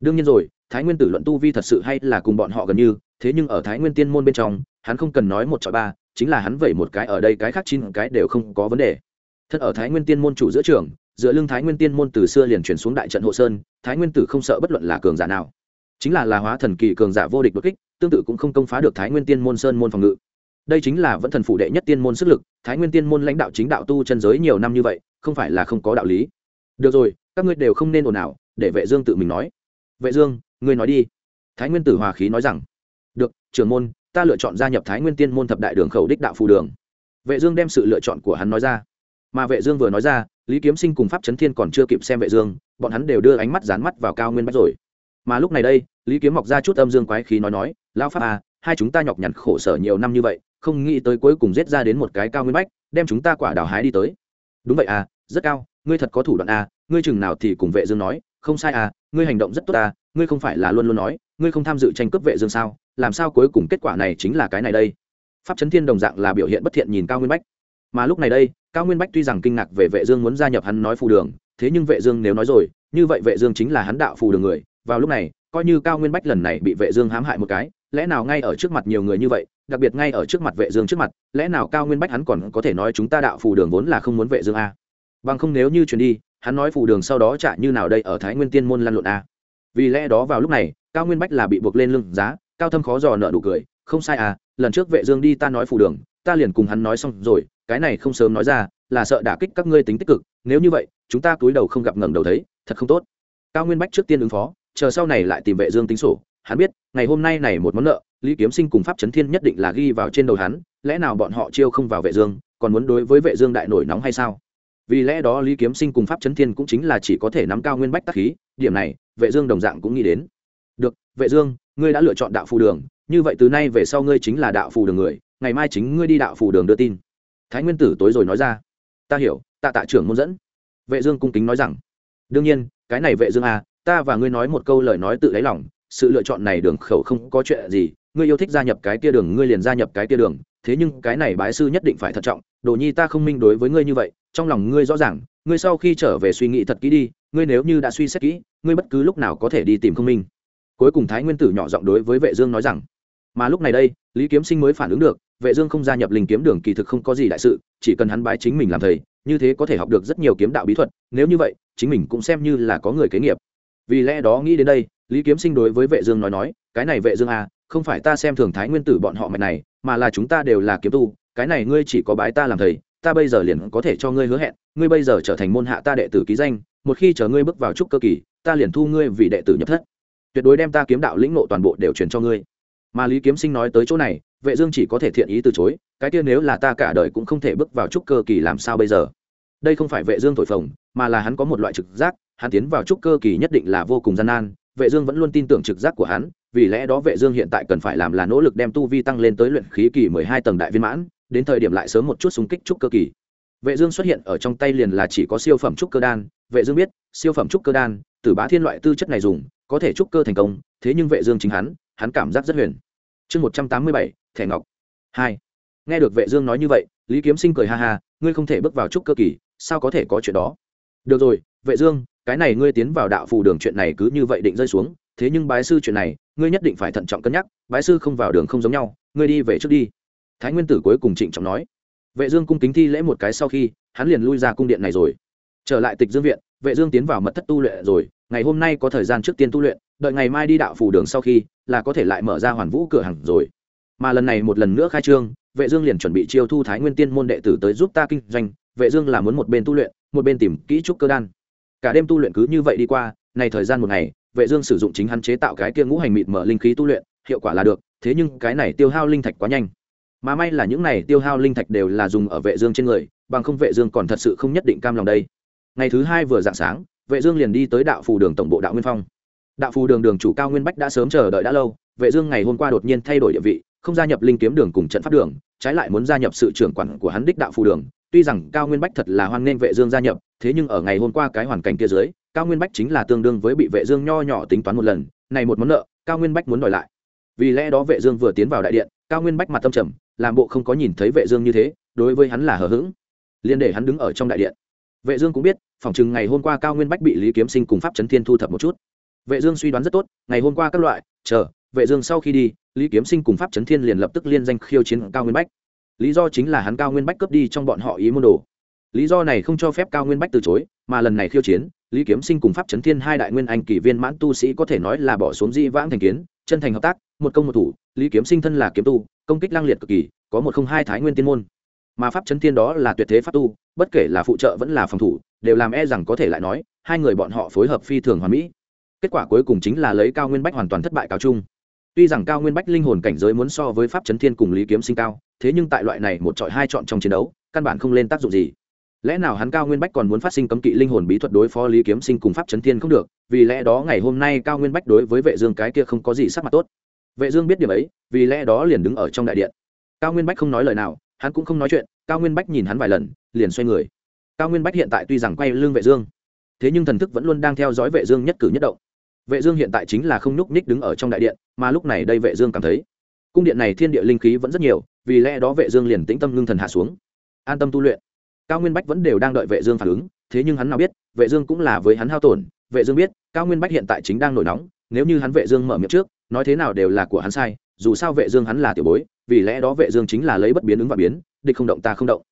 đương nhiên rồi, thái nguyên tử luận tu vi thật sự hay là cùng bọn họ gần như, thế nhưng ở thái nguyên tiên môn bên trong, hắn không cần nói một chọi ba, chính là hắn vẩy một cái ở đây cái khác chín cái đều không có vấn đề. Thật ở thái nguyên tiên môn chủ giữa trường dựa lưng thái nguyên tiên môn từ xưa liền chuyển xuống đại trận hộ sơn, thái nguyên tử không sợ bất luận là cường giả nào. Chính là là hóa thần kỳ cường giả vô địch đột kích, tương tự cũng không công phá được thái nguyên tiên môn sơn môn phòng ngự. Đây chính là vẫn thần phụ đệ nhất tiên môn sức lực, thái nguyên tiên môn lãnh đạo chính đạo tu chân giới nhiều năm như vậy, không phải là không có đạo lý. Được rồi, các ngươi đều không nên ồn ào, để vệ dương tự mình nói vệ dương, ngươi nói đi. Thái nguyên tử hòa khí nói rằng, được, trưởng môn, ta lựa chọn gia nhập thái nguyên tiên môn thập đại đường khẩu đích đạo phù đường. Vệ dương đem sự lựa chọn của hắn nói ra. Mà vệ dương vừa nói ra, lý kiếm sinh cùng pháp chấn thiên còn chưa kịp xem vệ dương, bọn hắn đều đưa ánh mắt dán mắt vào cao nguyên bách rồi. Mà lúc này đây, lý kiếm mọc ra chút âm dương quái khí nói nói, lão pháp à hai chúng ta nhọc nhằn khổ sở nhiều năm như vậy, không nghĩ tới cuối cùng giết ra đến một cái cao nguyên bách, đem chúng ta quả đào hái đi tới. Đúng vậy à rất cao, ngươi thật có thủ đoạn à ngươi chừng nào thì cùng vệ dương nói không sai à ngươi hành động rất tốt à ngươi không phải là luôn luôn nói, ngươi không tham dự tranh cướp vệ dương sao, làm sao cuối cùng kết quả này chính là cái này đây? Pháp chấn thiên đồng dạng là biểu hiện bất thiện nhìn cao nguyên bách. Mà lúc này đây, cao nguyên bách tuy rằng kinh ngạc về vệ dương muốn gia nhập hắn nói phù đường, thế nhưng vệ dương nếu nói rồi, như vậy vệ dương chính là hắn đạo phù đường người. Vào lúc này, coi như cao nguyên bách lần này bị vệ dương hãm hại một cái, lẽ nào ngay ở trước mặt nhiều người như vậy, đặc biệt ngay ở trước mặt vệ dương trước mặt, lẽ nào cao nguyên bách hắn còn có thể nói chúng ta đạo phù đường vốn là không muốn vệ dương a bằng không nếu như truyền đi hắn nói phù đường sau đó trả như nào đây ở thái nguyên tiên môn lăn lộn a vì lẽ đó vào lúc này, cao nguyên bách là bị buộc lên lưng giá, cao thâm khó dò nợ đủ cười, không sai à lần trước vệ dương đi ta nói phù đường, ta liền cùng hắn nói xong rồi, cái này không sớm nói ra, là sợ đả kích các ngươi tính tích cực, nếu như vậy, chúng ta cúi đầu không gặp ngẩng đầu thấy, thật không tốt. Cao nguyên bách trước tiên ứng phó, chờ sau này lại tìm vệ dương tính sổ, hắn biết, ngày hôm nay này một món nợ, lý kiếm sinh cùng pháp chấn thiên nhất định là ghi vào trên đầu hắn, lẽ nào bọn họ chiêu không vào vệ dương, còn muốn đối với vệ dương đại nổi nóng hay sao? Vì lẽ đó lý kiếm sinh cùng pháp chấn thiên cũng chính là chỉ có thể nắm cao nguyên bách tắc khí, điểm này, vệ dương đồng dạng cũng nghĩ đến. Được, vệ dương, ngươi đã lựa chọn đạo phù đường, như vậy từ nay về sau ngươi chính là đạo phù đường người, ngày mai chính ngươi đi đạo phù đường đưa tin. Thái nguyên tử tối rồi nói ra. Ta hiểu, tạ tạ trưởng môn dẫn. Vệ dương cung kính nói rằng. Đương nhiên, cái này vệ dương à ta và ngươi nói một câu lời nói tự lấy lòng, sự lựa chọn này đường khẩu không có chuyện gì, ngươi yêu thích gia nhập cái kia đường, ngươi liền gia nhập cái kia đường, thế nhưng cái này bái sư nhất định phải thận trọng, đồ nhi ta không minh đối với ngươi như vậy trong lòng ngươi rõ ràng, ngươi sau khi trở về suy nghĩ thật kỹ đi, ngươi nếu như đã suy xét kỹ, ngươi bất cứ lúc nào có thể đi tìm không minh. Cuối cùng thái nguyên tử nhỏ giọng đối với vệ dương nói rằng, mà lúc này đây, lý kiếm sinh mới phản ứng được, vệ dương không gia nhập linh kiếm đường kỳ thực không có gì đại sự, chỉ cần hắn bái chính mình làm thầy, như thế có thể học được rất nhiều kiếm đạo bí thuật, nếu như vậy, chính mình cũng xem như là có người kế nghiệp. Vì lẽ đó nghĩ đến đây, lý kiếm sinh đối với vệ dương nói nói, cái này vệ dương à không phải ta xem thường thái nguyên tử bọn họ mạch này, mà là chúng ta đều là kiếm tu, cái này ngươi chỉ có bái ta làm thầy ta bây giờ liền có thể cho ngươi hứa hẹn, ngươi bây giờ trở thành môn hạ ta đệ tử ký danh, một khi chờ ngươi bước vào trúc cơ kỳ, ta liền thu ngươi vì đệ tử nhập thất. Tuyệt đối đem ta kiếm đạo lĩnh nộ toàn bộ đều truyền cho ngươi. Mà lý kiếm sinh nói tới chỗ này, vệ dương chỉ có thể thiện ý từ chối, cái kia nếu là ta cả đời cũng không thể bước vào trúc cơ kỳ làm sao bây giờ? Đây không phải vệ dương thổi phồng, mà là hắn có một loại trực giác, hắn tiến vào trúc cơ kỳ nhất định là vô cùng gian nan, vệ dương vẫn luôn tin tưởng trực giác của hắn, vì lẽ đó vệ dương hiện tại cần phải làm là nỗ lực đem tu vi tăng lên tới luyện khí kỳ 12 tầng đại viên mãn đến thời điểm lại sớm một chút xung kích trúc cơ kỳ. Vệ dương xuất hiện ở trong tay liền là chỉ có siêu phẩm trúc cơ đan. Vệ dương biết siêu phẩm trúc cơ đan từ bá thiên loại tư chất này dùng có thể trúc cơ thành công thế nhưng vệ dương chính hắn hắn cảm giác rất huyền. Chương 187, thẻ ngọc. Hai. Nghe được vệ dương nói như vậy lý kiếm sinh cười ha ha ngươi không thể bước vào trúc cơ kỳ sao có thể có chuyện đó? Được rồi vệ dương cái này ngươi tiến vào đạo phù đường chuyện này cứ như vậy định rơi xuống thế nhưng bái sư chuyện này ngươi nhất định phải thận trọng cân nhắc bái sư không vào đường không giống nhau ngươi đi về trước đi thái nguyên tử cuối cùng trịnh trọng nói, vệ dương cung kính thi lễ một cái sau khi, hắn liền lui ra cung điện này rồi. Trở lại tịch dương viện, vệ dương tiến vào mật thất tu luyện rồi, ngày hôm nay có thời gian trước tiên tu luyện, đợi ngày mai đi đạo phù đường sau khi, là có thể lại mở ra hoàn vũ cửa hàng rồi. Mà lần này một lần nữa khai trương, vệ dương liền chuẩn bị chiêu thu thái nguyên tiên môn đệ tử tới giúp ta kinh doanh, vệ dương là muốn một bên tu luyện, một bên tìm kỹ trúc cơ đan. Cả đêm tu luyện cứ như vậy đi qua này thời gian một ngày, vệ dương sử dụng chính hắn chế tạo cái kia ngũ hành mịt mở linh khí tu luyện, hiệu quả là được, thế nhưng cái này tiêu hao linh thạch quá nhanh mà may là những này tiêu hao linh thạch đều là dùng ở vệ dương trên người, bằng không vệ dương còn thật sự không nhất định cam lòng đây. Ngày thứ hai vừa dạng sáng, vệ dương liền đi tới đạo phù đường tổng bộ đạo nguyên phong. Đạo phù đường đường chủ cao nguyên bách đã sớm chờ đợi đã lâu, vệ dương ngày hôm qua đột nhiên thay đổi địa vị, không gia nhập linh kiếm đường cùng trận pháp đường, trái lại muốn gia nhập sự trưởng quản của hắn đích đạo phù đường. Tuy rằng cao nguyên bách thật là hoan nghênh vệ dương gia nhập, thế nhưng ở ngày hôm qua cái hoàn cảnh kia dưới, cao nguyên bách chính là tương đương với bị vệ dương nho nhỏ tính toán một lần. Này một món nợ, cao nguyên bách muốn đòi lại. Vì lẽ đó vệ dương vừa tiến vào đại điện, cao nguyên bách mặt tâm trầm làm bộ không có nhìn thấy vệ dương như thế, đối với hắn là hờ hững. Liền để hắn đứng ở trong đại điện. Vệ dương cũng biết phòng chừng ngày hôm qua cao nguyên bách bị lý kiếm sinh cùng pháp chấn thiên thu thập một chút. Vệ dương suy đoán rất tốt, ngày hôm qua các loại, chờ, vệ dương sau khi đi, lý kiếm sinh cùng pháp chấn thiên liền lập tức liên danh khiêu chiến cao nguyên bách. Lý do chính là hắn cao nguyên bách cướp đi trong bọn họ ý môn đồ. Lý do này không cho phép cao nguyên bách từ chối, mà lần này khiêu chiến, lý kiếm sinh cùng pháp chấn thiên hai đại nguyên anh kỳ viên mãn tu sĩ có thể nói là bỏ xuống di vãng thành kiến, chân thành hợp tác, một công một thủ, lý kiếm sinh thân là kiếm tu công kích lăng liệt cực kỳ, có một không hai thái nguyên tiên môn. Mà pháp chấn thiên đó là tuyệt thế pháp tu, bất kể là phụ trợ vẫn là phòng thủ, đều làm e rằng có thể lại nói, hai người bọn họ phối hợp phi thường hoàn mỹ. Kết quả cuối cùng chính là lấy cao nguyên bách hoàn toàn thất bại cao trung. Tuy rằng cao nguyên bách linh hồn cảnh giới muốn so với pháp chấn thiên cùng lý kiếm sinh cao, thế nhưng tại loại này một trọi hai chọn trong chiến đấu, căn bản không lên tác dụng gì. Lẽ nào hắn cao nguyên bách còn muốn phát sinh cấm kỵ linh hồn bí thuật đối phó lý kiếm sinh cùng pháp chấn thiên không được, vì lẽ đó ngày hôm nay cao nguyên bách đối với vệ dương cái kia không có gì sắc mặt tốt vệ dương biết điểm ấy, vì lẽ đó liền đứng ở trong đại điện. Cao nguyên bách không nói lời nào, hắn cũng không nói chuyện, cao nguyên bách nhìn hắn vài lần, liền xoay người. Cao nguyên bách hiện tại tuy rằng quay lưng vệ dương, thế nhưng thần thức vẫn luôn đang theo dõi vệ dương nhất cử nhất động. Vệ dương hiện tại chính là không nhúc nhích đứng ở trong đại điện, mà lúc này đây vệ dương cảm thấy, cung điện này thiên địa linh khí vẫn rất nhiều, vì lẽ đó vệ dương liền tĩnh tâm ngưng thần hạ xuống, an tâm tu luyện. Cao nguyên bách vẫn đều đang đợi vệ dương phản ứng, thế nhưng hắn nào biết, vệ dương cũng là với hắn hao tổn. Vệ dương biết, cao nguyên bách hiện tại chính đang nổi nóng, nếu như hắn vệ dương mở miệng trước nói thế nào đều là của hắn sai, dù sao vệ dương hắn là tiểu bối, vì lẽ đó vệ dương chính là lấy bất biến ứng và biến, địch không động ta không động.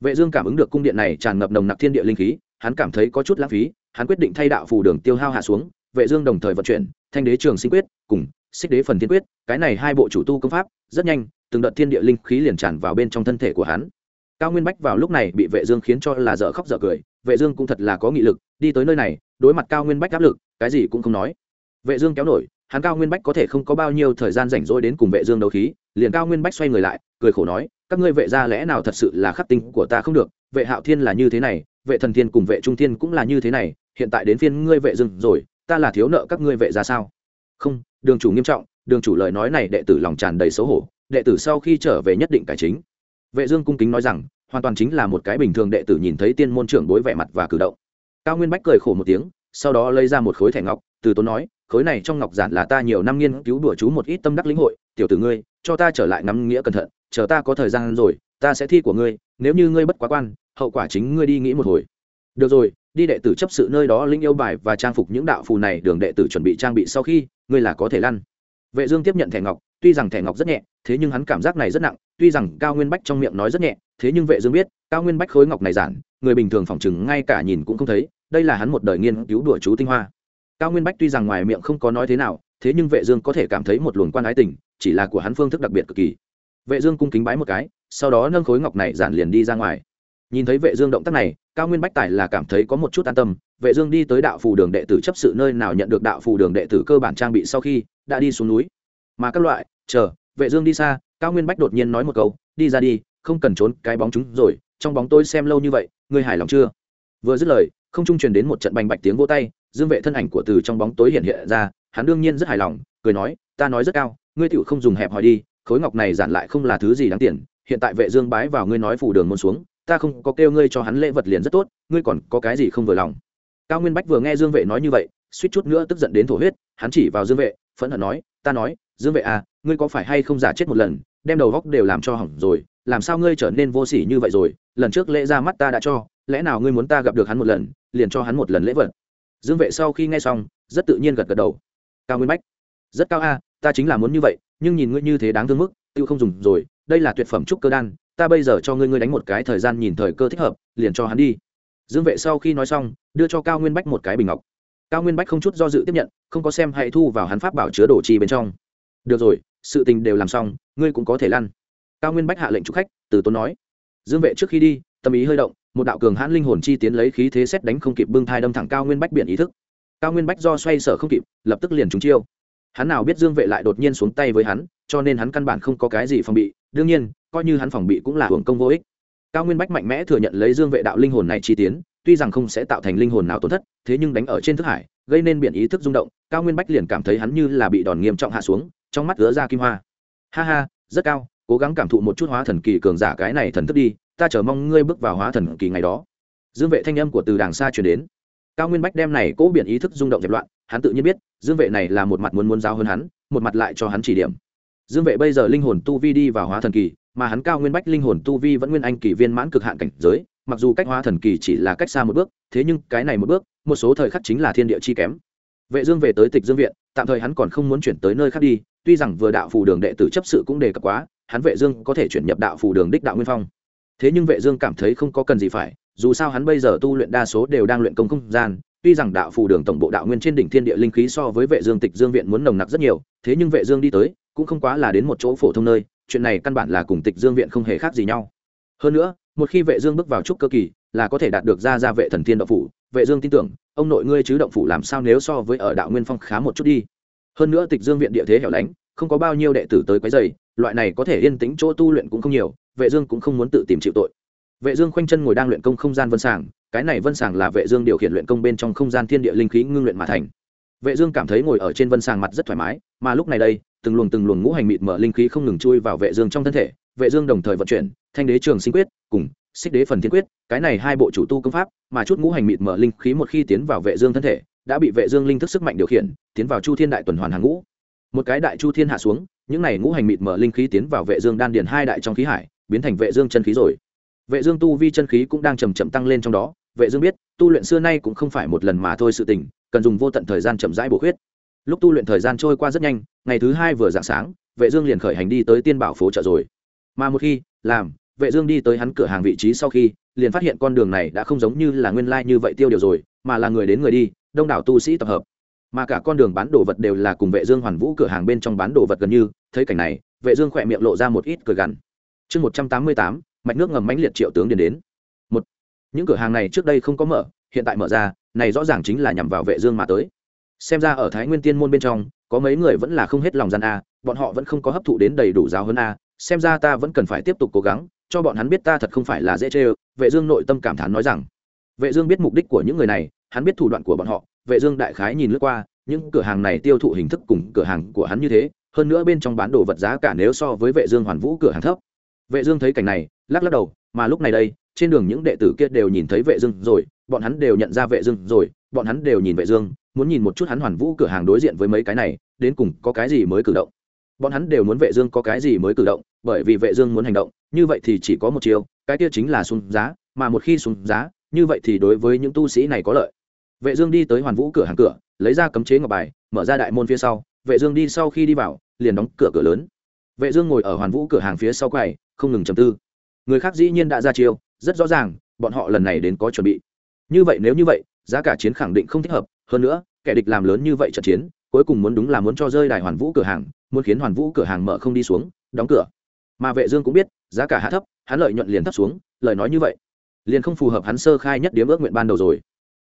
Vệ dương cảm ứng được cung điện này tràn ngập nồng nặc thiên địa linh khí, hắn cảm thấy có chút lãng phí, hắn quyết định thay đạo phù đường tiêu hao hạ xuống, vệ dương đồng thời vận chuyển, thanh đế trường sinh quyết, cùng xích đế phần thiên quyết, cái này hai bộ chủ tu công pháp, rất nhanh, từng đợt thiên địa linh khí liền tràn vào bên trong thân thể của hắn. Cao nguyên bách vào lúc này bị vệ dương khiến cho là dở khóc dở cười, vệ dương cũng thật là có nghị lực, đi tới nơi này, đối mặt cao nguyên bách áp lực, cái gì cũng không nói. Vệ dương kéo nổi hắn cao nguyên bách có thể không có bao nhiêu thời gian rảnh rỗi đến cùng vệ dương đấu khí, liền cao nguyên bách xoay người lại, cười khổ nói, các ngươi vệ gia lẽ nào thật sự là khắc tinh của ta không được, vệ hạo thiên là như thế này, vệ thần thiên cùng vệ trung thiên cũng là như thế này, hiện tại đến phiên ngươi vệ dương rồi, ta là thiếu nợ các ngươi vệ gia sao? Không, đường chủ nghiêm trọng, đường chủ lời nói này đệ tử lòng tràn đầy xấu hổ, đệ tử sau khi trở về nhất định cải chính. Vệ dương cung kính nói rằng, hoàn toàn chính là một cái bình thường đệ tử nhìn thấy tiên môn trưởng đối vẻ mặt và cử động. Cao nguyên bách cười khổ một tiếng, sau đó lấy ra một khối thẻ ngọc, từ tốn nói khối này trong ngọc giản là ta nhiều năm nghiên cứu đùa chú một ít tâm đắc lĩnh hội, tiểu tử ngươi, cho ta trở lại ngắm nghĩa cẩn thận, chờ ta có thời gian rồi, ta sẽ thi của ngươi, nếu như ngươi bất quá quan, hậu quả chính ngươi đi nghĩ một hồi. Được rồi, đi đệ tử chấp sự nơi đó linh yêu bài và trang phục những đạo phù này, đường đệ tử chuẩn bị trang bị sau khi, ngươi là có thể lăn. Vệ dương tiếp nhận thẻ ngọc, tuy rằng thẻ ngọc rất nhẹ, thế nhưng hắn cảm giác này rất nặng, tuy rằng cao nguyên bách trong miệng nói rất nhẹ, thế nhưng vệ dương biết, cao nguyên bách khối ngọc này giản, người bình thường phỏng chừng ngay cả nhìn cũng không thấy, đây là hắn một đời nghiên cứu đùa chú tinh hoa cao nguyên bách tuy rằng ngoài miệng không có nói thế nào, thế nhưng vệ dương có thể cảm thấy một luồng quan ái tình, chỉ là của hắn phương thức đặc biệt cực kỳ. Vệ dương cung kính bái một cái, sau đó nâng khối ngọc này giản liền đi ra ngoài. Nhìn thấy vệ dương động tác này, cao nguyên bách tài là cảm thấy có một chút an tâm. Vệ dương đi tới đạo phù đường đệ tử chấp sự nơi nào nhận được đạo phù đường đệ tử cơ bản trang bị sau khi, đã đi xuống núi. Mà các loại, chờ, vệ dương đi xa, cao nguyên bách đột nhiên nói một câu, đi ra đi, không cần trốn cái bóng chúng rồi, trong bóng tôi xem lâu như vậy, ngươi hài lòng chưa? Vừa dứt lời, không trung truyền đến một trận bành bạch tiếng vỗ tay dương vệ thân ảnh của từ trong bóng tối hiện hiện ra, hắn đương nhiên rất hài lòng, cười nói, ta nói rất cao, ngươi tựu không dùng hẹp hỏi đi, khối ngọc này giản lại không là thứ gì đáng tiền, hiện tại vệ dương bái vào ngươi nói phủ đường môn xuống, ta không có kêu ngươi cho hắn lễ vật liền rất tốt, ngươi còn có cái gì không vừa lòng? Cao nguyên bách vừa nghe dương vệ nói như vậy, suýt chút nữa tức giận đến thổ huyết, hắn chỉ vào dương vệ, phẫn hận nói, ta nói, dương vệ à ngươi có phải hay không giả chết một lần, đem đầu góc đều làm cho hỏng rồi, làm sao ngươi trở nên vô sỉ như vậy rồi, lần trước lễ ra mắt ta đã cho, lẽ nào ngươi muốn ta gặp được hắn một lần, liền cho hắn một lần lễ vật? Dương vệ sau khi nghe xong, rất tự nhiên gật gật đầu. Cao nguyên bách, rất cao a, ta chính là muốn như vậy, nhưng nhìn ngươi như thế đáng thương mức, tiêu không dùng rồi, đây là tuyệt phẩm trúc cơ đan, ta bây giờ cho ngươi ngươi đánh một cái thời gian nhìn thời cơ thích hợp, liền cho hắn đi. Dương vệ sau khi nói xong, đưa cho cao nguyên bách một cái bình ngọc. Cao nguyên bách không chút do dự tiếp nhận, không có xem hãy thu vào hắn pháp bảo chứa đồ chi bên trong. Được rồi, sự tình đều làm xong, ngươi cũng có thể lăn. Cao nguyên bách hạ lệnh chúc khách, từ tốn nói. Dương vệ trước khi đi, tâm ý hơi động một đạo cường hãn linh hồn chi tiến lấy khí thế xét đánh không kịp bưng thai đâm thẳng cao nguyên bách biển ý thức. Cao nguyên bách do xoay sở không kịp, lập tức liền trúng chiêu. Hắn nào biết dương vệ lại đột nhiên xuống tay với hắn, cho nên hắn căn bản không có cái gì phòng bị, đương nhiên, coi như hắn phòng bị cũng là hưởng công vô ích. Cao nguyên bách mạnh mẽ thừa nhận lấy dương vệ đạo linh hồn này chi tiến, tuy rằng không sẽ tạo thành linh hồn nào tổn thất, thế nhưng đánh ở trên thức hải, gây nên biển ý thức rung động, cao nguyên bách liền cảm thấy hắn như là bị đòn nghiêm trọng hạ xuống, trong mắt ứa ra kim hoa. Ha ha, rất cao, cố gắng cảm thụ một chút hóa thần kỳ cường giả cái này thần thức đi ta chờ mong ngươi bước vào hóa thần kỳ ngày đó. Dương vệ thanh âm của từ đàng xa chuyển đến. Cao nguyên bách đem này cố biển ý thức rung động dẹp loạn, hắn tự nhiên biết, dương vệ này là một mặt muốn muốn giao hơn hắn, một mặt lại cho hắn chỉ điểm. Dương vệ bây giờ linh hồn tu vi đi vào hóa thần kỳ, mà hắn cao nguyên bách linh hồn tu vi vẫn nguyên anh kỳ viên mãn cực hạn cảnh giới, mặc dù cách hóa thần kỳ chỉ là cách xa một bước, thế nhưng cái này một bước, một số thời khắc chính là thiên địa chi kém. Vệ dương về tới tịch dương viện, tạm thời hắn còn không muốn chuyển tới nơi khác đi, tuy rằng vừa đạo phù đường đệ tử chấp sự cũng đề cập quá, hắn vệ dương có thể chuyển nhập đạo phù đường đích đạo nguyên phong thế nhưng vệ dương cảm thấy không có cần gì phải, dù sao hắn bây giờ tu luyện đa số đều đang luyện công không gian, tuy rằng đạo phù đường tổng bộ đạo nguyên trên đỉnh thiên địa linh khí so với vệ dương tịch dương viện muốn nồng nặc rất nhiều, thế nhưng vệ dương đi tới, cũng không quá là đến một chỗ phổ thông nơi, chuyện này căn bản là cùng tịch dương viện không hề khác gì nhau. Hơn nữa, một khi vệ dương bước vào trúc cơ kỳ, là có thể đạt được ra gia vệ thần thiên động phủ. Vệ dương tin tưởng, ông nội ngươi chứ động phủ làm sao nếu so với ở đạo nguyên phong khá một chút đi. Hơn nữa tịch dương viện địa thế hẻo lánh, không có bao nhiêu đệ tử tới quấy rầy loại này có thể yên tĩnh chỗ tu luyện cũng không nhiều, vệ dương cũng không muốn tự tìm chịu tội. Vệ dương khoanh chân ngồi đang luyện công không gian vân sàng, cái này vân sàng là vệ dương điều khiển luyện công bên trong không gian thiên địa linh khí ngưng luyện mà thành. Vệ dương cảm thấy ngồi ở trên vân sàng mặt rất thoải mái, mà lúc này đây, từng luồng từng luồng ngũ hành mịt mở linh khí không ngừng chui vào vệ dương trong thân thể, vệ dương đồng thời vận chuyển, thanh đế trường sinh quyết, cùng xích đế phần thiên quyết, cái này hai bộ chủ tu công pháp, mà chút ngũ hành mịt mở linh khí một khi tiến vào vệ dương thân thể, đã bị vệ dương linh thức sức mạnh điều khiển, tiến vào chu thiên đại tuần hoàn hàng ngũ. Một cái đại chu thiên hạ xuống những này ngũ hành mịt mở linh khí tiến vào vệ dương đan điền hai đại trong khí hải, biến thành vệ dương chân khí rồi. Vệ dương tu vi chân khí cũng đang chậm chậm tăng lên trong đó. Vệ dương biết, tu luyện xưa nay cũng không phải một lần mà thôi sự tình, cần dùng vô tận thời gian chậm rãi bổ khuyết. Lúc tu luyện thời gian trôi qua rất nhanh, ngày thứ hai vừa dạng sáng, vệ dương liền khởi hành đi tới tiên bảo phố chợ rồi. Mà một khi, làm, vệ dương đi tới hắn cửa hàng vị trí sau khi, liền phát hiện con đường này đã không giống như là nguyên lai như vậy tiêu điều rồi, mà là người đến người đi, đông đảo tu sĩ tập hợp mà cả con đường bán đồ vật đều là cùng vệ dương hoàn vũ cửa hàng bên trong bán đồ vật gần như thấy cảnh này vệ dương khoẹt miệng lộ ra một ít cười gằn. Chương 188, mạch nước ngầm mãnh liệt triệu tướng điền đến. Một những cửa hàng này trước đây không có mở hiện tại mở ra này rõ ràng chính là nhằm vào vệ dương mà tới. Xem ra ở thái nguyên tiên môn bên trong có mấy người vẫn là không hết lòng gian a bọn họ vẫn không có hấp thụ đến đầy đủ giáo hơn a xem ra ta vẫn cần phải tiếp tục cố gắng cho bọn hắn biết ta thật không phải là dễ chơi vệ dương nội tâm cảm thán nói rằng. Vệ dương biết mục đích của những người này hắn biết thủ đoạn của bọn họ vệ dương đại khái nhìn lướt qua, những cửa hàng này tiêu thụ hình thức cùng cửa hàng của hắn như thế, hơn nữa bên trong bán đồ vật giá cả nếu so với vệ dương hoàn vũ cửa hàng thấp. Vệ dương thấy cảnh này, lắc lắc đầu, mà lúc này đây, trên đường những đệ tử kia đều nhìn thấy vệ dương rồi, bọn hắn đều nhận ra vệ dương rồi, bọn hắn đều nhìn vệ dương, muốn nhìn một chút hắn hoàn vũ cửa hàng đối diện với mấy cái này, đến cùng có cái gì mới cử động. Bọn hắn đều muốn vệ dương có cái gì mới cử động, bởi vì vệ dương muốn hành động, như vậy thì chỉ có một chiều cái kia chính là xuống giá, mà một khi xuống giá, như vậy thì đối với những tu sĩ này có lợi vệ dương đi tới hoàn vũ cửa hàng cửa, lấy ra cấm chế ngọc bài, mở ra đại môn phía sau. Vệ dương đi sau khi đi vào, liền đóng cửa cửa lớn. Vệ dương ngồi ở hoàn vũ cửa hàng phía sau quầy, không ngừng trầm tư. Người khác dĩ nhiên đã ra chiêu, rất rõ ràng, bọn họ lần này đến có chuẩn bị. Như vậy nếu như vậy, giá cả chiến khẳng định không thích hợp. Hơn nữa, kẻ địch làm lớn như vậy trận chiến, cuối cùng muốn đúng là muốn cho rơi đài hoàn vũ cửa hàng, muốn khiến hoàn vũ cửa hàng mở không đi xuống, đóng cửa. Mà vệ dương cũng biết, giá cả hạ thấp, hắn lợi nhuận liền thấp xuống, lời nói như vậy, liền không phù hợp hắn sơ khai nhất điểm ước nguyện ban đầu rồi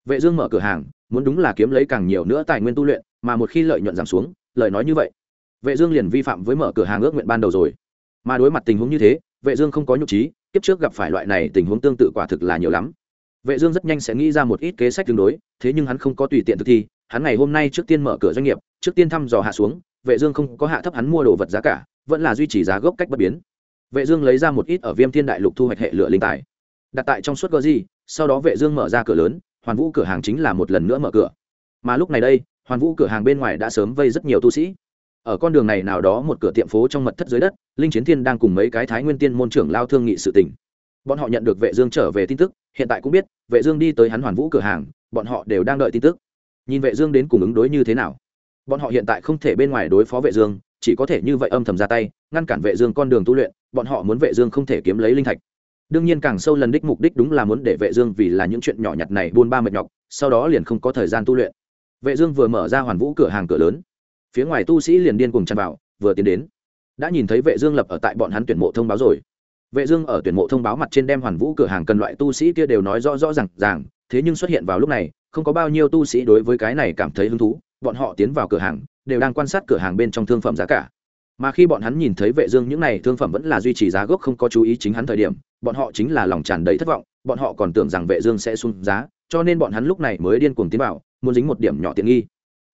vệ dương mở cửa hàng, muốn đúng là kiếm lấy càng nhiều nữa tài nguyên tu luyện, mà một khi lợi nhuận giảm xuống, lời nói như vậy. Vệ dương liền vi phạm với mở cửa hàng ước nguyện ban đầu rồi. Mà đối mặt tình huống như thế, vệ dương không có nhục trí, kiếp trước gặp phải loại này tình huống tương tự quả thực là nhiều lắm. Vệ dương rất nhanh sẽ nghĩ ra một ít kế sách tương đối, thế nhưng hắn không có tùy tiện thực thi, hắn ngày hôm nay trước tiên mở cửa doanh nghiệp, trước tiên thăm dò hạ xuống, vệ dương không có hạ thấp hắn mua đồ vật giá cả, vẫn là duy trì giá gốc cách bất biến. Vệ dương lấy ra một ít ở viêm thiên đại lục thu hoạch hệ lửa linh tài, đặt tại trong suốt gờ gì sau đó vệ dương mở ra cửa lớn hoàn vũ cửa hàng chính là một lần nữa mở cửa. Mà lúc này đây, hoàn vũ cửa hàng bên ngoài đã sớm vây rất nhiều tu sĩ. Ở con đường này nào đó một cửa tiệm phố trong mật thất dưới đất, linh chiến thiên đang cùng mấy cái thái nguyên tiên môn trưởng lao thương nghị sự tình. Bọn họ nhận được vệ dương trở về tin tức, hiện tại cũng biết, vệ dương đi tới hắn hoàn vũ cửa hàng, bọn họ đều đang đợi tin tức. Nhìn vệ dương đến cùng ứng đối như thế nào? Bọn họ hiện tại không thể bên ngoài đối phó vệ dương, chỉ có thể như vậy âm thầm ra tay, ngăn cản vệ dương con đường tu luyện, bọn họ muốn vệ dương không thể kiếm lấy linh thạch đương nhiên càng sâu lần đích mục đích đúng là muốn để vệ dương vì là những chuyện nhỏ nhặt này buôn ba mệt nhọc, sau đó liền không có thời gian tu luyện. Vệ dương vừa mở ra hoàn vũ cửa hàng cửa lớn, phía ngoài tu sĩ liền điên cuồng tràn vào, vừa tiến đến, đã nhìn thấy vệ dương lập ở tại bọn hắn tuyển mộ thông báo rồi. Vệ dương ở tuyển mộ thông báo mặt trên đem hoàn vũ cửa hàng cần loại tu sĩ kia đều nói rõ rõ ràng ràng, thế nhưng xuất hiện vào lúc này, không có bao nhiêu tu sĩ đối với cái này cảm thấy hứng thú, bọn họ tiến vào cửa hàng, đều đang quan sát cửa hàng bên trong thương phẩm giá cả. Mà khi bọn hắn nhìn thấy vệ dương những này thương phẩm vẫn là duy trì giá gốc không có chú ý chính hắn thời điểm bọn họ chính là lòng tràn đầy thất vọng, bọn họ còn tưởng rằng vệ dương sẽ xuống giá, cho nên bọn hắn lúc này mới điên cuồng tiến vào, muốn dính một điểm nhỏ tiện nghi.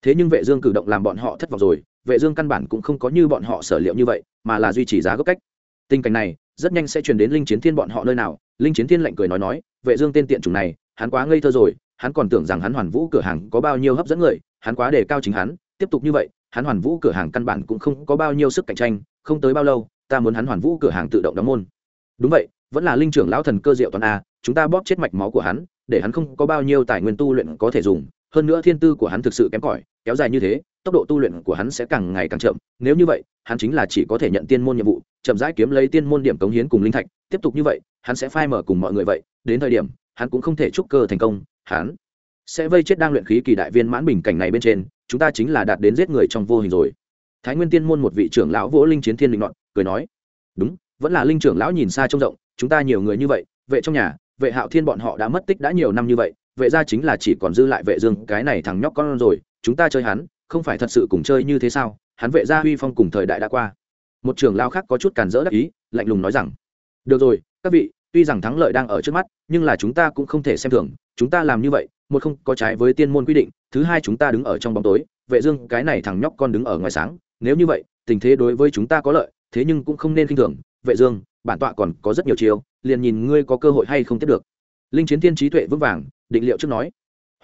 Thế nhưng vệ dương cử động làm bọn họ thất vọng rồi, vệ dương căn bản cũng không có như bọn họ sở liệu như vậy, mà là duy trì giá gốc cách. Tình cảnh này, rất nhanh sẽ truyền đến linh chiến thiên bọn họ nơi nào. Linh chiến thiên lạnh cười nói nói, vệ dương tên tiện chủng này, hắn quá ngây thơ rồi, hắn còn tưởng rằng hắn hoàn vũ cửa hàng có bao nhiêu hấp dẫn người, hắn quá đề cao chính hắn. Tiếp tục như vậy, hắn hoàn vũ cửa hàng căn bản cũng không có bao nhiêu sức cạnh tranh, không tới bao lâu, ta muốn hắn hoàn vũ cửa hàng tự động đóng môn. Đúng vậy vẫn là linh trưởng lão thần cơ diệu toàn a, chúng ta bóp chết mạch máu của hắn, để hắn không có bao nhiêu tài nguyên tu luyện có thể dùng, hơn nữa thiên tư của hắn thực sự kém cỏi, kéo dài như thế, tốc độ tu luyện của hắn sẽ càng ngày càng chậm. Nếu như vậy, hắn chính là chỉ có thể nhận tiên môn nhiệm vụ, chậm rãi kiếm lấy tiên môn điểm cống hiến cùng linh thạch, tiếp tục như vậy, hắn sẽ phai mở cùng mọi người vậy, đến thời điểm, hắn cũng không thể chúc cơ thành công, hắn sẽ vây chết đang luyện khí kỳ đại viên mãn bình cảnh này bên trên, chúng ta chính là đạt đến giết người trong vô hình rồi. Thái nguyên tiên môn một vị trưởng lão vỗ linh chiến thiên linh nọn cười nói, đúng, vẫn là linh trưởng lão nhìn xa trông rộng chúng ta nhiều người như vậy, vệ trong nhà, vệ hạo thiên bọn họ đã mất tích đã nhiều năm như vậy, vệ gia chính là chỉ còn dư lại vệ dương, cái này thằng nhóc con rồi, chúng ta chơi hắn, không phải thật sự cùng chơi như thế sao? Hắn vệ gia huy phong cùng thời đại đã qua. Một trưởng lão khác có chút cản rỡ đắc ý, lạnh lùng nói rằng, được rồi, các vị, tuy rằng thắng lợi đang ở trước mắt, nhưng là chúng ta cũng không thể xem thường, chúng ta làm như vậy, một không có trái với tiên môn quy định, thứ hai chúng ta đứng ở trong bóng tối, vệ dương, cái này thằng nhóc con đứng ở ngoài sáng, nếu như vậy, tình thế đối với chúng ta có lợi, thế nhưng cũng không nên kinh thường, vệ dương bản tọa còn có rất nhiều chiêu, liền nhìn ngươi có cơ hội hay không tiếp được. Linh chiến thiên trí tuệ vững vàng, định liệu trước nói.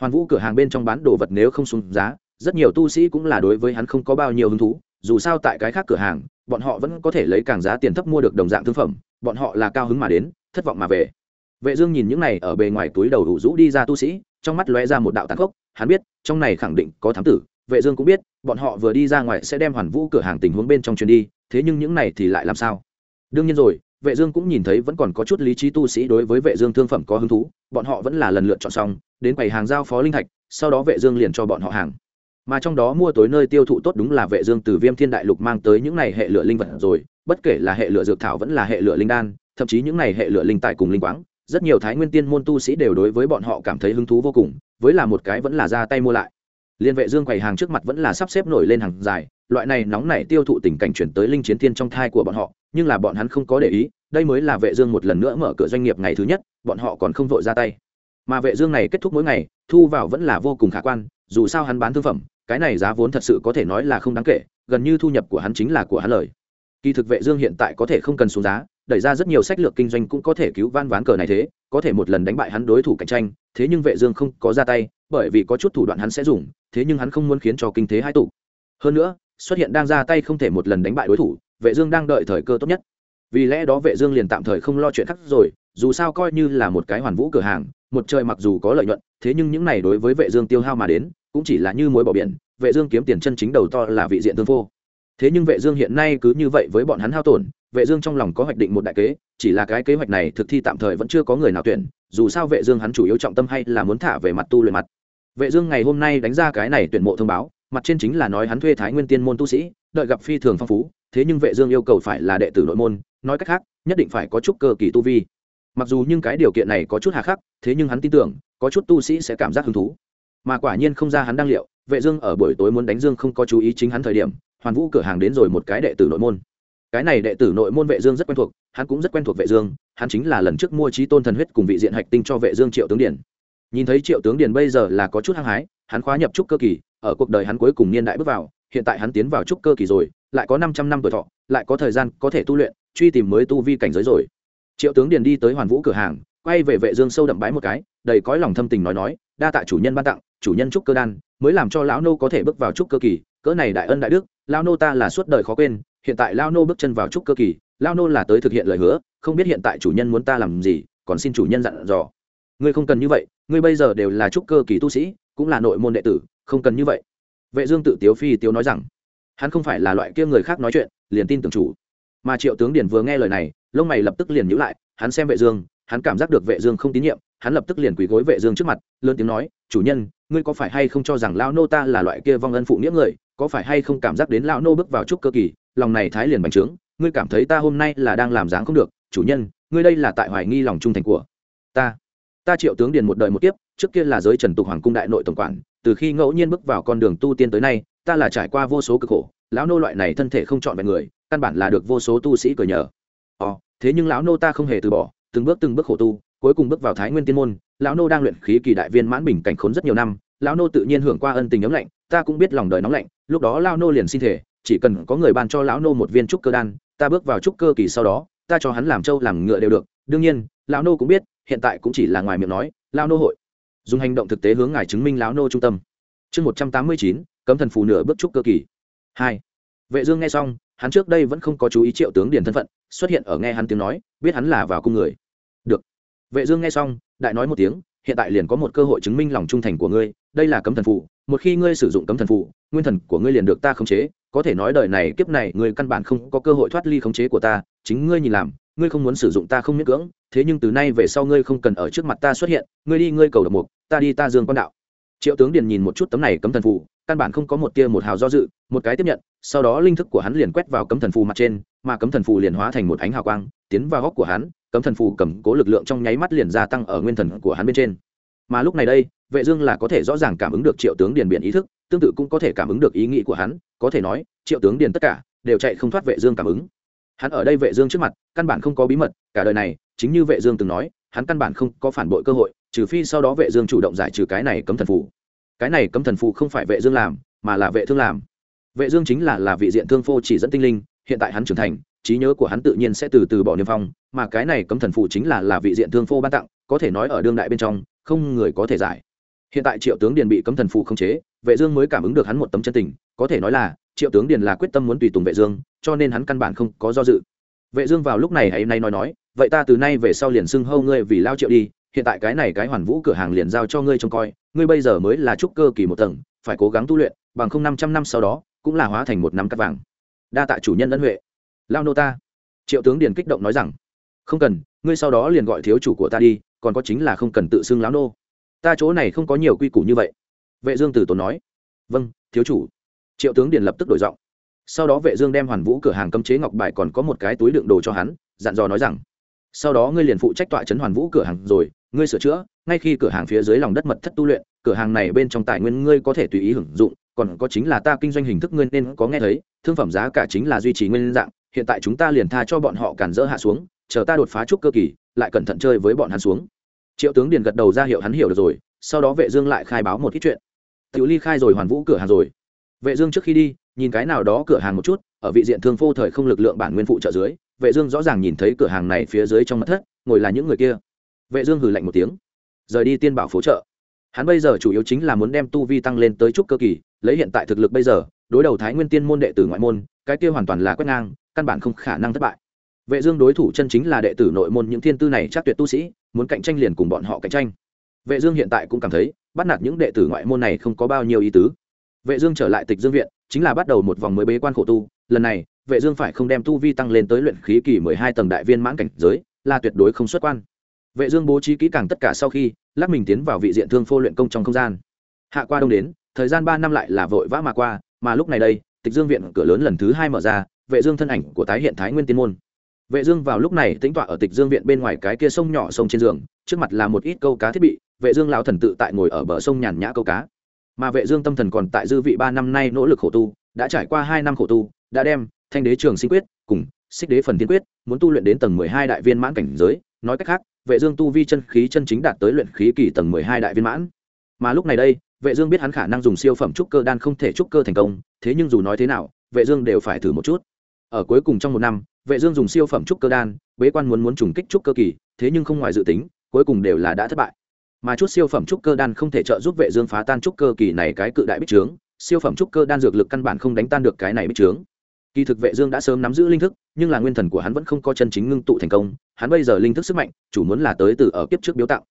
Hoàn vũ cửa hàng bên trong bán đồ vật nếu không xuống giá, rất nhiều tu sĩ cũng là đối với hắn không có bao nhiêu hứng thú, dù sao tại cái khác cửa hàng, bọn họ vẫn có thể lấy càng giá tiền thấp mua được đồng dạng thương phẩm, bọn họ là cao hứng mà đến, thất vọng mà về. Vệ dương nhìn những này ở bề ngoài túi đầu đủ rũ đi ra tu sĩ, trong mắt lóe ra một đạo tàn khốc, hắn biết, trong này khẳng định có thám tử, vệ dương cũng biết, bọn họ vừa đi ra ngoài sẽ đem hoàn vũ cửa hàng tình huống bên trong truyền đi, thế nhưng những này thì lại làm sao? Đương nhiên rồi vệ dương cũng nhìn thấy vẫn còn có chút lý trí tu sĩ đối với vệ dương thương phẩm có hứng thú, bọn họ vẫn là lần lượt chọn xong, đến quầy hàng giao phó linh thạch, sau đó vệ dương liền cho bọn họ hàng. Mà trong đó mua tối nơi tiêu thụ tốt đúng là vệ dương từ viêm thiên đại lục mang tới những này hệ lửa linh vật rồi, bất kể là hệ lửa dược thảo vẫn là hệ lửa linh đan, thậm chí những này hệ lửa linh tài cùng linh quáng, rất nhiều thái nguyên tiên môn tu sĩ đều đối với bọn họ cảm thấy hứng thú vô cùng, với là một cái vẫn là ra tay mua lại. Liên vệ dương quầy hàng trước mặt vẫn là sắp xếp nổi lên hàng dài, loại này nóng nảy tiêu thụ tình cảnh chuyển tới linh chiến thiên trong thai của bọn họ nhưng là bọn hắn không có để ý, đây mới là vệ dương một lần nữa mở cửa doanh nghiệp ngày thứ nhất, bọn họ còn không vội ra tay. Mà vệ dương này kết thúc mỗi ngày, thu vào vẫn là vô cùng khả quan, dù sao hắn bán thương phẩm, cái này giá vốn thật sự có thể nói là không đáng kể, gần như thu nhập của hắn chính là của hắn lời. Kỳ thực vệ dương hiện tại có thể không cần xuống giá, đẩy ra rất nhiều sách lược kinh doanh cũng có thể cứu van ván cờ này thế, có thể một lần đánh bại hắn đối thủ cạnh tranh, thế nhưng vệ dương không có ra tay, bởi vì có chút thủ đoạn hắn sẽ dùng, thế nhưng hắn không muốn khiến cho kinh thế hai tụ. Hơn nữa, xuất hiện đang ra tay không thể một lần đánh bại đối thủ vệ dương đang đợi thời cơ tốt nhất. Vì lẽ đó vệ dương liền tạm thời không lo chuyện khác rồi, dù sao coi như là một cái hoàn vũ cửa hàng, một trời mặc dù có lợi nhuận, thế nhưng những này đối với vệ dương tiêu hao mà đến, cũng chỉ là như muối bỏ biển, vệ dương kiếm tiền chân chính đầu to là vị diện tương phô thế nhưng vệ dương hiện nay cứ như vậy với bọn hắn hao tổn, vệ dương trong lòng có hoạch định một đại kế, chỉ là cái kế hoạch này thực thi tạm thời vẫn chưa có người nào tuyển, dù sao vệ dương hắn chủ yếu trọng tâm hay là muốn thả về mặt tu luyện mặt. Vệ dương ngày hôm nay đánh ra cái này tuyển mộ thông báo, mặt trên chính là nói hắn thuê thái nguyên tiên môn tu sĩ, đợi gặp phi thường phong phú thế nhưng vệ dương yêu cầu phải là đệ tử nội môn, nói cách khác, nhất định phải có chút cơ kỳ tu vi. Mặc dù nhưng cái điều kiện này có chút hà khắc, thế nhưng hắn tin tưởng, có chút tu sĩ sẽ cảm giác hứng thú. Mà quả nhiên không ra hắn đang liệu, vệ dương ở buổi tối muốn đánh dương không có chú ý chính hắn thời điểm, hoàn vũ cửa hàng đến rồi một cái đệ tử nội môn. Cái này đệ tử nội môn vệ dương rất quen thuộc, hắn cũng rất quen thuộc vệ dương, hắn chính là lần trước mua trí tôn thần huyết cùng vị diện hạch tinh cho vệ dương triệu tướng điển nhìn thấy triệu tướng điển bây giờ là có chút hăng hái, hắn khóa nhập trúc cơ kỳ, ở cuộc đời hắn cuối cùng niên đại bước vào, hiện tại hắn tiến vào trúc cơ kỳ rồi lại có 500 năm tuổi thọ, lại có thời gian có thể tu luyện, truy tìm mới tu vi cảnh giới rồi. Triệu tướng điền đi tới hoàn vũ cửa hàng, quay về vệ dương sâu đậm bái một cái, đầy cõi lòng thâm tình nói nói, đa tạ chủ nhân ban tặng, chủ nhân trúc cơ đan, mới làm cho lão nô có thể bước vào trúc cơ kỳ, cỡ này đại ân đại đức, lão nô ta là suốt đời khó quên, hiện tại lão nô bước chân vào trúc cơ kỳ, lão nô là tới thực hiện lời hứa, không biết hiện tại chủ nhân muốn ta làm gì, còn xin chủ nhân dặn dò. Ngươi không cần như vậy, ngươi bây giờ đều là trúc cơ kỳ tu sĩ, cũng là nội môn đệ tử, không cần như vậy. Vệ dương tự tiếu phi tiếu nói rằng hắn không phải là loại kia người khác nói chuyện, liền tin tưởng chủ. Mà triệu tướng điền vừa nghe lời này, lông mày lập tức liền nhíu lại, hắn xem vệ dương, hắn cảm giác được vệ dương không tín nhiệm, hắn lập tức liền quỳ gối vệ dương trước mặt, lớn tiếng nói, chủ nhân, ngươi có phải hay không cho rằng lão nô ta là loại kia vong ân phụ nghĩa người, có phải hay không cảm giác đến lão nô bước vào trúc cơ kỳ, lòng này thái liền bành trướng, ngươi cảm thấy ta hôm nay là đang làm dáng không được, chủ nhân, ngươi đây là tại hoài nghi lòng trung thành của ta. Ta triệu tướng điền một đời một kiếp, trước kia là giới trần tục hoàng cung đại nội tổng quản, từ khi ngẫu nhiên bước vào con đường tu tiên tới nay ta là trải qua vô số cực khổ, lão nô loại này thân thể không chọn vẹn người, căn bản là được vô số tu sĩ cười nhờ. Ồ, thế nhưng lão nô ta không hề từ bỏ, từng bước từng bước khổ tu, cuối cùng bước vào thái nguyên tiên môn, lão nô đang luyện khí kỳ đại viên mãn bình cảnh khốn rất nhiều năm, lão nô tự nhiên hưởng qua ân tình ấm lạnh, ta cũng biết lòng đời nóng lạnh, lúc đó lão nô liền xin thể, chỉ cần có người ban cho lão nô một viên trúc cơ đan, ta bước vào trúc cơ kỳ sau đó, ta cho hắn làm trâu làm ngựa đều được. Đương nhiên, lão nô cũng biết, hiện tại cũng chỉ là ngoài miệng nói, lão nô hội. Dùng hành động thực tế hướng ngài chứng minh lão nô trung tâm. Chương một trăm tám mươi chín cấm thần phù nửa bước trúc cơ kỳ. Hai. Vệ dương nghe xong hắn trước đây vẫn không có chú ý triệu tướng điền thân phận xuất hiện ở nghe hắn tiếng nói biết hắn là vào cung người. Được. Vệ dương nghe xong đại nói một tiếng hiện tại liền có một cơ hội chứng minh lòng trung thành của ngươi đây là cấm thần phù một khi ngươi sử dụng cấm thần phù, nguyên thần của ngươi liền được ta khống chế có thể nói đời này kiếp này ngươi căn bản không có cơ hội thoát ly khống chế của ta chính ngươi nhìn làm ngươi không muốn sử dụng ta không miễn cưỡng thế nhưng từ nay về sau ngươi không cần ở trước mặt ta xuất hiện ngươi đi ngươi cầu độc mục ta đi ta dương quan đạo triệu tướng điền nhìn một chút tấm này cấm thần phù, căn bản không có một tia một hào do dự, một cái tiếp nhận, sau đó linh thức của hắn liền quét vào cấm thần phù mặt trên, mà cấm thần phù liền hóa thành một ánh hào quang, tiến vào góc của hắn, cấm thần phù cầm cố lực lượng trong nháy mắt liền gia tăng ở nguyên thần của hắn bên trên. Mà lúc này đây, vệ dương là có thể rõ ràng cảm ứng được triệu tướng điền biển ý thức, tương tự cũng có thể cảm ứng được ý nghĩ của hắn, có thể nói, triệu tướng điền tất cả đều chạy không thoát vệ dương cảm ứng. Hắn ở đây vệ dương trước mặt, căn bản không có bí mật, cả đời này, chính như vệ dương từng nói, hắn căn bản không có phản bội cơ hội trừ phi sau đó vệ dương chủ động giải trừ cái này cấm thần phù. Cái này cấm thần phù không phải vệ dương làm, mà là vệ thương làm. Vệ dương chính là là vị diện thương phô chỉ dẫn tinh linh, hiện tại hắn trưởng thành, trí nhớ của hắn tự nhiên sẽ từ từ bỏ niêm phong mà cái này cấm thần phù chính là là vị diện thương phô ban tặng, có thể nói ở đương đại bên trong, không người có thể giải. Hiện tại triệu tướng điền bị cấm thần phù không chế, vệ dương mới cảm ứng được hắn một tấm chân tình, có thể nói là, triệu tướng điền là quyết tâm muốn tùy tùng vệ dương, cho nên hắn căn bản không có do dự. Vệ dương vào lúc này hãy nay nói nói, vậy ta từ nay về sau liền xưng hâu ngươi vì lao triệu đi hiện tại cái này cái hoàn vũ cửa hàng liền giao cho ngươi trông coi, ngươi bây giờ mới là trúc cơ kỳ một tầng, phải cố gắng tu luyện, bằng không năm trăm năm sau đó, cũng là hóa thành một năm cắt vàng. Đa tạ chủ nhân ân huệ. Lao nô ta. Triệu tướng điền kích động nói rằng, không cần, ngươi sau đó liền gọi thiếu chủ của ta đi, còn có chính là không cần tự xưng lão nô. Ta chỗ này không có nhiều quy củ như vậy. Vệ dương tử tốn nói. Vâng thiếu chủ. Triệu tướng điền lập tức đổi giọng. Sau đó vệ dương đem hoàn vũ cửa hàng cấm chế ngọc bài còn có một cái túi đựng đồ cho hắn, dặn dò nói rằng, sau đó ngươi liền phụ trách tọa chấn hoàn vũ cửa hàng rồi ngươi sửa chữa, ngay khi cửa hàng phía dưới lòng đất mật thất tu luyện, cửa hàng này bên trong tài nguyên ngươi có thể tùy ý hưởng dụng, còn có chính là ta kinh doanh hình thức ngươi nên có nghe thấy, thương phẩm giá cả chính là duy trì nguyên dạng, hiện tại chúng ta liền tha cho bọn họ cản dỡ hạ xuống, chờ ta đột phá trúc cơ kỳ, lại cẩn thận chơi với bọn hắn xuống. Triệu tướng điền gật đầu ra hiệu hắn hiểu được rồi, sau đó vệ dương lại khai báo một ít chuyện. Tiểu ly khai rồi hoàn vũ cửa hàng rồi. Vệ dương trước khi đi, nhìn cái nào đó cửa hàng một chút, ở vị diện thương phô thời không lực lượng bản nguyên phụ trợ dưới, vệ dương rõ ràng nhìn thấy cửa hàng này phía dưới trong mật thất, ngồi là những người kia vệ dương hừ lạnh một tiếng. Rời đi tiên bảo phố trợ hắn bây giờ chủ yếu chính là muốn đem tu vi tăng lên tới trúc cơ kỳ, lấy hiện tại thực lực bây giờ, đối đầu thái nguyên tiên môn đệ tử ngoại môn, cái kia hoàn toàn là quét ngang, căn bản không khả năng thất bại. Vệ dương đối thủ chân chính là đệ tử nội môn những thiên tư này chắc tuyệt tu sĩ, muốn cạnh tranh liền cùng bọn họ cạnh tranh. Vệ dương hiện tại cũng cảm thấy, bắt nạt những đệ tử ngoại môn này không có bao nhiêu ý tứ. Vệ dương trở lại tịch dương viện, chính là bắt đầu một vòng mới bế quan khổ tu. Lần này, vệ dương phải không đem tu vi tăng lên tới luyện khí kỳ 12 tầng đại viên mãn cảnh giới, là tuyệt đối không xuất quan vệ dương bố trí kỹ càng tất cả sau khi lắc mình tiến vào vị diện thương phô luyện công trong không gian. Hạ qua đông đến, thời gian ba năm lại là vội vã mà qua, mà lúc này đây, tịch dương viện cửa lớn lần thứ hai mở ra, vệ dương thân ảnh của tái hiện thái nguyên tiên môn. Vệ dương vào lúc này tĩnh tọa ở tịch dương viện bên ngoài cái kia sông nhỏ sông trên giường, trước mặt là một ít câu cá thiết bị, vệ dương lão thần tự tại ngồi ở bờ sông nhàn nhã câu cá. Mà vệ dương tâm thần còn tại dư vị ba năm nay nỗ lực khổ tu, đã trải qua hai năm khổ tu, đã đem thanh đế trường sinh quyết cùng xích đế phần tiên quyết, muốn tu luyện đến tầng mười hai đại viên mãn cảnh giới, nói cách khác vệ dương tu vi chân khí chân chính đạt tới luyện khí kỳ tầng mười hai đại viên mãn. Mà lúc này đây, vệ dương biết hắn khả năng dùng siêu phẩm trúc cơ đan không thể trúc cơ thành công, thế nhưng dù nói thế nào, vệ dương đều phải thử một chút. Ở cuối cùng trong một năm, vệ dương dùng siêu phẩm trúc cơ đan, bế quan muốn muốn trùng kích trúc cơ kỳ, thế nhưng không ngoài dự tính, cuối cùng đều là đã thất bại. Mà chút siêu phẩm trúc cơ đan không thể trợ giúp vệ dương phá tan trúc cơ kỳ này cái cự đại bích trướng, siêu phẩm trúc cơ đan dược lực căn bản không đánh tan được cái này bích trướng kỳ thực vệ dương đã sớm nắm giữ linh thức, nhưng là nguyên thần của hắn vẫn không có chân chính ngưng tụ thành công. Hắn bây giờ linh thức sức mạnh, chủ muốn là tới từ ở kiếp trước biếu tặng.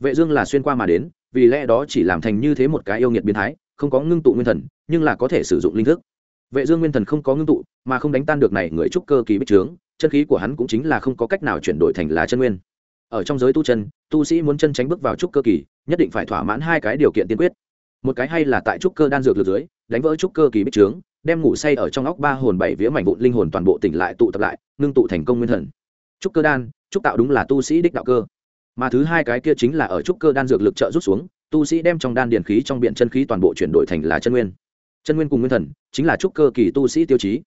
Vệ dương là xuyên qua mà đến, vì lẽ đó chỉ làm thành như thế một cái yêu nghiệt biến thái, không có ngưng tụ nguyên thần, nhưng là có thể sử dụng linh thức. Vệ dương nguyên thần không có ngưng tụ, mà không đánh tan được này người trúc cơ kỳ bích trướng, chân khí của hắn cũng chính là không có cách nào chuyển đổi thành là chân nguyên. Ở trong giới tu chân, tu sĩ muốn chân tránh bước vào trúc cơ kỳ, nhất định phải thỏa mãn hai cái điều kiện tiên quyết. Một cái hay là tại trúc cơ đan dược lực dưới, đánh vỡ trúc cơ kỳ bích trướng đem ngủ say ở trong óc ba hồn bảy vía mảnh vụn linh hồn toàn bộ tỉnh lại tụ tập lại, ngưng tụ thành công nguyên thần. Trúc cơ đan, trúc tạo đúng là tu sĩ đích đạo cơ. Mà thứ hai cái kia chính là ở trúc cơ đan dược lực trợ rút xuống, tu sĩ đem trong đan điền khí trong biện chân khí toàn bộ chuyển đổi thành là chân nguyên. Chân nguyên cùng nguyên thần, chính là trúc cơ kỳ tu sĩ tiêu chí.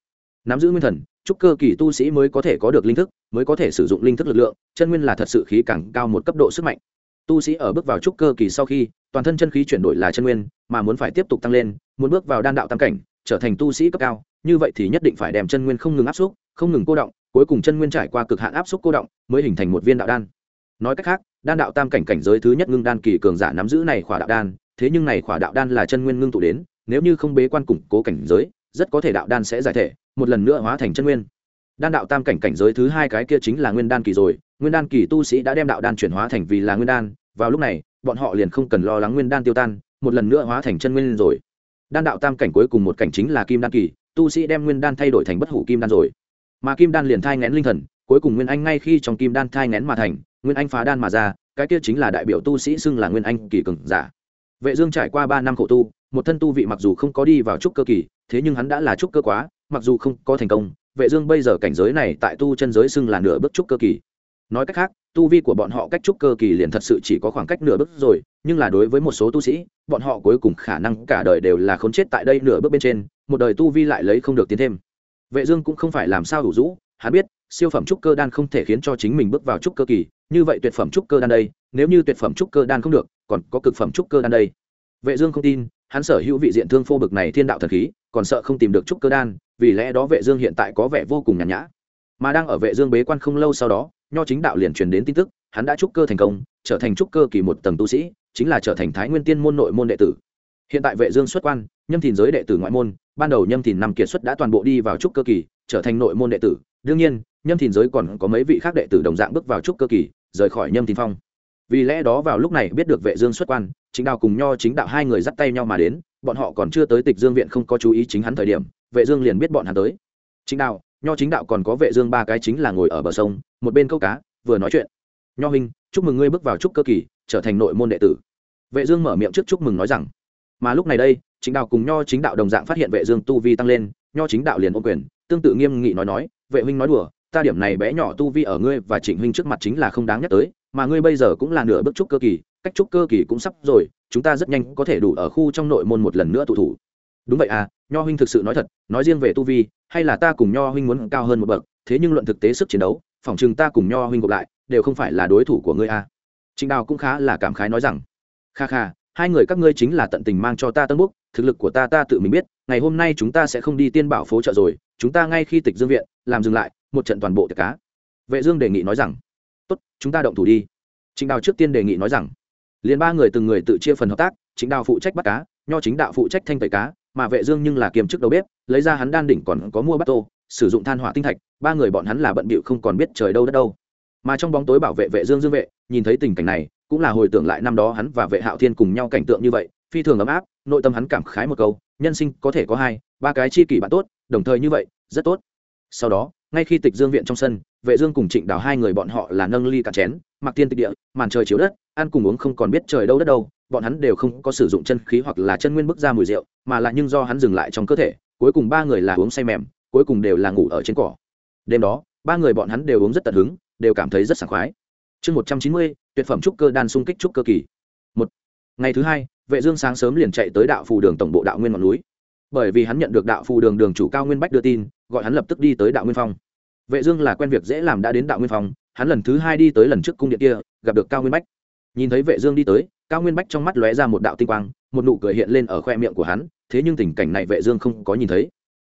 Nắm giữ nguyên thần, trúc cơ kỳ tu sĩ mới có thể có được linh thức, mới có thể sử dụng linh thức lực lượng, chân nguyên là thật sự khí càng cao một cấp độ sức mạnh. Tu sĩ ở bước vào trúc cơ kỳ sau khi, toàn thân chân khí chuyển đổi là chân nguyên, mà muốn phải tiếp tục tăng lên, muốn bước vào đan đạo tam cảnh trở thành tu sĩ cấp cao, như vậy thì nhất định phải đem chân nguyên không ngừng áp xúc, không ngừng cô động, cuối cùng chân nguyên trải qua cực hạn áp xúc cô động mới hình thành một viên đạo đan. Nói cách khác, đan đạo tam cảnh cảnh giới thứ nhất ngưng đan kỳ cường giả nắm giữ này khỏa đạo đan, thế nhưng này khỏa đạo đan là chân nguyên ngưng tụ đến, nếu như không bế quan củng cố cảnh giới, rất có thể đạo đan sẽ giải thể, một lần nữa hóa thành chân nguyên. Đan đạo tam cảnh cảnh giới thứ hai cái kia chính là nguyên đan kỳ rồi, nguyên đan kỳ tu sĩ đã đem đạo đan chuyển hóa thành vì là nguyên đan, vào lúc này, bọn họ liền không cần lo lắng nguyên đan tiêu tan, một lần nữa hóa thành chân nguyên rồi đan đạo tam cảnh cuối cùng một cảnh chính là kim đan kỳ, tu sĩ đem nguyên đan thay đổi thành bất hủ kim đan rồi. Mà kim đan liền thai ngén linh thần, cuối cùng nguyên anh ngay khi trong kim đan thai ngén mà thành, nguyên anh phá đan mà ra, cái kia chính là đại biểu tu sĩ xưng là nguyên anh kỳ cường giả. Vệ dương trải qua ba năm khổ tu, một thân tu vị mặc dù không có đi vào trúc cơ kỳ, thế nhưng hắn đã là trúc cơ quá, mặc dù không có thành công, vệ dương bây giờ cảnh giới này tại tu chân giới xưng là nửa bước trúc cơ kỳ. Nói cách khác, tu vi của bọn họ cách trúc cơ kỳ liền thật sự chỉ có khoảng cách nửa bước rồi, nhưng là đối với một số tu sĩ bọn họ cuối cùng khả năng cả đời đều là khốn chết tại đây nửa bước bên trên, một đời tu vi lại lấy không được tiến thêm. Vệ dương cũng không phải làm sao đủ rũ, hắn biết, siêu phẩm trúc cơ đan không thể khiến cho chính mình bước vào trúc cơ kỳ, như vậy tuyệt phẩm trúc cơ đan đây, nếu như tuyệt phẩm trúc cơ đan không được, còn có cực phẩm trúc cơ đan đây. Vệ dương không tin, hắn sở hữu vị diện thương phô bực này thiên đạo thần khí, còn sợ không tìm được trúc cơ đan, vì lẽ đó vệ dương hiện tại có vẻ vô cùng nhàn nhã. Mà đang ở vệ dương bế quan không lâu sau đó nho chính đạo liền truyền đến tin tức, hắn đã trúc cơ thành công, trở thành trúc cơ kỳ một tầng tu sĩ, chính là trở thành thái nguyên tiên môn nội môn đệ tử. Hiện tại vệ dương xuất quan, nhâm thìn giới đệ tử ngoại môn, ban đầu nhâm thìn năm kiệt xuất đã toàn bộ đi vào trúc cơ kỳ, trở thành nội môn đệ tử. Đương nhiên, nhâm thìn giới còn có mấy vị khác đệ tử đồng dạng bước vào trúc cơ kỳ, rời khỏi nhâm thìn phong. Vì lẽ đó vào lúc này biết được vệ dương xuất quan, chính đạo cùng nho chính đạo hai người dắt tay nhau mà đến, bọn họ còn chưa tới tịch dương viện không có chú ý chính hắn thời điểm, vệ dương liền biết bọn hắn tới. Chính đạo nho chính đạo còn có vệ dương ba cái chính là ngồi ở bờ sông, một bên câu cá, vừa nói chuyện. Nho huynh, chúc mừng ngươi bước vào trúc cơ kỳ, trở thành nội môn đệ tử. Vệ dương mở miệng trước chúc mừng nói rằng, mà lúc này đây, chính đạo cùng nho chính đạo đồng dạng phát hiện vệ dương tu vi tăng lên, nho chính đạo liền ôm quyền, tương tự nghiêm nghị nói nói, vệ huynh nói đùa, ta điểm này bé nhỏ tu vi ở ngươi và trịnh huynh trước mặt chính là không đáng nhắc tới, mà ngươi bây giờ cũng là nửa bước trúc cơ kỳ, cách trúc cơ kỳ cũng sắp rồi, chúng ta rất nhanh có thể đủ ở khu trong nội môn một lần nữa tụ thủ. Đúng vậy à nho huynh thực sự nói thật, nói riêng về tu vi hay là ta cùng nho huynh muốn cao hơn một bậc, thế nhưng luận thực tế sức chiến đấu phỏng chừng ta cùng nho huynh gộp lại, đều không phải là đối thủ của ngươi à. trịnh đào cũng khá là cảm khái nói rằng, kha kha, hai người các ngươi chính là tận tình mang cho ta tân búc thực lực của ta ta tự mình biết, ngày hôm nay chúng ta sẽ không đi tiên bảo phố chợ rồi, chúng ta ngay khi tịch dương viện, làm dừng lại, một trận toàn bộ tiệc cá vệ dương đề nghị nói rằng, tốt, chúng ta động thủ đi trịnh đào trước tiên đề nghị nói rằng, liền ba người từng người tự chia phần hợp tác chính đào phụ trách bắt cá, nho chính đạo phụ trách thanh tẩy cá mà vệ dương nhưng là kiềm chức đầu bếp, lấy ra hắn đan đỉnh còn có mua bát tô, sử dụng than hỏa tinh thạch, ba người bọn hắn là bận bịu không còn biết trời đâu đất đâu. Mà trong bóng tối bảo vệ vệ dương dương vệ, nhìn thấy tình cảnh này, cũng là hồi tưởng lại năm đó hắn và vệ hạo thiên cùng nhau cảnh tượng như vậy, phi thường ấm áp, nội tâm hắn cảm khái một câu, nhân sinh có thể có hai, ba cái chi kỷ bạn tốt, đồng thời như vậy, rất tốt. Sau đó, ngay khi tịch dương viện trong sân, vệ dương cùng trịnh đào hai người bọn họ là nâng ly cả chén, mặc tiên tịch địa, màn trời chiếu đất, ăn cùng uống không còn biết trời đâu đất đâu bọn hắn đều không có sử dụng chân khí hoặc là chân nguyên bức ra mùi rượu, mà là nhưng do hắn dừng lại trong cơ thể, cuối cùng ba người là uống say mềm, cuối cùng đều là ngủ ở trên cỏ. Đêm đó, ba người bọn hắn đều uống rất tận hứng, đều cảm thấy rất sảng khoái. Chương một trăm chín mươi, tuyệt phẩm trúc cơ đan xung kích trúc cơ kỳ. Một. Ngày thứ hai, vệ dương sáng sớm liền chạy tới đạo phù đường tổng bộ đạo nguyên ngọn núi. Bởi vì hắn nhận được đạo phù đường đường chủ cao nguyên bách đưa tin, gọi hắn lập tức đi tới đạo nguyên phong. Vệ dương là quen việc dễ làm đã đến đạo nguyên phong, hắn lần thứ hai đi tới lần trước cung điện kia, gặp được cao nguyên bách nhìn thấy vệ dương đi tới, cao nguyên bách trong mắt lóe ra một đạo tinh quang, một nụ cười hiện lên ở khoe miệng của hắn, thế nhưng tình cảnh này vệ dương không có nhìn thấy.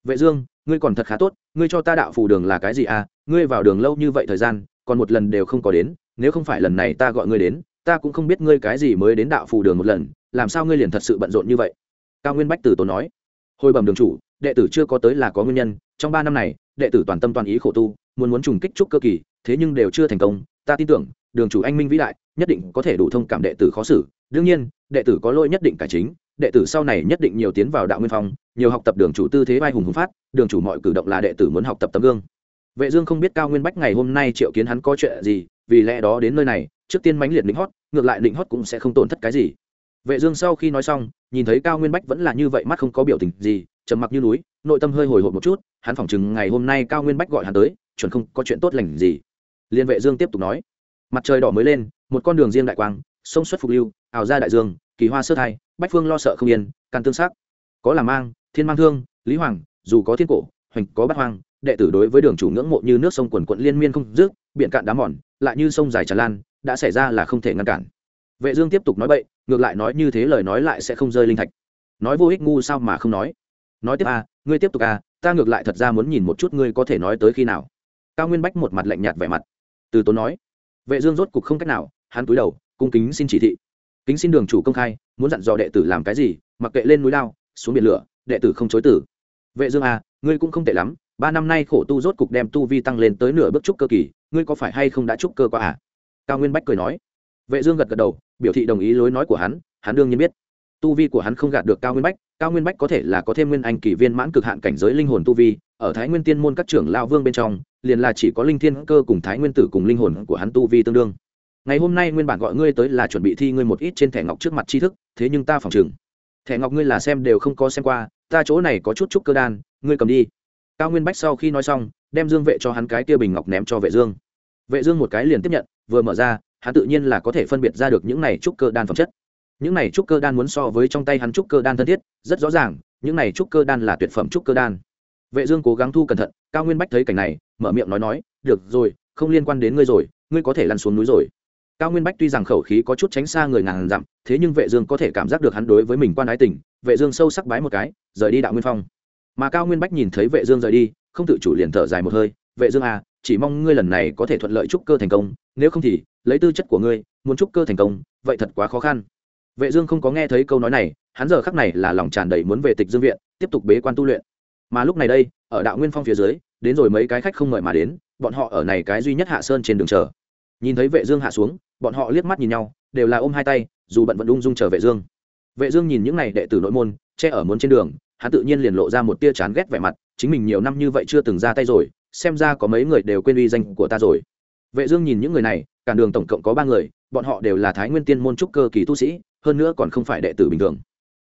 Vệ dương, ngươi còn thật khá tốt, ngươi cho ta đạo phù đường là cái gì à? Ngươi vào đường lâu như vậy thời gian, còn một lần đều không có đến, nếu không phải lần này ta gọi ngươi đến, ta cũng không biết ngươi cái gì mới đến đạo phù đường một lần, làm sao ngươi liền thật sự bận rộn như vậy? Cao nguyên bách từ tốn nói. Hồi bẩm đường chủ, đệ tử chưa có tới là có nguyên nhân, trong ba năm này, đệ tử toàn tâm toàn ý khổ tu, muốn muốn trùng kích trúc cơ kỳ, thế nhưng đều chưa thành công, ta tin tưởng đường chủ anh minh vĩ đại, nhất định có thể đủ thông cảm đệ tử khó xử. Đương nhiên, đệ tử có lỗi nhất định cải chính, đệ tử sau này nhất định nhiều tiến vào đạo nguyên phong, nhiều học tập đường chủ tư thế vai hùng hùng phát, đường chủ mọi cử động là đệ tử muốn học tập tấm gương. Vệ dương không biết cao nguyên bách ngày hôm nay triệu kiến hắn có chuyện gì, vì lẽ đó đến nơi này, trước tiên mãnh liệt định hót, ngược lại định hót cũng sẽ không tổn thất cái gì. Vệ dương sau khi nói xong, nhìn thấy cao nguyên bách vẫn là như vậy mắt không có biểu tình gì, trầm mặc như núi, nội tâm hơi hồi hộp một chút, hắn phỏng chừng ngày hôm nay cao nguyên bách gọi hắn tới, chuẩn không có chuyện tốt lành gì. Liên vệ dương tiếp tục nói mặt trời đỏ mới lên, một con đường riêng đại quang, sông xuất phục lưu, ảo ra đại dương, kỳ hoa sơ thai, bách phương lo sợ không yên can tương sắc. Có làm mang, thiên mang thương, lý hoàng, dù có thiên cổ, hoành có bát hoang, đệ tử đối với đường chủ ngưỡng mộ như nước sông quần quận liên miên không dứt, biển cạn đá mòn, lại như sông dài tràn lan, đã xảy ra là không thể ngăn cản. Vệ dương tiếp tục nói bậy, ngược lại nói như thế lời nói lại sẽ không rơi linh thạch. Nói vô ích ngu sao mà không nói. Nói tiếp a ngươi tiếp tục a ta ngược lại thật ra muốn nhìn một chút ngươi có thể nói tới khi nào. Cao nguyên bách một mặt lạnh nhạt vẻ mặt. Từ tốn nói vệ dương rốt cục không cách nào, hắn cúi đầu, cung kính xin chỉ thị. Kính xin đường chủ công khai, muốn dặn dò đệ tử làm cái gì, mặc kệ lên núi lao, xuống biển lửa, đệ tử không chối tử vệ dương a ngươi cũng không tệ lắm, ba năm nay khổ tu rốt cục đem tu vi tăng lên tới nửa bước trúc cơ kỳ, ngươi có phải hay không đã trúc cơ qua à? Cao nguyên bách cười nói. Vệ dương gật gật đầu, biểu thị đồng ý lối nói của hắn hắn đương nhiên biết. Tu vi của hắn không gạt được cao nguyên bách, cao nguyên bách có thể là có thêm nguyên anh kỳ viên mãn cực hạn cảnh giới linh hồn tu vi ở thái nguyên tiên môn các trưởng lao vương bên trong, liền là chỉ có linh thiên cơ cùng thái nguyên tử cùng linh hồn của hắn tu vi tương đương. Ngày hôm nay nguyên bản gọi ngươi tới là chuẩn bị thi ngươi một ít trên thẻ ngọc trước mặt tri thức, thế nhưng ta phòng chừng. Thẻ ngọc ngươi là xem đều không có xem qua, ta chỗ này có chút chút cơ đan, ngươi cầm đi. Cao nguyên bách sau khi nói xong, đem dương vệ cho hắn cái kia bình ngọc ném cho vệ dương. Vệ dương một cái liền tiếp nhận, vừa mở ra, hắn tự nhiên là có thể phân biệt ra được những này trúc cơ đan phẩm chất. Những này trúc cơ đan muốn so với trong tay hắn trúc cơ đan thân thiết, rất rõ ràng, những này trúc cơ đan là tuyệt phẩm trúc cơ đan vệ dương cố gắng thu cẩn thận, cao nguyên bách thấy cảnh này, mở miệng nói nói, được rồi, không liên quan đến ngươi rồi, ngươi có thể lăn xuống núi rồi. Cao nguyên bách tuy rằng khẩu khí có chút tránh xa người ngàn dặm, thế nhưng vệ dương có thể cảm giác được hắn đối với mình quan ái tình, vệ dương sâu sắc bái một cái, rời đi đạo nguyên phong. Mà cao nguyên bách nhìn thấy vệ dương rời đi, không tự chủ liền thở dài một hơi, vệ dương à chỉ mong ngươi lần này có thể thuận lợi trúc cơ thành công, nếu không thì, lấy tư chất của ngươi, muốn trúc cơ thành công, vậy thật quá khó khăn. Vệ dương không có nghe thấy câu nói này, hắn giờ khắc này là lòng tràn đầy muốn về tịch dương viện, tiếp tục bế quan tu luyện mà lúc này đây, ở đạo nguyên phong phía dưới, đến rồi mấy cái khách không mời mà đến, bọn họ ở này cái duy nhất hạ sơn trên đường chờ. Nhìn thấy vệ dương hạ xuống, bọn họ liếc mắt nhìn nhau, đều là ôm hai tay, dù bận vẫn ung dung chờ vệ dương. Vệ dương nhìn những này đệ tử nội môn, che ở muốn trên đường, hắn tự nhiên liền lộ ra một tia chán ghét vẻ mặt, chính mình nhiều năm như vậy chưa từng ra tay rồi, xem ra có mấy người đều quên uy danh của ta rồi. Vệ dương nhìn những người này, cả đường tổng cộng có ba người, bọn họ đều là thái nguyên tiên môn trúc cơ kỳ tu sĩ, hơn nữa còn không phải đệ tử bình thường.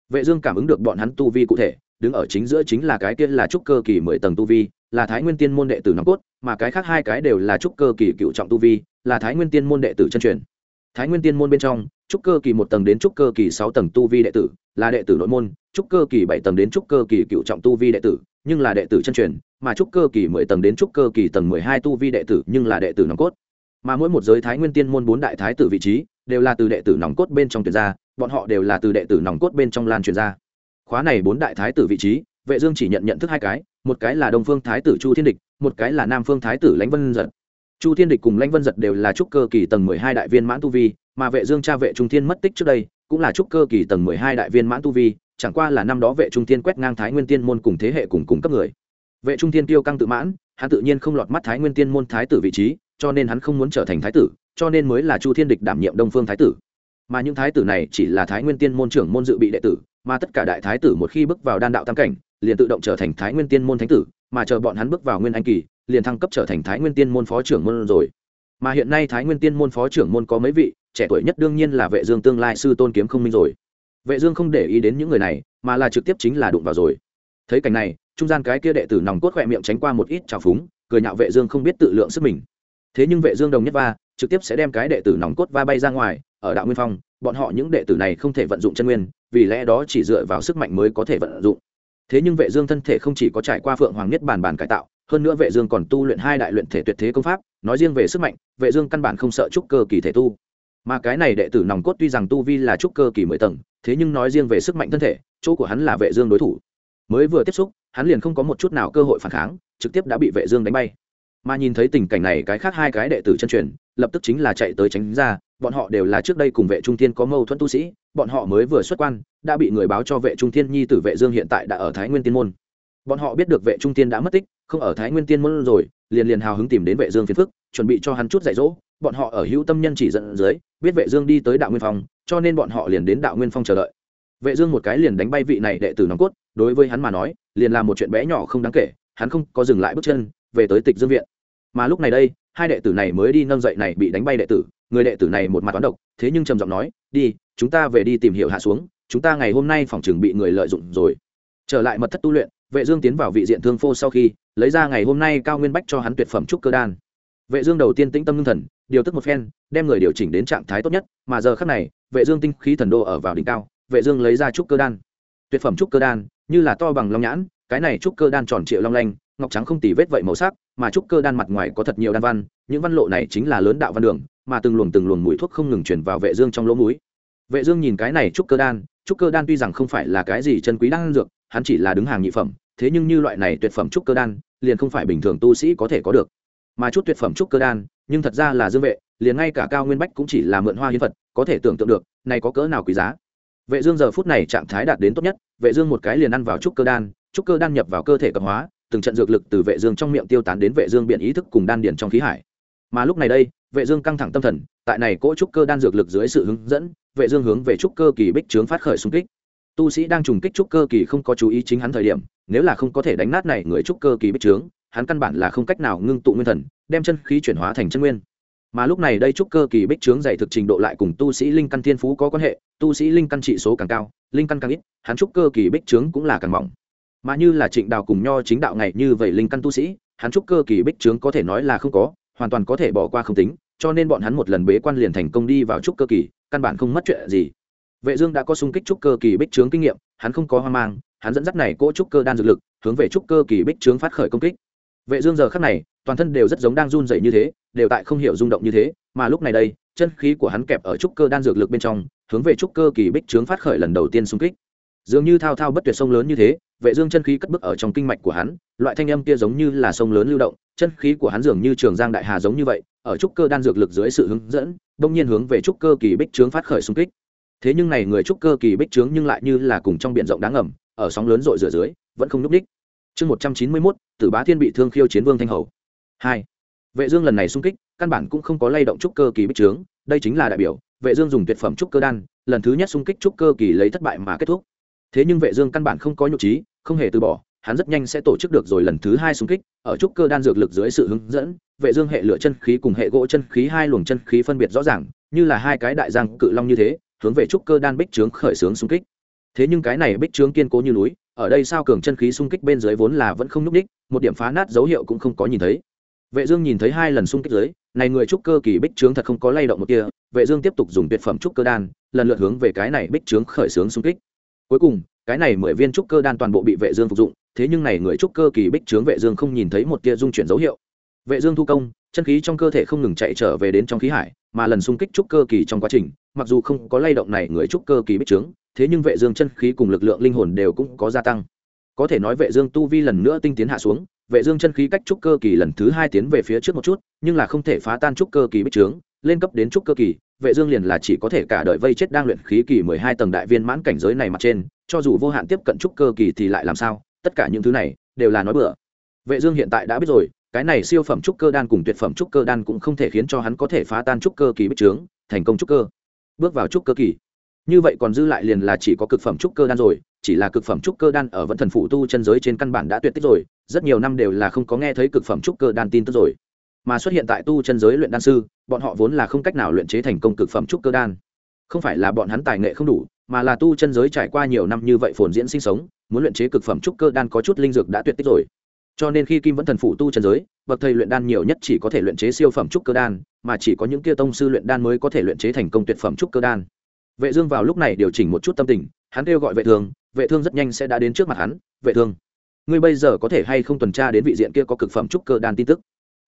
Vệ dương cảm ứng được bọn hắn tu vi cụ thể đứng ở chính giữa chính là cái kia là trúc cơ kỳ mười tầng tu vi, là thái nguyên tiên môn đệ tử nòng cốt, mà cái khác hai cái đều là trúc cơ kỳ cựu trọng tu vi, là thái nguyên tiên môn đệ tử chân truyền. Thái nguyên tiên môn bên trong, trúc cơ kỳ một tầng đến trúc cơ kỳ sáu tầng tu vi đệ tử, là đệ tử nội môn, trúc cơ kỳ bảy tầng đến trúc cơ kỳ cựu trọng tu vi đệ tử, nhưng là đệ tử chân truyền, mà trúc cơ kỳ mười tầng đến trúc cơ kỳ tầng mười hai tu vi đệ tử, nhưng là đệ tử nòng cốt. Mà mỗi một giới thái nguyên tiên môn bốn đại thái tử vị trí, đều là từ đệ tử nòng cốt bên trong tuyển ra, bọn họ đều là từ đệ tử nòng cốt bên trong lan truyền ra khóa này bốn đại thái tử vị trí, vệ dương chỉ nhận nhận thức hai cái, một cái là đông phương thái tử chu thiên địch, một cái là nam phương thái tử lãnh vân giật. Chu thiên địch cùng lãnh vân giật đều là trúc cơ kỳ tầng mười hai đại viên mãn tu vi, mà vệ dương cha vệ trung thiên mất tích trước đây, cũng là trúc cơ kỳ tầng mười hai đại viên mãn tu vi, chẳng qua là năm đó vệ trung thiên quét ngang thái nguyên tiên môn cùng thế hệ cùng cùng cấp người. Vệ trung thiên tiêu căng tự mãn, hắn tự nhiên không lọt mắt thái nguyên tiên môn thái tử vị trí, cho nên hắn không muốn trở thành thái tử, cho nên mới là chu thiên địch đảm nhiệm đông phương thái tử. Mà những thái tử này chỉ là thái nguyên tiên môn trưởng môn dự bị đệ tử mà tất cả đại thái tử một khi bước vào đan đạo tam cảnh, liền tự động trở thành thái nguyên tiên môn thánh tử, mà chờ bọn hắn bước vào nguyên anh kỳ, liền thăng cấp trở thành thái nguyên tiên môn phó trưởng môn rồi. Mà hiện nay thái nguyên tiên môn phó trưởng môn có mấy vị, trẻ tuổi nhất đương nhiên là vệ dương tương lai sư tôn kiếm không minh rồi. Vệ dương không để ý đến những người này, mà là trực tiếp chính là đụng vào rồi. Thấy cảnh này, trung gian cái kia đệ tử nòng cốt khoẹt miệng tránh qua một ít trào phúng, cười nhạo vệ dương không biết tự lượng sức mình. Thế nhưng vệ dương đồng nhất va, trực tiếp sẽ đem cái đệ tử nòng cốt va bay ra ngoài, ở đạo nguyên phong, bọn họ những đệ tử này không thể vận dụng chân nguyên vì lẽ đó chỉ dựa vào sức mạnh mới có thể vận dụng. Thế nhưng vệ dương thân thể không chỉ có trải qua phượng hoàng nhất bản bản cải tạo, hơn nữa vệ dương còn tu luyện hai đại luyện thể tuyệt thế công pháp, nói riêng về sức mạnh, vệ dương căn bản không sợ trúc cơ kỳ thể tu. Mà cái này đệ tử nòng cốt tuy rằng tu vi là trúc cơ kỳ mười tầng, thế nhưng nói riêng về sức mạnh thân thể, chỗ của hắn là vệ dương đối thủ. Mới vừa tiếp xúc, hắn liền không có một chút nào cơ hội phản kháng, trực tiếp đã bị vệ dương đánh bay. Mà nhìn thấy tình cảnh này cái khác hai cái đệ tử chân truyền, lập tức chính là chạy tới tránh ra bọn họ đều là trước đây cùng vệ trung thiên có mâu thuẫn tu sĩ, bọn họ mới vừa xuất quan, đã bị người báo cho vệ trung thiên nhi tử vệ dương hiện tại đã ở thái nguyên tiên môn. Bọn họ biết được vệ trung thiên đã mất tích, không ở thái nguyên tiên môn rồi, liền liền hào hứng tìm đến vệ dương phiền phức, chuẩn bị cho hắn chút dạy dỗ, bọn họ ở hữu tâm nhân chỉ dẫn dưới, biết vệ dương đi tới đạo nguyên phong, cho nên bọn họ liền đến đạo nguyên phong chờ đợi. Vệ dương một cái liền đánh bay vị này đệ tử nòng cốt, đối với hắn mà nói, liền là một chuyện bé nhỏ không đáng kể, hắn không có dừng lại bước chân, về tới tịch dương viện. Mà lúc này đây, hai đệ tử này mới đi nâng dậy này bị đánh bay đệ tử người đệ tử này một mặt toán độc, thế nhưng trầm giọng nói, đi, chúng ta về đi tìm hiểu hạ xuống, chúng ta ngày hôm nay phòng trường bị người lợi dụng rồi. Trở lại mật thất tu luyện, vệ dương tiến vào vị diện thương phô sau khi, lấy ra ngày hôm nay cao nguyên bách cho hắn tuyệt phẩm trúc cơ đan. Vệ dương đầu tiên tĩnh tâm ngưng thần, điều tức một phen, đem người điều chỉnh đến trạng thái tốt nhất, mà giờ khắc này, vệ dương tinh khí thần đô ở vào đỉnh cao, vệ dương lấy ra trúc cơ đan. Tuyệt phẩm trúc cơ đan, như là to bằng long nhãn, cái này trúc cơ đan tròn trịa long lanh, ngọc trắng không tì vết vậy màu sắc, mà trúc cơ đan mặt ngoài có thật nhiều đan văn, những văn lộ này chính là lớn đạo văn đường mà từng luồng từng luồng mũi thuốc không ngừng chuyển vào vệ dương trong lỗ mũi. Vệ dương nhìn cái này trúc cơ đan, trúc cơ đan tuy rằng không phải là cái gì chân quý đan dược, hắn chỉ là đứng hàng nhị phẩm, thế nhưng như loại này tuyệt phẩm trúc cơ đan, liền không phải bình thường tu sĩ có thể có được. Mà chút tuyệt phẩm trúc cơ đan, nhưng thật ra là dương vệ, liền ngay cả cao nguyên bách cũng chỉ là mượn hoa hiến vật có thể tưởng tượng được, này có cỡ nào quý giá. Vệ dương giờ phút này trạng thái đạt đến tốt nhất, vệ dương một cái liền ăn vào trúc cơ đan, trúc cơ đan nhập vào cơ thể cập hóa, từng trận dược lực từ vệ dương trong miệng tiêu tán đến vệ dương biện ý thức cùng đan điển trong khí hải. Mà lúc này đây vệ dương căng thẳng tâm thần, tại này cỗ trúc cơ đan dược lực dưới sự hướng dẫn, vệ dương hướng về trúc cơ kỳ bích trướng phát khởi xung kích. Tu sĩ đang trùng kích trúc cơ kỳ không có chú ý chính hắn thời điểm, nếu là không có thể đánh nát này người trúc cơ kỳ bích trướng hắn căn bản là không cách nào ngưng tụ nguyên thần, đem chân khí chuyển hóa thành chân nguyên. Mà lúc này đây trúc cơ kỳ bích trướng dày thực trình độ lại cùng tu sĩ linh căn thiên phú có quan hệ, tu sĩ linh căn trị số càng cao, linh căn càng ít, hắn trúc cơ kỳ bích trướng cũng là càng mỏng. Mà như là trịnh đào cùng nho chính đạo ngày như vậy linh căn tu sĩ, hắn trúc cơ kỳ bích trướng có thể nói là không có, hoàn toàn có thể bỏ qua không tính cho nên bọn hắn một lần bế quan liền thành công đi vào trúc cơ kỳ, căn bản không mất chuyện gì. Vệ dương đã có xung kích trúc cơ kỳ bích trướng kinh nghiệm, hắn không có hoang mang, hắn dẫn dắt này cỗ trúc cơ đan dược lực, hướng về trúc cơ kỳ bích trướng phát khởi công kích. Vệ dương giờ khắc này, toàn thân đều rất giống đang run rẩy như thế, đều tại không hiểu rung động như thế, mà lúc này đây, chân khí của hắn kẹp ở trúc cơ đan dược lực bên trong, hướng về trúc cơ kỳ bích trướng phát khởi lần đầu tiên xung kích. Dường như thao thao bất tuyệt sông lớn như thế, vệ dương chân khí cất bước ở trong kinh mạch của hắn, loại thanh âm kia giống như là sông lớn lưu động, chân khí của hắn dường như trường giang đại hà giống như vậy ở trúc cơ đan dược lực dưới sự hướng dẫn, đông nhiên hướng về trúc cơ kỳ bích trướng phát khởi xung kích. Thế nhưng này người trúc cơ kỳ bích trướng nhưng lại như là cùng trong biển rộng đáng ngầm, ở sóng lớn rội rửa dưới, vẫn không núp đích. Chương một trăm chín mươi mốt, tử bá thiên bị thương khiêu chiến vương thanh hầu. Hai. Vệ dương lần này xung kích, căn bản cũng không có lay động trúc cơ kỳ bích trướng, đây chính là đại biểu, vệ dương dùng tuyệt phẩm trúc cơ đan, lần thứ nhất xung kích trúc cơ kỳ lấy thất bại mà kết thúc. Thế nhưng vệ dương căn bản không có nhục trí, không hề từ bỏ hắn rất nhanh sẽ tổ chức được rồi lần thứ hai xung kích, ở trúc cơ đan dược lực dưới sự hướng dẫn, vệ dương hệ lửa chân khí cùng hệ gỗ chân khí hai luồng chân khí phân biệt rõ ràng, như là hai cái đại giang cự long như thế, hướng về trúc cơ đan bích trướng khởi sướng xung kích. Thế nhưng cái này bích trướng kiên cố như núi, ở đây sao cường chân khí xung kích bên dưới vốn là vẫn không nhúc đích một điểm phá nát dấu hiệu cũng không có nhìn thấy. Vệ dương nhìn thấy hai lần xung kích dưới, này người trúc cơ kỳ bích trướng thật không có lay động một tia vệ dương tiếp tục dùng tuyệt phẩm trúc cơ đan, lần lượt hướng về cái này bích trướng khởi sướng xung kích. Cuối cùng, cái này mười viên trúc cơ đan toàn bộ bị vệ dương phục dụng thế nhưng này người trúc cơ kỳ bích trướng vệ dương không nhìn thấy một tia dung chuyển dấu hiệu. Vệ dương thu công, chân khí trong cơ thể không ngừng chạy trở về đến trong khí hải, mà lần xung kích trúc cơ kỳ trong quá trình, mặc dù không có lay động này người trúc cơ kỳ bích trướng, thế nhưng vệ dương chân khí cùng lực lượng linh hồn đều cũng có gia tăng. Có thể nói vệ dương tu vi lần nữa tinh tiến hạ xuống, vệ dương chân khí cách trúc cơ kỳ lần thứ hai tiến về phía trước một chút, nhưng là không thể phá tan trúc cơ kỳ bích trướng, lên cấp đến trúc cơ kỳ, vệ dương liền là chỉ có thể cả đời vây chết đang luyện khí kỳ 12 tầng đại viên mãn cảnh giới này mặt trên, cho dù vô hạn tiếp cận trúc cơ kỳ thì lại làm sao? Tất cả những thứ này đều là nói bừa. Vệ dương hiện tại đã biết rồi, cái này siêu phẩm trúc cơ đan cùng tuyệt phẩm trúc cơ đan cũng không thể khiến cho hắn có thể phá tan trúc cơ kỳ bích trướng, thành công trúc cơ. Bước vào trúc cơ kỳ. Như vậy còn dư lại liền là chỉ có cực phẩm trúc cơ đan rồi, chỉ là cực phẩm trúc cơ đan ở vẫn thần phụ tu chân giới trên căn bản đã tuyệt tích rồi, rất nhiều năm đều là không có nghe thấy cực phẩm trúc cơ đan tin tức rồi. Mà xuất hiện tại tu chân giới luyện đan sư, bọn họ vốn là không cách nào luyện chế thành công cực phẩm trúc cơ đan. Không phải là bọn hắn tài nghệ không đủ mà là tu chân giới trải qua nhiều năm như vậy phồn diễn sinh sống, muốn luyện chế cực phẩm trúc cơ đan có chút linh dược đã tuyệt tích rồi. Cho nên khi kim vẫn thần phụ tu chân giới, bậc thầy luyện đan nhiều nhất chỉ có thể luyện chế siêu phẩm trúc cơ đan, mà chỉ có những kia tông sư luyện đan mới có thể luyện chế thành công tuyệt phẩm trúc cơ đan. Vệ dương vào lúc này điều chỉnh một chút tâm tình, hắn kêu gọi vệ thương vệ thương rất nhanh sẽ đã đến trước mặt hắn, vệ thương. Ngươi bây giờ có thể hay không tuần tra đến vị diện kia có cực phẩm trúc cơ đan tin tức?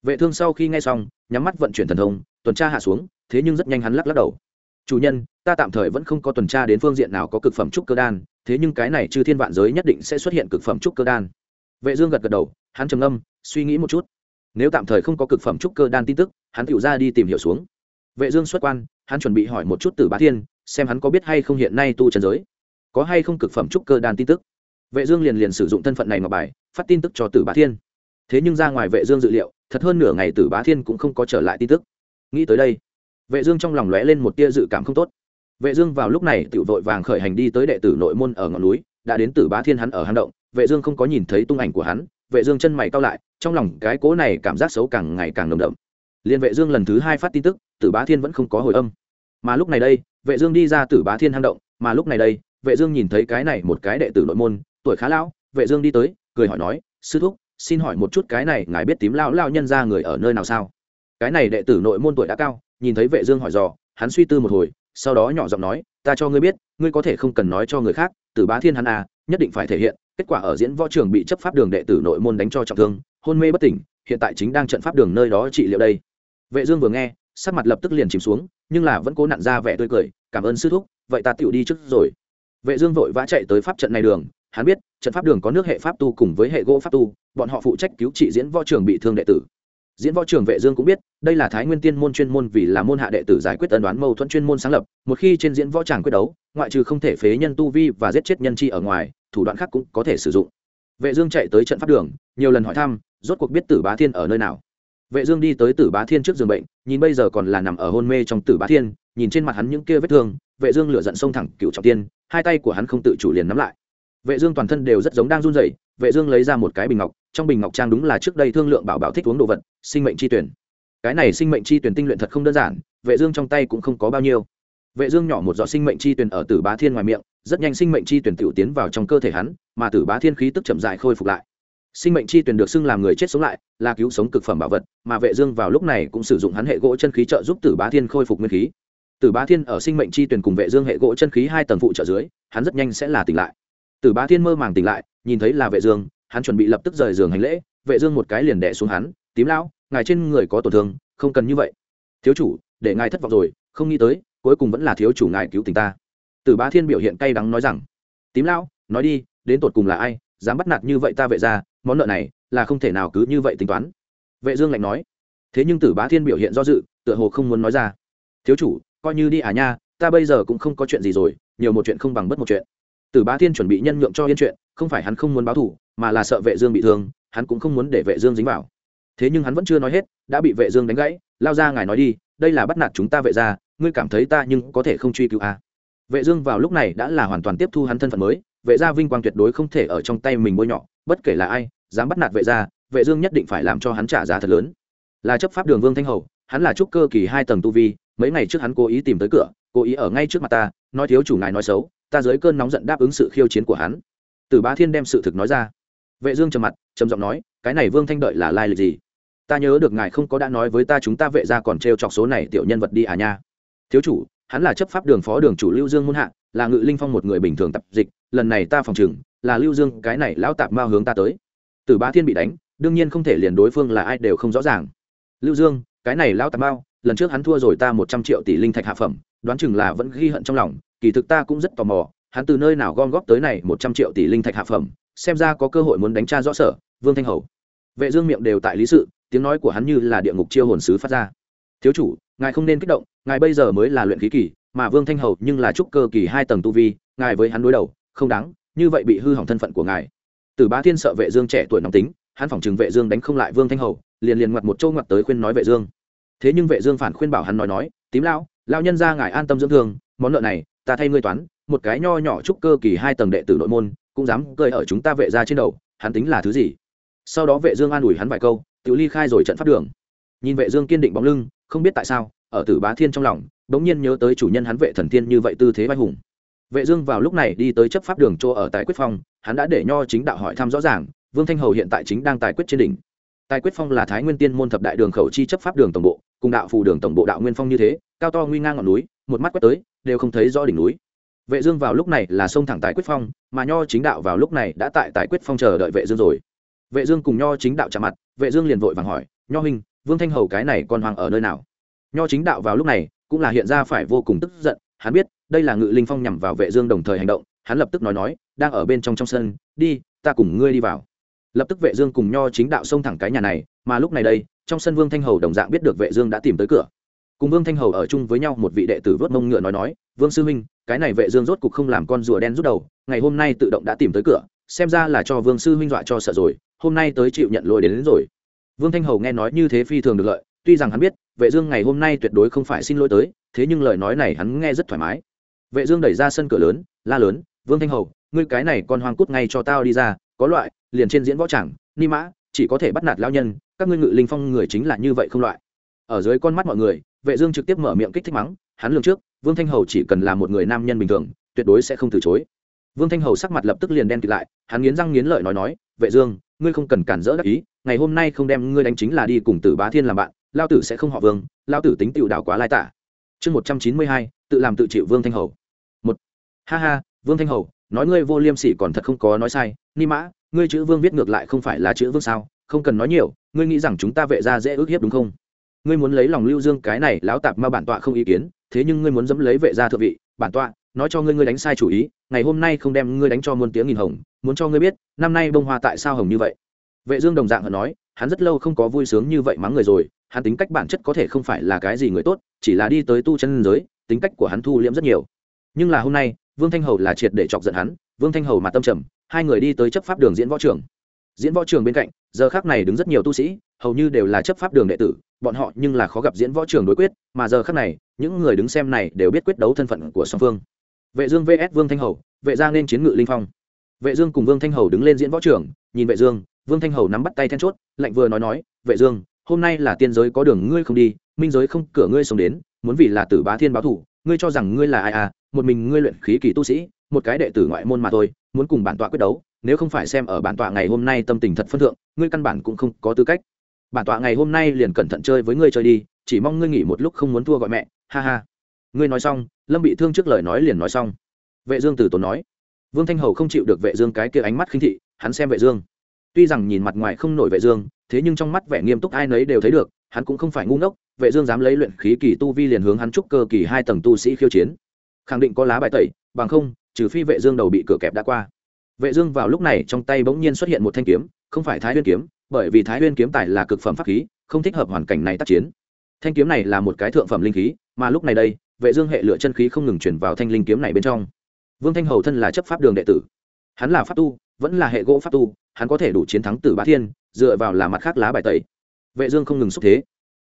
Vệ thương sau khi nghe xong, nhắm mắt vận chuyển thần thông, tuần tra hạ xuống, thế nhưng rất nhanh hắn lắc lắc đầu chủ nhân, ta tạm thời vẫn không có tuần tra đến phương diện nào có cực phẩm trúc cơ đan, thế nhưng cái này chư thiên vạn giới nhất định sẽ xuất hiện cực phẩm trúc cơ đan. Vệ dương gật gật đầu, hắn trầm ngâm, suy nghĩ một chút. Nếu tạm thời không có cực phẩm trúc cơ đan tin tức, hắn tự ra đi tìm hiểu xuống. Vệ dương xuất quan, hắn chuẩn bị hỏi một chút từ bá thiên, xem hắn có biết hay không hiện nay tu chân giới. Có hay không cực phẩm trúc cơ đan tin tức? Vệ dương liền liền sử dụng thân phận này ngọc bài, phát tin tức cho tử bá thiên. Thế nhưng ra ngoài vệ dương dự liệu, thật hơn nửa ngày tử bá thiên cũng không có trở lại tin tức. Nghĩ tới đây vệ dương trong lòng lóe lên một tia dự cảm không tốt. Vệ dương vào lúc này tự vội vàng khởi hành đi tới đệ tử nội môn ở ngọn núi, đã đến tử bá thiên hắn ở hang động, vệ dương không có nhìn thấy tung ảnh của hắn, vệ dương chân mày cau lại, trong lòng cái cố này cảm giác xấu càng ngày càng nồng đậm. Liên vệ dương lần thứ hai phát tin tức, tử bá thiên vẫn không có hồi âm. Mà lúc này đây, vệ dương đi ra tử bá thiên hang động, mà lúc này đây, vệ dương nhìn thấy cái này một cái đệ tử nội môn, tuổi khá lão, vệ dương đi tới, cười hỏi nói, sư thúc, xin hỏi một chút cái này ngài biết tím lão lão nhân gia người ở nơi nào sao? Cái này đệ tử nội môn tuổi đã cao nhìn thấy vệ dương hỏi dò, hắn suy tư một hồi, sau đó nhỏ giọng nói, ta cho ngươi biết, ngươi có thể không cần nói cho người khác, tử bá thiên hắn à nhất định phải thể hiện, kết quả ở diễn võ trường bị chấp pháp đường đệ tử nội môn đánh cho trọng thương, hôn mê bất tỉnh, hiện tại chính đang trận pháp đường nơi đó trị liệu đây. Vệ dương vừa nghe, sắc mặt lập tức liền chìm xuống, nhưng là vẫn cố nặn ra vẻ tươi cười, cảm ơn sư thúc, vậy ta tiểu đi trước rồi. Vệ dương vội vã chạy tới pháp trận này đường, hắn biết, trận pháp đường có nước hệ pháp tu cùng với hệ gỗ pháp tu, bọn họ phụ trách cứu trị diễn võ trường bị thương đệ tử diễn võ trường vệ dương cũng biết, đây là thái nguyên tiên môn chuyên môn vì là môn hạ đệ tử giải quyết ân đoán mâu thuẫn chuyên môn sáng lập, một khi trên diễn võ tràng quyết đấu, ngoại trừ không thể phế nhân tu vi và giết chết nhân chi ở ngoài, thủ đoạn khác cũng có thể sử dụng. Vệ dương chạy tới trận pháp đường, nhiều lần hỏi thăm, rốt cuộc biết tử bá thiên ở nơi nào. Vệ dương đi tới tử bá thiên trước giường bệnh, nhìn bây giờ còn là nằm ở hôn mê trong tử bá thiên, nhìn trên mặt hắn những kia vết thương, vệ dương lửa giận sông thẳng cựu trọng tiên, hai tay của hắn không tự chủ liền nắm lại vệ dương toàn thân đều rất giống đang run rẩy, vệ dương lấy ra một cái bình ngọc, trong bình ngọc trang đúng là trước đây thương lượng bảo bảo thích uống đồ vật, sinh mệnh chi tuyển. Cái này sinh mệnh chi tuyển tinh luyện thật không đơn giản, vệ dương trong tay cũng không có bao nhiêu. Vệ dương nhỏ một giọt sinh mệnh chi tuyển ở tử bá thiên ngoài miệng, rất nhanh sinh mệnh chi tuyển tiểu tiến vào trong cơ thể hắn, mà tử bá thiên khí tức chậm rãi khôi phục lại. Sinh mệnh chi tuyển được xưng làm người chết sống lại, là cứu sống cực phẩm bảo vật, mà vệ dương vào lúc này cũng sử dụng hắn hệ gỗ chân khí trợ giúp tử bá thiên khôi phục nguyên khí. Tử bá thiên ở sinh mệnh chi tuyển cùng vệ dương hệ gỗ chân khí hai tầng phụ trợ dưới, hắn rất nhanh sẽ là tỉnh lại tử bá thiên mơ màng tỉnh lại nhìn thấy là vệ dương hắn chuẩn bị lập tức rời giường hành lễ vệ dương một cái liền đè xuống hắn tím lão ngài trên người có tổn thương không cần như vậy. Thiếu chủ để ngài thất vọng rồi không nghĩ tới cuối cùng vẫn là thiếu chủ ngài cứu tình ta. Tử bá thiên biểu hiện cay đắng nói rằng tím lão nói đi đến tột cùng là ai dám bắt nạt như vậy ta vệ gia, món nợ này là không thể nào cứ như vậy tính toán. Vệ dương lạnh nói. Thế nhưng tử bá thiên biểu hiện do dự tựa hồ không muốn nói ra. Thiếu chủ coi như đi à nha ta bây giờ cũng không có chuyện gì rồi nhiều một chuyện không bằng bất một chuyện tử bá thiên chuẩn bị nhân nhượng cho yên chuyện không phải hắn không muốn báo thù mà là sợ vệ dương bị thương hắn cũng không muốn để vệ dương dính vào thế nhưng hắn vẫn chưa nói hết đã bị vệ dương đánh gãy lao ra ngài nói đi đây là bắt nạt chúng ta vệ gia, ngươi cảm thấy ta nhưng có thể không truy cứu à. vệ dương vào lúc này đã là hoàn toàn tiếp thu hắn thân phận mới vệ gia vinh quang tuyệt đối không thể ở trong tay mình bôi nhọ bất kể là ai dám bắt nạt vệ gia vệ dương nhất định phải làm cho hắn trả giá thật lớn là chấp pháp đường vương thanh hầu hắn là trúc cơ kỳ hai tầng tu vi mấy ngày trước hắn cố ý tìm tới cửa cố ý ở ngay trước mặt ta nói thiếu chủ ngài nói xấu ta dưới cơn nóng giận đáp ứng sự khiêu chiến của hắn. Tử bá thiên đem sự thực nói ra. Vệ dương trầm mặt trầm giọng nói cái này vương thanh đợi là lai lịch gì? Ta nhớ được ngài không có đã nói với ta chúng ta vệ gia còn treo chọc số này tiểu nhân vật đi à nha. Thiếu chủ hắn là chấp pháp đường phó đường chủ lưu dương muôn hạ là ngự linh phong một người bình thường tập dịch lần này ta phòng trường, là lưu dương cái này lão tạp mao hướng ta tới. Tử bá thiên bị đánh đương nhiên không thể liền đối phương là ai đều không rõ ràng. Lưu dương cái này lão tạp mao lần trước hắn thua rồi ta một trăm triệu tỷ linh thạch hạ phẩm đoán chừng là vẫn ghi hận trong lòng, kỳ thực ta cũng rất tò mò, hắn từ nơi nào gom góp tới này một trăm triệu tỷ linh thạch hạ phẩm, xem ra có cơ hội muốn đánh tra rõ sở, vương thanh hầu. Vệ dương miệng đều tại lý sự, tiếng nói của hắn như là địa ngục chiêu hồn sứ phát ra. Thiếu chủ, ngài không nên kích động, ngài bây giờ mới là luyện khí kỳ, mà vương thanh hầu nhưng là trúc cơ kỳ hai tầng tu vi, ngài với hắn đối đầu, không đáng, như vậy bị hư hỏng thân phận của ngài. Từ bá thiên sợ vệ dương trẻ tuổi nóng tính, hắn phỏng chừng vệ dương đánh không lại vương thanh hầu, liền liền ngoặt một châu ngoặt tới khuyên nói vệ dương. Thế nhưng vệ dương phản khuyên bảo hắn nói nói, tím lão lão nhân gia ngài an tâm dưỡng thương, món nợ này, ta thay ngươi toán, một cái nho nhỏ trúc cơ kỳ hai tầng đệ tử nội môn, cũng dám cười ở chúng ta vệ gia trên đầu, hắn tính là thứ gì? Sau đó vệ dương an ủi hắn vài câu tự ly khai rồi trận phát đường. Nhìn vệ dương kiên định bóng lưng, không biết tại sao, ở tử bá thiên trong lòng đống nhiên nhớ tới chủ nhân hắn vệ thần thiên như vậy tư thế vai hùng. Vệ dương vào lúc này đi tới chấp pháp đường chỗ ở tại quyết phong, hắn đã để nho chính đạo hỏi thăm rõ ràng, vương thanh hầu hiện tại chính đang tài quyết trên đỉnh. Tài quyết phong là thái nguyên tiên môn thập đại đường khẩu chi chấp pháp đường tổng bộ cùng đạo phù đường tổng bộ đạo nguyên phong như thế, cao to nguy ngang ngọn núi, một mắt quét tới, đều không thấy rõ đỉnh núi. Vệ dương vào lúc này là sông thẳng tài quyết phong, mà nho chính đạo vào lúc này đã tại tài quyết phong chờ đợi vệ dương rồi. Vệ dương cùng nho chính đạo chạm mặt, vệ dương liền vội vàng hỏi, nho huynh, vương thanh hầu cái này còn hoàng ở nơi nào? Nho chính đạo vào lúc này cũng là hiện ra phải vô cùng tức giận, hắn biết đây là ngự linh phong nhằm vào vệ dương đồng thời hành động, hắn lập tức nói nói, đang ở bên trong trong sân, đi, ta cùng ngươi đi vào. Lập tức vệ dương cùng nho chính đạo xông thẳng cái nhà này, mà lúc này đây trong sân vương thanh hầu đồng dạng biết được vệ dương đã tìm tới cửa. Cùng vương thanh hầu ở chung với nhau một vị đệ tử vớt mông ngựa nói nói vương sư minh cái này vệ dương rốt cục không làm con rùa đen rút đầu ngày hôm nay tự động đã tìm tới cửa xem ra là cho vương sư minh dọa cho sợ rồi hôm nay tới chịu nhận lỗi đến, đến rồi. Vương thanh hầu nghe nói như thế phi thường được lợi tuy rằng hắn biết vệ dương ngày hôm nay tuyệt đối không phải xin lỗi tới thế nhưng lời nói này hắn nghe rất thoải mái. Vệ dương đẩy ra sân cửa lớn la lớn vương thanh hầu ngươi cái này con hoang cút ngay cho tao đi ra có loại liền trên diễn võ chẳng ni mã chỉ có thể bắt nạt lão nhân các ngươi ngự linh phong người chính là như vậy không loại. Ở dưới con mắt mọi người, vệ dương trực tiếp mở miệng kích thích mắng, hắn lường trước, vương thanh hầu chỉ cần là một người nam nhân bình thường, tuyệt đối sẽ không từ chối. Vương thanh hầu sắc mặt lập tức liền đen kịt lại, hắn nghiến răng nghiến lợi nói nói, vệ dương, ngươi không cần cản rỡ đắc ý, ngày hôm nay không đem ngươi đánh chính là đi cùng tử bá thiên làm bạn, lao tử sẽ không họ vương, lao tử tính tiểu đạo quá lai tả. Chương một trăm chín mươi hai, tự làm tự chịu vương thanh hầu. Một. Ha ha, vương thanh hầu, nói ngươi vô liêm sỉ còn thật không có nói sai, ni mã, ngươi chữ vương viết ngược lại không phải là chữ vương sao? Không cần nói nhiều, ngươi nghĩ rằng chúng ta vệ ra dễ ước hiếp đúng không? Ngươi muốn lấy lòng lưu dương cái này lão tạp mà bản tọa không ý kiến, thế nhưng ngươi muốn dẫm lấy vệ gia thượng vị, bản tọa, nói cho ngươi ngươi đánh sai chủ ý, ngày hôm nay không đem ngươi đánh cho muôn tiếng nghìn hồng, muốn cho ngươi biết, năm nay bông hoa tại sao hồng như vậy? Vệ dương đồng dạng hận nói, hắn rất lâu không có vui sướng như vậy mắng người rồi, hắn tính cách bản chất có thể không phải là cái gì người tốt, chỉ là đi tới tu chân giới, tính cách của hắn thu liễm rất nhiều. Nhưng là hôm nay, vương thanh hầu là triệt để chọc giận hắn, vương thanh hầu mà tâm trầm, hai người đi tới chấp pháp đường diễn võ trường diễn võ trường bên cạnh, giờ khác này đứng rất nhiều tu sĩ, hầu như đều là chấp pháp đường đệ tử, bọn họ nhưng là khó gặp diễn võ trường đối quyết, mà giờ khác này, những người đứng xem này đều biết quyết đấu thân phận của song phương. Vệ dương vs vương thanh hầu, vệ giang nên chiến ngự linh phong. Vệ dương cùng vương thanh hầu đứng lên diễn võ trường, nhìn vệ dương, vương thanh hầu nắm bắt tay then chốt, lạnh vừa nói nói, vệ dương, hôm nay là tiên giới có đường ngươi không đi, minh giới không, cửa ngươi sống đến, muốn vì là tử bá thiên báo thủ, ngươi cho rằng ngươi là ai à một mình ngươi luyện khí kỳ tu sĩ, một cái đệ tử ngoại môn mà thôi, muốn cùng bản tọa quyết đấu nếu không phải xem ở bản tọa ngày hôm nay tâm tình thật phân thượng, ngươi căn bản cũng không có tư cách. Bản tọa ngày hôm nay liền cẩn thận chơi với ngươi chơi đi, chỉ mong ngươi nghỉ một lúc không muốn thua gọi mẹ, ha ha. Ngươi nói xong, lâm bị thương trước lời nói liền nói xong. Vệ dương từ tốn nói. Vương thanh hầu không chịu được vệ dương cái kia ánh mắt khinh thị, hắn xem vệ dương. Tuy rằng nhìn mặt ngoài không nổi vệ dương, thế nhưng trong mắt vẻ nghiêm túc ai nấy đều thấy được, hắn cũng không phải ngu ngốc, vệ dương dám lấy luyện khí kỳ tu vi liền hướng hắn trúc cơ kỳ hai tầng tu sĩ khiêu chiến. Khẳng định có lá bài tẩy, bằng không, trừ phi vệ dương đầu bị cửa kẹp đã qua vệ dương vào lúc này trong tay bỗng nhiên xuất hiện một thanh kiếm, không phải thái nguyên kiếm, bởi vì thái nguyên kiếm tài là cực phẩm pháp khí, không thích hợp hoàn cảnh này tác chiến. Thanh kiếm này là một cái thượng phẩm linh khí, mà lúc này đây, vệ dương hệ lựa chân khí không ngừng truyền vào thanh linh kiếm này bên trong. Vương thanh hầu thân là chấp pháp đường đệ tử. Hắn là pháp tu, vẫn là hệ gỗ pháp tu, hắn có thể đủ chiến thắng tử bá thiên, dựa vào là mặt khác lá bài tẩy. Vệ dương không ngừng xúc thế.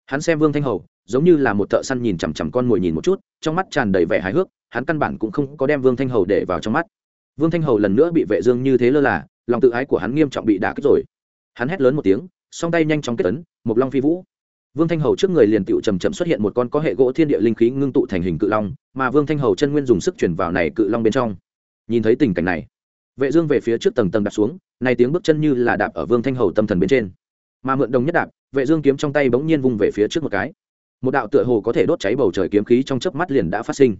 Hắn xem vương thanh hầu, giống như là một thợ săn nhìn chằm chằm con mồi nhìn một chút, trong mắt tràn đầy vẻ hài hước, hắn căn bản cũng không có đem vương thanh hầu để vào trong mắt vương thanh hầu lần nữa bị vệ dương như thế lơ là, lòng tự ái của hắn nghiêm trọng bị đả kích rồi. Hắn hét lớn một tiếng, song tay nhanh chóng kết ấn, một long phi vũ. Vương thanh hầu trước người liền tựu chầm chậm xuất hiện một con có hệ gỗ thiên địa linh khí ngưng tụ thành hình cự long, mà vương thanh hầu chân nguyên dùng sức chuyển vào này cự long bên trong. Nhìn thấy tình cảnh này, vệ dương về phía trước tầng tầng đạp xuống này tiếng bước chân như là đạp ở vương thanh hầu tâm thần bên trên. Mà mượn đồng nhất đạp, vệ dương kiếm trong tay bỗng nhiên vung về phía trước một cái. Một đạo tựa hồ có thể đốt cháy bầu trời kiếm khí trong chớp mắt liền đã phát sinh.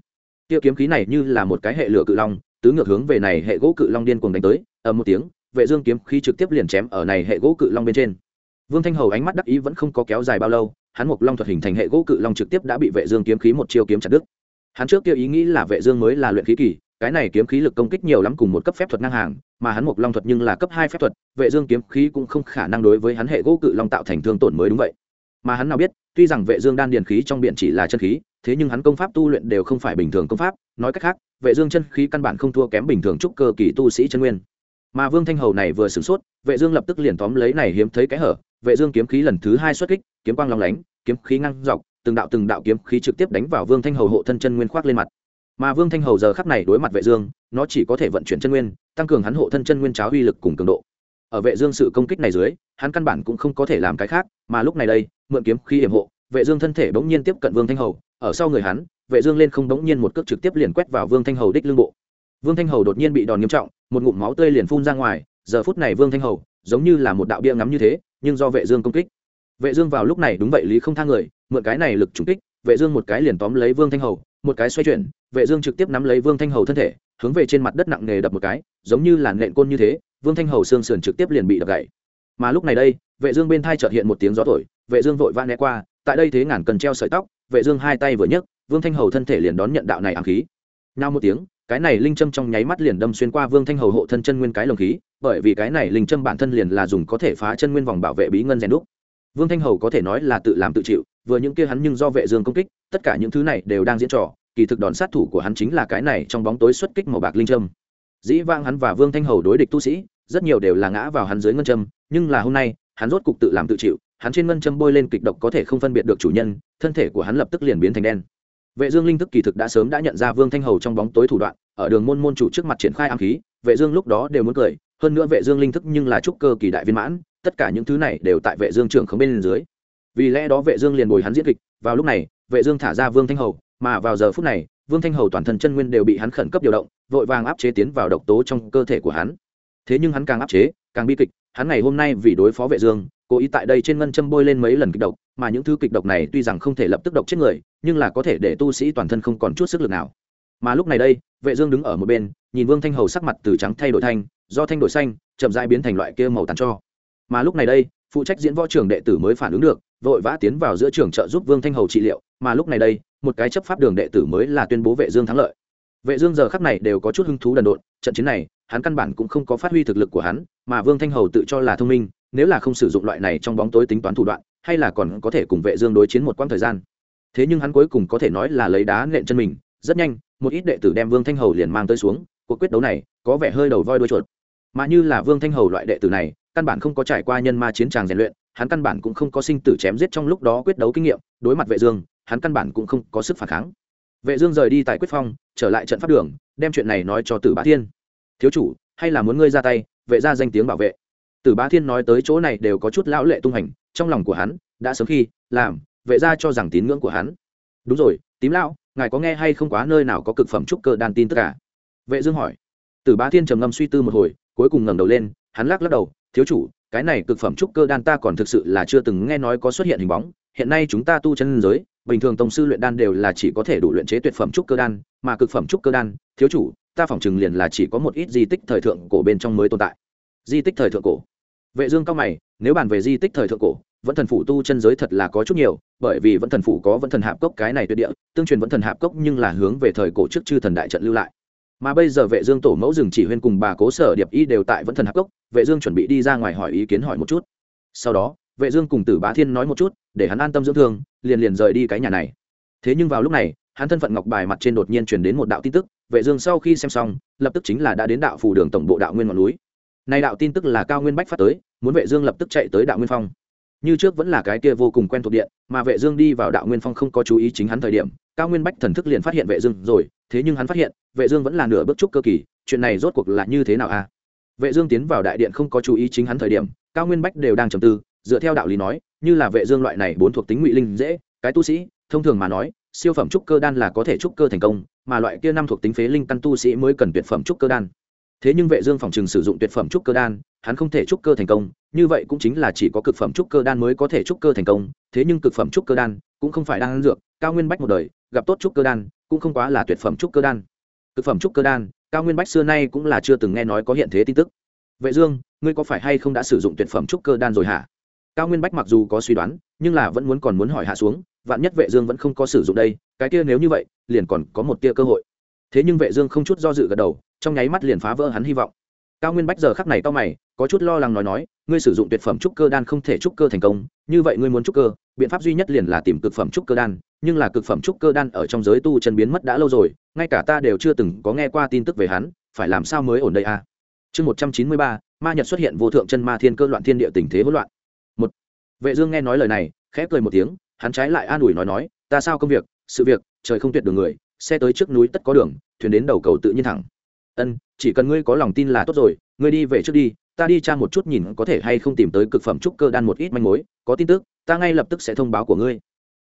Tiêu kiếm khí này như là một cái hệ lửa cự long tứ ngược hướng về này hệ gỗ cự long điên cuồng đánh tới, ầm một tiếng, vệ dương kiếm khí trực tiếp liền chém ở này hệ gỗ cự long bên trên. Vương thanh hầu ánh mắt đắc ý vẫn không có kéo dài bao lâu, hắn một long thuật hình thành hệ gỗ cự long trực tiếp đã bị vệ dương kiếm khí một chiêu kiếm chặt đứt. Hắn trước kia ý nghĩ là vệ dương mới là luyện khí kỳ, cái này kiếm khí lực công kích nhiều lắm cùng một cấp phép thuật ngang hàng, mà hắn một long thuật nhưng là cấp hai phép thuật, vệ dương kiếm khí cũng không khả năng đối với hắn hệ gỗ cự long tạo thành thương tổn mới đúng vậy. Mà hắn nào biết, tuy rằng vệ dương đan điền khí trong biển chỉ là chân khí, thế nhưng hắn công pháp tu luyện đều không phải bình thường công pháp, nói cách khác vệ dương chân khí căn bản không thua kém bình thường trúc cơ kỳ tu sĩ chân nguyên. Mà vương thanh hầu này vừa sửng sốt, vệ dương lập tức liền tóm lấy này hiếm thấy cái hở. Vệ dương kiếm khí lần thứ hai xuất kích, kiếm quang long lánh, kiếm khí ngang dọc, từng đạo từng đạo kiếm khí trực tiếp đánh vào vương thanh hầu hộ thân chân nguyên khoác lên mặt. Mà vương thanh hầu giờ khắc này đối mặt vệ dương, nó chỉ có thể vận chuyển chân nguyên, tăng cường hắn hộ thân chân nguyên cháo uy lực cùng cường độ. Ở vệ dương sự công kích này dưới, hắn căn bản cũng không có thể làm cái khác, mà lúc này đây, mượn kiếm khí yểm hộ, vệ dương thân thể bỗng nhiên tiếp cận vương thanh hầu, ở sau người hắn vệ dương lên không đống nhiên một cước trực tiếp liền quét vào vương thanh hầu đích lưng bộ. Vương thanh hầu đột nhiên bị đòn nghiêm trọng, một ngụm máu tươi liền phun ra ngoài, giờ phút này vương thanh hầu giống như là một đạo bia ngắm như thế, nhưng do vệ dương công kích. Vệ dương vào lúc này đúng vậy, lý không thang người, mượn cái này lực trúng kích, vệ dương một cái liền tóm lấy vương thanh hầu, một cái xoay chuyển, vệ dương trực tiếp nắm lấy vương thanh hầu thân thể, hướng về trên mặt đất nặng nề đập một cái, giống như là nện côn như thế, vương thanh hầu xương sườn trực tiếp liền bị đập gãy. Mà lúc này đây, vệ dương bên thai chợt hiện một tiếng gió thổi, vệ dương vội vã né qua, tại đây thế ngàn cần treo sợi tóc, vệ dương hai tay vừa nhấc vương thanh hầu thân thể liền đón nhận đạo này ám khí. Nhau một tiếng, cái này linh châm trong nháy mắt liền đâm xuyên qua vương thanh hầu hộ thân chân nguyên cái lồng khí, bởi vì cái này linh châm bản thân liền là dùng có thể phá chân nguyên vòng bảo vệ bí ngân rèn đúc. Vương thanh hầu có thể nói là tự làm tự chịu, vừa những kia hắn nhưng do vệ dương công kích, tất cả những thứ này đều đang diễn trò, kỳ thực đòn sát thủ của hắn chính là cái này trong bóng tối xuất kích màu bạc linh châm. Dĩ vang hắn và vương thanh hầu đối địch tu sĩ, rất nhiều đều là ngã vào hắn dưới ngân châm, nhưng là hôm nay, hắn rốt cục tự làm tự chịu, hắn trên ngân châm bôi lên kịch độc có thể không phân biệt được chủ nhân, thân thể của hắn lập tức liền biến thành đen vệ dương linh thức kỳ thực đã sớm đã nhận ra vương thanh hầu trong bóng tối thủ đoạn, ở đường môn môn chủ trước mặt triển khai ám khí, vệ dương lúc đó đều muốn cười, hơn nữa vệ dương linh thức nhưng là trúc cơ kỳ đại viên mãn, tất cả những thứ này đều tại vệ dương trưởng không bên dưới. Vì lẽ đó vệ dương liền bồi hắn diễn kịch, vào lúc này, vệ dương thả ra vương thanh hầu, mà vào giờ phút này, vương thanh hầu toàn thân chân nguyên đều bị hắn khẩn cấp điều động, vội vàng áp chế tiến vào độc tố trong cơ thể của hắn. Thế nhưng hắn càng áp chế, càng bi kịch, hắn ngày hôm nay vì đối phó vệ dương, cố ý tại đây trên ngân châm bôi lên mấy lần kịch độc, mà những thứ kịch độc này tuy rằng không thể lập tức độc chết người nhưng là có thể để tu sĩ toàn thân không còn chút sức lực nào. Mà lúc này đây, vệ dương đứng ở một bên, nhìn vương thanh hầu sắc mặt từ trắng thay đổi thanh, do thanh đổi xanh, chậm rãi biến thành loại kia màu tàn cho. Mà lúc này đây, phụ trách diễn võ trưởng đệ tử mới phản ứng được, vội vã tiến vào giữa trường trợ giúp vương thanh hầu trị liệu, mà lúc này đây, một cái chấp pháp đường đệ tử mới là tuyên bố vệ dương thắng lợi. Vệ dương giờ khắc này đều có chút hứng thú đần độn, trận chiến này, hắn căn bản cũng không có phát huy thực lực của hắn, mà vương thanh hầu tự cho là thông minh, nếu là không sử dụng loại này trong bóng tối tính toán thủ đoạn, hay là còn có thể cùng vệ dương đối chiến một quãng thời gian thế nhưng hắn cuối cùng có thể nói là lấy đá nện chân mình, rất nhanh, một ít đệ tử đem vương thanh hầu liền mang tới xuống, cuộc quyết đấu này có vẻ hơi đầu voi đuôi chuột. Mà như là vương thanh hầu loại đệ tử này, căn bản không có trải qua nhân ma chiến tràng rèn luyện, hắn căn bản cũng không có sinh tử chém giết trong lúc đó quyết đấu kinh nghiệm, đối mặt vệ dương, hắn căn bản cũng không có sức phản kháng. Vệ dương rời đi tại quyết phong, trở lại trận pháp đường, đem chuyện này nói cho tử bá thiên. Thiếu chủ, hay là muốn ngươi ra tay, vệ ra danh tiếng bảo vệ? Tử bá thiên nói tới chỗ này đều có chút lão lệ tung hành, trong lòng của hắn đã sớm khi làm vệ gia cho rằng tín ngưỡng của hắn. Đúng rồi, tím lão, ngài có nghe hay không quá nơi nào có cực phẩm trúc cơ đan tin tất cả à? vệ dương hỏi. Tử bá thiên trầm ngâm suy tư một hồi, cuối cùng ngẩng đầu lên, hắn lắc lắc đầu, thiếu chủ, cái này cực phẩm trúc cơ đan ta còn thực sự là chưa từng nghe nói có xuất hiện hình bóng, hiện nay chúng ta tu chân giới, bình thường tông sư luyện đan đều là chỉ có thể đủ luyện chế tuyệt phẩm trúc cơ đan, mà cực phẩm trúc cơ đan, thiếu chủ, ta phỏng chừng liền là chỉ có một ít di tích thời thượng cổ bên trong mới tồn tại. Di tích thời thượng cổ. Vệ dương cao mày nếu bàn về di tích thời thượng cổ vẫn thần phủ tu chân giới thật là có chút nhiều, bởi vì vẫn thần phủ có vẫn thần hạp cốc cái này tuyệt địa, tương truyền vẫn thần hạp cốc nhưng là hướng về thời cổ trước chư thần đại trận lưu lại. Mà bây giờ vệ dương tổ mẫu rừng chỉ huyên cùng bà cố sở điệp y đều tại vẫn thần hạp cốc, vệ dương chuẩn bị đi ra ngoài hỏi ý kiến hỏi một chút. Sau đó, vệ dương cùng tử bá thiên nói một chút, để hắn an tâm dưỡng thương, liền liền rời đi cái nhà này. Thế nhưng vào lúc này, hắn thân phận ngọc bài mặt trên đột nhiên truyền đến một đạo tin tức, vệ dương sau khi xem xong, lập tức chính là đã đến đạo phủ đường tổng bộ đạo nguyên ngọn núi. Này đạo tin tức là cao nguyên bách phát tới muốn vệ dương lập tức chạy tới đạo nguyên phong như trước vẫn là cái kia vô cùng quen thuộc điện, mà vệ dương đi vào đạo nguyên phong không có chú ý chính hắn thời điểm, cao nguyên bách thần thức liền phát hiện vệ dương rồi, thế nhưng hắn phát hiện, vệ dương vẫn là nửa bước trúc cơ kỳ, chuyện này rốt cuộc là như thế nào a à? vệ dương tiến vào đại điện không có chú ý chính hắn thời điểm, cao nguyên bách đều đang trầm tư, dựa theo đạo lý nói, như là vệ dương loại này bốn thuộc tính ngụy linh dễ, cái tu sĩ, thông thường mà nói, siêu phẩm trúc cơ đan là có thể trúc cơ thành công, mà loại kia năm thuộc tính phế linh căn tu sĩ mới cần tuyệt phẩm trúc cơ đan thế nhưng vệ dương phòng trường sử dụng tuyệt phẩm trúc cơ đan, hắn không thể trúc cơ thành công, như vậy cũng chính là chỉ có cực phẩm trúc cơ đan mới có thể trúc cơ thành công, thế nhưng cực phẩm trúc cơ đan cũng không phải đan dược, cao nguyên bách một đời, gặp tốt trúc cơ đan cũng không quá là tuyệt phẩm trúc cơ đan. Cực phẩm trúc cơ đan, cao nguyên bách xưa nay cũng là chưa từng nghe nói có hiện thế tin tức. Vệ dương, ngươi có phải hay không đã sử dụng tuyệt phẩm trúc cơ đan rồi hả? Cao nguyên bách mặc dù có suy đoán, nhưng là vẫn muốn còn muốn hỏi hạ xuống, vạn nhất vệ dương vẫn không có sử dụng đây, cái kia nếu như vậy, liền còn có một tia cơ hội thế nhưng vệ dương không chút do dự gật đầu, trong nháy mắt liền phá vỡ hắn hy vọng cao nguyên bách giờ khắc này cao mày, có chút lo lắng nói nói, ngươi sử dụng tuyệt phẩm trúc cơ đan không thể trúc cơ thành công, như vậy ngươi muốn trúc cơ, biện pháp duy nhất liền là tìm cực phẩm trúc cơ đan, nhưng là cực phẩm trúc cơ đan ở trong giới tu chân biến mất đã lâu rồi, ngay cả ta đều chưa từng có nghe qua tin tức về hắn, phải làm sao mới ổn đây a à? chương một trăm chín mươi ba, ma nhật xuất hiện vô thượng chân ma thiên cơ loạn thiên địa tình thế hỗn loạn một, vệ dương nghe nói lời này, khẽ cười một tiếng, hắn trái lại an ủi nói nói, ta sao công việc, sự việc, trời không tuyệt đường người xe tới trước núi tất có đường, thuyền đến đầu cầu tự nhiên thẳng. Ân, chỉ cần ngươi có lòng tin là tốt rồi, ngươi đi về trước đi, ta đi tra một chút nhìn có thể hay không tìm tới cực phẩm trúc cơ đan một ít manh mối, có tin tức, ta ngay lập tức sẽ thông báo của ngươi.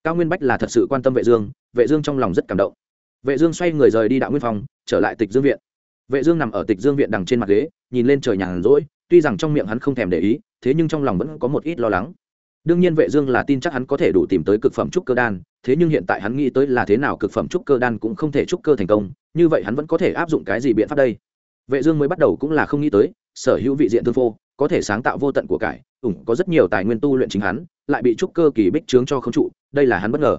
Cao nguyên bách là thật sự quan tâm vệ dương vệ dương trong lòng rất cảm động. Vệ dương xoay người rời đi đạo nguyên phòng trở lại tịch dương viện. Vệ dương nằm ở tịch dương viện đằng trên mặt ghế, nhìn lên trời nhàn rỗi, tuy rằng trong miệng hắn không thèm để ý, thế nhưng trong lòng vẫn có một ít lo lắng đương nhiên vệ dương là tin chắc hắn có thể đủ tìm tới cực phẩm trúc cơ đan, thế nhưng hiện tại hắn nghĩ tới là thế nào cực phẩm trúc cơ đan cũng không thể trúc cơ thành công, như vậy hắn vẫn có thể áp dụng cái gì biện pháp đây? Vệ dương mới bắt đầu cũng là không nghĩ tới, sở hữu vị diện thương phô có thể sáng tạo vô tận của cải, ủng có rất nhiều tài nguyên tu luyện chính hắn, lại bị trúc cơ kỳ bích trướng cho không trụ, đây là hắn bất ngờ.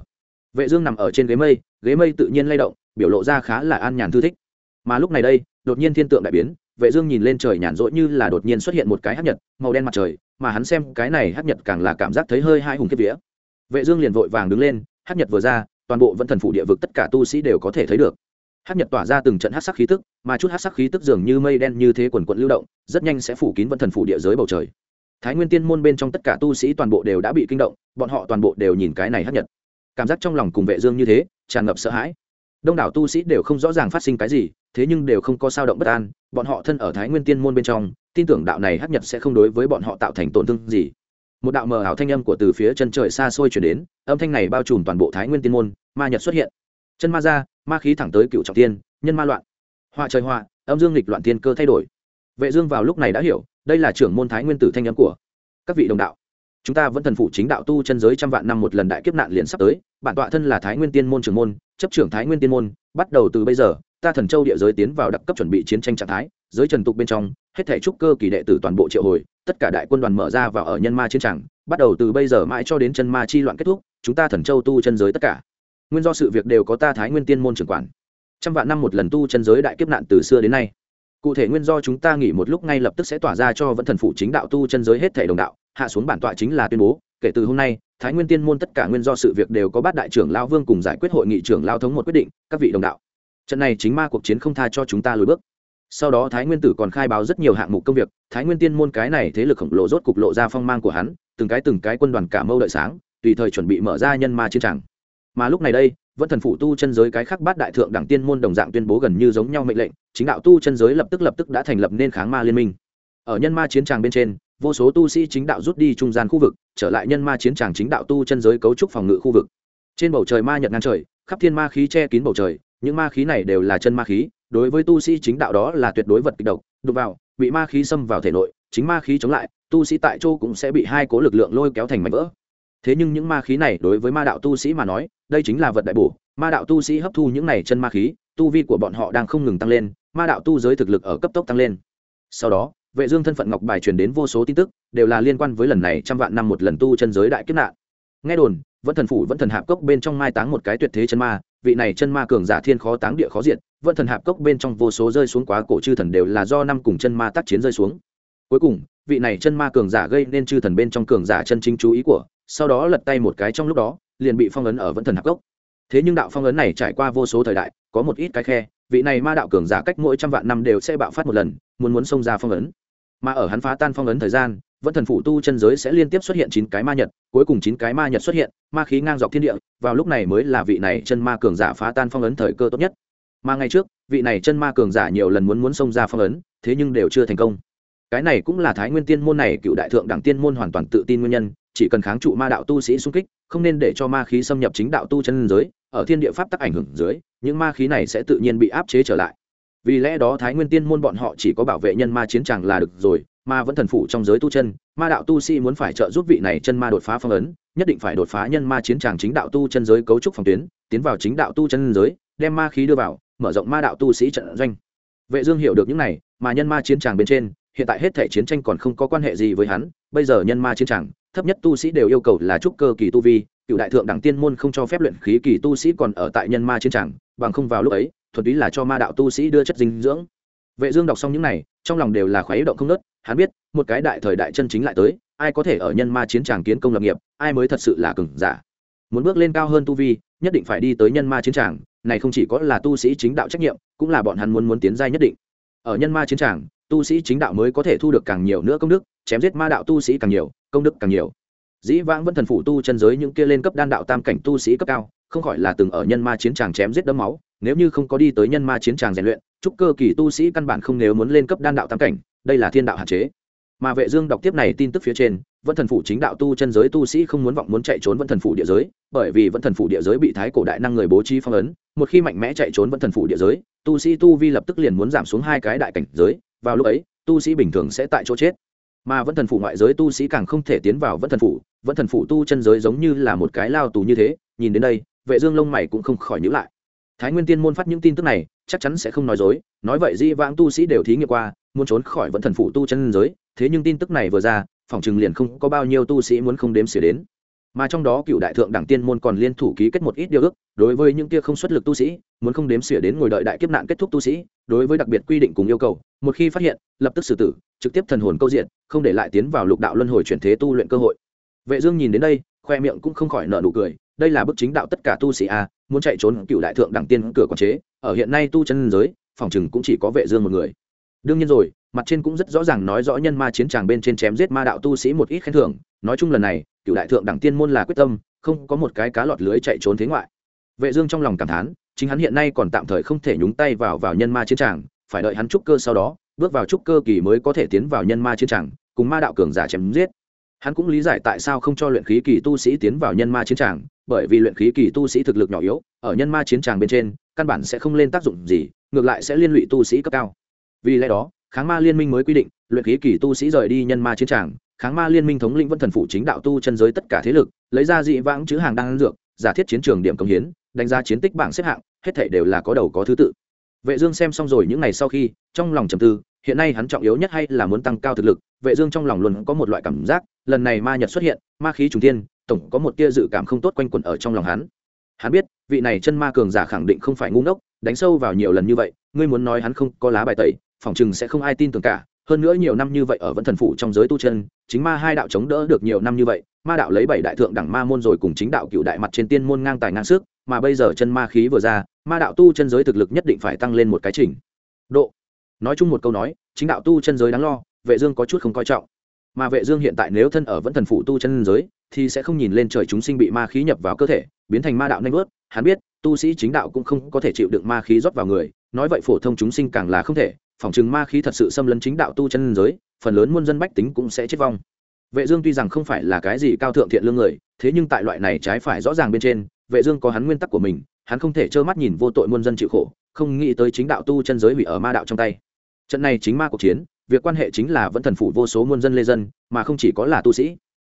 Vệ dương nằm ở trên ghế mây ghế mây tự nhiên lay động, biểu lộ ra khá là an nhàn thư thích. Mà lúc này đây, đột nhiên thiên tượng đại biến, vệ dương nhìn lên trời nhàn rỗi như là đột nhiên xuất hiện một cái hấp nhật, màu đen mặt trời mà hắn xem cái này hắc nhật càng là cảm giác thấy hơi hai hùng kiếp vía. Vệ dương liền vội vàng đứng lên hắc nhật vừa ra, toàn bộ vẫn thần phủ địa vực tất cả tu sĩ đều có thể thấy được. Hắc nhật tỏa ra từng trận hắc sắc khí tức, mà chút hắc sắc khí tức dường như mây đen như thế quần quận lưu động, rất nhanh sẽ phủ kín vẫn thần phủ địa giới bầu trời. Thái nguyên tiên môn bên trong tất cả tu sĩ toàn bộ đều đã bị kinh động, bọn họ toàn bộ đều nhìn cái này hắc nhật. Cảm giác trong lòng cùng vệ dương như thế, tràn ngập sợ hãi. Đông đảo tu sĩ đều không rõ ràng phát sinh cái gì, thế nhưng đều không có sao động bất an, bọn họ thân ở thái nguyên tiên môn bên trong tin tưởng đạo này hắc nhật sẽ không đối với bọn họ tạo thành tổn thương gì. Một đạo mờ ảo thanh âm của từ phía chân trời xa xôi chuyển đến, âm thanh này bao trùm toàn bộ thái nguyên tiên môn, ma nhật xuất hiện. Chân ma ra, ma khí thẳng tới cựu trọng tiên, nhân ma loạn. Họa trời họa âm dương lịch loạn tiên cơ thay đổi. Vệ dương vào lúc này đã hiểu, đây là trưởng môn thái nguyên tử thanh âm của các vị đồng đạo. Chúng ta vẫn thần phụ chính đạo tu chân giới trăm vạn năm một lần đại kiếp nạn liền sắp tới, bản tọa thân là thái nguyên tiên môn trưởng môn, chấp trưởng thái nguyên tiên môn, bắt đầu từ bây giờ, ta thần châu địa giới tiến vào đặc cấp chuẩn bị chiến tranh trạng thái, giới trần tục bên trong hết thể trúc cơ kỳ đệ tử toàn bộ triệu hồi, tất cả đại quân đoàn mở ra và ở nhân ma chiến tràng, bắt đầu từ bây giờ mãi cho đến chân ma chi loạn kết thúc, chúng ta thần châu tu chân giới tất cả. Nguyên do sự việc đều có ta thái nguyên tiên môn trưởng quản. Trăm vạn năm một lần tu chân giới đại kiếp nạn từ xưa đến nay. Cụ thể nguyên do chúng ta nghỉ một lúc ngay lập tức sẽ tỏa ra cho vẫn thần phụ chính đạo tu chân giới hết thể đồng đạo, hạ xuống bản tọa chính là tuyên bố, kể từ hôm nay, thái nguyên tiên môn tất cả nguyên do sự việc đều có bát đại trưởng lao vương cùng giải quyết hội nghị trưởng lao thống một quyết định, các vị đồng đạo. Trận này chính ma cuộc chiến không tha cho chúng ta lùi bước sau đó thái nguyên tử còn khai báo rất nhiều hạng mục công việc, thái nguyên tiên môn cái này thế lực khổng lồ rốt cục lộ ra phong mang của hắn, từng cái từng cái quân đoàn cả mâu đợi sáng, tùy thời chuẩn bị mở ra nhân ma chiến tràng. Mà lúc này đây, vẫn thần phụ tu chân giới cái khác bát đại thượng đẳng tiên môn đồng dạng tuyên bố gần như giống nhau mệnh lệnh, chính đạo tu chân giới lập tức lập tức đã thành lập nên kháng ma liên minh. Ở nhân ma chiến tràng bên trên, vô số tu sĩ chính đạo rút đi trung gian khu vực, trở lại nhân ma chiến tràng chính đạo tu chân giới cấu trúc phòng ngự khu vực. Trên bầu trời ma nhật ngang trời, khắp thiên ma khí che kín bầu trời, những ma khí này đều là chân ma khí đối với tu sĩ chính đạo đó là tuyệt đối vật kịch độc, đụng vào, bị ma khí xâm vào thể nội, chính ma khí chống lại, tu sĩ tại chỗ cũng sẽ bị hai cố lực lượng lôi kéo thành mảnh vỡ. Thế nhưng những ma khí này đối với ma đạo tu sĩ mà nói, đây chính là vật đại bổ. Ma đạo tu sĩ hấp thu những này chân ma khí, tu vi của bọn họ đang không ngừng tăng lên, ma đạo tu giới thực lực ở cấp tốc tăng lên. Sau đó, vệ dương thân phận ngọc bài truyền đến vô số tin tức, đều là liên quan với lần này trăm vạn năm một lần tu chân giới đại kiếp nạn. Nghe đồn vẫn thần phủ vẫn thần hạp cốc bên trong mai táng một cái tuyệt thế chân ma vị này chân ma cường giả thiên khó táng địa khó diện vận thần hạp cốc bên trong vô số rơi xuống quá cổ chư thần đều là do năm cùng chân ma tác chiến rơi xuống. Cuối cùng, vị này chân ma cường giả gây nên chư thần bên trong cường giả chân chính chú ý của, sau đó lật tay một cái trong lúc đó, liền bị phong ấn ở vận thần hạp cốc. Thế nhưng đạo phong ấn này trải qua vô số thời đại, có một ít cái khe, vị này ma đạo cường giả cách mỗi trăm vạn năm đều sẽ bạo phát một lần, muốn muốn xông ra phong ấn. Mà ở hắn phá tan phong ấn thời gian vẫn thần phụ tu chân giới sẽ liên tiếp xuất hiện chín cái ma nhật, cuối cùng chín cái ma nhật xuất hiện, ma khí ngang dọc thiên địa, vào lúc này mới là vị này chân ma cường giả phá tan phong ấn thời cơ tốt nhất. Mà ngày trước, vị này chân ma cường giả nhiều lần muốn muốn xông ra phong ấn, thế nhưng đều chưa thành công. Cái này cũng là thái nguyên tiên môn này cựu đại thượng đẳng tiên môn hoàn toàn tự tin nguyên nhân, chỉ cần kháng trụ ma đạo tu sĩ xung kích, không nên để cho ma khí xâm nhập chính đạo tu chân giới, ở thiên địa pháp tắc ảnh hưởng dưới, những ma khí này sẽ tự nhiên bị áp chế trở lại. Vì lẽ đó thái nguyên tiên môn bọn họ chỉ có bảo vệ nhân ma chiến tràng là được rồi mà vẫn thần phủ trong giới tu chân, ma đạo tu sĩ muốn phải trợ giúp vị này chân ma đột phá phong ấn, nhất định phải đột phá nhân ma chiến tràng chính đạo tu chân giới cấu trúc phòng tuyến, tiến vào chính đạo tu chân giới, đem ma khí đưa vào, mở rộng ma đạo tu sĩ trận doanh. Vệ dương hiểu được những này, mà nhân ma chiến tràng bên trên, hiện tại hết thể chiến tranh còn không có quan hệ gì với hắn, bây giờ nhân ma chiến tràng, thấp nhất tu sĩ đều yêu cầu là trúc cơ kỳ tu vi, cựu đại thượng đẳng tiên môn không cho phép luyện khí kỳ tu sĩ còn ở tại nhân ma chiến tràng, bằng không vào lúc ấy, thuần túy là cho ma đạo tu sĩ đưa chất dinh dưỡng. Vệ dương đọc xong những này, trong lòng đều là khoái động không nớt hắn biết, một cái đại thời đại chân chính lại tới, ai có thể ở nhân ma chiến tràng kiến công lập nghiệp, ai mới thật sự là cường giả. Muốn bước lên cao hơn tu vi, nhất định phải đi tới nhân ma chiến tràng, này không chỉ có là tu sĩ chính đạo trách nhiệm, cũng là bọn hắn muốn muốn tiến giai nhất định. Ở nhân ma chiến tràng, tu sĩ chính đạo mới có thể thu được càng nhiều nữa công đức, chém giết ma đạo tu sĩ càng nhiều, công đức càng nhiều. Dĩ vãng vẫn thần phủ tu chân giới những kia lên cấp đan đạo tam cảnh tu sĩ cấp cao, không khỏi là từng ở nhân ma chiến tràng chém giết đấm máu, nếu như không có đi tới nhân ma chiến tràng rèn luyện chúc cơ kỳ tu sĩ căn bản không nếu muốn lên cấp đan đạo tam cảnh đây là thiên đạo hạn chế. Mà vệ dương đọc tiếp này tin tức phía trên vẫn thần phủ chính đạo tu chân giới tu sĩ không muốn vọng muốn chạy trốn vẫn thần phủ địa giới, bởi vì vẫn thần phủ địa giới bị thái cổ đại năng người bố trí phong ấn, một khi mạnh mẽ chạy trốn vẫn thần phủ địa giới, tu sĩ tu vi lập tức liền muốn giảm xuống hai cái đại cảnh giới, vào lúc ấy, tu sĩ bình thường sẽ tại chỗ chết. Mà vẫn thần phủ ngoại giới tu sĩ càng không thể tiến vào vẫn thần phủ vẫn thần phủ tu chân giới giống như là một cái lao tù như thế, nhìn đến đây, vệ dương lông mày cũng không khỏi nhíu lại. Thái nguyên tiên môn phát những tin tức này, chắc chắn sẽ không nói dối, nói vậy di vãng tu sĩ đều thí nghiệm qua muốn trốn khỏi vẫn thần phủ tu chân giới, thế nhưng tin tức này vừa ra, phòng chừng liền không có bao nhiêu tu sĩ muốn không đếm xỉa đến. Mà trong đó cựu đại thượng đẳng tiên môn còn liên thủ ký kết một ít điều ước, đối với những kia không xuất lực tu sĩ, muốn không đếm xỉa đến ngồi đợi đại kiếp nạn kết thúc tu sĩ, đối với đặc biệt quy định cùng yêu cầu, một khi phát hiện, lập tức xử tử, trực tiếp thần hồn câu diện, không để lại tiến vào lục đạo luân hồi chuyển thế tu luyện cơ hội. Vệ dương nhìn đến đây, khoe miệng cũng không khỏi nở nụ cười, đây là bức chính đạo tất cả tu sĩ a, muốn chạy trốn cựu đại thượng đẳng tiên cửa quản chế, ở hiện nay tu chân giới, phòng chừng cũng chỉ có vệ dương một người đương nhiên rồi, mặt trên cũng rất rõ ràng nói rõ nhân ma chiến tràng bên trên chém giết ma đạo tu sĩ một ít khen thưởng. Nói chung lần này, cựu đại thượng đẳng tiên môn là quyết tâm, không có một cái cá lọt lưới chạy trốn thế ngoại. Vệ dương trong lòng cảm thán, chính hắn hiện nay còn tạm thời không thể nhúng tay vào vào nhân ma chiến tràng, phải đợi hắn trúc cơ sau đó, bước vào trúc cơ kỳ mới có thể tiến vào nhân ma chiến tràng, cùng ma đạo cường giả chém giết. Hắn cũng lý giải tại sao không cho luyện khí kỳ tu sĩ tiến vào nhân ma chiến tràng, bởi vì luyện khí kỳ tu sĩ thực lực nhỏ yếu, ở nhân ma chiến tràng bên trên, căn bản sẽ không lên tác dụng gì, ngược lại sẽ liên lụy tu sĩ cấp cao vì lẽ đó, kháng ma liên minh mới quy định, luyện khí kỳ tu sĩ rời đi nhân ma chiến tràng, kháng ma liên minh thống lĩnh vân thần phụ chính đạo tu chân giới tất cả thế lực, lấy ra dị vãng chữ hàng đang dược, giả thiết chiến trường điểm công hiến, đánh giá chiến tích bảng xếp hạng, hết thảy đều là có đầu có thứ tự. Vệ dương xem xong rồi những ngày sau khi, trong lòng trầm tư, hiện nay hắn trọng yếu nhất hay là muốn tăng cao thực lực, vệ dương trong lòng luôn có một loại cảm giác, lần này ma nhật xuất hiện, ma khí trùng thiên, tổng có một tia dự cảm không tốt quanh quẩn ở trong lòng hắn. Hắn biết, vị này chân ma cường giả khẳng định không phải ngu ngốc, đánh sâu vào nhiều lần như vậy, ngươi muốn nói hắn không có lá bài tẩy phỏng chừng sẽ không ai tin tưởng cả. Hơn nữa nhiều năm như vậy ở vẫn thần phụ trong giới tu chân, chính ma hai đạo chống đỡ được nhiều năm như vậy, ma đạo lấy bảy đại thượng đẳng ma môn rồi cùng chính đạo cựu đại mặt trên tiên môn ngang tài ngang sức, mà bây giờ chân ma khí vừa ra, ma đạo tu chân giới thực lực nhất định phải tăng lên một cái trình độ. Nói chung một câu nói, chính đạo tu chân giới đáng lo, vệ dương có chút không coi trọng. Mà vệ dương hiện tại nếu thân ở vẫn thần phụ tu chân giới, thì sẽ không nhìn lên trời chúng sinh bị ma khí nhập vào cơ thể, biến thành ma đạo nhanh bước. hắn biết, tu sĩ chính đạo cũng không có thể chịu đựng ma khí rót vào người, nói vậy phổ thông chúng sinh càng là không thể phòng chừng ma khí thật sự xâm lấn chính đạo tu chân giới, phần lớn muôn dân bách tính cũng sẽ chết vong. Vệ dương tuy rằng không phải là cái gì cao thượng thiện lương người, thế nhưng tại loại này trái phải rõ ràng bên trên, vệ dương có hắn nguyên tắc của mình, hắn không thể trơ mắt nhìn vô tội muôn dân chịu khổ, không nghĩ tới chính đạo tu chân giới hủy ở ma đạo trong tay. Trận này chính ma cuộc chiến, việc quan hệ chính là vẫn thần phủ vô số muôn dân lê dân, mà không chỉ có là tu sĩ.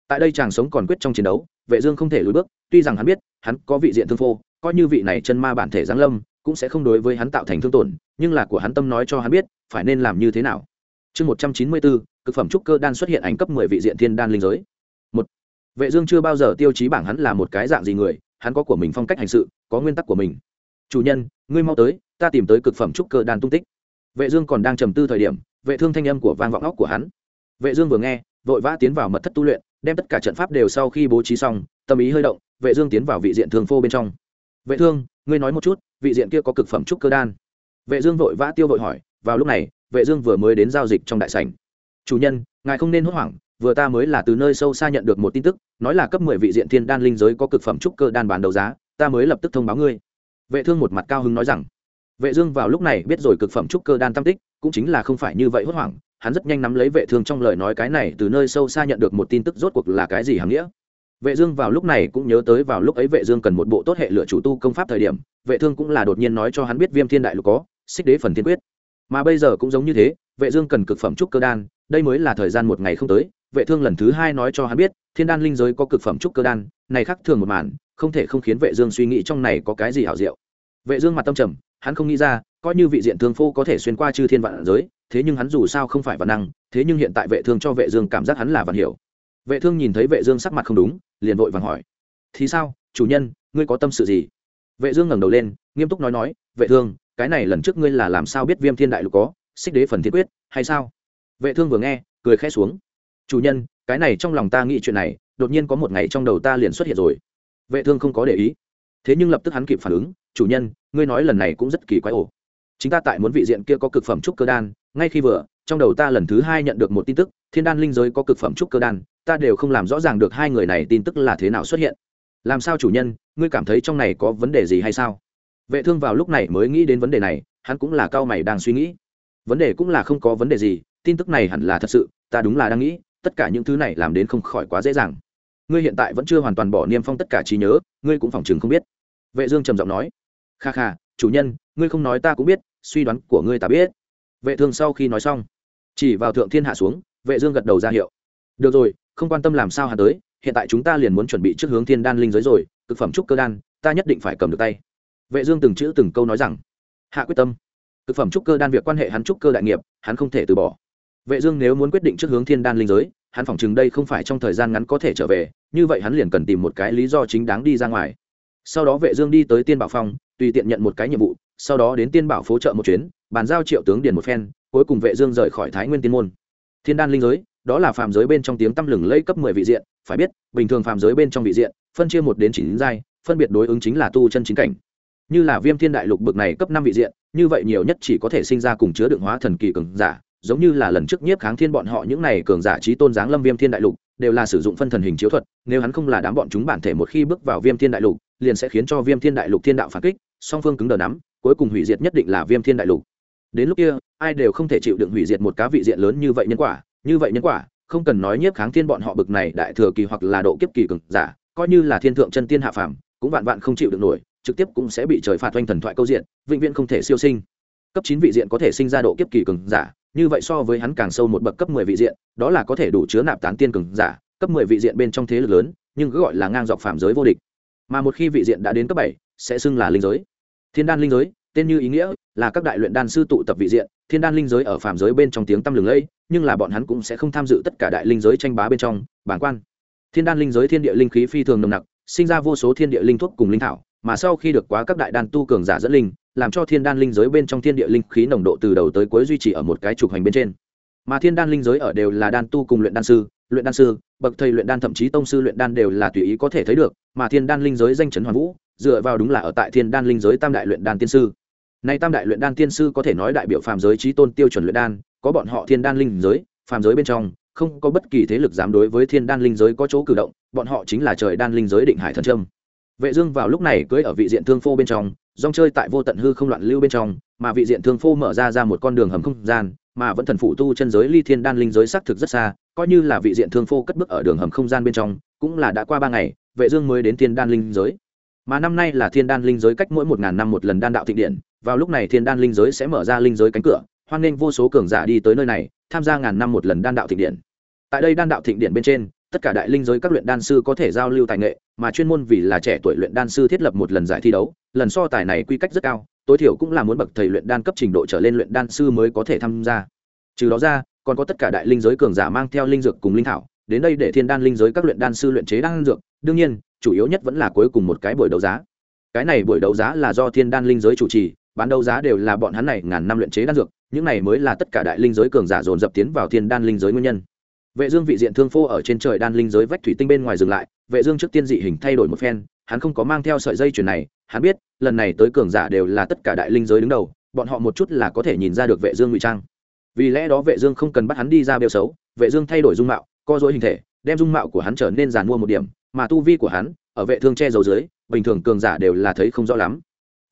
Tại đây chàng sống còn quyết trong chiến đấu, vệ dương không thể lùi bước, tuy rằng hắn biết, hắn có vị diện thương phô coi như vị này chân ma bản thể giáng lâm cũng sẽ không đối với hắn tạo thành thương tổn nhưng là của hắn tâm nói cho hắn biết phải nên làm như thế nào. Chương 194, cực phẩm trúc cơ đan xuất hiện ảnh cấp 10 vị diện thiên đan linh giới. Một vệ dương chưa bao giờ tiêu chí bảng hắn là một cái dạng gì người hắn có của mình phong cách hành sự có nguyên tắc của mình. Chủ nhân ngươi mau tới ta tìm tới cực phẩm trúc cơ đan tung tích. Vệ dương còn đang trầm tư thời điểm vệ thương thanh âm của vang vọng óc của hắn. Vệ dương vừa nghe vội vã tiến vào mật thất tu luyện đem tất cả trận pháp đều sau khi bố trí xong tâm ý hơi động vệ dương tiến vào vị diện thương phô bên trong. Vệ thương ngươi nói một chút, vị diện kia có cực phẩm trúc cơ đan. Vệ dương vội vã tiêu vội hỏi, vào lúc này, vệ dương vừa mới đến giao dịch trong đại sảnh. Chủ nhân, ngài không nên hốt hoảng, vừa ta mới là từ nơi sâu xa nhận được một tin tức, nói là cấp 10 vị diện thiên đan linh giới có cực phẩm trúc cơ đan bán đấu giá, ta mới lập tức thông báo ngươi. Vệ thương một mặt cao hứng nói rằng. Vệ dương vào lúc này biết rồi cực phẩm trúc cơ đan tam tích, cũng chính là không phải như vậy hốt hoảng, hắn rất nhanh nắm lấy vệ thương trong lời nói cái này từ nơi sâu xa nhận được một tin tức rốt cuộc là cái gì hàm nghĩa vệ dương vào lúc này cũng nhớ tới vào lúc ấy vệ dương cần một bộ tốt hệ lựa chủ tu công pháp thời điểm, vệ thương cũng là đột nhiên nói cho hắn biết viêm thiên đại lục có, xích đế phần tiên quyết. Mà bây giờ cũng giống như thế, vệ dương cần cực phẩm trúc cơ đan, đây mới là thời gian một ngày không tới, vệ thương lần thứ hai nói cho hắn biết, thiên đan linh giới có cực phẩm trúc cơ đan, này khác thường một màn, không thể không khiến vệ dương suy nghĩ trong này có cái gì hảo diệu. Vệ dương mặt tâm trầm, hắn không nghĩ ra, coi như vị diện thương phu có thể xuyên qua chư thiên vạn giới, thế nhưng hắn dù sao không phải vạn năng, thế nhưng hiện tại vệ thương cho vệ dương cảm giác hắn là vạn hiểu vệ thương nhìn thấy vệ dương sắc mặt không đúng, liền vội vàng hỏi, thì sao, chủ nhân, ngươi có tâm sự gì? Vệ dương ngẩng đầu lên, nghiêm túc nói nói, vệ thương, cái này lần trước ngươi là làm sao biết viêm thiên đại lục có, xích đế phần thiên quyết, hay sao? Vệ thương vừa nghe, cười khẽ xuống, chủ nhân, cái này trong lòng ta nghĩ chuyện này, đột nhiên có một ngày trong đầu ta liền xuất hiện rồi. Vệ thương không có để ý, thế nhưng lập tức hắn kịp phản ứng, chủ nhân, ngươi nói lần này cũng rất kỳ quái ổ chính ta tại muốn vị diện kia có cực phẩm trúc cơ đan, ngay khi vừa, trong đầu ta lần thứ hai nhận được một tin tức, thiên đan linh giới có cực phẩm trúc cơ đan ta đều không làm rõ ràng được hai người này tin tức là thế nào xuất hiện. Làm sao chủ nhân, ngươi cảm thấy trong này có vấn đề gì hay sao? Vệ thương vào lúc này mới nghĩ đến vấn đề này, hắn cũng là cao mày đang suy nghĩ. Vấn đề cũng là không có vấn đề gì, tin tức này hẳn là thật sự, ta đúng là đang nghĩ, tất cả những thứ này làm đến không khỏi quá dễ dàng. Ngươi hiện tại vẫn chưa hoàn toàn bỏ niêm phong tất cả trí nhớ, ngươi cũng phòng chừng không biết. Vệ dương trầm giọng nói, kha kha, chủ nhân, ngươi không nói ta cũng biết, suy đoán của ngươi ta biết. Vệ thương sau khi nói xong, chỉ vào thượng thiên hạ xuống, vệ dương gật đầu ra hiệu, được rồi không quan tâm làm sao hạ tới, hiện tại chúng ta liền muốn chuẩn bị trước hướng thiên đan linh giới rồi, cực phẩm trúc cơ đan, ta nhất định phải cầm được tay. Vệ dương từng chữ từng câu nói rằng. Hạ quyết tâm. Cực phẩm trúc cơ đan việc quan hệ hắn trúc cơ đại nghiệp, hắn không thể từ bỏ. Vệ dương nếu muốn quyết định trước hướng thiên đan linh giới, hắn phỏng chừng đây không phải trong thời gian ngắn có thể trở về, như vậy hắn liền cần tìm một cái lý do chính đáng đi ra ngoài. Sau đó vệ dương đi tới tiên bảo phong, tùy tiện nhận một cái nhiệm vụ, sau đó đến tiên bảo phố chợ một chuyến, bàn giao triệu tướng điền một phen, cuối cùng vệ dương rời khỏi thái nguyên tiên môn. Thiên đan linh giới đó là phàm giới bên trong tiếng tâm lừng lẫy cấp 10 vị diện, phải biết, bình thường phàm giới bên trong vị diện, phân chia một đến chín giai, phân biệt đối ứng chính là tu chân chính cảnh. Như là viêm thiên đại lục bực này cấp năm vị diện, như vậy nhiều nhất chỉ có thể sinh ra cùng chứa đựng hóa thần kỳ cường giả, giống như là lần trước nhiếp kháng thiên bọn họ những này cường giả trí tôn dáng lâm viêm thiên đại lục, đều là sử dụng phân thần hình chiếu thuật, nếu hắn không là đám bọn chúng bản thể một khi bước vào viêm thiên đại lục, liền sẽ khiến cho viêm thiên đại lục thiên đạo phản kích, song phương cứng đờ nắm, cuối cùng hủy diệt nhất định là viêm thiên đại lục. Đến lúc kia, ai đều không thể chịu đựng hủy diệt một cá vị diện lớn như vậy nhân quả như vậy nhân quả, không cần nói nhiếp kháng thiên bọn họ bực này đại thừa kỳ hoặc là độ kiếp kỳ cường giả, coi như là thiên thượng chân tiên hạ phàm, cũng vạn vạn không chịu được nổi, trực tiếp cũng sẽ bị trời phạt oanh thần thoại câu diện, vĩnh viễn không thể siêu sinh. Cấp chín vị diện có thể sinh ra độ kiếp kỳ cường giả, như vậy so với hắn càng sâu một bậc cấp mười vị diện, đó là có thể đủ chứa nạp tán tiên cường giả, cấp mười vị diện bên trong thế lực lớn, nhưng cứ gọi là ngang dọc phạm giới vô địch. Mà một khi vị diện đã đến cấp bảy, sẽ xưng là linh giới. Thiên đan linh giới tên như ý nghĩa là các đại luyện đan sư tụ tập vị diện, thiên đan linh giới ở phạm giới bên trong tiếng tăm lừng lẫy, nhưng là bọn hắn cũng sẽ không tham dự tất cả đại linh giới tranh bá bên trong, bản quan. Thiên đan linh giới thiên địa linh khí phi thường nồng nặc, sinh ra vô số thiên địa linh thuốc cùng linh thảo, mà sau khi được quá các đại đan tu cường giả dẫn linh, làm cho thiên đan linh giới bên trong thiên địa linh khí nồng độ từ đầu tới cuối duy trì ở một cái trục hành bên trên. Mà thiên đan linh giới ở đều là đan tu cùng luyện đan sư, luyện đan sư, bậc thầy luyện đan thậm chí tông sư luyện đan đều là tùy ý có thể thấy được, mà thiên đan linh giới danh chấn hoàn vũ, dựa vào đúng là ở tại thiên đan linh giới tam đại luyện đan tiên sư nay tam đại luyện đan tiên sư có thể nói đại biểu phàm giới trí tôn tiêu chuẩn luyện đan, có bọn họ thiên đan linh giới, phàm giới bên trong, không có bất kỳ thế lực dám đối với thiên đan linh giới có chỗ cử động, bọn họ chính là trời đan linh giới định hải thần trâm vệ dương vào lúc này cưỡi ở vị diện thương phô bên trong dòng chơi tại vô tận hư không loạn lưu bên trong, mà vị diện thương phô mở ra ra một con đường hầm không gian, mà vẫn thần phụ tu chân giới ly thiên đan linh giới xác thực rất xa, coi như là vị diện thương phô cất bước ở đường hầm không gian bên trong, cũng là đã qua ba ngày, vệ dương mới đến thiên đan linh giới mà năm nay là thiên đan linh giới cách mỗi một ngàn năm một lần đan đạo thịnh điện. Vào lúc này thiên đan linh giới sẽ mở ra linh giới cánh cửa, hoan nghênh vô số cường giả đi tới nơi này, tham gia ngàn năm một lần đan đạo thịnh điện. Tại đây đan đạo thịnh điện bên trên, tất cả đại linh giới các luyện đan sư có thể giao lưu tài nghệ, mà chuyên môn vì là trẻ tuổi luyện đan sư thiết lập một lần giải thi đấu, lần so tài này quy cách rất cao, tối thiểu cũng là muốn bậc thầy luyện đan cấp trình độ trở lên luyện đan sư mới có thể tham gia. Trừ đó ra, còn có tất cả đại linh giới cường giả mang theo linh dược cùng linh thảo, đến đây để thiên đan linh giới các luyện đan sư luyện chế đan dược. Đương nhiên chủ yếu nhất vẫn là cuối cùng một cái buổi đấu giá. Cái này buổi đấu giá là do thiên đan linh giới chủ trì, bán đấu giá đều là bọn hắn này ngàn năm luyện chế đan dược, những này mới là tất cả đại linh giới cường giả dồn dập tiến vào thiên đan linh giới nguyên nhân. Vệ dương vị diện thương phô ở trên trời đan linh giới vách thủy tinh bên ngoài dừng lại, vệ dương trước tiên dị hình thay đổi một phen, hắn không có mang theo sợi dây chuyền này, hắn biết, lần này tới cường giả đều là tất cả đại linh giới đứng đầu, bọn họ một chút là có thể nhìn ra được vệ dương ngụy trang. Vì lẽ đó vệ dương không cần bắt hắn đi ra bêu xấu, vệ dương thay đổi dung mạo, co dối hình thể, đem dung mạo của hắn trở nên giàn mua một điểm mà tu vi của hắn, ở vệ thương che giấu dưới, bình thường cường giả đều là thấy không rõ lắm.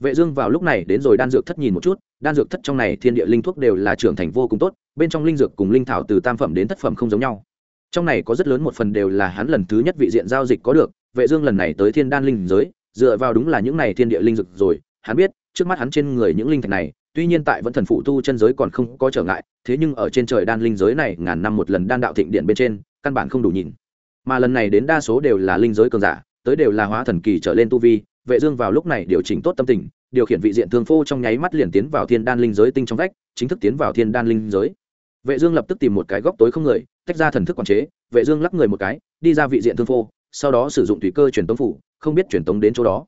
Vệ dương vào lúc này đến rồi đan dược thất nhìn một chút, đan dược thất trong này thiên địa linh thuốc đều là trưởng thành vô cùng tốt, bên trong linh dược cùng linh thảo từ tam phẩm đến thất phẩm không giống nhau. Trong này có rất lớn một phần đều là hắn lần thứ nhất vị diện giao dịch có được, vệ dương lần này tới thiên đan linh giới, dựa vào đúng là những này thiên địa linh dược rồi, hắn biết, trước mắt hắn trên người những linh thạch này, tuy nhiên tại vẫn thần phụ tu chân giới còn không có trở ngại, thế nhưng ở trên trời đan linh giới này ngàn năm một lần đan đạo thịnh điện bên trên, căn bản không đủ nhìn mà lần này đến đa số đều là linh giới cường giả, tới đều là hóa thần kỳ trở lên tu vi, vệ dương vào lúc này điều chỉnh tốt tâm tình, điều khiển vị diện thương phô trong nháy mắt liền tiến vào thiên đan linh giới tinh trong vách, chính thức tiến vào thiên đan linh giới. Vệ dương lập tức tìm một cái góc tối không người, tách ra thần thức quản chế, vệ dương lắc người một cái, đi ra vị diện thương phô sau đó sử dụng thủy cơ truyền tống phủ, không biết truyền tống đến chỗ đó.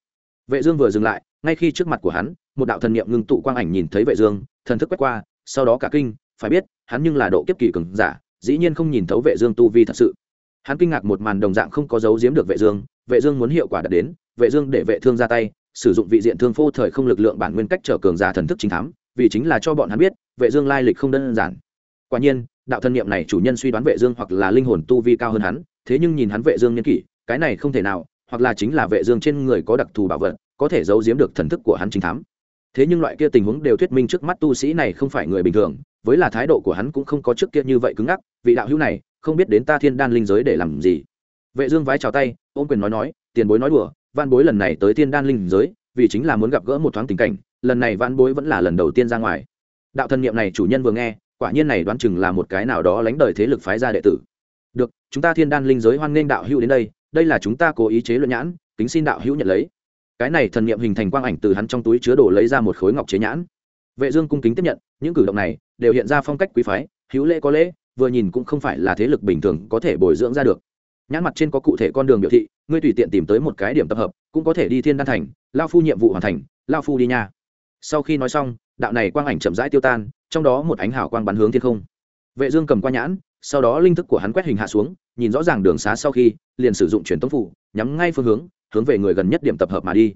Vệ dương vừa dừng lại, ngay khi trước mặt của hắn, một đạo thần niệm ngưng tụ quang ảnh nhìn thấy vệ dương, thần thức quét qua, sau đó cả kinh, phải biết, hắn nhưng là độ kiếp kỳ cường giả, dĩ nhiên không nhìn thấu vệ dương tu vi thật sự hắn kinh ngạc một màn đồng dạng không có dấu giếm được vệ dương vệ dương muốn hiệu quả đạt đến, vệ dương để vệ thương ra tay, sử dụng vị diện thương phô thời không lực lượng bản nguyên cách trở cường giả thần thức chính thám, vì chính là cho bọn hắn biết, vệ dương lai lịch không đơn giản. Quả nhiên, đạo thân niệm này chủ nhân suy đoán vệ dương hoặc là linh hồn tu vi cao hơn hắn, thế nhưng nhìn hắn vệ dương niên kỷ, cái này không thể nào, hoặc là chính là vệ dương trên người có đặc thù bảo vật, có thể giấu giếm được thần thức của hắn chính thám. Thế nhưng loại kia tình huống đều thuyết minh trước mắt tu sĩ này không phải người bình thường, với là thái độ của hắn cũng không có trước kia như vậy cứng ngắc, vị đạo hữu này không biết đến ta thiên đan linh giới để làm gì. Vệ dương vái chào tay ôn quyền nói nói, tiền bối nói đùa văn bối lần này tới thiên đan linh giới, vì chính là muốn gặp gỡ một thoáng tình cảnh, lần này văn bối vẫn là lần đầu tiên ra ngoài. Đạo thân niệm này chủ nhân vừa nghe, quả nhiên này đoán chừng là một cái nào đó lánh đời thế lực phái ra đệ tử. Được, chúng ta thiên đan linh giới hoan nghênh đạo hữu đến đây đây là chúng ta cố ý chế luận nhãn, kính xin đạo hữu nhận lấy. Cái này thần niệm hình thành quang ảnh từ hắn trong túi chứa đồ lấy ra một khối ngọc chế nhãn. Vệ dương cung kính tiếp nhận, những cử động này đều hiện ra phong cách quý phái, hữu lễ có lễ vừa nhìn cũng không phải là thế lực bình thường có thể bồi dưỡng ra được. Nhãn mặt trên có cụ thể con đường biểu thị, ngươi tùy tiện tìm tới một cái điểm tập hợp, cũng có thể đi thiên đan thành, lao phu nhiệm vụ hoàn thành, lao phu đi nha. Sau khi nói xong, đạo này quang ảnh chậm rãi tiêu tan, trong đó một ánh hào quang bắn hướng thiên không. Vệ dương cầm qua nhãn, sau đó linh thức của hắn quét hình hạ xuống, nhìn rõ ràng đường xá sau khi, liền sử dụng truyền tống phủ, nhắm ngay phương hướng hướng về người gần nhất điểm tập hợp mà đi.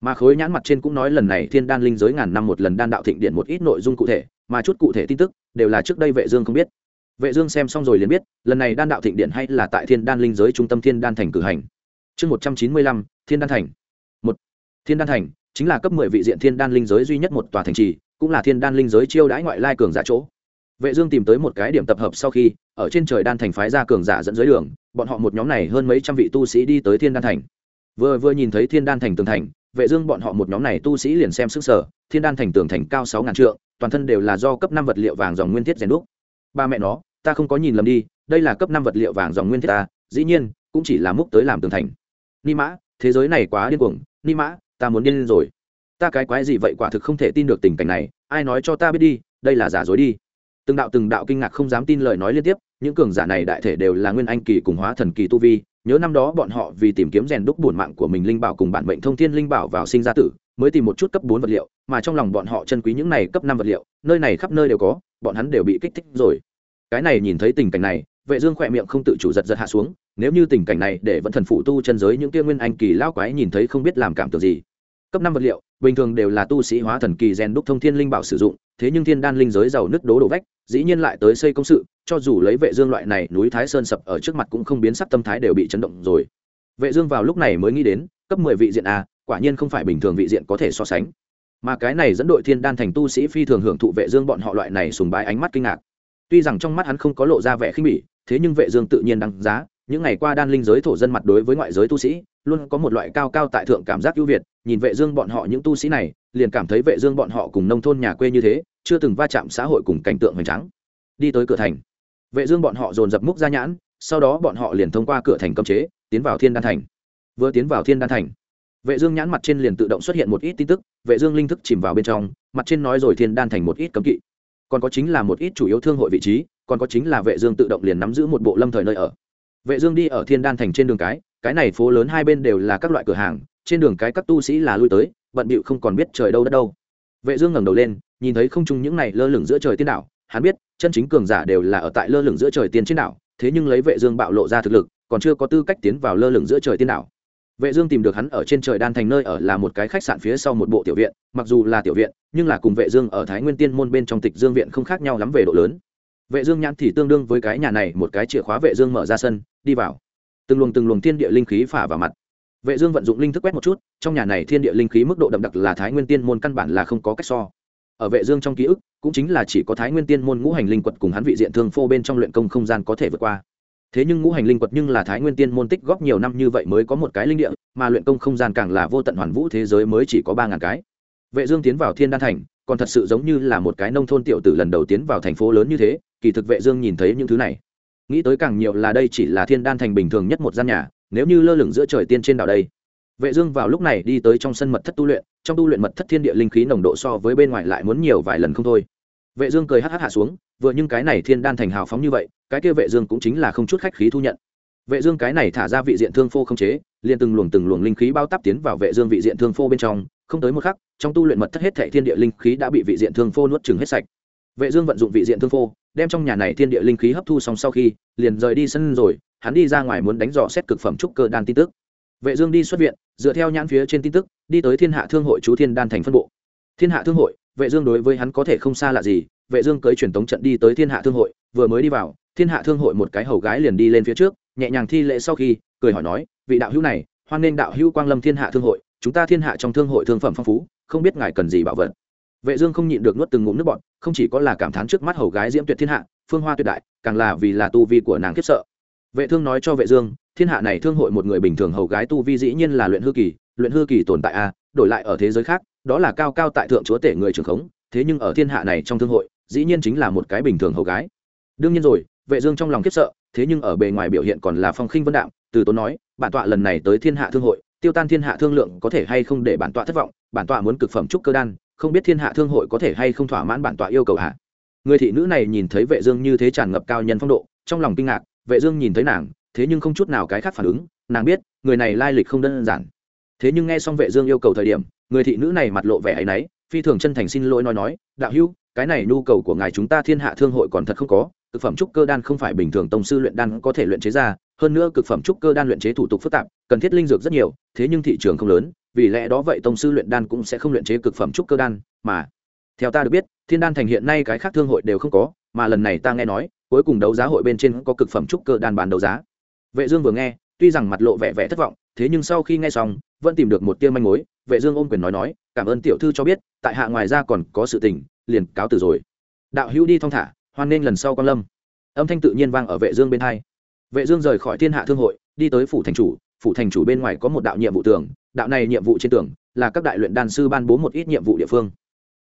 Mà khối nhãn mặt trên cũng nói lần này thiên đan linh giới ngàn năm một lần đan đạo thịnh điện một ít nội dung cụ thể, mà chút cụ thể tin tức, đều là trước đây vệ dương không biết vệ dương xem xong rồi liền biết, lần này đan đạo thịnh điện hay là tại thiên đan linh giới trung tâm thiên đan thành cử hành. Chương một trăm chín mươi lăm, thiên đan thành. Một, thiên đan thành chính là cấp mười vị diện thiên đan linh giới duy nhất một tòa thành trì, cũng là thiên đan linh giới chiêu đãi ngoại lai cường giả chỗ. Vệ dương tìm tới một cái điểm tập hợp sau khi, ở trên trời đan thành phái ra cường giả dẫn dưới đường, bọn họ một nhóm này hơn mấy trăm vị tu sĩ đi tới thiên đan thành. Vừa vừa nhìn thấy thiên đan thành tường thành, vệ dương bọn họ một nhóm này tu sĩ liền xem sức sở, thiên đan thành tường thành cao sáu ngàn trượng, toàn thân đều là do cấp năm vật liệu vàng dòng nguyên thiết rèn đúc ba mẹ nó, ta không có nhìn lầm đi, đây là cấp năm vật liệu vàng dòng nguyên thiết ta, dĩ nhiên, cũng chỉ là múc tới làm tường thành. Ni mã, thế giới này quá điên cuồng, ni mã, ta muốn điên lên rồi. Ta cái quái gì vậy quả thực không thể tin được tình cảnh này, ai nói cho ta biết đi, đây là giả dối đi. Từng đạo từng đạo kinh ngạc không dám tin lời nói liên tiếp, những cường giả này đại thể đều là nguyên anh kỳ cùng hóa thần kỳ tu vi, nhớ năm đó bọn họ vì tìm kiếm rèn đúc bổn mạng của mình linh bảo cùng bản mệnh thông thiên linh bảo vào sinh ra tử mới tìm một chút cấp bốn vật liệu, mà trong lòng bọn họ chân quý những này cấp năm vật liệu, nơi này khắp nơi đều có, bọn hắn đều bị kích thích rồi. Cái này nhìn thấy tình cảnh này, vệ dương khỏe miệng không tự chủ giật giật hạ xuống, nếu như tình cảnh này để vẫn thần phụ tu chân giới những kia nguyên anh kỳ lao quái nhìn thấy không biết làm cảm tưởng gì. Cấp năm vật liệu, bình thường đều là tu sĩ hóa thần kỳ rèn đúc thông thiên linh bảo sử dụng, thế nhưng thiên đan linh giới giàu nứt đố đổ vách, dĩ nhiên lại tới xây công sự, cho dù lấy vệ dương loại này núi thái sơn sập ở trước mặt cũng không biến sắc tâm thái đều bị chấn động rồi. Vệ dương vào lúc này mới nghĩ đến, cấp 10 vị diện a quả nhiên không phải bình thường vị diện có thể so sánh. Mà cái này dẫn đội thiên đan thành tu sĩ phi thường hưởng thụ vệ dương bọn họ loại này sùng bái ánh mắt kinh ngạc. Tuy rằng trong mắt hắn không có lộ ra vẻ khinh bỉ, thế nhưng vệ dương tự nhiên đăng giá. Những ngày qua đan linh giới thổ dân mặt đối với ngoại giới tu sĩ, luôn có một loại cao cao tại thượng cảm giác ưu việt. Nhìn vệ dương bọn họ những tu sĩ này, liền cảm thấy vệ dương bọn họ cùng nông thôn nhà quê như thế, chưa từng va chạm xã hội cùng cảnh tượng hoành tráng. Đi tới cửa thành, vệ dương bọn họ dồn dập múc ra nhãn, sau đó bọn họ liền thông qua cửa thành cấm chế, tiến vào thiên đan thành. Vừa tiến vào thiên đan thành vệ dương nhãn mặt trên liền tự động xuất hiện một ít tin tức, vệ dương linh thức chìm vào bên trong, mặt trên nói rồi thiên đan thành một ít cấm kỵ. Còn có chính là một ít chủ yếu thương hội vị trí, còn có chính là vệ dương tự động liền nắm giữ một bộ lâm thời nơi ở. Vệ dương đi ở thiên đan thành trên đường cái cái này phố lớn hai bên đều là các loại cửa hàng, trên đường cái các tu sĩ là lui tới, bận bịu không còn biết trời đâu đất đâu. Vệ dương ngẩng đầu lên, nhìn thấy không trung những này lơ lửng giữa trời tiên đảo, hắn biết, chân chính cường giả đều là ở tại lơ lửng giữa trời tiên trên đảo, thế nhưng lấy vệ dương bạo lộ ra thực lực, còn chưa có tư cách tiến vào lơ lửng giữa trời tiên đảo vệ dương tìm được hắn ở trên trời đan thành nơi ở là một cái khách sạn phía sau một bộ tiểu viện, mặc dù là tiểu viện, nhưng là cùng vệ dương ở thái nguyên tiên môn bên trong tịch dương viện không khác nhau lắm về độ lớn. Vệ dương nhãn thì tương đương với cái nhà này, một cái chìa khóa vệ dương mở ra sân, đi vào. Từng luồng từng luồng thiên địa linh khí phả vào mặt. Vệ dương vận dụng linh thức quét một chút, trong nhà này thiên địa linh khí mức độ đậm đặc là thái nguyên tiên môn căn bản là không có cách so. Ở vệ dương trong ký ức, cũng chính là chỉ có thái nguyên tiên môn ngũ hành linh quật cùng hắn vị diện thương phô bên trong luyện công không gian có thể vượt qua thế nhưng ngũ hành linh quật nhưng là thái nguyên tiên môn tích góp nhiều năm như vậy mới có một cái linh địa, mà luyện công không gian càng là vô tận hoàn vũ thế giới mới chỉ có ba ngàn cái. Vệ dương tiến vào thiên đan thành, còn thật sự giống như là một cái nông thôn tiểu tử lần đầu tiến vào thành phố lớn như thế, kỳ thực vệ dương nhìn thấy những thứ này. Nghĩ tới càng nhiều là đây chỉ là thiên đan thành bình thường nhất một gian nhà, nếu như lơ lửng giữa trời tiên trên đảo đây. Vệ dương vào lúc này đi tới trong sân mật thất tu luyện, trong tu luyện mật thất thiên địa linh khí nồng độ so với bên ngoài lại muốn nhiều vài lần không thôi vệ dương cười hắt hắt hạ xuống, vừa nhưng cái này thiên đan thành hào phóng như vậy, cái kia vệ dương cũng chính là không chút khách khí thu nhận. Vệ dương cái này thả ra vị diện thương phô không chế, liền từng luồng từng luồng linh khí bao táp tiến vào vệ dương vị diện thương phô bên trong, không tới một khắc, trong tu luyện mật thất hết thảy thiên địa linh khí đã bị vị diện thương phô nuốt chửng hết sạch. Vệ dương vận dụng vị diện thương phô, đem trong nhà này thiên địa linh khí hấp thu xong sau khi, liền rời đi sân rồi, hắn đi ra ngoài muốn đánh dò xét cực phẩm trúc cơ đan tin tức. Vệ dương đi xuất viện, dựa theo nhãn phía trên tin tức, đi tới thiên hạ thương hội chú thiên đan thành phân bộ. Thiên hạ thương hội vệ dương đối với hắn có thể không xa lạ gì, vệ dương cưỡi truyền tống trận đi tới thiên hạ thương hội, vừa mới đi vào, thiên hạ thương hội một cái hầu gái liền đi lên phía trước, nhẹ nhàng thi lễ sau khi, cười hỏi nói, vị đạo hữu này, hoan nên đạo hữu quang lâm thiên hạ thương hội, chúng ta thiên hạ trong thương hội thương phẩm phong phú, không biết ngài cần gì bảo vật. Vệ dương không nhịn được nuốt từng ngụm nước bọt, không chỉ có là cảm thán trước mắt hầu gái diễm tuyệt thiên hạ, phương hoa tuyệt đại, càng là vì là tu vi của nàng khiếp sợ. Vệ thương nói cho vệ dương, thiên hạ này thương hội một người bình thường hầu gái tu vi dĩ nhiên là luyện hư kỳ, luyện hư kỳ tồn tại a đổi lại ở thế giới khác đó là cao cao tại thượng chúa tể người trưởng khống, thế nhưng ở thiên hạ này trong thương hội, dĩ nhiên chính là một cái bình thường hầu gái. Đương nhiên rồi, vệ dương trong lòng kiếp sợ, thế nhưng ở bề ngoài biểu hiện còn là phong khinh vân đạm, từ tốn nói, bản tọa lần này tới thiên hạ thương hội, tiêu tan thiên hạ thương lượng có thể hay không để bản tọa thất vọng, bản tọa muốn cực phẩm trúc cơ đan, không biết thiên hạ thương hội có thể hay không thỏa mãn bản tọa yêu cầu hạ người thị nữ này nhìn thấy vệ dương như thế tràn ngập cao nhân phong độ, trong lòng kinh ngạc, vệ dương nhìn thấy nàng, thế nhưng không chút nào cái khác phản ứng, nàng biết, người này lai lịch không đơn giản thế nhưng nghe xong vệ dương yêu cầu thời điểm, người thị nữ này mặt lộ vẻ ấy nấy phi thường chân thành xin lỗi nói nói, đạo hữu, cái này nhu cầu của ngài chúng ta thiên hạ thương hội còn thật không có, cực phẩm trúc cơ đan không phải bình thường tông sư luyện đan có thể luyện chế ra, hơn nữa cực phẩm trúc cơ đan luyện chế thủ tục phức tạp, cần thiết linh dược rất nhiều, thế nhưng thị trường không lớn, vì lẽ đó vậy tông sư luyện đan cũng sẽ không luyện chế cực phẩm trúc cơ đan, mà theo ta được biết, thiên đan thành hiện nay cái khác thương hội đều không có, mà lần này ta nghe nói, cuối cùng đấu giá hội bên trên có cực phẩm trúc cơ đan bán đấu giá. Vệ dương vừa nghe, tuy rằng mặt lộ vẻ vẻ thất vọng, thế nhưng sau khi nghe xong vẫn tìm được một tia manh mối, vệ dương ôm quyền nói nói, cảm ơn tiểu thư cho biết, tại hạ ngoài ra còn có sự tình, liền cáo từ rồi. Đạo hữu đi thong thả, hoan nên lần sau quan lâm. Âm thanh tự nhiên vang ở vệ dương bên hai. Vệ dương rời khỏi thiên hạ thương hội, đi tới phủ thành chủ, phủ thành chủ bên ngoài có một đạo nhiệm vụ tường, đạo này nhiệm vụ trên tường là các đại luyện đan sư ban bố một ít nhiệm vụ địa phương.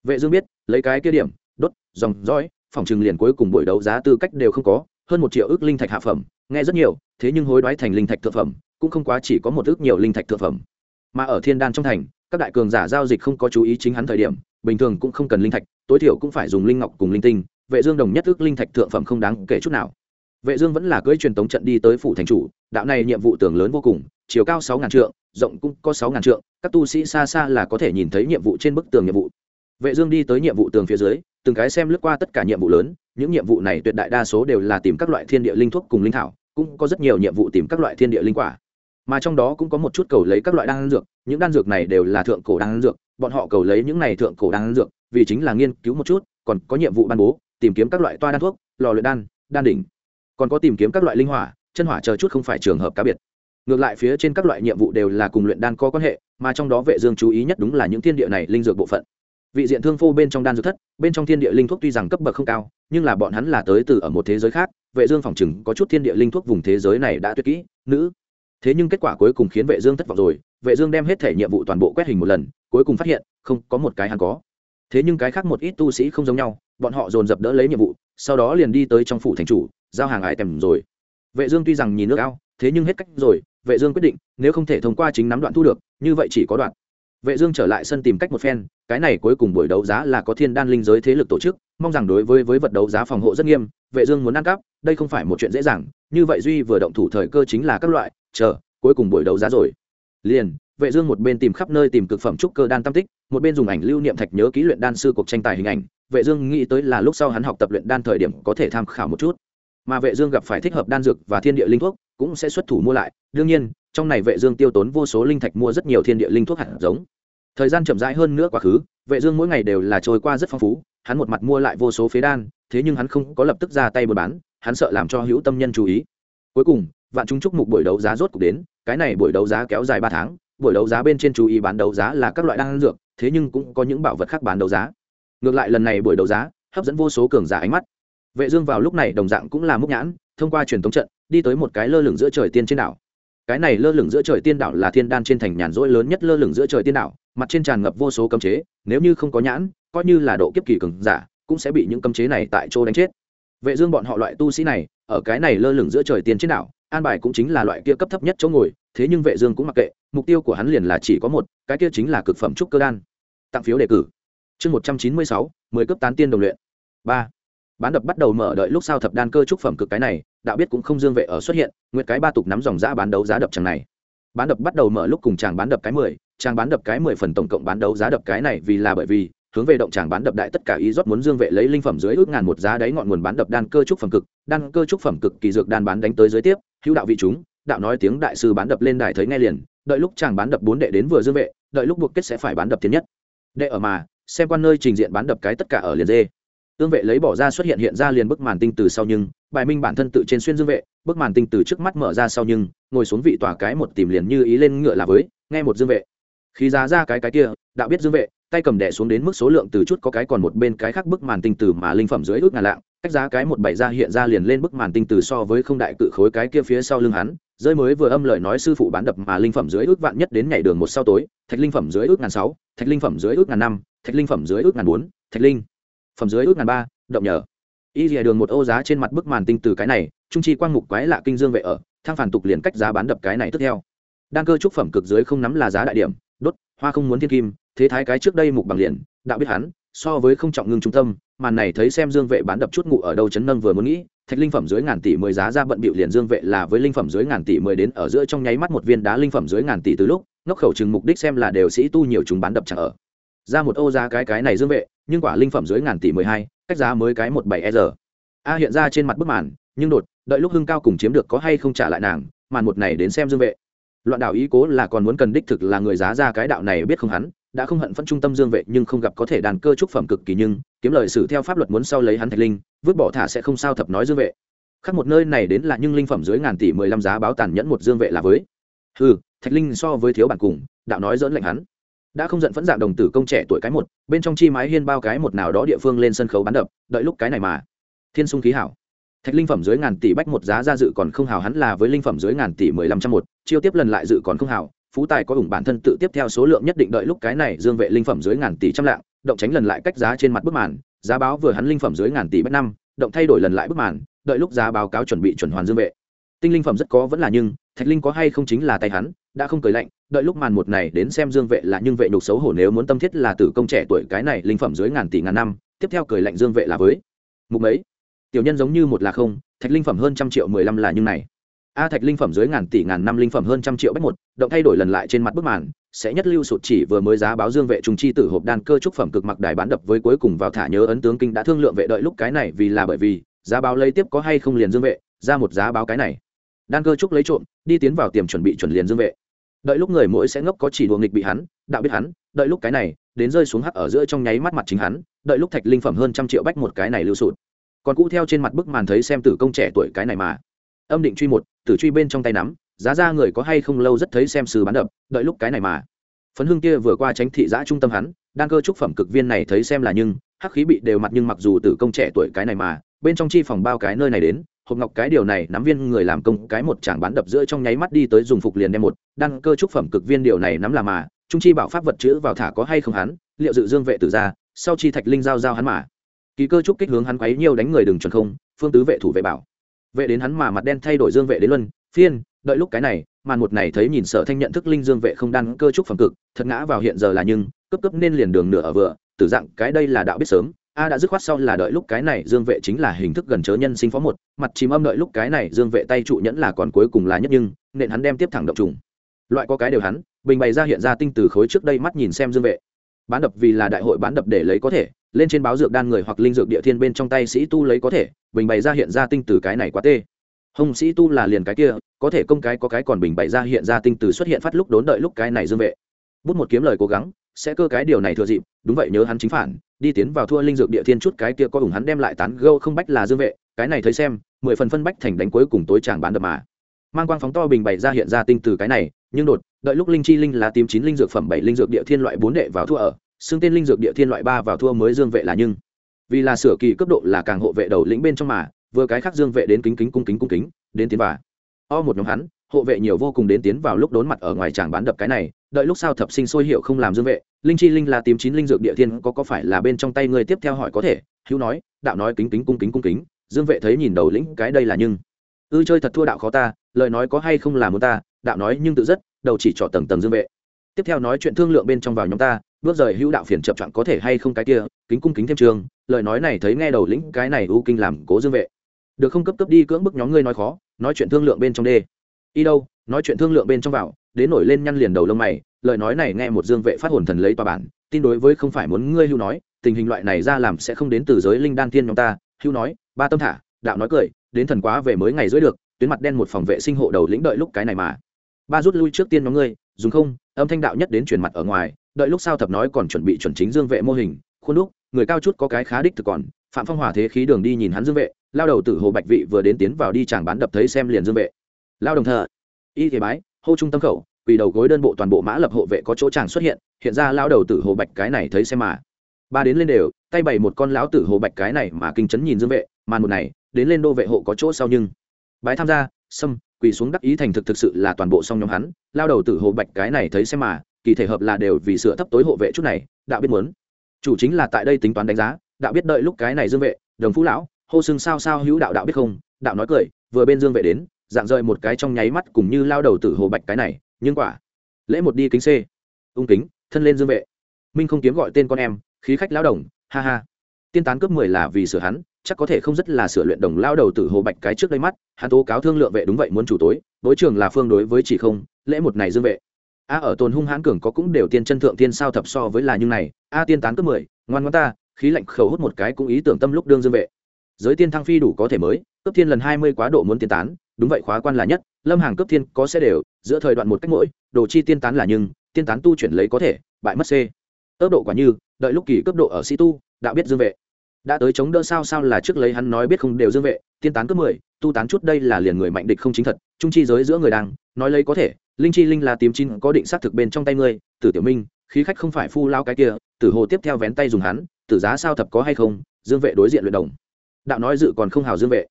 Vệ dương biết, lấy cái kia điểm, đốt, dòng dõi phòng trừng liền cuối cùng buổi đấu giá tư cách đều không có, hơn một triệu ước linh thạch hạ phẩm, nghe rất nhiều, thế nhưng hối đoái thành linh thạch thượng phẩm, cũng không quá chỉ có một ước nhiều linh thạch thượng phẩm mà ở thiên đan trong thành, các đại cường giả giao dịch không có chú ý chính hắn thời điểm, bình thường cũng không cần linh thạch, tối thiểu cũng phải dùng linh ngọc cùng linh tinh, vệ dương đồng nhất ước linh thạch thượng phẩm không đáng kể chút nào. Vệ dương vẫn là cưỡi truyền tống trận đi tới phủ thành chủ, đạo này nhiệm vụ tưởng lớn vô cùng, chiều cao sáu ngàn trượng, rộng cũng có sáu ngàn trượng, các tu sĩ xa xa là có thể nhìn thấy nhiệm vụ trên bức tường nhiệm vụ. Vệ dương đi tới nhiệm vụ tường phía dưới, từng cái xem lướt qua tất cả nhiệm vụ lớn, những nhiệm vụ này tuyệt đại đa số đều là tìm các loại thiên địa linh thuốc cùng linh thảo, cũng có rất nhiều nhiệm vụ tìm các loại thiên địa linh quả mà trong đó cũng có một chút cầu lấy các loại đan dược, những đan dược này đều là thượng cổ đan dược, bọn họ cầu lấy những này thượng cổ đan dược, vì chính là nghiên cứu một chút, còn có nhiệm vụ ban bố, tìm kiếm các loại toa đan thuốc, lò luyện đan đan đỉnh. Còn có tìm kiếm các loại linh hỏa, chân hỏa chờ chút không phải trường hợp cá biệt. Ngược lại phía trên các loại nhiệm vụ đều là cùng luyện đan có quan hệ, mà trong đó vệ dương chú ý nhất đúng là những thiên địa này linh dược bộ phận. Vị diện thương phô bên trong đan dược thất, bên trong thiên địa linh thuốc tuy rằng cấp bậc không cao, nhưng là bọn hắn là tới từ ở một thế giới khác, vệ dương phỏng chừng có chút thiên địa linh thuốc vùng thế giới này đã tuyệt kỹ, nữ thế nhưng kết quả cuối cùng khiến vệ dương thất vọng rồi. Vệ dương đem hết thể nhiệm vụ toàn bộ quét hình một lần, cuối cùng phát hiện, không, có một cái hắn có. Thế nhưng cái khác một ít tu sĩ không giống nhau, bọn họ dồn dập đỡ lấy nhiệm vụ, sau đó liền đi tới trong phủ thành chủ, giao hàng ai tèm rồi. Vệ dương tuy rằng nhìn nước ao, thế nhưng hết cách rồi. Vệ dương quyết định, nếu không thể thông qua chính nắm đoạn thu được, như vậy chỉ có đoạn. Vệ dương trở lại sân tìm cách một phen, cái này cuối cùng buổi đấu giá là có thiên đan linh giới thế lực tổ chức, mong rằng đối với với vật đấu giá phòng hộ rất nghiêm, vệ dương muốn ăn cắp, đây không phải một chuyện dễ dàng, như vậy duy vừa động thủ thời cơ chính là các loại chờ, cuối cùng buổi đấu giá rồi. Liền, vệ dương một bên tìm khắp nơi tìm cực phẩm trúc cơ đan tam tích, một bên dùng ảnh lưu niệm thạch nhớ kỹ luyện đan sư cuộc tranh tài hình ảnh. Vệ dương nghĩ tới là lúc sau hắn học tập luyện đan thời điểm có thể tham khảo một chút. Mà vệ dương gặp phải thích hợp đan dược và thiên địa linh thuốc, cũng sẽ xuất thủ mua lại. Đương nhiên, trong này vệ dương tiêu tốn vô số linh thạch mua rất nhiều thiên địa linh thuốc hạt giống. Thời gian chậm rãi hơn nữa quá khứ, vệ dương mỗi ngày đều là trôi qua rất phong phú, hắn một mặt mua lại vô số phế đan, thế nhưng hắn không có lập tức ra tay buôn bán, hắn sợ làm cho hữu tâm nhân chú ý. Cuối cùng vạn chúng chúc mục buổi đấu giá rốt cục đến, cái này buổi đấu giá kéo dài ba tháng, buổi đấu giá bên trên chú ý bán đấu giá là các loại đan dược, thế nhưng cũng có những bảo vật khác bán đấu giá. Ngược lại lần này buổi đấu giá, hấp dẫn vô số cường giả ánh mắt. Vệ dương vào lúc này đồng dạng cũng là múc nhãn, thông qua truyền thống trận, đi tới một cái lơ lửng giữa trời tiên trên đảo. Cái này lơ lửng giữa trời tiên đảo là thiên đan trên thành nhàn rỗi lớn nhất lơ lửng giữa trời tiên đảo, mặt trên tràn ngập vô số cấm chế, nếu như không có nhãn, coi như là độ kiếp kỳ cường giả, cũng sẽ bị những cấm chế này tại chỗ đánh chết. Vệ dương bọn họ loại tu sĩ này, ở cái này lơ lửng giữa trời tiên trên đảo an bài cũng chính là loại kia cấp thấp nhất chỗ ngồi thế nhưng vệ dương cũng mặc kệ mục tiêu của hắn liền là chỉ có một cái kia chính là cực phẩm trúc cơ đan. Tặng phiếu đề cử. Chương 196, 10 cấp tán tiên đồng luyện. Ba. Bán đập bắt đầu mở đợi lúc sau thập đan cơ trúc phẩm cực cái này đạo biết cũng không dương vệ ở xuất hiện nguyệt cái ba tục nắm dòng giá bán đấu giá đập chẳng này. Bán đập bắt đầu mở lúc cùng chàng bán đập cái mười chàng bán đập cái mười phần tổng cộng bán đấu giá đập cái này vì là bởi vì hướng về động chàng bán đập đại tất cả ý rót muốn dương vệ lấy linh phẩm dưới ước ngàn một giá đáy ngọn nguồn bán đập đan cơ trúc phẩm cực đan cơ trúc phẩm cực kỳ dược đan bán đánh tới dưới tiếp hữu đạo vị chúng, đạo nói tiếng đại sư bán đập lên đài thấy nghe liền, đợi lúc chàng bán đập bốn đệ đến vừa dương vệ, đợi lúc buộc kết sẽ phải bán đập tiến nhất. Đệ ở mà, xem quan nơi trình diện bán đập cái tất cả ở liền dê. Tương vệ lấy bỏ ra xuất hiện hiện ra liền bức màn tinh từ sau nhưng, bài minh bản thân tự trên xuyên dương vệ, bức màn tinh từ trước mắt mở ra sau nhưng, ngồi xuống vị tỏa cái một tìm liền như ý lên ngựa là với, nghe một dương vệ. Khi giá ra cái cái kia, đạo biết dương vệ, tay cầm đẻ xuống đến mức số lượng từ chút có cái còn một bên cái khác bức màn tinh từ mà linh phẩm dưới ước ngàn lạng cách giá cái một bảy ra hiện ra liền lên bức màn tinh từ so với không đại cự khối cái kia phía sau lưng hắn, rơi mới vừa âm lời nói sư phụ bán đập mà linh phẩm dưới ước vạn nhất đến nhảy đường một sau tối, thạch linh phẩm dưới ước ngàn sáu, thạch linh phẩm dưới ước ngàn năm, thạch linh phẩm dưới ước ngàn bốn, thạch linh phẩm dưới ước ngàn ba, động nhờ. Y rìa đường một ô giá trên mặt bức màn tinh từ cái này, trung chi quang mục quái lạ kinh dương vệ ở thang phản tục liền cách giá bán đập cái này tiếp theo. Đan cơ trúc phẩm cực dưới không nắm là giá đại điểm, đốt, hoa không muốn thiên kim, thế thái cái trước đây mục bằng liền, đạo biết hắn, so với không trọng ngưng trung tâm màn này thấy xem dương vệ bán đập chút ngụ ở đâu chấn nâng vừa muốn nghĩ, thạch linh phẩm dưới ngàn tỷ mười giá ra bận bịu liền dương vệ là với linh phẩm dưới ngàn tỷ mười đến ở giữa trong nháy mắt một viên đá linh phẩm dưới ngàn tỷ từ lúc, ngốc khẩu chừng mục đích xem là đều sĩ tu nhiều chúng bán đập chẳng ở. Ra một ô giá cái cái này dương vệ, nhưng quả linh phẩm dưới ngàn tỷ mười hai, cách giá mới cái một bảy e giờ. A hiện ra trên mặt bức màn, nhưng đột, đợi lúc hưng cao cùng chiếm được có hay không trả lại nàng, màn một này đến xem dương vệ. Loạn đạo ý cố là còn muốn cần đích thực là người giá ra cái đạo này biết không hắn đã không hận phẫn trung tâm dương vệ nhưng không gặp có thể đàn cơ trúc phẩm cực kỳ nhưng, kiếm lời xử theo pháp luật muốn sau lấy hắn thạch linh, vứt bỏ thả sẽ không sao thập nói dương vệ. Khác một nơi này đến là nhưng linh phẩm dưới ngàn tỷ mười lăm giá báo tàn nhẫn một dương vệ là với. Ừ thạch linh so với thiếu bản cùng, đạo nói dỡn lệnh hắn. Đã không giận phẫn dạng đồng tử công trẻ tuổi cái một, bên trong chi mái hiên bao cái một nào đó địa phương lên sân khấu bán đập, đợi lúc cái này mà. Thiên sung khí hảo. Thạch linh phẩm dưới ngàn tỷ bách một giá ra dự còn không hào hắn là với linh phẩm dưới ngàn tỷ mười lăm trăm một, chiêu tiếp lần lại dự còn không hào phú tài có ủng bản thân tự tiếp theo số lượng nhất định đợi lúc cái này dương vệ linh phẩm dưới ngàn tỷ trăm lạng, động tránh lần lại cách giá trên mặt bức màn, giá báo vừa hắn linh phẩm dưới ngàn tỷ bất năm, động thay đổi lần lại bức màn, đợi lúc giá báo cáo chuẩn bị chuẩn hoàn dương vệ. Tinh linh phẩm rất có vẫn là nhưng, thạch linh có hay không chính là tay hắn, đã không cười lạnh, đợi lúc màn một này đến xem dương vệ là nhưng vệ nhục xấu hổ nếu muốn tâm thiết là tử công trẻ tuổi cái này linh phẩm dưới ngàn tỷ ngàn năm, tiếp theo cười lạnh dương vệ là với. Mục mấy? Tiểu nhân giống như một là không, thạch linh phẩm hơn trăm triệu mười lăm là nhưng này a thạch linh phẩm dưới ngàn tỷ ngàn năm linh phẩm hơn trăm triệu bách một, động thay đổi lần lại trên mặt bức màn, sẽ nhất lưu sụt chỉ vừa mới giá báo dương vệ trung chi tử hộp đan cơ trúc phẩm cực mặc đài bán đập với cuối cùng vào thả nhớ ấn tướng kinh đã thương lượng vệ đợi lúc cái này vì là bởi vì, giá báo lấy tiếp có hay không liền dương vệ, ra một giá báo cái này. Đan cơ trúc lấy trộm, đi tiến vào tiềm chuẩn bị chuẩn liền dương vệ. Đợi lúc người mỗi sẽ ngốc có chỉ đùa nghịch bị hắn, đạo biết hắn, đợi lúc cái này, đến rơi xuống hắc ở giữa trong nháy mắt mặt chính hắn, đợi lúc thạch linh phẩm hơn trăm triệu bách một cái này lưu sụt. Còn cũ theo trên mặt bức màn thấy xem tử công trẻ tuổi cái này mà. Âm định truy một tử truy bên trong tay nắm, giá ra người có hay không lâu rất thấy xem sư bán đập, đợi lúc cái này mà. Phấn hương kia vừa qua tránh thị giã trung tâm hắn đang cơ trúc phẩm cực viên này thấy xem là nhưng, hắc khí bị đều mặt nhưng mặc dù tử công trẻ tuổi cái này mà, bên trong chi phòng bao cái nơi này đến, hộp ngọc cái điều này, nắm viên người làm công cái một chàng bán đập giữa trong nháy mắt đi tới dùng phục liền đem một đăng cơ trúc phẩm cực viên điều này nắm là mà, trung chi bảo pháp vật chữ vào thả có hay không hắn, liệu dự dương vệ tử ra, sau chi thạch linh giao giao hắn mà. Kỳ cơ trúc kích hướng hắn quấy nhiều đánh người đừng chuẩn không, phương tứ vệ thủ vệ bảo vệ đến hắn mà mặt đen thay đổi dương vệ đến luân, phiên, đợi lúc cái này, màn một này thấy nhìn sợ thanh nhận thức linh dương vệ không đăng cơ trúc phẩm cực, thật ngã vào hiện giờ là nhưng, cấp cấp nên liền đường nửa ở vừa, tử dạng cái đây là đạo biết sớm, a đã dứt khoát sau là đợi lúc cái này dương vệ chính là hình thức gần chớ nhân sinh phó một, mặt chìm âm đợi lúc cái này dương vệ tay trụ nhẫn là còn cuối cùng là nhất nhưng, nên hắn đem tiếp thẳng động trùng. Loại có cái đều hắn, bình bày ra hiện ra tinh từ khối trước đây mắt nhìn xem dương vệ. Bán đập vì là đại hội bán đập để lấy có thể lên trên báo dược đan người hoặc linh dược địa thiên bên trong tay sĩ tu lấy có thể, bình bày ra hiện ra tinh từ cái này quá tê. Hồng sĩ tu là liền cái kia, có thể công cái có cái còn bình bày ra hiện ra tinh từ xuất hiện phát lúc đốn đợi lúc cái này dương vệ. Bút một kiếm lời cố gắng, sẽ cơ cái điều này thừa dịp, đúng vậy nhớ hắn chính phản, đi tiến vào thua linh dược địa thiên chút cái kia có ủng hắn đem lại tán gâu không bách là dương vệ, cái này thấy xem, mười phần phân bách thành đánh cuối cùng tối chàng bán đập mà. Mang quang phóng to bình bày ra hiện ra tinh từ cái này, nhưng đột, đợi lúc linh chi linh là tím chín linh dược phẩm bảy linh dược địa thiên loại bốn đệ vào thua ở xưng tên linh dược địa thiên loại ba vào thua mới dương vệ là nhưng. Vì là sửa kỳ cấp độ là càng hộ vệ đầu lĩnh bên trong mà, vừa cái khác dương vệ đến kính kính cung kính cung kính, đến tiến và o một nhóm hắn, hộ vệ nhiều vô cùng đến tiến vào lúc đốn mặt ở ngoài tràng bán đập cái này, đợi lúc sao thập sinh sôi hiệu không làm dương vệ, linh chi linh là tìm chín linh dược địa thiên có có phải là bên trong tay người tiếp theo hỏi có thể, hữu nói, đạo nói kính kính cung kính cung kính, dương vệ thấy nhìn đầu lĩnh cái đây là nhưng. Ư chơi thật thua đạo khó ta, lời nói có hay không là muốn ta, đạo nói nhưng tự rất, đầu chỉ trỏ tầng tầng dương vệ. Tiếp theo nói chuyện thương lượng bên trong vào nhóm ta bước rời hữu đạo phiền chập chọn có thể hay không cái kia, kính cung kính thêm trường, lời nói này thấy nghe đầu lĩnh cái này ưu kinh làm cố dương vệ. Được không cấp cấp đi cưỡng bức nhóm ngươi nói khó, nói chuyện thương lượng bên trong đê. Y đâu, nói chuyện thương lượng bên trong vào, đến nổi lên nhăn liền đầu lông mày, lời nói này nghe một dương vệ phát hồn thần lấy tòa bản, tin đối với không phải muốn ngươi hưu nói, tình hình loại này ra làm sẽ không đến từ giới linh đan thiên nhóm ta, hưu nói, ba tâm thả, đạo nói cười, đến thần quá về mới ngày rưỡi được, tuyến mặt đen một phòng vệ sinh hộ đầu lĩnh đợi lúc cái này mà. Ba rút lui trước tiên nhóm ngươi, dùng không, âm thanh đạo nhất đến chuyển mặt ở ngoài đợi lúc sao thập nói còn chuẩn bị chuẩn chính dương vệ mô hình, khuôn đúc, người cao chút có cái khá đích thực còn, phạm phong hỏa thế khí đường đi nhìn hắn dương vệ, lao đầu tử hồ bạch vị vừa đến tiến vào đi chàng bán đập thấy xem liền dương vệ. Lao đồng thờ, y thế bái, hô trung tâm khẩu, quỳ đầu gối đơn bộ toàn bộ mã lập hộ vệ có chỗ chàng xuất hiện hiện ra lao đầu tử hồ bạch cái này thấy xem mà. Ba đến lên đều, tay bày một con lão tử hồ bạch cái này mà kinh chấn nhìn dương vệ màn một này, đến lên đô vệ hộ có chỗ sau nhưng. Bái tham gia, xâm, quỳ xuống đắc ý thành thực thực sự là toàn bộ song nhóm hắn, lao đầu tử hồ bạch cái này thấy xem mà kỳ thể hợp là đều vì sửa thấp tối hộ vệ chút này, đạo biết muốn. Chủ chính là tại đây tính toán đánh giá, đạo biết đợi lúc cái này dương vệ, đồng phú lão, hô xưng sao sao hữu đạo đạo biết không? Đạo nói cười, vừa bên dương vệ đến, dạng rời một cái trong nháy mắt cùng như lao đầu tử hồ bạch cái này, nhưng quả, lễ một đi kính c ung kính, thân lên dương vệ. Minh không kiếm gọi tên con em, khí khách lao đồng, ha ha. Tiên tán cướp mười là vì sửa hắn, chắc có thể không rất là sửa luyện đồng lao đầu tử hồ bạch cái trước đây mắt, hắn tố cáo thương lượng vệ đúng vậy muốn chủ tối, đối trường là phương đối với chỉ không, lễ một này dương vệ a ở tồn hung hãn cường có cũng đều tiên chân thượng tiên sao thập so với là như này, a tiên tán cấp mười, ngoan ngoan ta, khí lạnh khẩu hút một cái cũng ý tưởng tâm lúc đương dương vệ. Giới tiên thăng phi đủ có thể mới, cấp thiên lần hai mươi quá độ muốn tiên tán, đúng vậy khóa quan là nhất, lâm hàng cấp thiên có sẽ đều, giữa thời đoạn một cách mỗi, đồ chi tiên tán là nhưng, tiên tán tu chuyển lấy có thể, bại mất c. Tốc độ quả như, đợi lúc kỳ cấp độ ở sĩ tu, đã biết dương vệ. Đã tới chống đỡ sao sao là trước lấy hắn nói biết không đều dương vệ, tiên tán cấp mười, tu tán chút đây là liền người mạnh địch không chính thật, trung chi giới giữa người đang, nói lấy có thể linh chi linh là tím chín có định xác thực bên trong tay ngươi, tử tiểu minh, khí khách không phải phu lao cái kia, tử hồ tiếp theo vén tay dùng hắn, tử giá sao thập có hay không, dương vệ đối diện luyện đồng. Đạo nói dự còn không hào dương vệ.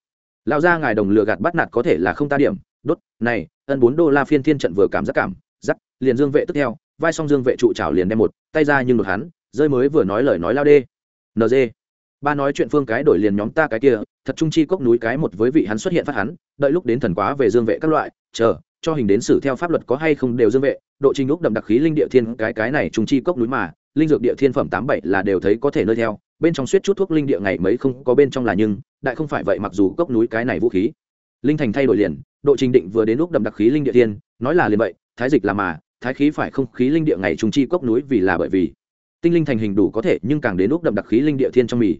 Lao ra ngài đồng lừa gạt bắt nạt có thể là không ta điểm, đốt, này, ân bốn đô la phiên thiên trận vừa cảm giác cảm, giắc, liền dương vệ tiếp theo, vai song dương vệ trụ trào liền đem một, tay ra nhưng đột hắn, rơi mới vừa nói lời nói lao đê. Nd ba nói chuyện phương cái đổi liền nhóm ta cái kia, thật trung chi cốc núi cái một với vị hắn xuất hiện phát hắn, đợi lúc đến thần quá về dương vệ các loại, chờ cho hình đến xử theo pháp luật có hay không đều dương vệ, độ trình úc đậm đặc khí linh địa thiên, cái cái này trùng chi cốc núi mà, linh dược địa thiên phẩm tám bảy là đều thấy có thể nơi theo, bên trong suýt chút thuốc linh địa ngày mấy không có bên trong là nhưng, đại không phải vậy mặc dù cốc núi cái này vũ khí, linh thành thay đổi liền, độ trình định vừa đến lúc đậm đặc khí linh địa thiên, nói là liền vậy, thái dịch là mà, thái khí phải không khí linh địa ngày trùng chi cốc núi vì là bởi vì, tinh linh thành hình đủ có thể nhưng càng đến lúc đậm đặc khí linh địa thiên trong mì.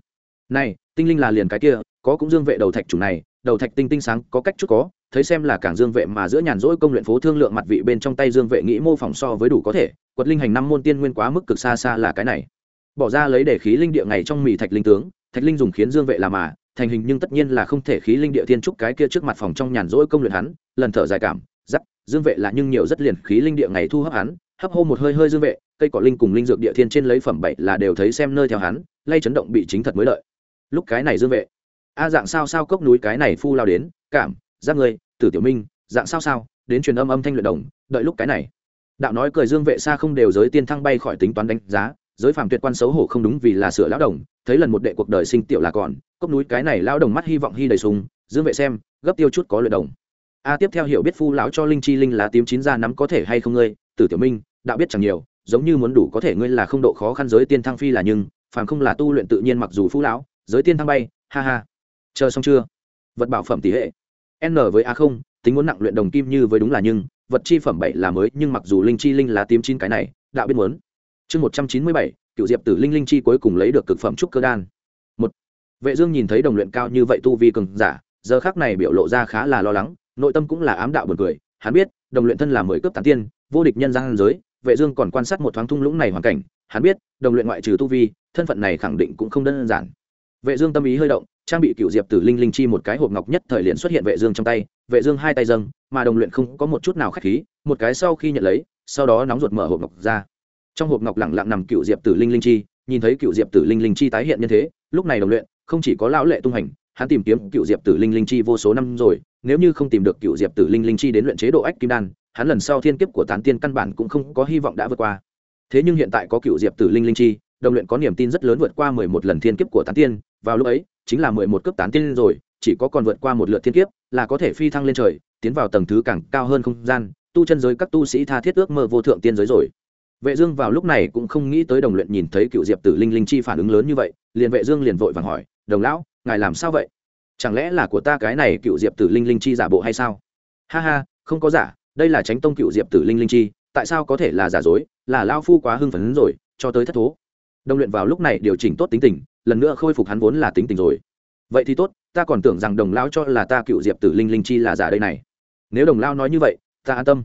Này, tinh linh là liền cái kia, có cũng dương vệ đầu thạch chủ này, đầu thạch tinh tinh sáng, có cách chút có thấy xem là càng dương vệ mà giữa nhàn rỗi công luyện phố thương lượng mặt vị bên trong tay dương vệ nghĩ mô phỏng so với đủ có thể, quật linh hành năm môn tiên nguyên quá mức cực xa xa là cái này. Bỏ ra lấy để khí linh địa ngày trong mì thạch linh tướng, thạch linh dùng khiến dương vệ làm mà, thành hình nhưng tất nhiên là không thể khí linh địa thiên trúc cái kia trước mặt phòng trong nhàn rỗi công luyện hắn, lần thở dài cảm, giắc, dương vệ là nhưng nhiều rất liền khí linh địa ngày thu hấp hắn, hấp hô một hơi hơi dương vệ, cây cỏ linh cùng linh dược địa thiên trên lấy phẩm bảy là đều thấy xem nơi theo hắn, lay chấn động bị chính thật mới lợi. Lúc cái này dương vệ, a dạng sao sao cốc núi cái này phu lao đến, cảm giáp người tử tiểu minh, dạng sao sao, đến truyền âm âm thanh luyện đồng, đợi lúc cái này. Đạo nói cười dương vệ xa không đều giới tiên thăng bay khỏi tính toán đánh giá, giới phàm tuyệt quan xấu hổ không đúng vì là sửa lão đồng, thấy lần một đệ cuộc đời sinh tiểu là còn, cốc núi cái này lão đồng mắt hy vọng hy đầy sùng dương vệ xem, gấp tiêu chút có luyện đồng. A tiếp theo hiểu biết phu lão cho linh chi linh lá tím chín ra nắm có thể hay không ngươi, tử tiểu minh, đạo biết chẳng nhiều, giống như muốn đủ có thể ngươi là không độ khó khăn giới tiên thăng phi là nhưng, phàm không là tu luyện tự nhiên mặc dù phu lão, giới tiên thăng bay, ha ha. Chờ xong chưa? Vật bảo phẩm tỷ hệ n với a không, tính muốn nặng luyện đồng kim như với đúng là nhưng, vật chi phẩm bảy là mới, nhưng mặc dù linh chi linh lá tím chín cái này, đạo biết muốn. Chương một trăm chín mươi bảy cựu diệp tử linh linh chi cuối cùng lấy được cực phẩm trúc cơ đan. Một, vệ dương nhìn thấy đồng luyện cao như vậy tu vi cường giả, giờ khắc này biểu lộ ra khá là lo lắng, nội tâm cũng là ám đạo buồn cười. Hắn biết, đồng luyện thân là mười cướp tán tiên, vô địch nhân gian giới, vệ dương còn quan sát một thoáng thung lũng này hoàn cảnh. Hắn biết, đồng luyện ngoại trừ tu vi, thân phận này khẳng định cũng không đơn giản. Vệ dương tâm ý hơi động trang bị cựu diệp tử linh linh chi một cái hộp ngọc nhất thời liền xuất hiện vệ dương trong tay, vệ dương hai tay dâng, mà đồng luyện không có một chút nào khách khí, một cái sau khi nhận lấy, sau đó nóng ruột mở hộp ngọc ra. Trong hộp ngọc lặng lặng nằm cựu diệp tử linh linh chi, nhìn thấy cựu diệp tử linh linh chi tái hiện như thế, lúc này đồng luyện, không chỉ có lão lệ tung hành, hắn tìm kiếm cựu diệp tử linh linh chi vô số năm rồi, nếu như không tìm được cựu diệp tử linh linh chi đến luyện chế độ ách kim đan, hắn lần sau thiên kiếp của tán tiên căn bản cũng không có hy vọng đã vượt qua. Thế nhưng hiện tại có cựu diệp tử linh linh chi đồng luyện có niềm tin rất lớn vượt qua mười một lần thiên kiếp của tán tiên, vào lúc ấy, chính là mười một cấp tán tiên rồi, chỉ có còn vượt qua một lượt thiên kiếp là có thể phi thăng lên trời, tiến vào tầng thứ càng cao hơn không gian, tu chân giới các tu sĩ tha thiết ước mơ vô thượng tiên giới rồi. Vệ dương vào lúc này cũng không nghĩ tới đồng luyện nhìn thấy cựu diệp tử linh linh chi phản ứng lớn như vậy, liền vệ dương liền vội vàng hỏi, đồng lão, ngài làm sao vậy? Chẳng lẽ là của ta cái này cựu diệp tử linh linh chi giả bộ hay sao? Ha ha, không có giả, đây là tránh tông cựu diệp tử linh linh chi, tại sao có thể là giả dối, là lao phu quá hưng phấn rồi, cho tới thất thố đồng luyện vào lúc này điều chỉnh tốt tính tình, lần nữa khôi phục hắn vốn là tính tình rồi. Vậy thì tốt, ta còn tưởng rằng đồng lao cho là ta cựu diệp tử linh linh chi là giả đây này. Nếu đồng lao nói như vậy, ta an tâm.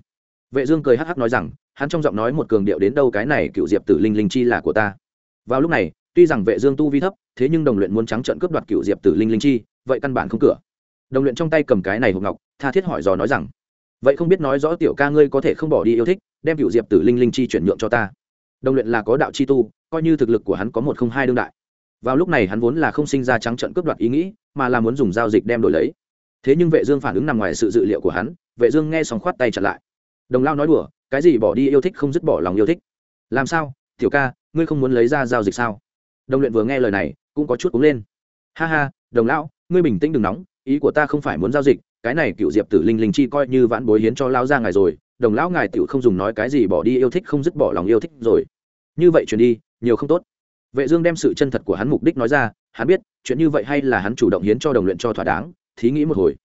Vệ dương cười hắc hắc nói rằng, hắn trong giọng nói một cường điệu đến đâu cái này cựu diệp tử linh linh chi là của ta. Vào lúc này, tuy rằng vệ dương tu vi thấp, thế nhưng đồng luyện muốn trắng trợn cướp đoạt cựu diệp tử linh linh chi, vậy căn bản không cửa. Đồng luyện trong tay cầm cái này hộp ngọc, tha thiết hỏi dò nói rằng, vậy không biết nói rõ tiểu ca ngươi có thể không bỏ đi yêu thích, đem cựu diệp tử linh linh chi chuyển nhượng cho ta? Đồng luyện là có đạo chi tu, coi như thực lực của hắn có một không hai đương đại. Vào lúc này hắn vốn là không sinh ra trắng trận cướp đoạt ý nghĩ, mà là muốn dùng giao dịch đem đổi lấy. Thế nhưng vệ dương phản ứng nằm ngoài sự dự liệu của hắn, vệ dương nghe xong khoát tay chặn lại. Đồng lao nói đùa, cái gì bỏ đi yêu thích không dứt bỏ lòng yêu thích. Làm sao? Tiểu ca, ngươi không muốn lấy ra giao dịch sao? Đồng luyện vừa nghe lời này, cũng có chút cúng lên. Ha ha, đồng lão ngươi bình tĩnh đừng nóng, ý của ta không phải muốn giao dịch, cái này cựu diệp tử linh linh chi coi như vãn bối hiến cho lao ra ngài rồi đồng lão ngài tiểu không dùng nói cái gì bỏ đi yêu thích không dứt bỏ lòng yêu thích rồi. Như vậy truyền đi, nhiều không tốt. Vệ dương đem sự chân thật của hắn mục đích nói ra, hắn biết, chuyện như vậy hay là hắn chủ động hiến cho đồng luyện cho thỏa đáng, thí nghĩ một hồi.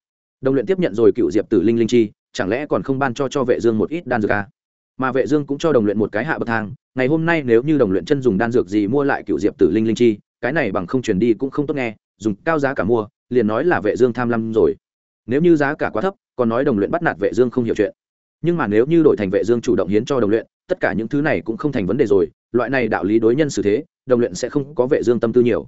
Đồng luyện tiếp nhận rồi cựu diệp tử linh linh chi, chẳng lẽ còn không ban cho cho vệ dương một ít đan dược à? mà vệ dương cũng cho đồng luyện một cái hạ bậc thang, ngày hôm nay nếu như đồng luyện chân dùng đan dược gì mua lại cựu diệp tử linh linh chi, cái này bằng không truyền đi cũng không tốt nghe, dùng cao giá cả mua, liền nói là vệ dương tham lam rồi. Nếu như giá cả quá thấp, còn nói đồng luyện bắt nạt vệ dương không hiểu chuyện nhưng mà nếu như đổi thành vệ dương chủ động hiến cho đồng luyện, tất cả những thứ này cũng không thành vấn đề rồi. Loại này đạo lý đối nhân xử thế, đồng luyện sẽ không có vệ dương tâm tư nhiều.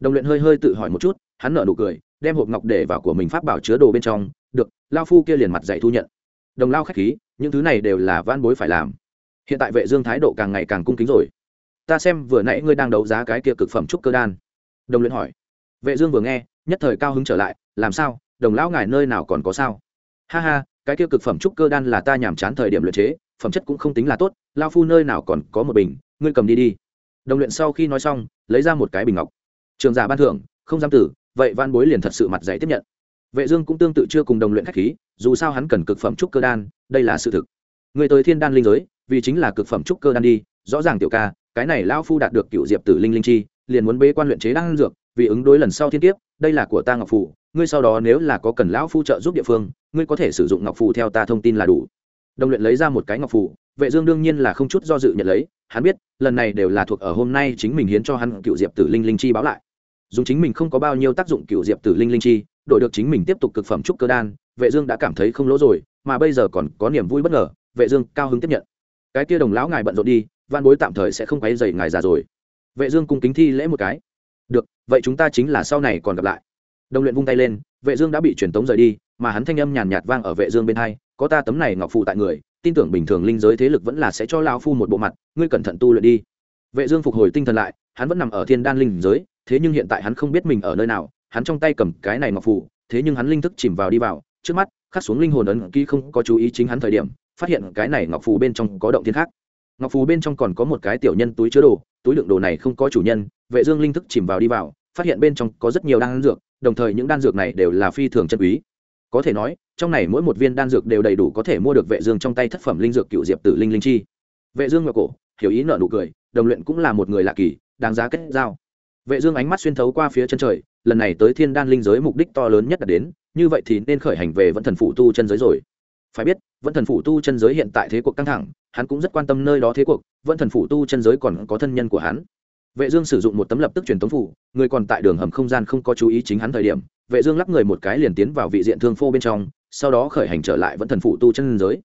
Đồng luyện hơi hơi tự hỏi một chút, hắn nở nụ cười, đem hộp ngọc để vào của mình pháp bảo chứa đồ bên trong. Được, lao phu kia liền mặt dạy thu nhận. Đồng lao khách khí, những thứ này đều là van bối phải làm. Hiện tại vệ dương thái độ càng ngày càng cung kính rồi. Ta xem vừa nãy ngươi đang đấu giá cái kia cực phẩm trúc cơ đan. Đồng luyện hỏi. Vệ dương vừa nghe, nhất thời cao hứng trở lại, làm sao? Đồng lão ngài nơi nào còn có sao? Ha ha cái kia cực phẩm trúc cơ đan là ta nhảm chán thời điểm luyện chế, phẩm chất cũng không tính là tốt, lao phu nơi nào còn có một bình, ngươi cầm đi đi. Đồng luyện sau khi nói xong, lấy ra một cái bình ngọc. Trường giả ban thưởng, không dám tử, vậy van bối liền thật sự mặt dày tiếp nhận. Vệ dương cũng tương tự chưa cùng đồng luyện khách khí, dù sao hắn cần cực phẩm trúc cơ đan, đây là sự thực. Người tới thiên đan linh giới, vì chính là cực phẩm trúc cơ đan đi, rõ ràng tiểu ca, cái này lão phu đạt được cựu diệp tử linh linh chi, liền muốn bế quan luyện chế đan dược, vì ứng đối lần sau thiên kiếp, đây là của ta ngọc phù ngươi sau đó nếu là có cần lão phu trợ giúp địa phương, ngươi có thể sử dụng ngọc phù theo ta thông tin là đủ. Đồng luyện lấy ra một cái ngọc phù, vệ dương đương nhiên là không chút do dự nhận lấy, hắn biết, lần này đều là thuộc ở hôm nay chính mình hiến cho hắn cựu diệp tử linh linh chi báo lại. Dùng chính mình không có bao nhiêu tác dụng cựu diệp tử linh linh chi, đổi được chính mình tiếp tục cực phẩm trúc cơ đan, vệ dương đã cảm thấy không lỗ rồi, mà bây giờ còn có niềm vui bất ngờ, vệ dương cao hứng tiếp nhận. Cái kia đồng lão ngài bận rộn đi van bối tạm thời sẽ không quấy rầy ngài già rồi. Vệ dương cung kính thi lễ một cái. Được, vậy chúng ta chính là sau này còn gặp lại đồng luyện vung tay lên, vệ dương đã bị truyền tống rời đi, mà hắn thanh âm nhàn nhạt vang ở vệ dương bên hai, có ta tấm này ngọc phù tại người, tin tưởng bình thường linh giới thế lực vẫn là sẽ cho lão phu một bộ mặt, ngươi cẩn thận tu luyện đi. Vệ dương phục hồi tinh thần lại, hắn vẫn nằm ở thiên đan linh giới, thế nhưng hiện tại hắn không biết mình ở nơi nào, hắn trong tay cầm cái này ngọc phù, thế nhưng hắn linh thức chìm vào đi vào, trước mắt, khắc xuống linh hồn ấn ký không có chú ý chính hắn thời điểm, phát hiện cái này ngọc phù bên trong có động thiên khác. Ngọc phù bên trong còn có một cái tiểu nhân túi chứa đồ, túi đựng đồ này không có chủ nhân, vệ dương linh thức chìm vào đi vào, phát hiện bên trong có rất nhiều đan dược đồng thời những đan dược này đều là phi thường chân quý. Có thể nói, trong này mỗi một viên đan dược đều đầy đủ có thể mua được vệ dương trong tay thất phẩm linh dược cựu diệp tử linh linh chi. Vệ dương ngửa cổ, hiểu ý nở nụ cười, đồng luyện cũng là một người lạ kỳ, đáng giá kết giao. Vệ dương ánh mắt xuyên thấu qua phía chân trời, lần này tới thiên đan linh giới mục đích to lớn nhất là đến, như vậy thì nên khởi hành về vẫn thần phụ tu chân giới rồi. Phải biết vẫn thần phụ tu chân giới hiện tại thế cuộc căng thẳng, hắn cũng rất quan tâm nơi đó thế cuộc vẫn thần phụ tu chân giới còn có thân nhân của hắn vệ dương sử dụng một tấm lập tức truyền tống phủ, người còn tại đường hầm không gian không có chú ý chính hắn thời điểm, vệ dương lắc người một cái liền tiến vào vị diện thương phô bên trong, sau đó khởi hành trở lại vẫn thần phụ tu chân giới.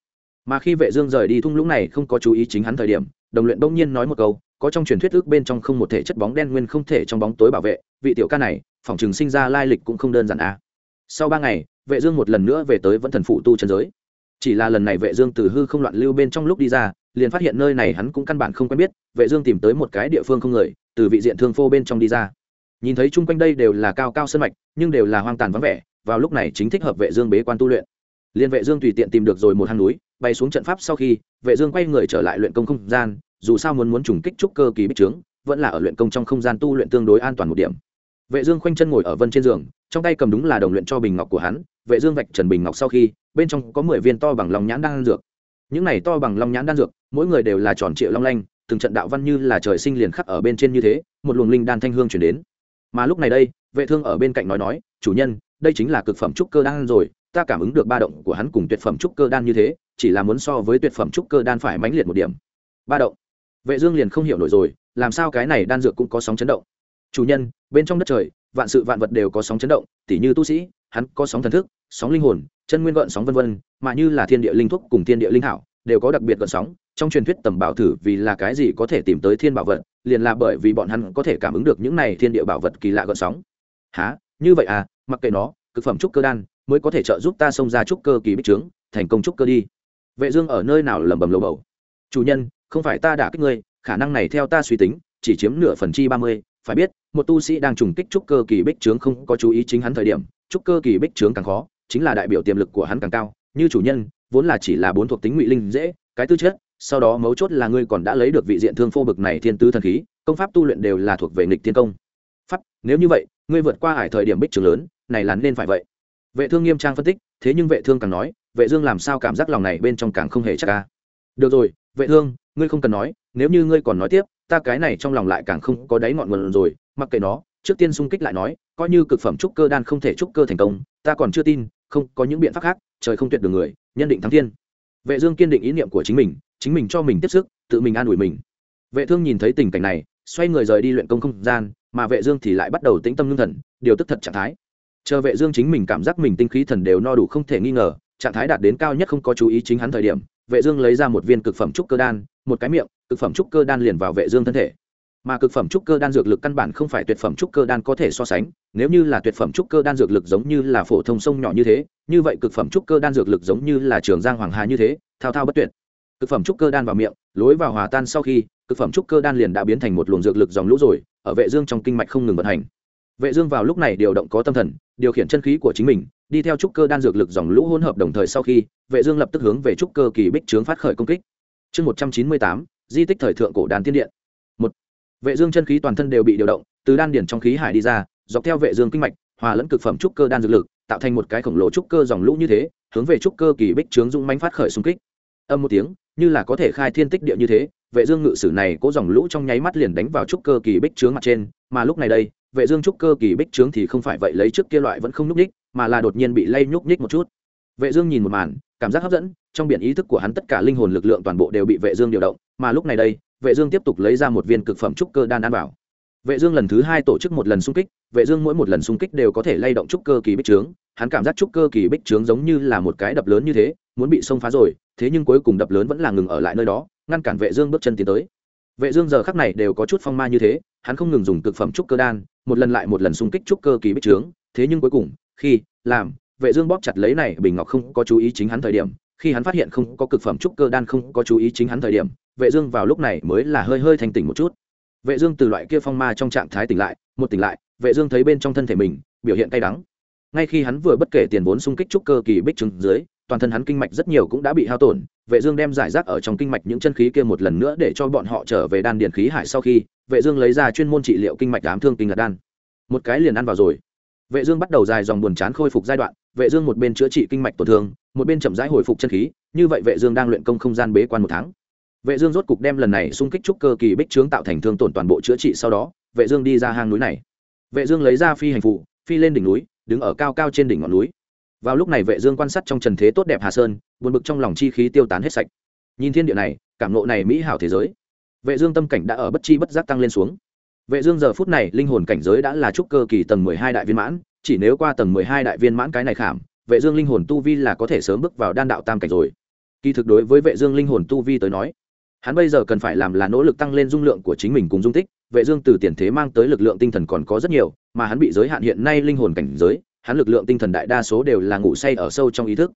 Mà khi vệ dương rời đi thung lũng này không có chú ý chính hắn thời điểm, đồng luyện đông nhiên nói một câu, có trong truyền thuyết ước bên trong không một thể chất bóng đen nguyên không thể trong bóng tối bảo vệ, vị tiểu ca này, phòng trường sinh ra lai lịch cũng không đơn giản à. Sau ba ngày, vệ dương một lần nữa về tới vẫn thần phụ tu chân giới. Chỉ là lần này vệ dương từ hư không loạn lưu bên trong lúc đi ra, liền phát hiện nơi này hắn cũng căn bản không quen biết, vệ dương tìm tới một cái địa phương không người từ vị diện thương phô bên trong đi ra. Nhìn thấy chung quanh đây đều là cao cao sơn mạch, nhưng đều là hoang tàn vắng vẻ, vào lúc này chính thích hợp vệ dương bế quan tu luyện. Liên vệ dương tùy tiện tìm được rồi một hang núi, bay xuống trận pháp sau khi, vệ dương quay người trở lại luyện công không gian, dù sao muốn muốn trùng kích trúc cơ kỳ bích trướng, vẫn là ở luyện công trong không gian tu luyện tương đối an toàn một điểm. Vệ dương khoanh chân ngồi ở vân trên giường, trong tay cầm đúng là đồng luyện cho bình ngọc của hắn, vệ dương vạch trần bình ngọc sau khi, bên trong có 10 viên to bằng lòng nhãn đan dược. Những này to bằng long nhãn đan dược, mỗi người đều là tròn triệu long lanh từng trận đạo văn như là trời sinh liền khắc ở bên trên như thế, một luồng linh đan thanh hương chuyển đến. Mà lúc này đây, vệ thương ở bên cạnh nói nói, chủ nhân, đây chính là cực phẩm trúc cơ đan rồi, ta cảm ứng được ba động của hắn cùng tuyệt phẩm trúc cơ đan như thế, chỉ là muốn so với tuyệt phẩm trúc cơ đan phải mãnh liệt một điểm. Ba động. Vệ dương liền không hiểu nổi rồi, làm sao cái này đan dược cũng có sóng chấn động? Chủ nhân, bên trong đất trời, vạn sự vạn vật đều có sóng chấn động, tỉ như tu sĩ, hắn có sóng thần thức, sóng linh hồn, chân nguyên gợn sóng vân vân, mà như là thiên địa linh thuốc cùng thiên địa linh hảo đều có đặc biệt gợn sóng trong truyền thuyết tầm bảo thử vì là cái gì có thể tìm tới thiên bảo vật, liền là bởi vì bọn hắn có thể cảm ứng được những này thiên địa bảo vật kỳ lạ gợn sóng. Há như vậy à? Mặc kệ nó, cực phẩm trúc cơ đan mới có thể trợ giúp ta xông ra trúc cơ kỳ bích trướng, thành công trúc cơ đi. Vệ dương ở nơi nào lẩm bẩm lầu bầu? Chủ nhân, không phải ta đã kích ngươi, khả năng này theo ta suy tính, chỉ chiếm nửa phần chi ba mươi, phải biết, một tu sĩ đang trùng kích trúc cơ kỳ bích trướng không có chú ý chính hắn thời điểm, trúc cơ kỳ bích trướng càng khó, chính là đại biểu tiềm lực của hắn càng cao. Như chủ nhân, vốn là chỉ là bốn thuộc tính ngụy linh dễ, cái tư chất sau đó mấu chốt là ngươi còn đã lấy được vị diện thương phô bực này thiên tứ thần khí, công pháp tu luyện đều là thuộc về nghịch thiên công. Pháp, nếu như vậy, ngươi vượt qua hải thời điểm bích trường lớn, này là nên phải vậy. Vệ thương nghiêm trang phân tích, thế nhưng vệ thương càng nói, vệ dương làm sao cảm giác lòng này bên trong càng không hề chắc ca được rồi, vệ thương, ngươi không cần nói, nếu như ngươi còn nói tiếp, ta cái này trong lòng lại càng không có đáy ngọn nguồn rồi, mặc kệ nó, trước tiên xung kích lại nói, coi như cực phẩm trúc cơ đan không thể trúc cơ thành công, ta còn chưa tin, không có những biện pháp khác, trời không tuyệt được người, nhân định thắng thiên. Vệ dương kiên định ý niệm của chính mình chính mình cho mình tiếp sức, tự mình an ủi mình. Vệ thương nhìn thấy tình cảnh này, xoay người rời đi luyện công không gian, mà vệ dương thì lại bắt đầu tĩnh tâm lương thần, điều tức thật trạng thái. Chờ vệ dương chính mình cảm giác mình tinh khí thần đều no đủ không thể nghi ngờ, trạng thái đạt đến cao nhất không có chú ý chính hắn thời điểm, vệ dương lấy ra một viên cực phẩm trúc cơ đan, một cái miệng, cực phẩm trúc cơ đan liền vào vệ dương thân thể. Mà cực phẩm trúc cơ đan dược lực căn bản không phải tuyệt phẩm trúc cơ đan có thể so sánh, nếu như là tuyệt phẩm trúc cơ đan dược lực giống như là phổ thông sông nhỏ như thế, như vậy cực phẩm trúc cơ đan dược lực giống như là trường giang hoàng hà như thế, thao thao bất tuyệt cực phẩm trúc cơ đan vào miệng, lối vào hòa tan sau khi, cực phẩm trúc cơ đan liền đã biến thành một luồng dược lực dòng lũ rồi, ở vệ dương trong kinh mạch không ngừng vận hành. Vệ dương vào lúc này điều động có tâm thần, điều khiển chân khí của chính mình, đi theo trúc cơ đan dược lực dòng lũ hỗn hợp đồng thời sau khi, vệ dương lập tức hướng về trúc cơ kỳ bích trướng phát khởi công kích. Chương 198 di tích thời thượng cổ đan tiên điện. Một, vệ dương chân khí toàn thân đều bị điều động, từ đan điển trong khí hải đi ra, dọc theo vệ dương kinh mạch, hòa lẫn cực phẩm trúc cơ đan dược lực, tạo thành một cái khổng lồ trúc cơ dòng lũ như thế, hướng về trúc cơ kỳ bích trướng dung mãnh phát khởi xung kích. Âm một tiếng như là có thể khai thiên tích địa như thế, vệ dương ngự sử này cố dòng lũ trong nháy mắt liền đánh vào trúc cơ kỳ bích trướng mặt trên, mà lúc này đây, vệ dương trúc cơ kỳ bích trướng thì không phải vậy lấy trước kia loại vẫn không nhúc nhích, mà là đột nhiên bị lay nhúc nhích một chút. Vệ dương nhìn một màn, cảm giác hấp dẫn, trong biển ý thức của hắn tất cả linh hồn lực lượng toàn bộ đều bị vệ dương điều động, mà lúc này đây, vệ dương tiếp tục lấy ra một viên cực phẩm trúc cơ đan ăn vào vệ dương lần thứ hai tổ chức một lần xung kích, vệ dương mỗi một lần xung kích đều có thể lay động trúc cơ kỳ bích trướng. Hắn cảm giác trúc cơ kỳ bích trướng giống như là một cái đập lớn như thế, muốn bị xông phá rồi, thế nhưng cuối cùng đập lớn vẫn là ngừng ở lại nơi đó, ngăn cản vệ dương bước chân tiến tới. Vệ dương giờ khắc này đều có chút phong ma như thế, hắn không ngừng dùng cực phẩm trúc cơ đan, một lần lại một lần xung kích trúc cơ kỳ bích trướng. Thế nhưng cuối cùng, khi làm, vệ dương bóp chặt lấy này bình ngọc không có chú ý chính hắn thời điểm, khi hắn phát hiện không có cực phẩm trúc cơ đan không có chú ý chính hắn thời điểm, vệ dương vào lúc này mới là hơi hơi thanh tỉnh một chút vệ dương từ loại kia phong ma trong trạng thái tỉnh lại, một tỉnh lại, vệ dương thấy bên trong thân thể mình, biểu hiện cay đắng. Ngay khi hắn vừa bất kể tiền vốn xung kích trúc cơ kỳ bích trứng dưới, toàn thân hắn kinh mạch rất nhiều cũng đã bị hao tổn, vệ dương đem giải rác ở trong kinh mạch những chân khí kia một lần nữa để cho bọn họ trở về đan điền khí hải sau khi, vệ dương lấy ra chuyên môn trị liệu kinh mạch ám thương kinh lạc đan. Một cái liền ăn vào rồi. Vệ dương bắt đầu dài dòng buồn chán khôi phục giai đoạn, vệ dương một bên chữa trị kinh mạch tổn thương, một bên chậm rãi hồi phục chân khí, như vậy vệ dương đang luyện công không gian bế quan một tháng vệ dương rốt cục đem lần này xung kích trúc cơ kỳ bích trướng tạo thành thương tổn toàn bộ chữa trị sau đó, vệ dương đi ra hang núi này. Vệ dương lấy ra phi hành phụ phi lên đỉnh núi, đứng ở cao cao trên đỉnh ngọn núi. Vào lúc này vệ dương quan sát trong trần thế tốt đẹp hà sơn, buồn bực trong lòng chi khí tiêu tán hết sạch. Nhìn thiên địa này, cảm ngộ này mỹ hảo thế giới. Vệ dương tâm cảnh đã ở bất chi bất giác tăng lên xuống. Vệ dương giờ phút này linh hồn cảnh giới đã là trúc cơ kỳ tầng 12 đại viên mãn, chỉ nếu qua tầng 12 đại viên mãn cái này khảm, vệ dương linh hồn tu vi là có thể sớm bước vào đan đạo tam cảnh rồi. Kỳ thực đối với vệ dương linh hồn tu vi tới nói hắn bây giờ cần phải làm là nỗ lực tăng lên dung lượng của chính mình cùng dung tích, vệ dương từ tiền thế mang tới lực lượng tinh thần còn có rất nhiều, mà hắn bị giới hạn hiện nay linh hồn cảnh giới, hắn lực lượng tinh thần đại đa số đều là ngủ say ở sâu trong ý thức.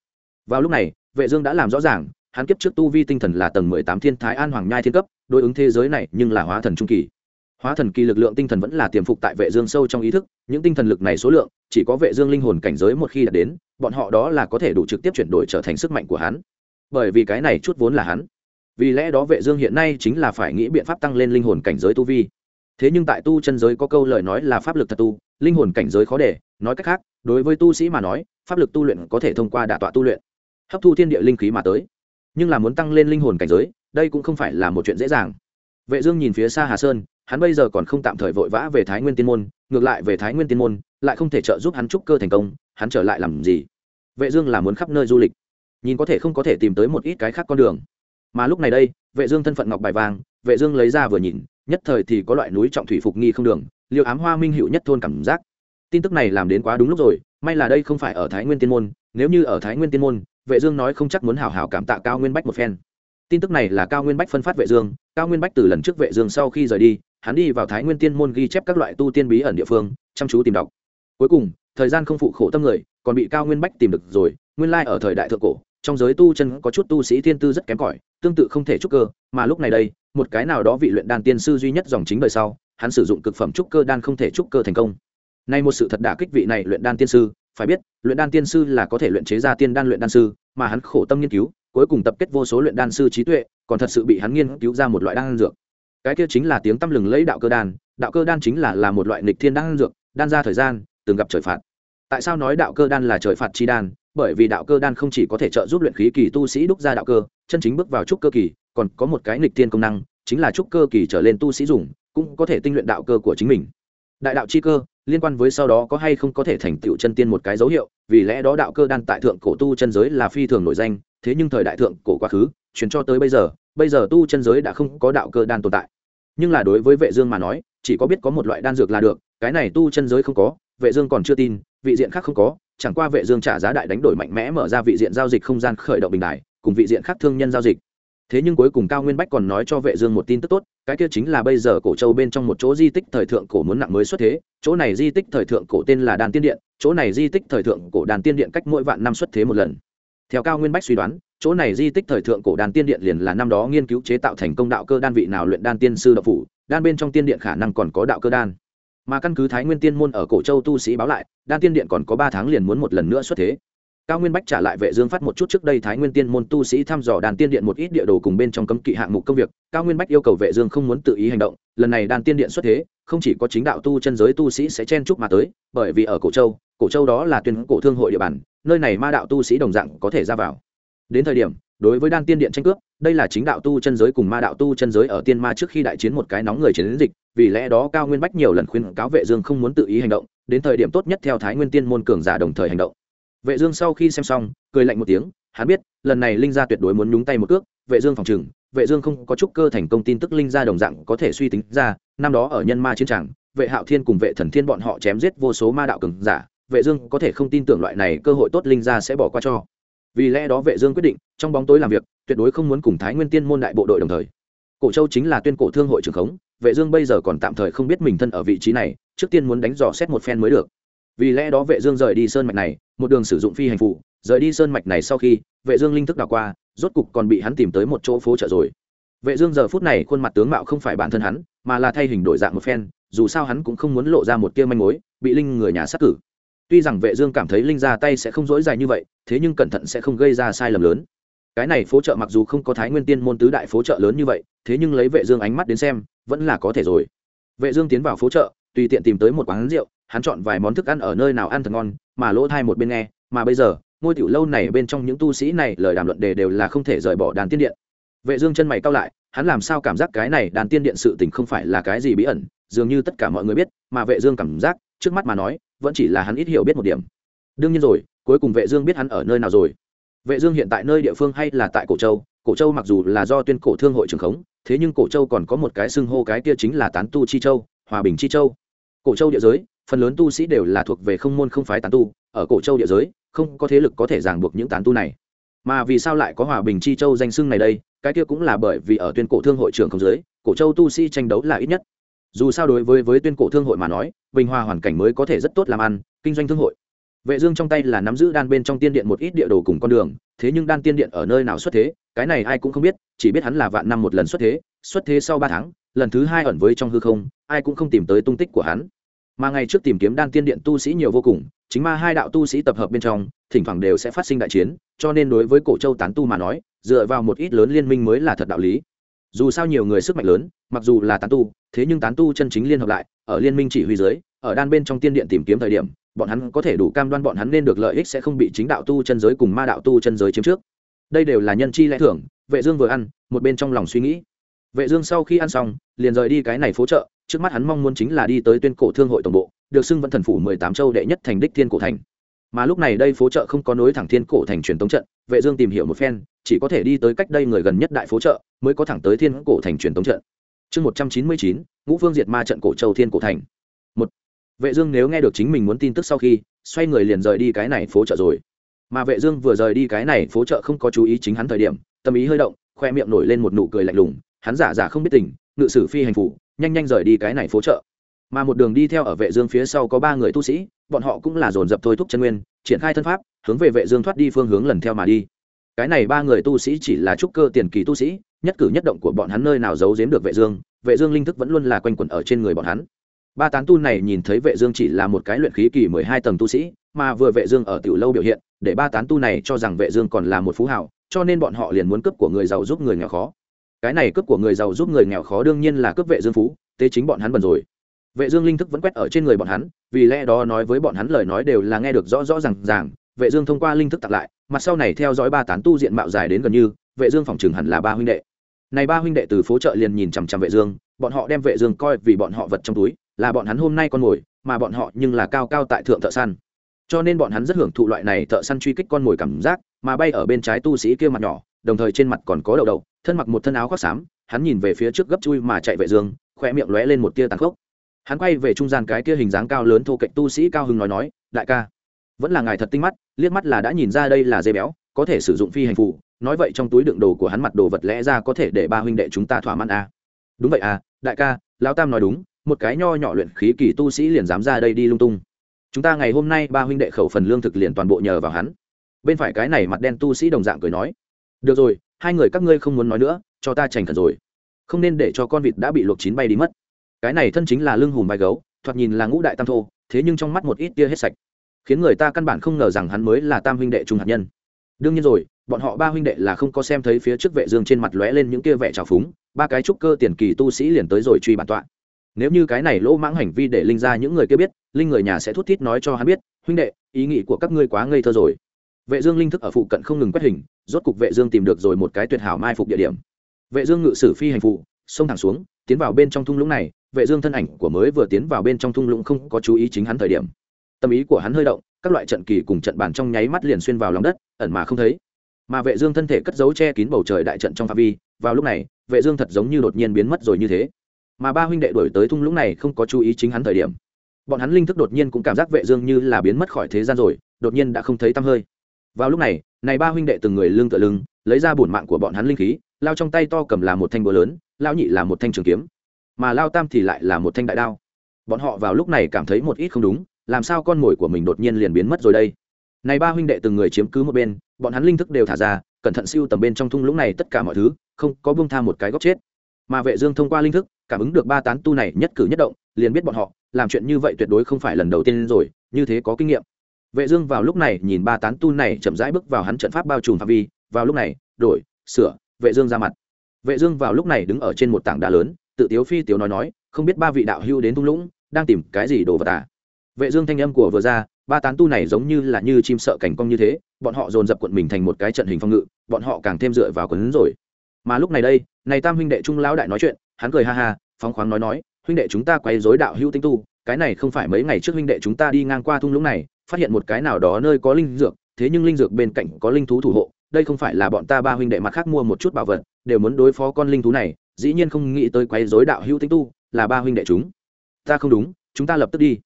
Vào lúc này, vệ dương đã làm rõ ràng, hắn kiếp trước tu vi tinh thần là tầng 18 thiên thái an hoàng nhai thiên cấp, đối ứng thế giới này nhưng là hóa thần trung kỳ. Hóa thần kỳ lực lượng tinh thần vẫn là tiềm phục tại vệ dương sâu trong ý thức, những tinh thần lực này số lượng, chỉ có vệ dương linh hồn cảnh giới một khi đạt đến, bọn họ đó là có thể đủ trực tiếp chuyển đổi trở thành sức mạnh của hắn. Bởi vì cái này chút vốn là hắn vì lẽ đó vệ dương hiện nay chính là phải nghĩ biện pháp tăng lên linh hồn cảnh giới tu vi. Thế nhưng tại tu chân giới có câu lời nói là pháp lực thật tu, linh hồn cảnh giới khó để, nói cách khác, đối với tu sĩ mà nói, pháp lực tu luyện có thể thông qua đả tọa tu luyện, hấp thu thiên địa linh khí mà tới. Nhưng là muốn tăng lên linh hồn cảnh giới, đây cũng không phải là một chuyện dễ dàng. Vệ dương nhìn phía xa hà sơn, hắn bây giờ còn không tạm thời vội vã về thái nguyên tiên môn, ngược lại về thái nguyên tiên môn, lại không thể trợ giúp hắn trúc cơ thành công, hắn trở lại làm gì? Vệ dương là muốn khắp nơi du lịch, nhìn có thể không có thể tìm tới một ít cái khác con đường mà lúc này đây, vệ dương thân phận ngọc bài vàng, vệ dương lấy ra vừa nhìn, nhất thời thì có loại núi trọng thủy phục nghi không đường, liêu ám hoa minh hữu nhất thôn cảm giác. Tin tức này làm đến quá đúng lúc rồi, may là đây không phải ở thái nguyên tiên môn, nếu như ở thái nguyên tiên môn, vệ dương nói không chắc muốn hảo hảo cảm tạ cao nguyên bách một phen. Tin tức này là cao nguyên bách phân phát vệ dương, cao nguyên bách từ lần trước vệ dương sau khi rời đi, hắn đi vào thái nguyên tiên môn ghi chép các loại tu tiên bí ẩn địa phương, chăm chú tìm đọc. Cuối cùng, thời gian không phụ khổ tâm người, còn bị cao nguyên bách tìm được rồi, nguyên lai ở thời đại thượng cổ trong giới tu chân có chút tu sĩ thiên tư rất kém cỏi, tương tự không thể trúc cơ, mà lúc này đây, một cái nào đó vị luyện đan tiên sư duy nhất dòng chính đời sau, hắn sử dụng cực phẩm trúc cơ đan không thể trúc cơ thành công. Nay một sự thật đả kích vị này luyện đan tiên sư, phải biết, luyện đan tiên sư là có thể luyện chế ra tiên đan luyện đan sư, mà hắn khổ tâm nghiên cứu, cuối cùng tập kết vô số luyện đan sư trí tuệ, còn thật sự bị hắn nghiên cứu ra một loại đan dược. Cái kia chính là tiếng tăm lừng lấy đạo cơ đan, đạo cơ đan chính là là một loại nịch thiên đan dược, đan ra thời gian, từng gặp trời phạt. Tại sao nói đạo cơ đan là trời phạt chi đan? Bởi vì đạo cơ đan không chỉ có thể trợ giúp luyện khí kỳ tu sĩ đúc ra đạo cơ, chân chính bước vào trúc cơ kỳ, còn có một cái nghịch thiên công năng, chính là trúc cơ kỳ trở lên tu sĩ dùng, cũng có thể tinh luyện đạo cơ của chính mình. Đại đạo chi cơ, liên quan với sau đó có hay không có thể thành tựu chân tiên một cái dấu hiệu, vì lẽ đó đạo cơ đan tại thượng cổ tu chân giới là phi thường nổi danh, thế nhưng thời đại thượng cổ quá khứ chuyển cho tới bây giờ bây giờ tu chân giới đã không có đạo cơ đan tồn tại. Nhưng là đối với vệ dương mà nói, chỉ có biết có một loại đan dược là được, cái này tu chân giới không có, vệ dương còn chưa tin, vị diện khác không có chẳng qua vệ dương trả giá đại đánh đổi mạnh mẽ mở ra vị diện giao dịch không gian khởi động bình đại cùng vị diện khác thương nhân giao dịch. Thế nhưng cuối cùng cao nguyên bách còn nói cho vệ dương một tin tức tốt, cái kia chính là bây giờ cổ châu bên trong một chỗ di tích thời thượng cổ muốn nặng mới xuất thế, chỗ này di tích thời thượng cổ tên là đàn tiên điện, chỗ này di tích thời thượng cổ đàn tiên điện cách mỗi vạn năm xuất thế một lần. Theo cao nguyên bách suy đoán, chỗ này di tích thời thượng cổ đàn tiên điện liền là năm đó nghiên cứu chế tạo thành công đạo cơ đan vị nào luyện đan tiên sư đạo phủ, đan bên trong tiên điện khả năng còn có đạo cơ đan mà căn cứ thái nguyên tiên môn ở cổ châu tu sĩ báo lại, đan tiên điện còn có ba tháng liền muốn một lần nữa xuất thế. Cao nguyên bách trả lại vệ dương phát một chút trước đây thái nguyên tiên môn tu sĩ thăm dò đan tiên điện một ít địa đồ cùng bên trong cấm kỵ hạng mục công việc, cao nguyên bách yêu cầu vệ dương không muốn tự ý hành động, lần này đan tiên điện xuất thế, không chỉ có chính đạo tu chân giới tu sĩ sẽ chen chúc mà tới, bởi vì ở cổ châu cổ châu đó là tuyên cổ thương hội địa bàn, nơi này ma đạo tu sĩ đồng dạng có thể ra vào. Đến thời điểm đối với đan tiên điện tranh cướp, đây là chính đạo tu chân giới cùng ma đạo tu chân giới ở tiên ma trước khi đại chiến một cái nóng người chiến dịch, vì lẽ đó cao nguyên bách nhiều lần khuyên cáo vệ dương không muốn tự ý hành động, đến thời điểm tốt nhất theo thái nguyên tiên môn cường giả đồng thời hành động. Vệ dương sau khi xem xong, cười lạnh một tiếng, hắn biết, lần này linh gia tuyệt đối muốn nhúng tay một cước, vệ dương phòng trừng, vệ dương không có chút cơ thành công tin tức linh gia đồng dạng có thể suy tính ra, năm đó ở nhân ma chiến trường vệ hạo thiên cùng vệ thần thiên bọn họ chém giết vô số ma đạo cường giả, vệ dương có thể không tin tưởng loại này cơ hội tốt linh gia sẽ bỏ qua cho vì lẽ đó vệ dương quyết định, trong bóng tối làm việc, tuyệt đối không muốn cùng thái nguyên tiên môn đại bộ đội đồng thời. Cổ châu chính là tuyên cổ thương hội trưởng khống, vệ dương bây giờ còn tạm thời không biết mình thân ở vị trí này, trước tiên muốn đánh dò xét một phen mới được. Vì lẽ đó vệ dương rời đi sơn mạch này, một đường sử dụng phi hành phụ, rời đi sơn mạch này sau khi, vệ dương linh thức đảo qua, rốt cục còn bị hắn tìm tới một chỗ phố chợ rồi. Vệ dương giờ phút này khuôn mặt tướng mạo không phải bản thân hắn, mà là thay hình đổi dạng một phen, dù sao hắn cũng không muốn lộ ra một tia manh mối, bị linh người nhà sát cử tuy rằng vệ dương cảm thấy linh ra tay sẽ không dỗi dài như vậy, thế nhưng cẩn thận sẽ không gây ra sai lầm lớn. Cái này phố chợ mặc dù không có thái nguyên tiên môn tứ đại phố chợ lớn như vậy, thế nhưng lấy vệ dương ánh mắt đến xem, vẫn là có thể rồi. Vệ dương tiến vào phố chợ, tùy tiện tìm tới một quán rượu, hắn chọn vài món thức ăn ở nơi nào ăn thật ngon, mà lỗ thay một bên nghe, mà bây giờ, ngôi tiểu lâu này bên trong những tu sĩ này lời đàm luận đề đều là không thể rời bỏ đàn tiên điện. Vệ dương chân mày cau lại, hắn làm sao cảm giác cái này đàn tiên điện sự tình không phải là cái gì bí ẩn, dường như tất cả mọi người biết, mà vệ dương cảm giác, trước mắt mà nói vẫn chỉ là hắn ít hiểu biết một điểm. Đương nhiên rồi, cuối cùng vệ dương biết hắn ở nơi nào rồi. Vệ dương hiện tại nơi địa phương hay là tại cổ châu cổ châu mặc dù là do tuyên cổ thương hội trường khống, thế nhưng cổ châu còn có một cái xưng hô cái kia chính là tán tu chi châu, hòa bình chi châu. Cổ châu địa giới, phần lớn tu sĩ đều là thuộc về không môn không phái tán tu, ở cổ châu địa giới, không có thế lực có thể ràng buộc những tán tu này. Mà vì sao lại có hòa bình chi châu danh xưng này đây? Cái kia cũng là bởi vì ở tuyên cổ thương hội trưởng không giới cổ châu tu sĩ tranh đấu là ít nhất dù sao đối với với tuyên cổ thương hội mà nói, bình hòa hoàn cảnh mới có thể rất tốt làm ăn, kinh doanh thương hội. Vệ dương trong tay là nắm giữ đan bên trong tiên điện một ít địa đồ cùng con đường, thế nhưng đan tiên điện ở nơi nào xuất thế, cái này ai cũng không biết, chỉ biết hắn là vạn năm một lần xuất thế xuất thế sau ba tháng, lần thứ hai ẩn với trong hư không, ai cũng không tìm tới tung tích của hắn. Mà ngày trước tìm kiếm đan tiên điện tu sĩ nhiều vô cùng, chính ma hai đạo tu sĩ tập hợp bên trong, thỉnh thoảng đều sẽ phát sinh đại chiến, cho nên đối với cổ châu tán tu mà nói, dựa vào một ít lớn liên minh mới là thật đạo lý dù sao nhiều người sức mạnh lớn, mặc dù là tán tu, thế nhưng tán tu chân chính liên hợp lại, ở liên minh chỉ huy dưới, ở đan bên trong tiên điện tìm kiếm thời điểm, bọn hắn có thể đủ cam đoan bọn hắn nên được lợi ích sẽ không bị chính đạo tu chân giới cùng ma đạo tu chân giới chiếm trước. Đây đều là nhân chi lẽ thưởng vệ dương vừa ăn, một bên trong lòng suy nghĩ. Vệ dương sau khi ăn xong, liền rời đi cái này phố chợ, trước mắt hắn mong muốn chính là đi tới tuyên cổ thương hội tổng bộ, được xưng vẫn thần phủ 18 châu đệ nhất thành đích thiên cổ thành mà lúc này đây phố chợ không có nối thẳng thiên cổ thành truyền tống trận vệ dương tìm hiểu một phen chỉ có thể đi tới cách đây người gần nhất đại phố chợ mới có thẳng tới thiên cổ thành truyền tống trận. Chương 199, ngũ phương diệt ma trận cổ châu thiên cổ thành. Một vệ dương nếu nghe được chính mình muốn tin tức sau khi xoay người liền rời đi cái này phố chợ rồi. Mà vệ dương vừa rời đi cái này phố chợ không có chú ý chính hắn thời điểm tâm ý hơi động khoe miệng nổi lên một nụ cười lạnh lùng hắn giả giả không biết tình ngự sử phi hành phủ nhanh nhanh rời đi cái này phố chợ. Mà một đường đi theo ở vệ dương phía sau có ba người tu sĩ bọn họ cũng là dồn dập thôi thúc chân nguyên, triển khai thân pháp, hướng về vệ dương thoát đi phương hướng lần theo mà đi. Cái này ba người tu sĩ chỉ là trúc cơ tiền kỳ tu sĩ, nhất cử nhất động của bọn hắn nơi nào giấu giếm được vệ dương vệ dương linh thức vẫn luôn là quanh quẩn ở trên người bọn hắn. Ba tán tu này nhìn thấy vệ dương chỉ là một cái luyện khí kỳ mười hai tầng tu sĩ, mà vừa vệ dương ở tiểu lâu biểu hiện, để ba tán tu này cho rằng vệ dương còn là một phú hào, cho nên bọn họ liền muốn cướp của người giàu giúp người nghèo khó. Cái này cướp của người giàu giúp người nghèo khó đương nhiên là cướp vệ dương phú, thế chính bọn hắn bần rồi vệ dương linh thức vẫn quét ở trên người bọn hắn, vì lẽ đó nói với bọn hắn lời nói đều là nghe được rõ rõ ràng ràng. Vệ dương thông qua linh thức tặng lại, mặt sau này theo dõi ba tán tu diện mạo dài đến gần như, vệ dương phòng trường hẳn là ba huynh đệ. Này ba huynh đệ từ phố chợ liền nhìn chằm chằm vệ dương, bọn họ đem vệ dương coi vì bọn họ vật trong túi, là bọn hắn hôm nay con mồi, mà bọn họ nhưng là cao cao tại thượng thợ săn. Cho nên bọn hắn rất hưởng thụ loại này thợ săn truy kích con mồi cảm giác, mà bay ở bên trái tu sĩ kia mặt nhỏ, đồng thời trên mặt còn có đầu đầu, thân mặc một thân áo khoác xám, hắn nhìn về phía trước gấp chui mà chạy vệ dương khoe miệng lóe lên một tia tàn khốc hắn quay về trung gian cái kia hình dáng cao lớn thô kệch tu sĩ cao hưng nói nói, đại ca, vẫn là ngài thật tinh mắt, liếc mắt là đã nhìn ra đây là dây béo, có thể sử dụng phi hành phụ nói vậy trong túi đựng đồ của hắn mặt đồ vật lẽ ra có thể để ba huynh đệ chúng ta thỏa mãn à. đúng vậy à đại ca, lão tam nói đúng, một cái nho nhỏ luyện khí kỳ tu sĩ liền dám ra đây đi lung tung. Chúng ta ngày hôm nay ba huynh đệ khẩu phần lương thực liền toàn bộ nhờ vào hắn. Bên phải cái này mặt đen tu sĩ đồng dạng cười nói, được rồi, hai người các ngươi không muốn nói nữa, cho ta trành thật rồi. Không nên để cho con vịt đã bị luộc chín bay đi mất cái này thân chính là lưng hùm vai gấu, thoạt nhìn là ngũ đại tam thô, thế nhưng trong mắt một ít tia hết sạch. Khiến người ta căn bản không ngờ rằng hắn mới là tam huynh đệ trung hạt nhân. Đương nhiên rồi, bọn họ ba huynh đệ là không có xem thấy phía trước vệ dương trên mặt lóe lên những tia vẻ trào phúng, ba cái trúc cơ tiền kỳ tu sĩ liền tới rồi truy bản tọa. Nếu như cái này lỗ mãng hành vi để linh ra những người kia biết, linh người nhà sẽ thút thít nói cho hắn biết, huynh đệ, ý nghĩ của các ngươi quá ngây thơ rồi. Vệ dương linh thức ở phụ cận không ngừng quét hình, rốt cục vệ dương tìm được rồi một cái tuyệt hảo mai phục địa điểm. Vệ dương ngự sử phi hành phụ, xông thẳng xuống, tiến vào bên trong thung lũng này vệ dương thân ảnh của mới vừa tiến vào bên trong thung lũng không có chú ý chính hắn thời điểm. Tâm ý của hắn hơi động, các loại trận kỳ cùng trận bàn trong nháy mắt liền xuyên vào lòng đất, ẩn mà không thấy. Mà vệ dương thân thể cất giấu che kín bầu trời đại trận trong phạm vi, vào lúc này, vệ dương thật giống như đột nhiên biến mất rồi như thế. Mà ba huynh đệ đuổi tới thung lũng này không có chú ý chính hắn thời điểm. Bọn hắn linh thức đột nhiên cũng cảm giác vệ dương như là biến mất khỏi thế gian rồi, đột nhiên đã không thấy tăm hơi. Vào lúc này này ba huynh đệ từng người lưng tựa lưng, lấy ra bổn mạng của bọn hắn linh khí, lao trong tay to cầm là một thanh búa lớn, lao nhị là một thanh trường kiếm mà lao tam thì lại là một thanh đại đao. Bọn họ vào lúc này cảm thấy một ít không đúng, làm sao con mồi của mình đột nhiên liền biến mất rồi đây? Này ba huynh đệ từng người chiếm cứ một bên, bọn hắn linh thức đều thả ra, cẩn thận siêu tầm bên trong thung lũng này tất cả mọi thứ, không có buông tha một cái góc chết. Mà vệ dương thông qua linh thức, cảm ứng được ba tán tu này nhất cử nhất động, liền biết bọn họ làm chuyện như vậy tuyệt đối không phải lần đầu tiên rồi, như thế có kinh nghiệm. Vệ dương vào lúc này nhìn ba tán tu này chậm rãi bước vào hắn trận pháp bao trùm phạm vi, vào lúc này, đổi, sửa, vệ dương ra mặt. Vệ dương vào lúc này đứng ở trên một tảng đá lớn tự tiếu phi tiếu nói nói, không biết ba vị đạo hưu đến thung lũng, đang tìm cái gì đồ vật à? Vệ dương thanh âm của vừa ra, ba tán tu này giống như là như chim sợ cảnh cong như thế, bọn họ dồn dập quận mình thành một cái trận hình phong ngự, bọn họ càng thêm dựa vào quấn rồi. Mà lúc này đây, này tam huynh đệ trung lão đại nói chuyện, hắn cười ha ha, phóng khoáng nói nói, huynh đệ chúng ta quay rối đạo hưu tinh tu, cái này không phải mấy ngày trước huynh đệ chúng ta đi ngang qua thung lũng này, phát hiện một cái nào đó nơi có linh dược, thế nhưng linh dược bên cạnh có linh thú thủ hộ đây không phải là bọn ta ba huynh đệ mặt khác mua một chút bảo vật, đều muốn đối phó con linh thú này, dĩ nhiên không nghĩ tới quấy rối đạo hữu tinh tu, là ba huynh đệ chúng. Ta không đúng, chúng ta lập tức đi.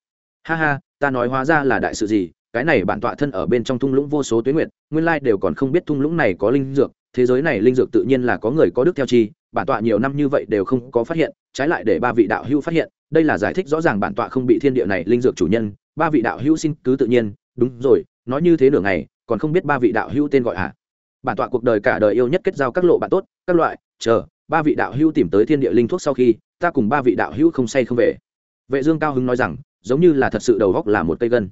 Ha ha, ta nói hóa ra là đại sự gì, cái này bản tọa thân ở bên trong thung lũng vô số tuyến nguyện nguyên lai đều còn không biết thung lũng này có linh dược, thế giới này linh dược tự nhiên là có người có đức theo chi, bản tọa nhiều năm như vậy đều không có phát hiện, trái lại để ba vị đạo hữu phát hiện, đây là giải thích rõ ràng bản tọa không bị thiên địa này linh dược chủ nhân, ba vị đạo hữu xin cứ tự nhiên, đúng rồi, nói như thế nửa ngày, còn không biết ba vị đạo hữu tên gọi à bản tọa cuộc đời cả đời yêu nhất kết giao các lộ bạn tốt, các loại, chờ, ba vị đạo hữu tìm tới thiên địa linh thuốc sau khi, ta cùng ba vị đạo hữu không say không về. Vệ dương cao hứng nói rằng, giống như là thật sự đầu góc là một cây gân.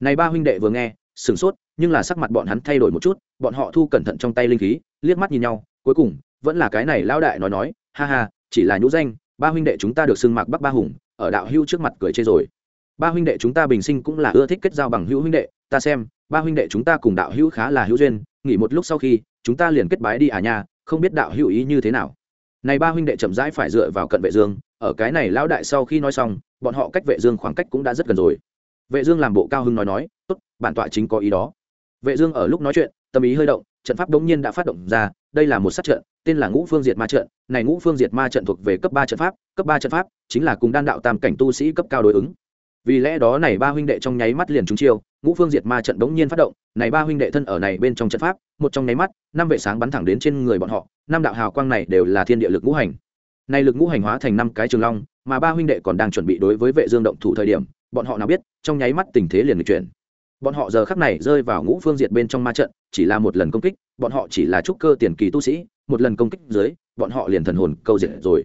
Này ba huynh đệ vừa nghe, sửng sốt, nhưng là sắc mặt bọn hắn thay đổi một chút, bọn họ thu cẩn thận trong tay linh khí, liếc mắt nhìn nhau, cuối cùng, vẫn là cái này lão đại nói nói, ha ha, chỉ là nhũ danh, ba huynh đệ chúng ta được xưng mạc bắc ba hùng, ở đạo hữu trước mặt cười chê rồi. Ba huynh đệ chúng ta bình sinh cũng là ưa thích kết giao bằng hữu huynh đệ, ta xem, ba huynh đệ chúng ta cùng đạo hữu khá là hữu duyên nghỉ một lúc sau khi, chúng ta liền kết bái đi à nha, không biết đạo hữu ý như thế nào. Này ba huynh đệ chậm rãi phải dựa vào cận vệ dương, ở cái này lão đại sau khi nói xong, bọn họ cách vệ dương khoảng cách cũng đã rất gần rồi. Vệ dương làm bộ cao hưng nói nói, tốt, bản tọa chính có ý đó. Vệ dương ở lúc nói chuyện, tâm ý hơi động, trận pháp đống nhiên đã phát động ra, đây là một sát trận, tên là ngũ phương diệt ma trận. Này ngũ phương diệt ma trận thuộc về cấp ba trận pháp, cấp ba trận pháp chính là cùng đan đạo tam cảnh tu sĩ cấp cao đối ứng. Vì lẽ đó này ba huynh đệ trong nháy mắt liền trúng chiêu ngũ phương diệt ma trận đống nhiên phát động, này ba huynh đệ thân ở này bên trong trận pháp, một trong nháy mắt, năm vệ sáng bắn thẳng đến trên người bọn họ, năm đạo hào quang này đều là thiên địa lực ngũ hành. Này lực ngũ hành hóa thành năm cái trường long, mà ba huynh đệ còn đang chuẩn bị đối với vệ dương động thủ thời điểm, bọn họ nào biết, trong nháy mắt tình thế liền chuyển. Bọn họ giờ khắc này rơi vào ngũ phương diệt bên trong ma trận, chỉ là một lần công kích, bọn họ chỉ là trúc cơ tiền kỳ tu sĩ, một lần công kích dưới, bọn họ liền thần hồn câu diệt rồi.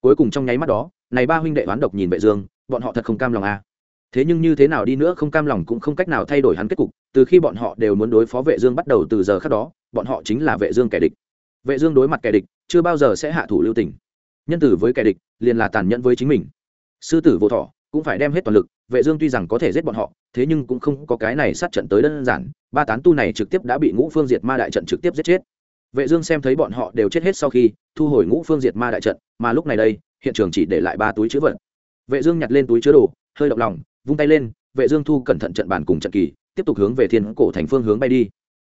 Cuối cùng trong nháy mắt đó, này ba huynh đệ đoán độc nhìn vệ dương, bọn họ thật không cam lòng a à thế nhưng như thế nào đi nữa không cam lòng cũng không cách nào thay đổi hắn kết cục, từ khi bọn họ đều muốn đối phó vệ dương bắt đầu từ giờ khắc đó, bọn họ chính là vệ dương kẻ địch. Vệ dương đối mặt kẻ địch, chưa bao giờ sẽ hạ thủ lưu tình. Nhân tử với kẻ địch, liền là tàn nhẫn với chính mình. Sư tử vô thọ, cũng phải đem hết toàn lực, vệ dương tuy rằng có thể giết bọn họ, thế nhưng cũng không có cái này sát trận tới đơn giản, ba tán tu này trực tiếp đã bị ngũ phương diệt ma đại trận trực tiếp giết chết. Vệ dương xem thấy bọn họ đều chết hết sau khi, thu hồi ngũ phương diệt ma đại trận, mà lúc này đây, hiện trường chỉ để lại ba túi chứa vật. Vệ dương nhặt lên túi chứa đồ, hơi động lòng vung tay lên, vệ dương thu cẩn thận trận bàn cùng trận kỳ, tiếp tục hướng về thiên cổ thành phương hướng bay đi.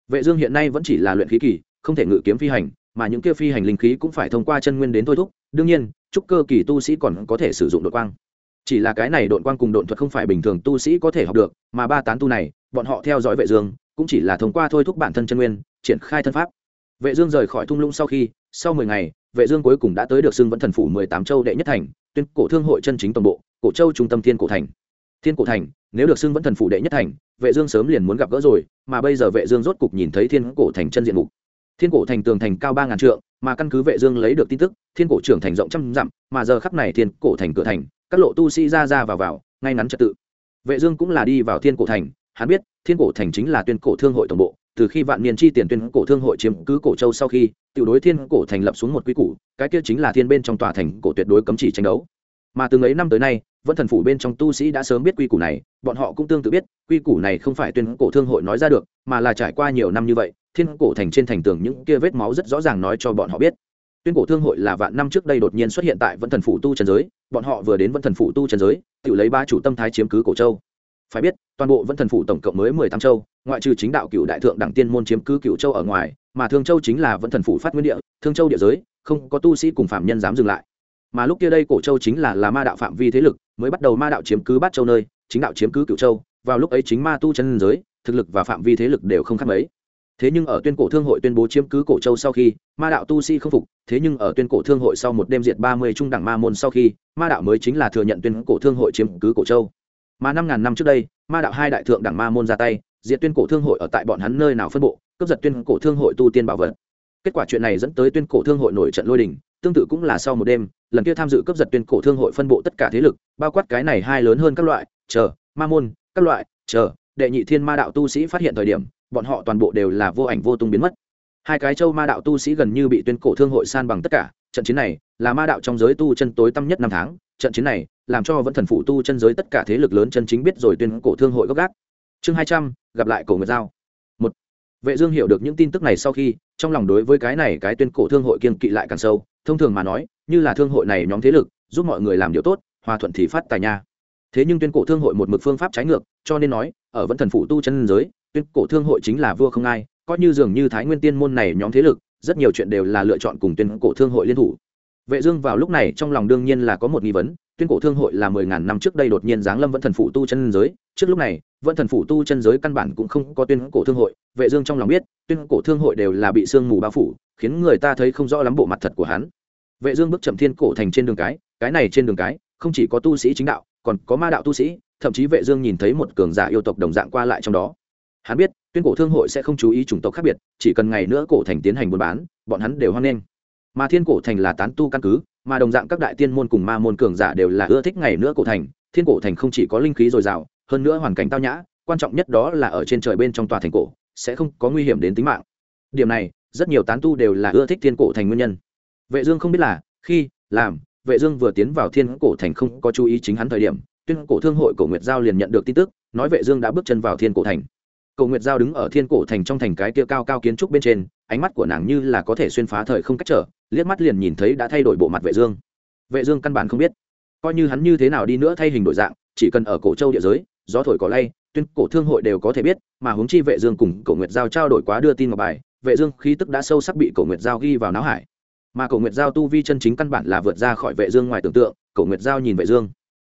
Vệ dương hiện nay vẫn chỉ là luyện khí kỳ, không thể ngự kiếm phi hành, mà những kia phi hành linh khí cũng phải thông qua chân nguyên đến thôi thúc. Đương nhiên trúc cơ kỳ tu sĩ còn có thể sử dụng đột quang. Chỉ là cái này đột quang cùng đột thuật không phải bình thường tu sĩ có thể học được, mà ba tán tu này, bọn họ theo dõi vệ dương, cũng chỉ là thông qua thôi thúc bản thân chân nguyên, triển khai thân pháp. Vệ dương rời khỏi thung lũng sau khi, sau 10 ngày, vệ dương cuối cùng đã tới được xương vẫn thần phủ 18 châu đệ nhất thành, tuyên cổ thương hội chân chính toàn bộ, cổ châu trung tâm thiên cổ thành thiên cổ thành, nếu được xưng vẫn thần phủ đệ nhất thành, vệ dương sớm liền muốn gặp gỡ rồi, mà bây giờ vệ dương rốt cục nhìn thấy thiên cổ thành chân diện mục. Thiên cổ thành tường thành cao ba ngàn trượng, mà căn cứ vệ dương lấy được tin tức, thiên cổ trưởng thành rộng trăm dặm, mà giờ khắp này thiên cổ thành cửa thành, các lộ tu sĩ ra ra vào vào, ngay ngắn trật tự. Vệ dương cũng là đi vào thiên cổ thành, hắn biết, thiên cổ thành chính là tuyên cổ thương hội tổng bộ, từ khi vạn niên chi tiền tuyên cổ thương hội chiếm cứ cổ châu sau khi, tiểu đối thiên cổ thành lập xuống một quy củ, cái kia chính là thiên bên trong tòa thành cổ tuyệt đối cấm chỉ tranh đấu. Mà từ ấy năm tới nay vẫn thần phủ bên trong tu sĩ đã sớm biết quy củ này, bọn họ cũng tương tự biết, quy củ này không phải tuyên cổ thương hội nói ra được, mà là trải qua nhiều năm như vậy, thiên cổ thành trên thành tường những kia vết máu rất rõ ràng nói cho bọn họ biết. Tuyên cổ thương hội là vạn năm trước đây đột nhiên xuất hiện tại vẫn thần phủ tu trần giới, bọn họ vừa đến vẫn thần phủ tu trần giới, tự lấy ba chủ tâm thái chiếm cứ cổ châu. Phải biết, toàn bộ vẫn thần phủ tổng cộng mới mười tám châu, ngoại trừ chính đạo cựu đại thượng đẳng tiên môn chiếm cứ cựu châu ở ngoài, mà thương châu chính là vẫn thần phủ phát nguyên địa, thương châu địa giới, không có tu sĩ cùng phạm nhân dám dừng lại. Mà lúc kia đây cổ châu chính là là ma đạo phạm vi thế lực mới bắt đầu ma đạo chiếm cứ bát châu nơi, chính đạo chiếm cứ cựu châu, vào lúc ấy chính ma tu chân giới, thực lực và phạm vi thế lực đều không khác mấy. Thế nhưng ở tuyên cổ thương hội tuyên bố chiếm cứ cổ châu sau khi, ma đạo tu sĩ không phục, thế nhưng ở tuyên cổ thương hội sau một đêm diệt ba mươi trung đẳng ma môn sau khi, ma đạo mới chính là thừa nhận tuyên cổ thương hội chiếm cứ cổ châu. Mà năm ngàn năm trước đây, ma đạo hai đại thượng đẳng ma môn ra tay, diệt tuyên cổ thương hội ở tại bọn hắn nơi nào phân bộ, cướp giật tuyên cổ thương hội tu tiên bảo vật. Kết quả chuyện này dẫn tới tuyên cổ thương hội nổi trận lôi đình, tương tự cũng là sau một đêm lần kia tham dự cướp giật tuyên cổ thương hội phân bộ tất cả thế lực, bao quát cái này hai lớn hơn các loại, chờ, ma môn, các loại, chờ, đệ nhị thiên ma đạo tu sĩ phát hiện thời điểm, bọn họ toàn bộ đều là vô ảnh vô tung biến mất. Hai cái châu ma đạo tu sĩ gần như bị tuyên cổ thương hội san bằng tất cả, trận chiến này là ma đạo trong giới tu chân tối tăm nhất năm tháng, trận chiến này làm cho vẫn thần phụ tu chân giới tất cả thế lực lớn chân chính biết rồi tuyên cổ thương hội gốc gác. Chương hai trăm, gặp lại cổ nguyệt giao. Một, vệ dương hiểu được những tin tức này sau khi, trong lòng đối với cái này cái tuyên cổ thương hội kiên kỵ lại càng sâu, thông thường mà nói như là thương hội này nhóm thế lực, giúp mọi người làm điều tốt, hòa thuận thì phát tài nha. Thế nhưng tuyên cổ thương hội một mực phương pháp trái ngược, cho nên nói, ở vẫn thần phụ tu chân giới, tuyên cổ thương hội chính là vua không ai, coi như dường như thái nguyên tiên môn này nhóm thế lực, rất nhiều chuyện đều là lựa chọn cùng tuyên cổ thương hội liên thủ. Vệ dương vào lúc này trong lòng đương nhiên là có một nghi vấn, tuyên cổ thương hội là mười ngàn năm trước đây đột nhiên giáng lâm vẫn thần phụ tu chân giới, trước lúc này, vẫn thần phụ tu chân giới căn bản cũng không có tuyên cổ thương hội. Vệ dương trong lòng biết, tuyên cổ thương hội đều là bị sương mù bao phủ, khiến người ta thấy không rõ lắm bộ mặt thật của hắn vệ dương bước chậm thiên cổ thành trên đường cái cái này trên đường cái, không chỉ có tu sĩ chính đạo, còn có ma đạo tu sĩ, thậm chí vệ dương nhìn thấy một cường giả yêu tộc đồng dạng qua lại trong đó. Hắn biết, tuyên cổ thương hội sẽ không chú ý chủng tộc khác biệt, chỉ cần ngày nữa cổ thành tiến hành buôn bán, bọn hắn đều hoan nghênh. Mà thiên cổ thành là tán tu căn cứ, mà đồng dạng các đại tiên môn cùng ma môn cường giả đều là ưa thích ngày nữa cổ thành. Thiên cổ thành không chỉ có linh khí dồi dào, hơn nữa hoàn cảnh tao nhã, quan trọng nhất đó là ở trên trời bên trong tòa thành cổ, sẽ không có nguy hiểm đến tính mạng. Điểm này, rất nhiều tán tu đều là ưa thích thiên cổ thành nguyên nhân vệ dương không biết là, khi, làm, vệ dương vừa tiến vào thiên cổ thành không có chú ý chính hắn thời điểm, tuyên cổ thương hội cổ nguyệt giao liền nhận được tin tức, nói vệ dương đã bước chân vào thiên cổ thành. Cổ nguyệt giao đứng ở thiên cổ thành trong thành cái kia cao cao kiến trúc bên trên, ánh mắt của nàng như là có thể xuyên phá thời không cách trở, liếc mắt liền nhìn thấy đã thay đổi bộ mặt vệ dương. Vệ dương căn bản không biết, coi như hắn như thế nào đi nữa thay hình đổi dạng, chỉ cần ở cổ châu địa giới, gió thổi cỏ lay, tuyên cổ thương hội đều có thể biết, mà huống chi vệ dương cùng cổ nguyệt giao trao đổi quá đưa tin ngọc bài, vệ dương khí tức đã sâu sắc bị cổ nguyệt giao ghi vào não hải mà cổ nguyệt giao tu vi chân chính căn bản là vượt ra khỏi vệ dương ngoài tưởng tượng, cổ nguyệt giao nhìn vệ dương.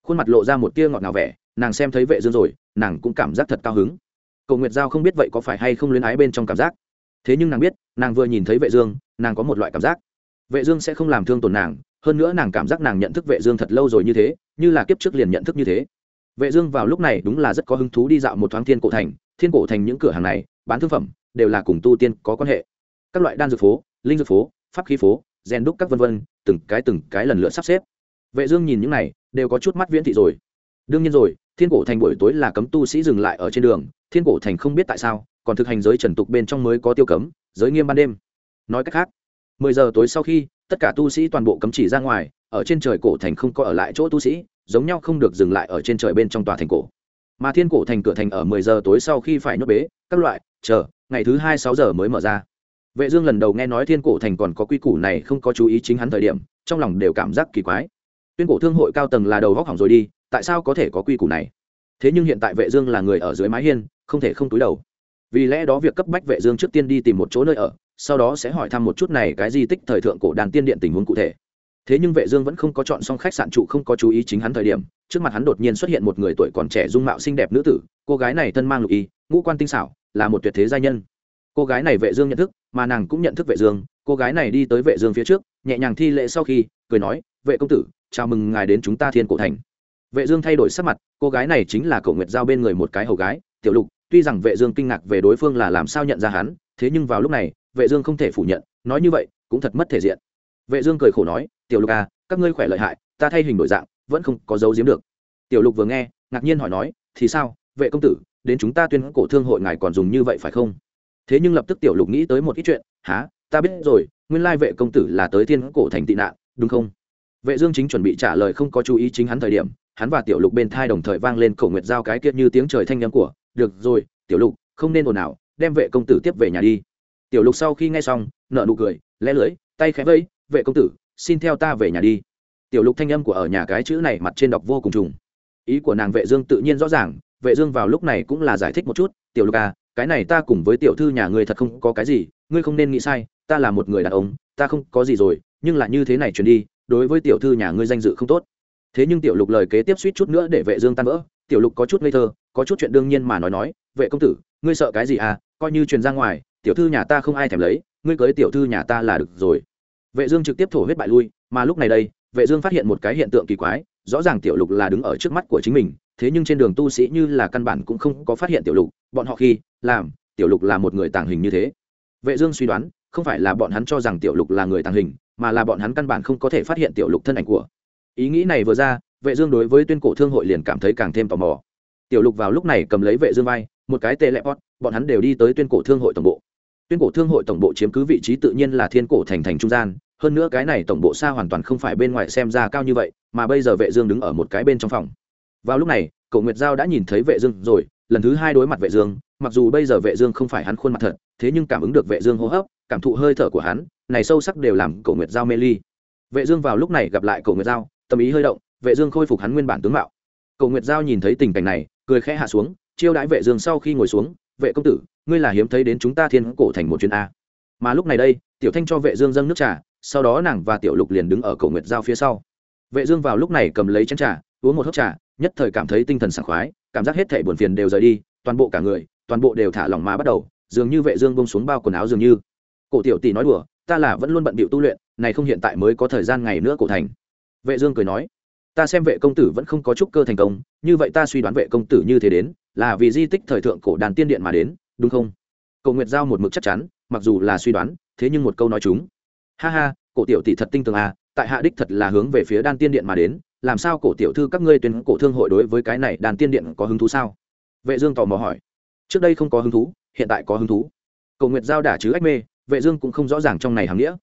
Khuôn mặt lộ ra một tia ngọt ngào vẻ, nàng xem thấy vệ dương rồi, nàng cũng cảm giác thật cao hứng. Cổ nguyệt giao không biết vậy có phải hay không luyến ái bên trong cảm giác. Thế nhưng nàng biết, nàng vừa nhìn thấy vệ dương, nàng có một loại cảm giác. Vệ dương sẽ không làm thương tổn nàng, hơn nữa nàng cảm giác nàng nhận thức vệ dương thật lâu rồi như thế, như là kiếp trước liền nhận thức như thế. Vệ dương vào lúc này đúng là rất có hứng thú đi dạo một thoáng thiên cổ thành, thiên cổ thành những cửa hàng này, bán thương phẩm, đều là cùng tu tiên có quan hệ. Các loại đan dược phố, linh dược phố pháp khí phố rèn đúc các vân vân, từng cái từng cái lần lượt sắp xếp. Vệ dương nhìn những này, đều có chút mắt viễn thị rồi. Đương nhiên rồi, thiên cổ thành buổi tối là cấm tu sĩ dừng lại ở trên đường, thiên cổ thành không biết tại sao, còn thực hành giới trần tục bên trong mới có tiêu cấm, giới nghiêm ban đêm. Nói cách khác, mười giờ tối sau khi, tất cả tu sĩ toàn bộ cấm chỉ ra ngoài, ở trên trời cổ thành không có ở lại chỗ tu sĩ, giống nhau không được dừng lại ở trên trời bên trong tòa thành cổ. Mà thiên cổ thành cửa thành ở mười giờ tối sau khi phải nhốt bế, các loại, chờ, ngày thứ hai sáu giờ mới mở ra vệ dương lần đầu nghe nói thiên cổ thành còn có quy củ này không có chú ý chính hắn thời điểm, trong lòng đều cảm giác kỳ quái. Tuyên cổ thương hội cao tầng là đầu góc hỏng rồi đi, tại sao có thể có quy củ này? Thế nhưng hiện tại vệ dương là người ở dưới mái hiên, không thể không túi đầu. Vì lẽ đó việc cấp bách vệ dương trước tiên đi tìm một chỗ nơi ở, sau đó sẽ hỏi thăm một chút này cái di tích thời thượng cổ đàn tiên điện tình huống cụ thể. Thế nhưng vệ dương vẫn không có chọn xong khách sạn trụ không có chú ý chính hắn thời điểm, trước mặt hắn đột nhiên xuất hiện một người tuổi còn trẻ dung mạo xinh đẹp nữ tử, cô gái này thân mang lục y, ngũ quan tinh xảo, là một tuyệt thế gia nhân cô gái này vệ dương nhận thức, mà nàng cũng nhận thức vệ dương. Cô gái này đi tới vệ dương phía trước, nhẹ nhàng thi lễ sau khi, cười nói, vệ công tử, chào mừng ngài đến chúng ta thiên cổ thành. Vệ dương thay đổi sắc mặt, cô gái này chính là cổ nguyệt giao bên người một cái hầu gái. Tiểu lục, tuy rằng vệ dương kinh ngạc về đối phương là làm sao nhận ra hắn, thế nhưng vào lúc này, vệ dương không thể phủ nhận, nói như vậy, cũng thật mất thể diện. Vệ dương cười khổ nói, tiểu lục à các ngươi khỏe lợi hại, ta thay hình đổi dạng, vẫn không có dấu giếm được. Tiểu lục vừa nghe, ngạc nhiên hỏi nói, thì sao, vệ công tử, đến chúng ta tuyên cổ thương hội ngài còn dùng như vậy phải không? Thế nhưng lập tức tiểu lục nghĩ tới một ít chuyện há ta biết rồi, nguyên lai vệ công tử là tới thiên cổ thành tị nạn, đúng không? Vệ dương chính chuẩn bị trả lời không có chú ý chính hắn thời điểm, hắn và tiểu lục bên thai đồng thời vang lên cổ nguyệt giao cái kia như tiếng trời thanh nhâm của, được rồi, tiểu lục, không nên ồn ào, đem vệ công tử tiếp về nhà đi. Tiểu lục sau khi nghe xong nợ nụ cười, lẽ lưỡi, tay khẽ vẫy, vệ công tử, xin theo ta về nhà đi. Tiểu lục thanh âm của ở nhà cái chữ này mặt trên đọc vô cùng trùng. Ý của nàng vệ dương tự nhiên rõ ràng, vệ dương vào lúc này cũng là giải thích một chút, tiểu lục à cái này ta cùng với tiểu thư nhà ngươi thật không có cái gì, ngươi không nên nghĩ sai, ta là một người đàn ông, ta không có gì rồi, nhưng là như thế này truyền đi, đối với tiểu thư nhà ngươi danh dự không tốt. Thế nhưng tiểu lục lời kế tiếp suýt chút nữa để vệ dương tan vỡ, tiểu lục có chút ngây thơ, có chút chuyện đương nhiên mà nói nói, vệ công tử, ngươi sợ cái gì à coi như truyền ra ngoài, tiểu thư nhà ta không ai thèm lấy, ngươi cưới tiểu thư nhà ta là được rồi. Vệ dương trực tiếp thổ huyết bại lui, mà lúc này đây, vệ dương phát hiện một cái hiện tượng kỳ quái, rõ ràng tiểu lục là đứng ở trước mắt của chính mình thế nhưng trên đường tu sĩ như là căn bản cũng không có phát hiện tiểu lục, bọn họ khi làm, tiểu lục là một người tàng hình như thế. Vệ dương suy đoán, không phải là bọn hắn cho rằng tiểu lục là người tàng hình, mà là bọn hắn căn bản không có thể phát hiện tiểu lục thân ảnh của. Ý nghĩ này vừa ra, vệ dương đối với tuyên cổ thương hội liền cảm thấy càng thêm tò mò. Tiểu lục vào lúc này cầm lấy vệ dương vai, một cái tê lẹ pot bọn hắn đều đi tới tuyên cổ thương hội tổng bộ. Tuyên cổ thương hội tổng bộ chiếm cứ vị trí tự nhiên là thiên cổ thành thành trung gian, hơn nữa cái này tổng bộ xa hoàn toàn không phải bên ngoài xem ra cao như vậy, mà bây giờ vệ dương đứng ở một cái bên trong phòng vào lúc này cậu nguyệt giao đã nhìn thấy vệ dương rồi, lần thứ hai đối mặt vệ dương, mặc dù bây giờ vệ dương không phải hắn khuôn mặt thật, thế nhưng cảm ứng được vệ dương hô hấp, cảm thụ hơi thở của hắn, này sâu sắc đều làm cậu nguyệt giao mê ly. Vệ dương vào lúc này gặp lại cậu nguyệt giao, tâm ý hơi động, vệ dương khôi phục hắn nguyên bản tướng mạo. Cậu nguyệt giao nhìn thấy tình cảnh này, cười khẽ hạ xuống, chiêu đãi vệ dương sau khi ngồi xuống, vệ công tử, ngươi là hiếm thấy đến chúng ta thiên cổ thành một chuyến a. Mà lúc này đây, tiểu thanh cho vệ dương dâng nước trà, sau đó nàng và tiểu lục liền đứng ở cổ nguyệt giao phía sau. Vệ dương vào lúc này cầm lấy chén trà uống một hớp trà, nhất thời cảm thấy tinh thần sảng khoái, cảm giác hết thảy buồn phiền đều rời đi, toàn bộ cả người, toàn bộ đều thả lỏng mà bắt đầu, dường như vệ dương buông xuống bao quần áo dường như. Cổ tiểu tỷ nói đùa, ta là vẫn luôn bận bịu tu luyện, này không hiện tại mới có thời gian ngày nữa cổ thành. Vệ dương cười nói, ta xem vệ công tử vẫn không có chút cơ thành công, như vậy ta suy đoán vệ công tử như thế đến, là vì di tích thời thượng cổ đàn tiên điện mà đến, đúng không? Cổ nguyệt giao một mực chắc chắn, mặc dù là suy đoán, thế nhưng một câu nói chúng. Ha ha, cổ tiểu tỷ thật tinh tường à tại hạ đích thật là hướng về phía đan tiên điện mà đến làm sao cổ tiểu thư các ngươi tuyên cổ thương hội đối với cái này đàn tiên điện có hứng thú sao? Vệ dương tò mò hỏi. Trước đây không có hứng thú, hiện tại có hứng thú. Cầu nguyệt giao đả chứ ách mê, vệ dương cũng không rõ ràng trong này hàm nghĩa.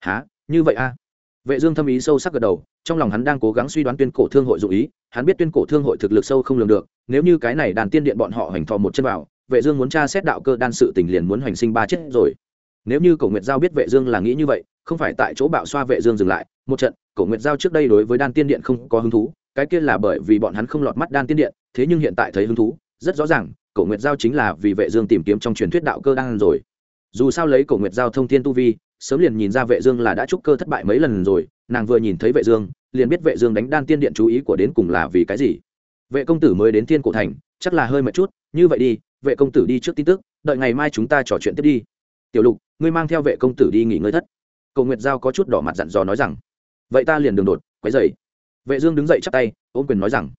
Há như vậy a à? vệ dương thâm ý sâu sắc gật đầu, trong lòng hắn đang cố gắng suy đoán tuyên cổ thương hội dụ ý, hắn biết tuyên cổ thương hội thực lực sâu không lường được, nếu như cái này đàn tiên điện bọn họ hành thò một chân vào, vệ dương muốn tra xét đạo cơ đan sự tình liền muốn hoành sinh ba chết rồi. Nếu như cổ nguyệt giao biết vệ dương là nghĩ như vậy, không phải tại chỗ bạo xoa vệ dương dừng lại, một trận cổ nguyệt giao trước đây đối với đan tiên điện không có hứng thú, cái kia là bởi vì bọn hắn không lọt mắt đan tiên điện, thế nhưng hiện tại thấy hứng thú, rất rõ ràng, cổ nguyệt giao chính là vì vệ dương tìm kiếm trong truyền thuyết đạo cơ đan rồi. Dù sao lấy cổ nguyệt giao thông thiên tu vi, sớm liền nhìn ra vệ dương là đã trúc cơ thất bại mấy lần rồi, nàng vừa nhìn thấy vệ dương, liền biết vệ dương đánh đan tiên điện chú ý của đến cùng là vì cái gì. Vệ công tử mới đến thiên cổ thành, chắc là hơi mệt chút, như vậy đi, vệ công tử đi trước tin tức, đợi ngày mai chúng ta trò chuyện tiếp đi. Tiểu lục, ngươi mang theo vệ công tử đi nghỉ ngơi thất. Cầu nguyệt giao có chút đỏ mặt dặn dò nói rằng vậy ta liền đường đột, quấy dậy vệ dương đứng dậy chắp tay, ôm quyền nói rằng,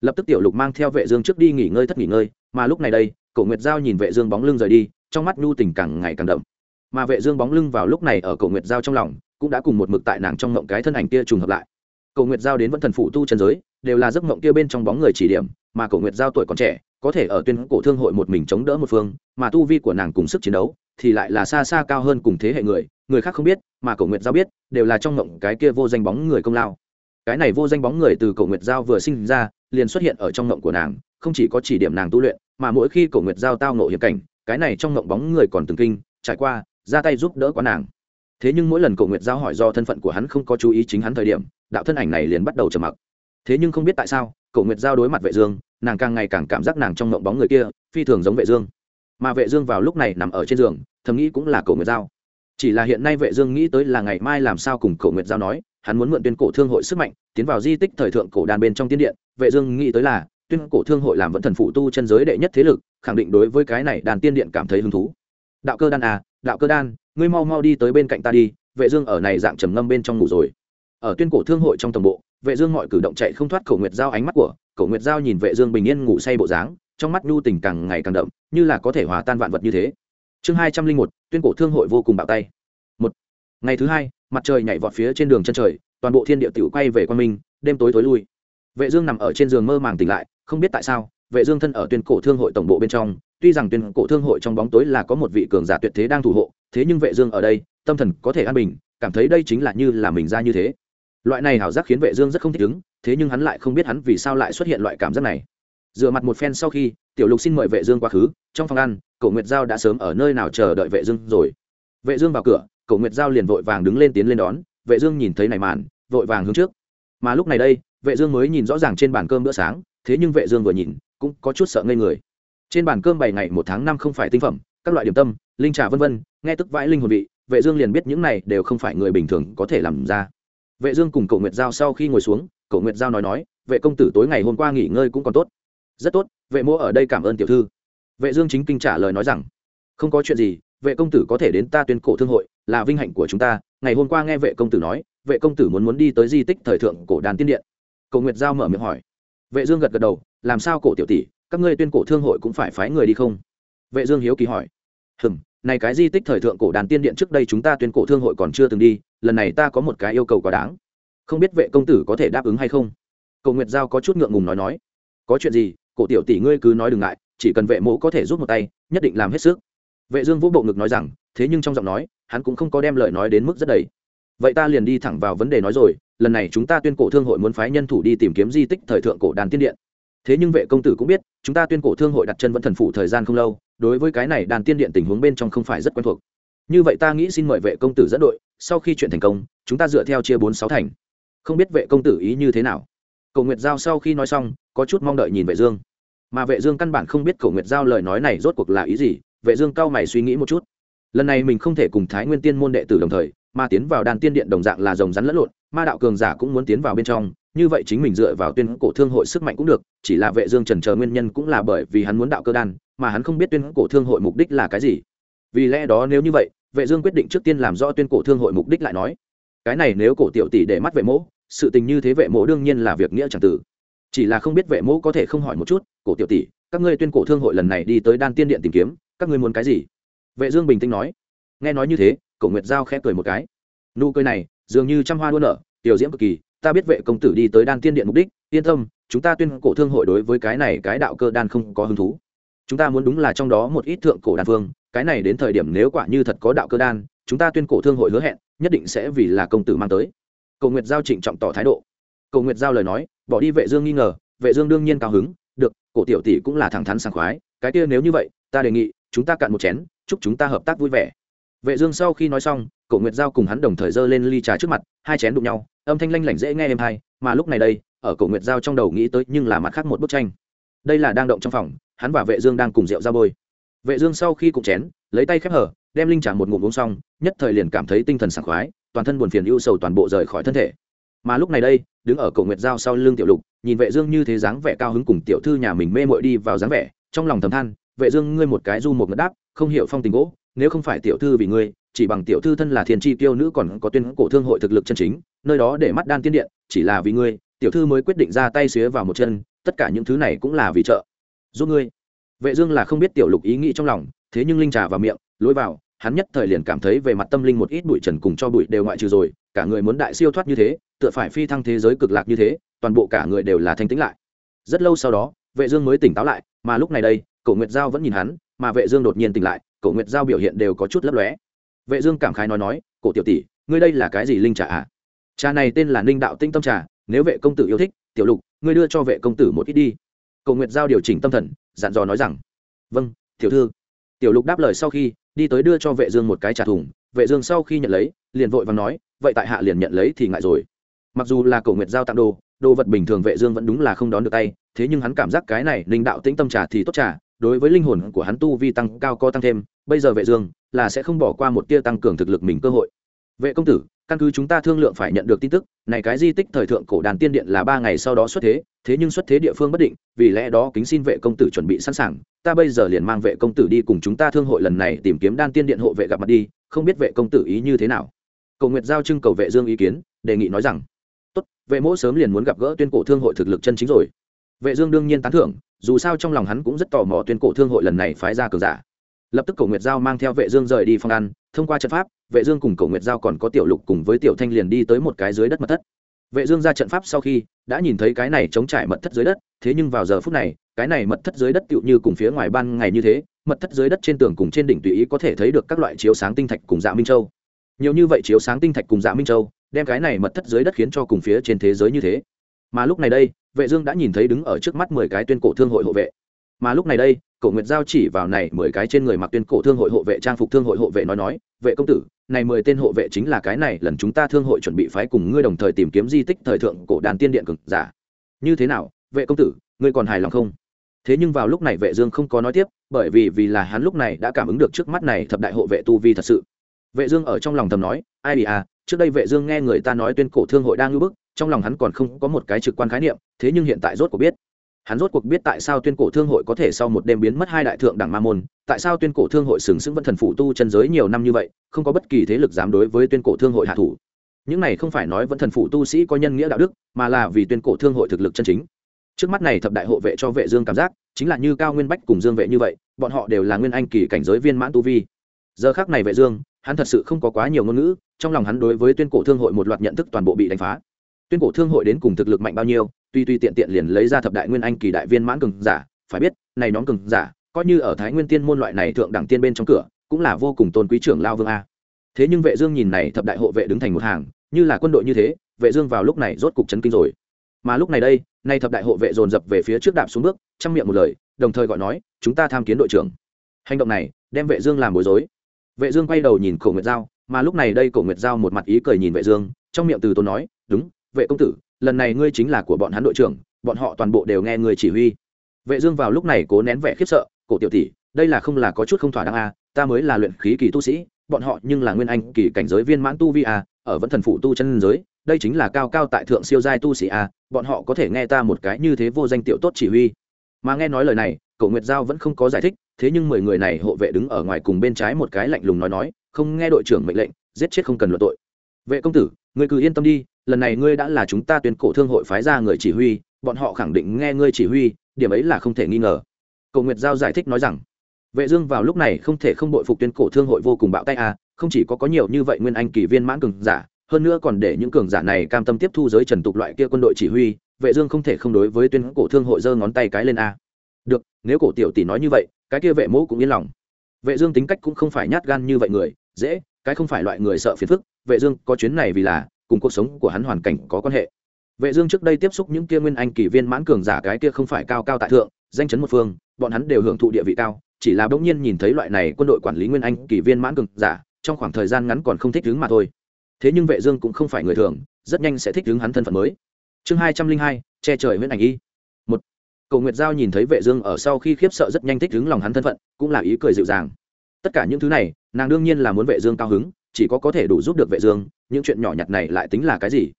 lập tức tiểu lục mang theo vệ dương trước đi nghỉ ngơi thất nghỉ ngơi, mà lúc này đây, cổ nguyệt giao nhìn vệ dương bóng lưng rời đi, trong mắt nhu tình càng ngày càng đậm. Mà vệ dương bóng lưng vào lúc này ở cổ nguyệt giao trong lòng, cũng đã cùng một mực tại nàng trong ngộng cái thân ảnh kia trùng hợp lại. Cổ nguyệt giao đến vẫn thần phụ tu chân giới, đều là giấc ngộng kia bên trong bóng người chỉ điểm, mà cổ nguyệt giao tuổi còn trẻ, có thể ở tuyên cổ thương hội một mình chống đỡ một phương, mà tu vi của nàng cùng sức chiến đấu, thì lại là xa xa cao hơn cùng thế hệ người người khác không biết, mà cổ nguyệt giao biết, đều là trong ngộng cái kia vô danh bóng người công lao. Cái này vô danh bóng người từ cổ nguyệt giao vừa sinh ra, liền xuất hiện ở trong ngộng của nàng, không chỉ có chỉ điểm nàng tu luyện, mà mỗi khi cổ nguyệt giao tao ngộ hiểm cảnh, cái này trong ngộng bóng người còn từng kinh, trải qua, ra tay giúp đỡ quá nàng. Thế nhưng mỗi lần cổ nguyệt giao hỏi do thân phận của hắn không có chú ý chính hắn thời điểm, đạo thân ảnh này liền bắt đầu trầm mặc. Thế nhưng không biết tại sao, cổ nguyệt giao đối mặt vệ dương, nàng càng ngày càng cảm giác nàng trong ngộng bóng người kia, phi thường giống vệ dương. Mà vệ dương vào lúc này nằm ở trên giường, thầm nghĩ cũng là cổ nguyệt giao chỉ là hiện nay vệ dương nghĩ tới là ngày mai làm sao cùng cổ nguyệt giao nói, hắn muốn mượn tuyên cổ thương hội sức mạnh, tiến vào di tích thời thượng cổ đàn bên trong tiên điện. Vệ dương nghĩ tới là, tuyên cổ thương hội làm vẫn thần phụ tu chân giới đệ nhất thế lực, khẳng định đối với cái này đàn tiên điện cảm thấy hứng thú. Đạo cơ đan à đạo cơ đan, ngươi mau mau đi tới bên cạnh ta đi, vệ dương ở này dạng trầm ngâm bên trong ngủ rồi. Ở tuyên cổ thương hội trong tổng bộ, vệ dương mọi cử động chạy không thoát cổ nguyệt giao ánh mắt của, cổ nguyệt giao nhìn vệ dương bình yên ngủ say bộ dáng, trong mắt nhu tình càng ngày càng đậm, như là có thể hòa tan vạn vật như thế chương hai trăm linh một, tuyên cổ thương hội vô cùng bạo tay. Một, ngày thứ hai, mặt trời nhảy vọt phía trên đường chân trời, toàn bộ thiên địa tiểu quay về quan minh, đêm tối tối lui. Vệ dương nằm ở trên giường mơ màng tỉnh lại, không biết tại sao, vệ dương thân ở tuyên cổ thương hội tổng bộ bên trong, tuy rằng tuyên cổ thương hội trong bóng tối là có một vị cường giả tuyệt thế đang thủ hộ, thế nhưng vệ dương ở đây, tâm thần có thể an bình, cảm thấy đây chính là như là mình ra như thế. Loại này hảo giác khiến vệ dương rất không thích ứng, thế nhưng hắn lại không biết hắn vì sao lại xuất hiện loại cảm giác này dựa mặt một phen sau khi, tiểu lục xin mời vệ dương qua khứ, trong phòng ăn cậu nguyệt giao đã sớm ở nơi nào chờ đợi vệ dương rồi. Vệ dương vào cửa cậu nguyệt giao liền vội vàng đứng lên tiến lên đón. Vệ dương nhìn thấy này màn, vội vàng hướng trước. Mà lúc này đây, vệ dương mới nhìn rõ ràng trên bàn cơm bữa sáng, thế nhưng vệ dương vừa nhìn, cũng có chút sợ ngây người. Trên bàn cơm bảy ngày một tháng năm không phải tinh phẩm, các loại điểm tâm, linh trà vân vân, nghe tức vãi linh hồn vị, vệ dương liền biết những này đều không phải người bình thường có thể làm ra. Vệ dương cùng cậu nguyệt giao sau khi ngồi xuống cậu nguyệt giao nói nói, vệ công tử tối ngày hôm qua nghỉ ngơi cũng còn tốt rất tốt, vệ mô ở đây cảm ơn tiểu thư. Vệ dương chính kinh trả lời nói rằng, không có chuyện gì, vệ công tử có thể đến ta tuyên cổ thương hội, là vinh hạnh của chúng ta. Ngày hôm qua nghe vệ công tử nói, vệ công tử muốn muốn đi tới di tích thời thượng cổ đàn tiên điện. Cầu nguyệt giao mở miệng hỏi. Vệ dương gật gật đầu, làm sao cổ tiểu tỷ, các ngươi tuyên cổ thương hội cũng phải phái người đi không? Vệ dương hiếu kỳ hỏi. Hừm, này cái di tích thời thượng cổ đàn tiên điện trước đây chúng ta tuyên cổ thương hội còn chưa từng đi, lần này ta có một cái yêu cầu quá đáng. Không biết vệ công tử có thể đáp ứng hay không? Cầu nguyệt giao có chút ngượng ngùng nói nói. Có chuyện gì cổ tiểu tỷ ngươi cứ nói đừng ngại, chỉ cần vệ mộ có thể giúp một tay, nhất định làm hết sức. Vệ dương vũ bộ ngực nói rằng, thế nhưng trong giọng nói, hắn cũng không có đem lời nói đến mức rất đầy. Vậy ta liền đi thẳng vào vấn đề nói rồi, lần này chúng ta tuyên cổ thương hội muốn phái nhân thủ đi tìm kiếm di tích thời thượng cổ đàn tiên điện. Thế nhưng vệ công tử cũng biết, chúng ta tuyên cổ thương hội đặt chân vẫn thần phụ thời gian không lâu, đối với cái này đàn tiên điện tình huống bên trong không phải rất quen thuộc. Như vậy ta nghĩ xin mời vệ công tử dẫn đội, sau khi chuyện thành công, chúng ta dựa theo chia bốn sáu thành. Không biết vệ công tử ý như thế nào? Cầu nguyệt giao sau khi nói xong có chút mong đợi nhìn vệ dương. Mà vệ dương căn bản không biết cầu nguyệt giao lời nói này rốt cuộc là ý gì, vệ dương cao mày suy nghĩ một chút. Lần này mình không thể cùng thái nguyên tiên môn đệ tử đồng thời, mà tiến vào đàn tiên điện đồng dạng là rồng rắn lẫn lộn, ma đạo cường giả cũng muốn tiến vào bên trong, như vậy chính mình dựa vào tuyên cổ thương hội sức mạnh cũng được, chỉ là vệ dương trần chờ nguyên nhân cũng là bởi vì hắn muốn đạo cơ đan, mà hắn không biết tuyên cổ thương hội mục đích là cái gì. Vì lẽ đó nếu như vậy, vệ dương quyết định trước tiên làm rõ tuyên cổ thương hội mục đích lại nói. Cái này nếu cổ tiểu tỷ để mắt vệ mỗ, sự tình như thế vệ mỗ đương nhiên là việc nghĩa chẳng tử chỉ là không biết vệ mẫu có thể không hỏi một chút, cổ tiểu tỷ, các ngươi tuyên cổ thương hội lần này đi tới đan tiên điện tìm kiếm, các ngươi muốn cái gì? Vệ dương bình tĩnh nói. Nghe nói như thế, cổ nguyệt giao khẽ cười một cái. Nụ cười này, dường như trăm hoa đua nở, tiểu diễm cực kỳ, ta biết vệ công tử đi tới đan tiên điện mục đích, yên tâm, chúng ta tuyên cổ thương hội đối với cái này cái đạo cơ đan không có hứng thú. Chúng ta muốn đúng là trong đó một ít thượng cổ đan phương cái này đến thời điểm nếu quả như thật có đạo cơ đan, chúng ta tuyên cổ thương hội hứa hẹn, nhất định sẽ vì là công tử mang tới. Cầu nguyệt giao trịnh trọng tỏ thái độ cầu nguyệt giao lời nói, bỏ đi vệ dương nghi ngờ, vệ dương đương nhiên cao hứng, được, cổ tiểu tỷ cũng là thẳng thắn sảng khoái, cái kia nếu như vậy, ta đề nghị, chúng ta cạn một chén, chúc chúng ta hợp tác vui vẻ. Vệ dương sau khi nói xong, cổ nguyệt giao cùng hắn đồng thời dơ lên ly trà trước mặt, hai chén đụng nhau, âm thanh lanh lảnh dễ nghe êm hay mà lúc này đây, ở cổ nguyệt giao trong đầu nghĩ tới nhưng là mặt khác một bức tranh. Đây là đang động trong phòng, hắn và vệ dương đang cùng rượu ra bôi. Vệ dương sau khi cùng chén, lấy tay khép hở, đem linh trà một ngụm uống xong, nhất thời liền cảm thấy tinh thần sảng khoái, toàn thân buồn phiền ưu sầu toàn bộ rời khỏi thân thể mà lúc này đây, đứng ở cổ nguyệt giao sau lưng tiểu lục, nhìn vệ dương như thế dáng vẻ cao hứng cùng tiểu thư nhà mình mê mội đi vào dáng vẻ, trong lòng thầm than, vệ dương, ngươi một cái du một ngất đáp, không hiểu phong tình gỗ, nếu không phải tiểu thư vì ngươi, chỉ bằng tiểu thư thân là thiên tri tiêu nữ còn có tuyên cổ thương hội thực lực chân chính, nơi đó để mắt đan tiên điện, chỉ là vì ngươi, tiểu thư mới quyết định ra tay xía vào một chân, tất cả những thứ này cũng là vì trợ giúp ngươi. Vệ dương là không biết tiểu lục ý nghĩ trong lòng, thế nhưng linh trà vào miệng lối vào, hắn nhất thời liền cảm thấy về mặt tâm linh một ít bụi trần cùng cho bụi đều ngoại trừ rồi cả người muốn đại siêu thoát như thế, tựa phải phi thăng thế giới cực lạc như thế, toàn bộ cả người đều là thanh tĩnh lại. Rất lâu sau đó, vệ dương mới tỉnh táo lại, mà lúc này đây, cổ nguyệt giao vẫn nhìn hắn, mà vệ dương đột nhiên tỉnh lại, cổ nguyệt giao biểu hiện đều có chút lấp lóe. Vệ dương cảm khái nói nói, cổ tiểu tỷ, ngươi đây là cái gì linh trà à? Trà này tên là ninh đạo tinh tâm trà, nếu vệ công tử yêu thích, tiểu lục, ngươi đưa cho vệ công tử một ít đi. Cổ nguyệt giao điều chỉnh tâm thần, dặn dò nói rằng vâng tiểu thư. Tiểu lục đáp lời sau khi, đi tới đưa cho vệ dương một cái trà thùng. Vệ dương sau khi nhận lấy, liền vội vàng nói vậy tại hạ liền nhận lấy thì ngại rồi. Mặc dù là cổ nguyệt giao tặng đồ đồ vật bình thường vệ dương vẫn đúng là không đón được tay, thế nhưng hắn cảm giác cái này linh đạo tĩnh tâm trà thì tốt trà, đối với linh hồn của hắn tu vi tăng cao co tăng thêm, bây giờ vệ dương là sẽ không bỏ qua một tia tăng cường thực lực mình cơ hội. Vệ công tử, căn cứ chúng ta thương lượng phải nhận được tin tức, này cái di tích thời thượng cổ đàn tiên điện là ba ngày sau đó xuất thế thế nhưng xuất thế địa phương bất định, vì lẽ đó kính xin vệ công tử chuẩn bị sẵn sàng, ta bây giờ liền mang vệ công tử đi cùng chúng ta thương hội lần này tìm kiếm đan tiên điện hộ vệ gặp mặt đi, không biết vệ công tử ý như thế nào cầu nguyệt giao trưng cầu vệ dương ý kiến, đề nghị nói rằng, tốt, vệ mỗ sớm liền muốn gặp gỡ tuyên cổ thương hội thực lực chân chính rồi. Vệ dương đương nhiên tán thưởng, dù sao trong lòng hắn cũng rất tò mò tuyên cổ thương hội lần này phái ra cường giả. Lập tức cầu nguyệt giao mang theo vệ dương rời đi phòng ăn, thông qua trận pháp, vệ dương cùng cầu nguyệt giao còn có tiểu lục cùng với tiểu thanh liền đi tới một cái dưới đất mật thất. Vệ dương ra trận pháp sau khi, đã nhìn thấy cái này chống trải mật thất dưới đất, thế nhưng vào giờ phút này, cái này mật thất dưới đất tựu như cùng phía ngoài ban ngày như thế, mật thất dưới đất trên tường cùng trên đỉnh tùy ý có thể thấy được các loại chiếu sáng tinh thạch cùng dạ minh châu nhiều như vậy chiếu sáng tinh thạch cùng dạ minh châu, đem cái này mật thất dưới đất khiến cho cùng phía trên thế giới như thế. Mà lúc này đây, vệ dương đã nhìn thấy đứng ở trước mắt mười cái tuyên cổ thương hội hộ vệ. Mà lúc này đây, cổ nguyệt giao chỉ vào này mười cái trên người mặc tuyên cổ thương hội hộ vệ trang phục thương hội hộ vệ nói nói, vệ công tử, này mười tên hộ vệ chính là cái này, lần chúng ta thương hội chuẩn bị phái cùng ngươi đồng thời tìm kiếm di tích thời thượng cổ đàn tiên điện cực giả. Như thế nào, vệ công tử, ngươi còn hài lòng không? Thế nhưng vào lúc này vệ dương không có nói tiếp, bởi vì vì là hắn lúc này đã cảm ứng được trước mắt này thập đại hộ vệ tu vi thật sự vệ dương ở trong lòng thầm nói, ai bị à trước đây vệ dương nghe người ta nói tuyên cổ thương hội đang ưu bức, trong lòng hắn còn không có một cái trực quan khái niệm, thế nhưng hiện tại rốt cuộc biết. Hắn rốt cuộc biết tại sao tuyên cổ thương hội có thể sau một đêm biến mất hai đại thượng đẳng ma môn, tại sao tuyên cổ thương hội sừng sững vân thần phụ tu chân giới nhiều năm như vậy, không có bất kỳ thế lực dám đối với tuyên cổ thương hội hạ thủ. Những này không phải nói vẫn thần phụ tu sĩ có nhân nghĩa đạo đức, mà là vì tuyên cổ thương hội thực lực chân chính. Trước mắt này thập đại hộ vệ cho vệ dương cảm giác, chính là như cao nguyên bách cùng dương vệ như vậy, bọn họ đều là nguyên anh kỳ cảnh giới viên mãn tu vi. Giờ khắc này vệ dương hắn thật sự không có quá nhiều ngôn ngữ, trong lòng hắn đối với tuyên cổ thương hội một loạt nhận thức toàn bộ bị đánh phá. Tuyên cổ thương hội đến cùng thực lực mạnh bao nhiêu, tuy tuy tiện tiện liền lấy ra thập đại nguyên anh kỳ đại viên mãn cường giả, phải biết, này nhóm cường giả, coi như ở thái nguyên tiên môn loại này thượng đẳng tiên bên trong cửa, cũng là vô cùng tôn quý trưởng lao vương a. Thế nhưng vệ dương nhìn này thập đại hộ vệ đứng thành một hàng, như là quân đội như thế, vệ dương vào lúc này rốt cục chấn kinh rồi. Mà lúc này đây, nay thập đại hộ vệ dồn dập về phía trước đạp xuống bước, chăm miệng một lời, đồng thời gọi nói, chúng ta tham kiến đội trưởng. Hành động này, đem vệ dương làm bối rối vệ dương quay đầu nhìn cổ nguyệt giao mà lúc này đây cổ nguyệt giao một mặt ý cười nhìn vệ dương trong miệng từ tốn nói đúng vệ công tử lần này ngươi chính là của bọn hắn đội trưởng bọn họ toàn bộ đều nghe ngươi chỉ huy. Vệ dương vào lúc này cố nén vẻ khiếp sợ cổ tiểu tỷ đây là không là có chút không thỏa đáng a à, ta mới là luyện khí kỳ tu sĩ bọn họ nhưng là nguyên anh kỳ cảnh giới viên mãn tu vi a à, ở vẫn thần phụ tu chân giới đây chính là cao cao tại thượng siêu giai tu sĩ a à, bọn họ có thể nghe ta một cái như thế vô danh tiểu tốt chỉ huy. Mà nghe nói lời này cậu nguyệt giao vẫn không có giải thích, thế nhưng mười người này hộ vệ đứng ở ngoài cùng bên trái một cái lạnh lùng nói nói, không nghe đội trưởng mệnh lệnh, giết chết không cần luận tội. Vệ công tử, ngươi cứ yên tâm đi, lần này ngươi đã là chúng ta tuyên cổ thương hội phái ra người chỉ huy, bọn họ khẳng định nghe ngươi chỉ huy, điểm ấy là không thể nghi ngờ. Cậu nguyệt giao giải thích nói rằng, vệ dương vào lúc này không thể không bội phục tuyên cổ thương hội vô cùng bạo tay à không chỉ có có nhiều như vậy nguyên anh kỳ viên mãn cường giả, hơn nữa còn để những cường giả này cam tâm tiếp thu giới trần tục loại kia quân đội chỉ huy, vệ dương không thể không đối với tuyên cổ thương hội giơ ngón tay cái lên a được, nếu cổ tiểu tỷ nói như vậy, cái kia vệ mẫu cũng yên lòng. Vệ dương tính cách cũng không phải nhát gan như vậy người, dễ, cái không phải loại người sợ phiền phức, vệ dương có chuyến này vì là, cùng cuộc sống của hắn hoàn cảnh có quan hệ. Vệ dương trước đây tiếp xúc những kia nguyên anh kỳ viên mãn cường giả cái kia không phải cao cao tại thượng, danh chấn một phương, bọn hắn đều hưởng thụ địa vị cao, chỉ là bỗng nhiên nhìn thấy loại này quân đội quản lý nguyên anh kỳ viên mãn cường giả, trong khoảng thời gian ngắn còn không thích ứng mà thôi. Thế nhưng vệ dương cũng không phải người thường, rất nhanh sẽ thích ứng hắn thân phận mới. Chương hai trăm linh hai, che trời nguyên ảnh y cầu nguyệt giao nhìn thấy vệ dương ở sau khi khiếp sợ rất nhanh thích ứng lòng hắn thân phận, cũng là ý cười dịu dàng. Tất cả những thứ này, nàng đương nhiên là muốn vệ dương cao hứng, chỉ có có thể đủ giúp được vệ dương, những chuyện nhỏ nhặt này lại tính là cái gì?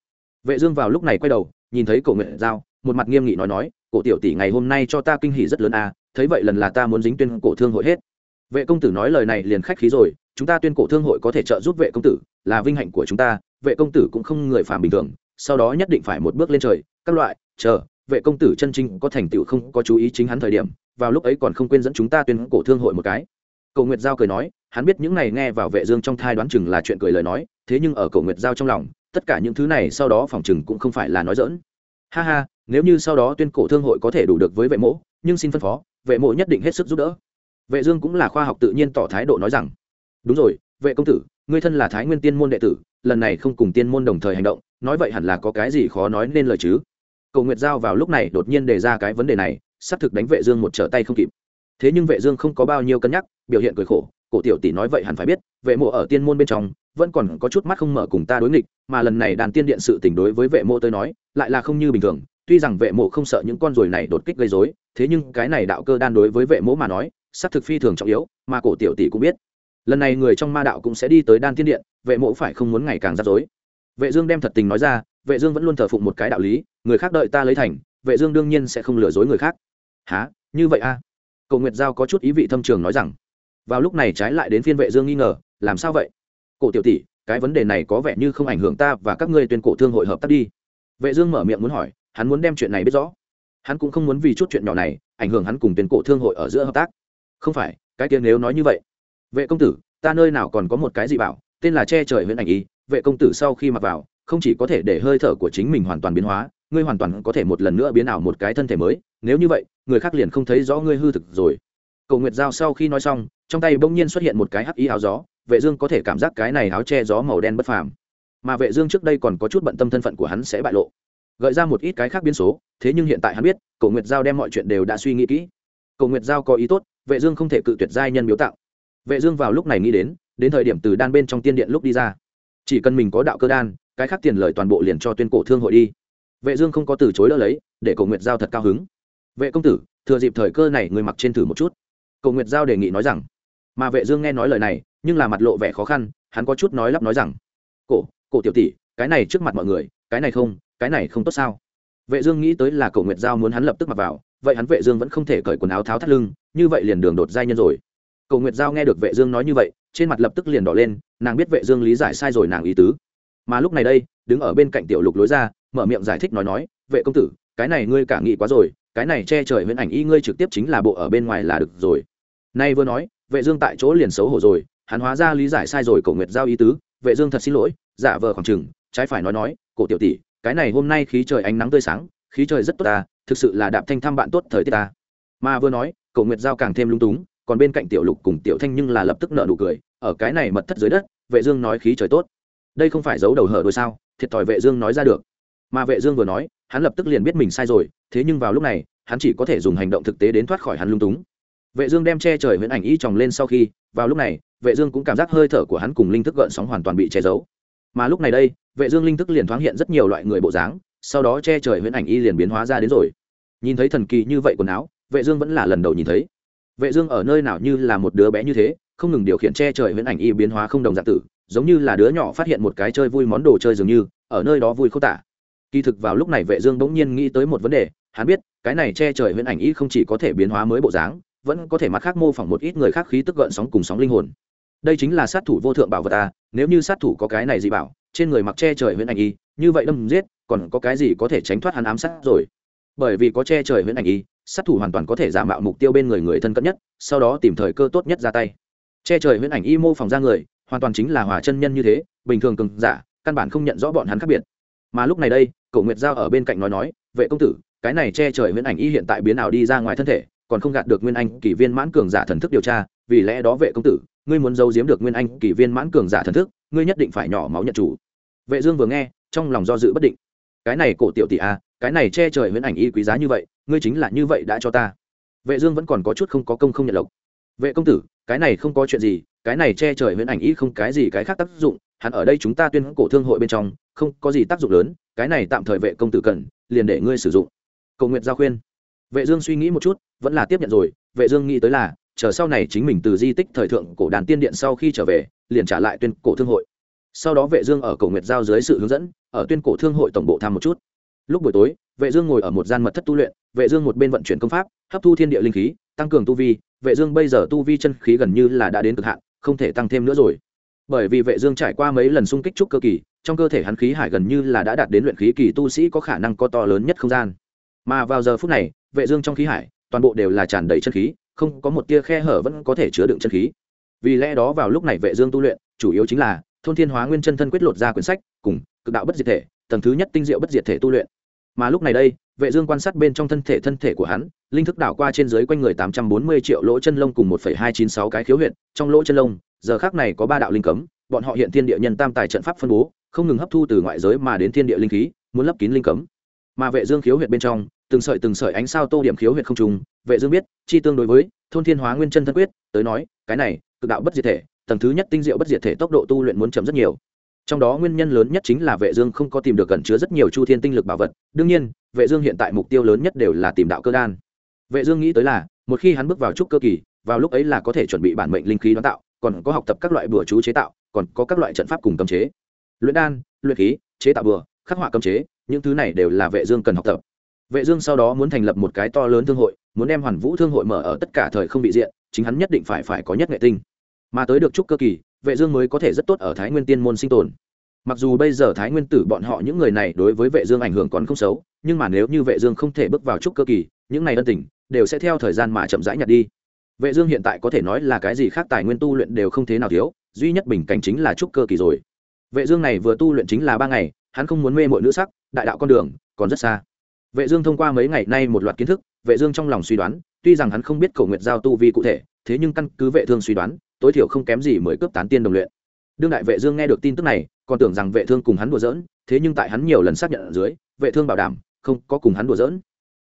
Vệ dương vào lúc này quay đầu, nhìn thấy cổ nguyệt giao, một mặt nghiêm nghị nói nói, cổ tiểu tỷ ngày hôm nay cho ta kinh hỉ rất lớn à thấy vậy lần là ta muốn dính tuyên cổ thương hội hết. Vệ công tử nói lời này liền khách khí rồi, chúng ta tuyên cổ thương hội có thể trợ giúp vệ công tử, là vinh hạnh của chúng ta, vệ công tử cũng không người phàm bình thường, sau đó nhất định phải một bước lên trời, các loại, chờ vệ công tử chân chính có thành tựu không có chú ý chính hắn thời điểm, vào lúc ấy còn không quên dẫn chúng ta tuyên cổ thương hội một cái. Cầu nguyệt giao cười nói, hắn biết những này nghe vào vệ dương trong thai đoán chừng là chuyện cười lời nói, thế nhưng ở cầu nguyệt giao trong lòng, tất cả những thứ này sau đó phòng chừng cũng không phải là nói dỡn ha ha, nếu như sau đó tuyên cổ thương hội có thể đủ được với vệ mỗ nhưng xin phân phó, vệ mộ nhất định hết sức giúp đỡ. Vệ dương cũng là khoa học tự nhiên tỏ thái độ nói rằng, đúng rồi, vệ công tử, ngươi thân là thái nguyên tiên môn đệ tử, lần này không cùng tiên môn đồng thời hành động, nói vậy hẳn là có cái gì khó nói nên lời chứ? Cầu nguyệt giao vào lúc này đột nhiên đề ra cái vấn đề này, xác thực đánh vệ dương một trở tay không kịp. Thế nhưng vệ dương không có bao nhiêu cân nhắc, biểu hiện cười khổ, cổ tiểu tỷ nói vậy hẳn phải biết, vệ mộ ở tiên môn bên trong, vẫn còn có chút mắt không mở cùng ta đối nghịch, mà lần này đàn tiên điện sự tình đối với vệ mộ tới nói, lại là không như bình thường, tuy rằng vệ mộ không sợ những con ruồi này đột kích gây rối, thế nhưng cái này đạo cơ đan đối với vệ mộ mà nói sắc thực phi thường trọng yếu, mà cổ tiểu tỷ cũng biết. Lần này người trong ma đạo cũng sẽ đi tới đan tiên điện, vệ mộ phải không muốn ngày càng rắc rối. Vệ dương đem thật tình nói ra vệ dương vẫn luôn thờ phụng một cái đạo lý, người khác đợi ta lấy thành, vệ dương đương nhiên sẽ không lừa dối người khác. Há như vậy a à? cầu nguyệt giao có chút ý vị thâm trường nói rằng, vào lúc này trái lại đến phiên vệ dương nghi ngờ, làm sao vậy? Cổ tiểu tỷ, cái vấn đề này có vẻ như không ảnh hưởng ta và các ngươi tuyên cổ thương hội hợp tác đi. Vệ dương mở miệng muốn hỏi, hắn muốn đem chuyện này biết rõ. Hắn cũng không muốn vì chút chuyện nhỏ này, ảnh hưởng hắn cùng tuyên cổ thương hội ở giữa hợp tác. Không phải, cái kia nếu nói như vậy. Vệ công tử, ta nơi nào còn có một cái gì bảo, tên là che trời huyễn ảnh y, vệ công tử sau khi mặc vào không chỉ có thể để hơi thở của chính mình hoàn toàn biến hóa, ngươi hoàn toàn có thể một lần nữa biến ảo một cái thân thể mới. Nếu như vậy, người khác liền không thấy rõ ngươi hư thực rồi. Cầu nguyệt giao sau khi nói xong, trong tay bỗng nhiên xuất hiện một cái hắc ý áo gió, vệ dương có thể cảm giác cái này áo che gió màu đen bất phàm. Mà vệ dương trước đây còn có chút bận tâm thân phận của hắn sẽ bại lộ. Gợi ra một ít cái khác biến số, thế nhưng hiện tại hắn biết, cầu nguyệt giao đem mọi chuyện đều đã suy nghĩ kỹ. Cầu nguyệt giao có ý tốt, vệ dương không thể cự tuyệt giai nhân biểu tặng vệ dương vào lúc này nghĩ đến đến thời điểm từ đan bên trong tiên điện lúc đi ra. Chỉ cần mình có đạo cơ đan cái khác tiền lời toàn bộ liền cho tuyên cổ thương hội đi. Vệ dương không có từ chối đỡ lấy, để cầu nguyệt giao thật cao hứng. Vệ công tử, thừa dịp thời cơ này người mặc trên thử một chút. Cầu nguyệt giao đề nghị nói rằng, mà vệ dương nghe nói lời này, nhưng là mặt lộ vẻ khó khăn, hắn có chút nói lắp nói rằng, cổ cổ tiểu tỷ, cái này trước mặt mọi người, cái này không, cái này không tốt sao? Vệ dương nghĩ tới là cầu nguyệt giao muốn hắn lập tức mặc vào, vậy hắn vệ dương vẫn không thể cởi quần áo tháo thắt lưng, như vậy liền đường đột giai nhân rồi. Cầu nguyệt giao nghe được vệ dương nói như vậy, trên mặt lập tức liền đỏ lên, nàng biết vệ dương lý giải sai rồi nàng ý tứ mà lúc này đây, đứng ở bên cạnh tiểu lục lối ra, mở miệng giải thích nói nói, vệ công tử, cái này ngươi cả nghĩ quá rồi, cái này che trời huyễn ảnh y ngươi trực tiếp chính là bộ ở bên ngoài là được rồi. Nay vừa nói, vệ dương tại chỗ liền xấu hổ rồi, hắn hóa ra lý giải sai rồi cổ nguyệt giao ý tứ, vệ dương thật xin lỗi, giả vờ khoảng chừng, trái phải nói nói, cổ tiểu tỷ, cái này hôm nay khí trời ánh nắng tươi sáng, khí trời rất tốt ta, thực sự là đạp thanh thăm bạn tốt thời tiết ta. Mà vừa nói, cổ nguyệt giao càng thêm lung túng, còn bên cạnh tiểu lục cùng tiểu thanh nhưng là lập tức nở nụ cười, ở cái này mật thất dưới đất, vệ dương nói khí trời tốt đây không phải giấu đầu hở đôi sao, thiệt thòi vệ dương nói ra được. Mà vệ dương vừa nói, hắn lập tức liền biết mình sai rồi, thế nhưng vào lúc này, hắn chỉ có thể dùng hành động thực tế đến thoát khỏi hắn lung túng. Vệ dương đem che trời huyễn ảnh y tròng lên sau khi, vào lúc này, vệ dương cũng cảm giác hơi thở của hắn cùng linh thức gợn sóng hoàn toàn bị che giấu. Mà lúc này đây, vệ dương linh thức liền thoáng hiện rất nhiều loại người bộ dáng, sau đó che trời huyễn ảnh y liền biến hóa ra đến rồi. Nhìn thấy thần kỳ như vậy quần áo, vệ dương vẫn là lần đầu nhìn thấy. Vệ dương ở nơi nào như là một đứa bé như thế, không ngừng điều khiển che trời huyễn ảnh y biến hóa không đồng dạng tử giống như là đứa nhỏ phát hiện một cái chơi vui món đồ chơi dường như, ở nơi đó vui không tả. Kỳ thực vào lúc này vệ dương bỗng nhiên nghĩ tới một vấn đề, hắn biết, cái này che trời huyễn ảnh y không chỉ có thể biến hóa mới bộ dáng, vẫn có thể mặt khác mô phỏng một ít người khác khí tức gợn sóng cùng sóng linh hồn. Đây chính là sát thủ vô thượng bảo vật ta, nếu như sát thủ có cái này gì bảo, trên người mặc che trời huyễn ảnh y, như vậy đâm giết, còn có cái gì có thể tránh thoát hắn ám sát rồi? Bởi vì có che trời huyễn ảnh y, sát thủ hoàn toàn có thể giả mạo mục tiêu bên người người thân cận nhất, sau đó tìm thời cơ tốt nhất ra tay. Che trời huyễn ảnh y mô phỏng ra người hoàn toàn chính là hòa chân nhân như thế, bình thường cường giả, căn bản không nhận rõ bọn hắn khác biệt. Mà lúc này đây cậu nguyệt giao ở bên cạnh nói nói, vệ công tử, cái này che trời Viễn ảnh y hiện tại biến ảo đi ra ngoài thân thể, còn không gạt được nguyên anh kỷ viên mãn cường giả thần thức điều tra, vì lẽ đó vệ công tử, ngươi muốn giấu giếm được nguyên anh kỷ viên mãn cường giả thần thức, ngươi nhất định phải nhỏ máu nhận chủ. Vệ dương vừa nghe, trong lòng do dự bất định. Cái này cổ tiểu tỷ a cái này che trời Viễn ảnh y quý giá như vậy, ngươi chính là như vậy đã cho ta. Vệ dương vẫn còn có chút không có công không nhận lộc. Vệ công tử cái này không có chuyện gì, cái này che trời huyễn ảnh ý không cái gì cái khác tác dụng hắn ở đây chúng ta tuyên cổ thương hội bên trong, không có gì tác dụng lớn, cái này tạm thời vệ công tử cần, liền để ngươi sử dụng. Cầu nguyện giao khuyên. Vệ dương suy nghĩ một chút, vẫn là tiếp nhận rồi, vệ dương nghĩ tới là, chờ sau này chính mình từ di tích thời thượng cổ đàn tiên điện sau khi trở về, liền trả lại tuyên cổ thương hội. Sau đó vệ dương ở cổ nguyệt giao dưới sự hướng dẫn, ở tuyên cổ thương hội tổng bộ tham một chút. Lúc buổi tối, vệ dương ngồi ở một gian mật thất tu luyện, vệ dương một bên vận chuyển công pháp, hấp thu thiên địa linh khí, tăng cường tu vi vệ dương bây giờ tu vi chân khí gần như là đã đến cực hạn, không thể tăng thêm nữa rồi. Bởi vì vệ dương trải qua mấy lần xung kích trúc cơ kỳ, trong cơ thể hắn khí hải gần như là đã đạt đến luyện khí kỳ tu sĩ có khả năng có to lớn nhất không gian. Mà vào giờ phút này, vệ dương trong khí hải, toàn bộ đều là tràn đầy chân khí, không có một tia khe hở vẫn có thể chứa đựng chân khí. Vì lẽ đó vào lúc này vệ dương tu luyện, chủ yếu chính là thôn thiên hóa nguyên chân thân quyết lột ra quyển sách, cùng cực đạo bất diệt thể, tầng thứ nhất tinh diệu bất diệt thể tu luyện mà lúc này đây vệ dương quan sát bên trong thân thể thân thể của hắn linh thức đảo qua trên dưới quanh người 840 triệu lỗ chân lông cùng 1,296 cái khiếu huyệt. Trong lỗ chân lông giờ khắc này có ba đạo linh cấm bọn họ hiện thiên địa nhân tam tài trận pháp phân bố không ngừng hấp thu từ ngoại giới mà đến thiên địa linh khí muốn lấp kín linh cấm. Mà vệ dương khiếu huyệt bên trong từng sợi từng sợi ánh sao tô điểm khiếu huyệt không trùng vệ dương biết chi tương đối với thôn thiên hóa nguyên chân thân quyết tới nói cái này cực đạo bất diệt thể tầng thứ nhất tinh diệu bất diệt thể tốc độ tu luyện muốn chậm rất nhiều trong đó nguyên nhân lớn nhất chính là vệ dương không có tìm được gần chứa rất nhiều chu thiên tinh lực bảo vật. Đương nhiên, vệ dương hiện tại mục tiêu lớn nhất đều là tìm đạo cơ đan. Vệ dương nghĩ tới là, một khi hắn bước vào trúc cơ kỳ, vào lúc ấy là có thể chuẩn bị bản mệnh linh khí đón tạo, còn có học tập các loại bừa chú chế tạo, còn có các loại trận pháp cùng cấm chế. Luyện đan, luyện khí, chế tạo bừa khắc họa cấm chế, những thứ này đều là vệ dương cần học tập. Vệ dương sau đó muốn thành lập một cái to lớn thương hội, muốn đem hoàn vũ thương hội mở ở tất cả thời không bị diện, chính hắn nhất định phải phải có nhất nghệ tinh. Mà tới được trúc cơ kỳ vệ dương mới có thể rất tốt ở thái nguyên tiên môn sinh tồn. Mặc dù bây giờ thái nguyên tử bọn họ những người này đối với vệ dương ảnh hưởng còn không xấu, nhưng mà nếu như vệ dương không thể bước vào trúc cơ kỳ, những này ân tình đều sẽ theo thời gian mà chậm rãi nhạt đi. Vệ dương hiện tại có thể nói là cái gì khác tài nguyên tu luyện đều không thế nào thiếu, duy nhất bình cảnh chính là trúc cơ kỳ rồi. Vệ dương này vừa tu luyện chính là ba ngày, hắn không muốn mê muội nữ sắc, đại đạo con đường còn rất xa. Vệ dương thông qua mấy ngày nay một loạt kiến thức, vệ dương trong lòng suy đoán, tuy rằng hắn không biết cổ nguyệt giao tu vi cụ thể, thế nhưng căn cứ vệ thương suy đoán tối thiểu không kém gì mới cướp tán tiên đồng luyện. Đương đại vệ dương nghe được tin tức này, còn tưởng rằng vệ thương cùng hắn đùa giỡn, thế nhưng tại hắn nhiều lần xác nhận ở dưới, vệ thương bảo đảm, không có cùng hắn đùa giỡn.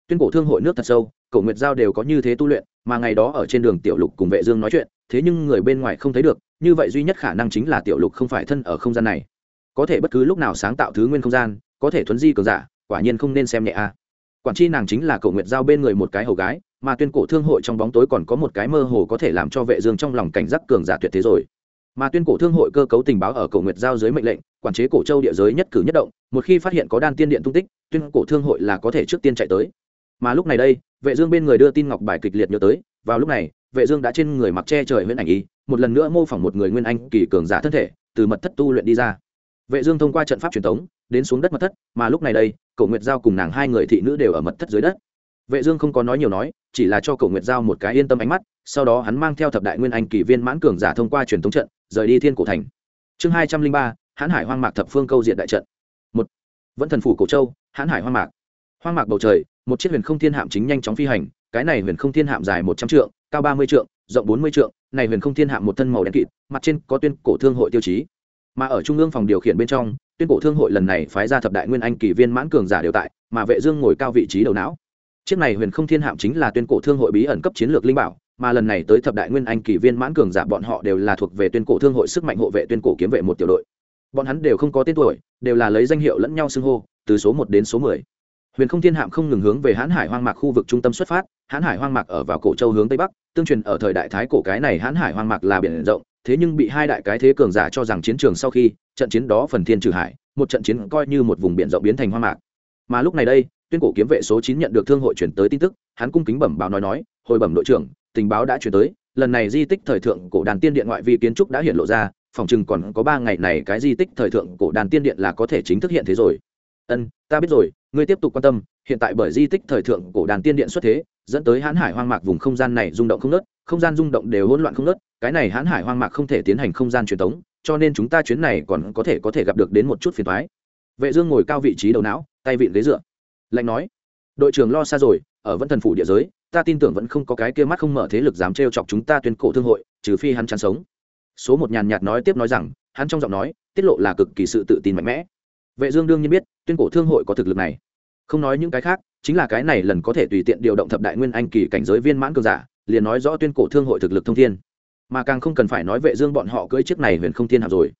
Tuyên cổ thương hội nước thật sâu, cổ nguyệt giao đều có như thế tu luyện, mà ngày đó ở trên đường tiểu lục cùng vệ dương nói chuyện, thế nhưng người bên ngoài không thấy được, như vậy duy nhất khả năng chính là tiểu lục không phải thân ở không gian này. Có thể bất cứ lúc nào sáng tạo thứ nguyên không gian, có thể thuấn di cường giả, quả nhiên không nên xem nhẹ a. Quản chi nàng chính là Cổ nguyệt giao bên người một cái hầu gái mà tuyên cổ thương hội trong bóng tối còn có một cái mơ hồ có thể làm cho vệ dương trong lòng cảnh giác cường giả tuyệt thế rồi. Mà tuyên cổ thương hội cơ cấu tình báo ở cầu nguyệt giao dưới mệnh lệnh, quản chế cổ châu địa giới nhất cử nhất động, một khi phát hiện có đan tiên điện tung tích, tuyên cổ thương hội là có thể trước tiên chạy tới. Mà lúc này đây, vệ dương bên người đưa tin ngọc bài kịch liệt nhớ tới, vào lúc này, vệ dương đã trên người mặc che trời nguyên ảnh ý một lần nữa mô phỏng một người nguyên anh kỳ cường giả thân thể, từ mật thất tu luyện đi ra. Vệ dương thông qua trận pháp truyền thống, đến xuống đất mật thất, mà lúc này đây, cổ nguyệt giao cùng nàng hai người thị nữ đều ở mật thất dưới đất vệ dương không có nói nhiều nói, chỉ là cho cậu nguyệt giao một cái yên tâm ánh mắt, sau đó hắn mang theo thập đại nguyên anh kỳ viên mãn cường giả thông qua truyền thống trận, rời đi thiên cổ thành. Chương hai trăm linh ba, hãn hải hoang mạc thập phương câu diện đại trận. Một, vẫn thần phủ cổ châu, hãn hải hoang mạc. Hoang mạc bầu trời, một chiếc huyền không thiên hạm chính nhanh chóng phi hành, cái này huyền không thiên hạm dài một trăm trượng, cao ba mươi trượng, rộng bốn mươi trượng, này huyền không thiên hạm một thân màu đen kịt, mặt trên có tuyên cổ thương hội tiêu chí. Mà ở trung ương phòng điều khiển bên trong, tuyên cổ thương hội lần này phái ra thập đại nguyên anh kỳ viên mãn cường giả đều tại, mà vệ dương ngồi cao vị trí đầu não chiếc này huyền không thiên hạm chính là tuyên cổ thương hội bí ẩn cấp chiến lược linh bảo, mà lần này tới thập đại nguyên anh kỳ viên mãn cường giả bọn họ đều là thuộc về tuyên cổ thương hội sức mạnh hộ vệ tuyên cổ kiếm vệ một tiểu đội. Bọn hắn đều không có tên tuổi, đều là lấy danh hiệu lẫn nhau xưng hô, từ số một đến số mười. Huyền không thiên hạm không ngừng hướng về hãn hải hoang mạc khu vực trung tâm xuất phát, hãn hải hoang mạc ở vào cổ châu hướng tây bắc, tương truyền ở thời đại thái cổ cái này hãn hải hoang mạc là biển rộng, thế nhưng bị hai đại cái thế cường giả cho rằng chiến trường sau khi, trận chiến đó phần thiên trừ hải, một trận chiến coi như một vùng biển rộng biến thành hoang mạc. Mà lúc này đây tuyên cổ kiếm vệ số chín nhận được thương hội chuyển tới tin tức, hắn cung kính bẩm báo nói nói, hồi bẩm đội trưởng, tình báo đã chuyển tới, lần này di tích thời thượng cổ đàn tiên điện ngoại vi kiến trúc đã hiện lộ ra, phòng chừng còn có ba ngày này cái di tích thời thượng cổ đàn tiên điện là có thể chính thức hiện thế rồi. Ân, ta biết rồi, ngươi tiếp tục quan tâm, hiện tại bởi di tích thời thượng cổ đàn tiên điện xuất thế, dẫn tới hãn hải hoang mạc vùng không gian này rung động không nớt không gian rung động đều hỗn loạn không nớt cái này hãn hải hoang mạc không thể tiến hành không gian truyền thống cho nên chúng ta chuyến này còn có thể có thể gặp được đến một chút phiền thoái vệ dương ngồi cao vị trí đầu não, tay vịn ghế dựa lạnh nói, đội trưởng lo xa rồi, ở vẫn thần phủ địa giới, ta tin tưởng vẫn không có cái kia mắt không mở thế lực dám trêu chọc chúng ta tuyên cổ thương hội, trừ phi hắn chán sống. Số một nhàn nhạt nói tiếp nói rằng, hắn trong giọng nói, tiết lộ là cực kỳ sự tự tin mạnh mẽ. Vệ dương đương nhiên biết, tuyên cổ thương hội có thực lực này. Không nói những cái khác, chính là cái này lần có thể tùy tiện điều động thập đại nguyên anh kỳ cảnh giới viên mãn cường giả, liền nói rõ tuyên cổ thương hội thực lực thông thiên. Mà càng không cần phải nói vệ dương bọn họ cưỡi chiếc này huyền không thiên hạm rồi.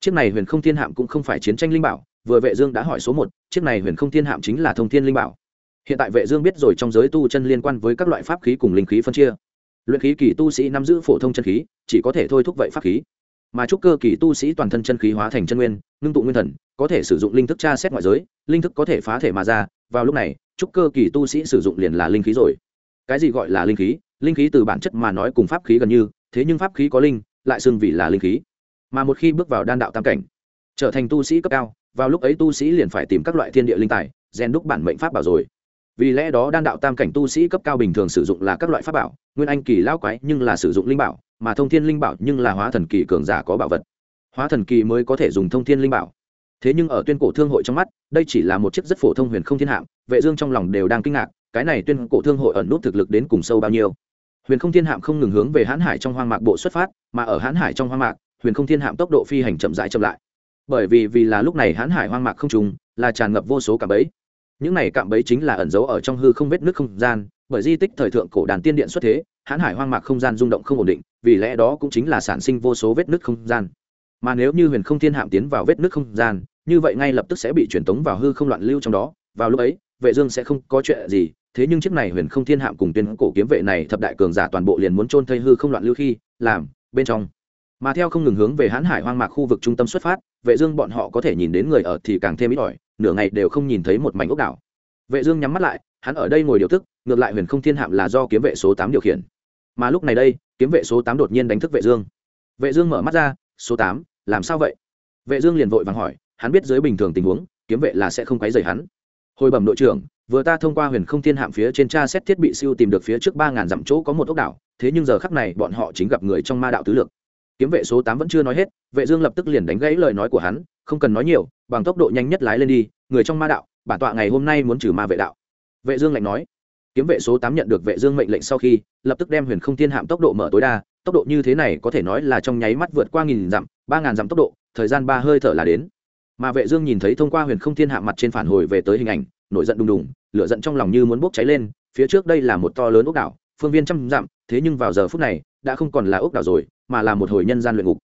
Chiếc này huyền không thiên hạm cũng không phải chiến tranh linh bảo vừa vệ dương đã hỏi số một, chiếc này huyền không thiên hạm chính là thông thiên linh bảo. Hiện tại vệ dương biết rồi trong giới tu chân liên quan với các loại pháp khí cùng linh khí phân chia. Luyện khí kỳ tu sĩ nắm giữ phổ thông chân khí, chỉ có thể thôi thúc vậy pháp khí. Mà trúc cơ kỳ tu sĩ toàn thân chân khí hóa thành chân nguyên, ngưng tụ nguyên thần, có thể sử dụng linh thức tra xét ngoại giới, linh thức có thể phá thể mà ra. Vào lúc này, trúc cơ kỳ tu sĩ sử dụng liền là linh khí rồi. Cái gì gọi là linh khí? Linh khí từ bản chất mà nói cùng pháp khí gần như, thế nhưng pháp khí có linh, lại xưng vì là linh khí. Mà một khi bước vào đan đạo tam cảnh, trở thành tu sĩ cấp cao vào lúc ấy tu sĩ liền phải tìm các loại thiên địa linh tài, rèn đúc bản mệnh pháp bảo rồi. Vì lẽ đó đan đạo tam cảnh tu sĩ cấp cao bình thường sử dụng là các loại pháp bảo, nguyên anh kỳ lao quái nhưng là sử dụng linh bảo, mà thông thiên linh bảo nhưng là hóa thần kỳ cường giả có bảo vật. Hóa thần kỳ mới có thể dùng thông thiên linh bảo. Thế nhưng ở tuyên cổ thương hội trong mắt, đây chỉ là một chiếc rất phổ thông huyền không thiên hạng, vệ dương trong lòng đều đang kinh ngạc, cái này tuyên cổ thương hội ẩn nút thực lực đến cùng sâu bao nhiêu. Huyền không thiên hạm không ngừng hướng về hãn hải trong hoang mạc bộ xuất phát, mà ở hãn hải trong hoang mạc, huyền không thiên hạm tốc độ phi hành chậm rãi chậm lại bởi vì vì là lúc này hãn hải hoang mạc không trùng, là tràn ngập vô số cạm bẫy. Những này cạm bẫy chính là ẩn giấu ở trong hư không vết nước không gian, bởi di tích thời thượng cổ đàn tiên điện xuất thế, hãn hải hoang mạc không gian rung động không ổn định, vì lẽ đó cũng chính là sản sinh vô số vết nước không gian. Mà nếu như huyền không thiên hạm tiến vào vết nước không gian, như vậy ngay lập tức sẽ bị truyền tống vào hư không loạn lưu trong đó. Vào lúc ấy, vệ dương sẽ không có chuyện gì, thế nhưng chiếc này huyền không thiên hạm cùng tuyên cổ kiếm vệ này thập đại cường giả toàn bộ liền muốn trôn thây hư không loạn lưu khi, làm, bên trong mà theo không ngừng hướng về hãn hải hoang mạc khu vực trung tâm xuất phát vệ dương bọn họ có thể nhìn đến người ở thì càng thêm ít ỏi nửa ngày đều không nhìn thấy một mảnh ốc đảo. Vệ dương nhắm mắt lại hắn ở đây ngồi điều tức ngược lại huyền không thiên hạm là do kiếm vệ số 8 điều khiển. Mà lúc này đây kiếm vệ số 8 đột nhiên đánh thức vệ dương. Vệ dương mở mắt ra số 8, làm sao vậy? Vệ dương liền vội vàng hỏi hắn biết dưới bình thường tình huống kiếm vệ là sẽ không quấy rầy hắn. Hồi bẩm đội trưởng vừa ta thông qua huyền không thiên hạm phía trên tra xét thiết bị siêu tìm được phía trước ba ngàn dặm chỗ có một ốc đảo thế nhưng giờ khắc này bọn họ chính gặp người trong ma đạo tứ lược kiếm vệ số tám vẫn chưa nói hết, vệ dương lập tức liền đánh gãy lời nói của hắn, không cần nói nhiều, bằng tốc độ nhanh nhất lái lên đi, người trong ma đạo, bản tọa ngày hôm nay muốn trừ ma vệ đạo. Vệ dương lạnh nói. Kiếm vệ số tám nhận được vệ dương mệnh lệnh sau khi, lập tức đem huyền không thiên hạm tốc độ mở tối đa, tốc độ như thế này có thể nói là trong nháy mắt vượt qua nghìn dặm, ba ngàn dặm tốc độ, thời gian ba hơi thở là đến. Mà vệ dương nhìn thấy thông qua huyền không thiên hạm mặt trên phản hồi về tới hình ảnh, nổi giận đùng đùng, lửa giận trong lòng như muốn bốc cháy lên, phía trước đây là một to lớn ốc đảo, phương viên trăm dặm, thế nhưng vào giờ phút này đã không còn là ốc đảo rồi, mà là một hồi nhân gian luyện ngục.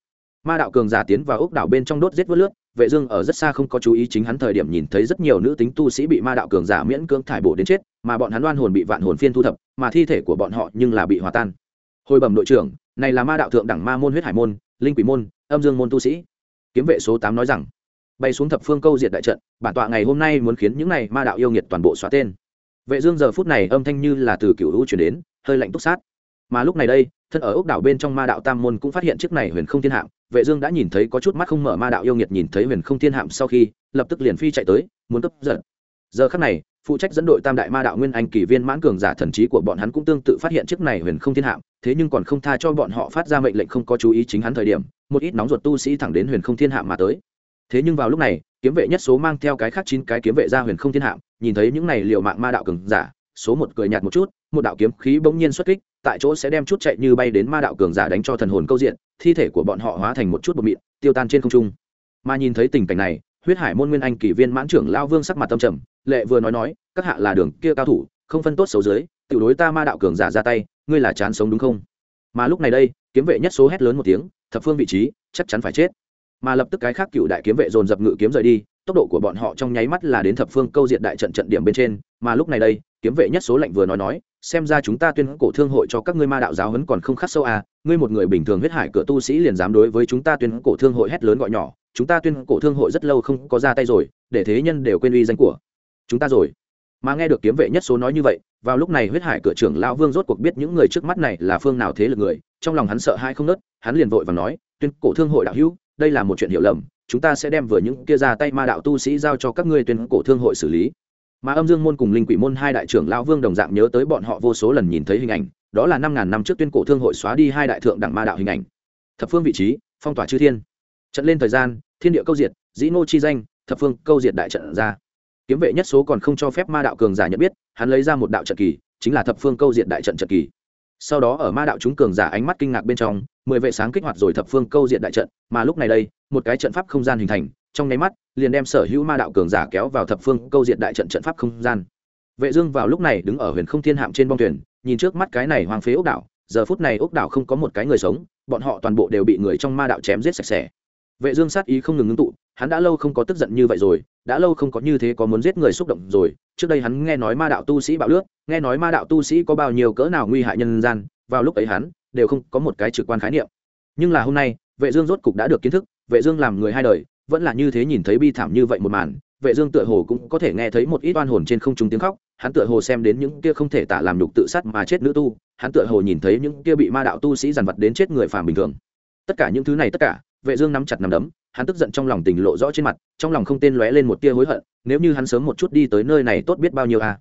Ma đạo cường giả tiến vào ốc đảo bên trong đốt giết vớt lướt, vệ dương ở rất xa không có chú ý chính hắn thời điểm nhìn thấy rất nhiều nữ tính tu sĩ bị ma đạo cường giả miễn cưỡng thải bổ đến chết, mà bọn hắn oan hồn bị vạn hồn phiên thu thập, mà thi thể của bọn họ nhưng là bị hòa tan. Hồi bẩm đội trưởng, này là ma đạo thượng đẳng ma môn huyết hải môn, linh quỷ môn, âm dương môn tu sĩ. Kiếm vệ số tám nói rằng, bay xuống thập phương câu diệt đại trận, bản tọa ngày hôm nay muốn khiến những này ma đạo yêu nghiệt toàn bộ xóa tên. Vệ dương giờ phút này âm thanh như là từ cửu hữu truyền đến, hơi lạnh túc sát mà lúc này đây, thân ở ốc đảo bên trong ma đạo tam môn cũng phát hiện chiếc này huyền không thiên hạng vệ dương đã nhìn thấy có chút mắt không mở ma đạo yêu nghiệt nhìn thấy huyền không thiên hạm sau khi, lập tức liền phi chạy tới, muốn cấp giật giờ khắc này, phụ trách dẫn đội tam đại ma đạo nguyên anh kỳ viên mãn cường giả thần trí của bọn hắn cũng tương tự phát hiện chiếc này huyền không thiên hạm, thế nhưng còn không tha cho bọn họ phát ra mệnh lệnh không có chú ý chính hắn thời điểm, một ít nóng ruột tu sĩ thẳng đến huyền không thiên hạm mà tới. Thế nhưng vào lúc này, kiếm vệ nhất số mang theo cái khác chín cái kiếm vệ ra huyền không thiên hạm, nhìn thấy những này liều mạng ma đạo cường giả, số một cười nhạt một chút, một đạo kiếm khí bỗng nhiên xuất kích tại chỗ sẽ đem chút chạy như bay đến ma đạo cường giả đánh cho thần hồn câu diện, thi thể của bọn họ hóa thành một chút bột mịn, tiêu tan trên không trung. Mà nhìn thấy tình cảnh này, huyết hải môn nguyên anh kỳ viên mãn trưởng lao vương sắc mặt tâm trầm, lệ vừa nói nói, các hạ là đường kia cao thủ, không phân tốt xấu dưới, tiểu đối ta ma đạo cường giả ra tay, ngươi là chán sống đúng không? Mà lúc này đây, kiếm vệ nhất số hét lớn một tiếng, thập phương vị trí, chắc chắn phải chết. Mà lập tức cái khác cựu đại kiếm vệ dồn dập ngự kiếm rời đi, tốc độ của bọn họ trong nháy mắt là đến thập phương câu diện đại trận trận điểm bên trên. Mà lúc này đây, kiếm vệ nhất số lệnh vừa nói nói xem ra chúng ta tuyên cổ thương hội cho các ngươi ma đạo giáo hấn còn không khắc sâu à ngươi một người bình thường huyết hải cửa tu sĩ liền dám đối với chúng ta tuyên cổ thương hội hét lớn gọi nhỏ, chúng ta tuyên cổ thương hội rất lâu không có ra tay rồi, để thế nhân đều quên uy danh của chúng ta rồi. Mà nghe được kiếm vệ nhất số nói như vậy, vào lúc này huyết hải cửa trưởng lão vương rốt cuộc biết những người trước mắt này là phương nào thế lực người, trong lòng hắn sợ hai không nớt, hắn liền vội và nói, tuyên cổ thương hội đạo hữu, đây là một chuyện hiểu lầm, chúng ta sẽ đem vừa những kia ra tay ma đạo tu sĩ giao cho các ngươi tuyên cổ thương hội xử lý mà âm dương môn cùng linh quỷ môn hai đại trưởng lão vương đồng dạng nhớ tới bọn họ vô số lần nhìn thấy hình ảnh, đó là năm ngàn năm trước tuyên cổ thương hội xóa đi hai đại thượng đẳng ma đạo hình ảnh. Thập phương vị trí, phong tỏa chư thiên. Trận lên thời gian, thiên địa câu diệt, dĩ ngô chi danh, thập phương câu diệt đại trận ra. Kiếm vệ nhất số còn không cho phép ma đạo cường giả nhận biết, hắn lấy ra một đạo trận kỳ, chính là thập phương câu diệt đại trận trận kỳ. Sau đó ở ma đạo chúng cường giả ánh mắt kinh ngạc bên trong, mười vệ sáng kích hoạt rồi thập phương câu diệt đại trận, mà lúc này đây, một cái trận pháp không gian hình thành trong nháy mắt, liền đem sở hữu ma đạo cường giả kéo vào thập phương câu diện đại trận trận pháp không gian. Vệ dương vào lúc này đứng ở huyền không thiên hạm trên bong thuyền, nhìn trước mắt cái này hoang phế ốc đảo, giờ phút này ốc đảo không có một cái người sống, bọn họ toàn bộ đều bị người trong ma đạo chém giết sạch sẽ. Vệ dương sát ý không ngừng ngưng tụ, hắn đã lâu không có tức giận như vậy rồi, đã lâu không có như thế có muốn giết người xúc động rồi, trước đây hắn nghe nói ma đạo tu sĩ bạo lướt, nghe nói ma đạo tu sĩ có bao nhiêu cỡ nào nguy hại nhân gian, vào lúc ấy hắn đều không có một cái trực quan khái niệm. Nhưng là hôm nay, vệ dương rốt cục đã được kiến thức, vệ dương làm người hai đời vẫn là như thế nhìn thấy bi thảm như vậy một màn, vệ dương tựa hồ cũng có thể nghe thấy một ít oan hồn trên không trung tiếng khóc, hắn tựa hồ xem đến những kia không thể tả làm nhục tự sát mà chết nữ tu, hắn tựa hồ nhìn thấy những kia bị ma đạo tu sĩ giàn vật đến chết người phàm bình thường. Tất cả những thứ này tất cả, vệ dương nắm chặt nắm đấm, hắn tức giận trong lòng tình lộ rõ trên mặt, trong lòng không tên lóe lên một tia hối hận, nếu như hắn sớm một chút đi tới nơi này tốt biết bao nhiêu à.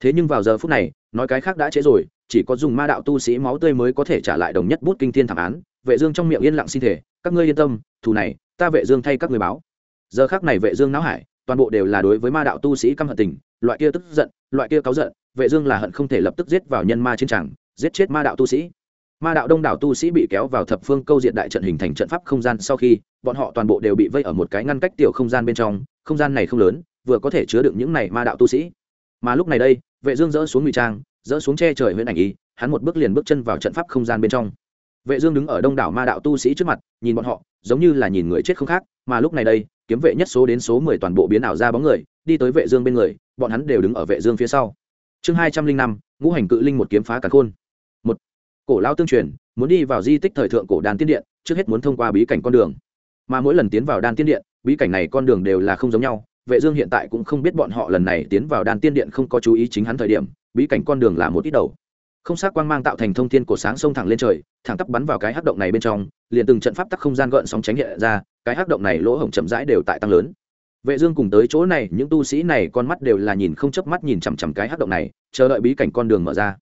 Thế nhưng vào giờ phút này, nói cái khác đã trễ rồi, chỉ có dùng ma đạo tu sĩ máu tươi mới có thể trả lại đồng nhất bút kinh thiên thảm án, vệ dương trong miệng yên lặng xin thể các ngươi yên tâm thù này, ta vệ dương thay các người báo. Giờ khắc này vệ dương não hải, toàn bộ đều là đối với ma đạo tu sĩ căm hận tình, loại kia tức giận, loại kia cáu giận, vệ dương là hận không thể lập tức giết vào nhân ma chiến trường, giết chết ma đạo tu sĩ. Ma đạo đông đảo tu sĩ bị kéo vào thập phương câu diện đại trận hình thành trận pháp không gian sau khi, bọn họ toàn bộ đều bị vây ở một cái ngăn cách tiểu không gian bên trong, không gian này không lớn, vừa có thể chứa đựng những này ma đạo tu sĩ. Mà lúc này đây, vệ dương dỡ xuống ngụy trang, dỡ xuống che trời huyễn ảnh y, hắn một bước liền bước chân vào trận pháp không gian bên trong vệ dương đứng ở đông đảo ma đạo tu sĩ trước mặt nhìn bọn họ giống như là nhìn người chết không khác mà lúc này đây kiếm vệ nhất số đến số 10 toàn bộ biến ảo ra bóng người đi tới vệ dương bên người bọn hắn đều đứng ở vệ dương phía sau. Chương 205, ngũ hành cự linh một kiếm phá càn khôn. Một cổ lao tương truyền muốn đi vào di tích thời thượng cổ đan tiên điện trước hết muốn thông qua bí cảnh con đường. Mà mỗi lần tiến vào đan tiên điện bí cảnh này con đường đều là không giống nhau vệ dương hiện tại cũng không biết bọn họ lần này tiến vào đan tiên điện không có chú ý chính hắn thời điểm bí cảnh con đường là một ít đầu không sắc quang mang tạo thành thông thiên cổ sáng sông thẳng lên trời, thẳng tắp bắn vào cái hắc động này bên trong, liền từng trận pháp tắc không gian gợn sóng tránh hiện ra, cái hắc động này lỗ hổng chậm rãi đều tại tăng lớn. Vệ dương cùng tới chỗ này, những tu sĩ này con mắt đều là nhìn không chớp mắt nhìn chằm chằm cái hắc động này, chờ đợi bí cảnh con đường mở ra.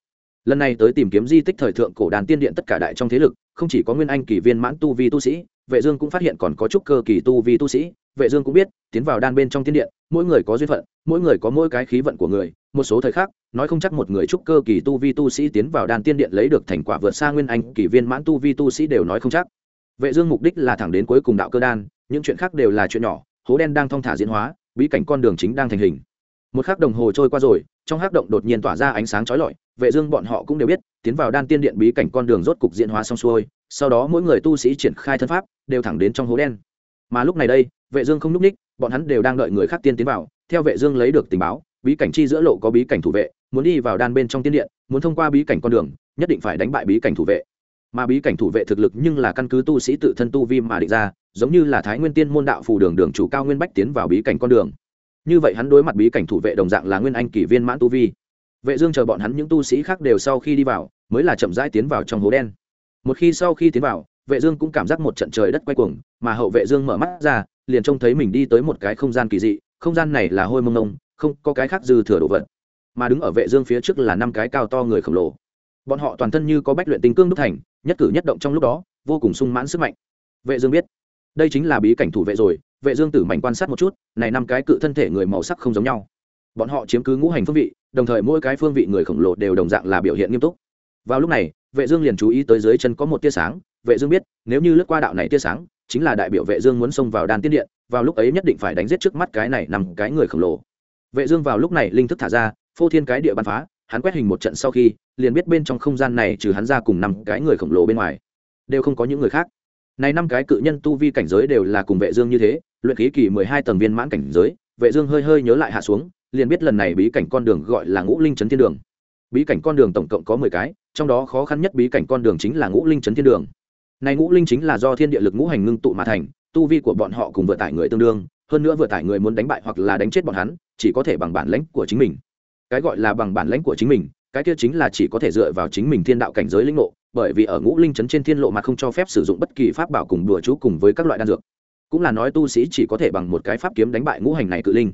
Lần này tới tìm kiếm di tích thời thượng cổ đàn tiên điện tất cả đại trong thế lực, không chỉ có nguyên anh kỳ viên mãn tu vi tu sĩ, vệ dương cũng phát hiện còn có chút cơ kỳ tu vi tu sĩ. Vệ dương cũng biết, tiến vào đan bên trong tiên điện, mỗi người có duyên phận, mỗi người có mỗi cái khí vận của người một số thời khắc, nói không chắc một người trúc cơ kỳ tu vi tu sĩ tiến vào đan tiên điện lấy được thành quả vượt xa nguyên anh, kỳ viên mãn tu vi tu sĩ đều nói không chắc. Vệ dương mục đích là thẳng đến cuối cùng đạo cơ đan, những chuyện khác đều là chuyện nhỏ, hố đen đang thong thả diễn hóa, bí cảnh con đường chính đang thành hình. Một khắc đồng hồ trôi qua rồi, trong hắc động đột nhiên tỏa ra ánh sáng chói lọi, vệ dương bọn họ cũng đều biết, tiến vào đan tiên điện bí cảnh con đường rốt cục diễn hóa xong xuôi, sau đó mỗi người tu sĩ triển khai thân pháp, đều thẳng đến trong hố đen. Mà lúc này đây, vệ dương không núp ních, bọn hắn đều đang đợi người khác tiên tiến vào, theo vệ dương lấy được tình báo bí cảnh chi giữa lộ có bí cảnh thủ vệ, muốn đi vào đan bên trong tiên điện, muốn thông qua bí cảnh con đường, nhất định phải đánh bại bí cảnh thủ vệ. Mà bí cảnh thủ vệ thực lực nhưng là căn cứ tu sĩ tự thân tu vi mà định ra, giống như là thái nguyên tiên môn đạo phù đường đường chủ cao nguyên bách tiến vào bí cảnh con đường. Như vậy hắn đối mặt bí cảnh thủ vệ đồng dạng là nguyên anh kỷ viên mãn tu vi. Vệ dương chờ bọn hắn những tu sĩ khác đều sau khi đi vào, mới là chậm rãi tiến vào trong hố đen. Một khi sau khi tiến vào, vệ dương cũng cảm giác một trận trời đất quay cuồng, mà hậu vệ dương mở mắt ra, liền trông thấy mình đi tới một cái không gian kỳ dị, không gian này là hôi mông mông không có cái khác dư thừa đồ vật. Mà đứng ở vệ dương phía trước là năm cái cao to người khổng lồ. Bọn họ toàn thân như có bách luyện tinh cương đúc thành, nhất cử nhất động trong lúc đó, vô cùng sung mãn sức mạnh. Vệ dương biết, đây chính là bí cảnh thủ vệ rồi, vệ dương tử mảnh quan sát một chút, này năm cái cự thân thể người màu sắc không giống nhau. Bọn họ chiếm cứ ngũ hành phương vị, đồng thời mỗi cái phương vị người khổng lồ đều đồng dạng là biểu hiện nghiêm túc. Vào lúc này, vệ dương liền chú ý tới dưới chân có một tia sáng, vệ dương biết, nếu như lướt qua đạo này tia sáng, chính là đại biểu vệ dương muốn xông vào đan tiên điện, vào lúc ấy nhất định phải đánh giết trước mắt cái này nằm cái người khổng lồ vệ dương vào lúc này linh thức thả ra, phô thiên cái địa bắn phá, hắn quét hình một trận sau khi, liền biết bên trong không gian này trừ hắn ra cùng năm cái người khổng lồ bên ngoài, đều không có những người khác. Này năm cái cự nhân tu vi cảnh giới đều là cùng vệ dương như thế, luyện khí kỳ 12 tầng viên mãn cảnh giới, vệ dương hơi hơi nhớ lại hạ xuống, liền biết lần này bí cảnh con đường gọi là ngũ linh chấn thiên đường. Bí cảnh con đường tổng cộng có 10 cái, trong đó khó khăn nhất bí cảnh con đường chính là ngũ linh chấn thiên đường. Này ngũ linh chính là do thiên địa lực ngũ hành ngưng tụ mà thành, tu vi của bọn họ cùng vừa tải người tương đương hơn nữa vừa tải người muốn đánh bại hoặc là đánh chết bọn hắn, chỉ có thể bằng bản lãnh của chính mình. Cái gọi là bằng bản lãnh của chính mình, cái kia chính là chỉ có thể dựa vào chính mình thiên đạo cảnh giới lĩnh ngộ, bởi vì ở ngũ linh trấn trên thiên lộ mà không cho phép sử dụng bất kỳ pháp bảo cùng đùa chú cùng với các loại đan dược. Cũng là nói tu sĩ chỉ có thể bằng một cái pháp kiếm đánh bại ngũ hành này cự linh.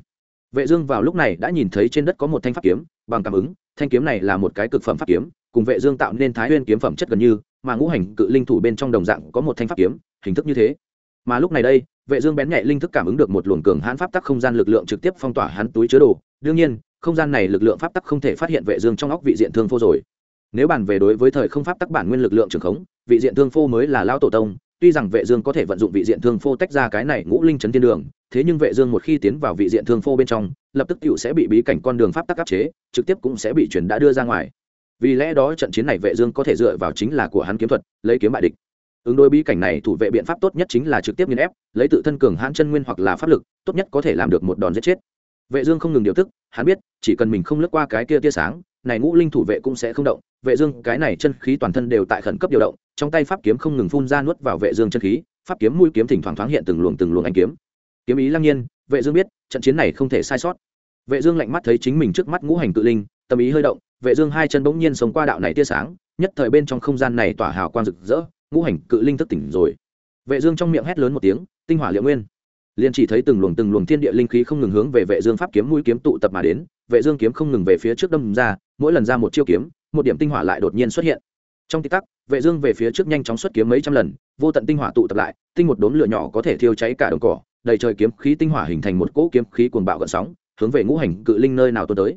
Vệ dương vào lúc này đã nhìn thấy trên đất có một thanh pháp kiếm, bằng cảm ứng, thanh kiếm này là một cái cực phẩm pháp kiếm, cùng vệ dương tạo nên thái nguyên kiếm phẩm chất gần như, mà ngũ hành cự linh thủ bên trong đồng dạng có một thanh pháp kiếm, hình thức như thế. Mà lúc này đây vệ dương bén nhạy linh thức cảm ứng được một luồng cường hãn pháp tắc không gian lực lượng trực tiếp phong tỏa hắn túi chứa đồ. Đương nhiên, không gian này lực lượng pháp tắc không thể phát hiện vệ dương trong óc vị diện thương phô rồi. Nếu bàn về đối với thời không pháp tắc bản nguyên lực lượng trường khống, vị diện thương phô mới là lão tổ tông. Tuy rằng vệ dương có thể vận dụng vị diện thương phô tách ra cái này ngũ linh chấn thiên đường, thế nhưng vệ dương một khi tiến vào vị diện thương phô bên trong, lập tức cựu sẽ bị bí cảnh con đường pháp tắc áp chế, trực tiếp cũng sẽ bị truyền đã đưa ra ngoài. Vì lẽ đó trận chiến này vệ dương có thể dựa vào chính là của hắn kiếm thuật, lấy kiếm bại địch ứng đối bí cảnh này thủ vệ biện pháp tốt nhất chính là trực tiếp nghiền ép, lấy tự thân cường hãn chân nguyên hoặc là pháp lực, tốt nhất có thể làm được một đòn giết chết. Vệ dương không ngừng điều tức, hắn biết, chỉ cần mình không lướt qua cái kia tia sáng, này ngũ linh thủ vệ cũng sẽ không động. Vệ dương, cái này chân khí toàn thân đều tại khẩn cấp điều động, trong tay pháp kiếm không ngừng phun ra nuốt vào vệ dương chân khí, pháp kiếm mũi kiếm thỉnh thoảng thoáng hiện từng luồng từng luồng ánh kiếm. Kiếm ý lăng nhiên, vệ dương biết, trận chiến này không thể sai sót. Vệ dương lạnh mắt thấy chính mình trước mắt ngũ hành tự linh, tâm ý hơi động, vệ dương hai chân bỗng nhiên sống qua đạo này tia sáng, nhất thời bên trong không gian này tỏa hào quang rực rỡ ngũ hành cự linh thức tỉnh rồi. Vệ dương trong miệng hét lớn một tiếng, tinh hỏa liệu nguyên. Liền chỉ thấy từng luồng từng luồng thiên địa linh khí không ngừng hướng về vệ dương pháp kiếm mũi kiếm tụ tập mà đến, vệ dương kiếm không ngừng về phía trước đâm ra, mỗi lần ra một chiêu kiếm, một điểm tinh hỏa lại đột nhiên xuất hiện. Trong tích tắc, vệ dương về phía trước nhanh chóng xuất kiếm mấy trăm lần, vô tận tinh hỏa tụ tập lại, tinh một đốm lửa nhỏ có thể thiêu cháy cả đồng cỏ, đầy trời kiếm khí tinh hỏa hình thành một cỗ kiếm khí cuồng bạo gợn sóng, hướng về ngũ hành cự linh nơi nào tuôn tới.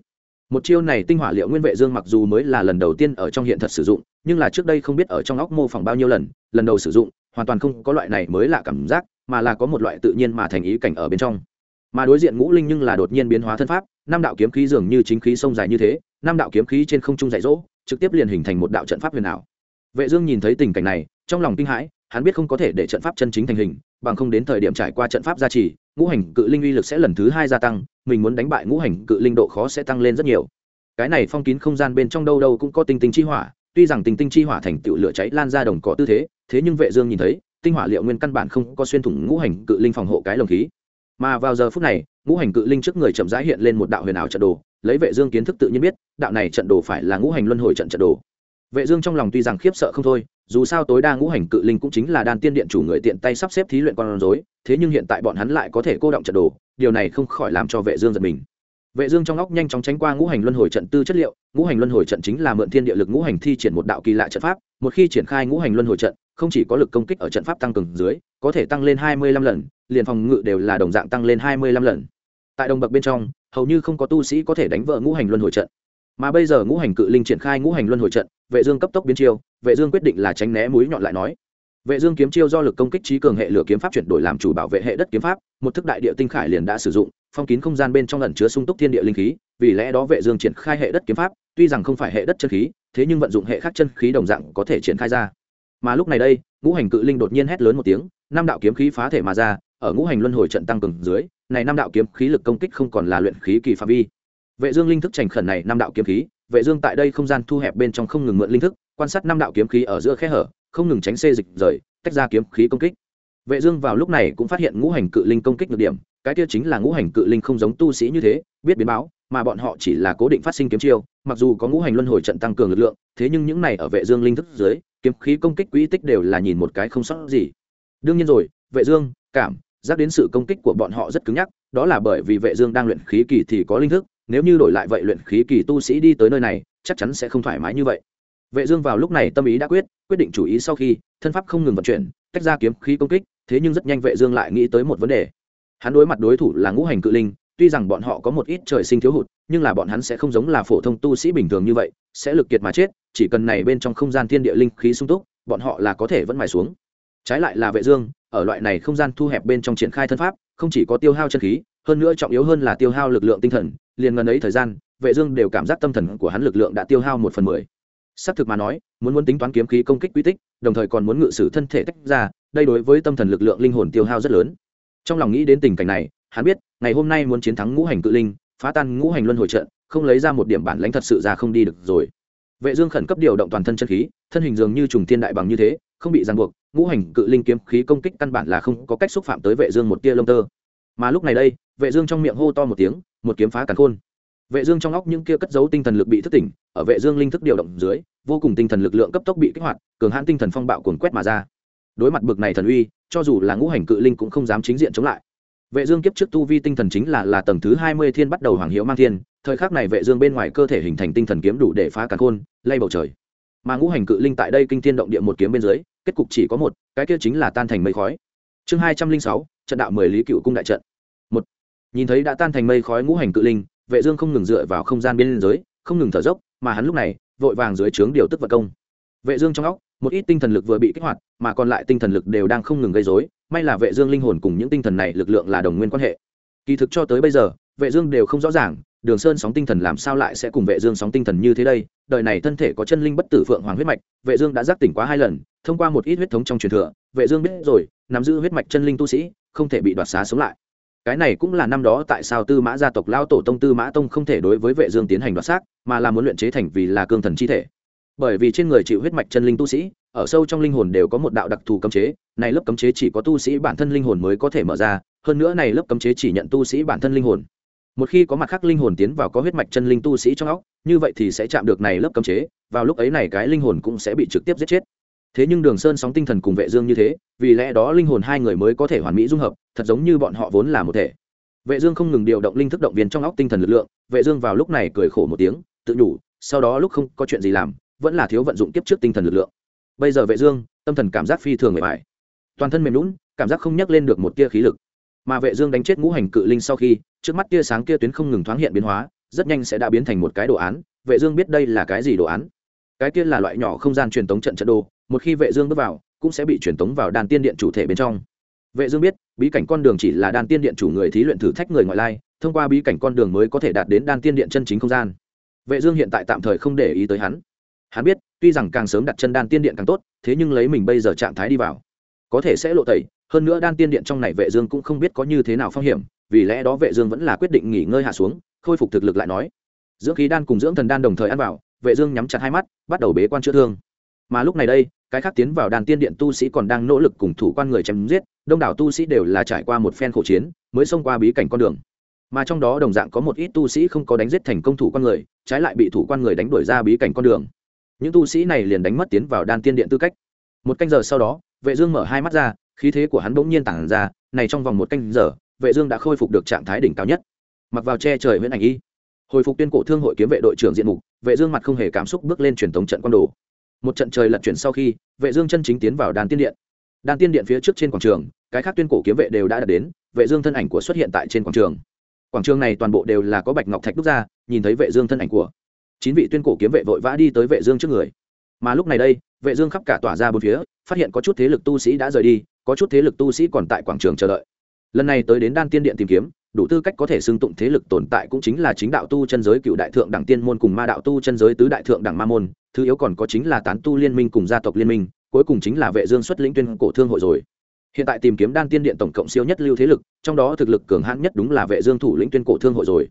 Một chiêu này tinh hỏa liệu nguyên vệ dương mặc dù mới là lần đầu tiên ở trong hiện thật sử dụng nhưng là trước đây không biết ở trong óc mô phỏng bao nhiêu lần lần đầu sử dụng, hoàn toàn không có loại này mới là cảm giác, mà là có một loại tự nhiên mà thành ý cảnh ở bên trong. Mà đối diện ngũ linh nhưng là đột nhiên biến hóa thân pháp, năm đạo kiếm khí dường như chính khí sông dài như thế, năm đạo kiếm khí trên không trung dạy dỗ, trực tiếp liền hình thành một đạo trận pháp huyền ảo. Vệ dương nhìn thấy tình cảnh này, trong lòng kinh hãi, hắn biết không có thể để trận pháp chân chính thành hình, bằng không đến thời điểm trải qua trận pháp gia trì, ngũ hành cự linh uy lực sẽ lần thứ hai gia tăng, mình muốn đánh bại ngũ hành cự linh độ khó sẽ tăng lên rất nhiều. Cái này phong kín không gian bên trong đâu đâu cũng có tinh tinh chi hỏa tuy rằng tình tinh chi hỏa thành tựu lửa cháy lan ra đồng cỏ tư thế thế nhưng vệ dương nhìn thấy, tinh hỏa liệu nguyên căn bản không có xuyên thủng ngũ hành cự linh phòng hộ cái lồng khí. Mà vào giờ phút này, ngũ hành cự linh trước người chậm rãi hiện lên một đạo huyền ảo trận đồ, lấy vệ dương kiến thức tự nhiên biết, đạo này trận đồ phải là ngũ hành luân hồi trận trận đồ. Vệ dương trong lòng tuy rằng khiếp sợ không thôi, dù sao tối đa ngũ hành cự linh cũng chính là đan tiên điện chủ người tiện tay sắp xếp thí luyện con rối, thế nhưng hiện tại bọn hắn lại có thể cô động trận đồ, điều này không khỏi làm cho vệ dương giật mình vệ dương trong óc nhanh chóng tránh qua ngũ hành luân hồi trận tư chất liệu, ngũ hành luân hồi trận chính là mượn thiên địa lực ngũ hành thi triển một đạo kỳ lạ trận pháp, một khi triển khai ngũ hành luân hồi trận, không chỉ có lực công kích ở trận pháp tăng cường dưới, có thể tăng lên 25 lần, liền phòng ngự đều là đồng dạng tăng lên 25 lần. Tại đồng bậc bên trong, hầu như không có tu sĩ có thể đánh vỡ ngũ hành luân hồi trận. Mà bây giờ ngũ hành cự linh triển khai ngũ hành luân hồi trận, vệ dương cấp tốc biến chiêu, vệ dương quyết định là tránh né mũi nhọn lại nói. Vệ dương kiếm chiêu do lực công kích trí cường hệ lửa kiếm pháp chuyển đổi làm chủ bảo vệ hệ đất kiếm pháp, một thức đại địa tinh khải liền đã sử dụng phong kín không gian bên trong ẩn chứa sung túc thiên địa linh khí, vì lẽ đó vệ dương triển khai hệ đất kiếm pháp, tuy rằng không phải hệ đất chân khí, thế nhưng vận dụng hệ khác chân khí đồng dạng có thể triển khai ra. Mà lúc này đây, ngũ hành cự linh đột nhiên hét lớn một tiếng, năm đạo kiếm khí phá thể mà ra, ở ngũ hành luân hồi trận tăng cường dưới, này năm đạo kiếm khí lực công kích không còn là luyện khí kỳ phạm vi. Vệ dương linh thức trành khẩn này năm đạo kiếm khí, vệ dương tại đây không gian thu hẹp bên trong không ngừng mượn linh thức, quan sát năm đạo kiếm khí ở giữa khe hở, không ngừng tránh xê dịch rời, tách ra kiếm khí công kích. Vệ dương vào lúc này cũng phát hiện ngũ hành cự linh công kích được điểm cái kia chính là ngũ hành cự linh không giống tu sĩ như thế, biết biến báo, mà bọn họ chỉ là cố định phát sinh kiếm chiêu, mặc dù có ngũ hành luân hồi trận tăng cường lực lượng, thế nhưng những này ở vệ dương linh thức dưới, kiếm khí công kích quỹ tích đều là nhìn một cái không sót gì. Đương nhiên rồi, vệ dương, cảm, giác đến sự công kích của bọn họ rất cứng nhắc, đó là bởi vì vệ dương đang luyện khí kỳ thì có linh thức, nếu như đổi lại vậy luyện khí kỳ tu sĩ đi tới nơi này, chắc chắn sẽ không thoải mái như vậy. Vệ dương vào lúc này tâm ý đã quyết quyết định chủ ý sau khi, thân pháp không ngừng vận chuyển, tách ra kiếm khí công kích, thế nhưng rất nhanh vệ dương lại nghĩ tới một vấn đề hắn đối mặt đối thủ là ngũ hành cự linh, tuy rằng bọn họ có một ít trời sinh thiếu hụt, nhưng là bọn hắn sẽ không giống là phổ thông tu sĩ bình thường như vậy, sẽ lực kiệt mà chết, chỉ cần này bên trong không gian thiên địa linh khí sung túc, bọn họ là có thể vẫn mài xuống. Trái lại là vệ dương, ở loại này không gian thu hẹp bên trong triển khai thân pháp, không chỉ có tiêu hao chân khí, hơn nữa trọng yếu hơn là tiêu hao lực lượng tinh thần, liền ngần ấy thời gian, vệ dương đều cảm giác tâm thần của hắn lực lượng đã tiêu hao một phần mười. Xác thực mà nói, muốn muốn tính toán kiếm khí công kích quy tích, đồng thời còn muốn ngự sử thân thể tách ra, đây đối với tâm thần lực lượng linh hồn tiêu hao rất lớn trong lòng nghĩ đến tình cảnh này, hắn biết, ngày hôm nay muốn chiến thắng ngũ hành cự linh, phá tan ngũ hành luân hồi trận, không lấy ra một điểm bản lãnh thật sự ra không đi được rồi. Vệ dương khẩn cấp điều động toàn thân chân khí, thân hình dường như trùng thiên đại bằng như thế, không bị ràng buộc, ngũ hành cự linh kiếm khí công kích căn bản là không có cách xúc phạm tới vệ dương một tia lông tơ. Mà lúc này đây, vệ dương trong miệng hô to một tiếng, một kiếm phá càn khôn. Vệ dương trong óc những kia cất giấu tinh thần lực bị thức tỉnh, ở vệ dương linh thức điều động dưới, vô cùng tinh thần lực lượng cấp tốc bị kích hoạt, cường hãn tinh thần phong bạo cuồn quét mà ra đối mặt bực này thần uy cho dù là ngũ hành cự linh cũng không dám chính diện chống lại. Vệ dương kiếp trước tu vi tinh thần chính là là tầng thứ 20 thiên bắt đầu hoàng hiệu mang thiên thời khắc này vệ dương bên ngoài cơ thể hình thành tinh thần kiếm đủ để phá càn khôn lay bầu trời. Mà ngũ hành cự linh tại đây kinh thiên động địa một kiếm bên dưới kết cục chỉ có một cái kia chính là tan thành mây khói. Chương 206, trận đạo mười lý cựu cung đại trận. Một nhìn thấy đã tan thành mây khói ngũ hành cự linh vệ dương không ngừng dựa vào không gian bên dưới không ngừng thở dốc mà hắn lúc này vội vàng dưới trướng điều tức vật công. Vệ dương trong óc một ít tinh thần lực vừa bị kích hoạt, mà còn lại tinh thần lực đều đang không ngừng gây rối. May là vệ dương linh hồn cùng những tinh thần này lực lượng là đồng nguyên quan hệ. Kỳ thực cho tới bây giờ, vệ dương đều không rõ ràng, đường sơn sóng tinh thần làm sao lại sẽ cùng vệ dương sóng tinh thần như thế đây? Đời này thân thể có chân linh bất tử phượng hoàng huyết mạch, vệ dương đã giác tỉnh quá hai lần, thông qua một ít huyết thống trong truyền thừa, vệ dương biết rồi, nắm giữ huyết mạch chân linh tu sĩ, không thể bị đoạt xá sống lại. Cái này cũng là năm đó tại sao tư mã gia tộc lao tổ tông tư mã tông không thể đối với vệ dương tiến hành đoạt xác, mà là muốn luyện chế thành vì là cương thần chi thể bởi vì trên người chịu huyết mạch chân linh tu sĩ, ở sâu trong linh hồn đều có một đạo đặc thù cấm chế, này lớp cấm chế chỉ có tu sĩ bản thân linh hồn mới có thể mở ra, hơn nữa này lớp cấm chế chỉ nhận tu sĩ bản thân linh hồn. Một khi có mặt khác linh hồn tiến vào có huyết mạch chân linh tu sĩ trong óc, như vậy thì sẽ chạm được này lớp cấm chế, vào lúc ấy này cái linh hồn cũng sẽ bị trực tiếp giết chết. Thế nhưng đường sơn sóng tinh thần cùng vệ dương như thế, vì lẽ đó linh hồn hai người mới có thể hoàn mỹ dung hợp, thật giống như bọn họ vốn là một thể. Vệ dương không ngừng điều động linh thức động viên trong óc tinh thần lực lượng, vệ dương vào lúc này cười khổ một tiếng, tự nhủ, sau đó lúc không có chuyện gì làm vẫn là thiếu vận dụng kiếp trước tinh thần lực lượng. Bây giờ vệ dương, tâm thần cảm giác phi thường mệt mỏi. Toàn thân mềm lún cảm giác không nhắc lên được một tia khí lực. Mà vệ dương đánh chết ngũ hành cự linh sau khi, trước mắt tia sáng kia tuyến không ngừng thoáng hiện biến hóa, rất nhanh sẽ đã biến thành một cái đồ án. Vệ dương biết đây là cái gì đồ án? Cái kia là loại nhỏ không gian truyền tống trận trận đồ, một khi vệ dương bước vào, cũng sẽ bị truyền tống vào đan tiên điện chủ thể bên trong. Vệ dương biết, bí cảnh con đường chỉ là đan tiên điện chủ người thí luyện thử thách người ngoại lai, thông qua bí cảnh con đường mới có thể đạt đến đan tiên điện chân chính không gian. Vệ dương hiện tại tạm thời không để ý tới hắn hắn biết, tuy rằng càng sớm đặt chân đan tiên điện càng tốt, thế nhưng lấy mình bây giờ trạng thái đi vào, có thể sẽ lộ tẩy. Hơn nữa đan tiên điện trong này vệ dương cũng không biết có như thế nào phong hiểm, vì lẽ đó vệ dương vẫn là quyết định nghỉ ngơi hạ xuống, khôi phục thực lực lại nói. Dưỡng khí đan cùng dưỡng thần đan đồng thời ăn vào, vệ dương nhắm chặt hai mắt, bắt đầu bế quan chữa thương. Mà lúc này đây, cái khác tiến vào đan tiên điện tu sĩ còn đang nỗ lực cùng thủ quan người chém giết, đông đảo tu sĩ đều là trải qua một phen khổ chiến, mới xông qua bí cảnh con đường. Mà trong đó đồng dạng có một ít tu sĩ không có đánh giết thành công thủ quan người, trái lại bị thủ quan người đánh đuổi ra bí cảnh con đường những tu sĩ này liền đánh mất tiến vào đan tiên điện tư cách. Một canh giờ sau đó, vệ dương mở hai mắt ra, khí thế của hắn bỗng nhiên tản ra, này trong vòng một canh giờ, vệ dương đã khôi phục được trạng thái đỉnh cao nhất. Mặc vào che trời huyễn ảnh y. Hồi phục tuyên cổ thương hội kiếm vệ đội trưởng diện mục, vệ dương mặt không hề cảm xúc bước lên truyền thống trận quan đồ. Một trận trời lật chuyển sau khi, vệ dương chân chính tiến vào đan tiên điện. Đan tiên điện phía trước trên quảng trường, cái khác tuyên cổ kiếm vệ đều đã đạt đến, vệ dương thân ảnh của xuất hiện tại trên quảng trường. Quảng trường này toàn bộ đều là có bạch ngọc thạch đúc ra, nhìn thấy vệ dương thân ảnh của chín vị tuyên cổ kiếm vệ vội vã đi tới vệ dương trước người. Mà lúc này đây, vệ dương khắp cả tỏa ra bốn phía, phát hiện có chút thế lực tu sĩ đã rời đi, có chút thế lực tu sĩ còn tại quảng trường chờ đợi. Lần này tới đến đan tiên điện tìm kiếm, đủ tư cách có thể xưng tụng thế lực tồn tại cũng chính là chính đạo tu chân giới cựu đại thượng đẳng tiên môn cùng ma đạo tu chân giới tứ đại thượng đẳng ma môn, thứ yếu còn có chính là tán tu liên minh cùng gia tộc liên minh, cuối cùng chính là vệ dương xuất lĩnh tuyên cổ thương hội rồi. Hiện tại tìm kiếm đan tiên điện tổng cộng siêu nhất lưu thế lực, trong đó thực lực cường hãn nhất đúng là vệ dương thủ lĩnh tuyên cổ thương hội rồi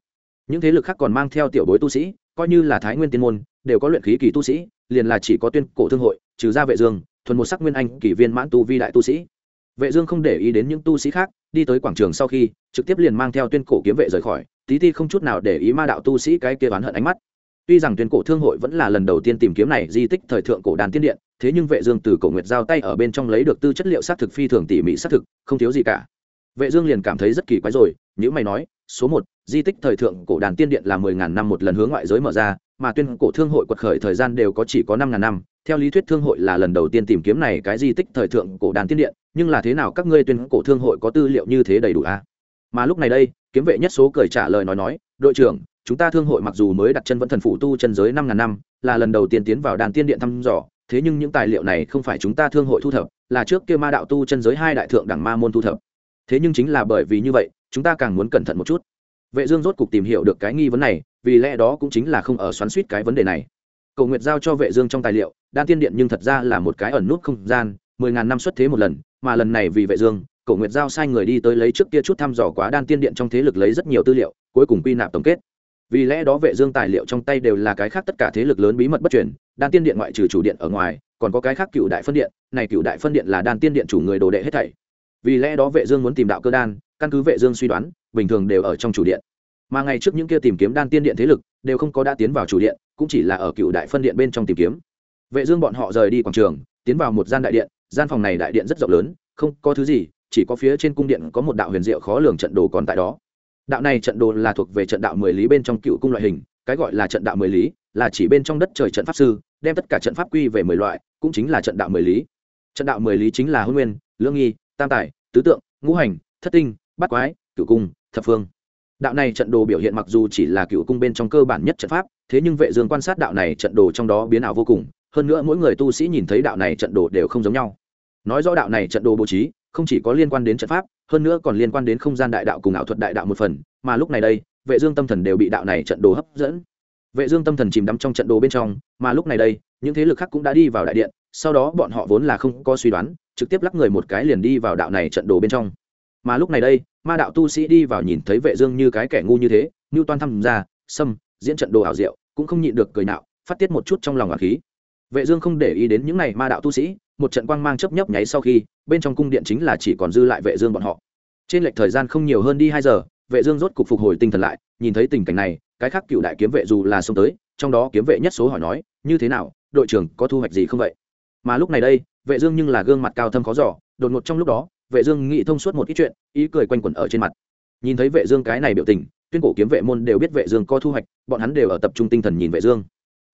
những thế lực khác còn mang theo tiểu bối tu sĩ, coi như là thái nguyên tiên môn, đều có luyện khí kỳ tu sĩ, liền là chỉ có tuyên cổ thương hội, trừ ra vệ dương, thuần một sắc nguyên anh kỳ viên mãn tu vi đại tu sĩ. Vệ dương không để ý đến những tu sĩ khác, đi tới quảng trường sau khi, trực tiếp liền mang theo tuyên cổ kiếm vệ rời khỏi, tí ti không chút nào để ý ma đạo tu sĩ cái kia oán hận ánh mắt. Tuy rằng tuyên cổ thương hội vẫn là lần đầu tiên tìm kiếm này di tích thời thượng cổ đàn tiên điện, thế nhưng vệ dương từ cổ nguyệt giao tay ở bên trong lấy được tư chất liệu xác thực phi thường tỉ mỉ xác thực, không thiếu gì cả. Vệ dương liền cảm thấy rất kỳ quái rồi nếu mày nói, số một, di tích thời thượng cổ đàn tiên điện là mười ngàn năm một lần hướng ngoại giới mở ra, mà tuyên cổ thương hội quật khởi thời gian đều có chỉ có năm ngàn năm theo lý thuyết thương hội là lần đầu tiên tìm kiếm này cái di tích thời thượng cổ đàn tiên điện, nhưng là thế nào các ngươi tuyên cổ thương hội có tư liệu như thế đầy đủ a à? mà lúc này đây, kiếm vệ nhất số cười trả lời nói nói, đội trưởng, chúng ta thương hội mặc dù mới đặt chân vẫn thần phủ tu chân giới năm ngàn năm, là lần đầu tiên tiến vào đàn tiên điện thăm dò, thế nhưng những tài liệu này không phải chúng ta thương hội thu thập, là trước kia ma đạo tu chân giới hai đại thượng đẳng ma môn thu thập thế nhưng chính là bởi vì như vậy chúng ta càng muốn cẩn thận một chút. Vệ dương rốt cục tìm hiểu được cái nghi vấn này, vì lẽ đó cũng chính là không ở xoắn suýt cái vấn đề này. Cầu nguyệt giao cho vệ dương trong tài liệu, đan tiên điện nhưng thật ra là một cái ẩn nút không gian, mười ngàn năm xuất thế một lần, mà lần này vì vệ dương, cầu nguyệt giao sai người đi tới lấy trước kia chút thăm dò quá đan tiên điện trong thế lực lấy rất nhiều tư liệu, cuối cùng quy nạp tổng kết. Vì lẽ đó vệ dương tài liệu trong tay đều là cái khác tất cả thế lực lớn bí mật bất truyền, đan tiên điện ngoại trừ chủ điện ở ngoài, còn có cái khác cựu đại phân điện, này cựu đại phân điện là đan tiên điện chủ người đồ đệ hết thảy. Vì lẽ đó vệ dương muốn tìm đạo cơ đan căn cứ vệ dương suy đoán, bình thường đều ở trong chủ điện. Mà ngày trước những kia tìm kiếm đan tiên điện thế lực, đều không có đã tiến vào chủ điện, cũng chỉ là ở cựu đại phân điện bên trong tìm kiếm. Vệ dương bọn họ rời đi quảng trường, tiến vào một gian đại điện, gian phòng này đại điện rất rộng lớn, không có thứ gì, chỉ có phía trên cung điện có một đạo huyền diệu khó lường trận đồ còn tại đó. Đạo này trận đồ là thuộc về trận đạo mười lý bên trong cựu cung loại hình, cái gọi là trận đạo mười lý là chỉ bên trong đất trời trận pháp sư, đem tất cả trận pháp quy về mười loại, cũng chính là trận đạo mười lý. Trận đạo mười lý chính là hôn nguyên, lương nghi, tam tài, tứ tượng, ngũ hành, thất tinh bát quái cựu cung, thập phương. Đạo này trận đồ biểu hiện mặc dù chỉ là cựu cung bên trong cơ bản nhất trận pháp, thế nhưng vệ dương quan sát đạo này trận đồ trong đó biến ảo vô cùng, hơn nữa mỗi người tu sĩ nhìn thấy đạo này trận đồ đều không giống nhau. Nói rõ đạo này trận đồ bố trí, không chỉ có liên quan đến trận pháp, hơn nữa còn liên quan đến không gian đại đạo cùng ảo thuật đại đạo một phần, mà lúc này đây, vệ dương tâm thần đều bị đạo này trận đồ hấp dẫn. Vệ dương tâm thần chìm đắm trong trận đồ bên trong, mà lúc này đây, những thế lực khác cũng đã đi vào đại điện, sau đó bọn họ vốn là không có suy đoán, trực tiếp lắc người một cái liền đi vào đạo này trận đồ bên trong mà lúc này đây ma đạo tu sĩ đi vào nhìn thấy vệ dương như cái kẻ ngu như thế như toan thăm ra xâm diễn trận đồ ảo diệu cũng không nhịn được cười nạo phát tiết một chút trong lòng ngạc khí. Vệ dương không để ý đến những này ma đạo tu sĩ một trận quang mang chớp nhấp nháy sau khi bên trong cung điện chính là chỉ còn dư lại vệ dương bọn họ. Trên lệch thời gian không nhiều hơn đi hai giờ vệ dương rốt cục phục hồi tinh thần lại nhìn thấy tình cảnh này cái khác cựu đại kiếm vệ dù là xông tới trong đó kiếm vệ nhất số hỏi nói như thế nào đội trưởng có thu hoạch gì không vậy? Mà lúc này đây vệ dương nhưng là gương mặt cao thâm khó giò, đột ngột trong lúc đó vệ dương nghĩ thông suốt một ít chuyện, ý cười quanh quẩn ở trên mặt. Nhìn thấy vệ dương cái này biểu tình, tuyên cổ kiếm vệ môn đều biết vệ dương có thu hoạch, bọn hắn đều ở tập trung tinh thần nhìn vệ dương.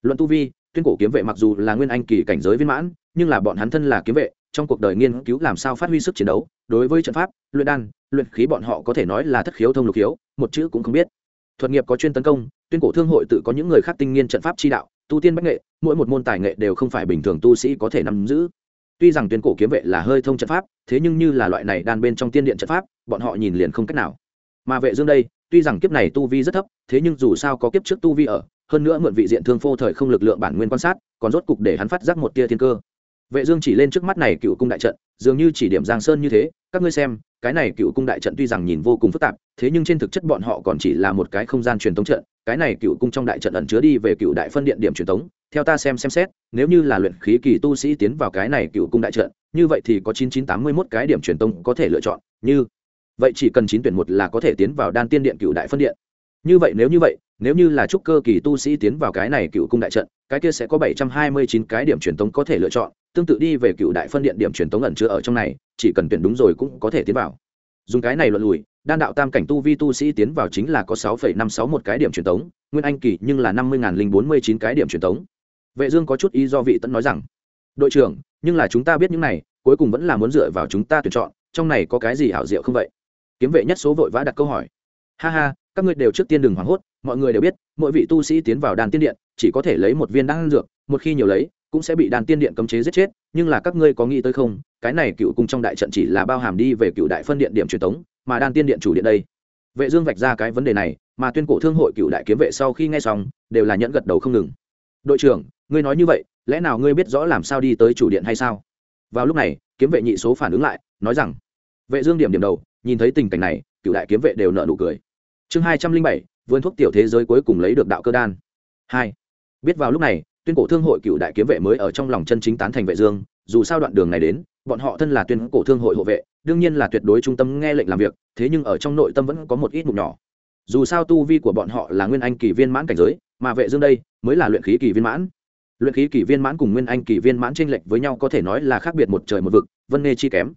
Luận tu vi, tuyên cổ kiếm vệ mặc dù là nguyên anh kỳ cảnh giới viên mãn, nhưng là bọn hắn thân là kiếm vệ, trong cuộc đời nghiên cứu làm sao phát huy sức chiến đấu, đối với trận pháp, luyện đan, luyện khí bọn họ có thể nói là thất khiếu thông lục khiếu, một chữ cũng không biết. Thuật nghiệp có chuyên tấn công, tuyên cổ thương hội tự có những người khác tinh nghiên trận pháp chi đạo, tu tiên bách nghệ, mỗi một môn tài nghệ đều không phải bình thường tu sĩ có thể nắm giữ tuy rằng tuyên cổ kiếm vệ là hơi thông trận pháp, thế nhưng như là loại này đan bên trong tiên điện trận pháp, bọn họ nhìn liền không cách nào. Mà vệ dương đây, tuy rằng kiếp này tu vi rất thấp, thế nhưng dù sao có kiếp trước tu vi ở, hơn nữa mượn vị diện thương phô thời không lực lượng bản nguyên quan sát, còn rốt cục để hắn phát giác một tia thiên cơ. Vệ dương chỉ lên trước mắt này cựu cung đại trận, dường như chỉ điểm giang sơn như thế, các ngươi xem, cái này cựu cung đại trận tuy rằng nhìn vô cùng phức tạp, thế nhưng trên thực chất bọn họ còn chỉ là một cái không gian truyền thống trận cái này cựu cung trong đại trận ẩn chứa đi về cựu đại phân điện điểm truyền thống theo ta xem xem xét, nếu như là luyện khí kỳ tu sĩ tiến vào cái này cựu cung đại trận, như vậy thì có chín chín tám mươi mốt cái điểm truyền tông có thể lựa chọn, như vậy chỉ cần chín tuyển một là có thể tiến vào đan tiên điện cựu đại phân điện. Như vậy nếu như vậy, nếu như là trúc cơ kỳ tu sĩ tiến vào cái này cựu cung đại trận, cái kia sẽ có bảy trăm hai mươi chín cái điểm truyền tống có thể lựa chọn, tương tự đi về cựu đại phân điện điểm truyền tống ẩn chứa ở trong này, chỉ cần tuyển đúng rồi cũng có thể tiến vào dùng cái này luận lùi, đan đạo tam cảnh tu vi tu sĩ tiến vào chính là có sáu phẩy năm sáu một cái điểm truyền tống, nguyên anh kỳ nhưng là năm mươi nghìn bốn mươi chín cái điểm truyền tống. Vệ dương có chút ý do vị tẫn nói rằng, đội trưởng, nhưng là chúng ta biết những này, cuối cùng vẫn là muốn dựa vào chúng ta tuyển chọn, trong này có cái gì hảo diệu không vậy? Kiếm vệ nhất số vội vã đặt câu hỏi. Ha ha, các ngươi đều trước tiên đừng hoảng hốt, mọi người đều biết, mỗi vị tu sĩ tiến vào đan tiên điện, chỉ có thể lấy một viên đan dược, một khi nhiều lấy cũng sẽ bị đan tiên điện cấm chế giết chết, nhưng là các ngươi có nghĩ tới không? Cái này cựu cung trong đại trận chỉ là bao hàm đi về cựu đại phân điện điểm truyền tống, mà đan tiên điện chủ điện đây. Vệ dương vạch ra cái vấn đề này, mà tuyên cổ thương hội cựu đại kiếm vệ sau khi nghe xong, đều là nhẫn gật đầu không ngừng. Đội trưởng, ngươi nói như vậy, lẽ nào ngươi biết rõ làm sao đi tới chủ điện hay sao? Vào lúc này, kiếm vệ nhị số phản ứng lại, nói rằng, vệ dương điểm điểm đầu, nhìn thấy tình cảnh này, cựu đại kiếm vệ đều nở nụ cười. Chương hai trăm linh bảy, vườn thuốc tiểu thế giới cuối cùng lấy được đạo cơ đan. Hai. Biết vào lúc này tuyên cổ thương hội cựu đại kiếm vệ mới ở trong lòng chân chính tán thành vệ dương, dù sao đoạn đường này đến, bọn họ thân là tuyên cổ thương hội hộ vệ, đương nhiên là tuyệt đối trung tâm nghe lệnh làm việc, thế nhưng ở trong nội tâm vẫn có một ít mục nhỏ. Dù sao tu vi của bọn họ là nguyên anh kỳ viên mãn cảnh giới, mà vệ dương đây mới là luyện khí kỳ viên mãn. Luyện khí kỳ viên mãn cùng nguyên anh kỳ viên mãn tranh lệch với nhau có thể nói là khác biệt một trời một vực, vân nê chi kém.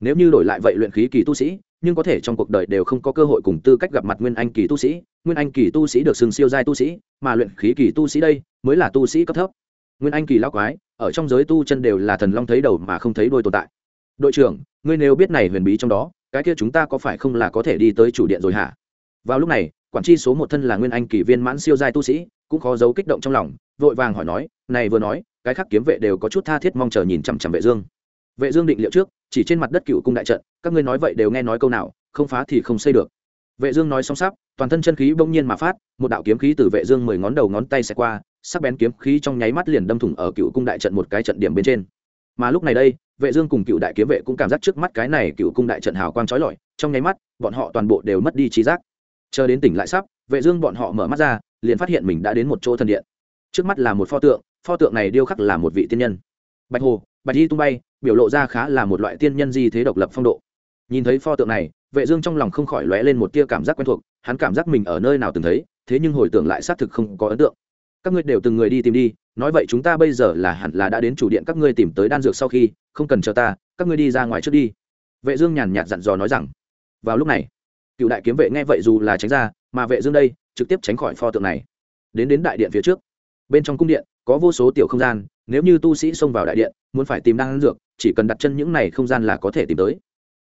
Nếu như đổi lại vậy luyện khí kỳ tu sĩ nhưng có thể trong cuộc đời đều không có cơ hội cùng tư cách gặp mặt nguyên anh kỳ tu sĩ. Nguyên anh kỳ tu sĩ được xưng siêu giai tu sĩ, mà luyện khí kỳ tu sĩ đây mới là tu sĩ cấp thấp. Nguyên anh kỳ lao quái, ở trong giới tu chân đều là thần long thấy đầu mà không thấy đôi tồn tại. Đội trưởng, ngươi nếu biết này huyền bí trong đó, cái kia chúng ta có phải không là có thể đi tới chủ điện rồi hả? Vào lúc này, quản tri số một thân là nguyên anh kỳ viên mãn siêu giai tu sĩ, cũng khó giấu kích động trong lòng, vội vàng hỏi nói, này vừa nói, cái khác kiếm vệ đều có chút tha thiết mong chờ nhìn chằm chằm vệ dương vệ dương định liệu trước, chỉ trên mặt đất cựu cung đại trận, các ngươi nói vậy đều nghe nói câu nào, không phá thì không xây được. Vệ dương nói xong sắp, toàn thân chân khí bỗng nhiên mà phát, một đạo kiếm khí từ vệ dương mười ngón đầu ngón tay sẽ qua, sắc bén kiếm khí trong nháy mắt liền đâm thủng ở cựu cung đại trận một cái trận điểm bên trên. Mà lúc này đây, vệ dương cùng cựu đại kiếm vệ cũng cảm giác trước mắt cái này cựu cung đại trận hào quang chói lọi, trong nháy mắt, bọn họ toàn bộ đều mất đi trí giác. Chờ đến tỉnh lại sắp, vệ dương bọn họ mở mắt ra, liền phát hiện mình đã đến một chỗ thần điện. Trước mắt là một pho tượng pho tượng này điêu khắc là một vị tiên nhân. Bạch hồ bạch y tung bay, biểu lộ ra khá là một loại tiên nhân di thế độc lập phong độ. Nhìn thấy pho tượng này, vệ dương trong lòng không khỏi lóe lên một tia cảm giác quen thuộc, hắn cảm giác mình ở nơi nào từng thấy, thế nhưng hồi tưởng lại xác thực không có ấn tượng. Các ngươi đều từng người đi tìm đi, nói vậy chúng ta bây giờ là hẳn là đã đến chủ điện các ngươi tìm tới đan dược sau khi, không cần chờ ta, các ngươi đi ra ngoài trước đi. Vệ dương nhàn nhạt dặn dò nói rằng, vào lúc này, cựu đại kiếm vệ nghe vậy dù là tránh ra, mà vệ dương đây, trực tiếp tránh khỏi pho tượng này. Đến đến đại điện phía trước, bên trong cung điện có vô số tiểu không gian, nếu như tu sĩ xông vào đại điện, muốn phải tìm đan dược, chỉ cần đặt chân những này không gian là có thể tìm tới.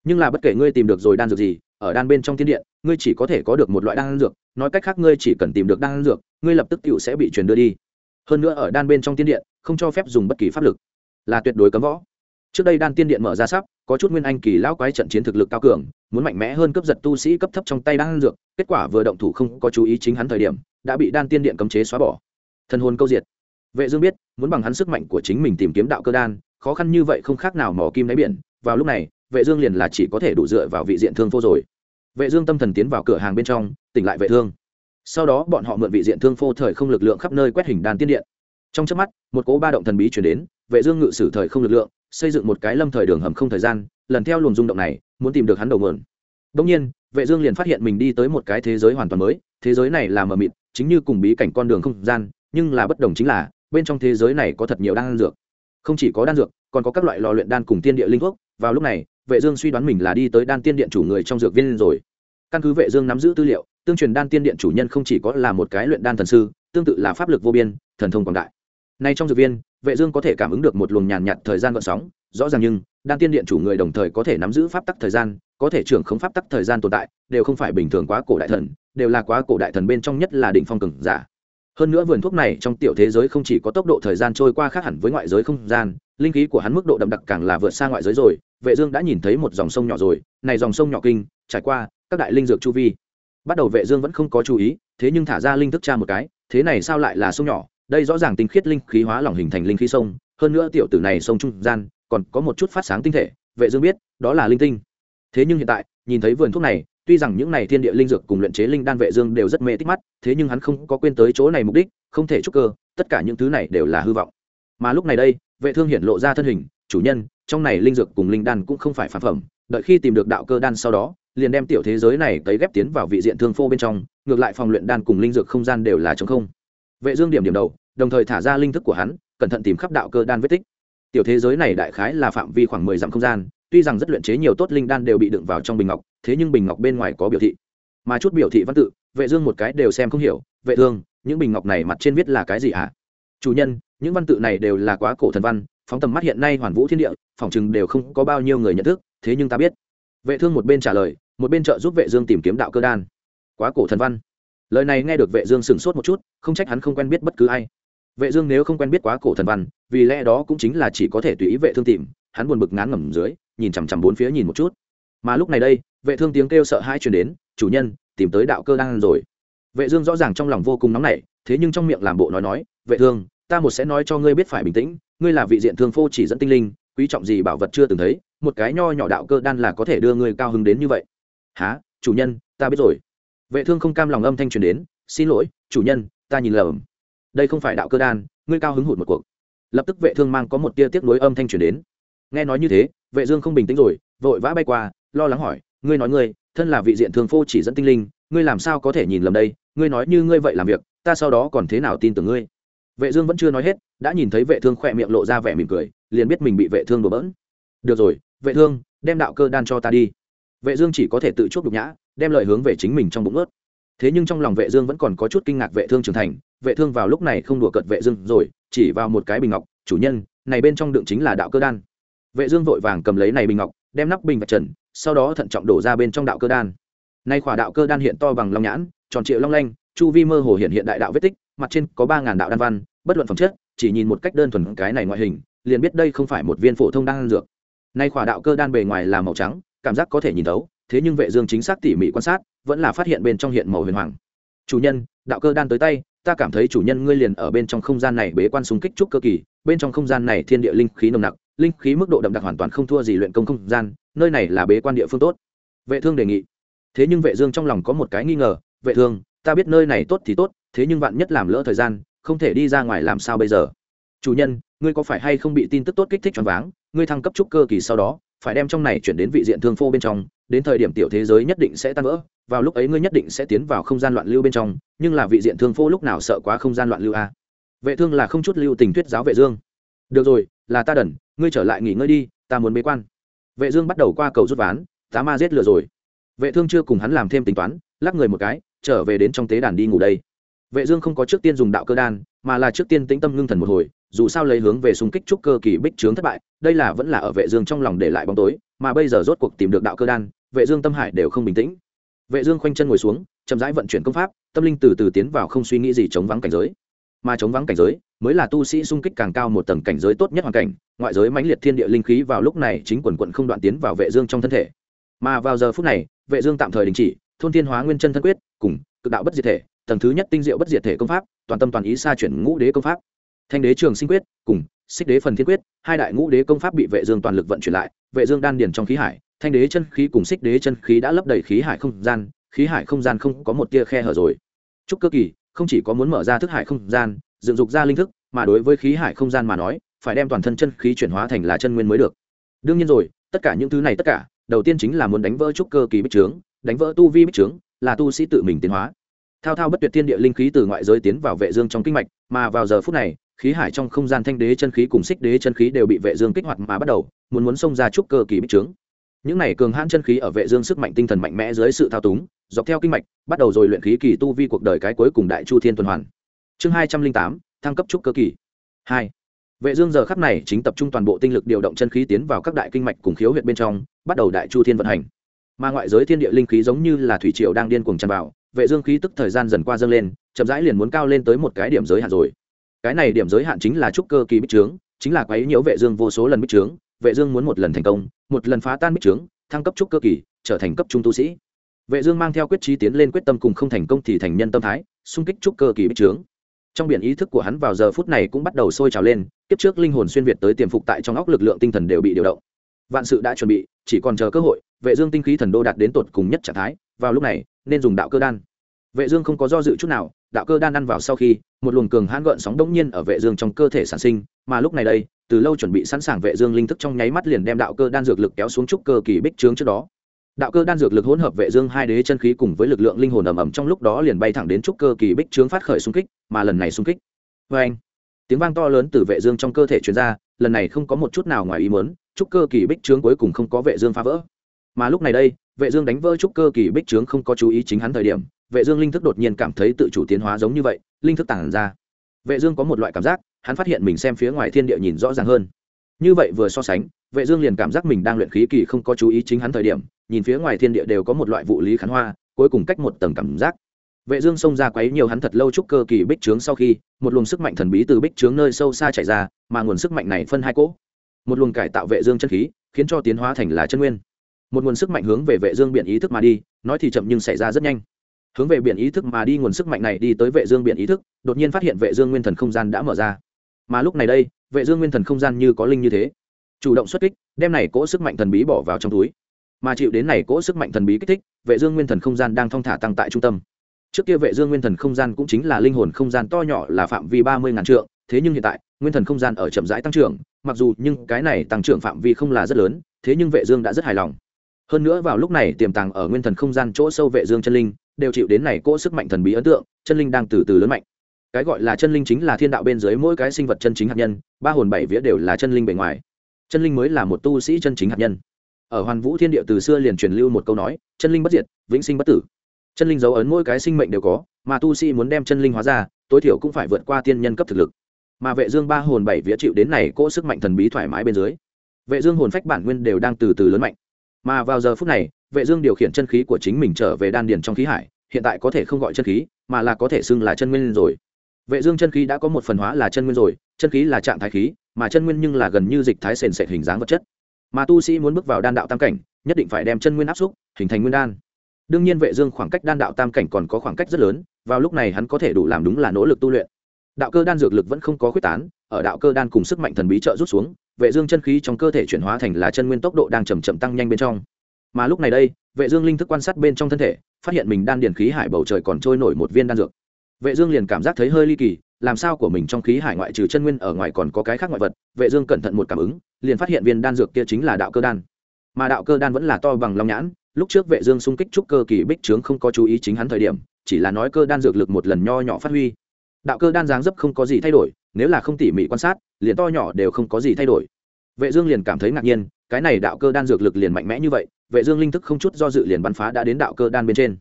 Nhưng là bất kể ngươi tìm được rồi đan dược gì, ở đan bên trong thiên điện, ngươi chỉ có thể có được một loại đan dược, nói cách khác ngươi chỉ cần tìm được đan dược, ngươi lập tức tựu sẽ bị truyền đưa đi. Hơn nữa ở đan bên trong tiên điện, không cho phép dùng bất kỳ pháp lực, là tuyệt đối cấm võ. Trước đây đan tiên điện mở ra sắp, có chút nguyên anh kỳ lão quái trận chiến thực lực cao cường, muốn mạnh mẽ hơn cấp giật tu sĩ cấp thấp trong tay đan dược, kết quả vừa động thủ không có chú ý chính hắn thời điểm, đã bị đan tiên điện cấm chế xóa bỏ. Thân hồn câu diệt vệ dương biết, muốn bằng hắn sức mạnh của chính mình tìm kiếm đạo cơ đan, khó khăn như vậy không khác nào mò kim đáy biển. Vào lúc này, vệ dương liền là chỉ có thể đủ dựa vào vị diện thương phô rồi. Vệ dương tâm thần tiến vào cửa hàng bên trong, tỉnh lại vệ thương. Sau đó bọn họ mượn vị diện thương phô thời không lực lượng khắp nơi quét hình đan tiên điện. Trong chớp mắt, một cỗ ba động thần bí truyền đến, vệ dương ngự sử thời không lực lượng, xây dựng một cái lâm thời đường hầm không thời gian, lần theo luồng rung động này, muốn tìm được hắn đầu nguồn. Đương nhiên, vệ dương liền phát hiện mình đi tới một cái thế giới hoàn toàn mới, thế giới này là mờ mịt, chính như cùng bí cảnh con đường không gian, nhưng là bất đồng chính là bên trong thế giới này có thật nhiều đan dược. Không chỉ có đan dược, còn có các loại lò luyện đan cùng tiên địa linh thuốc. Vào lúc này, vệ dương suy đoán mình là đi tới đan tiên điện chủ người trong dược viên rồi. Căn cứ vệ dương nắm giữ tư liệu, tương truyền đan tiên điện chủ nhân không chỉ có là một cái luyện đan thần sư, tương tự là pháp lực vô biên, thần thông quảng đại. Nay trong dược viên, vệ dương có thể cảm ứng được một luồng nhàn nhạt thời gian gợn sóng. Rõ ràng nhưng, đan tiên điện chủ người đồng thời có thể nắm giữ pháp tắc thời gian, có thể trưởng không pháp tắc thời gian tồn tại, đều không phải bình thường quá cổ đại thần, đều là quá cổ đại thần bên trong nhất là đỉnh phong cường giả hơn nữa vườn thuốc này trong tiểu thế giới không chỉ có tốc độ thời gian trôi qua khác hẳn với ngoại giới không gian, linh khí của hắn mức độ đậm đặc càng là vượt xa ngoại giới rồi. Vệ dương đã nhìn thấy một dòng sông nhỏ rồi. Này dòng sông nhỏ kinh, trải qua các đại linh dược chu vi. Bắt đầu vệ dương vẫn không có chú ý, thế nhưng thả ra linh thức tra một cái, thế này sao lại là sông nhỏ? Đây rõ ràng tinh khiết linh khí hóa lỏng hình thành linh khí sông. Hơn nữa tiểu tử này sông trung gian còn có một chút phát sáng tinh thể. Vệ dương biết, đó là linh tinh. Thế nhưng hiện tại nhìn thấy vườn thuốc này, tuy rằng những này thiên địa linh dược cùng luyện chế linh đan vệ dương đều rất mê tích mắt, thế nhưng hắn không có quên tới chỗ này mục đích, không thể chúc cơ, tất cả những thứ này đều là hư vọng. Mà lúc này đây, vệ thương hiển lộ ra thân hình, chủ nhân, trong này linh dược cùng linh đan cũng không phải phản phẩm, đợi khi tìm được đạo cơ đan sau đó, liền đem tiểu thế giới này tới ghép tiến vào vị diện thương phô bên trong, ngược lại phòng luyện đan cùng linh dược không gian đều là trống không. Vệ dương điểm điểm đầu, đồng thời thả ra linh thức của hắn, cẩn thận tìm khắp đạo cơ đan vết tích. Tiểu thế giới này đại khái là phạm vi khoảng mười dặm không gian tuy rằng rất luyện chế nhiều tốt linh đan đều bị đựng vào trong bình ngọc, thế nhưng bình ngọc bên ngoài có biểu thị. Mà chút biểu thị văn tự, vệ dương một cái đều xem không hiểu, vệ thương, những bình ngọc này mặt trên viết là cái gì hả? Chủ nhân, những văn tự này đều là quá cổ thần văn, phóng tầm mắt hiện nay hoàn vũ thiên địa, phỏng chừng đều không có bao nhiêu người nhận thức, thế nhưng ta biết. Vệ thương một bên trả lời, một bên trợ giúp vệ dương tìm kiếm đạo cơ đan. Quá cổ thần văn. Lời này nghe được vệ dương sừng sốt một chút, không trách hắn không quen biết bất cứ ai. Vệ dương nếu không quen biết quá cổ thần văn, vì lẽ đó cũng chính là chỉ có thể tùy ý vệ thương tìm hắn buồn bực ngán ngẩm dưới, nhìn chằm chằm bốn phía nhìn một chút. Mà lúc này đây, vệ thương tiếng kêu sợ hãi truyền đến, chủ nhân, tìm tới đạo cơ đan rồi. Vệ dương rõ ràng trong lòng vô cùng nóng nảy, thế nhưng trong miệng làm bộ nói nói, vệ thương, ta một sẽ nói cho ngươi biết phải bình tĩnh, ngươi là vị diện thương phô chỉ dẫn tinh linh, quý trọng gì bảo vật chưa từng thấy, một cái nho nhỏ đạo cơ đan là có thể đưa ngươi cao hứng đến như vậy. Há chủ nhân, ta biết rồi. Vệ thương không cam lòng âm thanh truyền đến, xin lỗi, chủ nhân, ta nhìn lầm. Đây không phải đạo cơ đan, ngươi cao hứng hụt một cuộc. Lập tức vệ thương mang có một tia tiếc nuối âm thanh truyền đến nghe nói như thế, vệ dương không bình tĩnh rồi, vội vã bay qua, lo lắng hỏi, ngươi nói ngươi, thân là vị diện thường phô chỉ dẫn tinh linh, ngươi làm sao có thể nhìn lầm đây? Ngươi nói như ngươi vậy làm việc, ta sau đó còn thế nào tin tưởng ngươi? Vệ dương vẫn chưa nói hết, đã nhìn thấy vệ thương khoe miệng lộ ra vẻ mỉm cười, liền biết mình bị vệ thương đùa bỡn. Được rồi, vệ thương, đem đạo cơ đan cho ta đi. Vệ dương chỉ có thể tự chuốc đục nhã, đem lời hướng về chính mình trong bụng ướt. Thế nhưng trong lòng vệ dương vẫn còn có chút kinh ngạc vệ thương trưởng thành. Vệ thương vào lúc này không đùa cợt vệ dương rồi, chỉ vào một cái bình ngọc, chủ nhân, này bên trong đựng chính là đạo cơ đan vệ dương vội vàng cầm lấy này bình ngọc, đem nắp bình vạch trần, sau đó thận trọng đổ ra bên trong đạo cơ đan. Nay khỏa đạo cơ đan hiện to bằng long nhãn, tròn trịa long lanh, chu vi mơ hồ hiện hiện đại đạo vết tích, mặt trên có ba ngàn đạo đan văn, bất luận phẩm chất, chỉ nhìn một cách đơn thuần cái này ngoại hình, liền biết đây không phải một viên phổ thông đan dược. Nay khỏa đạo cơ đan bề ngoài là màu trắng, cảm giác có thể nhìn thấu, thế nhưng vệ dương chính xác tỉ mỉ quan sát, vẫn là phát hiện bên trong hiện màu huyền hoàng. Chủ nhân, đạo cơ đan tới tay, ta cảm thấy chủ nhân ngươi liền ở bên trong không gian này bế quan xung kích trúc cơ kỳ, bên trong không gian này thiên địa linh khí nồng nặc linh khí mức độ đậm đặc hoàn toàn không thua gì luyện công không gian, nơi này là bế quan địa phương tốt. Vệ thương đề nghị. Thế nhưng vệ dương trong lòng có một cái nghi ngờ, vệ thương, ta biết nơi này tốt thì tốt, thế nhưng vạn nhất làm lỡ thời gian, không thể đi ra ngoài làm sao bây giờ? Chủ nhân, ngươi có phải hay không bị tin tức tốt kích thích choáng váng? Ngươi thăng cấp trúc cơ kỳ sau đó, phải đem trong này chuyển đến vị diện thương phô bên trong, đến thời điểm tiểu thế giới nhất định sẽ tan vỡ, vào lúc ấy ngươi nhất định sẽ tiến vào không gian loạn lưu bên trong, nhưng là vị diện thương phô lúc nào sợ quá không gian loạn lưu a? Vệ thương là không chút lưu tình thuyết giáo vệ dương. Được rồi, là ta đần ngươi trở lại nghỉ ngơi đi, ta muốn bế quan. Vệ dương bắt đầu qua cầu rút ván, tá ma giết lừa rồi. Vệ thương chưa cùng hắn làm thêm tính toán, lắc người một cái, trở về đến trong tế đàn đi ngủ đây. Vệ dương không có trước tiên dùng đạo cơ đan, mà là trước tiên tĩnh tâm ngưng thần một hồi, dù sao lấy hướng về xung kích trúc cơ kỳ bích trướng thất bại, đây là vẫn là ở vệ dương trong lòng để lại bóng tối, mà bây giờ rốt cuộc tìm được đạo cơ đan, vệ dương tâm hải đều không bình tĩnh. Vệ dương khoanh chân ngồi xuống, chậm rãi vận chuyển công pháp, tâm linh từ từ tiến vào không suy nghĩ gì chống vắng cảnh giới. Mà chống vắng cảnh giới mới là tu sĩ xung kích càng cao một tầng cảnh giới tốt nhất hoàn cảnh ngoại giới mãnh liệt thiên địa linh khí vào lúc này chính quần quận không đoạn tiến vào vệ dương trong thân thể. Mà vào giờ phút này, vệ dương tạm thời đình chỉ, thôn thiên hóa nguyên chân thân quyết, cùng cực đạo bất diệt thể, tầng thứ nhất tinh diệu bất diệt thể công pháp, toàn tâm toàn ý xa chuyển ngũ đế công pháp. Thanh đế trường sinh quyết, cùng xích đế phần thiên quyết, hai đại ngũ đế công pháp bị vệ dương toàn lực vận chuyển lại, vệ dương đan điền trong khí hải, thanh đế chân khí cùng xích đế chân khí đã lấp đầy khí hải không gian, khí hải không gian không có một tia khe hở rồi. Chúc cơ kỳ, không chỉ có muốn mở ra thức hải không gian, dựng dục ra linh thức, mà đối với khí hải không gian mà nói phải đem toàn thân chân khí chuyển hóa thành là chân nguyên mới được. Đương nhiên rồi, tất cả những thứ này tất cả, đầu tiên chính là muốn đánh vỡ trúc cơ kỳ bích trướng, đánh vỡ tu vi bích trướng, là tu sĩ tự mình tiến hóa. Thao thao bất tuyệt thiên địa linh khí từ ngoại giới tiến vào vệ dương trong kinh mạch, mà vào giờ phút này, khí hải trong không gian thanh đế chân khí cùng xích đế chân khí đều bị vệ dương kích hoạt mà bắt đầu, muốn muốn xông ra trúc cơ kỳ bích trướng. Những này cường hãn chân khí ở vệ dương sức mạnh tinh thần mạnh mẽ dưới sự thao túng, dọc theo kinh mạch, bắt đầu rồi luyện khí kỳ tu vi cuộc đời cái cuối cùng đại chu thiên tuần hoàn. Chương hai trăm linh tám, thăng cấp trúc cơ kỳ. Hai vệ dương giờ khắc này chính tập trung toàn bộ tinh lực điều động chân khí tiến vào các đại kinh mạch cùng khiếu huyệt bên trong, bắt đầu đại chu thiên vận hành. Mà ngoại giới thiên địa linh khí giống như là thủy triều đang điên cuồng tràn vào, vệ dương khí tức thời gian dần qua dâng lên, chậm rãi liền muốn cao lên tới một cái điểm giới hạn rồi. Cái này điểm giới hạn chính là trúc cơ kỳ bích trướng, chính là quấy nhiễu vệ dương vô số lần bích trướng, vệ dương muốn một lần thành công, một lần phá tan bích trướng, thăng cấp trúc cơ kỳ, trở thành cấp trung tu sĩ. Vệ dương mang theo quyết chí tiến lên quyết tâm cùng không thành công thì thành nhân tâm thái, xung kích trúc cơ kỳ bích trướng. Trong biển ý thức của hắn vào giờ phút này cũng bắt đầu sôi trào lên kiếp trước linh hồn xuyên việt tới tiềm phục tại trong óc lực lượng tinh thần đều bị điều động. Vạn sự đã chuẩn bị, chỉ còn chờ cơ hội, vệ dương tinh khí thần đô đạt đến tột cùng nhất trạng thái, vào lúc này, nên dùng đạo cơ đan. Vệ dương không có do dự chút nào, đạo cơ đan ăn vào sau khi, một luồng cường hãn gợn sóng đống nhiên ở vệ dương trong cơ thể sản sinh, mà lúc này đây, từ lâu chuẩn bị sẵn sàng vệ dương linh thức trong nháy mắt liền đem đạo cơ đan dược lực kéo xuống trúc cơ kỳ bích trướng trước đó. Đạo cơ đan dược lực hỗn hợp vệ dương hai đế chân khí cùng với lực lượng linh hồn ầm ầm trong lúc đó liền bay thẳng đến trúc cơ kỳ bích trướng phát khởi xung kích, mà lần này xung kích. Với anh tiếng vang to lớn từ vệ dương trong cơ thể truyền ra, lần này không có một chút nào ngoài ý muốn, trúc cơ kỳ bích trướng cuối cùng không có vệ dương phá vỡ. Mà lúc này đây, vệ dương đánh vỡ trúc cơ kỳ bích trướng không có chú ý chính hắn thời điểm, vệ dương linh thức đột nhiên cảm thấy tự chủ tiến hóa giống như vậy, linh thức tàng ra. Vệ dương có một loại cảm giác, hắn phát hiện mình xem phía ngoài thiên địa nhìn rõ ràng hơn. Như vậy vừa so sánh, vệ dương liền cảm giác mình đang luyện khí kỳ không có chú ý chính hắn thời điểm, nhìn phía ngoài thiên địa đều có một loại vụ lý khán hoa, cuối cùng cách một tầng cảm giác vệ dương xông ra quấy nhiều hắn thật lâu chúc cơ kỳ bích trướng sau khi, một luồng sức mạnh thần bí từ bích trướng nơi sâu xa chảy ra, mà nguồn sức mạnh này phân hai cỗ. Một luồng cải tạo vệ dương chân khí, khiến cho tiến hóa thành là chân nguyên. Một nguồn sức mạnh hướng về vệ dương biển ý thức mà đi, nói thì chậm nhưng xảy ra rất nhanh. Hướng về biển ý thức mà đi, nguồn sức mạnh này đi tới vệ dương biển ý thức, đột nhiên phát hiện vệ dương nguyên thần không gian đã mở ra. Mà lúc này đây, vệ dương nguyên thần không gian như có linh như thế. Chủ động xuất kích, đem này cỗ sức mạnh thần bí bỏ vào trong túi. Mà chịu đến này cỗ sức mạnh thần bí kích thích, vệ dương nguyên thần không gian đang thong thả tăng tại trung tâm trước kia vệ dương nguyên thần không gian cũng chính là linh hồn không gian to nhỏ là phạm vi ba mươi ngàn trượng, thế nhưng hiện tại, nguyên thần không gian ở chậm rãi tăng trưởng, mặc dù nhưng cái này tăng trưởng phạm vi không là rất lớn, thế nhưng vệ dương đã rất hài lòng. Hơn nữa vào lúc này tiềm tàng ở nguyên thần không gian chỗ sâu vệ dương chân linh, đều chịu đến này cỗ sức mạnh thần bí ấn tượng, chân linh đang từ từ lớn mạnh. Cái gọi là chân linh chính là thiên đạo bên dưới mỗi cái sinh vật chân chính hạt nhân, ba hồn bảy vía đều là chân linh bề ngoài. Chân linh mới là một tu sĩ chân chính hạt nhân. Ở hoàn vũ thiên địa từ xưa liền truyền lưu một câu nói, chân linh bất diệt, vĩnh sinh bất tử chân linh dấu ấn mỗi cái sinh mệnh đều có, mà tu sĩ muốn đem chân linh hóa ra, tối thiểu cũng phải vượt qua tiên nhân cấp thực lực. Mà vệ dương ba hồn bảy vía chịu đến này cỗ sức mạnh thần bí thoải mái bên dưới, vệ dương hồn phách bản nguyên đều đang từ từ lớn mạnh. Mà vào giờ phút này, vệ dương điều khiển chân khí của chính mình trở về đan điền trong khí hải, hiện tại có thể không gọi chân khí, mà là có thể xưng là chân nguyên rồi. Vệ dương chân khí đã có một phần hóa là chân nguyên rồi, chân khí là trạng thái khí, mà chân nguyên nhưng là gần như dịch thái sền sệt hình dáng vật chất. Mà tu sĩ muốn bước vào đan đạo tam cảnh, nhất định phải đem chân nguyên áp xúc, hình thành nguyên đan đương nhiên vệ dương khoảng cách đan đạo tam cảnh còn có khoảng cách rất lớn, vào lúc này hắn có thể đủ làm đúng là nỗ lực tu luyện. Đạo cơ đan dược lực vẫn không có khuyết tán, ở đạo cơ đan cùng sức mạnh thần bí trợ rút xuống, vệ dương chân khí trong cơ thể chuyển hóa thành là chân nguyên tốc độ đang chậm chậm tăng nhanh bên trong. Mà lúc này đây, vệ dương linh thức quan sát bên trong thân thể, phát hiện mình đan điển khí hải bầu trời còn trôi nổi một viên đan dược. Vệ dương liền cảm giác thấy hơi ly kỳ, làm sao của mình trong khí hải ngoại trừ chân nguyên ở ngoài còn có cái khác ngoại vật? Vệ dương cẩn thận một cảm ứng, liền phát hiện viên đan dược kia chính là đạo cơ đan. Mà đạo cơ đan vẫn là to bằng long nhãn lúc trước vệ dương xung kích trúc cơ kỳ bích trướng không có chú ý chính hắn thời điểm, chỉ là nói cơ đan dược lực một lần nho nhỏ phát huy. Đạo cơ đan dáng dấp không có gì thay đổi, nếu là không tỉ mỉ quan sát, liền to nhỏ đều không có gì thay đổi. Vệ dương liền cảm thấy ngạc nhiên, cái này đạo cơ đan dược lực liền mạnh mẽ như vậy, vệ dương linh thức không chút do dự liền bắn phá đã đến đạo cơ đan bên trên.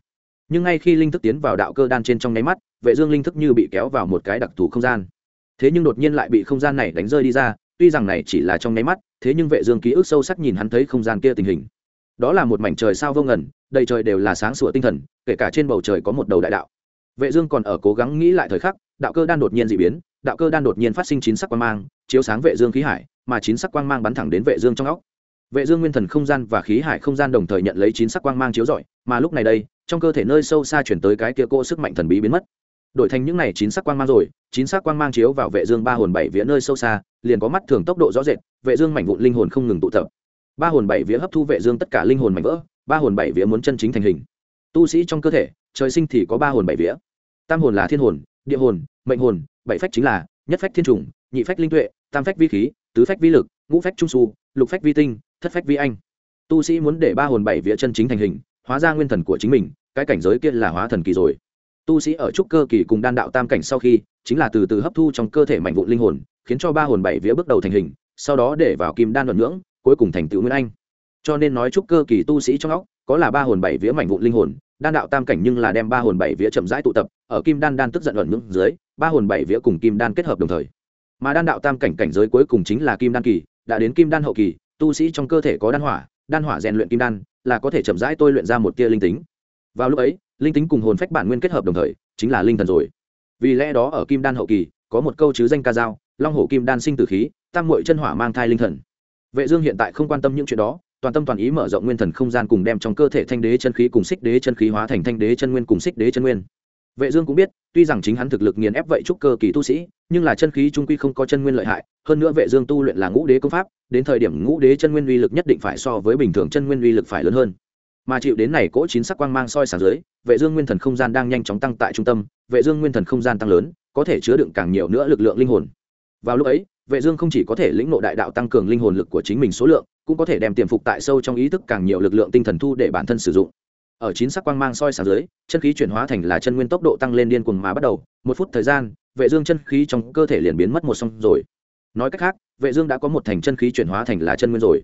Nhưng ngay khi linh thức tiến vào đạo cơ đan trên trong nháy mắt, vệ dương linh thức như bị kéo vào một cái đặc thù không gian. Thế nhưng đột nhiên lại bị không gian này đánh rơi đi ra, tuy rằng này chỉ là trong nháy mắt, thế nhưng vệ dương ký ức sâu sắc nhìn hắn thấy không gian kia tình hình đó là một mảnh trời sao vô ngần, đầy trời đều là sáng sủa tinh thần, kể cả trên bầu trời có một đầu đại đạo. Vệ dương còn ở cố gắng nghĩ lại thời khắc, đạo cơ đan đột nhiên dị biến, đạo cơ đan đột nhiên phát sinh chín sắc quang mang, chiếu sáng vệ dương khí hải, mà chín sắc quang mang bắn thẳng đến vệ dương trong óc. Vệ dương nguyên thần không gian và khí hải không gian đồng thời nhận lấy chín sắc quang mang chiếu rọi, mà lúc này đây, trong cơ thể nơi sâu xa chuyển tới cái kia cô sức mạnh thần bí biến mất. Đổi thành những này chín sắc quang mang rồi, chín sắc quang mang chiếu vào vệ dương ba hồn bảy vía nơi sâu xa, liền có mắt thường tốc độ rõ rệt, vệ dương mảnh vụn linh hồn không ngừng tụ tập ba hồn bảy vía hấp thu vệ dương tất cả linh hồn mảnh vỡ, ba hồn bảy vía muốn chân chính thành hình. Tu sĩ trong cơ thể, trời sinh thì có ba hồn bảy vía. Tam hồn là thiên hồn, địa hồn, mệnh hồn, bảy phách chính là nhất phách thiên trùng nhị phách linh tuệ, tam phách vi khí, tứ phách vi lực, ngũ phách trung su, lục phách vi tinh, thất phách vi anh. Tu sĩ muốn để ba hồn bảy vía chân chính thành hình, hóa ra nguyên thần của chính mình, cái cảnh giới kia là hóa thần kỳ rồi. Tu sĩ ở trúc cơ kỳ cùng đan đạo tam cảnh sau khi, chính là từ từ hấp thu trong cơ thể mạnh vụn linh hồn, khiến cho ba hồn bảy vía bước đầu thành hình, sau đó để vào kim đan luận ngưỡng cuối cùng thành tựu nguyên anh. Cho nên nói chúc cơ kỳ tu sĩ trong óc, có là ba hồn bảy vía mảnh vụn linh hồn, đan đạo tam cảnh nhưng là đem ba hồn bảy vía chậm rãi tụ tập, ở kim đan đan tức giận luận ngưỡng dưới, ba hồn bảy vía cùng kim đan kết hợp đồng thời. Mà đan đạo tam cảnh cảnh giới cuối cùng chính là kim đan kỳ, đã đến kim đan hậu kỳ, tu sĩ trong cơ thể có đan hỏa đan hỏa rèn luyện kim đan, là có thể chậm rãi tôi luyện ra một tia linh tính. Vào lúc ấy, linh tính cùng hồn phách bản nguyên kết hợp đồng thời, chính là linh thần rồi. Vì lẽ đó ở kim đan hậu kỳ, có một câu chứ danh ca dao, long hổ kim đan sinh tử khí, tam muội chân hỏa mang thai linh thần vệ dương hiện tại không quan tâm những chuyện đó, toàn tâm toàn ý mở rộng nguyên thần không gian cùng đem trong cơ thể thanh đế chân khí cùng xích đế chân khí hóa thành thanh đế chân nguyên cùng xích đế chân nguyên. Vệ dương cũng biết, tuy rằng chính hắn thực lực nghiền ép vậy trúc cơ kỳ tu sĩ, nhưng là chân khí trung quy không có chân nguyên lợi hại, hơn nữa vệ dương tu luyện là ngũ đế công pháp, đến thời điểm ngũ đế chân nguyên uy lực nhất định phải so với bình thường chân nguyên uy lực phải lớn hơn. Mà chịu đến này cỗ chín sắc quang mang soi sáng dưới, vệ dương nguyên thần không gian đang nhanh chóng tăng tại trung tâm, vệ dương nguyên thần không gian tăng lớn, có thể chứa đựng càng nhiều nữa lực lượng linh hồn vào lúc ấy, vệ dương không chỉ có thể lĩnh ngộ đại đạo tăng cường linh hồn lực của chính mình số lượng, cũng có thể đem tiềm phục tại sâu trong ý thức càng nhiều lực lượng tinh thần thu để bản thân sử dụng. Ở chín sắc quang mang soi sáng dưới, chân khí chuyển hóa thành là chân nguyên tốc độ tăng lên điên cuồng mà bắt đầu. Một phút thời gian, vệ dương chân khí trong cơ thể liền biến mất một xong rồi. Nói cách khác, vệ dương đã có một thành chân khí chuyển hóa thành là chân nguyên rồi.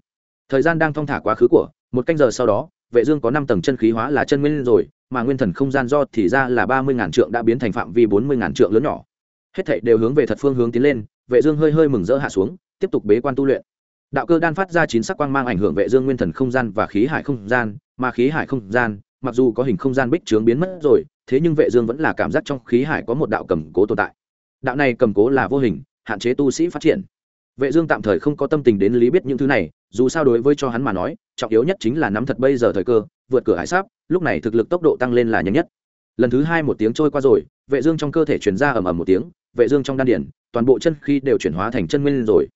Thời gian đang thong thả quá khứ của, một canh giờ sau đó, vệ dương có năm tầng chân khí hóa là chân nguyên rồi, mà nguyên thần không gian do thì ra là ba mươi ngàn trượng đã biến thành phạm vi bốn mươi ngàn trượng lớn nhỏ hết thảy đều hướng về thật phương hướng tiến lên, vệ dương hơi hơi mừng rỡ hạ xuống, tiếp tục bế quan tu luyện. Đạo cơ đan phát ra chín sắc quang mang ảnh hưởng vệ dương nguyên thần không gian và khí hải không gian, mà khí hải không gian, mặc dù có hình không gian bích trướng biến mất rồi, thế nhưng vệ dương vẫn là cảm giác trong khí hải có một đạo cầm cố tồn tại. Đạo này cầm cố là vô hình, hạn chế tu sĩ phát triển. Vệ dương tạm thời không có tâm tình đến lý biết những thứ này, dù sao đối với cho hắn mà nói, trọng yếu nhất chính là nắm thật bây giờ thời cơ, vượt cửa hải sáp, lúc này thực lực tốc độ tăng lên là nhanh nhất lần thứ hai một tiếng trôi qua rồi, vệ dương trong cơ thể truyền ra ầm ầm một tiếng, vệ dương trong đan điển toàn bộ chân khí đều chuyển hóa thành chân nguyên rồi.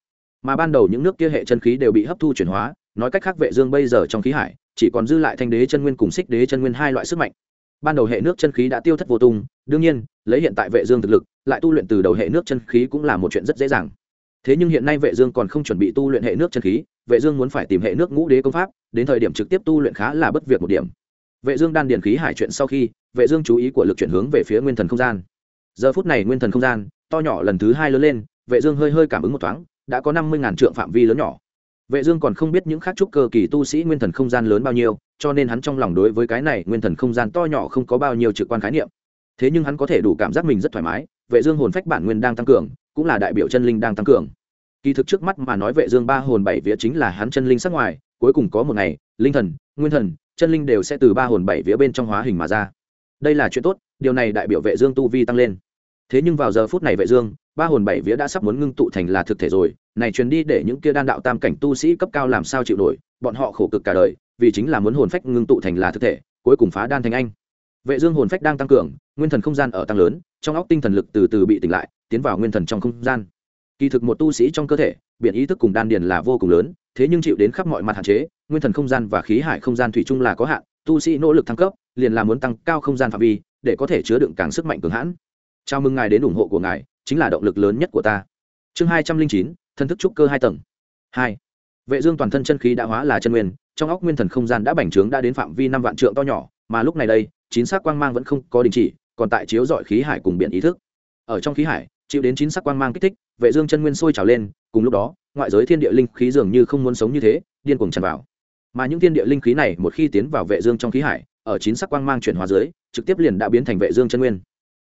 Mà ban đầu những nước kia hệ chân khí đều bị hấp thu chuyển hóa, nói cách khác vệ dương bây giờ trong khí hải, chỉ còn dư lại thanh đế chân nguyên cùng xích đế chân nguyên hai loại sức mạnh. Ban đầu hệ nước chân khí đã tiêu thất vô tung, đương nhiên, lấy hiện tại vệ dương thực lực, lại tu luyện từ đầu hệ nước chân khí cũng là một chuyện rất dễ dàng. Thế nhưng hiện nay vệ dương còn không chuẩn bị tu luyện hệ nước chân khí, vệ dương muốn phải tìm hệ nước ngũ đế công pháp, đến thời điểm trực tiếp tu luyện khá là bất việc một điểm. Vệ dương đan điền khí hải chuyện sau khi vệ dương chú ý của lực chuyển hướng về phía nguyên thần không gian. Giờ phút này nguyên thần không gian, to nhỏ lần thứ hai lớn lên, vệ dương hơi hơi cảm ứng một thoáng, đã có năm mươi ngàn trượng phạm vi lớn nhỏ. Vệ dương còn không biết những khác trúc cơ kỳ tu sĩ nguyên thần không gian lớn bao nhiêu, cho nên hắn trong lòng đối với cái này nguyên thần không gian to nhỏ không có bao nhiêu trực quan khái niệm. Thế nhưng hắn có thể đủ cảm giác mình rất thoải mái, vệ dương hồn phách bản nguyên đang tăng cường, cũng là đại biểu chân linh đang tăng cường. Kỳ thực trước mắt mà nói vệ dương ba hồn bảy vía chính là hắn chân linh sắc ngoài, cuối cùng có một ngày, linh thần, nguyên thần, chân linh đều sẽ từ ba hồn bảy vía bên trong hóa hình mà ra đây là chuyện tốt, điều này đại biểu vệ dương tu vi tăng lên. Thế nhưng vào giờ phút này vệ dương, ba hồn bảy vía đã sắp muốn ngưng tụ thành là thực thể rồi, này truyền đi để những kia đan đạo tam cảnh tu sĩ cấp cao làm sao chịu nổi, bọn họ khổ cực cả đời, vì chính là muốn hồn phách ngưng tụ thành là thực thể, cuối cùng phá đan thành anh. Vệ dương hồn phách đang tăng cường, nguyên thần không gian ở tăng lớn, trong óc tinh thần lực từ từ bị tỉnh lại, tiến vào nguyên thần trong không gian. Kỳ thực một tu sĩ trong cơ thể, biển ý thức cùng đan điền là vô cùng lớn, thế nhưng chịu đến khắp mọi mặt hạn chế, nguyên thần không gian và khí hải không gian thủy chung là có hạn, tu sĩ nỗ lực thăng cấp liền là muốn tăng cao không gian phạm vi, để có thể chứa đựng càng sức mạnh cường hãn. Chào mừng ngài đến ủng hộ của ngài, chính là động lực lớn nhất của ta. Chương hai trăm linh chín, thân thức trúc cơ hai tầng. Hai. Vệ dương toàn thân chân khí đã hóa là chân nguyên, trong óc nguyên thần không gian đã bành trướng đã đến phạm vi năm vạn trượng to nhỏ, mà lúc này đây, chín sắc quang mang vẫn không có đình chỉ, còn tại chiếu dọi khí hải cùng biển ý thức. Ở trong khí hải, chịu đến chín sắc quang mang kích thích, vệ dương chân nguyên sôi trào lên, cùng lúc đó, ngoại giới thiên địa linh khí dường như không muốn sống như thế, điên cuồng tràn vào. Mà những thiên địa linh khí này một khi tiến vào vệ dương trong khí hải ở chín sắc quang mang chuyển hóa dưới, trực tiếp liền đã biến thành vệ dương chân nguyên.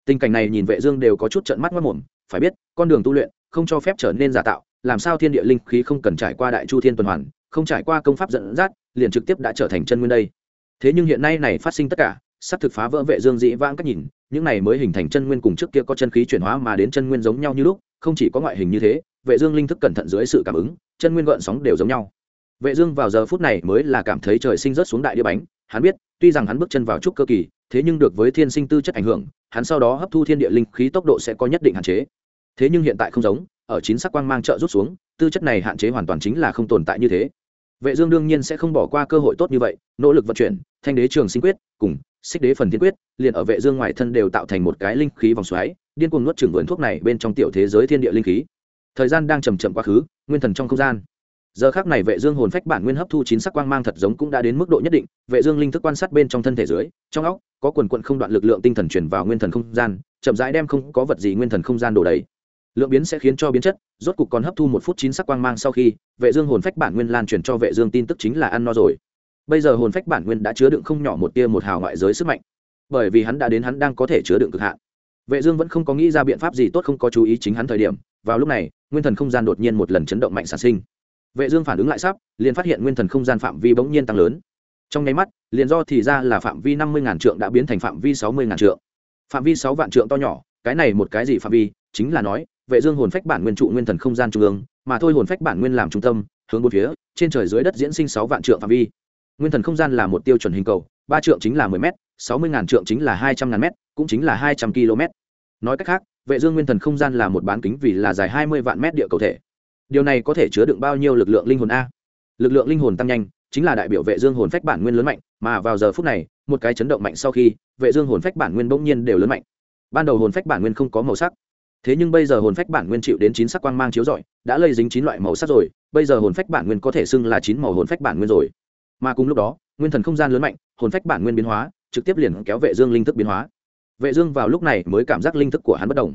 Tình cảnh này nhìn vệ dương đều có chút trợn mắt mất mồm, phải biết, con đường tu luyện không cho phép trở nên giả tạo, làm sao thiên địa linh khí không cần trải qua đại chu thiên tuần hoàn, không trải qua công pháp dẫn dắt, liền trực tiếp đã trở thành chân nguyên đây. Thế nhưng hiện nay này phát sinh tất cả, sắp thực phá vỡ vệ dương dĩ vãng cách nhìn, những này mới hình thành chân nguyên cùng trước kia có chân khí chuyển hóa mà đến chân nguyên giống nhau như lúc, không chỉ có ngoại hình như thế, vệ dương linh thức cẩn thận dưới sự cảm ứng, chân nguyên gợn sóng đều giống nhau vệ dương vào giờ phút này mới là cảm thấy trời sinh rớt xuống đại địa bánh. Hắn biết, tuy rằng hắn bước chân vào trúc cơ kỳ, thế nhưng được với thiên sinh tư chất ảnh hưởng, hắn sau đó hấp thu thiên địa linh khí tốc độ sẽ có nhất định hạn chế. Thế nhưng hiện tại không giống, ở chín sắc quang mang trợ rút xuống, tư chất này hạn chế hoàn toàn chính là không tồn tại như thế. Vệ dương đương nhiên sẽ không bỏ qua cơ hội tốt như vậy, nỗ lực vận chuyển, thanh đế trường sinh quyết, cùng xích đế phần thiên quyết, liền ở vệ dương ngoài thân đều tạo thành một cái linh khí vòng xoáy, điên cuồng nuốt chửng vườn thuốc này bên trong tiểu thế giới thiên địa linh khí. Thời gian đang chậm chậm quá khứ, nguyên thần trong không gian giờ khắc này vệ dương hồn phách bản nguyên hấp thu chín sắc quang mang thật giống cũng đã đến mức độ nhất định, vệ dương linh thức quan sát bên trong thân thể dưới, trong óc, có quần quận không đoạn lực lượng tinh thần truyền vào nguyên thần không gian, chậm rãi đem không có vật gì nguyên thần không gian đổ đầy. Lượng biến sẽ khiến cho biến chất, rốt cục còn hấp thu một phút chín sắc quang mang sau khi, vệ dương hồn phách bản nguyên lan truyền cho vệ dương tin tức chính là ăn no rồi. Bây giờ hồn phách bản nguyên đã chứa đựng không nhỏ một tia một hào ngoại giới sức mạnh. Bởi vì hắn đã đến hắn đang có thể chứa đựng cực hạn. Vệ dương vẫn không có nghĩ ra biện pháp gì tốt không có chú ý chính hắn thời điểm, vào lúc này, nguyên thần không gian đột nhiên một lần chấn động mạnh sản sinh vệ dương phản ứng lại sắp, liền phát hiện nguyên thần không gian phạm vi bỗng nhiên tăng lớn. Trong nháy mắt, liền do thì ra là phạm vi năm mươi ngàn trượng đã biến thành phạm vi sáu mươi ngàn trượng. Phạm vi sáu vạn trượng to nhỏ, cái này một cái gì phạm vi, chính là nói, vệ dương hồn phách bản nguyên trụ nguyên thần không gian trung ương, mà thôi hồn phách bản nguyên làm trung tâm, hướng bốn phía, trên trời dưới đất diễn sinh sáu vạn trượng phạm vi. Nguyên thần không gian là một tiêu chuẩn hình cầu, ba trượng chính là mười m sáu mươi ngàn trượng chính là hai trăm ngàn m cũng chính là hai trăm km nói cách khác, vệ dương nguyên thần không gian là một bán kính vì là dài hai mươi vạn mét địa cầu thể điều này có thể chứa đựng bao nhiêu lực lượng linh hồn a? Lực lượng linh hồn tăng nhanh, chính là đại biểu vệ dương hồn phách bản nguyên lớn mạnh, mà vào giờ phút này, một cái chấn động mạnh sau khi, vệ dương hồn phách bản nguyên bỗng nhiên đều lớn mạnh. Ban đầu hồn phách bản nguyên không có màu sắc. Thế nhưng bây giờ hồn phách bản nguyên chịu đến chín sắc quang mang chiếu rọi, đã lây dính chín loại màu sắc rồi, bây giờ hồn phách bản nguyên có thể xưng là chín màu hồn phách bản nguyên rồi. Mà cùng lúc đó, nguyên thần không gian lớn mạnh, hồn phách bản nguyên biến hóa, trực tiếp liền kéo vệ dương linh thức biến hóa. Vệ dương vào lúc này mới cảm giác linh thức của hắn bất động.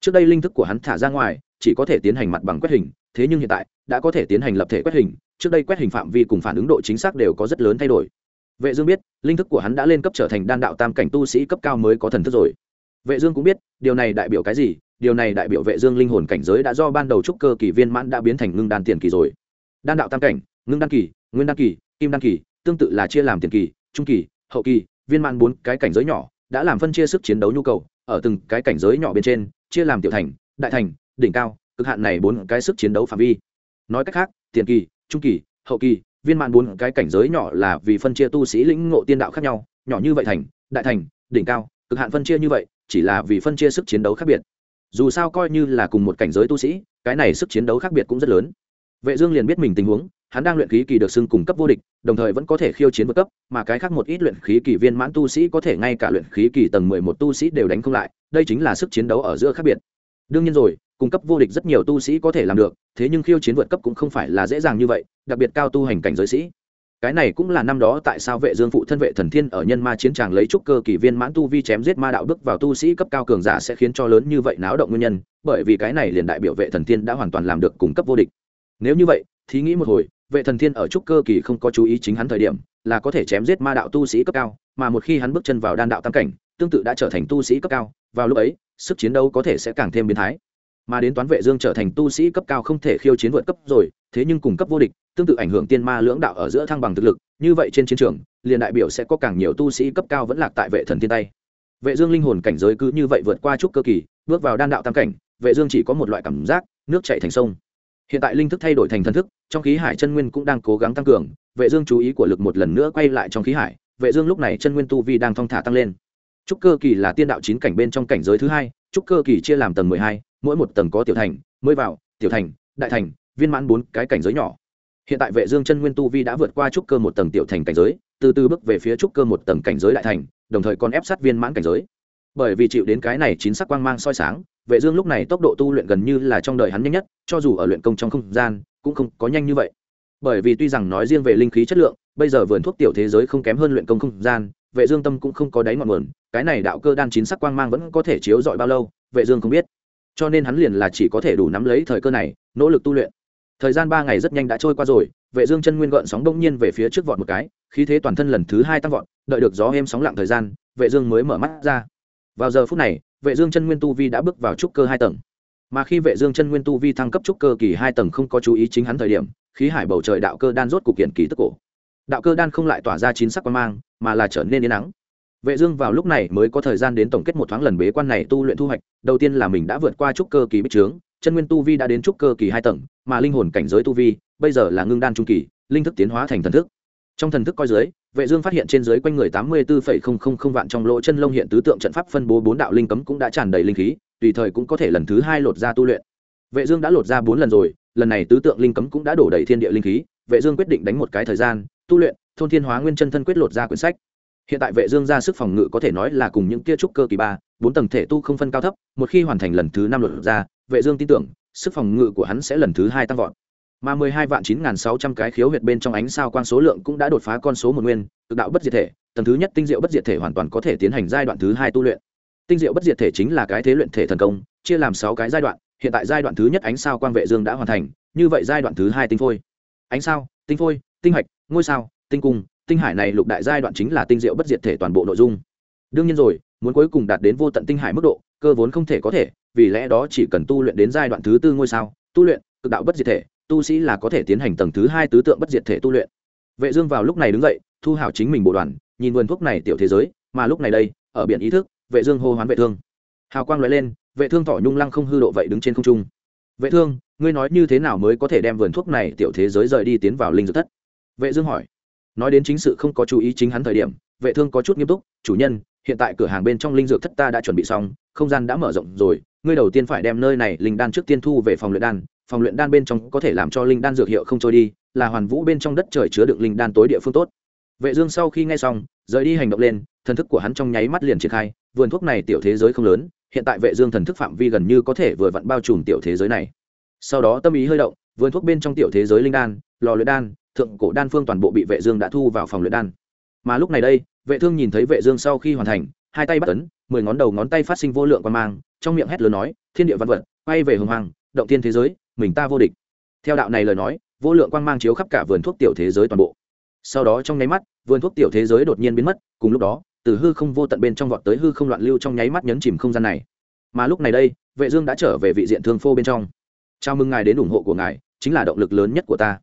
Trước đây linh thức của hắn thả ra ngoài chỉ có thể tiến hành mặt bằng quét hình, thế nhưng hiện tại, đã có thể tiến hành lập thể quét hình, trước đây quét hình phạm vi cùng phản ứng độ chính xác đều có rất lớn thay đổi. Vệ dương biết, linh thức của hắn đã lên cấp trở thành đan đạo tam cảnh tu sĩ cấp cao mới có thần thức rồi. Vệ dương cũng biết, điều này đại biểu cái gì? Điều này đại biểu vệ dương linh hồn cảnh giới đã do ban đầu trúc cơ kỳ viên mãn đã biến thành ngưng đan tiền kỳ rồi. Đan đạo tam cảnh, ngưng đan kỳ, nguyên đan kỳ, kim đan kỳ, tương tự là chia làm tiền kỳ, trung kỳ, hậu kỳ, viên mãn bốn cái cảnh giới nhỏ, đã làm phân chia sức chiến đấu nhu cầu, ở từng cái cảnh giới nhỏ bên trên, chia làm tiểu thành, đại thành đỉnh cao, cực hạn này bốn cái sức chiến đấu phạm vi. Nói cách khác, tiền kỳ, trung kỳ, hậu kỳ, viên mãn bốn cái cảnh giới nhỏ là vì phân chia tu sĩ lĩnh ngộ tiên đạo khác nhau, nhỏ như vậy thành, đại thành, đỉnh cao, cực hạn phân chia như vậy, chỉ là vì phân chia sức chiến đấu khác biệt. Dù sao coi như là cùng một cảnh giới tu sĩ, cái này sức chiến đấu khác biệt cũng rất lớn. Vệ dương liền biết mình tình huống, hắn đang luyện khí kỳ được xưng cùng cấp vô địch, đồng thời vẫn có thể khiêu chiến vượt cấp, mà cái khác một ít luyện khí kỳ viên mãn tu sĩ có thể ngay cả luyện khí kỳ tầng mười một tu sĩ đều đánh không lại, đây chính là sức chiến đấu ở giữa khác biệt. Đương nhiên rồi cung cấp vô địch rất nhiều tu sĩ có thể làm được, thế nhưng khiêu chiến vượt cấp cũng không phải là dễ dàng như vậy, đặc biệt cao tu hành cảnh giới sĩ. Cái này cũng là năm đó tại sao vệ dương phụ thân vệ thần thiên ở nhân ma chiến tràng lấy trúc cơ kỳ viên mãn tu vi chém giết ma đạo bước vào tu sĩ cấp cao cường giả sẽ khiến cho lớn như vậy náo động nguyên nhân, bởi vì cái này liền đại biểu vệ thần thiên đã hoàn toàn làm được cung cấp vô địch. Nếu như vậy thì nghĩ một hồi, vệ thần thiên ở trúc cơ kỳ không có chú ý chính hắn thời điểm, là có thể chém giết ma đạo tu sĩ cấp cao, mà một khi hắn bước chân vào đan đạo tam cảnh, tương tự đã trở thành tu sĩ cấp cao, vào lúc ấy, sức chiến đấu có thể sẽ càng thêm biến thái mà đến toán vệ dương trở thành tu sĩ cấp cao không thể khiêu chiến vượt cấp rồi, thế nhưng cùng cấp vô địch, tương tự ảnh hưởng tiên ma lưỡng đạo ở giữa thăng bằng thực lực, như vậy trên chiến trường, liền đại biểu sẽ có càng nhiều tu sĩ cấp cao vẫn lạc tại vệ thần tiên tay. Vệ dương linh hồn cảnh giới cứ như vậy vượt qua chút cơ kỳ, bước vào đan đạo tam cảnh, vệ dương chỉ có một loại cảm giác, nước chảy thành sông. Hiện tại linh thức thay đổi thành thần thức, trong khí hải chân nguyên cũng đang cố gắng tăng cường, vệ dương chú ý của lực một lần nữa quay lại trong khí hải, vệ dương lúc này chân nguyên tu vi đang thong thả tăng lên. Trúc cơ kỳ là tiên đạo chín cảnh bên trong cảnh giới thứ hai, trúc cơ kỳ chia làm tầng mười hai mỗi một tầng có tiểu thành, mới vào, tiểu thành, đại thành, viên mãn bốn cái cảnh giới nhỏ. Hiện tại vệ dương chân nguyên tu vi đã vượt qua trúc cơ một tầng tiểu thành cảnh giới, từ từ bước về phía trúc cơ một tầng cảnh giới đại thành, đồng thời còn ép sát viên mãn cảnh giới. Bởi vì chịu đến cái này chín sắc quang mang soi sáng, vệ dương lúc này tốc độ tu luyện gần như là trong đời hắn nhanh nhất, cho dù ở luyện công trong không gian, cũng không có nhanh như vậy. Bởi vì tuy rằng nói riêng về linh khí chất lượng, bây giờ vườn thuốc tiểu thế giới không kém hơn luyện công không gian, vệ dương tâm cũng không có đáy ngọn nguồn, cái này đạo cơ đan chín sắc quang mang vẫn có thể chiếu dọi bao lâu, vệ dương không biết cho nên hắn liền là chỉ có thể đủ nắm lấy thời cơ này, nỗ lực tu luyện. Thời gian ba ngày rất nhanh đã trôi qua rồi, vệ dương chân nguyên gợn sóng đông nhiên về phía trước vọt một cái, khí thế toàn thân lần thứ hai tăng vọt, đợi được gió êm sóng lặng thời gian, vệ dương mới mở mắt ra. Vào giờ phút này, vệ dương chân nguyên tu vi đã bước vào trúc cơ hai tầng. Mà khi vệ dương chân nguyên tu vi thăng cấp trúc cơ kỳ hai tầng không có chú ý chính hắn thời điểm, khí hải bầu trời đạo cơ đan rốt cục kiện kỳ tức cổ. Đạo cơ đan không lại tỏa ra chín sắc quang mang, mà là trở nên yên nắng vệ dương vào lúc này mới có thời gian đến tổng kết một thoáng lần bế quan này tu luyện thu hoạch. Đầu tiên là mình đã vượt qua trúc cơ kỳ bích trướng, chân nguyên tu vi đã đến trúc cơ kỳ hai tầng, mà linh hồn cảnh giới tu vi, bây giờ là ngưng đan trung kỳ, linh thức tiến hóa thành thần thức. Trong thần thức coi dưới, vệ dương phát hiện trên dưới quanh người tám mươi bốn vạn trong lỗ chân lông hiện tứ tượng trận pháp phân bố bốn đạo linh cấm cũng đã tràn đầy linh khí, tùy thời cũng có thể lần thứ hai lột ra tu luyện. Vệ dương đã lột ra bốn lần rồi, lần này tứ tượng linh cấm cũng đã đổ đầy thiên địa linh khí. Vệ dương quyết định đánh một cái thời gian, tu luyện, thôn thiên hóa nguyên chân thân quyết lột ra quyển sách hiện tại vệ dương ra sức phòng ngự có thể nói là cùng những kia trúc cơ kỳ ba, bốn tầng thể tu không phân cao thấp, một khi hoàn thành lần thứ năm luận ra, vệ dương tin tưởng, sức phòng ngự của hắn sẽ lần thứ hai tăng vọt. Mà mười hai vạn chín sáu trăm cái khiếu huyệt bên trong ánh sao quang số lượng cũng đã đột phá con số một nguyên, cực đạo bất diệt thể, tầng thứ nhất tinh diệu bất diệt thể hoàn toàn có thể tiến hành giai đoạn thứ hai tu luyện. Tinh diệu bất diệt thể chính là cái thế luyện thể thần công, chia làm sáu cái giai đoạn, hiện tại giai đoạn thứ nhất ánh sao quang vệ dương đã hoàn thành, như vậy giai đoạn thứ hai tinh phôi. Ánh sao, tinh phôi, tinh hạch, ngôi sao, tinh cung tinh hải này lục đại giai đoạn chính là tinh diệu bất diệt thể toàn bộ nội dung. Đương nhiên rồi, muốn cuối cùng đạt đến vô tận tinh hải mức độ, cơ vốn không thể có thể, vì lẽ đó chỉ cần tu luyện đến giai đoạn thứ tư ngôi sao, tu luyện, cực đạo bất diệt thể, tu sĩ là có thể tiến hành tầng thứ hai tứ tượng bất diệt thể tu luyện. Vệ dương vào lúc này đứng dậy, thu hảo chính mình bộ đoàn, nhìn vườn thuốc này tiểu thế giới, mà lúc này đây, ở biển ý thức, vệ dương hô hoán vệ thương. Hào quang lóe lên, vệ thương tỏ nhung lăng không hư độ vậy đứng trên không trung. Vệ thương, ngươi nói như thế nào mới có thể đem vườn thuốc này tiểu thế giới rời đi tiến vào linh dược thất? Vệ dương hỏi nói đến chính sự không có chú ý chính hắn thời điểm, vệ thương có chút nghiêm túc, chủ nhân, hiện tại cửa hàng bên trong linh dược thất ta đã chuẩn bị xong, không gian đã mở rộng rồi, ngươi đầu tiên phải đem nơi này linh đan trước tiên thu về phòng luyện đan, phòng luyện đan bên trong có thể làm cho linh đan dược hiệu không trôi đi, là hoàn vũ bên trong đất trời chứa đựng linh đan tối địa phương tốt. Vệ dương sau khi nghe xong, rời đi hành động lên, thần thức của hắn trong nháy mắt liền triển khai, vườn thuốc này tiểu thế giới không lớn, hiện tại vệ dương thần thức phạm vi gần như có thể vừa vặn bao trùm tiểu thế giới này. Sau đó tâm ý hơi động, vườn thuốc bên trong tiểu thế giới linh đan, lò luyện đan thượng cổ đan phương toàn bộ bị vệ dương đã thu vào phòng luyện đan. Mà lúc này đây, vệ thương nhìn thấy vệ dương sau khi hoàn thành, hai tay bắt ấn, mười ngón đầu ngón tay phát sinh vô lượng quan mang, trong miệng hét lớn nói, thiên địa văn vật, quay về hồng hoàng, động thiên thế giới, mình ta vô địch. Theo đạo này lời nói, vô lượng quang mang chiếu khắp cả vườn thuốc tiểu thế giới toàn bộ. Sau đó trong nháy mắt, vườn thuốc tiểu thế giới đột nhiên biến mất, cùng lúc đó, từ hư không vô tận bên trong vọt tới hư không loạn lưu trong nháy mắt nhấn chìm không gian này. Mà lúc này đây, vệ dương đã trở về vị diện thương phô bên trong. Chào mừng ngài đến ủng hộ của ngài, chính là động lực lớn nhất của ta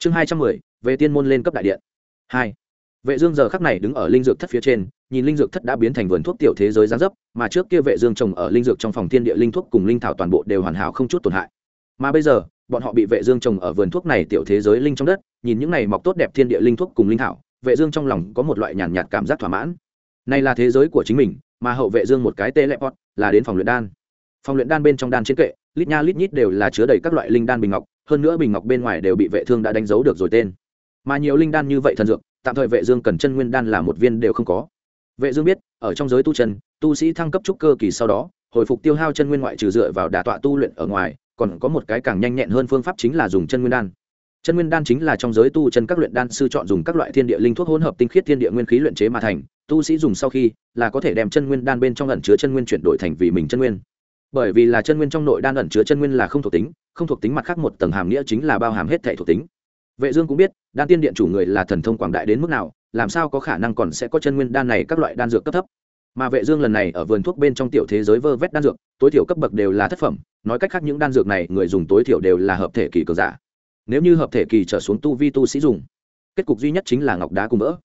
chương hai trăm mười, về tiên môn lên cấp đại điện. Hai. Vệ dương giờ khắc này đứng ở linh dược thất phía trên, nhìn linh dược thất đã biến thành vườn thuốc tiểu thế giới gián dấp, mà trước kia vệ dương trồng ở linh dược trong phòng thiên địa linh thuốc cùng linh thảo toàn bộ đều hoàn hảo không chút tổn hại. Mà bây giờ, bọn họ bị vệ dương trồng ở vườn thuốc này tiểu thế giới linh trong đất, nhìn những này mọc tốt đẹp thiên địa linh thuốc cùng linh thảo, vệ dương trong lòng có một loại nhàn nhạt cảm giác thỏa mãn. Này là thế giới của chính mình, mà hậu vệ dương một cái tê lẹp là đến phòng luyện đan. Phòng luyện đan bên trong đan chiến kệ, lít nha lít nhít đều là chứa đầy các loại linh đan bình ngọc hơn nữa bình ngọc bên ngoài đều bị vệ thương đã đánh dấu được rồi tên. Mà nhiều linh đan như vậy thần dược, tạm thời vệ dương cần chân nguyên đan là một viên đều không có. Vệ dương biết, ở trong giới tu chân, tu sĩ thăng cấp trúc cơ kỳ sau đó, hồi phục tiêu hao chân nguyên ngoại trừ dựa vào đả tọa tu luyện ở ngoài, còn có một cái càng nhanh nhẹn hơn phương pháp chính là dùng chân nguyên đan. Chân nguyên đan chính là trong giới tu chân các luyện đan sư chọn dùng các loại thiên địa linh thuốc hỗn hợp tinh khiết thiên địa nguyên khí luyện chế mà thành, tu sĩ dùng sau khi là có thể đem chân nguyên đan bên trong ẩn chứa chân nguyên chuyển đổi thành vì mình chân nguyên. Bởi vì là chân nguyên trong nội đan ẩn chứa chân nguyên là không thuộc tính không thuộc tính mặt khác một tầng hàm nghĩa chính là bao hàm hết thể thuộc tính. Vệ dương cũng biết, đan tiên điện chủ người là thần thông quảng đại đến mức nào, làm sao có khả năng còn sẽ có chân nguyên đan này các loại đan dược cấp thấp. Mà vệ dương lần này ở vườn thuốc bên trong tiểu thế giới vơ vét đan dược, tối thiểu cấp bậc đều là thất phẩm, nói cách khác những đan dược này người dùng tối thiểu đều là hợp thể kỳ cường giả. Nếu như hợp thể kỳ trở xuống tu vi tu sĩ dùng, kết cục duy nhất chính là ngọc đá cùng vỡ.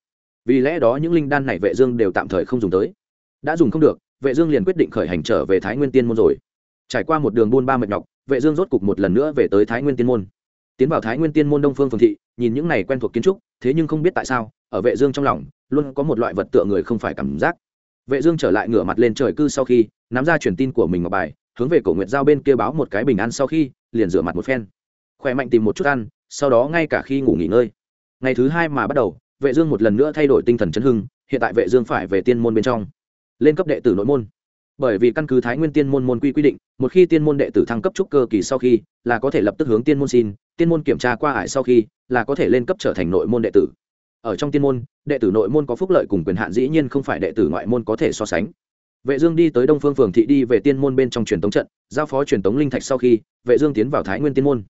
Vì lẽ đó những linh đan này vệ dương đều tạm thời không dùng tới. Đã dùng không được, vệ dương liền quyết định khởi hành trở về thái nguyên tiên môn rồi. Trải qua một đường buôn ba mệt nhọc vệ dương rốt cục một lần nữa về tới thái nguyên tiên môn. Tiến vào thái nguyên tiên môn đông phương phường thị, nhìn những này quen thuộc kiến trúc, thế nhưng không biết tại sao, ở vệ dương trong lòng, luôn có một loại vật tựa người không phải cảm giác. Vệ dương trở lại ngửa mặt lên trời cư sau khi, nắm ra truyền tin của mình ngọc bài, hướng về cổ nguyệt giao bên kia báo một cái bình an sau khi, liền rửa mặt một phen. Khỏe mạnh tìm một chút ăn, sau đó ngay cả khi ngủ nghỉ ngơi. Ngày thứ hai mà bắt đầu, vệ dương một lần nữa thay đổi tinh thần chấn hưng, hiện tại vệ dương phải về tiên môn bên trong, lên cấp đệ tử nội môn bởi vì căn cứ thái nguyên tiên môn môn quy quy định, một khi tiên môn đệ tử thăng cấp trúc cơ kỳ sau khi, là có thể lập tức hướng tiên môn xin, tiên môn kiểm tra qua ải sau khi, là có thể lên cấp trở thành nội môn đệ tử. Ở trong tiên môn, đệ tử nội môn có phúc lợi cùng quyền hạn dĩ nhiên không phải đệ tử ngoại môn có thể so sánh. Vệ dương đi tới đông phương phường thị đi về tiên môn bên trong truyền tống trận, giao phó truyền tống linh thạch sau khi, vệ dương tiến vào thái nguyên tiên môn.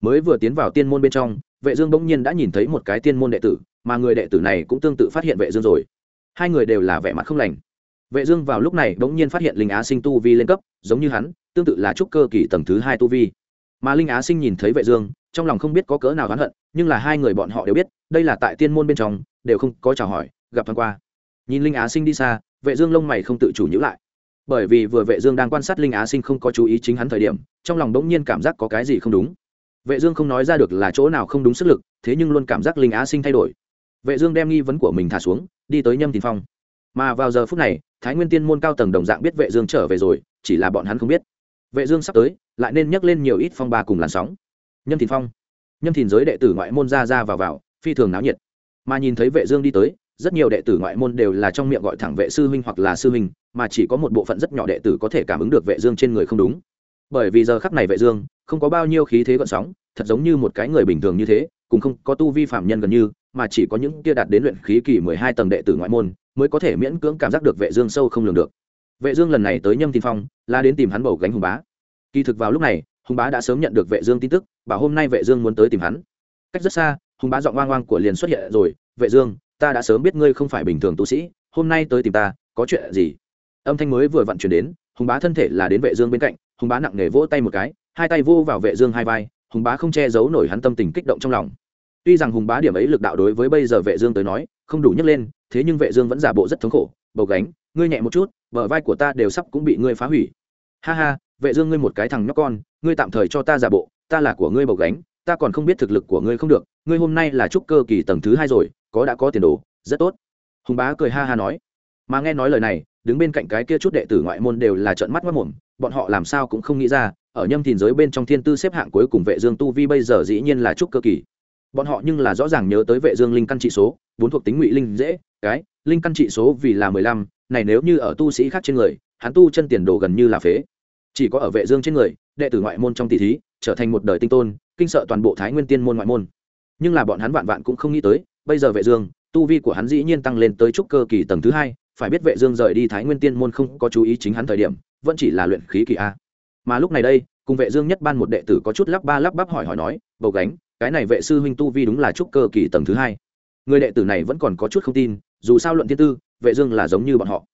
Mới vừa tiến vào tiên môn bên trong, vệ dương bỗng nhiên đã nhìn thấy một cái tiên môn đệ tử, mà người đệ tử này cũng tương tự phát hiện vệ dương rồi. Hai người đều là vẻ mặt không lành vệ dương vào lúc này đống nhiên phát hiện linh á sinh tu vi lên cấp, giống như hắn, tương tự là trúc cơ kỳ tầng thứ hai tu vi. Mà linh á sinh nhìn thấy vệ dương, trong lòng không biết có cỡ nào oán hận, nhưng là hai người bọn họ đều biết, đây là tại tiên môn bên trong, đều không có chào hỏi, gặp thoáng qua. Nhìn linh á sinh đi xa, vệ dương lông mày không tự chủ nhíu lại. Bởi vì vừa vệ dương đang quan sát linh á sinh không có chú ý chính hắn thời điểm, trong lòng đống nhiên cảm giác có cái gì không đúng. Vệ dương không nói ra được là chỗ nào không đúng sức lực, thế nhưng luôn cảm giác linh á sinh thay đổi. Vệ dương đem nghi vấn của mình thả xuống, đi tới nhâm tiền phong. Mà vào giờ phút này thái nguyên tiên môn cao tầng đồng dạng biết vệ dương trở về rồi, chỉ là bọn hắn không biết. Vệ dương sắp tới, lại nên nhắc lên nhiều ít phong ba cùng làn sóng. Nhâm thìn phong. Nhâm thìn giới đệ tử ngoại môn ra ra vào vào, phi thường náo nhiệt. Mà nhìn thấy vệ dương đi tới, rất nhiều đệ tử ngoại môn đều là trong miệng gọi thẳng vệ sư huynh hoặc là sư huynh, mà chỉ có một bộ phận rất nhỏ đệ tử có thể cảm ứng được vệ dương trên người không đúng. Bởi vì giờ khắc này vệ dương không có bao nhiêu khí thế gợn sóng, thật giống như một cái người bình thường như thế, cũng không có tu vi phạm nhân gần như mà chỉ có những kia đạt đến luyện khí kỳ 12 tầng đệ tử ngoại môn mới có thể miễn cưỡng cảm giác được vệ dương sâu không lường được. Vệ dương lần này tới nhâm tin phong, là đến tìm hắn bầu gánh hùng bá. Kỳ thực vào lúc này, hùng bá đã sớm nhận được vệ dương tin tức, bảo hôm nay vệ dương muốn tới tìm hắn. Cách rất xa, hùng bá giọng oang oang của liền xuất hiện rồi, vệ dương, ta đã sớm biết ngươi không phải bình thường tu sĩ, hôm nay tới tìm ta, có chuyện gì? Âm thanh mới vừa vặn truyền đến, hùng bá thân thể là đến vệ dương bên cạnh, hùng bá nặng nề vỗ tay một cái, hai tay vô vào vệ dương hai vai, hùng bá không che giấu nổi hắn tâm tình kích động trong lòng tuy rằng hùng bá điểm ấy lực đạo đối với bây giờ vệ dương tới nói, không đủ nhấc lên, thế nhưng vệ dương vẫn giả bộ rất thống khổ, bầu gánh, ngươi nhẹ một chút, bờ vai của ta đều sắp cũng bị ngươi phá hủy. Ha ha, vệ dương ngươi một cái thằng nhóc con, ngươi tạm thời cho ta giả bộ, ta là của ngươi bầu gánh, ta còn không biết thực lực của ngươi không được, ngươi hôm nay là trúc cơ kỳ tầng thứ hai rồi, có đã có tiền đồ, rất tốt. Hùng bá cười ha ha nói. Mà nghe nói lời này, đứng bên cạnh cái kia chút đệ tử ngoại môn đều là trợn mắt mắt mồm bọn họ làm sao cũng không nghĩ ra, ở nhâm thìn giới bên trong thiên tư xếp hạng cuối cùng vệ dương tu vi bây giờ dĩ nhiên là trúc cơ kỳ bọn họ nhưng là rõ ràng nhớ tới vệ dương linh căn trị số, bốn thuộc tính ngụy linh dễ, cái, linh căn trị số vì là mười lăm, này nếu như ở tu sĩ khác trên người, hắn tu chân tiền đồ gần như là phế. Chỉ có ở vệ dương trên người, đệ tử ngoại môn trong tỷ thí, trở thành một đời tinh tôn, kinh sợ toàn bộ thái nguyên tiên môn ngoại môn. Nhưng là bọn hắn vạn vạn cũng không nghĩ tới, bây giờ vệ dương, tu vi của hắn dĩ nhiên tăng lên tới trúc cơ kỳ tầng thứ hai, phải biết vệ dương rời đi thái nguyên tiên môn không có chú ý chính hắn thời điểm, vẫn chỉ là luyện khí kỳ a. Mà lúc này đây, cùng vệ dương nhất ban một đệ tử có chút lắp ba lắp bắp hỏi hỏi nói, bầu gánh cái này vệ sư huynh tu vi đúng là trúc cơ kỳ tầng thứ hai. Người đệ tử này vẫn còn có chút không tin, dù sao luận thiên tư, vệ dương là giống như bọn họ.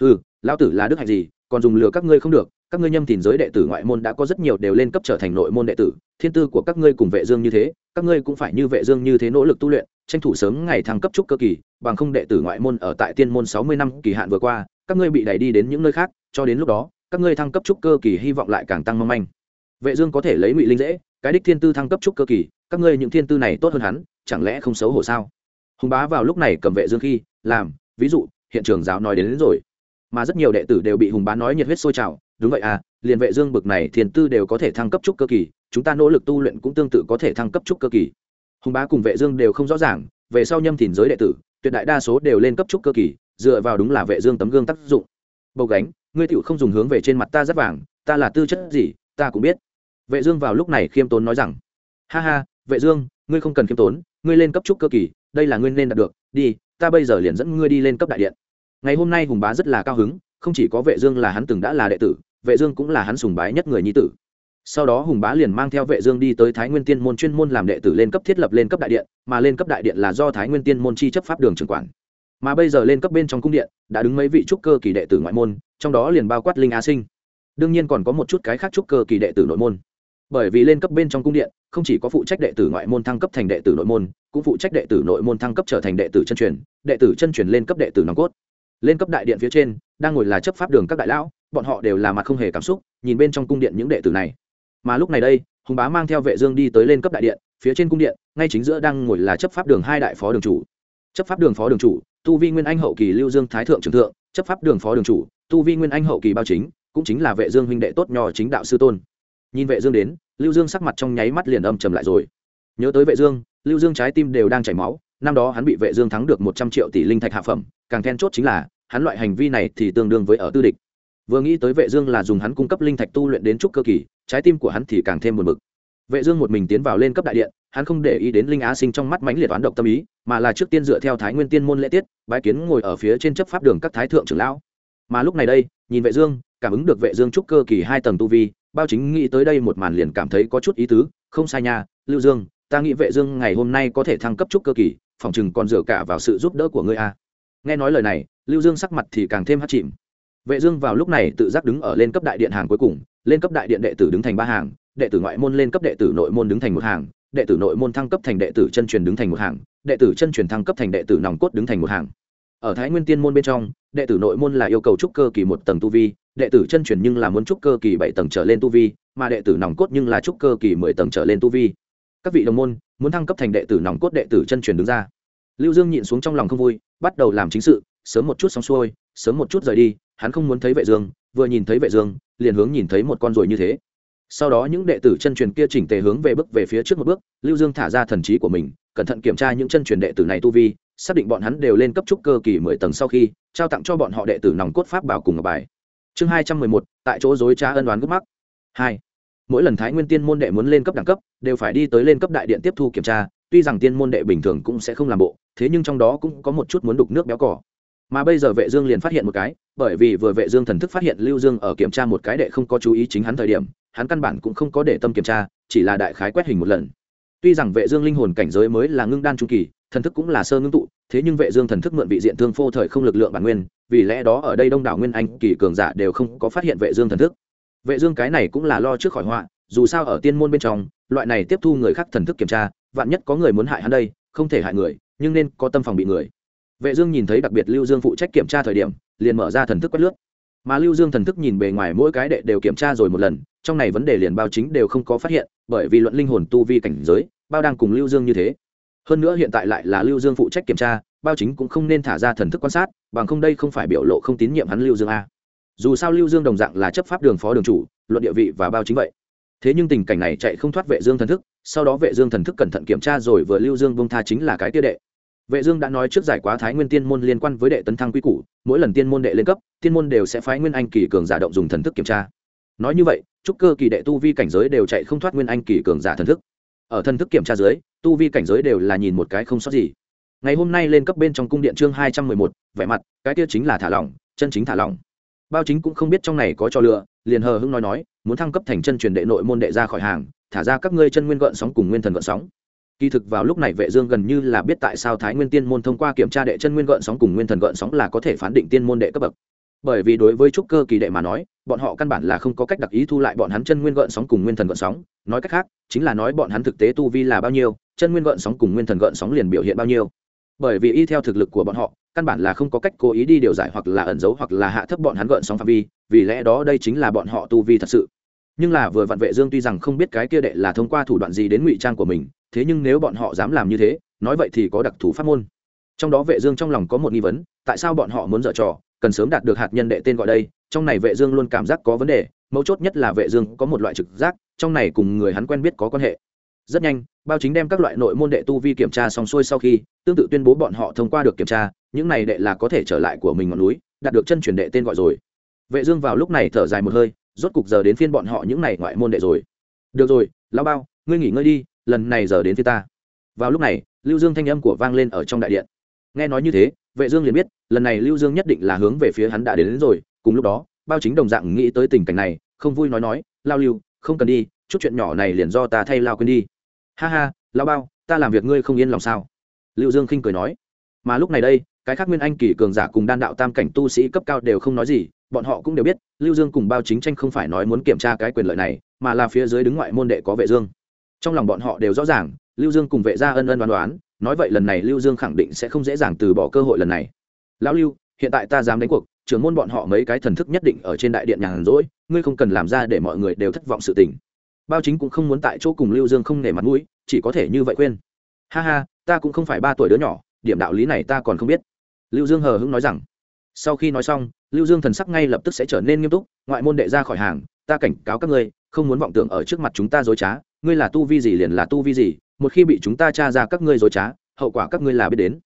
Ừ lão tử là đức hạnh gì, còn dùng lừa các ngươi không được, các ngươi nhâm tìm giới đệ tử ngoại môn đã có rất nhiều đều lên cấp trở thành nội môn đệ tử, thiên tư của các ngươi cùng vệ dương như thế, các ngươi cũng phải như vệ dương như thế nỗ lực tu luyện, tranh thủ sớm ngày thăng cấp trúc cơ kỳ, bằng không đệ tử ngoại môn ở tại tiên môn 60 năm kỳ hạn vừa qua, các ngươi bị đẩy đi đến những nơi khác, cho đến lúc đó, các ngươi thăng cấp trúc cơ kỳ hy vọng lại càng tăng mong manh. Vệ dương có thể lấy ngụy linh dễ, cái đích thiên tư thăng cấp trúc cơ kỳ các ngươi những thiên tư này tốt hơn hắn chẳng lẽ không xấu hổ sao? Hùng bá vào lúc này cầm vệ dương khi làm ví dụ hiện trường giáo nói đến, đến rồi. Mà rất nhiều đệ tử đều bị hùng bá nói nhiệt huyết sôi trào đúng vậy à liền vệ dương bực này thiên tư đều có thể thăng cấp trúc cơ kỳ chúng ta nỗ lực tu luyện cũng tương tự có thể thăng cấp trúc cơ kỳ. Hùng bá cùng vệ dương đều không rõ ràng về sau nhâm thìn giới đệ tử tuyệt đại đa số đều lên cấp trúc cơ kỳ dựa vào đúng là vệ dương tấm gương tác dụng. Bầu gánh ngươi tiểu không dùng hướng về trên mặt ta rất vàng ta là tư chất gì ta cũng biết. Vệ dương vào lúc này khiêm tốn nói rằng ha ha vệ dương, ngươi không cần khiêm tốn, ngươi lên cấp trúc cơ kỳ, đây là ngươi nên đạt được, đi, ta bây giờ liền dẫn ngươi đi lên cấp đại điện. Ngày hôm nay hùng bá rất là cao hứng, không chỉ có vệ dương là hắn từng đã là đệ tử, vệ dương cũng là hắn sùng bái nhất người nhi tử. Sau đó hùng bá liền mang theo vệ dương đi tới thái nguyên tiên môn chuyên môn làm đệ tử lên cấp thiết lập lên cấp đại điện, mà lên cấp đại điện là do thái nguyên tiên môn chi chấp pháp đường trưởng quản. Mà bây giờ lên cấp bên trong cung điện, đã đứng mấy vị trúc cơ kỳ đệ tử ngoại môn, trong đó liền bao quát linh á sinh. Đương nhiên còn có một chút cái khác trúc cơ kỳ đệ tử nội môn bởi vì lên cấp bên trong cung điện, không chỉ có phụ trách đệ tử ngoại môn thăng cấp thành đệ tử nội môn, cũng phụ trách đệ tử nội môn thăng cấp trở thành đệ tử chân truyền, đệ tử chân truyền lên cấp đệ tử nòng cốt. Lên cấp đại điện phía trên, đang ngồi là chấp pháp đường các đại lão, bọn họ đều là mặt không hề cảm xúc, nhìn bên trong cung điện những đệ tử này. Mà lúc này đây, hùng bá mang theo vệ dương đi tới lên cấp đại điện, phía trên cung điện, ngay chính giữa đang ngồi là chấp pháp đường hai đại phó đường chủ. Chấp pháp đường phó đường chủ, tu vi nguyên anh hậu kỳ lưu dương thái thượng trưởng thượng, chấp pháp đường phó đường chủ, tu vi nguyên anh hậu kỳ bao chính, cũng chính là vệ dương huynh đệ tốt nhỏ chính đạo sư tôn nhìn vệ dương đến, lưu dương sắc mặt trong nháy mắt liền âm trầm lại rồi. Nhớ tới vệ dương, lưu dương trái tim đều đang chảy máu, năm đó hắn bị vệ dương thắng được 100 triệu tỷ linh thạch hạ phẩm, càng then chốt chính là, hắn loại hành vi này thì tương đương với ở tư địch. Vừa nghĩ tới vệ dương là dùng hắn cung cấp linh thạch tu luyện đến trúc cơ kỳ, trái tim của hắn thì càng thêm buồn bực. Vệ dương một mình tiến vào lên cấp đại điện, hắn không để ý đến linh á sinh trong mắt mãnh liệt oán độc tâm ý, mà là trước tiên dựa theo thái nguyên tiên môn lễ tiết, bái kiến ngồi ở phía trên chấp pháp đường các thái thượng trưởng lão. Mà lúc này đây, nhìn vệ dương, cảm ứng được vệ dương trúc cơ kỳ hai tầng tu vi bao chính nghĩ tới đây một màn liền cảm thấy có chút ý tứ, không sai nha, lưu dương, ta nghĩ vệ dương ngày hôm nay có thể thăng cấp trúc cơ kỳ, phòng chừng còn dựa cả vào sự giúp đỡ của ngươi a nghe nói lời này, lưu dương sắc mặt thì càng thêm hắt chìm. Vệ dương vào lúc này tự giác đứng ở lên cấp đại điện hàng cuối cùng, lên cấp đại điện đệ tử đứng thành ba hàng, đệ tử ngoại môn lên cấp đệ tử nội môn đứng thành một hàng, đệ tử nội môn thăng cấp thành đệ tử chân truyền đứng thành một hàng, đệ tử chân truyền thăng cấp thành đệ tử nòng cốt đứng thành một hàng ở thái nguyên tiên môn bên trong, đệ tử nội môn là yêu cầu trúc cơ kỳ một tầng tu vi, đệ tử chân truyền nhưng là muốn trúc cơ kỳ bảy tầng trở lên tu vi, mà đệ tử nòng cốt nhưng là trúc cơ kỳ mười tầng trở lên tu vi. Các vị đồng môn, muốn thăng cấp thành đệ tử nòng cốt đệ tử chân truyền đứng ra. Lưu dương nhịn xuống trong lòng không vui, bắt đầu làm chính sự, sớm một chút xong xuôi, sớm một chút rời đi, hắn không muốn thấy vệ dương, vừa nhìn thấy vệ dương, liền hướng nhìn thấy một con ruồi như thế. Sau đó những đệ tử chân truyền kia chỉnh tề hướng về bước về phía trước một bước, lưu dương thả ra thần trí của mình, cẩn thận kiểm tra những chân truyền đệ tử này tu vi xác định bọn hắn đều lên cấp trúc cơ kỳ mười tầng sau khi, trao tặng cho bọn họ đệ tử nòng cốt pháp bảo cùng ngọc bài. Chương hai trăm mười một, tại chỗ dối trá ân đoán gốc mắc. Hai, mỗi lần thái nguyên tiên môn đệ muốn lên cấp đẳng cấp, đều phải đi tới lên cấp đại điện tiếp thu kiểm tra, tuy rằng tiên môn đệ bình thường cũng sẽ không làm bộ, thế nhưng trong đó cũng có một chút muốn đục nước béo cỏ. Mà bây giờ vệ dương liền phát hiện một cái, bởi vì vừa vệ dương thần thức phát hiện lưu dương ở kiểm tra một cái đệ không có chú ý chính hắn thời điểm, hắn căn bản cũng không có để tâm kiểm tra, chỉ là đại khái quét hình một lần. Tuy rằng vệ dương linh hồn cảnh giới mới là ngưng đan trung kỳ thần thức cũng là sơ ngưng tụ, thế nhưng vệ dương thần thức mượn vị diện thương phô thời không lực lượng bản nguyên, vì lẽ đó ở đây đông đảo nguyên anh kỳ cường giả đều không có phát hiện vệ dương thần thức. Vệ dương cái này cũng là lo trước khỏi họa, dù sao ở tiên môn bên trong, loại này tiếp thu người khác thần thức kiểm tra, vạn nhất có người muốn hại hắn đây, không thể hại người, nhưng nên có tâm phòng bị người. Vệ dương nhìn thấy đặc biệt lưu dương phụ trách kiểm tra thời điểm, liền mở ra thần thức quét lướt. Mà lưu dương thần thức nhìn bề ngoài mỗi cái đệ đều kiểm tra rồi một lần, trong này vấn đề liền bao chính đều không có phát hiện, bởi vì luận linh hồn tu vi cảnh giới, bao đang cùng lưu dương như thế hơn nữa hiện tại lại là lưu dương phụ trách kiểm tra, bao chính cũng không nên thả ra thần thức quan sát, bằng không đây không phải biểu lộ không tín nhiệm hắn lưu dương a. Dù sao lưu dương đồng dạng là chấp pháp đường phó đường chủ, luận địa vị và bao chính vậy. Thế nhưng tình cảnh này chạy không thoát vệ dương thần thức, sau đó vệ dương thần thức cẩn thận kiểm tra rồi vừa lưu dương bông tha chính là cái tiêu đệ. Vệ dương đã nói trước giải quá thái nguyên tiên môn liên quan với đệ tấn thăng quy củ, mỗi lần tiên môn đệ lên cấp, tiên môn đều sẽ phái nguyên anh kỳ cường giả động dùng thần thức kiểm tra. Nói như vậy trúc cơ kỳ đệ tu vi cảnh giới đều chạy không thoát nguyên anh kỳ cường giả thần thức. Ở thần thức kiểm tra dưới tu vi cảnh giới đều là nhìn một cái không sót gì. Ngày hôm nay lên cấp bên trong cung điện chương hai trăm mười một, vẻ mặt, cái kia chính là thả lỏng, chân chính thả lỏng. Bao chính cũng không biết trong này có cho lựa liền hờ hưng nói nói, muốn thăng cấp thành chân truyền đệ nội môn đệ ra khỏi hàng, thả ra các ngươi chân nguyên gợn sóng cùng nguyên thần gợn sóng. Kỳ thực vào lúc này vệ dương gần như là biết tại sao thái nguyên tiên môn thông qua kiểm tra đệ chân nguyên gợn sóng cùng nguyên thần gợn sóng là có thể phán định tiên môn đệ cấp bậc. Bởi vì đối với trúc cơ kỳ đệ mà nói, bọn họ căn bản là không có cách đặc ý thu lại bọn hắn chân nguyên gợn sóng cùng nguyên thần gợn sóng. Nói cách khác, chính là nói bọn hắn thực tế tu vi là bao nhiêu chân nguyên gợn sóng cùng nguyên thần gợn sóng liền biểu hiện bao nhiêu. Bởi vì y theo thực lực của bọn họ, căn bản là không có cách cố ý đi điều giải hoặc là ẩn giấu hoặc là hạ thấp bọn hắn gợn sóng phạm vi, vì lẽ đó đây chính là bọn họ tu vi thật sự. Nhưng là vừa vặn vệ dương tuy rằng không biết cái kia đệ là thông qua thủ đoạn gì đến ngụy trang của mình, thế nhưng nếu bọn họ dám làm như thế, nói vậy thì có đặc thù pháp môn. Trong đó vệ dương trong lòng có một nghi vấn, tại sao bọn họ muốn dở trò, cần sớm đạt được hạt nhân đệ tên gọi đây, trong này vệ dương luôn cảm giác có vấn đề, mấu chốt nhất là vệ dương có một loại trực giác, trong này cùng người hắn quen biết có quan hệ. Rất nhanh bao chính đem các loại nội môn đệ tu vi kiểm tra xong xuôi sau khi tương tự tuyên bố bọn họ thông qua được kiểm tra những này đệ là có thể trở lại của mình ngọn núi đạt được chân truyền đệ tên gọi rồi. Vệ dương vào lúc này thở dài một hơi rốt cục giờ đến phiên bọn họ những này ngoại môn đệ rồi. Được rồi lão bao ngươi nghỉ ngơi đi lần này giờ đến phía ta. Vào lúc này lưu dương thanh âm của vang lên ở trong đại điện. Nghe nói như thế vệ dương liền biết lần này lưu dương nhất định là hướng về phía hắn đã đến, đến rồi. Cùng lúc đó bao chính đồng dạng nghĩ tới tình cảnh này không vui nói nói lao lưu không cần đi chút chuyện nhỏ này liền do ta thay lao quên đi ha ha lao bao, ta làm việc ngươi không yên lòng sao? Lưu dương khinh cười nói. Mà lúc này đây, cái khác nguyên anh kỳ cường giả cùng đan đạo tam cảnh tu sĩ cấp cao đều không nói gì, bọn họ cũng đều biết, lưu dương cùng bao chính tranh không phải nói muốn kiểm tra cái quyền lợi này, mà là phía dưới đứng ngoại môn đệ có vệ dương. Trong lòng bọn họ đều rõ ràng, lưu dương cùng vệ gia ân ân đoán đoán, nói vậy lần này lưu dương khẳng định sẽ không dễ dàng từ bỏ cơ hội lần này. Lão lưu, hiện tại ta dám đánh cuộc, trưởng môn bọn họ mấy cái thần thức nhất định ở trên đại điện nhàn rỗi, ngươi không cần làm ra để mọi người đều thất vọng sự tình bao chính cũng không muốn tại chỗ cùng lưu dương không nể mặt mũi, chỉ có thể như vậy khuyên. Ha ha, ta cũng không phải ba tuổi đứa nhỏ, điểm đạo lý này ta còn không biết. Lưu dương hờ hững nói rằng. Sau khi nói xong, lưu dương thần sắc ngay lập tức sẽ trở nên nghiêm túc, ngoại môn đệ ra khỏi hàng, ta cảnh cáo các ngươi, không muốn vọng tưởng ở trước mặt chúng ta dối trá, ngươi là tu vi gì liền là tu vi gì, một khi bị chúng ta tra ra các ngươi dối trá, hậu quả các ngươi là biết đến.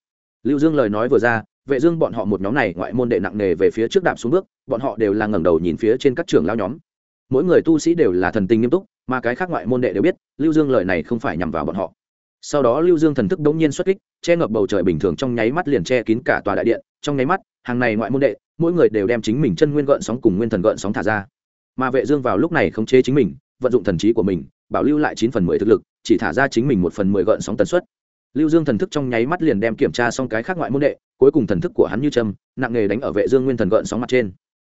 Lưu dương lời nói vừa ra, vệ dương bọn họ một nhóm này ngoại môn đệ nặng nề về phía trước đạp xuống bước, bọn họ đều là ngẩng đầu nhìn phía trên các trưởng lão nhóm mỗi người tu sĩ đều là thần tình nghiêm túc, mà cái khác ngoại môn đệ đều biết, lưu dương lời này không phải nhằm vào bọn họ. Sau đó lưu dương thần thức đống nhiên xuất kích, che ngập bầu trời bình thường trong nháy mắt liền che kín cả tòa đại điện, trong nháy mắt, hàng này ngoại môn đệ, mỗi người đều đem chính mình chân nguyên gợn sóng cùng nguyên thần gợn sóng thả ra. Mà vệ dương vào lúc này khống chế chính mình, vận dụng thần trí của mình, bảo lưu lại chín phần mười thực lực, chỉ thả ra chính mình một phần mười gợn sóng tần suất. Lưu dương thần thức trong nháy mắt liền đem kiểm tra xong cái khác ngoại môn đệ, cuối cùng thần thức của hắn như châm, nặng nghề đánh ở vệ dương nguyên thần gợn sóng mặt trên.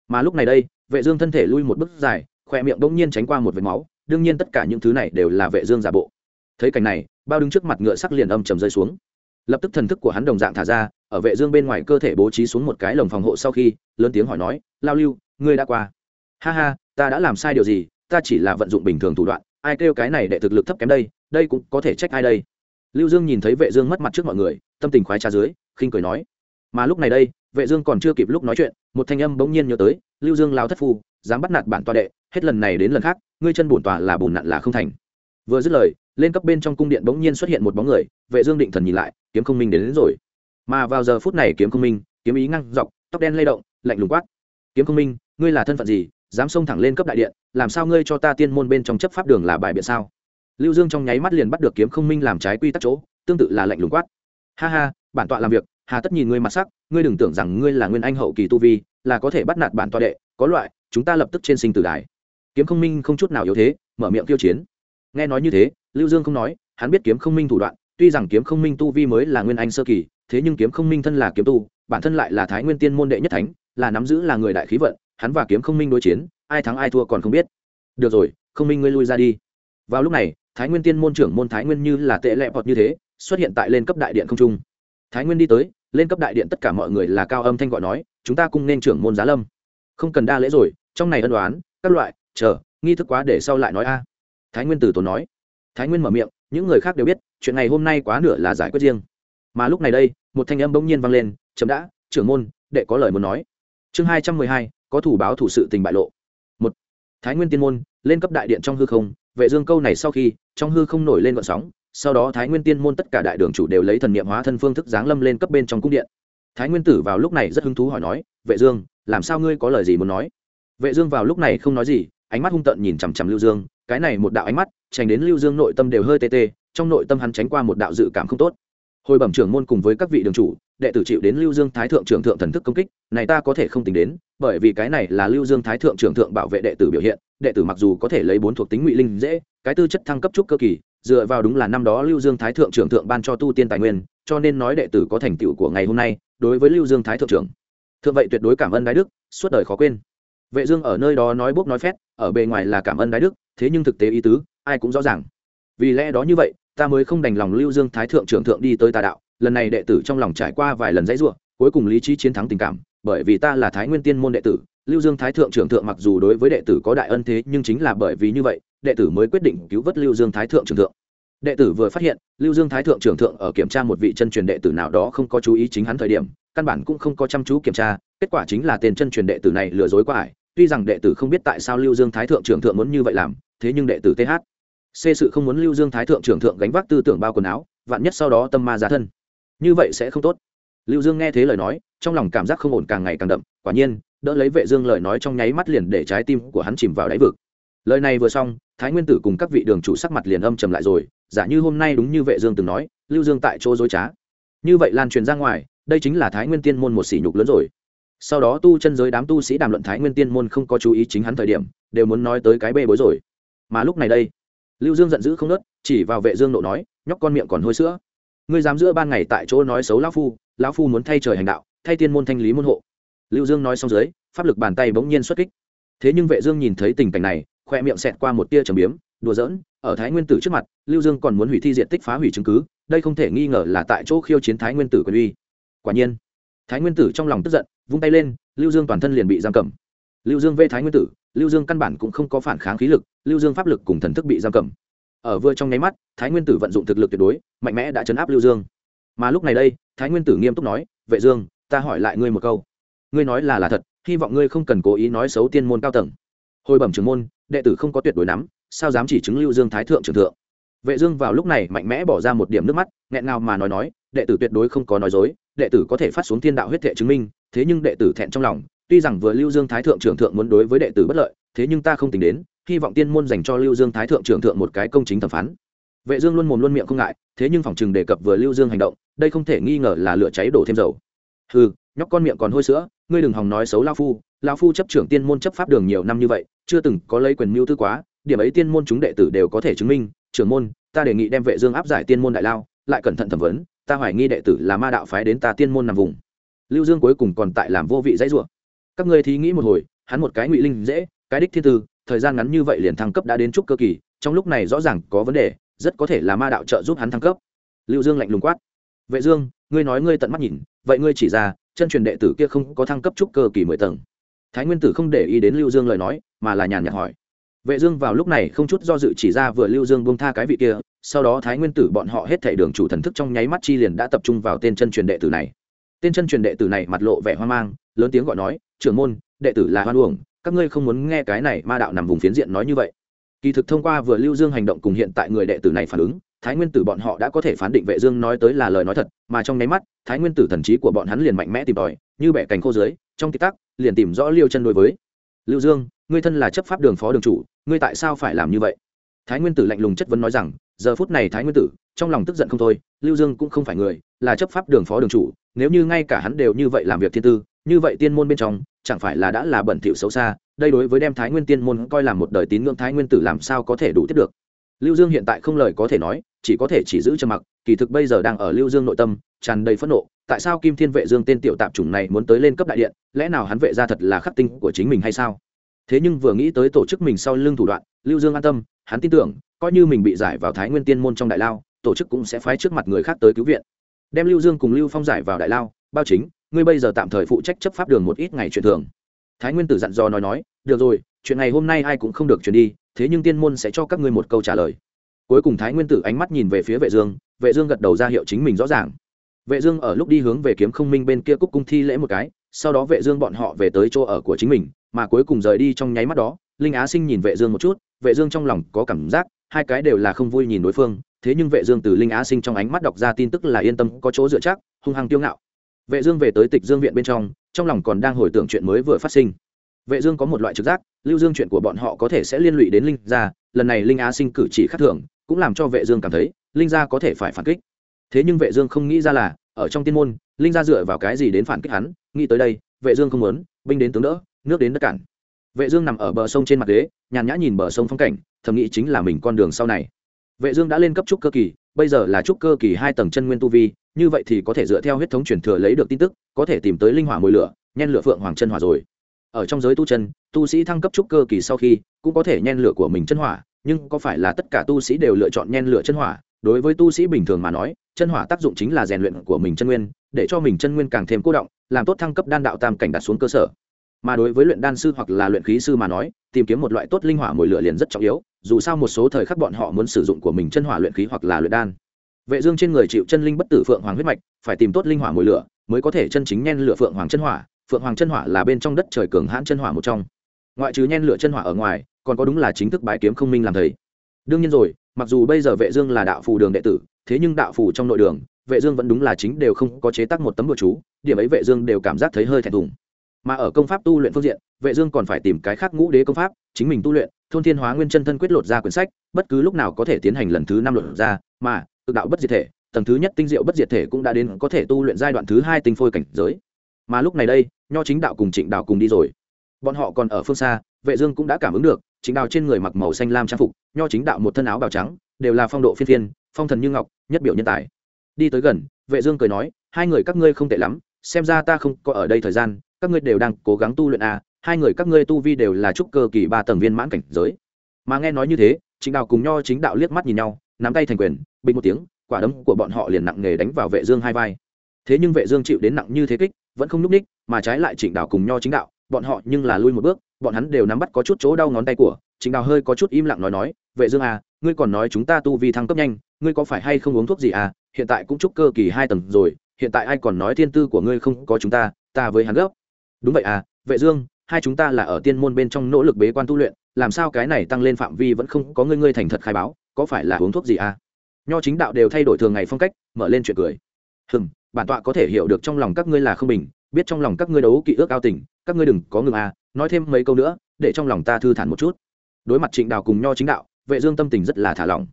Mà lúc này đây, vệ dương thân thể lui một bước dài khoe miệng bỗng nhiên tránh qua một vệt máu, đương nhiên tất cả những thứ này đều là vệ dương giả bộ. Thấy cảnh này, bao đứng trước mặt ngựa sắc liền âm trầm rơi xuống. Lập tức thần thức của hắn đồng dạng thả ra, ở vệ dương bên ngoài cơ thể bố trí xuống một cái lồng phòng hộ sau khi, lớn tiếng hỏi nói, lao lưu, ngươi đã qua. Ha ha, ta đã làm sai điều gì? Ta chỉ là vận dụng bình thường thủ đoạn, ai kêu cái này để thực lực thấp kém đây đây cũng có thể trách ai đây? Lưu dương nhìn thấy vệ dương mất mặt trước mọi người, tâm tình khoái trà dưới, khinh cười nói, mà lúc này đây, vệ dương còn chưa kịp lúc nói chuyện, một thanh âm bỗng nhiên nhớ tới, lưu dương lao thất phu, dám bắt nạt bản toa đệ hết lần này đến lần khác ngươi chân bổn tòa là bùn nặn là không thành. Vừa dứt lời lên cấp bên trong cung điện bỗng nhiên xuất hiện một bóng người vệ dương định thần nhìn lại kiếm không minh đến, đến rồi. Mà vào giờ phút này kiếm không minh kiếm ý ngăng dọc tóc đen lay động lạnh lùng quát. Kiếm không minh ngươi là thân phận gì dám xông thẳng lên cấp đại điện làm sao ngươi cho ta tiên môn bên trong chấp pháp đường là bài biện sao? Lưu dương trong nháy mắt liền bắt được kiếm không minh làm trái quy tắc chỗ tương tự là lạnh lùng quát. Ha ha bản tọa làm việc hà tất nhìn ngươi mặt sắc ngươi đừng tưởng rằng ngươi là nguyên anh hậu kỳ tu vi là có thể bắt nạt bản tọa đệ có loại chúng ta lập tức trên sinh tử đài kiếm không minh không chút nào yếu thế, mở miệng tiêu chiến. Nghe nói như thế, lưu dương không nói, hắn biết kiếm không minh thủ đoạn, tuy rằng kiếm không minh tu vi mới là nguyên anh sơ kỳ, thế nhưng kiếm không minh thân là kiếm tu, bản thân lại là thái nguyên tiên môn đệ nhất thánh, là nắm giữ là người đại khí vận, hắn và kiếm không minh đối chiến, ai thắng ai thua còn không biết. Được rồi, không minh ngươi lui ra đi. Vào lúc này, thái nguyên tiên môn trưởng môn thái nguyên như là tệ lẹ bọt như thế, xuất hiện tại lên cấp đại điện không trung. Thái nguyên đi tới, lên cấp đại điện tất cả mọi người là cao âm thanh gọi nói, chúng ta cùng nên trưởng môn giá lâm. Không cần đa lễ rồi, trong này ân đoán các loại chờ, nghi thức quá để sau lại nói a. Thái nguyên từ tốn nói. Thái nguyên mở miệng, những người khác đều biết, chuyện này hôm nay quá nửa là giải quyết riêng. Mà lúc này đây, một thanh âm bỗng nhiên vang lên chấm đã, trưởng môn, đệ có lời muốn nói. Chương hai trăm mười hai, có thủ báo thủ sự tình bại lộ. Một, thái nguyên tiên môn, lên cấp đại điện trong hư không, vệ dương câu này sau khi, trong hư không nổi lên gọn sóng, sau đó thái nguyên tiên môn tất cả đại đường chủ đều lấy thần niệm hóa thân phương thức giáng lâm lên cấp bên trong cung điện. Thái nguyên tử vào lúc này rất hứng thú hỏi nói, vệ dương, làm sao ngươi có lời gì muốn nói? Vệ dương vào lúc này không nói gì ánh mắt hung tợn nhìn chằm chằm lưu dương, cái này một đạo ánh mắt, tránh đến lưu dương nội tâm đều hơi tê tê, trong nội tâm hắn tránh qua một đạo dự cảm không tốt. Hồi bẩm trưởng môn cùng với các vị đường chủ, đệ tử chịu đến lưu dương thái thượng trưởng thượng thần thức công kích, này ta có thể không tính đến, bởi vì cái này là lưu dương thái thượng trưởng thượng bảo vệ đệ tử biểu hiện, đệ tử mặc dù có thể lấy bốn thuộc tính ngụy linh dễ, cái tư chất thăng cấp trúc cơ kỳ, dựa vào đúng là năm đó lưu dương thái thượng trưởng thượng ban cho tu tiên tài nguyên, cho nên nói đệ tử có thành tựu của ngày hôm nay, đối với lưu dương thái thượng trưởng. Thượng vậy tuyệt đối cảm ơn đái đức, suốt đời khó quên vệ dương ở nơi đó nói bốc nói phét ở bề ngoài là cảm ơn đái đức thế nhưng thực tế ý tứ ai cũng rõ ràng. Vì lẽ đó như vậy ta mới không đành lòng lưu dương thái thượng trưởng thượng đi tới tà đạo lần này đệ tử trong lòng trải qua vài lần dãy rủa, cuối cùng lý trí chiến thắng tình cảm bởi vì ta là thái nguyên tiên môn đệ tử lưu dương thái thượng trưởng thượng mặc dù đối với đệ tử có đại ân thế nhưng chính là bởi vì như vậy đệ tử mới quyết định cứu vớt lưu dương thái thượng trưởng thượng. Đệ tử vừa phát hiện lưu dương thái thượng trưởng thượng ở kiểm tra một vị chân truyền đệ tử nào đó không có chú ý chính hắn thời điểm căn bản cũng không có chăm chú kiểm tra kết quả chính là tên chân truyền đệ tử này lừa dối qua ải, tuy rằng đệ tử không biết tại sao lưu dương thái thượng trưởng thượng muốn như vậy làm, thế nhưng đệ tử th c sự không muốn lưu dương thái thượng trưởng thượng gánh vác tư tưởng bao quần áo, vạn nhất sau đó tâm ma giá thân. Như vậy sẽ không tốt. Lưu dương nghe thế lời nói, trong lòng cảm giác không ổn càng ngày càng đậm, quả nhiên, đỡ lấy vệ dương lời nói trong nháy mắt liền để trái tim của hắn chìm vào đáy vực. Lời này vừa xong, thái nguyên tử cùng các vị đường chủ sắc mặt liền âm trầm lại rồi, giả như hôm nay đúng như vệ dương từng nói, lưu dương tại chỗ dối trá. Như vậy lan truyền ra ngoài, đây chính là thái nguyên tiên môn một sỉ nhục lớn rồi sau đó tu chân giới đám tu sĩ đàm luận thái nguyên tiên môn không có chú ý chính hắn thời điểm, đều muốn nói tới cái bê bối rồi. Mà lúc này đây, lưu dương giận dữ không nớt chỉ vào vệ dương nộ nói, nhóc con miệng còn hôi sữa. Ngươi dám giữa ban ngày tại chỗ nói xấu lão phu lão phu muốn thay trời hành đạo, thay tiên môn thanh lý môn hộ. Lưu dương nói xong dưới, pháp lực bàn tay bỗng nhiên xuất kích. Thế nhưng vệ dương nhìn thấy tình cảnh này, khoe miệng xẹt qua một tia trầm biếm, đùa giỡn, ở thái nguyên tử trước mặt, lưu dương còn muốn hủy thi diện tích phá hủy chứng cứ, đây không thể nghi ngờ là tại chỗ khiêu chiến thái nguyên tử quyền uy. Quả nhiên thái nguyên tử trong lòng tức giận, vung tay lên, lưu dương toàn thân liền bị giam cầm. Lưu dương vê thái nguyên tử, lưu dương căn bản cũng không có phản kháng khí lực, lưu dương pháp lực cùng thần thức bị giam cầm. Ở vừa trong nháy mắt, thái nguyên tử vận dụng thực lực tuyệt đối, mạnh mẽ đã chấn áp lưu dương. Mà lúc này đây, thái nguyên tử nghiêm túc nói, vệ dương, ta hỏi lại ngươi một câu. Ngươi nói là là thật, hy vọng ngươi không cần cố ý nói xấu tiên môn cao tầng. Hồi bẩm trưởng môn, đệ tử không có tuyệt đối nắm, sao dám chỉ chứng lưu dương thái thượng trưởng thượng? Vệ dương vào lúc này mạnh mẽ bỏ ra một điểm nước mắt, nghẹn ngào mà nói nói, đệ tử tuyệt đối không có nói dối đệ tử có thể phát xuống thiên đạo huyết thệ chứng minh, thế nhưng đệ tử thẹn trong lòng, tuy rằng vừa lưu dương thái thượng trưởng thượng muốn đối với đệ tử bất lợi, thế nhưng ta không tính đến, hy vọng tiên môn dành cho lưu dương thái thượng trưởng thượng một cái công chính thẩm phán. Vệ dương luôn mồm luôn miệng không ngại, thế nhưng phòng chừng đề cập vừa lưu dương hành động, đây không thể nghi ngờ là lửa cháy đổ thêm dầu. Hừ, nhóc con miệng còn hôi sữa, ngươi đừng hòng nói xấu lão phu lão phu chấp trưởng tiên môn chấp pháp đường nhiều năm như vậy, chưa từng có lấy quyền mưu tư quá, điểm ấy tiên môn chúng đệ tử đều có thể chứng minh. Trưởng môn, ta đề nghị đem vệ dương áp giải tiên môn đại lao, lại cẩn thận thẩm vấn ta hoài nghi đệ tử là ma đạo phái đến ta tiên môn nằm vùng. Lưu dương cuối cùng còn tại làm vô vị dãy rủa. Các ngươi thí nghĩ một hồi, hắn một cái ngụy linh dễ, cái đích thiên tư, thời gian ngắn như vậy liền thăng cấp đã đến trúc cơ kỳ, trong lúc này rõ ràng có vấn đề, rất có thể là ma đạo trợ giúp hắn thăng cấp. Lưu dương lạnh lùng quát. Vệ dương, ngươi nói ngươi tận mắt nhìn, vậy ngươi chỉ ra, chân truyền đệ tử kia không có thăng cấp trúc cơ kỳ mười tầng. Thái nguyên tử không để ý đến lưu dương lời nói, mà là nhàn nhạt hỏi vệ dương vào lúc này không chút do dự chỉ ra vừa lưu dương buông tha cái vị kia, sau đó thái nguyên tử bọn họ hết thảy đường chủ thần thức trong nháy mắt chi liền đã tập trung vào tên chân truyền đệ tử này. Tên chân truyền đệ tử này mặt lộ vẻ hoang mang, lớn tiếng gọi nói, trưởng môn, đệ tử là hoan uổng, các ngươi không muốn nghe cái này ma đạo nằm vùng phiến diện nói như vậy. Kỳ thực thông qua vừa lưu dương hành động cùng hiện tại người đệ tử này phản ứng, thái nguyên tử bọn họ đã có thể phán định vệ dương nói tới là lời nói thật, mà trong nháy mắt, thái nguyên tử thần trí của bọn hắn liền mạnh mẽ tìm tòi, như bẻ cành khô dưới, trong tích tắc, liền tìm rõ liêu chân đối với. Lưu dương ngươi thân là chấp pháp đường phó đường chủ, ngươi tại sao phải làm như vậy? Thái nguyên tử lạnh lùng chất vấn nói rằng, giờ phút này thái nguyên tử, trong lòng tức giận không thôi, lưu dương cũng không phải người, là chấp pháp đường phó đường chủ, nếu như ngay cả hắn đều như vậy làm việc thiên tư, như vậy tiên môn bên trong, chẳng phải là đã là bẩn thỉu xấu xa, đây đối với đem thái nguyên tiên môn coi là một đời tín ngưỡng thái nguyên tử làm sao có thể đủ tiếp được? Lưu dương hiện tại không lời có thể nói, chỉ có thể chỉ giữ cho mặc, kỳ thực bây giờ đang ở lưu dương nội tâm, tràn đầy phẫn nộ, tại sao kim thiên vệ dương tên tiểu tạp chủng này muốn tới lên cấp đại điện, lẽ nào hắn vệ ra thật là khắc tinh của chính mình hay sao? Thế nhưng vừa nghĩ tới tổ chức mình sau lưng thủ đoạn, lưu dương an tâm, hắn tin tưởng, coi như mình bị giải vào thái nguyên tiên môn trong đại lao, tổ chức cũng sẽ phái trước mặt người khác tới cứu viện. Đem lưu dương cùng lưu phong giải vào đại lao, bao chính, ngươi bây giờ tạm thời phụ trách chấp pháp đường một ít ngày truyền thường. Thái nguyên tử dặn dò nói nói, được rồi, chuyện này hôm nay ai cũng không được chuyển đi, thế nhưng tiên môn sẽ cho các ngươi một câu trả lời. Cuối cùng thái nguyên tử ánh mắt nhìn về phía vệ dương vệ dương gật đầu ra hiệu chính mình rõ ràng. Vệ dương ở lúc đi hướng về kiếm không minh bên kia cúc cung thi lễ một cái, sau đó vệ dương bọn họ về tới chỗ ở của chính mình mà cuối cùng rời đi trong nháy mắt đó, linh á sinh nhìn vệ dương một chút, vệ dương trong lòng có cảm giác, hai cái đều là không vui nhìn đối phương, thế nhưng vệ dương từ linh á sinh trong ánh mắt đọc ra tin tức là yên tâm, có chỗ dựa chắc, hung hăng tiêu ngạo. Vệ dương về tới tịch dương viện bên trong trong lòng còn đang hồi tưởng chuyện mới vừa phát sinh. Vệ dương có một loại trực giác, lưu dương chuyện của bọn họ có thể sẽ liên lụy đến linh gia, lần này linh á sinh cử chỉ khác thường, cũng làm cho vệ dương cảm thấy, linh gia có thể phải phản kích. Thế nhưng vệ dương không nghĩ ra là, ở trong tiên môn, linh gia dựa vào cái gì đến phản kích hắn, nghĩ tới đây, vệ dương không muốn, binh đến tướng đỡ nước đến đất cản. Vệ dương nằm ở bờ sông trên mặt ghế, nhàn nhã nhìn bờ sông phong cảnh, thầm nghĩ chính là mình con đường sau này. Vệ dương đã lên cấp trúc cơ kỳ, bây giờ là trúc cơ kỳ hai tầng chân nguyên tu vi, như vậy thì có thể dựa theo huyết thống truyền thừa lấy được tin tức, có thể tìm tới linh hỏa mùi lửa, nhen lửa phượng hoàng chân hỏa rồi. Ở trong giới tu chân, tu sĩ thăng cấp trúc cơ kỳ sau khi, cũng có thể nhen lửa của mình chân hỏa, nhưng có phải là tất cả tu sĩ đều lựa chọn nhen lửa chân hỏa? Đối với tu sĩ bình thường mà nói, chân hỏa tác dụng chính là rèn luyện của mình chân nguyên, để cho mình chân nguyên càng thêm cố động, làm tốt thăng cấp đan đạo tam cảnh đặt xuống cơ sở mà đối với luyện đan sư hoặc là luyện khí sư mà nói, tìm kiếm một loại tốt linh hỏa mùi lửa liền rất trọng yếu, dù sao một số thời khắc bọn họ muốn sử dụng của mình chân hỏa luyện khí hoặc là luyện đan. Vệ dương trên người chịu chân linh bất tử phượng hoàng huyết mạch, phải tìm tốt linh hỏa mùi lửa mới có thể chân chính nhen lửa phượng hoàng chân hỏa, phượng hoàng chân hỏa là bên trong đất trời cường hãn chân hỏa một trong. Ngoại trừ nhen lửa chân hỏa ở ngoài, còn có đúng là chính thức bái kiếm không minh làm thầy. Đương nhiên rồi, mặc dù bây giờ vệ dương là đạo phù đường đệ tử, thế nhưng đạo phù trong nội đường, vệ dương vẫn đúng là chính đều không có chế tác một tấm bùa chú, điểm ấy vệ dương đều cảm giác thấy hơi thẹn thùng mà ở công pháp tu luyện phương diện, vệ dương còn phải tìm cái khác ngũ đế công pháp, chính mình tu luyện, thôn thiên hóa nguyên chân thân quyết lột ra quyển sách, bất cứ lúc nào có thể tiến hành lần thứ năm lột ra, mà tự đạo bất diệt thể, tầng thứ nhất tinh diệu bất diệt thể cũng đã đến có thể tu luyện giai đoạn thứ hai tinh phôi cảnh giới. Mà lúc này đây, nho chính đạo cùng trịnh đạo cùng đi rồi. Bọn họ còn ở phương xa, vệ dương cũng đã cảm ứng được, trịnh đạo trên người mặc màu xanh lam trang phục, nho chính đạo một thân áo bào trắng, đều là phong độ phiên phiên, phong thần như ngọc, nhất biểu nhân tài. Đi tới gần, vệ dương cười nói, hai người các ngươi không tệ lắm, xem ra ta không có ở đây thời gian các ngươi đều đang cố gắng tu luyện à hai người các ngươi tu vi đều là trúc cơ kỳ ba tầng viên mãn cảnh giới. Mà nghe nói như thế, trịnh đạo cùng nho chính đạo liếc mắt nhìn nhau, nắm tay thành quyền, bình một tiếng, quả đấm của bọn họ liền nặng nghề đánh vào vệ dương hai vai. Thế nhưng vệ dương chịu đến nặng như thế kích, vẫn không núp ních, mà trái lại trịnh đạo cùng nho chính đạo, bọn họ nhưng là lui một bước, bọn hắn đều nắm bắt có chút chỗ đau ngón tay của, trịnh đạo hơi có chút im lặng nói nói, vệ dương à ngươi còn nói chúng ta tu vi thăng cấp nhanh, ngươi có phải hay không uống thuốc gì à? Hiện tại cũng trúc cơ kỳ hai tầng rồi, hiện tại ai còn nói thiên tư của ngươi không có chúng ta ta với hắn gấp đúng vậy à vệ dương, hai chúng ta là ở tiên môn bên trong nỗ lực bế quan tu luyện, làm sao cái này tăng lên phạm vi vẫn không có ngươi ngươi thành thật khai báo, có phải là uống thuốc gì à? Nho chính đạo đều thay đổi thường ngày phong cách, mở lên chuyện cười. Hừm, bản tọa có thể hiểu được trong lòng các ngươi là không bình, biết trong lòng các ngươi đấu kỵ ước ao tình, các ngươi đừng có ngừng à nói thêm mấy câu nữa, để trong lòng ta thư thản một chút. Đối mặt trịnh đạo cùng nho chính đạo, vệ dương tâm tình rất là thả lỏng.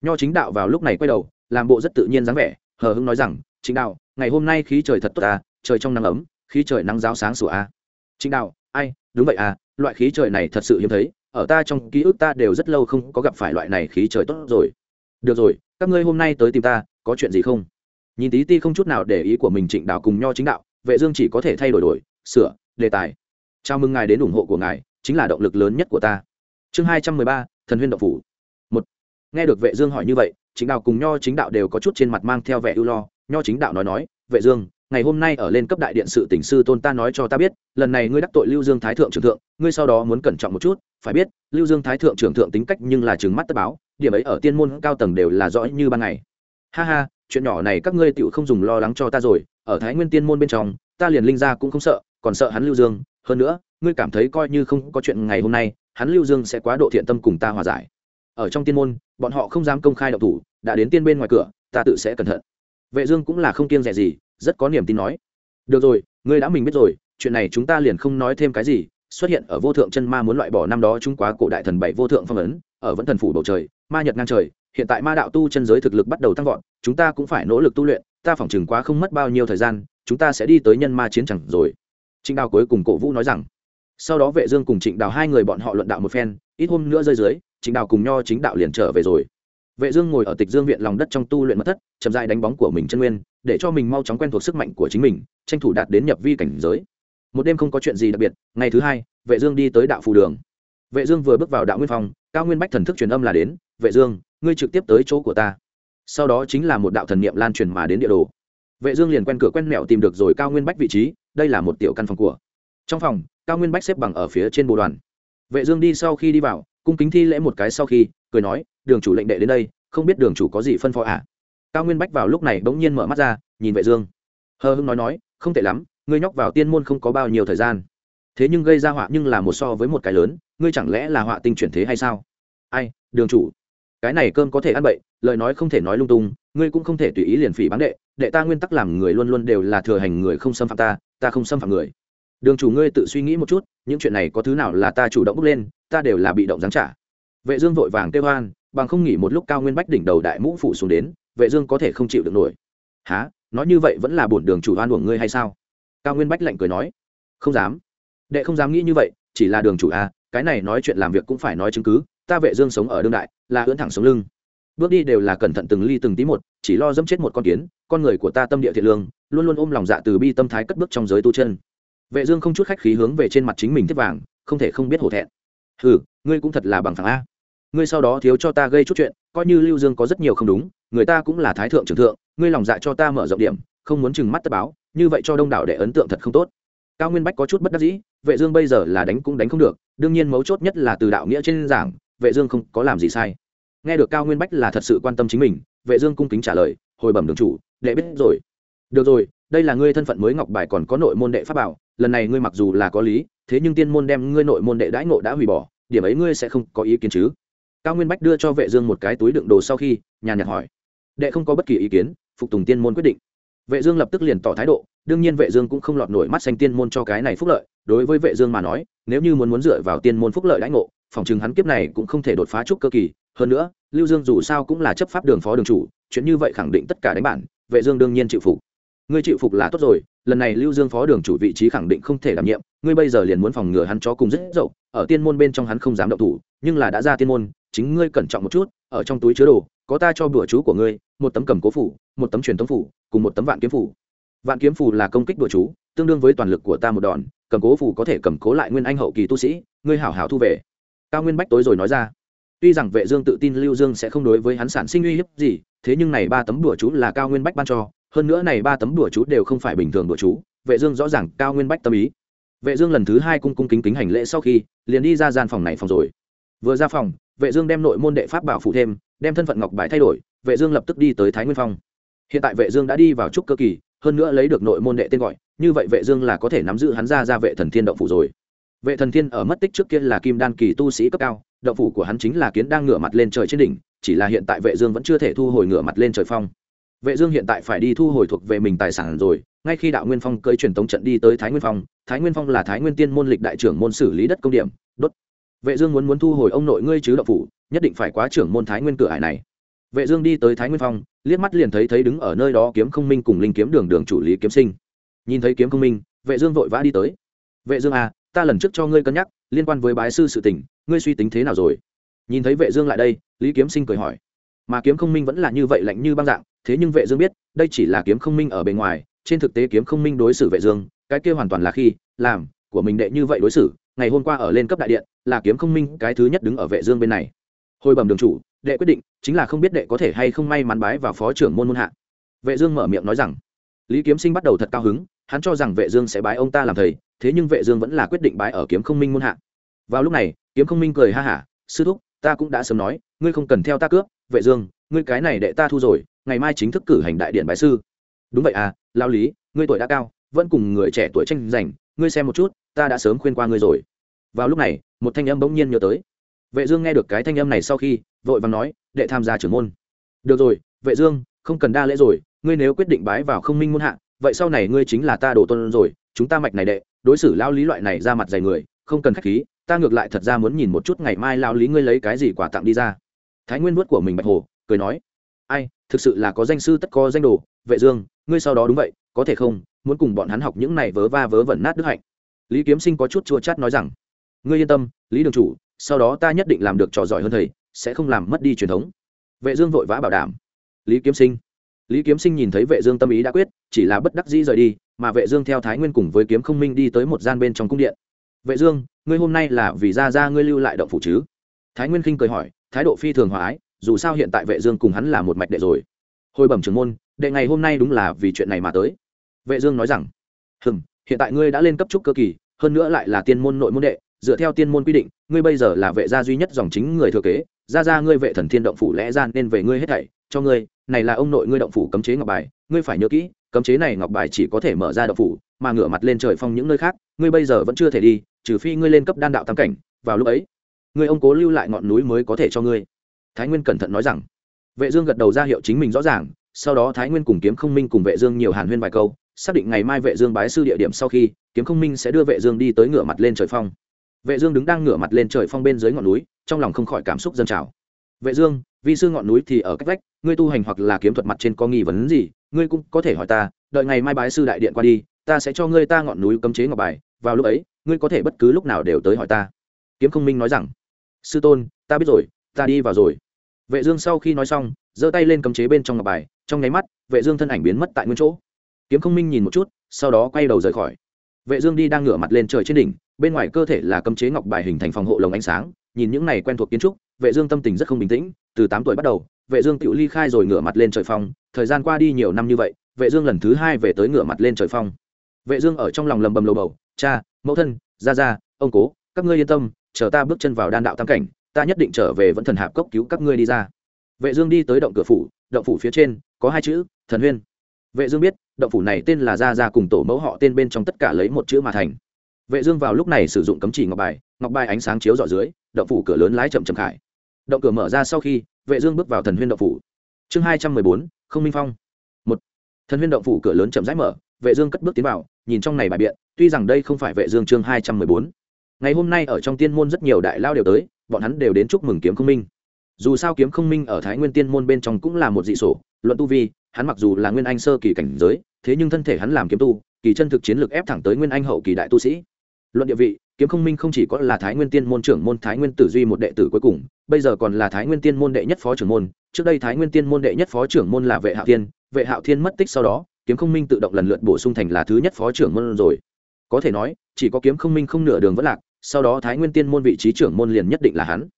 Nho chính đạo vào lúc này quay đầu, làm bộ rất tự nhiên dáng vẻ, hờ hững nói rằng chính đạo ngày hôm nay khí trời thật tốt à trời trong nắng ấm khí trời nắng giáo sáng sủa à chính đạo, ai, đúng vậy à loại khí trời này thật sự hiếm thấy, ở ta trong ký ức ta đều rất lâu không có gặp phải loại này khí trời tốt rồi. Được rồi, các ngươi hôm nay tới tìm ta, có chuyện gì không? Nhìn tí ti không chút nào để ý của mình trịnh đạo cùng nho chính đạo, vệ dương chỉ có thể thay đổi đổi, sửa, đề tài. Chào mừng ngài đến ủng hộ của ngài, chính là động lực lớn nhất của ta. Chương hai trăm mười ba, thần huyên động phủ. Một. Nghe được vệ dương hỏi như vậy chính đạo cùng nho chính đạo đều có chút trên mặt mang theo vẻ ưu lo. Nho chính đạo nói nói, vệ dương ngày hôm nay ở lên cấp đại điện sự tỉnh sư tôn ta nói cho ta biết, lần này ngươi đắc tội lưu dương thái thượng trưởng thượng, ngươi sau đó muốn cẩn trọng một chút, phải biết, lưu dương thái thượng trưởng thượng tính cách nhưng là trừng mắt tất báo, điểm ấy ở tiên môn cao tầng đều là rõ như ban ngày. Ha ha, chuyện nhỏ này các ngươi tựu không dùng lo lắng cho ta rồi, ở thái nguyên tiên môn bên trong, ta liền linh ra cũng không sợ, còn sợ hắn lưu dương, hơn nữa, ngươi cảm thấy coi như không có chuyện ngày hôm nay, hắn lưu dương sẽ quá độ thiện tâm cùng ta hòa giải. Ở trong tiên môn, bọn họ không dám công khai độc thủ, đã đến tiên bên ngoài cửa, ta tự sẽ cẩn thận. Vệ dương cũng là không kiêng rẻ gì rất có niềm tin nói. Được rồi, ngươi đã mình biết rồi, chuyện này chúng ta liền không nói thêm cái gì, xuất hiện ở vô thượng chân ma muốn loại bỏ năm đó chúng quá cổ đại thần bảy vô thượng phong ấn, ở vẫn thần phủ bầu trời, ma nhật ngang trời, hiện tại ma đạo tu chân giới thực lực bắt đầu tăng vọt, chúng ta cũng phải nỗ lực tu luyện, ta phỏng chừng quá không mất bao nhiêu thời gian, chúng ta sẽ đi tới nhân ma chiến chẳng rồi. Trịnh đào cuối cùng cổ vũ nói rằng. Sau đó vệ dương cùng trịnh đào hai người bọn họ luận đạo một phen, ít hôm nữa rơi dưới, trịnh đào cùng nho chính đạo liền trở về rồi vệ dương ngồi ở tịch dương viện lòng đất trong tu luyện mật thất, chậm rãi đánh bóng của mình chân nguyên, để cho mình mau chóng quen thuộc sức mạnh của chính mình, tranh thủ đạt đến nhập vi cảnh giới. Một đêm không có chuyện gì đặc biệt, ngày thứ hai, vệ dương đi tới đạo phù đường. Vệ dương vừa bước vào đạo nguyên phòng cao nguyên bách thần thức truyền âm là đến, vệ dương, ngươi trực tiếp tới chỗ của ta. Sau đó chính là một đạo thần niệm lan truyền mà đến địa đồ. Vệ dương liền quen cửa quen mẹo tìm được rồi cao nguyên bách vị trí, đây là một tiểu căn phòng của. Trong phòng, cao nguyên bách xếp bằng ở phía trên bồ đoàn. Vệ dương đi sau khi đi vào, cung kính thi lễ một cái sau khi, cười nói đường chủ lệnh đệ đến đây, không biết đường chủ có gì phân phó à? Cao nguyên bách vào lúc này bỗng nhiên mở mắt ra, nhìn vệ dương. Hờ hững nói nói, không tệ lắm, ngươi nhóc vào tiên môn không có bao nhiêu thời gian. Thế nhưng gây ra họa nhưng là một so với một cái lớn, ngươi chẳng lẽ là họa tinh chuyển thế hay sao? Ai, đường chủ, cái này cơm có thể ăn bậy, lời nói không thể nói lung tung, ngươi cũng không thể tùy ý liền phỉ bán đệ đệ ta nguyên tắc làm người luôn luôn đều là thừa hành người không xâm phạm ta ta không xâm phạm người. Đường chủ ngươi tự suy nghĩ một chút, những chuyện này có thứ nào là ta chủ động bước lên, ta đều là bị động giáng trả. Vệ dương vội vàng kêu hoan bằng không nghỉ một lúc cao nguyên bách đỉnh đầu đại mũ phủ xuống đến vệ dương có thể không chịu được nổi. Há nói như vậy vẫn là bổn đường chủ oan uổng ngươi hay sao? Cao nguyên bách lạnh cười nói. Không dám. Đệ không dám nghĩ như vậy chỉ là đường chủ a à, cái này nói chuyện làm việc cũng phải nói chứng cứ ta vệ dương sống ở đương đại là ưỡn thẳng sống lưng. Bước đi đều là cẩn thận từng ly từng tí một chỉ lo dẫm chết một con kiến con người của ta tâm địa thiện lương luôn luôn ôm lòng dạ từ bi tâm thái cất bước trong giới tu chân. Vệ dương không chút khách khí hướng về trên mặt chính mình thiết vàng không thể không biết hổ thẹn. Hừ ngươi cũng thật là bằng phẳng a ngươi sau đó thiếu cho ta gây chút chuyện, coi như lưu dương có rất nhiều không đúng, người ta cũng là thái thượng trưởng thượng, ngươi lòng dạ cho ta mở rộng điểm, không muốn chừng mắt tất báo, như vậy cho đông đảo để ấn tượng thật không tốt. Cao nguyên bách có chút bất đắc dĩ, vệ dương bây giờ là đánh cũng đánh không được, đương nhiên mấu chốt nhất là từ đạo nghĩa trên giảng, vệ dương không có làm gì sai. Nghe được cao nguyên bách là thật sự quan tâm chính mình, vệ dương cung kính trả lời, hồi bẩm đường chủ, đệ biết rồi. Được rồi, đây là ngươi thân phận mới ngọc bài còn có nội môn đệ pháp bảo, lần này ngươi mặc dù là có lý, thế nhưng tiên môn đem ngươi nội môn đệ đãi ngộ đã hủy bỏ, điểm ấy ngươi sẽ không có ý kiến chứ? Cao nguyên bách đưa cho vệ dương một cái túi đựng đồ sau khi nhà nhạt hỏi. Đệ không có bất kỳ ý kiến, phục tùng tiên môn quyết định. Vệ dương lập tức liền tỏ thái độ, đương nhiên vệ dương cũng không lọt nổi mắt xanh tiên môn cho cái này phúc lợi, đối với vệ dương mà nói, nếu như muốn muốn dựa vào tiên môn phúc lợi đãi ngộ, phòng chừng hắn kiếp này cũng không thể đột phá chút cơ kỳ. Hơn nữa, lưu dương dù sao cũng là chấp pháp đường phó đường chủ, chuyện như vậy khẳng định tất cả đánh bản, vệ dương đương nhiên chịu phục. Ngươi chịu phục là tốt rồi, lần này lưu dương phó đường chủ vị trí khẳng định không thể đảm nhiệm, ngươi bây giờ liền muốn phòng ngừa hắn cho cùng rất dậu, ở tiên môn bên trong hắn không dám động thủ, nhưng là đã ra tiên môn chính ngươi cẩn trọng một chút, ở trong túi chứa đồ, có ta cho bữa chú của ngươi, một tấm cầm cố phủ, một tấm truyền thống phủ, cùng một tấm vạn kiếm phủ. Vạn kiếm phủ là công kích bữa chú, tương đương với toàn lực của ta một đòn, cầm cố phủ có thể cầm cố lại nguyên anh hậu kỳ tu sĩ, ngươi hảo hảo thu về. Cao nguyên bách tối rồi nói ra. Tuy rằng vệ dương tự tin lưu dương sẽ không đối với hắn sản sinh uy hiếp gì, thế nhưng này ba tấm đùa chú là cao nguyên bách ban cho, hơn nữa này ba tấm đùa chú đều không phải bình thường đùa chú, vệ dương rõ ràng cao nguyên bách tâm ý. Vệ dương lần thứ hai cung cung kính kính hành lễ sau khi, liền đi ra gian phòng này phòng rồi. Vừa ra phòng vệ dương đem nội môn đệ pháp bảo phụ thêm, đem thân phận ngọc bài thay đổi, vệ dương lập tức đi tới thái nguyên phong. Hiện tại vệ dương đã đi vào trúc cơ kỳ, hơn nữa lấy được nội môn đệ tên gọi, như vậy vệ dương là có thể nắm giữ hắn ra ra vệ thần thiên động phủ rồi. Vệ thần thiên ở mất tích trước kia là kim đan kỳ tu sĩ cấp cao, động phủ của hắn chính là kiến đang ngửa mặt lên trời trên đỉnh, chỉ là hiện tại vệ dương vẫn chưa thể thu hồi ngửa mặt lên trời phong. Vệ dương hiện tại phải đi thu hồi thuộc về mình tài sản rồi, ngay khi đạo nguyên phong cưỡi truyền tống trận đi tới thái nguyên phong, thái nguyên phong là thái nguyên tiên môn lịch đại trưởng môn xử lý đất công điểm, đốt vệ dương muốn muốn thu hồi ông nội ngươi chứ động phủ, nhất định phải quá trưởng môn thái nguyên cửa hải này. Vệ dương đi tới thái nguyên phong, liếc mắt liền thấy thấy đứng ở nơi đó kiếm không minh cùng linh kiếm đường đường chủ lý kiếm sinh. Nhìn thấy kiếm không minh, vệ dương vội vã đi tới. Vệ dương à ta lần trước cho ngươi cân nhắc, liên quan với bái sư sự tình, ngươi suy tính thế nào rồi? Nhìn thấy vệ dương lại đây, lý kiếm sinh cười hỏi. Mà kiếm không minh vẫn là như vậy lạnh như băng dạng, thế nhưng vệ dương biết, đây chỉ là kiếm không minh ở bề ngoài, trên thực tế kiếm không minh đối xử vệ dương, cái kia hoàn toàn là khi làm của mình đệ như vậy đối xử ngày hôm qua ở lên cấp đại điện, là kiếm không minh cái thứ nhất đứng ở vệ dương bên này. Hồi bẩm đường chủ, đệ quyết định, chính là không biết đệ có thể hay không may mắn bái vào phó trưởng môn môn hạ. Vệ dương mở miệng nói rằng, lý kiếm sinh bắt đầu thật cao hứng, hắn cho rằng vệ dương sẽ bái ông ta làm thầy, thế nhưng vệ dương vẫn là quyết định bái ở kiếm không minh môn hạ. Vào lúc này, kiếm không minh cười ha ha sư thúc, ta cũng đã sớm nói, ngươi không cần theo ta cướp, vệ dương, ngươi cái này đệ ta thu rồi, ngày mai chính thức cử hành đại điện bái sư. Đúng vậy à lao lý, ngươi tuổi đã cao, vẫn cùng người trẻ tuổi tranh giành, ngươi xem một chút, ta đã sớm khuyên qua ngươi rồi vào lúc này, một thanh âm bỗng nhiên nhớ tới. Vệ dương nghe được cái thanh âm này sau khi, vội vàng nói, đệ tham gia trưởng môn. Được rồi, vệ dương, không cần đa lễ rồi, ngươi nếu quyết định bái vào không minh môn hạ, vậy sau này ngươi chính là ta đồ tôn rồi, chúng ta mạch này đệ, đối xử lao lý loại này ra mặt dày người, không cần khách khí, ta ngược lại thật ra muốn nhìn một chút ngày mai lao lý ngươi lấy cái gì quà tặng đi ra. Thái nguyên vuốt của mình bạch hồ, cười nói, ai, thực sự là có danh sư tất có danh đồ, vệ dương, ngươi sau đó đúng vậy, có thể không, muốn cùng bọn hắn học những này vớ va vớ vẩn nát đức hạnh. Lý kiếm sinh có chút chua chát nói rằng ngươi yên tâm, lý đường chủ, sau đó ta nhất định làm được trò giỏi hơn thầy, sẽ không làm mất đi truyền thống. Vệ dương vội vã bảo đảm. Lý kiếm sinh. Lý kiếm sinh nhìn thấy vệ dương tâm ý đã quyết, chỉ là bất đắc dĩ rời đi, mà vệ dương theo thái nguyên cùng với kiếm không minh đi tới một gian bên trong cung điện. Vệ dương, ngươi hôm nay là vì ra ra ngươi lưu lại động phủ chứ? Thái nguyên khinh cười hỏi, thái độ phi thường hòa ái, dù sao hiện tại vệ dương cùng hắn là một mạch đệ rồi. Hồi bẩm trưởng môn, đệ ngày hôm nay đúng là vì chuyện này mà tới. Vệ dương nói rằng, hừm, hiện tại ngươi đã lên cấp trúc cơ kỳ, hơn nữa lại là tiên môn nội môn đệ dựa theo tiên môn quy định, ngươi bây giờ là vệ gia duy nhất dòng chính người thừa kế ra ra ngươi vệ thần thiên động phủ lẽ ra nên về ngươi hết thảy, cho ngươi, này là ông nội ngươi động phủ cấm chế ngọc bài, ngươi phải nhớ kỹ, cấm chế này ngọc bài chỉ có thể mở ra động phủ, mà ngửa mặt lên trời phong những nơi khác, ngươi bây giờ vẫn chưa thể đi, trừ phi ngươi lên cấp đan đạo tam cảnh, vào lúc ấy, ngươi ông cố lưu lại ngọn núi mới có thể cho ngươi. Thái nguyên cẩn thận nói rằng. Vệ dương gật đầu ra hiệu chính mình rõ ràng, sau đó thái nguyên cùng kiếm không minh cùng vệ dương nhiều hàn huyên vài câu, xác định ngày mai vệ dương bái sư địa điểm sau khi, kiếm không minh sẽ đưa vệ dương đi tới ngửa mặt lên trời phong vệ dương đứng đang ngửa mặt lên trời phong bên dưới ngọn núi, trong lòng không khỏi cảm xúc dâng trào. Vệ dương, vi sư ngọn núi thì ở cách vách, ngươi tu hành hoặc là kiếm thuật mặt trên có nghi vấn gì, ngươi cũng có thể hỏi ta, đợi ngày mai bái sư đại điện qua đi, ta sẽ cho ngươi ta ngọn núi cấm chế ngọc bài, vào lúc ấy, ngươi có thể bất cứ lúc nào đều tới hỏi ta. Kiếm không minh nói rằng, sư tôn, ta biết rồi, ta đi vào rồi. Vệ dương sau khi nói xong, giơ tay lên cấm chế bên trong ngọc bài, trong nháy mắt, vệ dương thân ảnh biến mất tại nguyên chỗ. Kiếm không minh nhìn một chút, sau đó quay đầu rời khỏi vệ dương đi đang ngửa mặt lên trời trên đỉnh, bên ngoài cơ thể là cấm chế ngọc bài hình thành phòng hộ lồng ánh sáng, nhìn những này quen thuộc kiến trúc, vệ dương tâm tình rất không bình tĩnh, từ 8 tuổi bắt đầu, vệ dương tự ly khai rồi ngửa mặt lên trời phong, thời gian qua đi nhiều năm như vậy, vệ dương lần thứ hai về tới ngửa mặt lên trời phong. Vệ dương ở trong lòng lầm bầm lầu bầu, cha, mẫu thân, gia gia, ông cố, các ngươi yên tâm, chờ ta bước chân vào đan đạo tam cảnh, ta nhất định trở về vẫn thần hạp cốc cứu các ngươi đi ra. Vệ dương đi tới động cửa phủ, động phủ phía trên, có hai chữ, thần huyên. Vệ dương biết động phủ này tên là gia gia cùng tổ mẫu họ tên bên trong tất cả lấy một chữ mà thành. Vệ dương vào lúc này sử dụng cấm chỉ ngọc bài ngọc bài ánh sáng chiếu dọi dưới, động phủ cửa lớn lái chậm chậm khải. Động cửa mở ra sau khi, vệ dương bước vào thần huyên động phủ. Chương hai trăm mười bốn, không minh phong. Một. Thần huyên động phủ cửa lớn chậm rãi mở, vệ dương cất bước tiến vào, nhìn trong này bài biện, tuy rằng đây không phải vệ dương chương hai trăm mười bốn. Ngày hôm nay ở trong tiên môn rất nhiều đại lao đều tới, bọn hắn đều đến chúc mừng kiếm không minh. Dù sao kiếm không minh ở thái nguyên tiên môn bên trong cũng là một dị sổ, luận tu vi hắn mặc dù là nguyên anh sơ kỳ cảnh giới, thế nhưng thân thể hắn làm kiếm tu, kỳ chân thực chiến lược ép thẳng tới nguyên anh hậu kỳ đại tu sĩ. Luận địa vị, kiếm không minh không chỉ có là thái nguyên tiên môn trưởng môn thái nguyên tử duy một đệ tử cuối cùng, bây giờ còn là thái nguyên tiên môn đệ nhất phó trưởng môn, trước đây thái nguyên tiên môn đệ nhất phó trưởng môn là vệ hạo thiên, vệ hạo thiên mất tích sau đó, kiếm không minh tự động lần lượt bổ sung thành là thứ nhất phó trưởng môn rồi. Có thể nói, chỉ có kiếm không minh không nửa đường vẫn lạc, sau đó thái nguyên tiên môn vị trí trưởng môn liền nhất định là hắn.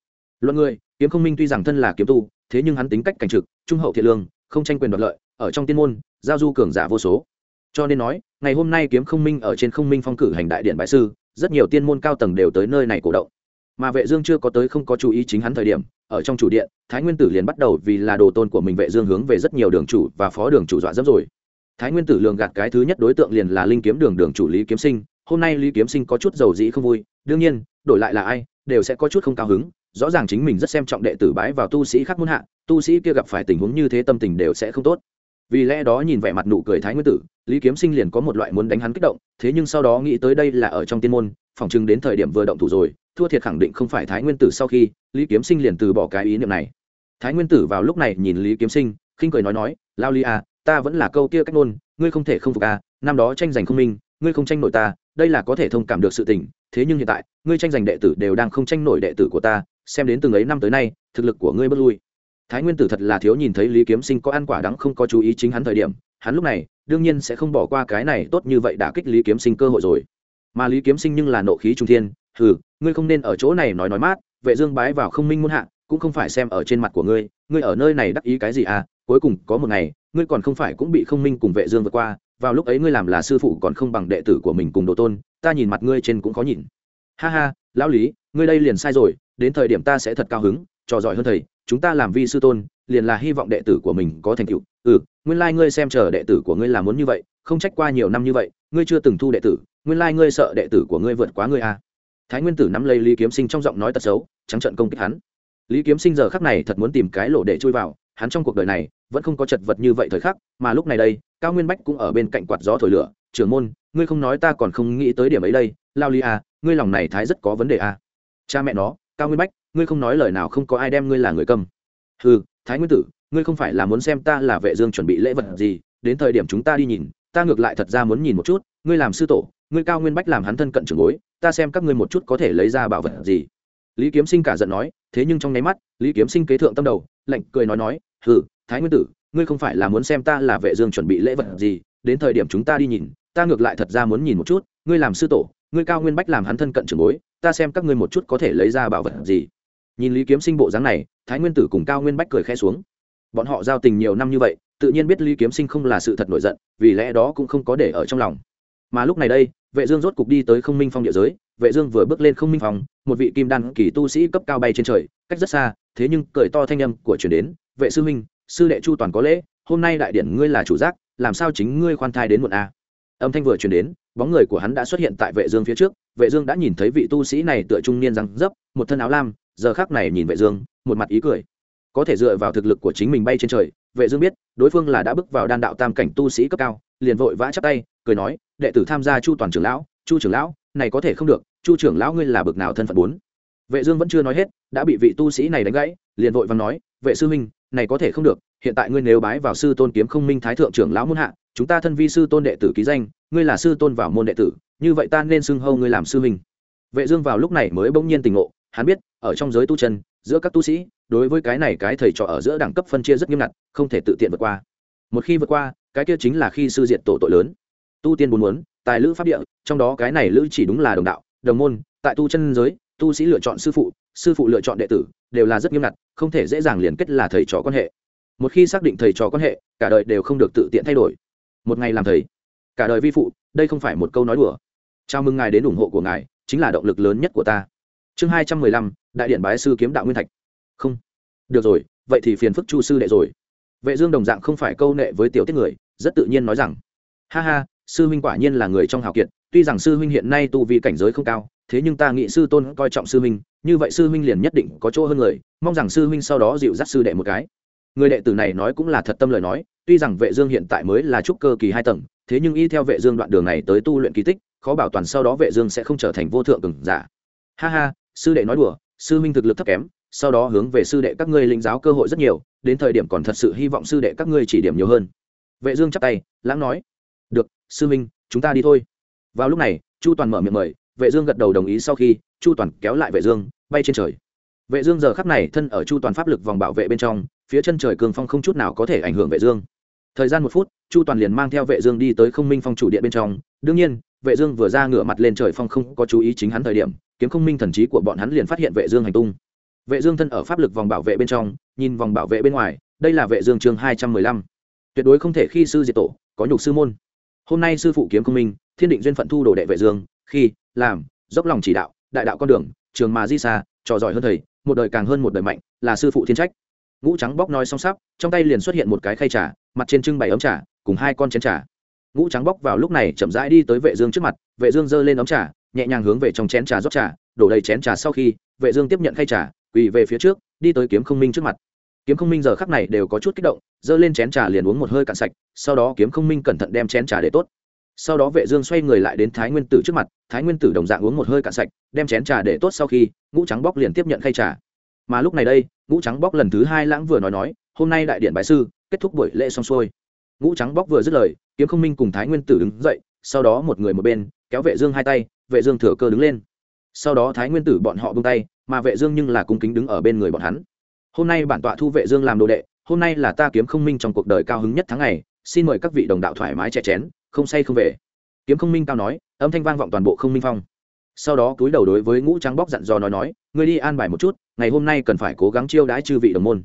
Luận người, kiếm không minh tuy rằng thân là kiếm tu, thế nhưng hắn tính cách cảnh trực, trung hậu thiện lương không tranh quyền đoạt lợi, ở trong tiên môn, giao du cường giả vô số. Cho nên nói, ngày hôm nay kiếm không minh ở trên không minh phong cử hành đại điện bại sư, rất nhiều tiên môn cao tầng đều tới nơi này cổ động. Mà vệ dương chưa có tới không có chú ý chính hắn thời điểm, ở trong chủ điện, thái nguyên tử liền bắt đầu vì là đồ tôn của mình vệ dương hướng về rất nhiều đường chủ và phó đường chủ dọa dẫm rồi. Thái nguyên tử lường gạt cái thứ nhất đối tượng liền là linh kiếm đường đường chủ lý kiếm sinh, hôm nay lý kiếm sinh có chút dầu dĩ không vui, đương nhiên, đổi lại là ai, đều sẽ có chút không cao hứng rõ ràng chính mình rất xem trọng đệ tử bái vào tu sĩ khác muốn hạ, tu sĩ kia gặp phải tình huống như thế tâm tình đều sẽ không tốt. Vì lẽ đó nhìn vẻ mặt nụ cười thái nguyên tử, lý kiếm sinh liền có một loại muốn đánh hắn kích động, thế nhưng sau đó nghĩ tới đây là ở trong tiên môn, phòng chừng đến thời điểm vừa động thủ rồi, thua thiệt khẳng định không phải thái nguyên tử sau khi, lý kiếm sinh liền từ bỏ cái ý niệm này. Thái nguyên tử vào lúc này nhìn lý kiếm sinh, khinh cười nói nói, lao lý à ta vẫn là câu kia cách ngôn, ngươi không thể không phục à năm đó tranh giành không minh, ngươi không tranh nổi ta, đây là có thể thông cảm được sự tình, thế nhưng hiện tại, ngươi tranh giành đệ tử đều đang không tranh nổi đệ tử của ta xem đến từng ấy năm tới nay, thực lực của ngươi bất lui. Thái nguyên tử thật là thiếu nhìn thấy lý kiếm sinh có ăn quả đắng không có chú ý chính hắn thời điểm, hắn lúc này, đương nhiên sẽ không bỏ qua cái này tốt như vậy đã kích lý kiếm sinh cơ hội rồi. Mà lý kiếm sinh nhưng là nộ khí trung thiên, hừ, ngươi không nên ở chỗ này nói nói mát, vệ dương bái vào không minh muôn hạ, cũng không phải xem ở trên mặt của ngươi ngươi ở nơi này đắc ý cái gì à cuối cùng có một ngày, ngươi còn không phải cũng bị không minh cùng vệ dương vượt qua, vào lúc ấy ngươi làm là sư phụ còn không bằng đệ tử của mình cùng đồ tôn, ta nhìn mặt ngươi trên cũng khó nhìn. Ha ha, lão lý, ngươi đây liền sai rồi đến thời điểm ta sẽ thật cao hứng, trò giỏi hơn thầy, chúng ta làm vi sư tôn, liền là hy vọng đệ tử của mình có thành tựu. Ừ nguyên lai ngươi xem chờ đệ tử của ngươi là muốn như vậy, không trách qua nhiều năm như vậy, ngươi chưa từng thu đệ tử, nguyên lai ngươi sợ đệ tử của ngươi vượt quá ngươi à. thái nguyên tử nắm lấy lý kiếm sinh trong giọng nói tật xấu, trắng trận công kích hắn. Lý kiếm sinh giờ khắc này thật muốn tìm cái lỗ để chui vào, hắn trong cuộc đời này vẫn không có chật vật như vậy thời khắc, mà lúc này đây, cao nguyên bách cũng ở bên cạnh quạt gió thổi lửa, trưởng môn, ngươi không nói ta còn không nghĩ tới điểm ấy đây, lao ly à ngươi lòng này thái rất có vấn đề à. Cha mẹ nó cao nguyên bách, ngươi không nói lời nào không có ai đem ngươi là người cầm. Ừ thái nguyên tử, ngươi không phải là muốn xem ta là vệ dương chuẩn bị lễ vật gì, đến thời điểm chúng ta đi nhìn, ta ngược lại thật ra muốn nhìn một chút, ngươi làm sư tổ, ngươi cao nguyên bách làm hắn thân cận trưởng bối, ta xem các ngươi một chút có thể lấy ra bảo vật gì. Lý kiếm sinh cả giận nói, thế nhưng trong nháy mắt, lý kiếm sinh kế thượng tâm đầu, lạnh cười nói nói, hừ, thái nguyên tử, ngươi không phải là muốn xem ta là vệ dương chuẩn bị lễ vật gì, đến thời điểm chúng ta đi nhìn, ta ngược lại thật ra muốn nhìn một chút, ngươi làm sư tổ, ngươi cao nguyên bách làm hắn thân cận trưởng bối ta xem các ngươi một chút có thể lấy ra bảo vật gì. Nhìn lý kiếm sinh bộ dáng này, thái nguyên tử cùng cao nguyên bách cười khẽ xuống. Bọn họ giao tình nhiều năm như vậy, tự nhiên biết lý kiếm sinh không là sự thật nổi giận, vì lẽ đó cũng không có để ở trong lòng. Mà lúc này đây, vệ dương rốt cục đi tới không minh phong địa giới. Vệ dương vừa bước lên không minh phong, một vị kim đan kỳ tu sĩ cấp cao bay trên trời, cách rất xa, thế nhưng cười to thanh âm của truyền đến, vệ sư minh sư đệ chu toàn có lễ, hôm nay đại điển ngươi là chủ giác, làm sao chính ngươi khoan thai đến muộn a âm thanh vừa truyền đến, bóng người của hắn đã xuất hiện tại vệ dương phía trước vệ dương đã nhìn thấy vị tu sĩ này tựa trung niên răng dấp, một thân áo lam, giờ khắc này nhìn vệ dương, một mặt ý cười. Có thể dựa vào thực lực của chính mình bay trên trời, vệ dương biết, đối phương là đã bước vào đan đạo tam cảnh tu sĩ cấp cao, liền vội vã chắp tay, cười nói, đệ tử tham gia chu toàn trưởng lão, chu trưởng lão, này có thể không được, chu trưởng lão ngươi là bậc nào thân phận bốn? Vệ dương vẫn chưa nói hết, đã bị vị tu sĩ này đánh gãy, liền vội vàng nói, vệ sư minh này có thể không được, hiện tại ngươi nếu bái vào sư tôn kiếm không minh thái thượng trưởng lão muốn hạ chúng ta thân vi sư tôn đệ tử ký danh, ngươi là sư tôn vào môn đệ tử, như vậy ta nên xưng hâu ngươi làm sư huynh. Vệ dương vào lúc này mới bỗng nhiên tỉnh ngộ, hắn biết, ở trong giới tu chân, giữa các tu sĩ, đối với cái này cái thầy trò ở giữa đẳng cấp phân chia rất nghiêm ngặt, không thể tự tiện vượt qua. Một khi vượt qua, cái kia chính là khi sư diện tổ tội lớn. Tu tiên muốn muốn, tài lữ pháp địa, trong đó cái này lữ chỉ đúng là đồng đạo, đồng môn, tại tu chân giới, tu sĩ lựa chọn sư phụ sư phụ lựa chọn đệ tử, đều là rất nghiêm ngặt, không thể dễ dàng liền kết là thầy trò quan hệ. Một khi xác định thầy trò quan hệ, cả đời đều không được tự tiện thay đổi một ngày làm thầy. Cả đời vi phụ, đây không phải một câu nói đùa. Chào mừng ngài đến ủng hộ của ngài, chính là động lực lớn nhất của ta. Chương hai trăm mười lăm, đại điện bái sư kiếm đạo nguyên thạch. Không. Được rồi, vậy thì phiền phức chu sư đệ rồi. Vệ dương đồng dạng không phải câu nệ với tiểu tiết người, rất tự nhiên nói rằng, ha ha, sư huynh quả nhiên là người trong hào kiệt, tuy rằng sư huynh hiện nay tu vi cảnh giới không cao, thế nhưng ta nghĩ sư tôn coi trọng sư huynh, như vậy sư huynh liền nhất định có chỗ hơn người, mong rằng sư huynh sau đó dịu dắt sư đệ một cái. Người đệ tử này nói cũng là thật tâm lời nói tuy rằng vệ dương hiện tại mới là trúc cơ kỳ hai tầng, thế nhưng y theo vệ dương đoạn đường này tới tu luyện kỳ tích, khó bảo toàn sau đó vệ dương sẽ không trở thành vô thượng cường giả. Ha ha, sư đệ nói đùa, sư minh thực lực thấp kém, sau đó hướng về sư đệ các ngươi lĩnh giáo cơ hội rất nhiều, đến thời điểm còn thật sự hy vọng sư đệ các ngươi chỉ điểm nhiều hơn. Vệ dương chắp tay, lãng nói, được, sư minh chúng ta đi thôi. Vào lúc này, chu toàn mở miệng mời, vệ dương gật đầu đồng ý sau khi, chu toàn kéo lại vệ dương, bay trên trời. Vệ dương giờ khắc này thân ở chu toàn pháp lực vòng bảo vệ bên trong, phía chân trời cường phong không chút nào có thể ảnh hưởng vệ dương thời gian một phút, chu toàn liền mang theo vệ dương đi tới không minh phong chủ điện bên trong. Đương nhiên, vệ dương vừa ra ngửa mặt lên trời phong không có chú ý chính hắn thời điểm, kiếm không minh thần trí của bọn hắn liền phát hiện vệ dương hành tung. Vệ dương thân ở pháp lực vòng bảo vệ bên trong, nhìn vòng bảo vệ bên ngoài, đây là vệ dương chương 215. tuyệt đối không thể khi sư diệt tổ, có nhục sư môn. Hôm nay sư phụ kiếm không minh, thiên định duyên phận thu đồ đệ vệ dương, khi, làm, dốc lòng chỉ đạo, đại đạo con đường, trường mà di xa, trò giỏi hơn thầy, một đời càng hơn một đời mạnh, là sư phụ thiên trách ngũ trắng bóc nói xong sắp, trong tay liền xuất hiện một cái khay trà, mặt trên trưng bày ấm trà, cùng hai con chén trà. Ngũ trắng bóc vào lúc này chậm rãi đi tới vệ dương trước mặt, vệ dương giơ lên ấm trà, nhẹ nhàng hướng về trong chén trà rót trà, đổ đầy chén trà sau khi, vệ dương tiếp nhận khay trà, quỳ về phía trước, đi tới kiếm không minh trước mặt. Kiếm không minh giờ khắc này đều có chút kích động, giơ lên chén trà liền uống một hơi cạn sạch, sau đó kiếm không minh cẩn thận đem chén trà để tốt. Sau đó vệ dương xoay người lại đến thái nguyên tử trước mặt, thái nguyên tử đồng dạng uống một hơi cạn sạch, đem chén trà để tốt sau khi, ngũ trắng bóc liền tiếp nhận khay trà mà lúc này đây, ngũ trắng bóc lần thứ hai lãng vừa nói nói, hôm nay đại điện bái sư, kết thúc buổi lễ xong xuôi. Ngũ trắng bóc vừa dứt lời, kiếm không minh cùng thái nguyên tử đứng dậy, sau đó một người một bên, kéo vệ dương hai tay, vệ dương thừa cơ đứng lên. Sau đó thái nguyên tử bọn họ buông tay, mà vệ dương nhưng là cung kính đứng ở bên người bọn hắn. Hôm nay bản tọa thu vệ dương làm đồ đệ, hôm nay là ta kiếm không minh trong cuộc đời cao hứng nhất tháng ngày, xin mời các vị đồng đạo thoải mái chè chén, không say không về. Kiếm không minh cao nói, âm thanh vang vọng toàn bộ không minh phong sau đó túi đầu đối với ngũ trắng bóc dặn dò nói nói, ngươi đi an bài một chút, ngày hôm nay cần phải cố gắng chiêu đãi chư vị đồng môn.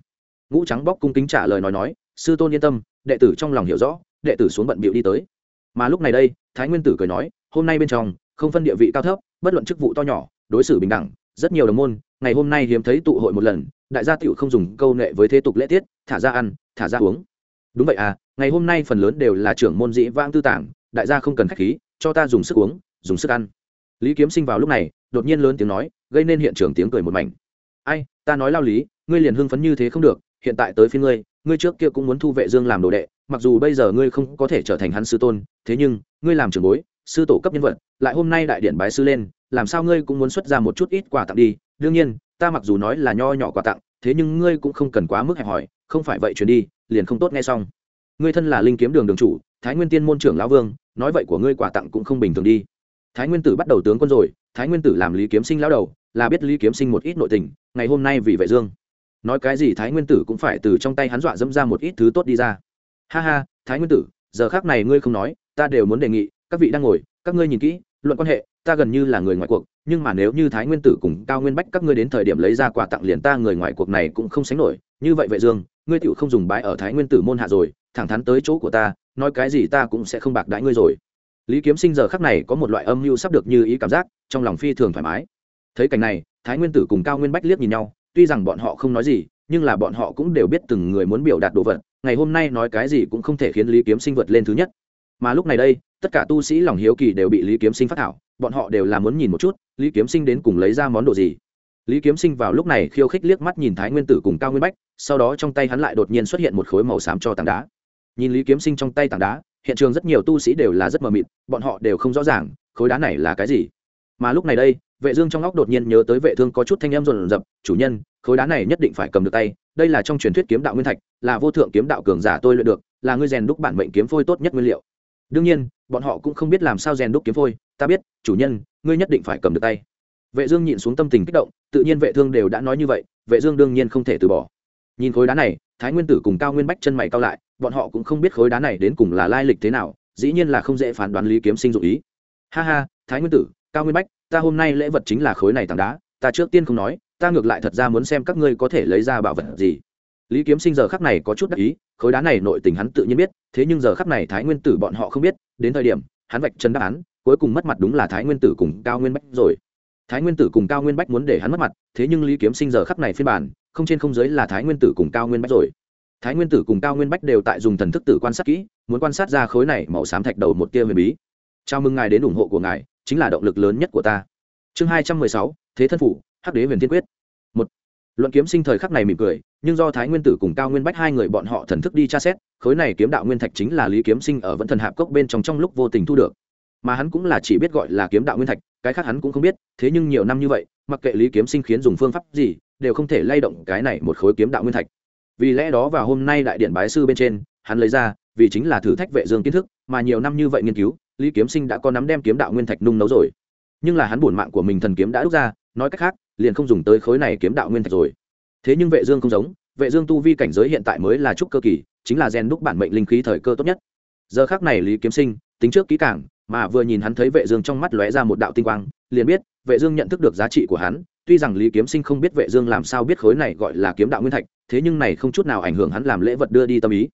Ngũ trắng bóc cung kính trả lời nói nói, sư tôn yên tâm, đệ tử trong lòng hiểu rõ, đệ tử xuống bận bịu đi tới. Mà lúc này đây, thái nguyên tử cười nói, hôm nay bên trong, không phân địa vị cao thấp, bất luận chức vụ to nhỏ, đối xử bình đẳng, rất nhiều đồng môn, ngày hôm nay hiếm thấy tụ hội một lần, đại gia tiểu không dùng câu nệ với thế tục lễ tiết, thả ra ăn, thả ra uống. Đúng vậy à ngày hôm nay phần lớn đều là trưởng môn dĩ vãng tư tảng đại gia không cần khách khí, cho ta dùng sức uống, dùng sức ăn lý kiếm sinh vào lúc này, đột nhiên lớn tiếng nói, gây nên hiện trường tiếng cười một mảnh. Ai, ta nói lao lý, ngươi liền hưng phấn như thế không được, hiện tại tới phía ngươi ngươi trước kia cũng muốn thu vệ dương làm đồ đệ, mặc dù bây giờ ngươi không có thể trở thành hắn sư tôn, thế nhưng, ngươi làm trưởng bối, sư tổ cấp nhân vật, lại hôm nay đại điện bái sư lên, làm sao ngươi cũng muốn xuất ra một chút ít quà tặng đi, đương nhiên, ta mặc dù nói là nho nhỏ quà tặng, thế nhưng ngươi cũng không cần quá mức hẹp hòi, không phải vậy chuyển đi, liền không tốt nghe xong. Ngươi thân là linh kiếm đường đường chủ, thái nguyên tiên môn trưởng lão vương, nói vậy của ngươi quà tặng cũng không bình thường đi thái nguyên tử bắt đầu tướng quân rồi, thái nguyên tử làm lý kiếm sinh lão đầu, là biết lý kiếm sinh một ít nội tình, ngày hôm nay vì vệ dương. Nói cái gì thái nguyên tử cũng phải từ trong tay hắn dọa dẫm ra một ít thứ tốt đi ra. Ha ha, thái nguyên tử, giờ khác này ngươi không nói, ta đều muốn đề nghị, các vị đang ngồi, các ngươi nhìn kỹ, luận quan hệ, ta gần như là người ngoài cuộc, nhưng mà nếu như thái nguyên tử cùng cao nguyên bách các ngươi đến thời điểm lấy ra quà tặng liền ta người ngoài cuộc này cũng không sánh nổi, như vậy vệ dương, ngươi tiểu không dùng bái ở thái nguyên tử môn hạ rồi, thẳng thắn tới chỗ của ta, nói cái gì ta cũng sẽ không bạc đãi ngươi rồi lý kiếm sinh giờ khắc này có một loại âm mưu sắp được như ý cảm giác, trong lòng phi thường thoải mái. Thấy cảnh này, thái nguyên tử cùng cao nguyên bách liếc nhìn nhau, tuy rằng bọn họ không nói gì, nhưng là bọn họ cũng đều biết từng người muốn biểu đạt đồ vật, ngày hôm nay nói cái gì cũng không thể khiến lý kiếm sinh vượt lên thứ nhất. Mà lúc này đây, tất cả tu sĩ lòng hiếu kỳ đều bị lý kiếm sinh phát thảo, bọn họ đều là muốn nhìn một chút, lý kiếm sinh đến cùng lấy ra món đồ gì. Lý kiếm sinh vào lúc này khiêu khích liếc mắt nhìn thái nguyên tử cùng cao nguyên bách, sau đó trong tay hắn lại đột nhiên xuất hiện một khối màu xám cho tảng đá. Nhìn lý kiếm sinh trong tay tảng đá hiện trường rất nhiều tu sĩ đều là rất mờ mịt, bọn họ đều không rõ ràng, khối đá này là cái gì. Mà lúc này đây, vệ dương trong óc đột nhiên nhớ tới vệ thương có chút thanh âm rồn rập, chủ nhân, khối đá này nhất định phải cầm được tay, đây là trong truyền thuyết kiếm đạo nguyên thạch, là vô thượng kiếm đạo cường giả tôi luyện được, là ngươi rèn đúc bản mệnh kiếm phôi tốt nhất nguyên liệu. Đương nhiên, bọn họ cũng không biết làm sao rèn đúc kiếm phôi, ta biết, chủ nhân, ngươi nhất định phải cầm được tay. Vệ dương nhịn xuống tâm tình kích động, tự nhiên vệ thương đều đã nói như vậy, vệ dương đương nhiên không thể từ bỏ. Nhìn khối đá này thái nguyên tử cùng cao nguyên bách chân mày cao lại, bọn họ cũng không biết khối đá này đến cùng là lai lịch thế nào, dĩ nhiên là không dễ phán đoán lý kiếm sinh dụ ý. Ha ha, thái nguyên tử, cao nguyên bách, ta hôm nay lễ vật chính là khối này tảng đá, ta trước tiên không nói, ta ngược lại thật ra muốn xem các ngươi có thể lấy ra bảo vật gì. Lý kiếm sinh giờ khắc này có chút đắc ý, khối đá này nội tình hắn tự nhiên biết, thế nhưng giờ khắc này thái nguyên tử bọn họ không biết, đến thời điểm, hắn vạch chân đáp án, cuối cùng mất mặt đúng là thái nguyên tử cùng cao nguyên bách rồi thái nguyên tử cùng cao nguyên bách muốn để hắn mất mặt, thế nhưng lý kiếm sinh giờ khắc này phiên bản, không trên không dưới là thái nguyên tử cùng cao nguyên bách rồi. Thái nguyên tử cùng cao nguyên bách đều tại dùng thần thức tử quan sát kỹ, muốn quan sát ra khối này màu xám thạch đầu một tia huyền bí. Chào mừng ngài đến ủng hộ của ngài, chính là động lực lớn nhất của ta. Chương hai trăm mười sáu, thế thân phủ, hắc đế huyền thiên quyết. Một, luận kiếm sinh thời khắc này mỉm cười, nhưng do thái nguyên tử cùng cao nguyên bách hai người bọn họ thần thức đi tra xét, khối này kiếm đạo nguyên thạch chính là lý kiếm sinh ở vẫn thần hạp cốc bên trong trong lúc vô tình thu được mà hắn cũng là chỉ biết gọi là kiếm đạo nguyên thạch, cái khác hắn cũng không biết, thế nhưng nhiều năm như vậy, mặc kệ lý kiếm sinh khiến dùng phương pháp gì, đều không thể lay động cái này một khối kiếm đạo nguyên thạch. Vì lẽ đó vào hôm nay đại điện bái sư bên trên, hắn lấy ra, vì chính là thử thách vệ dương kiến thức, mà nhiều năm như vậy nghiên cứu, lý kiếm sinh đã có nắm đem kiếm đạo nguyên thạch nung nấu rồi. Nhưng là hắn buồn mạng của mình thần kiếm đã đúc ra, nói cách khác, liền không dùng tới khối này kiếm đạo nguyên thạch rồi. Thế nhưng vệ dương không giống, vệ dương tu vi cảnh giới hiện tại mới là trúc cơ kỳ, chính là gen đúc bản mệnh linh khí thời cơ tốt nhất. Giờ khắc này lý kiếm sinh, tính trước kỹ càng mà vừa nhìn hắn thấy vệ dương trong mắt lóe ra một đạo tinh quang, liền biết vệ dương nhận thức được giá trị của hắn, tuy rằng lý kiếm sinh không biết vệ dương làm sao biết khối này gọi là kiếm đạo nguyên thạch, thế nhưng này không chút nào ảnh hưởng hắn làm lễ vật đưa đi tâm ý.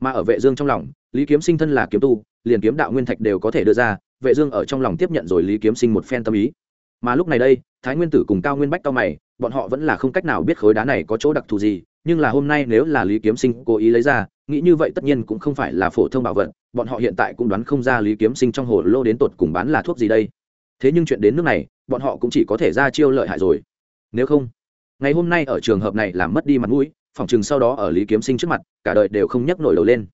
Mà ở vệ dương trong lòng, lý kiếm sinh thân là kiếm tu, liền kiếm đạo nguyên thạch đều có thể đưa ra, vệ dương ở trong lòng tiếp nhận rồi lý kiếm sinh một phen tâm ý. Mà lúc này đây, thái nguyên tử cùng cao nguyên bách cao mày, bọn họ vẫn là không cách nào biết khối đá này có chỗ đặc thù gì, nhưng là hôm nay nếu là lý kiếm sinh cố ý lấy ra, nghĩ như vậy tất nhiên cũng không phải là phổ thông bảo vật bọn họ hiện tại cũng đoán không ra lý kiếm sinh trong hồ lô đến tột cùng bán là thuốc gì đây. Thế nhưng chuyện đến nước này, bọn họ cũng chỉ có thể ra chiêu lợi hại rồi. Nếu không, ngày hôm nay ở trường hợp này làm mất đi mặt mũi phỏng chừng sau đó ở lý kiếm sinh trước mặt, cả đời đều không nhấc nổi đầu lên.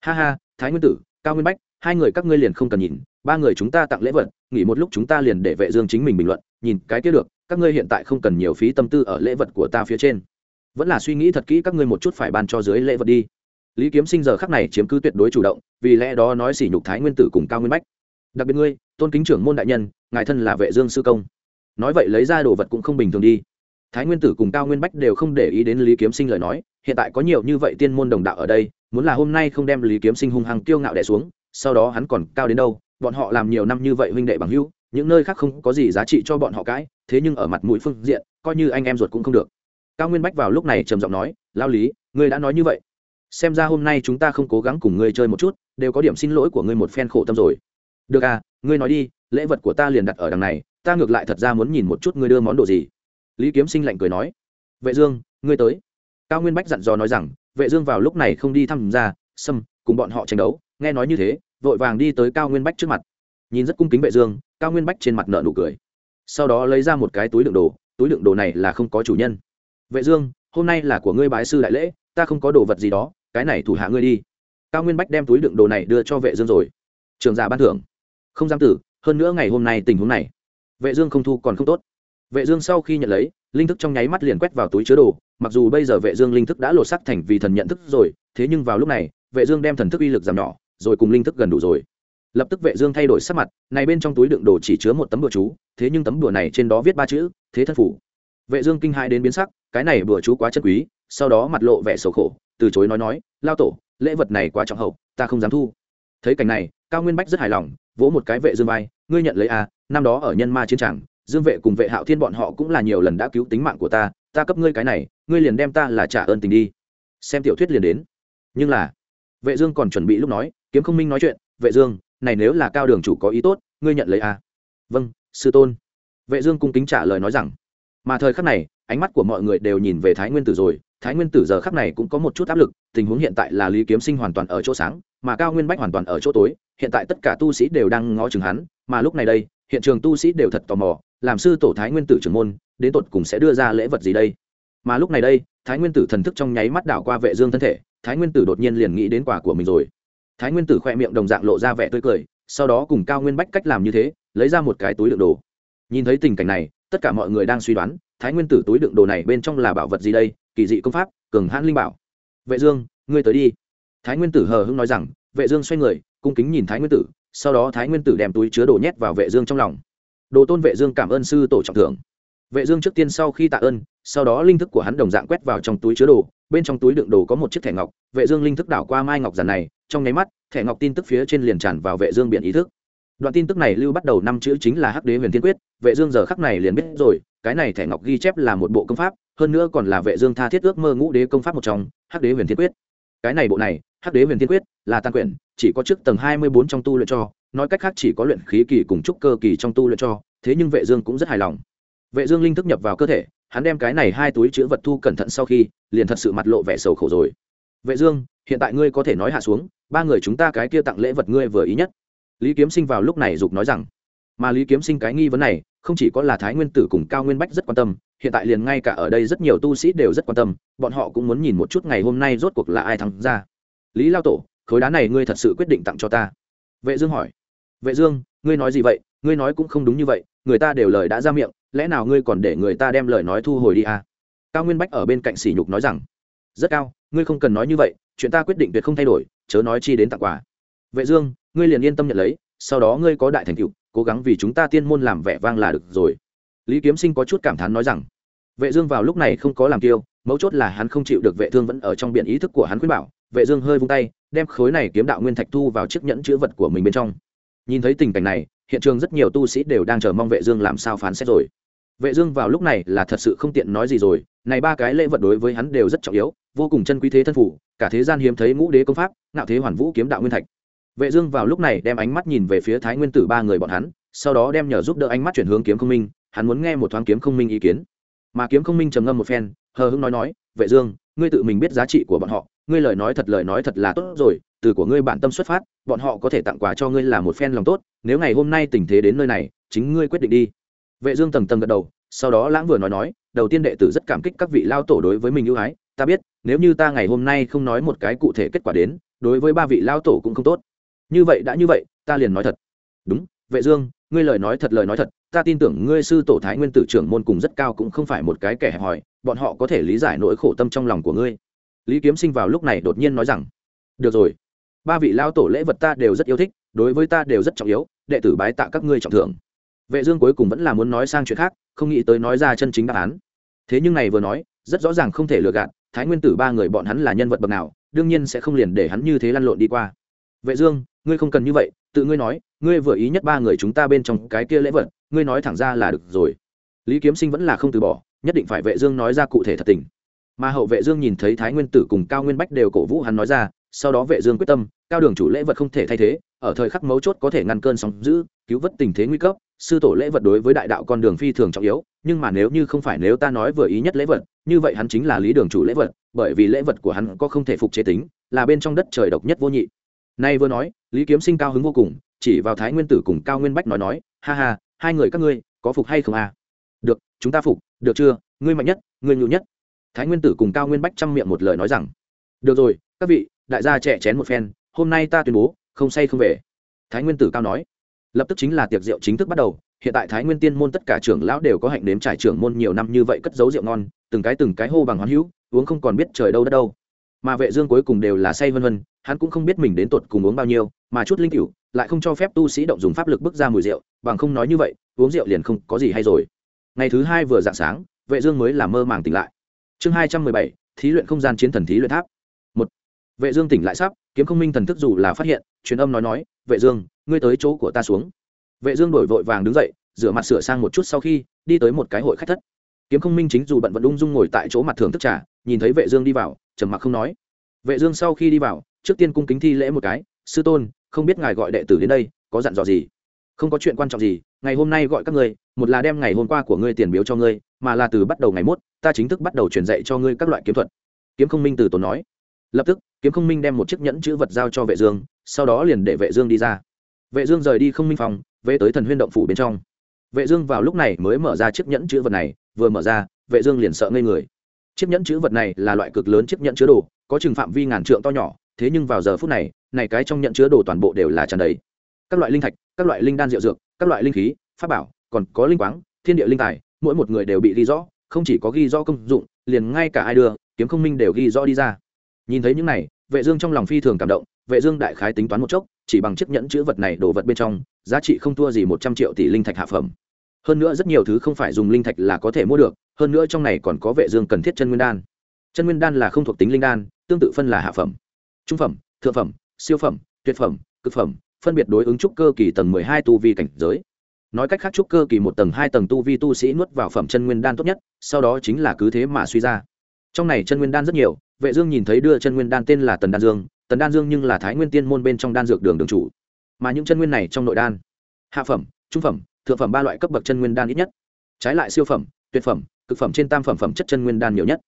Ha ha, thái nguyên tử, cao nguyên bách, hai người các ngươi liền không cần nhìn, ba người chúng ta tặng lễ vật, nghỉ một lúc chúng ta liền để vệ dương chính mình bình luận, nhìn cái kia được, các ngươi hiện tại không cần nhiều phí tâm tư ở lễ vật của ta phía trên. Vẫn là suy nghĩ thật kỹ các ngươi một chút phải ban cho dưới lễ vật đi lý kiếm sinh giờ khắc này chiếm cứ tuyệt đối chủ động, vì lẽ đó nói xỉ nhục thái nguyên tử cùng cao nguyên bách. Đặc biệt ngươi, tôn kính trưởng môn đại nhân, ngài thân là vệ dương sư công. Nói vậy lấy ra đồ vật cũng không bình thường đi. Thái nguyên tử cùng cao nguyên bách đều không để ý đến lý kiếm sinh lời nói, hiện tại có nhiều như vậy tiên môn đồng đạo ở đây, muốn là hôm nay không đem lý kiếm sinh hung hăng tiêu ngạo đẻ xuống, sau đó hắn còn cao đến đâu, bọn họ làm nhiều năm như vậy huynh đệ bằng hữu, những nơi khác không có gì giá trị cho bọn họ cãi, thế nhưng ở mặt mũi phương diện, coi như anh em ruột cũng không được. Cao nguyên bách vào lúc này trầm giọng nói, lao lý, ngươi đã nói như vậy xem ra hôm nay chúng ta không cố gắng cùng ngươi chơi một chút, đều có điểm xin lỗi của ngươi một phen khổ tâm rồi. Được à ngươi nói đi, lễ vật của ta liền đặt ở đằng này, ta ngược lại thật ra muốn nhìn một chút ngươi đưa món đồ gì. Lý kiếm sinh lạnh cười nói, vệ dương, ngươi tới. Cao nguyên bách dặn dò nói rằng, vệ dương vào lúc này không đi thăm ra xâm cùng bọn họ tranh đấu. Nghe nói như thế, vội vàng đi tới cao nguyên bách trước mặt. Nhìn rất cung kính vệ dương, cao nguyên bách trên mặt nở nụ cười. Sau đó lấy ra một cái túi đựng đồ, túi đựng đồ này là không có chủ nhân. Vệ dương, hôm nay là của ngươi bái sư đại lễ, ta không có đồ vật gì đó cái này thủ hạ ngươi đi. Cao nguyên bách đem túi đựng đồ này đưa cho vệ dương rồi. Trường giả ban thưởng. Không dám tử, hơn nữa ngày hôm nay tình huống này, vệ dương không thu còn không tốt. Vệ dương sau khi nhận lấy, linh thức trong nháy mắt liền quét vào túi chứa đồ, mặc dù bây giờ vệ dương linh thức đã lột sắc thành vì thần nhận thức rồi, thế nhưng vào lúc này, vệ dương đem thần thức uy lực giảm nhỏ, rồi cùng linh thức gần đủ rồi. Lập tức vệ dương thay đổi sắc mặt, này bên trong túi đựng đồ chỉ chứa một tấm bùa chú, thế nhưng tấm bùa này trên đó viết ba chữ, thế thân phủ. Vệ dương kinh hãi đến biến sắc, cái này bùa chú quá chân quý, sau đó mặt lộ vẻ sầu khổ từ chối nói nói, lao tổ, lễ vật này quá trọng hậu, ta không dám thu. Thấy cảnh này, cao nguyên bách rất hài lòng, vỗ một cái vệ dương vai, ngươi nhận lấy à năm đó ở nhân ma chiến tràng, dương vệ cùng vệ hạo thiên bọn họ cũng là nhiều lần đã cứu tính mạng của ta ta cấp ngươi cái này, ngươi liền đem ta là trả ơn tình đi. Xem tiểu thuyết liền đến. Nhưng là, vệ dương còn chuẩn bị lúc nói, kiếm không minh nói chuyện, vệ dương, này nếu là cao đường chủ có ý tốt, ngươi nhận lấy à. Vâng sư tôn. Vệ dương cung kính trả lời nói rằng. Mà thời khắc này ánh mắt của mọi người đều nhìn về thái nguyên tử rồi. Thái nguyên tử giờ khắc này cũng có một chút áp lực, tình huống hiện tại là lý kiếm sinh hoàn toàn ở chỗ sáng, mà cao nguyên bách hoàn toàn ở chỗ tối. Hiện tại tất cả tu sĩ đều đang ngó chừng hắn, mà lúc này đây, hiện trường tu sĩ đều thật tò mò, làm sư tổ thái nguyên tử trưởng môn, đến tột cùng sẽ đưa ra lễ vật gì đây? Mà lúc này đây, thái nguyên tử thần thức trong nháy mắt đảo qua vệ dương thân thể, thái nguyên tử đột nhiên liền nghĩ đến quả của mình rồi. Thái nguyên tử khoe miệng đồng dạng lộ ra vẻ tươi cười, sau đó cùng cao nguyên bách cách làm như thế, lấy ra một cái túi đựng đồ. Nhìn thấy tình cảnh này, tất cả mọi người đang suy đoán thái nguyên tử túi đựng đồ này bên trong là bảo vật gì đây? Kỳ dị công pháp, cường hãn linh bảo. Vệ dương, ngươi tới đi. Thái nguyên tử hờ hững nói rằng, vệ dương xoay người, cung kính nhìn thái nguyên tử, sau đó thái nguyên tử đem túi chứa đồ nhét vào vệ dương trong lòng. Đồ tôn vệ dương cảm ơn sư tổ trọng thưởng. Vệ dương trước tiên sau khi tạ ơn, sau đó linh thức của hắn đồng dạng quét vào trong túi chứa đồ, bên trong túi đựng đồ có một chiếc thẻ ngọc. Vệ dương linh thức đảo qua mai ngọc giản này, trong nháy mắt, thẻ ngọc tin tức phía trên liền tràn vào vệ dương biển ý thức. Đoạn tin tức này lưu bắt đầu năm chữ chính là hắc đế huyền thiên quyết. Vệ dương giờ khắc này liền biết rồi cái này thẻ ngọc ghi chép là một bộ công pháp, hơn nữa còn là vệ dương tha thiết ước mơ ngũ đế công pháp một trong, hắc đế huyền thiên quyết. Cái này bộ này, hắc đế huyền thiên quyết, là tăng quyển, chỉ có trước tầng 24 trong tu luyện cho, nói cách khác chỉ có luyện khí kỳ cùng trúc cơ kỳ trong tu luyện cho, thế nhưng vệ dương cũng rất hài lòng. Vệ dương linh thức nhập vào cơ thể, hắn đem cái này hai túi chứa vật thu cẩn thận sau khi, liền thật sự mặt lộ vẻ sầu khổ rồi. Vệ dương, hiện tại ngươi có thể nói hạ xuống, ba người chúng ta cái kia tặng lễ vật ngươi vừa ý nhất. Lý kiếm sinh vào lúc này dục nói rằng mà lý kiếm sinh cái nghi vấn này, không chỉ có là thái nguyên tử cùng cao nguyên bách rất quan tâm, hiện tại liền ngay cả ở đây rất nhiều tu sĩ đều rất quan tâm, bọn họ cũng muốn nhìn một chút ngày hôm nay rốt cuộc là ai thắng ra. Lý lao tổ, khối đá này ngươi thật sự quyết định tặng cho ta. Vệ dương hỏi. Vệ dương, ngươi nói gì vậy? Ngươi nói cũng không đúng như vậy, người ta đều lời đã ra miệng, lẽ nào ngươi còn để người ta đem lời nói thu hồi đi à? Cao nguyên bách ở bên cạnh sỉ nhục nói rằng. Rất cao, ngươi không cần nói như vậy, chuyện ta quyết định tuyệt không thay đổi, chớ nói chi đến tặng quà. Vệ dương, ngươi liền yên tâm nhận lấy, sau đó ngươi có đại thành tựu cố gắng vì chúng ta tiên môn làm vẻ vang là được rồi. Lý kiếm sinh có chút cảm thán nói rằng, vệ dương vào lúc này không có làm tiêu mấu chốt là hắn không chịu được vệ thương vẫn ở trong biển ý thức của hắn khuyên bảo. Vệ dương hơi vung tay, đem khối này kiếm đạo nguyên thạch thu vào chiếc nhẫn chứa vật của mình bên trong. Nhìn thấy tình cảnh này, hiện trường rất nhiều tu sĩ đều đang chờ mong vệ dương làm sao phán xét rồi. Vệ dương vào lúc này là thật sự không tiện nói gì rồi. Này ba cái lễ vật đối với hắn đều rất trọng yếu, vô cùng chân quý thế thân phủ cả thế gian hiếm thấy ngũ đế công pháp, ngạo thế hoàn vũ kiếm đạo nguyên thạch vệ dương vào lúc này đem ánh mắt nhìn về phía thái nguyên tử ba người bọn hắn, sau đó đem nhờ giúp đỡ ánh mắt chuyển hướng kiếm không minh, hắn muốn nghe một thoáng kiếm không minh ý kiến. Mà kiếm không minh trầm ngâm một phen, hờ hững nói nói, vệ dương, ngươi tự mình biết giá trị của bọn họ, ngươi lời nói thật lời nói thật là tốt rồi, từ của ngươi bản tâm xuất phát, bọn họ có thể tặng quà cho ngươi là một phen lòng tốt, nếu ngày hôm nay tình thế đến nơi này, chính ngươi quyết định đi. Vệ dương tầng tầng gật đầu, sau đó lãng vừa nói nói, đầu tiên đệ tử rất cảm kích các vị lao tổ đối với mình ưu ái, ta biết, nếu như ta ngày hôm nay không nói một cái cụ thể kết quả đến, đối với ba vị lao tổ cũng không tốt như vậy đã như vậy, ta liền nói thật. Đúng, vệ dương, ngươi lời nói thật, lời nói thật. Ta tin tưởng ngươi sư tổ thái nguyên tử trưởng môn cùng rất cao cũng không phải một cái kẻ hẹp hòi, bọn họ có thể lý giải nỗi khổ tâm trong lòng của ngươi. Lý kiếm sinh vào lúc này đột nhiên nói rằng, được rồi, ba vị lao tổ lễ vật ta đều rất yêu thích, đối với ta đều rất trọng yếu, đệ tử bái tạ các ngươi trọng thưởng. Vệ dương cuối cùng vẫn là muốn nói sang chuyện khác, không nghĩ tới nói ra chân chính đáp án. Thế nhưng này vừa nói, rất rõ ràng không thể lừa gạt, thái nguyên tử ba người bọn hắn là nhân vật bậc nào, đương nhiên sẽ không liền để hắn như thế lăn lộn đi qua. Vệ dương ngươi không cần như vậy, tự ngươi nói, ngươi vừa ý nhất ba người chúng ta bên trong cái kia lễ vật, ngươi nói thẳng ra là được rồi. Lý kiếm sinh vẫn là không từ bỏ, nhất định phải vệ dương nói ra cụ thể thật tình. Mà hậu vệ dương nhìn thấy thái nguyên tử cùng cao nguyên bách đều cổ vũ hắn nói ra, sau đó vệ dương quyết tâm, cao đường chủ lễ vật không thể thay thế, ở thời khắc mấu chốt có thể ngăn cơn sóng dữ, cứu vớt tình thế nguy cấp, sư tổ lễ vật đối với đại đạo con đường phi thường trọng yếu, nhưng mà nếu như không phải nếu ta nói vừa ý nhất lễ vật, như vậy hắn chính là lý đường chủ lễ vật, bởi vì lễ vật của hắn có không thể phục chế tính, là bên trong đất trời độc nhất vô nhị nay vừa nói, lý kiếm sinh cao hứng vô cùng, chỉ vào thái nguyên tử cùng cao nguyên bách nói nói, ha ha, hai người các ngươi, có phục hay không à? Được, chúng ta phục, được chưa? Ngươi mạnh nhất, ngươi nhu nhất. Thái nguyên tử cùng cao nguyên bách chăm miệng một lời nói rằng, được rồi, các vị, đại gia trẻ chén một phen, hôm nay ta tuyên bố, không say không về. Thái nguyên tử cao nói, lập tức chính là tiệc rượu chính thức bắt đầu, hiện tại thái nguyên tiên môn tất cả trưởng lão đều có hạnh đếm trải trưởng môn nhiều năm như vậy cất giấu rượu ngon, từng cái từng cái hô bằng hoán hữu, uống không còn biết trời đâu đất đâu mà vệ dương cuối cùng đều là say vân vân, hắn cũng không biết mình đến tột cùng uống bao nhiêu, mà chút linh cửu lại không cho phép tu sĩ động dùng pháp lực bức ra mùi rượu, bằng không nói như vậy, uống rượu liền không có gì hay rồi. Ngày thứ hai vừa dạng sáng, vệ dương mới là mơ màng tỉnh lại. Chương hai trăm mười bảy, thí luyện không gian chiến thần thí luyện tháp. Một, vệ dương tỉnh lại sắp, kiếm không minh thần thức dù là phát hiện, truyền âm nói nói, vệ dương, ngươi tới chỗ của ta xuống. Vệ dương đổi vội vàng đứng dậy, rửa mặt sửa sang một chút sau khi, đi tới một cái hội khách thất. Kiếm không minh chính dù bận vận ung dung ngồi tại chỗ mặt thưởng thức trà, nhìn thấy vệ dương đi vào trầm mặc không nói. Vệ dương sau khi đi vào, trước tiên cung kính thi lễ một cái, sư tôn, không biết ngài gọi đệ tử đến đây, có dặn dò gì? Không có chuyện quan trọng gì, ngày hôm nay gọi các ngươi, một là đem ngày hôm qua của ngươi tiền biếu cho ngươi, mà là từ bắt đầu ngày mốt, ta chính thức bắt đầu truyền dạy cho ngươi các loại kiếm thuật. Kiếm không minh từ tốn nói. Lập tức, kiếm không minh đem một chiếc nhẫn chữ vật giao cho vệ dương, sau đó liền để vệ dương đi ra. Vệ dương rời đi không minh phòng, về tới thần huyên động phủ bên trong. Vệ dương vào lúc này mới mở ra chiếc nhẫn chữ vật này, vừa mở ra, vệ dương liền sợ ngây người chiếc nhẫn chữ vật này là loại cực lớn chiếc nhẫn chứa đồ, có chừng phạm vi ngàn trượng to nhỏ, thế nhưng vào giờ phút này này cái trong nhẫn chứa đồ toàn bộ đều là tràn đầy. Các loại linh thạch, các loại linh đan diệu dược, các loại linh khí, pháp bảo, còn có linh quáng, thiên địa linh tài, mỗi một người đều bị ghi rõ, không chỉ có ghi rõ công dụng, liền ngay cả ai đưa, kiếm không minh đều ghi rõ đi ra. Nhìn thấy những này, vệ dương trong lòng phi thường cảm động, vệ dương đại khái tính toán một chốc, chỉ bằng chiếc nhẫn chứa vật này đồ vật bên trong, giá trị không thua gì một trăm triệu tỷ linh thạch hạ phẩm. Hơn nữa rất nhiều thứ không phải dùng linh thạch là có thể mua được hơn nữa trong này còn có vệ dương cần thiết chân nguyên đan. Chân nguyên đan là không thuộc tính linh đan, tương tự phân là hạ phẩm, trung phẩm, thượng phẩm, siêu phẩm, tuyệt phẩm, cực phẩm, phân biệt đối ứng trúc cơ kỳ tầng mười hai tu vi cảnh giới. Nói cách khác trúc cơ kỳ một tầng hai tầng tu vi tu sĩ nuốt vào phẩm chân nguyên đan tốt nhất, sau đó chính là cứ thế mà suy ra. Trong này chân nguyên đan rất nhiều, vệ dương nhìn thấy đưa chân nguyên đan tên là tần đan dương, tần đan dương nhưng là thái nguyên tiên môn bên trong đan dược đường đường chủ. Mà những chân nguyên này trong nội đan, hạ phẩm, trung phẩm, thượng phẩm ba loại cấp bậc chân nguyên đan ít nhất. Trái lại siêu phẩm tuyệt phẩm, cực phẩm trên tam phẩm phẩm chất chân nguyên đan nhiều nhất.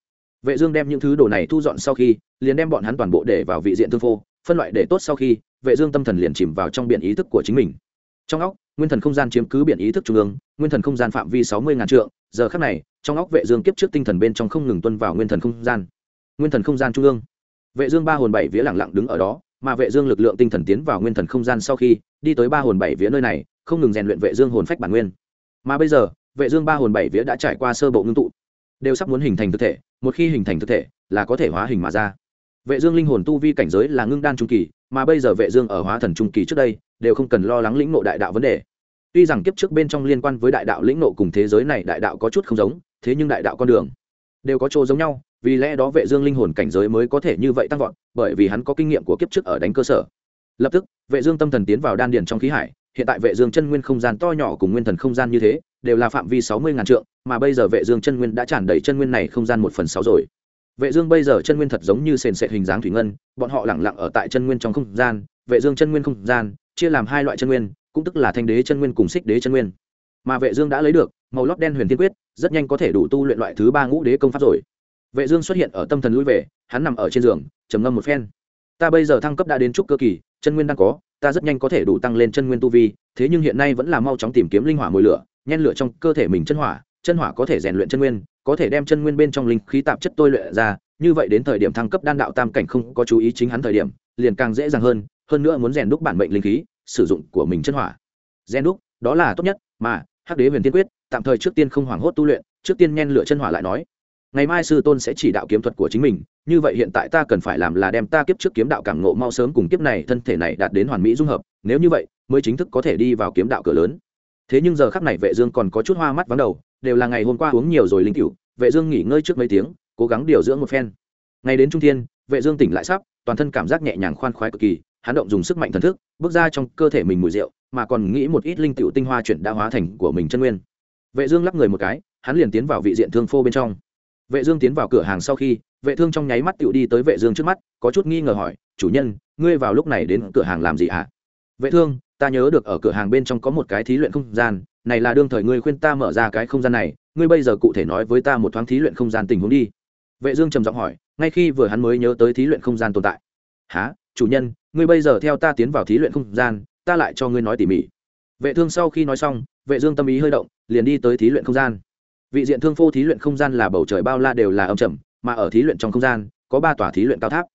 Vệ dương đem những thứ đồ này thu dọn sau khi, liền đem bọn hắn toàn bộ để vào vị diện thương phô, phân loại để tốt sau khi, vệ dương tâm thần liền chìm vào trong biển ý thức của chính mình. Trong óc, nguyên thần không gian chiếm cứ biển ý thức trung ương, nguyên thần không gian phạm vi sáu mươi ngàn trượng, giờ khắc này, trong óc vệ dương kiếp trước tinh thần bên trong không ngừng tuân vào nguyên thần không gian. Nguyên thần không gian trung ương. Vệ dương ba hồn bảy vía lặng lặng đứng ở đó, mà vệ dương lực lượng tinh thần tiến vào nguyên thần không gian sau khi, đi tới ba hồn bảy vía nơi này, không ngừng rèn luyện vệ dương hồn phách bản nguyên. Mà bây giờ vệ dương ba hồn bảy vía đã trải qua sơ bộ ngưng tụ. Đều sắp muốn hình thành thực thể, một khi hình thành thực thể là có thể hóa hình mà ra. Vệ dương linh hồn tu vi cảnh giới là ngưng đan trung kỳ, mà bây giờ vệ dương ở hóa thần trung kỳ trước đây, đều không cần lo lắng lĩnh ngộ đại đạo vấn đề. Tuy rằng kiếp trước bên trong liên quan với đại đạo lĩnh ngộ cùng thế giới này đại đạo có chút không giống, thế nhưng đại đạo con đường đều có chỗ giống nhau, vì lẽ đó vệ dương linh hồn cảnh giới mới có thể như vậy tăng vọt, bởi vì hắn có kinh nghiệm của kiếp trước ở đánh cơ sở. Lập tức, vệ dương tâm thần tiến vào đan điền trong khí hải, hiện tại vệ dương chân nguyên không gian to nhỏ cùng nguyên thần không gian như thế đều là phạm vi sáu mươi ngàn trượng, mà bây giờ vệ dương chân nguyên đã tràn đầy chân nguyên này không gian một phần sáu rồi. Vệ dương bây giờ chân nguyên thật giống như sền sệt hình dáng thủy ngân, bọn họ lẳng lặng ở tại chân nguyên trong không gian, vệ dương chân nguyên không gian, chia làm hai loại chân nguyên, cũng tức là thanh đế chân nguyên cùng xích đế chân nguyên. Mà vệ dương đã lấy được, màu lót đen huyền thiên quyết, rất nhanh có thể đủ tu luyện loại thứ ba ngũ đế công pháp rồi. Vệ dương xuất hiện ở tâm thần lui về, hắn nằm ở trên giường, trầm ngâm một phen. Ta bây giờ thăng cấp đã đến trúc cơ kỳ, chân nguyên đang có, ta rất nhanh có thể đủ tăng lên chân nguyên tu vi, thế nhưng hiện nay vẫn là mau chóng tìm kiếm linh hỏa mùi lửa nhen lửa trong cơ thể mình chân hỏa chân hỏa có thể rèn luyện chân nguyên, có thể đem chân nguyên bên trong linh khí tạp chất tôi luyện ra, như vậy đến thời điểm thăng cấp đan đạo tam cảnh không có chú ý chính hắn thời điểm, liền càng dễ dàng hơn hơn nữa muốn rèn đúc bản mệnh linh khí, sử dụng của mình chân hỏa. Rèn đúc, đó là tốt nhất, mà, hắc đế huyền tiên quyết, tạm thời trước tiên không hoảng hốt tu luyện, trước tiên nhen lửa chân hỏa lại nói. Ngày mai sư tôn sẽ chỉ đạo kiếm thuật của chính mình, như vậy hiện tại ta cần phải làm là đem ta kiếp trước kiếm đạo cảm ngộ mau sớm cùng kiếp này thân thể này đạt đến hoàn mỹ dung hợp, nếu như vậy, mới chính thức có thể đi vào kiếm đạo cửa lớn thế nhưng giờ khắc này vệ dương còn có chút hoa mắt vắng đầu, đều là ngày hôm qua uống nhiều rồi linh cửu vệ dương nghỉ ngơi trước mấy tiếng, cố gắng điều dưỡng một phen. Ngày đến trung thiên, vệ dương tỉnh lại sắp, toàn thân cảm giác nhẹ nhàng khoan khoái cực kỳ, hắn động dùng sức mạnh thần thức, bước ra trong cơ thể mình mùi rượu, mà còn nghĩ một ít linh tiểu tinh hoa chuyển đã hóa thành của mình chân nguyên. Vệ dương lắc người một cái, hắn liền tiến vào vị diện thương phô bên trong. Vệ dương tiến vào cửa hàng sau khi, vệ thương trong nháy mắt tiểu đi tới vệ dương trước mắt, có chút nghi ngờ hỏi, chủ nhân, ngươi vào lúc này đến cửa hàng làm gì ạ vệ thương ta nhớ được ở cửa hàng bên trong có một cái thí luyện không gian, này là đương thời ngươi khuyên ta mở ra cái không gian này, ngươi bây giờ cụ thể nói với ta một thoáng thí luyện không gian tình huống đi. Vệ dương trầm giọng hỏi, ngay khi vừa hắn mới nhớ tới thí luyện không gian tồn tại. Hả? Chủ nhân, ngươi bây giờ theo ta tiến vào thí luyện không gian, ta lại cho ngươi nói tỉ mỉ. Vệ thương sau khi nói xong, vệ dương tâm ý hơi động, liền đi tới thí luyện không gian. Vị diện thương phô thí luyện không gian là bầu trời bao la đều là âm trầm, mà ở thí luyện trong không gian, có ba tòa thí luyện cao tháp.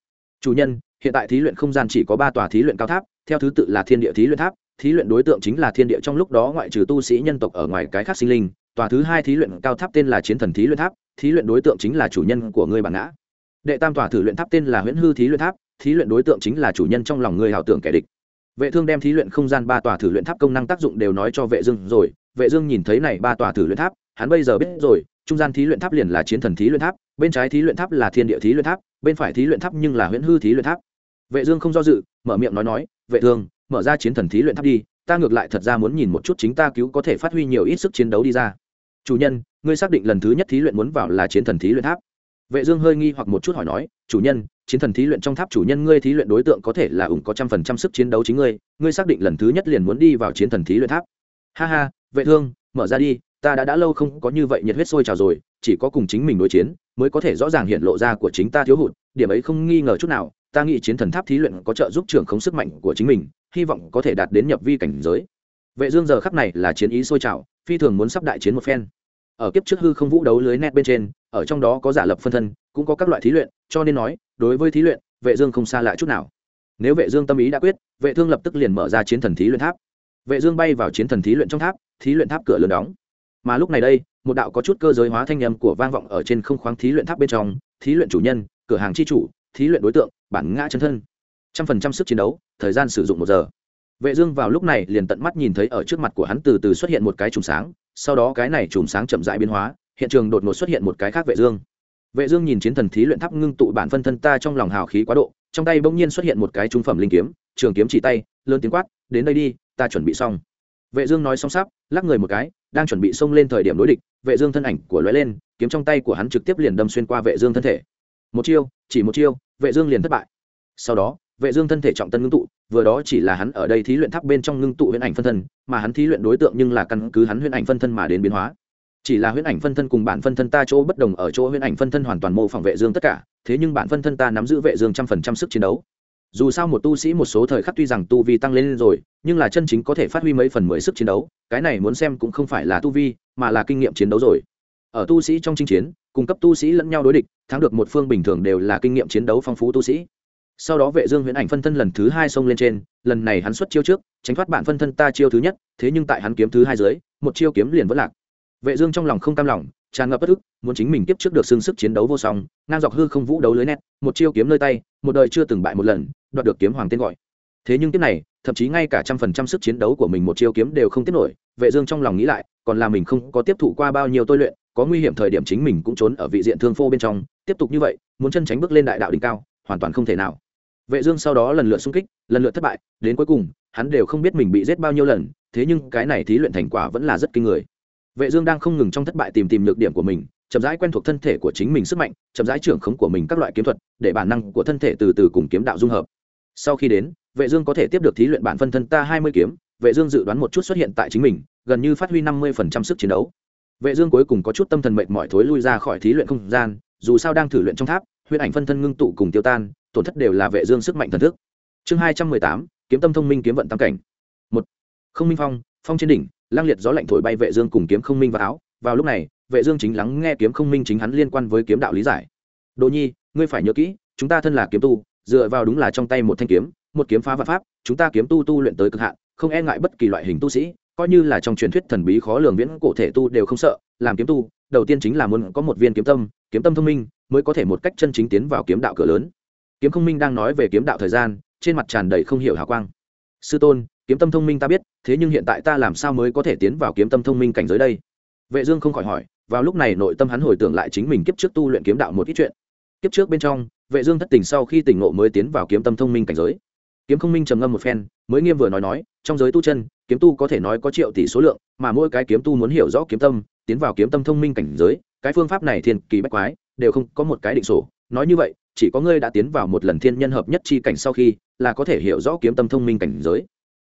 Chủ nhân hiện tại thí luyện không gian chỉ có ba tòa thí luyện cao tháp, theo thứ tự là thiên địa thí luyện tháp. Thí luyện đối tượng chính là thiên địa, trong lúc đó ngoại trừ tu sĩ nhân tộc ở ngoài cái khác sinh linh, tòa thứ hai thí luyện cao tháp tên là chiến thần thí luyện tháp, thí luyện đối tượng chính là chủ nhân của ngươi bản ngã. Đệ tam tòa thử luyện tháp tên là huyễn hư thí luyện tháp, thí luyện đối tượng chính là chủ nhân trong lòng người hảo tưởng kẻ địch. Vệ thương đem thí luyện không gian ba tòa thử luyện tháp công năng tác dụng đều nói cho vệ dương rồi. Vệ dương nhìn thấy này ba tòa thử luyện tháp, hắn bây giờ biết rồi, trung gian thí luyện tháp liền là chiến thần thí luyện tháp bên trái thí luyện tháp là thiên địa thí luyện tháp bên phải thí luyện tháp nhưng là huyễn hư thí luyện tháp vệ dương không do dự mở miệng nói nói vệ thương mở ra chiến thần thí luyện tháp đi ta ngược lại thật ra muốn nhìn một chút chính ta cứu có thể phát huy nhiều ít sức chiến đấu đi ra chủ nhân ngươi xác định lần thứ nhất thí luyện muốn vào là chiến thần thí luyện tháp vệ dương hơi nghi hoặc một chút hỏi nói chủ nhân chiến thần thí luyện trong tháp chủ nhân ngươi thí luyện đối tượng có thể là ủng có trăm phần trăm sức chiến đấu chính ngươi ngươi xác định lần thứ nhất liền muốn đi vào chiến thần thí luyện tháp ha ha vệ thương mở ra đi ta đã đã lâu không có như vậy nhiệt huyết sôi trào rồi, chỉ có cùng chính mình đối chiến mới có thể rõ ràng hiện lộ ra của chính ta thiếu hụt, điểm ấy không nghi ngờ chút nào, ta nghĩ chiến thần tháp thí luyện có trợ giúp trưởng không sức mạnh của chính mình, hy vọng có thể đạt đến nhập vi cảnh giới. Vệ dương giờ khắc này là chiến ý sôi trào, phi thường muốn sắp đại chiến một phen. Ở kiếp trước hư không vũ đấu lưới net bên trên, ở trong đó có giả lập phân thân, cũng có các loại thí luyện, cho nên nói, đối với thí luyện, vệ dương không xa lạ chút nào. Nếu vệ dương tâm ý đã quyết, vệ thương lập tức liền mở ra chiến thần thí luyện tháp. Vệ dương bay vào chiến thần thí luyện trong tháp, thí luyện tháp cửa lớn đóng mà lúc này đây, một đạo có chút cơ giới hóa thanh âm của vang vọng ở trên không khoáng thí luyện tháp bên trong, thí luyện chủ nhân, cửa hàng chi chủ, thí luyện đối tượng, bản ngã chân thân. Trăm phần trăm sức chiến đấu, thời gian sử dụng một giờ. Vệ dương vào lúc này liền tận mắt nhìn thấy ở trước mặt của hắn từ từ xuất hiện một cái chùm sáng, sau đó cái này chùm sáng chậm rãi biến hóa, hiện trường đột ngột xuất hiện một cái khác vệ dương. Vệ dương nhìn chiến thần thí luyện tháp ngưng tụ bản phân thân ta trong lòng hào khí quá độ, trong tay bỗng nhiên xuất hiện một cái trung phẩm linh kiếm, trường kiếm chỉ tay, lớn tiếng quát, đến đây đi, ta chuẩn bị xong vệ dương nói xong sắp, lắc người một cái, đang chuẩn bị xông lên thời điểm đối địch, vệ dương thân ảnh của lóe lên, kiếm trong tay của hắn trực tiếp liền đâm xuyên qua vệ dương thân thể. Một chiêu, chỉ một chiêu, vệ dương liền thất bại. Sau đó, vệ dương thân thể trọng tân ngưng tụ, vừa đó chỉ là hắn ở đây thí luyện tháp bên trong ngưng tụ huyễn ảnh phân thân, mà hắn thí luyện đối tượng nhưng là căn cứ hắn huyễn ảnh phân thân mà đến biến hóa. Chỉ là huyễn ảnh phân thân cùng bản phân thân ta chỗ bất đồng ở chỗ huyễn ảnh phân thân hoàn toàn mô phỏng vệ dương tất cả, thế nhưng bản phân thân ta nắm giữ vệ dương trăm phần trăm sức chiến đấu dù sao một tu sĩ một số thời khắc tuy rằng tu vi tăng lên rồi, nhưng là chân chính có thể phát huy mấy phần mười sức chiến đấu, cái này muốn xem cũng không phải là tu vi, mà là kinh nghiệm chiến đấu rồi. Ở tu sĩ trong chinh chiến cung cấp tu sĩ lẫn nhau đối địch, thắng được một phương bình thường đều là kinh nghiệm chiến đấu phong phú tu sĩ. Sau đó vệ dương huyễn ảnh phân thân lần thứ hai xông lên trên, lần này hắn xuất chiêu trước, tránh thoát bản phân thân ta chiêu thứ nhất, thế nhưng tại hắn kiếm thứ hai dưới, một chiêu kiếm liền vẫn lạc. Vệ dương trong lòng không cam lòng tràn ngập bất ức muốn chính mình tiếp trước được xương sức chiến đấu vô song, ngang dọc hư không vũ đấu lưới nét, một chiêu kiếm nơi tay, một đời chưa từng bại một lần, đoạt được kiếm hoàng tên gọi. Thế nhưng tiếp này, thậm chí ngay cả trăm phần trăm sức chiến đấu của mình một chiêu kiếm đều không tiếp nổi, vệ dương trong lòng nghĩ lại, còn là mình không có tiếp thụ qua bao nhiêu tôi luyện, có nguy hiểm thời điểm chính mình cũng trốn ở vị diện thương phô bên trong, tiếp tục như vậy, muốn chân tránh bước lên đại đạo đỉnh cao, hoàn toàn không thể nào. Vệ dương sau đó lần lượt xung kích, lần lượt thất bại, đến cuối cùng, hắn đều không biết mình bị giết bao nhiêu lần, thế nhưng cái này thí luyện thành quả vẫn là rất kinh người vệ dương đang không ngừng trong thất bại tìm tìm nhược điểm của mình chậm rãi quen thuộc thân thể của chính mình sức mạnh chậm rãi trưởng khống của mình các loại kiếm thuật để bản năng của thân thể từ từ cùng kiếm đạo dung hợp. Sau khi đến vệ dương có thể tiếp được thí luyện bản phân thân ta 20 kiếm vệ dương dự đoán một chút xuất hiện tại chính mình gần như phát huy 50% sức chiến đấu. Vệ dương cuối cùng có chút tâm thần mệt mỏi thối lui ra khỏi thí luyện không gian dù sao đang thử luyện trong tháp huyễn ảnh phân thân ngưng tụ cùng tiêu tan tổn thất đều là vệ dương sức mạnh thần thức. Chương 218, kiếm tâm thông minh kiếm vận tam cảnh. Một không minh phong phong trên đỉnh lang liệt gió lạnh thổi bay vệ dương cùng kiếm không minh vào áo. Vào lúc này, vệ dương chính lắng nghe kiếm không minh chính hắn liên quan với kiếm đạo lý giải. Đồ nhi, ngươi phải nhớ kỹ, chúng ta thân là kiếm tu, dựa vào đúng là trong tay một thanh kiếm, một kiếm phá vạn pháp, chúng ta kiếm tu tu luyện tới cực hạn, không e ngại bất kỳ loại hình tu sĩ, coi như là trong truyền thuyết thần bí khó lường viễn cổ thể tu đều không sợ, làm kiếm tu, đầu tiên chính là muốn có một viên kiếm tâm kiếm tâm thông minh, mới có thể một cách chân chính tiến vào kiếm đạo cửa lớn. Kiếm không minh đang nói về kiếm đạo thời gian, trên mặt tràn đầy không hiểu hào quang. Sư tôn kiếm tâm thông minh ta biết, thế nhưng hiện tại ta làm sao mới có thể tiến vào kiếm tâm thông minh cảnh giới đây? Vệ dương không khỏi hỏi, vào lúc này nội tâm hắn hồi tưởng lại chính mình kiếp trước tu luyện kiếm đạo một ít chuyện. Kiếp trước bên trong, vệ dương thất tình sau khi tỉnh ngộ mới tiến vào kiếm tâm thông minh cảnh giới. Kiếm không minh trầm ngâm một phen, mới nghiêm vừa nói nói, trong giới tu chân, kiếm tu có thể nói có triệu tỷ số lượng, mà mỗi cái kiếm tu muốn hiểu rõ kiếm tâm, tiến vào kiếm tâm thông minh cảnh giới, cái phương pháp này thiên kỳ bách quái, đều không có một cái định sổ nói như vậy, chỉ có ngươi đã tiến vào một lần thiên nhân hợp nhất chi cảnh sau khi, là có thể hiểu rõ kiếm tâm thông minh cảnh giới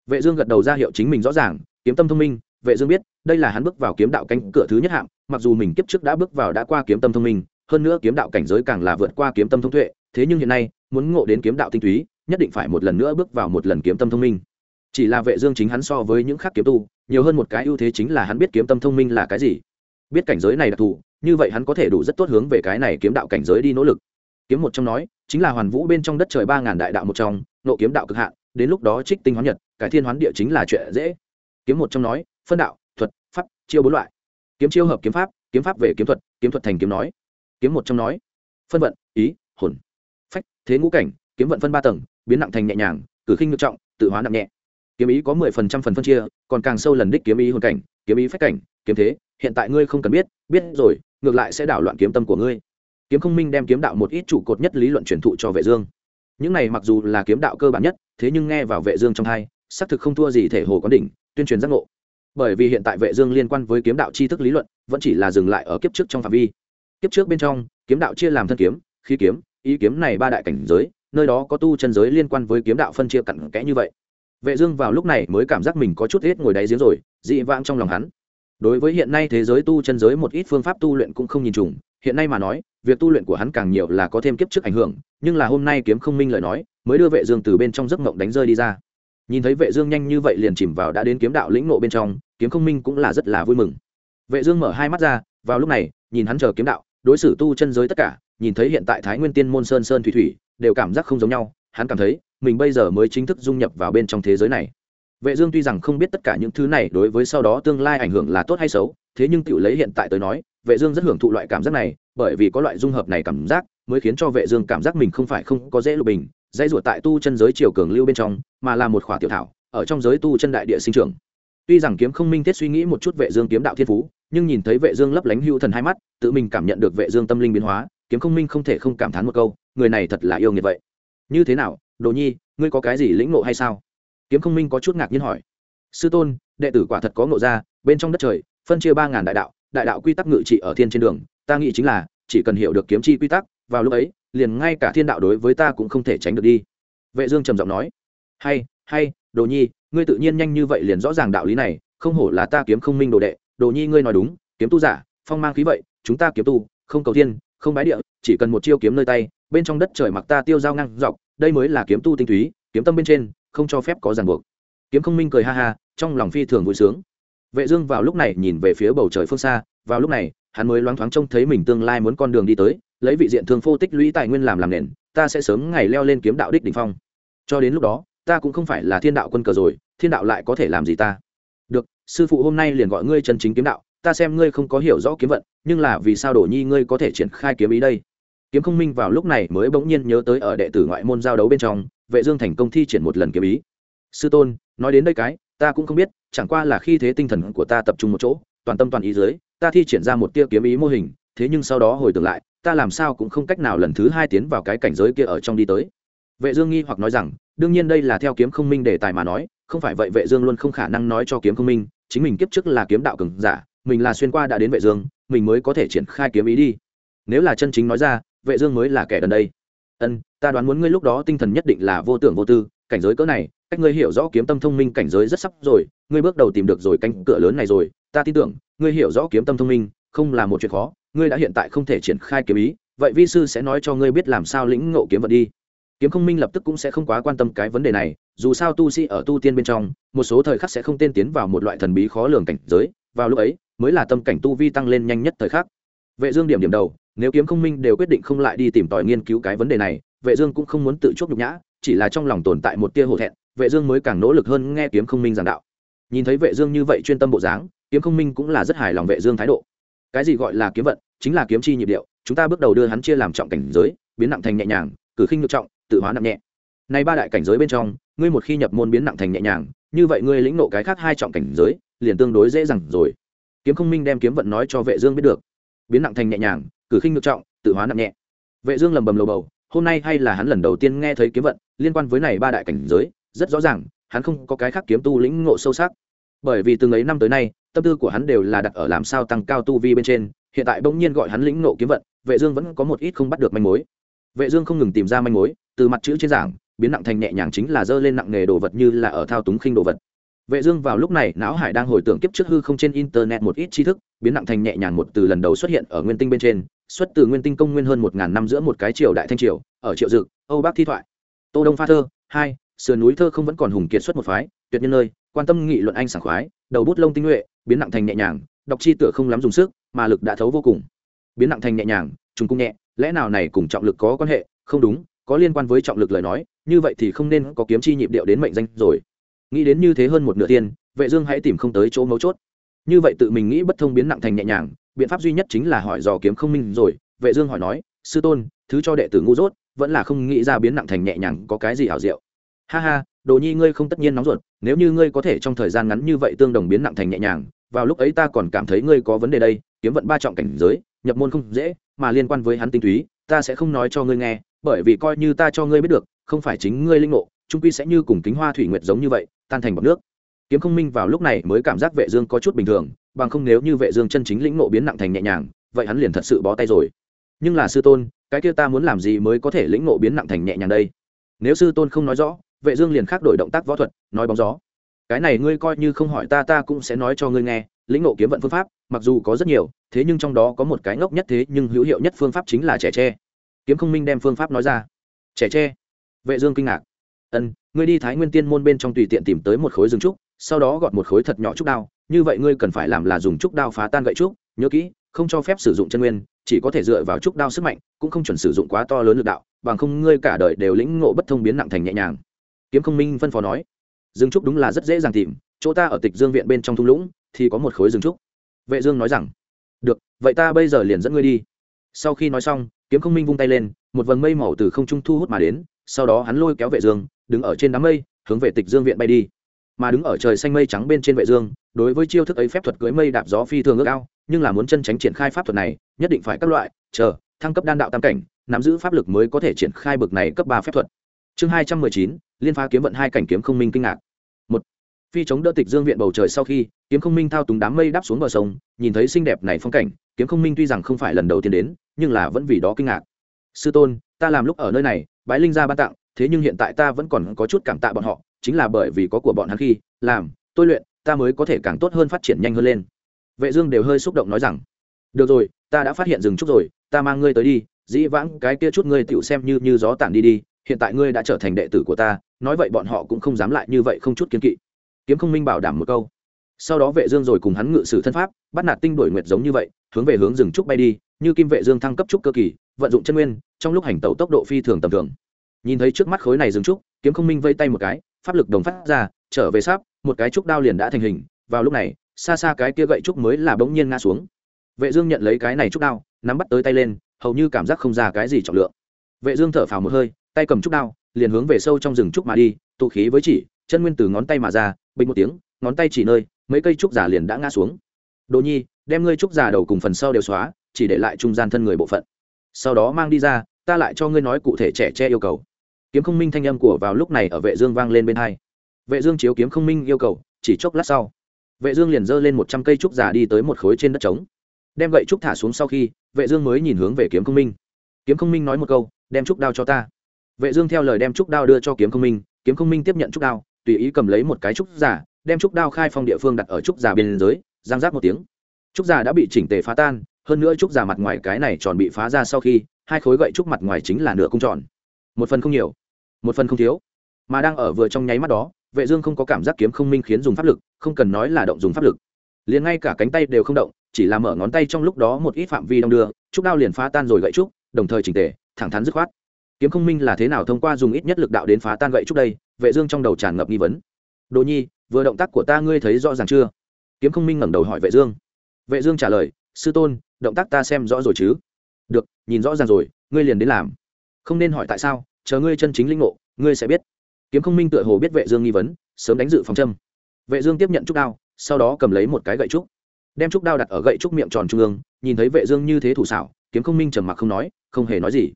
vệ dương gật đầu ra hiệu chính mình rõ ràng, kiếm tâm thông minh, vệ dương biết, đây là hắn bước vào kiếm đạo cánh cửa thứ nhất hạng, mặc dù mình kiếp trước đã bước vào đã qua kiếm tâm thông minh, hơn nữa kiếm đạo cảnh giới càng là vượt qua kiếm tâm thông tuệ, thế nhưng hiện nay, muốn ngộ đến kiếm đạo tinh túy, nhất định phải một lần nữa bước vào một lần kiếm tâm thông minh. Chỉ là vệ dương chính hắn so với những khác kiếm tu, nhiều hơn một cái ưu thế chính là hắn biết kiếm tâm thông minh là cái gì. Biết cảnh giới này đặc thù như vậy hắn có thể đủ rất tốt hướng về cái này kiếm đạo cảnh giới đi nỗ lực. Kiếm một trong nói, chính là hoàn vũ bên trong đất trời ba ngàn đại đạo một trong, nộ kiếm đạo cực hạn đến lúc đó trích tinh hoán nhật, cải thiên hoán địa chính là chuyện dễ. Kiếm một trong nói, phân đạo, thuật, pháp, chiêu bốn loại. Kiếm chiêu hợp kiếm pháp kiếm pháp về kiếm thuật kiếm thuật thành kiếm nói. Kiếm một trong nói, phân vận, ý, hồn. Phách, thế ngũ cảnh, kiếm vận phân ba tầng, biến nặng thành nhẹ nhàng, cử khinh ngược trọng, tự hóa nặng nhẹ. Kiếm ý có mười phần trăm phần phân chia, còn càng sâu lần đích kiếm ý hồn cảnh, kiếm ý phách cảnh, kiếm thế. Hiện tại ngươi không cần biết biết rồi, ngược lại sẽ đảo loạn kiếm tâm của ngươi. Kiếm không minh đem kiếm đạo một ít trụ cột nhất lý luận truyền thụ cho vệ dương. Những này mặc dù là kiếm đạo cơ bản nhất thế nhưng nghe vào vệ dương trong hai, xác thực không thua gì thể hồ quán đỉnh, tuyên truyền giác ngộ. Bởi vì hiện tại vệ dương liên quan với kiếm đạo tri thức lý luận, vẫn chỉ là dừng lại ở kiếp trước trong phạm vi. Kiếp trước bên trong, kiếm đạo chia làm thân kiếm, khí kiếm, ý kiếm này ba đại cảnh giới, nơi đó có tu chân giới liên quan với kiếm đạo phân chia cặn kẽ như vậy. Vệ dương vào lúc này mới cảm giác mình có chút hết ngồi đáy giếng rồi, dị vãng trong lòng hắn. Đối với hiện nay thế giới tu chân giới một ít phương pháp tu luyện cũng không nhìn trùng, hiện nay mà nói, việc tu luyện của hắn càng nhiều là có thêm kiếp trước ảnh hưởng, nhưng là hôm nay kiếm không minh lời nói mới đưa vệ dương từ bên trong giấc mộng đánh rơi đi ra. Nhìn thấy vệ dương nhanh như vậy liền chìm vào đã đến kiếm đạo lĩnh ngộ bên trong, kiếm không minh cũng là rất là vui mừng. Vệ dương mở hai mắt ra, vào lúc này, nhìn hắn chờ kiếm đạo, đối xử tu chân giới tất cả, nhìn thấy hiện tại thái nguyên tiên môn sơn sơn thủy thủy, đều cảm giác không giống nhau, hắn cảm thấy, mình bây giờ mới chính thức dung nhập vào bên trong thế giới này. Vệ dương tuy rằng không biết tất cả những thứ này đối với sau đó tương lai ảnh hưởng là tốt hay xấu, thế nhưng tiểu lấy hiện tại tới nói, vệ dương rất hưởng thụ loại cảm giác này, bởi vì có loại dung hợp này cảm giác, mới khiến cho vệ dương cảm giác mình không phải không có dễ lục bình dây ruột tại tu chân giới triều cường lưu bên trong, mà là một khỏa tiểu thảo, ở trong giới tu chân đại địa sinh trưởng. Tuy rằng kiếm không minh thiết suy nghĩ một chút vệ dương kiếm đạo thiên phú, nhưng nhìn thấy vệ dương lấp lánh hưu thần hai mắt, tự mình cảm nhận được vệ dương tâm linh biến hóa, kiếm không minh không thể không cảm thán một câu, người này thật là yêu nghiệt vậy. Như thế nào, đồ nhi, ngươi có cái gì lĩnh ngộ hay sao? Kiếm không minh có chút ngạc nhiên hỏi. Sư tôn, đệ tử quả thật có ngộ ra, bên trong đất trời, phân chia ba ngàn đại đạo đại đạo quy tắc ngự trị ở thiên trên đường, ta nghĩ chính là, chỉ cần hiểu được kiếm chi quy tắc, vào lúc ấy liền ngay cả thiên đạo đối với ta cũng không thể tránh được đi. Vệ dương trầm giọng nói, hay hay, đồ nhi, ngươi tự nhiên nhanh như vậy liền rõ ràng đạo lý này, không hổ là ta kiếm không minh đồ đệ. Đồ nhi ngươi nói đúng, kiếm tu giả, phong mang khí vậy, chúng ta kiếm tu, không cầu thiên, không bái địa, chỉ cần một chiêu kiếm nơi tay, bên trong đất trời mặc ta tiêu dao ngang dọc, đây mới là kiếm tu tinh túy, kiếm tâm bên trên, không cho phép có ràng buộc. Kiếm không minh cười ha ha, trong lòng phi thường vui sướng. Vệ dương vào lúc này nhìn về phía bầu trời phương xa, vào lúc này, hắn mới loáng thoáng trông thấy mình tương lai muốn con đường đi tới lấy vị diện thương phô tích lũy tài nguyên làm làm nền, ta sẽ sớm ngày leo lên kiếm đạo đích đ ỉ n h phong. Cho đến lúc đó, ta cũng không phải là thiên đạo quân cờ rồi, thiên đạo lại có thể làm gì ta? Được, sư phụ hôm nay liền gọi ngươi chân chính kiếm đạo, ta xem ngươi không có hiểu rõ kiếm vận, nhưng là vì sao đổ nhi ngươi có thể triển khai kiếm ý đây? Kiếm không minh vào lúc này mới bỗng nhiên nhớ tới ở đệ tử ngoại môn giao đấu bên trong, vệ dương thành công thi triển một lần kiếm ý. Sư tôn, nói đến đây cái, ta cũng không biết, chẳng qua là khi thế tinh thần của ta tập trung một chỗ, toàn tâm toàn ý dưới, ta thi triển ra một tia kiếm ý mô hình, thế nhưng sau đó hồi tưởng lại ta làm sao cũng không cách nào lần thứ hai tiến vào cái cảnh giới kia ở trong đi tới. Vệ dương nghi hoặc nói rằng, đương nhiên đây là theo kiếm không minh để tài mà nói, không phải vậy vệ dương luôn không khả năng nói cho kiếm không minh, chính mình kiếp trước là kiếm đạo cường giả, mình là xuyên qua đã đến vệ dương, mình mới có thể triển khai kiếm ý đi. Nếu là chân chính nói ra, vệ dương mới là kẻ gần đây. Ân, ta đoán muốn ngươi lúc đó tinh thần nhất định là vô tưởng vô tư, cảnh giới cỡ này, cách ngươi hiểu rõ kiếm tâm thông minh cảnh giới rất sắp rồi, ngươi bước đầu tìm được rồi cánh cửa lớn này rồi, ta tin tưởng, ngươi hiểu rõ kiếm tâm thông minh, không là một chuyện khó ngươi đã hiện tại không thể triển khai kiếm ý, vậy vi sư sẽ nói cho ngươi biết làm sao lĩnh ngộ kiếm vật đi. Kiếm không minh lập tức cũng sẽ không quá quan tâm cái vấn đề này, dù sao tu sĩ ở tu tiên bên trong, một số thời khắc sẽ không tên tiến vào một loại thần bí khó lường cảnh giới, vào lúc ấy, mới là tâm cảnh tu vi tăng lên nhanh nhất thời khắc. Vệ dương điểm điểm đầu, nếu kiếm không minh đều quyết định không lại đi tìm tòi nghiên cứu cái vấn đề này, vệ dương cũng không muốn tự chuốc nhục nhã, chỉ là trong lòng tồn tại một tia hổ thẹn, vệ dương mới càng nỗ lực hơn nghe kiếm không minh giảng đạo. Nhìn thấy vệ dương như vậy chuyên tâm bộ dáng, kiếm không minh cũng là rất hài lòng vệ dương thái độ. Cái gì gọi là kiếm vận chính là kiếm chi nhịp điệu, chúng ta bước đầu đưa hắn chia làm trọng cảnh giới, biến nặng thành nhẹ nhàng, cử khinh ngược trọng, tự hóa nặng nhẹ. Nay ba đại cảnh giới bên trong, ngươi một khi nhập môn biến nặng thành nhẹ nhàng, như vậy ngươi lĩnh nộ cái khác hai trọng cảnh giới, liền tương đối dễ dàng rồi. Kiếm không minh đem kiếm vận nói cho vệ dương biết được. Biến nặng thành nhẹ nhàng, cử khinh ngược trọng, tự hóa nặng nhẹ. Vệ dương lầm bầm lầu bầu, hôm nay hay là hắn lần đầu tiên nghe thấy kiếm vận liên quan với này ba đại cảnh giới, rất rõ ràng, hắn không có cái khác kiếm tu lĩnh ngộ sâu sắc. Bởi vì từng ấy năm tới nay, tâm tư của hắn đều là đặt ở làm sao tăng cao tu vi bên trên hiện tại bỗng nhiên gọi hắn lĩnh nộ kiếm vận, vệ dương vẫn có một ít không bắt được manh mối. Vệ dương không ngừng tìm ra manh mối, từ mặt chữ trên giảng, biến nặng thành nhẹ nhàng chính là dơ lên nặng nghề đồ vật như là ở thao túng khinh đồ vật. Vệ dương vào lúc này, não hải đang hồi tưởng kiếp trước hư không trên internet một ít tri thức, biến nặng thành nhẹ nhàng một từ lần đầu xuất hiện ở nguyên tinh bên trên, xuất từ nguyên tinh công nguyên hơn một ngàn năm giữa một cái triều đại thanh triều, ở triệu dực, âu bắc thi thoại. Tô đông pha thơ, hai, sườn núi thơ không vẫn còn hùng kiệt xuất một phái, tuyệt nhân nơi, quan tâm nghị luận anh sảng khoái, đầu bút lông tinh nhuệ, biến nặng thành nhẹ nhàng đọc chi tựa không lắm dùng sức, mà lực đã thấu vô cùng. Biến nặng thành nhẹ nhàng, trùng cung nhẹ, lẽ nào này cùng trọng lực có quan hệ? Không đúng, có liên quan với trọng lực lời nói, như vậy thì không nên có kiếm chi nhịp điệu đến mệnh danh rồi. Nghĩ đến như thế hơn một nửa tiên, vệ dương hãy tìm không tới chỗ mấu chốt. Như vậy tự mình nghĩ bất thông biến nặng thành nhẹ nhàng, biện pháp duy nhất chính là hỏi dò kiếm không minh rồi, vệ dương hỏi nói, sư tôn, thứ cho đệ tử ngu dốt, vẫn là không nghĩ ra biến nặng thành nhẹ nhàng có cái gì hảo diệu. Ha ha, đồ nhi ngươi không tất nhiên nóng ruột, nếu như ngươi có thể trong thời gian ngắn như vậy tương đồng biến nặng thành nhẹ nhàng vào lúc ấy ta còn cảm thấy ngươi có vấn đề đây, kiếm vận ba trọng cảnh giới, nhập môn không dễ, mà liên quan với hắn tinh túy, ta sẽ không nói cho ngươi nghe, bởi vì coi như ta cho ngươi biết được, không phải chính ngươi linh ngộ, trung quy sẽ như cùng kính hoa thủy nguyệt giống như vậy, tan thành bọt nước. Kiếm không minh vào lúc này mới cảm giác vệ dương có chút bình thường, bằng không nếu như vệ dương chân chính lĩnh ngộ biến nặng thành nhẹ nhàng, vậy hắn liền thật sự bó tay rồi. Nhưng là sư tôn, cái kia ta muốn làm gì mới có thể lĩnh ngộ biến nặng thành nhẹ nhàng đây? Nếu sư tôn không nói rõ, vệ dương liền khác đổi động tác võ thuật, nói bóng gió cái này ngươi coi như không hỏi ta ta cũng sẽ nói cho ngươi nghe, lĩnh ngộ kiếm vận phương pháp, mặc dù có rất nhiều, thế nhưng trong đó có một cái ngốc nhất thế, nhưng hữu hiệu nhất phương pháp chính là trẻ tre. Kiếm không minh đem phương pháp nói ra. Trẻ tre. Vệ dương kinh ngạc. Ân, ngươi đi thái nguyên tiên môn bên trong tùy tiện tìm tới một khối rừng trúc, sau đó gọt một khối thật nhỏ trúc đao, như vậy ngươi cần phải làm là dùng trúc đao phá tan gậy trúc, nhớ kỹ, không cho phép sử dụng chân nguyên, chỉ có thể dựa vào trúc đao sức mạnh, cũng không chuẩn sử dụng quá to lớn lực đạo, bằng không ngươi cả đời đều lĩnh ngộ bất thông biến nặng thành nhẹ nhàng. Kiếm không minh phân phó nói dương trúc đúng là rất dễ dàng tìm, chỗ ta ở tịch dương viện bên trong thung lũng thì có một khối dương trúc. Vệ dương nói rằng, được, vậy ta bây giờ liền dẫn ngươi đi. Sau khi nói xong, kiếm không minh vung tay lên, một vầng mây màu từ không trung thu hút mà đến, sau đó hắn lôi kéo vệ dương, đứng ở trên đám mây, hướng về tịch dương viện bay đi. Mà đứng ở trời xanh mây trắng bên trên vệ dương, đối với chiêu thức ấy phép thuật cưỡi mây đạp gió phi thường ước ao, nhưng là muốn chân tránh triển khai pháp thuật này, nhất định phải các loại, chờ, thăng cấp đan đạo tam cảnh, nắm giữ pháp lực mới có thể triển khai bậc này cấp ba phép thuật. Chương hai trăm mười chín liên phá kiếm vận hai cảnh kiếm không minh kinh ngạc. Một, phi chống đỡ tịch dương viện bầu trời sau khi, kiếm không minh thao túng đám mây đáp xuống bờ sông, nhìn thấy xinh đẹp này phong cảnh, kiếm không minh tuy rằng không phải lần đầu tiên đến, nhưng là vẫn vì đó kinh ngạc. Sư tôn, ta làm lúc ở nơi này, bái linh ra ban tặng, thế nhưng hiện tại ta vẫn còn có chút cảm tạ bọn họ, chính là bởi vì có của bọn hắn khi, làm, tôi luyện, ta mới có thể càng tốt hơn phát triển nhanh hơn lên. Vệ dương đều hơi xúc động nói rằng, được rồi, ta đã phát hiện dừng chút rồi, ta mang ngươi tới đi, dĩ vãng cái kia chút ngươi tựu xem như như gió tản đi đi, hiện tại ngươi đã trở thành đệ tử của ta nói vậy bọn họ cũng không dám lại như vậy không chút kiên kỵ. Kiếm không minh bảo đảm một câu. Sau đó vệ dương rồi cùng hắn ngự sử thân pháp, bắt nạt tinh đổi nguyệt giống như vậy, hướng về hướng rừng trúc bay đi, như kim vệ dương thăng cấp trúc cơ kỳ, vận dụng chân nguyên, trong lúc hành tẩu tốc độ phi thường tầm thường. Nhìn thấy trước mắt khối này dừng trúc, kiếm không minh vây tay một cái, pháp lực đồng phát ra, trở về sáp, một cái trúc đao liền đã thành hình, vào lúc này, xa xa cái kia gậy trúc mới là bỗng nhiên ngã xuống. Vệ dương nhận lấy cái này trúc đao, nắm bắt tới tay lên, hầu như cảm giác không ra cái gì trọng lượng. Vệ dương thở phào một hơi, tay cầm trúc đao liền hướng về sâu trong rừng trúc mà đi, tụ khí với chỉ, chân nguyên từ ngón tay mà ra, bình một tiếng, ngón tay chỉ nơi, mấy cây trúc giả liền đã ngã xuống. Đồ nhi, đem ngươi trúc giả đầu cùng phần sau đều xóa, chỉ để lại trung gian thân người bộ phận. Sau đó mang đi ra, ta lại cho ngươi nói cụ thể trẻ che yêu cầu. Kiếm không minh thanh âm của vào lúc này ở vệ dương vang lên bên hai. Vệ dương chiếu kiếm không minh yêu cầu, chỉ chốc lát sau, vệ dương liền dơ lên một trăm cây trúc giả đi tới một khối trên đất trống. Đem gậy trúc thả xuống sau khi, vệ dương mới nhìn hướng về kiếm không minh. Kiếm không minh nói một câu, đem trúc đao cho ta vệ dương theo lời đem trúc đao đưa cho kiếm không minh, kiếm không minh tiếp nhận trúc đao, tùy ý cầm lấy một cái trúc giả, đem trúc đao khai phong địa phương đặt ở trúc giả bên dưới giang rác một tiếng. Trúc giả đã bị chỉnh tề phá tan, hơn nữa trúc giả mặt ngoài cái này tròn bị phá ra sau khi, hai khối gậy trúc mặt ngoài chính là nửa cung tròn. Một phần không nhiều, một phần không thiếu. Mà đang ở vừa trong nháy mắt đó, vệ dương không có cảm giác kiếm không minh khiến dùng pháp lực, không cần nói là động dùng pháp lực. Liền ngay cả cánh tay đều không động, chỉ là mở ngón tay trong lúc đó một ít phạm vi đong đưa, trúc đao liền phá tan rồi gậy trúc, đồng thời chỉnh tề, thẳng thắn dứt khoát kiếm không minh là thế nào thông qua dùng ít nhất lực đạo đến phá tan gậy trúc đây, vệ dương trong đầu tràn ngập nghi vấn. Đồ nhi, vừa động tác của ta ngươi thấy rõ ràng chưa? Kiếm không minh ngẩng đầu hỏi vệ dương. Vệ dương trả lời, sư tôn, động tác ta xem rõ rồi chứ. Được, nhìn rõ ràng rồi, ngươi liền đến làm. Không nên hỏi tại sao, chờ ngươi chân chính linh ngộ, ngươi sẽ biết. Kiếm không minh tựa hồ biết vệ dương nghi vấn, sớm đánh dự phòng châm. Vệ dương tiếp nhận trúc đao, sau đó cầm lấy một cái gậy trúc. Đem trúc đao đặt ở gậy trúc miệng tròn trung ương, nhìn thấy vệ dương như thế thủ xảo kiếm không minh trầm mặc không nói, không hề nói gì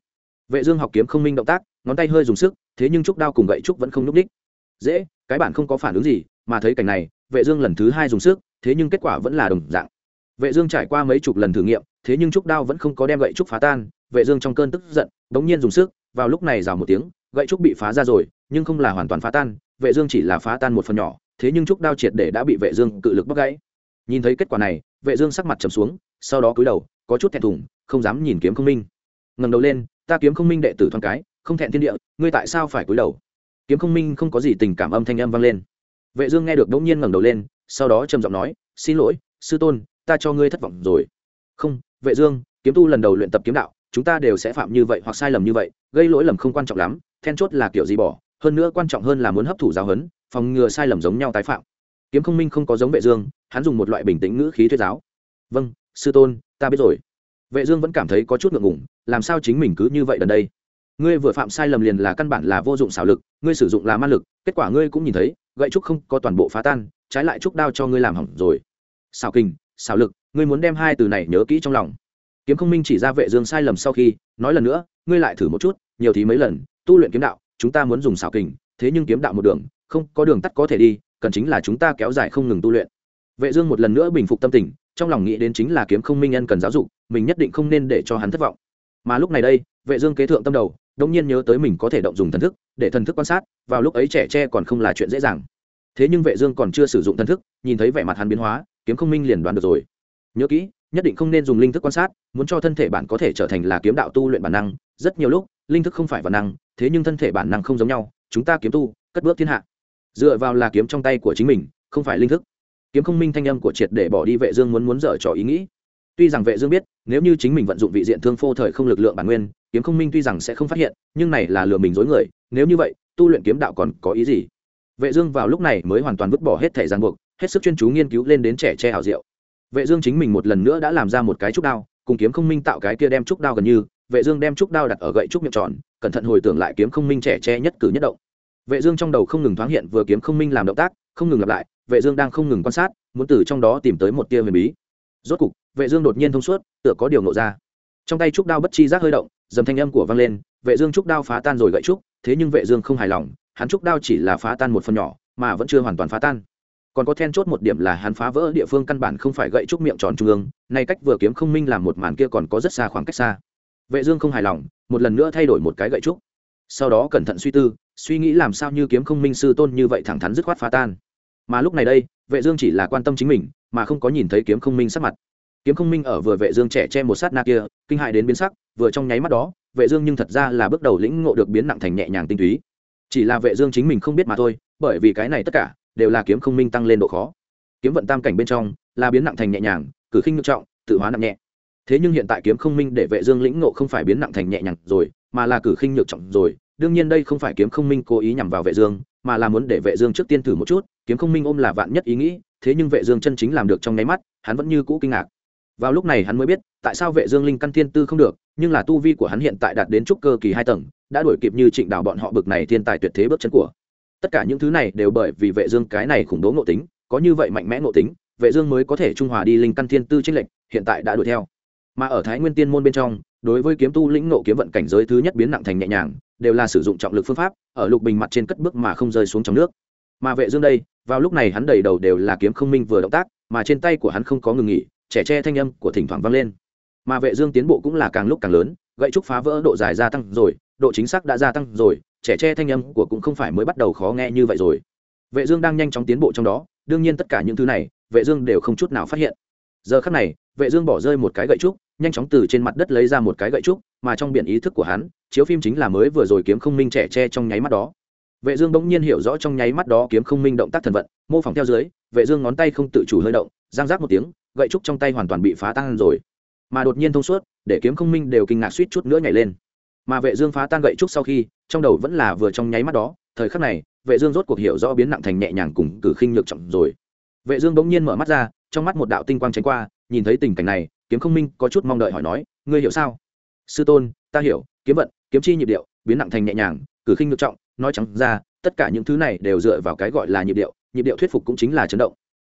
vệ dương học kiếm không minh động tác, ngón tay hơi dùng sức, thế nhưng trúc đao cùng gậy trúc vẫn không núp đích. Dễ, cái bản không có phản ứng gì, mà thấy cảnh này, vệ dương lần thứ hai dùng sức, thế nhưng kết quả vẫn là đồng dạng. Vệ dương trải qua mấy chục lần thử nghiệm, thế nhưng trúc đao vẫn không có đem gậy trúc phá tan, vệ dương trong cơn tức giận đống nhiên dùng sức, vào lúc này rào một tiếng, gậy trúc bị phá ra rồi, nhưng không là hoàn toàn phá tan, vệ dương chỉ là phá tan một phần nhỏ, thế nhưng trúc đao triệt để đã bị vệ dương cự lực bóc gãy. Nhìn thấy kết quả này, vệ dương sắc mặt trầm xuống, sau đó cúi đầu, có chút thẹn thùng, không dám nhìn kiếm không minh. Ngẩng đầu lên ta kiếm không minh đệ tử thoáng cái, không thẹn thiên địa, ngươi tại sao phải cúi đầu? Kiếm không minh không có gì tình cảm âm thanh âm vang lên. Vệ dương nghe được đống nhiên ngẩng đầu lên, sau đó trầm giọng nói, xin lỗi, sư tôn, ta cho ngươi thất vọng rồi. Không, vệ dương, kiếm tu lần đầu luyện tập kiếm đạo, chúng ta đều sẽ phạm như vậy hoặc sai lầm như vậy, gây lỗi lầm không quan trọng lắm, then chốt là kiểu gì bỏ, hơn nữa quan trọng hơn là muốn hấp thụ giáo huấn, phòng ngừa sai lầm giống nhau tái phạm. Kiếm không minh không có giống vệ dương, hắn dùng một loại bình tĩnh ngữ khí thuyết giáo. Vâng sư tôn, ta biết rồi. Vệ dương vẫn cảm thấy có chút ngượng ngùng làm sao chính mình cứ như vậy đần đây? Ngươi vừa phạm sai lầm liền là căn bản là vô dụng xảo lực, ngươi sử dụng là ma lực, kết quả ngươi cũng nhìn thấy, gậy trúc không có toàn bộ phá tan, trái lại trúc đao cho ngươi làm hỏng rồi. Xảo kình, xảo lực, ngươi muốn đem hai từ này nhớ kỹ trong lòng. Kiếm không minh chỉ ra vệ dương sai lầm sau khi, nói lần nữa, ngươi lại thử một chút, nhiều thì mấy lần, tu luyện kiếm đạo, chúng ta muốn dùng xảo kình, thế nhưng kiếm đạo một đường, không có đường tắt có thể đi, cần chính là chúng ta kéo dài không ngừng tu luyện. Vệ dương một lần nữa bình phục tâm tình, trong lòng nghĩ đến chính là kiếm không minh nhân cần giáo dục, mình nhất định không nên để cho hắn thất vọng mà lúc này đây, vệ dương kế thượng tâm đầu, đống nhiên nhớ tới mình có thể động dùng thần thức, để thần thức quan sát, vào lúc ấy trẻ tre còn không là chuyện dễ dàng. Thế nhưng vệ dương còn chưa sử dụng thần thức, nhìn thấy vẻ mặt hắn biến hóa, kiếm không minh liền đoán được rồi. Nhớ kỹ, nhất định không nên dùng linh thức quan sát, muốn cho thân thể bạn có thể trở thành là kiếm đạo tu luyện bản năng. Rất nhiều lúc, linh thức không phải bản năng, thế nhưng thân thể bản năng không giống nhau, chúng ta kiếm tu, cất bước thiên hạ. Dựa vào là kiếm trong tay của chính mình, không phải linh thức. Kiếm không minh thanh âm của triệt để bỏ đi vệ dương muốn muốn dở trò ý nghĩ tuy rằng vệ dương biết, nếu như chính mình vận dụng vị diện thương phô thời không lực lượng bản nguyên, kiếm không minh tuy rằng sẽ không phát hiện, nhưng này là lừa mình dối người, nếu như vậy, tu luyện kiếm đạo còn có ý gì? Vệ dương vào lúc này mới hoàn toàn vứt bỏ hết thể giang buộc, hết sức chuyên chú nghiên cứu lên đến trẻ che hảo diệu. Vệ dương chính mình một lần nữa đã làm ra một cái trúc đao, cùng kiếm không minh tạo cái kia đem trúc đao gần như, vệ dương đem trúc đao đặt ở gậy trúc miệng tròn, cẩn thận hồi tưởng lại kiếm không minh trẻ che nhất cử nhất động. Vệ dương trong đầu không ngừng thoáng hiện vừa kiếm không minh làm động tác, không ngừng lặp lại, vệ dương đang không ngừng quan sát, muốn từ trong đó tìm tới một tia huyền bí. Rốt cục vệ dương đột nhiên thông suốt, tựa có điều ngộ ra. Trong tay trúc đao bất chi giác hơi động, dầm thanh âm của vang lên, vệ dương trúc đao phá tan rồi gậy trúc, thế nhưng vệ dương không hài lòng, hắn trúc đao chỉ là phá tan một phần nhỏ, mà vẫn chưa hoàn toàn phá tan. Còn có then chốt một điểm là hắn phá vỡ địa phương căn bản không phải gậy trúc miệng tròn trung ương, nay cách vừa kiếm không minh làm một màn kia còn có rất xa khoảng cách xa. Vệ dương không hài lòng, một lần nữa thay đổi một cái gậy trúc. Sau đó cẩn thận suy tư, suy nghĩ làm sao như kiếm không minh sư tôn như vậy thẳng thắn dứt khoát phá tan. Mà lúc này đây, vệ dương chỉ là quan tâm chính mình, mà không có nhìn thấy kiếm không minh sắc mặt kiếm không minh ở vừa vệ dương trẻ che một sát na kia, kinh hại đến biến sắc, vừa trong nháy mắt đó, vệ dương nhưng thật ra là bước đầu lĩnh ngộ được biến nặng thành nhẹ nhàng tinh túy. Chỉ là vệ dương chính mình không biết mà thôi, bởi vì cái này tất cả đều là kiếm không minh tăng lên độ khó. Kiếm vận tam cảnh bên trong là biến nặng thành nhẹ nhàng, cử khinh ngược trọng, tự hóa nặng nhẹ. Thế nhưng hiện tại kiếm không minh để vệ dương lĩnh ngộ không phải biến nặng thành nhẹ nhàng rồi, mà là cử khinh nhược trọng rồi. Đương nhiên đây không phải kiếm không minh cố ý nhằm vào vệ dương, mà là muốn để vệ dương trước tiên thử một chút, kiếm không minh ôm là vạn nhất ý nghĩ, thế nhưng vệ dương chân chính làm được trong nháy mắt, hắn vẫn như cũ kinh ngạc vào lúc này hắn mới biết, tại sao vệ dương linh căn thiên tư không được, nhưng là tu vi của hắn hiện tại đạt đến trúc cơ kỳ hai tầng, đã đuổi kịp như trịnh đào bọn họ bực này thiên tài tuyệt thế bước chân của. Tất cả những thứ này đều bởi vì vệ dương cái này khủng bố ngộ tính, có như vậy mạnh mẽ ngộ tính, vệ dương mới có thể trung hòa đi linh căn thiên tư trinh lệnh hiện tại đã đuổi theo. Mà ở thái nguyên tiên môn bên trong, đối với kiếm tu lĩnh ngộ kiếm vận cảnh giới thứ nhất biến nặng thành nhẹ nhàng, đều là sử dụng trọng lực phương pháp, ở lục bình mặt trên cất bước mà không rơi xuống trong nước. Mà vệ dương đây, vào lúc này hắn đầy đầu đều là kiếm không minh vừa động tác, mà trên tay của hắn không có ngừng nghỉ trẻ tre thanh âm của thỉnh thoảng vang lên. Mà vệ dương tiến bộ cũng là càng lúc càng lớn, gậy trúc phá vỡ độ dài gia tăng rồi, độ chính xác đã gia tăng rồi, trẻ tre thanh âm của cũng không phải mới bắt đầu khó nghe như vậy rồi. Vệ dương đang nhanh chóng tiến bộ trong đó, đương nhiên tất cả những thứ này, vệ dương đều không chút nào phát hiện. Giờ khắc này, vệ dương bỏ rơi một cái gậy trúc, nhanh chóng từ trên mặt đất lấy ra một cái gậy trúc, mà trong biển ý thức của hắn, chiếu phim chính là mới vừa rồi kiếm không minh trẻ tre trong nháy mắt đó. Vệ dương bỗng nhiên hiểu rõ trong nháy mắt đó kiếm không minh động tác thần vận, mô phỏng theo dưới, vệ dương ngón tay không tự chủ hơi động giang giác một tiếng gậy trúc trong tay hoàn toàn bị phá tan rồi. Mà đột nhiên thông suốt, để kiếm không minh đều kinh ngạc suýt chút nữa nhảy lên. Mà vệ dương phá tan gậy trúc sau khi, trong đầu vẫn là vừa trong nháy mắt đó, thời khắc này, vệ dương rốt cuộc hiểu rõ biến nặng thành nhẹ nhàng cùng cử khinh nhược trọng rồi. Vệ dương bỗng nhiên mở mắt ra, trong mắt một đạo tinh quang tránh qua, nhìn thấy tình cảnh này, kiếm không minh có chút mong đợi hỏi nói, ngươi hiểu sao? Sư tôn, ta hiểu, kiếm vận, kiếm chi nhịp điệu, biến nặng thành nhẹ nhàng, cử khinh nhược trọng, nói trắng ra, tất cả những thứ này đều dựa vào cái gọi là nhịp điệu nhịp điệu thuyết phục cũng chính là chấn động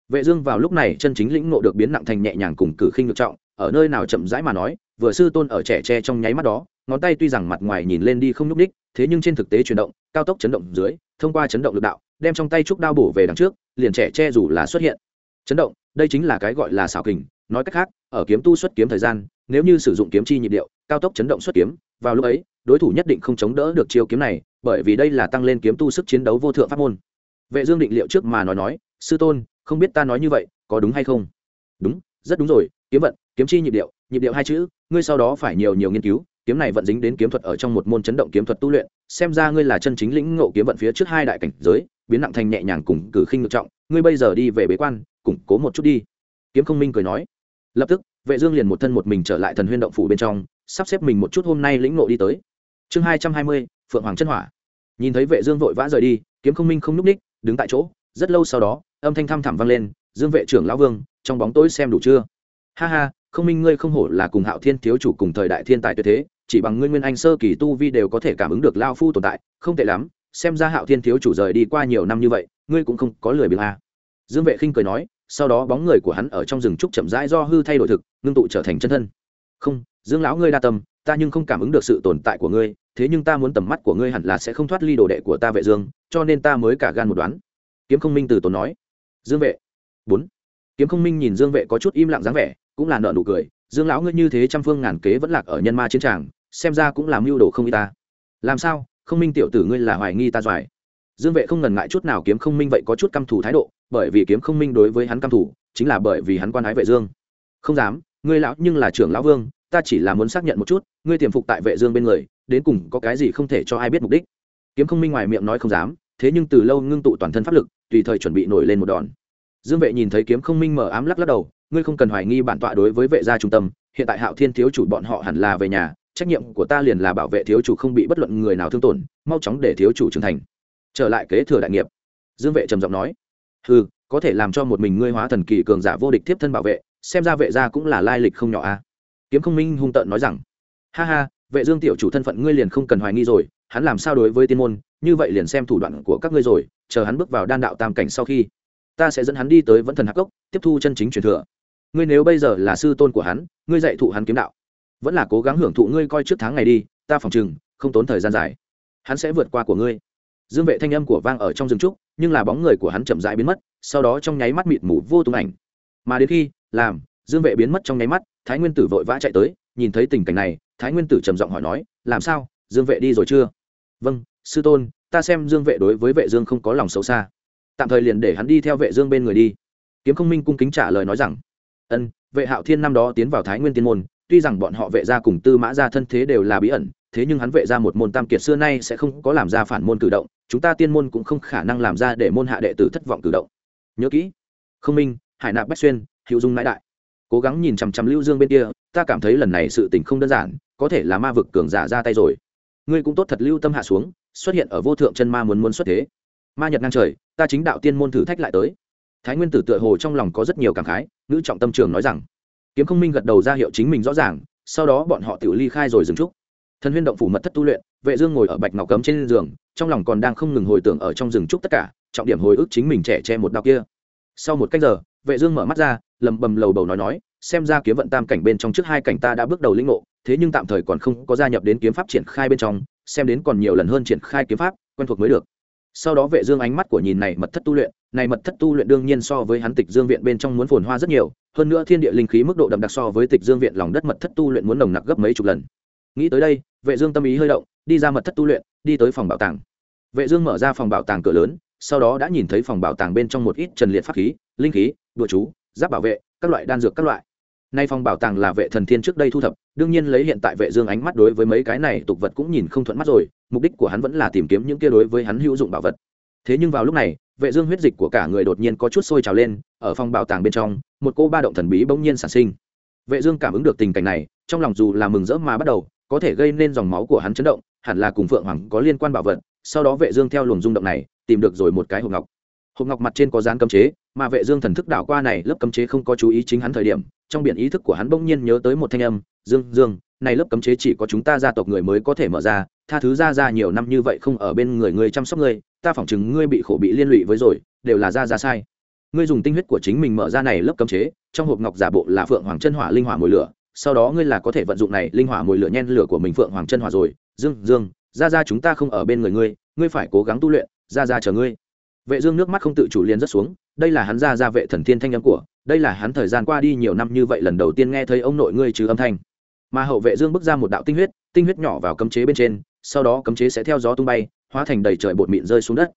vệ dương vào lúc này chân chính lĩnh ngộ được biến nặng thành nhẹ nhàng cùng cử khinh nhược trọng ở nơi nào chậm rãi mà nói vừa sư tôn ở trẻ tre trong nháy mắt đó ngón tay tuy rằng mặt ngoài nhìn lên đi không nhúc đích, thế nhưng trên thực tế chuyển động cao tốc chấn động dưới thông qua chấn động lực đạo đem trong tay trúc đao bổ về đằng trước liền trẻ tre dù là xuất hiện. Chấn động đây chính là cái gọi là xảo kình nói cách khác ở kiếm tu xuất kiếm thời gian nếu như sử dụng kiếm chi nhịp điệu cao tốc chấn động xuất kiếm vào lúc ấy đối thủ nhất định không chống đỡ được chiêu kiếm này bởi vì đây là tăng lên kiếm tu sức chiến đấu vô thượng pháp môn. Vệ dương định liệu trước mà nói nói sư tôn không biết ta nói như vậy, có đúng hay không? Đúng, rất đúng rồi, kiếm vận, kiếm chi nhịp điệu nhịp điệu hai chữ, ngươi sau đó phải nhiều nhiều nghiên cứu, kiếm này vận dính đến kiếm thuật ở trong một môn chấn động kiếm thuật tu luyện, xem ra ngươi là chân chính lĩnh ngộ kiếm vận phía trước hai đại cảnh giới, biến nặng thành nhẹ nhàng cùng cử khinh ngược trọng, ngươi bây giờ đi về bế quan, củng cố một chút đi. Kiếm không minh cười nói. Lập tức, vệ dương liền một thân một mình trở lại thần huyên động phủ bên trong, sắp xếp mình một chút hôm nay lĩnh ngộ đi tới. Chương hai trăm hai mươi, phượng hoàng chân hỏa. Nhìn thấy vệ dương vội vã rời đi, kiếm không minh không núp ních, đứng tại chỗ rất lâu sau đó, âm thanh thăm thẳm vang lên, dương vệ trưởng lão vương, trong bóng tối xem đủ chưa? Ha ha, không minh ngươi không hổ là cùng hạo thiên thiếu chủ cùng thời đại thiên tài tuyệt thế, chỉ bằng ngươi nguyên anh sơ kỳ tu vi đều có thể cảm ứng được lao phu tồn tại, không tệ lắm, xem ra hạo thiên thiếu chủ rời đi qua nhiều năm như vậy, ngươi cũng không có lười biếng à. dương vệ khinh cười nói, sau đó bóng người của hắn ở trong rừng trúc chậm rãi do hư thay đổi thực, ngưng tụ trở thành chân thân. Không, dương lão ngươi đa tâm, ta nhưng không cảm ứng được sự tồn tại của ngươi, thế nhưng ta muốn tầm mắt của ngươi hẳn là sẽ không thoát ly đồ đệ của ta vệ dương, cho nên ta mới cả gan một đoán kiếm không minh từ tốn nói. Dương vệ. Bốn. Kiếm không minh nhìn dương vệ có chút im lặng dáng vẻ, cũng là nợ nụ cười. Dương lão ngươi như thế trăm phương ngàn kế vẫn lạc ở nhân ma chiến tràng, xem ra cũng làm mưu đồ không y ta. Làm sao? Không minh tiểu tử ngươi là hoài nghi ta doài. Dương vệ không ngần ngại chút nào kiếm không minh vậy có chút căm thù thái độ, bởi vì kiếm không minh đối với hắn căm thù, chính là bởi vì hắn quan ái vệ dương. Không dám, ngươi lão nhưng là trưởng lão vương, ta chỉ là muốn xác nhận một chút, ngươi tiềm phục tại vệ dương bên người, đến cùng có cái gì không thể cho ai biết mục đích. Kiếm không minh ngoài miệng nói không dám thế nhưng từ lâu ngưng tụ toàn thân pháp lực, tùy thời chuẩn bị nổi lên một đòn. Dương vệ nhìn thấy kiếm không minh mở ám lắc lắc đầu, ngươi không cần hoài nghi bản tọa đối với vệ gia trung tâm, hiện tại hạo thiên thiếu chủ bọn họ hẳn là về nhà, trách nhiệm của ta liền là bảo vệ thiếu chủ không bị bất luận người nào thương tổn, mau chóng để thiếu chủ trưởng thành. Trở lại kế thừa đại nghiệp. Dương vệ trầm giọng nói ừ có thể làm cho một mình ngươi hóa thần kỳ cường giả vô địch tiếp thân bảo vệ, xem ra vệ gia cũng là lai lịch không nhỏ a kiếm không minh hung tợn nói rằng, ha ha, vệ dương tiểu chủ thân phận ngươi liền không cần hoài nghi rồi, hắn làm sao đối với tiên môn như vậy liền xem thủ đoạn của các ngươi rồi, chờ hắn bước vào đan đạo tam cảnh sau khi, ta sẽ dẫn hắn đi tới vẫn thần hạc cốc, tiếp thu chân chính truyền thừa. Ngươi nếu bây giờ là sư tôn của hắn, ngươi dạy thụ hắn kiếm đạo, vẫn là cố gắng hưởng thụ ngươi coi trước tháng ngày đi, ta phòng chừng không tốn thời gian dài. Hắn sẽ vượt qua của ngươi. Dương vệ thanh âm của vang ở trong rừng trúc, nhưng là bóng người của hắn chậm rãi biến mất, sau đó trong nháy mắt mịt mù vô tung ảnh. Mà đến khi, làm, dương vệ biến mất trong nháy mắt, thái nguyên tử vội vã chạy tới, nhìn thấy tình cảnh này, thái nguyên tử trầm giọng hỏi nói, làm sao? Dương vệ đi rồi chưa? Vâng sư tôn, ta xem dương vệ đối với vệ dương không có lòng xấu xa. Tạm thời liền để hắn đi theo vệ dương bên người đi. Kiếm không minh cung kính trả lời nói rằng, ân, vệ hạo thiên năm đó tiến vào thái nguyên tiên môn, tuy rằng bọn họ vệ gia cùng tư mã gia thân thế đều là bí ẩn, thế nhưng hắn vệ ra một môn tam kiệt xưa nay sẽ không có làm ra phản môn cử động, chúng ta tiên môn cũng không khả năng làm ra để môn hạ đệ tử thất vọng cử động. Nhớ kỹ, không minh, hải nạp bách xuyên, hữu dung nãi đại. Cố gắng nhìn chằm chằm lưu dương bên kia, ta cảm thấy lần này sự tình không đơn giản, có thể là ma vực cường giả ra tay rồi. Ngươi cũng tốt thật lưu tâm hạ xuống xuất hiện ở vô thượng chân ma muốn muốn xuất thế. Ma nhật ngang trời, ta chính đạo tiên môn thử thách lại tới. Thái nguyên tử tựa hồ trong lòng có rất nhiều cảm khái nữ trọng tâm trường nói rằng, kiếm không minh gật đầu ra hiệu chính mình rõ ràng, sau đó bọn họ tự ly khai rồi dừng trúc. Thần huyên động phủ mật thất tu luyện, vệ dương ngồi ở bạch ngọc cấm trên giường, trong lòng còn đang không ngừng hồi tưởng ở trong rừng trúc tất cả, trọng điểm hồi ức chính mình trẻ che một đạo kia. Sau một cách giờ, vệ dương mở mắt ra, lầm bầm lầu bầu nói nói, xem ra kiếm vận tam cảnh bên trong trước hai cảnh ta đã bước đầu lĩnh ngộ, thế nhưng tạm thời còn không có gia nhập đến kiếm pháp triển khai bên trong xem đến còn nhiều lần hơn triển khai kiếm pháp, quen thuộc mới được. Sau đó vệ dương ánh mắt của nhìn này mật thất tu luyện, này mật thất tu luyện đương nhiên so với hắn tịch dương viện bên trong muốn phồn hoa rất nhiều, hơn nữa thiên địa linh khí mức độ đậm đặc so với tịch dương viện lòng đất mật thất tu luyện muốn nồng nặc gấp mấy chục lần. Nghĩ tới đây, vệ dương tâm ý hơi động, đi ra mật thất tu luyện, đi tới phòng bảo tàng. Vệ dương mở ra phòng bảo tàng cửa lớn, sau đó đã nhìn thấy phòng bảo tàng bên trong một ít trần liệt pháp khí, linh khí, đùa chú, giáp bảo vệ, các loại đan dược các loại nay phòng bảo tàng là vệ thần thiên trước đây thu thập, đương nhiên lấy hiện tại vệ dương ánh mắt đối với mấy cái này tục vật cũng nhìn không thuận mắt rồi, mục đích của hắn vẫn là tìm kiếm những kia đối với hắn hữu dụng bảo vật. Thế nhưng vào lúc này, vệ dương huyết dịch của cả người đột nhiên có chút sôi trào lên, ở phòng bảo tàng bên trong, một cô ba động thần bí bỗng nhiên sản sinh. Vệ dương cảm ứng được tình cảnh này, trong lòng dù là mừng rỡ mà bắt đầu, có thể gây nên dòng máu của hắn chấn động, hẳn là cùng phượng hoàng có liên quan bảo vật, sau đó vệ dương theo luồng rung động này, tìm được rồi một cái hộp ngọc. Hộp ngọc mặt trên có dán cấm chế mà vệ dương thần thức đảo qua này lớp cấm chế không có chú ý chính hắn thời điểm, trong biển ý thức của hắn bỗng nhiên nhớ tới một thanh âm, dương dương, này lớp cấm chế chỉ có chúng ta gia tộc người mới có thể mở ra, tha thứ ra ra nhiều năm như vậy không ở bên người ngươi chăm sóc ngươi, ta phỏng chừng ngươi bị khổ bị liên lụy với rồi, đều là ra ra sai. Ngươi dùng tinh huyết của chính mình mở ra này lớp cấm chế, trong hộp ngọc giả bộ là phượng hoàng chân hỏa linh hỏa mùi lửa, sau đó ngươi là có thể vận dụng này linh hỏa mùi lửa nhen lửa của mình phượng hoàng chân hỏa rồi. Dương dương ra ra chúng ta không ở bên người ngươi ngươi phải cố gắng tu luyện ra ra chờ ngươi vệ dương nước mắt không tự chủ liền rất xuống, đây là hắn ra ra vệ thần thiên thanh âm của, đây là hắn thời gian qua đi nhiều năm như vậy lần đầu tiên nghe thấy ông nội ngươi trừ âm thanh. Mà hậu vệ dương bước ra một đạo tinh huyết tinh huyết nhỏ vào cấm chế bên trên, sau đó cấm chế sẽ theo gió tung bay, hóa thành đầy trời bột mịn rơi xuống đất.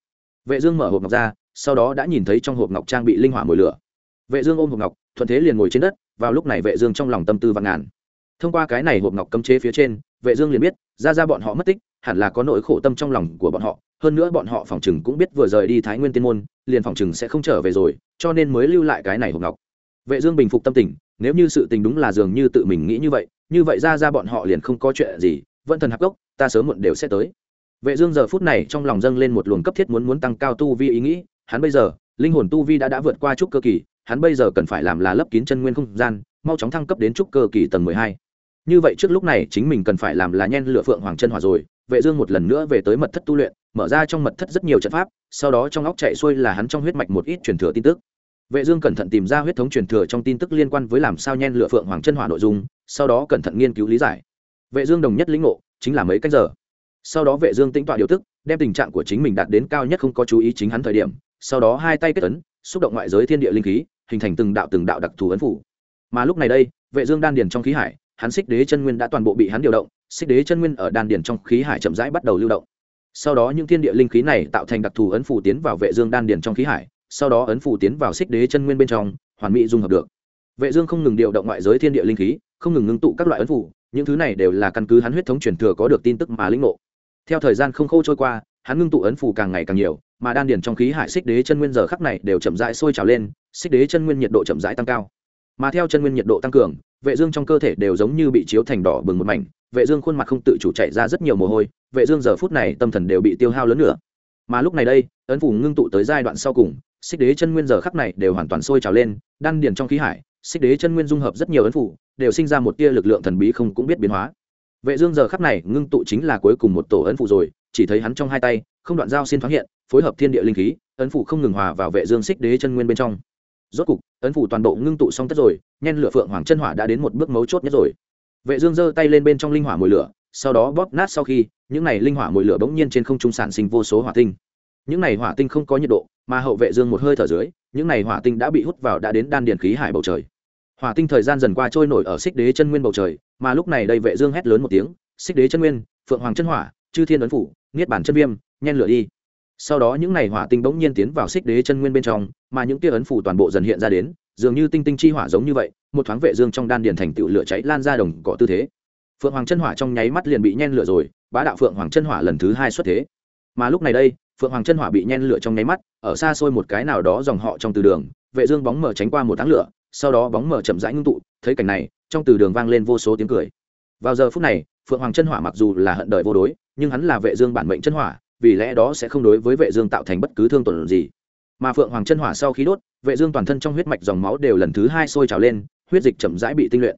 Vệ dương mở hộp ngọc ra, sau đó đã nhìn thấy trong hộp ngọc trang bị linh hỏa mùi lửa. Vệ dương ôm hộp ngọc, thuận thế liền ngồi trên đất, vào lúc này vệ dương trong lòng tâm tư vạn ngàn. Thông qua cái này hộp ngọc cấm chế phía trên, vệ dương liền biết, ra ra bọn họ mất tích hẳn là có nỗi khổ tâm trong lòng của bọn họ, hơn nữa bọn họ phòng chừng cũng biết vừa rời đi thái nguyên tiên môn, liền phòng chừng sẽ không trở về rồi, cho nên mới lưu lại cái này hộp ngọc vệ dương bình phục tâm tình, nếu như sự tình đúng là dường như tự mình nghĩ như vậy như vậy ra ra bọn họ liền không có chuyện gì, vẫn thần hạc gốc, ta sớm muộn đều sẽ tới vệ dương giờ phút này trong lòng dâng lên một luồng cấp thiết muốn muốn tăng cao tu vi ý nghĩ, hắn bây giờ, linh hồn tu vi đã đã vượt qua trúc cơ kỳ, hắn bây giờ cần phải làm là lấp kín chân nguyên không gian, mau chóng thăng cấp đến trúc cơ kỳ tầng 12. như vậy trước lúc này chính mình cần phải làm là nhen lửa phượng hoàng chân hỏa rồi vệ dương một lần nữa về tới mật thất tu luyện, mở ra trong mật thất rất nhiều trận pháp, sau đó trong óc chạy xuôi là hắn trong huyết mạch một ít truyền thừa tin tức. Vệ dương cẩn thận tìm ra huyết thống truyền thừa trong tin tức liên quan với làm sao nhen lửa phượng hoàng chân hỏa nội dung, sau đó cẩn thận nghiên cứu lý giải. Vệ dương đồng nhất lĩnh ngộ, chính là mấy cách giờ. Sau đó vệ dương tĩnh tọa điều tức, đem tình trạng của chính mình đạt đến cao nhất không có chú ý chính hắn thời điểm, sau đó hai tay kết ấn, xúc động ngoại giới thiên địa linh khí, hình thành từng đạo từng đạo đặc thù ấn phủ. Mà lúc này đây, vệ dương đan điền trong khí hải hắn xích đế chân nguyên đã toàn bộ bị hắn điều động, xích đế chân nguyên ở đan điền trong khí hải chậm rãi bắt đầu lưu động. Sau đó những thiên địa linh khí này tạo thành đặc thù ấn phủ tiến vào vệ dương đan điền trong khí hải, sau đó ấn phủ tiến vào xích đế chân nguyên bên trong, hoàn mỹ dung hợp được. Vệ dương không ngừng điều động ngoại giới thiên địa linh khí, không ngừng ngưng tụ các loại ấn phủ những thứ này đều là căn cứ hắn huyết thống truyền thừa có được tin tức mà lĩnh ngộ. Theo thời gian không khô trôi qua, hắn ngưng tụ ấn phủ càng ngày càng nhiều, mà đan điền trong khí hải xích đế chân nguyên giờ khắc này đều chậm rãi sôi trào lên, xích đế chân nguyên nhiệt độ chậm rãi tăng cao mà theo chân nguyên nhiệt độ tăng cường, vệ dương trong cơ thể đều giống như bị chiếu thành đỏ bừng một mảnh, vệ dương khuôn mặt không tự chủ chạy ra rất nhiều mồ hôi, vệ dương giờ phút này tâm thần đều bị tiêu hao lớn nữa. Mà lúc này đây, ấn phủ ngưng tụ tới giai đoạn sau cùng, xích đế chân nguyên giờ khắc này đều hoàn toàn sôi trào lên, đan điền trong khí hải, xích đế chân nguyên dung hợp rất nhiều ấn phủ, đều sinh ra một tia lực lượng thần bí không cũng biết biến hóa. Vệ dương giờ khắc này ngưng tụ chính là cuối cùng một tổ ấn phủ rồi, chỉ thấy hắn trong hai tay, không đoạn dao xin thoáng hiện, phối hợp thiên địa linh khí, ấn phủ không ngừng hòa vào vệ dương xích đế chân nguyên bên trong rốt cục, ấn phủ toàn bộ ngưng tụ xong tất rồi, nhen lửa phượng hoàng chân hỏa đã đến một bước mấu chốt nhất rồi. Vệ dương giơ tay lên bên trong linh hỏa mùi lửa, sau đó bóp nát sau khi, những này linh hỏa mùi lửa bỗng nhiên trên không trung sản sinh vô số hỏa tinh. Những này hỏa tinh không có nhiệt độ, mà hậu vệ dương một hơi thở dưới, những này hỏa tinh đã bị hút vào đã đến đan điền khí hải bầu trời. Hỏa tinh thời gian dần qua trôi nổi ở xích đế chân nguyên bầu trời, mà lúc này đây vệ dương hét lớn một tiếng, xích đế chân nguyên, phượng hoàng chân hỏa, chư thiên ấn phủ, niết bản chân viêm, nhen lửa đi sau đó những này hỏa tinh bỗng nhiên tiến vào xích đế chân nguyên bên trong, mà những tia ấn phủ toàn bộ dần hiện ra đến, dường như tinh tinh chi hỏa giống như vậy, một thoáng vệ dương trong đan điền thành tựu lửa cháy lan ra đồng cỏ tư thế. Phượng hoàng chân hỏa trong nháy mắt liền bị nhen lửa rồi, bá đạo phượng hoàng chân hỏa lần thứ hai xuất thế. Mà lúc này đây, phượng hoàng chân hỏa bị nhen lửa trong nháy mắt, ở xa xôi một cái nào đó dòng họ trong từ đường, vệ dương bóng mở tránh qua một tháng lửa, sau đó bóng mở chậm rãi ngưng tụ, thấy cảnh này, trong từ đường vang lên vô số tiếng cười. Vào giờ phút này, phượng hoàng chân hỏa mặc dù là hận đời vô đối, nhưng hắn là vệ dương bản mệnh chân hỏa vì lẽ đó sẽ không đối với vệ dương tạo thành bất cứ thương tổn gì. Mà phượng hoàng chân hỏa sau khi đốt, vệ dương toàn thân trong huyết mạch dòng máu đều lần thứ hai sôi trào lên, huyết dịch chậm rãi bị tinh luyện.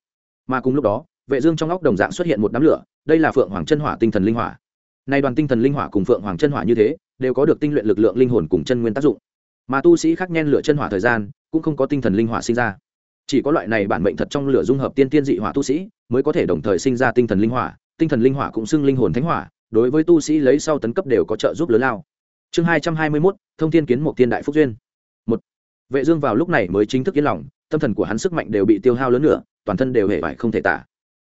Mà cùng lúc đó, vệ dương trong óc đồng dạng xuất hiện một đám lửa, đây là phượng hoàng chân hỏa tinh thần linh hỏa. Nay đoàn tinh thần linh hỏa cùng phượng hoàng chân hỏa như thế, đều có được tinh luyện lực lượng linh hồn cùng chân nguyên tác dụng. Mà tu sĩ khác nhen lửa chân hỏa thời gian, cũng không có tinh thần linh hỏa sinh ra. Chỉ có loại này bản mệnh thật trong lửa dung hợp tiên tiên dị hỏa tu sĩ, mới có thể đồng thời sinh ra tinh thần linh hỏa, tinh thần linh hỏa cũng xưng linh hồn thánh hỏa đối với tu sĩ lấy sau tấn cấp đều có trợ giúp lớn lao. Chương hai trăm hai mươi mốt, thông thiên kiến một tiên đại phúc duyên. Một, vệ dương vào lúc này mới chính thức yên lòng, tâm thần của hắn sức mạnh đều bị tiêu hao lớn nữa, toàn thân đều hề vải không thể tả.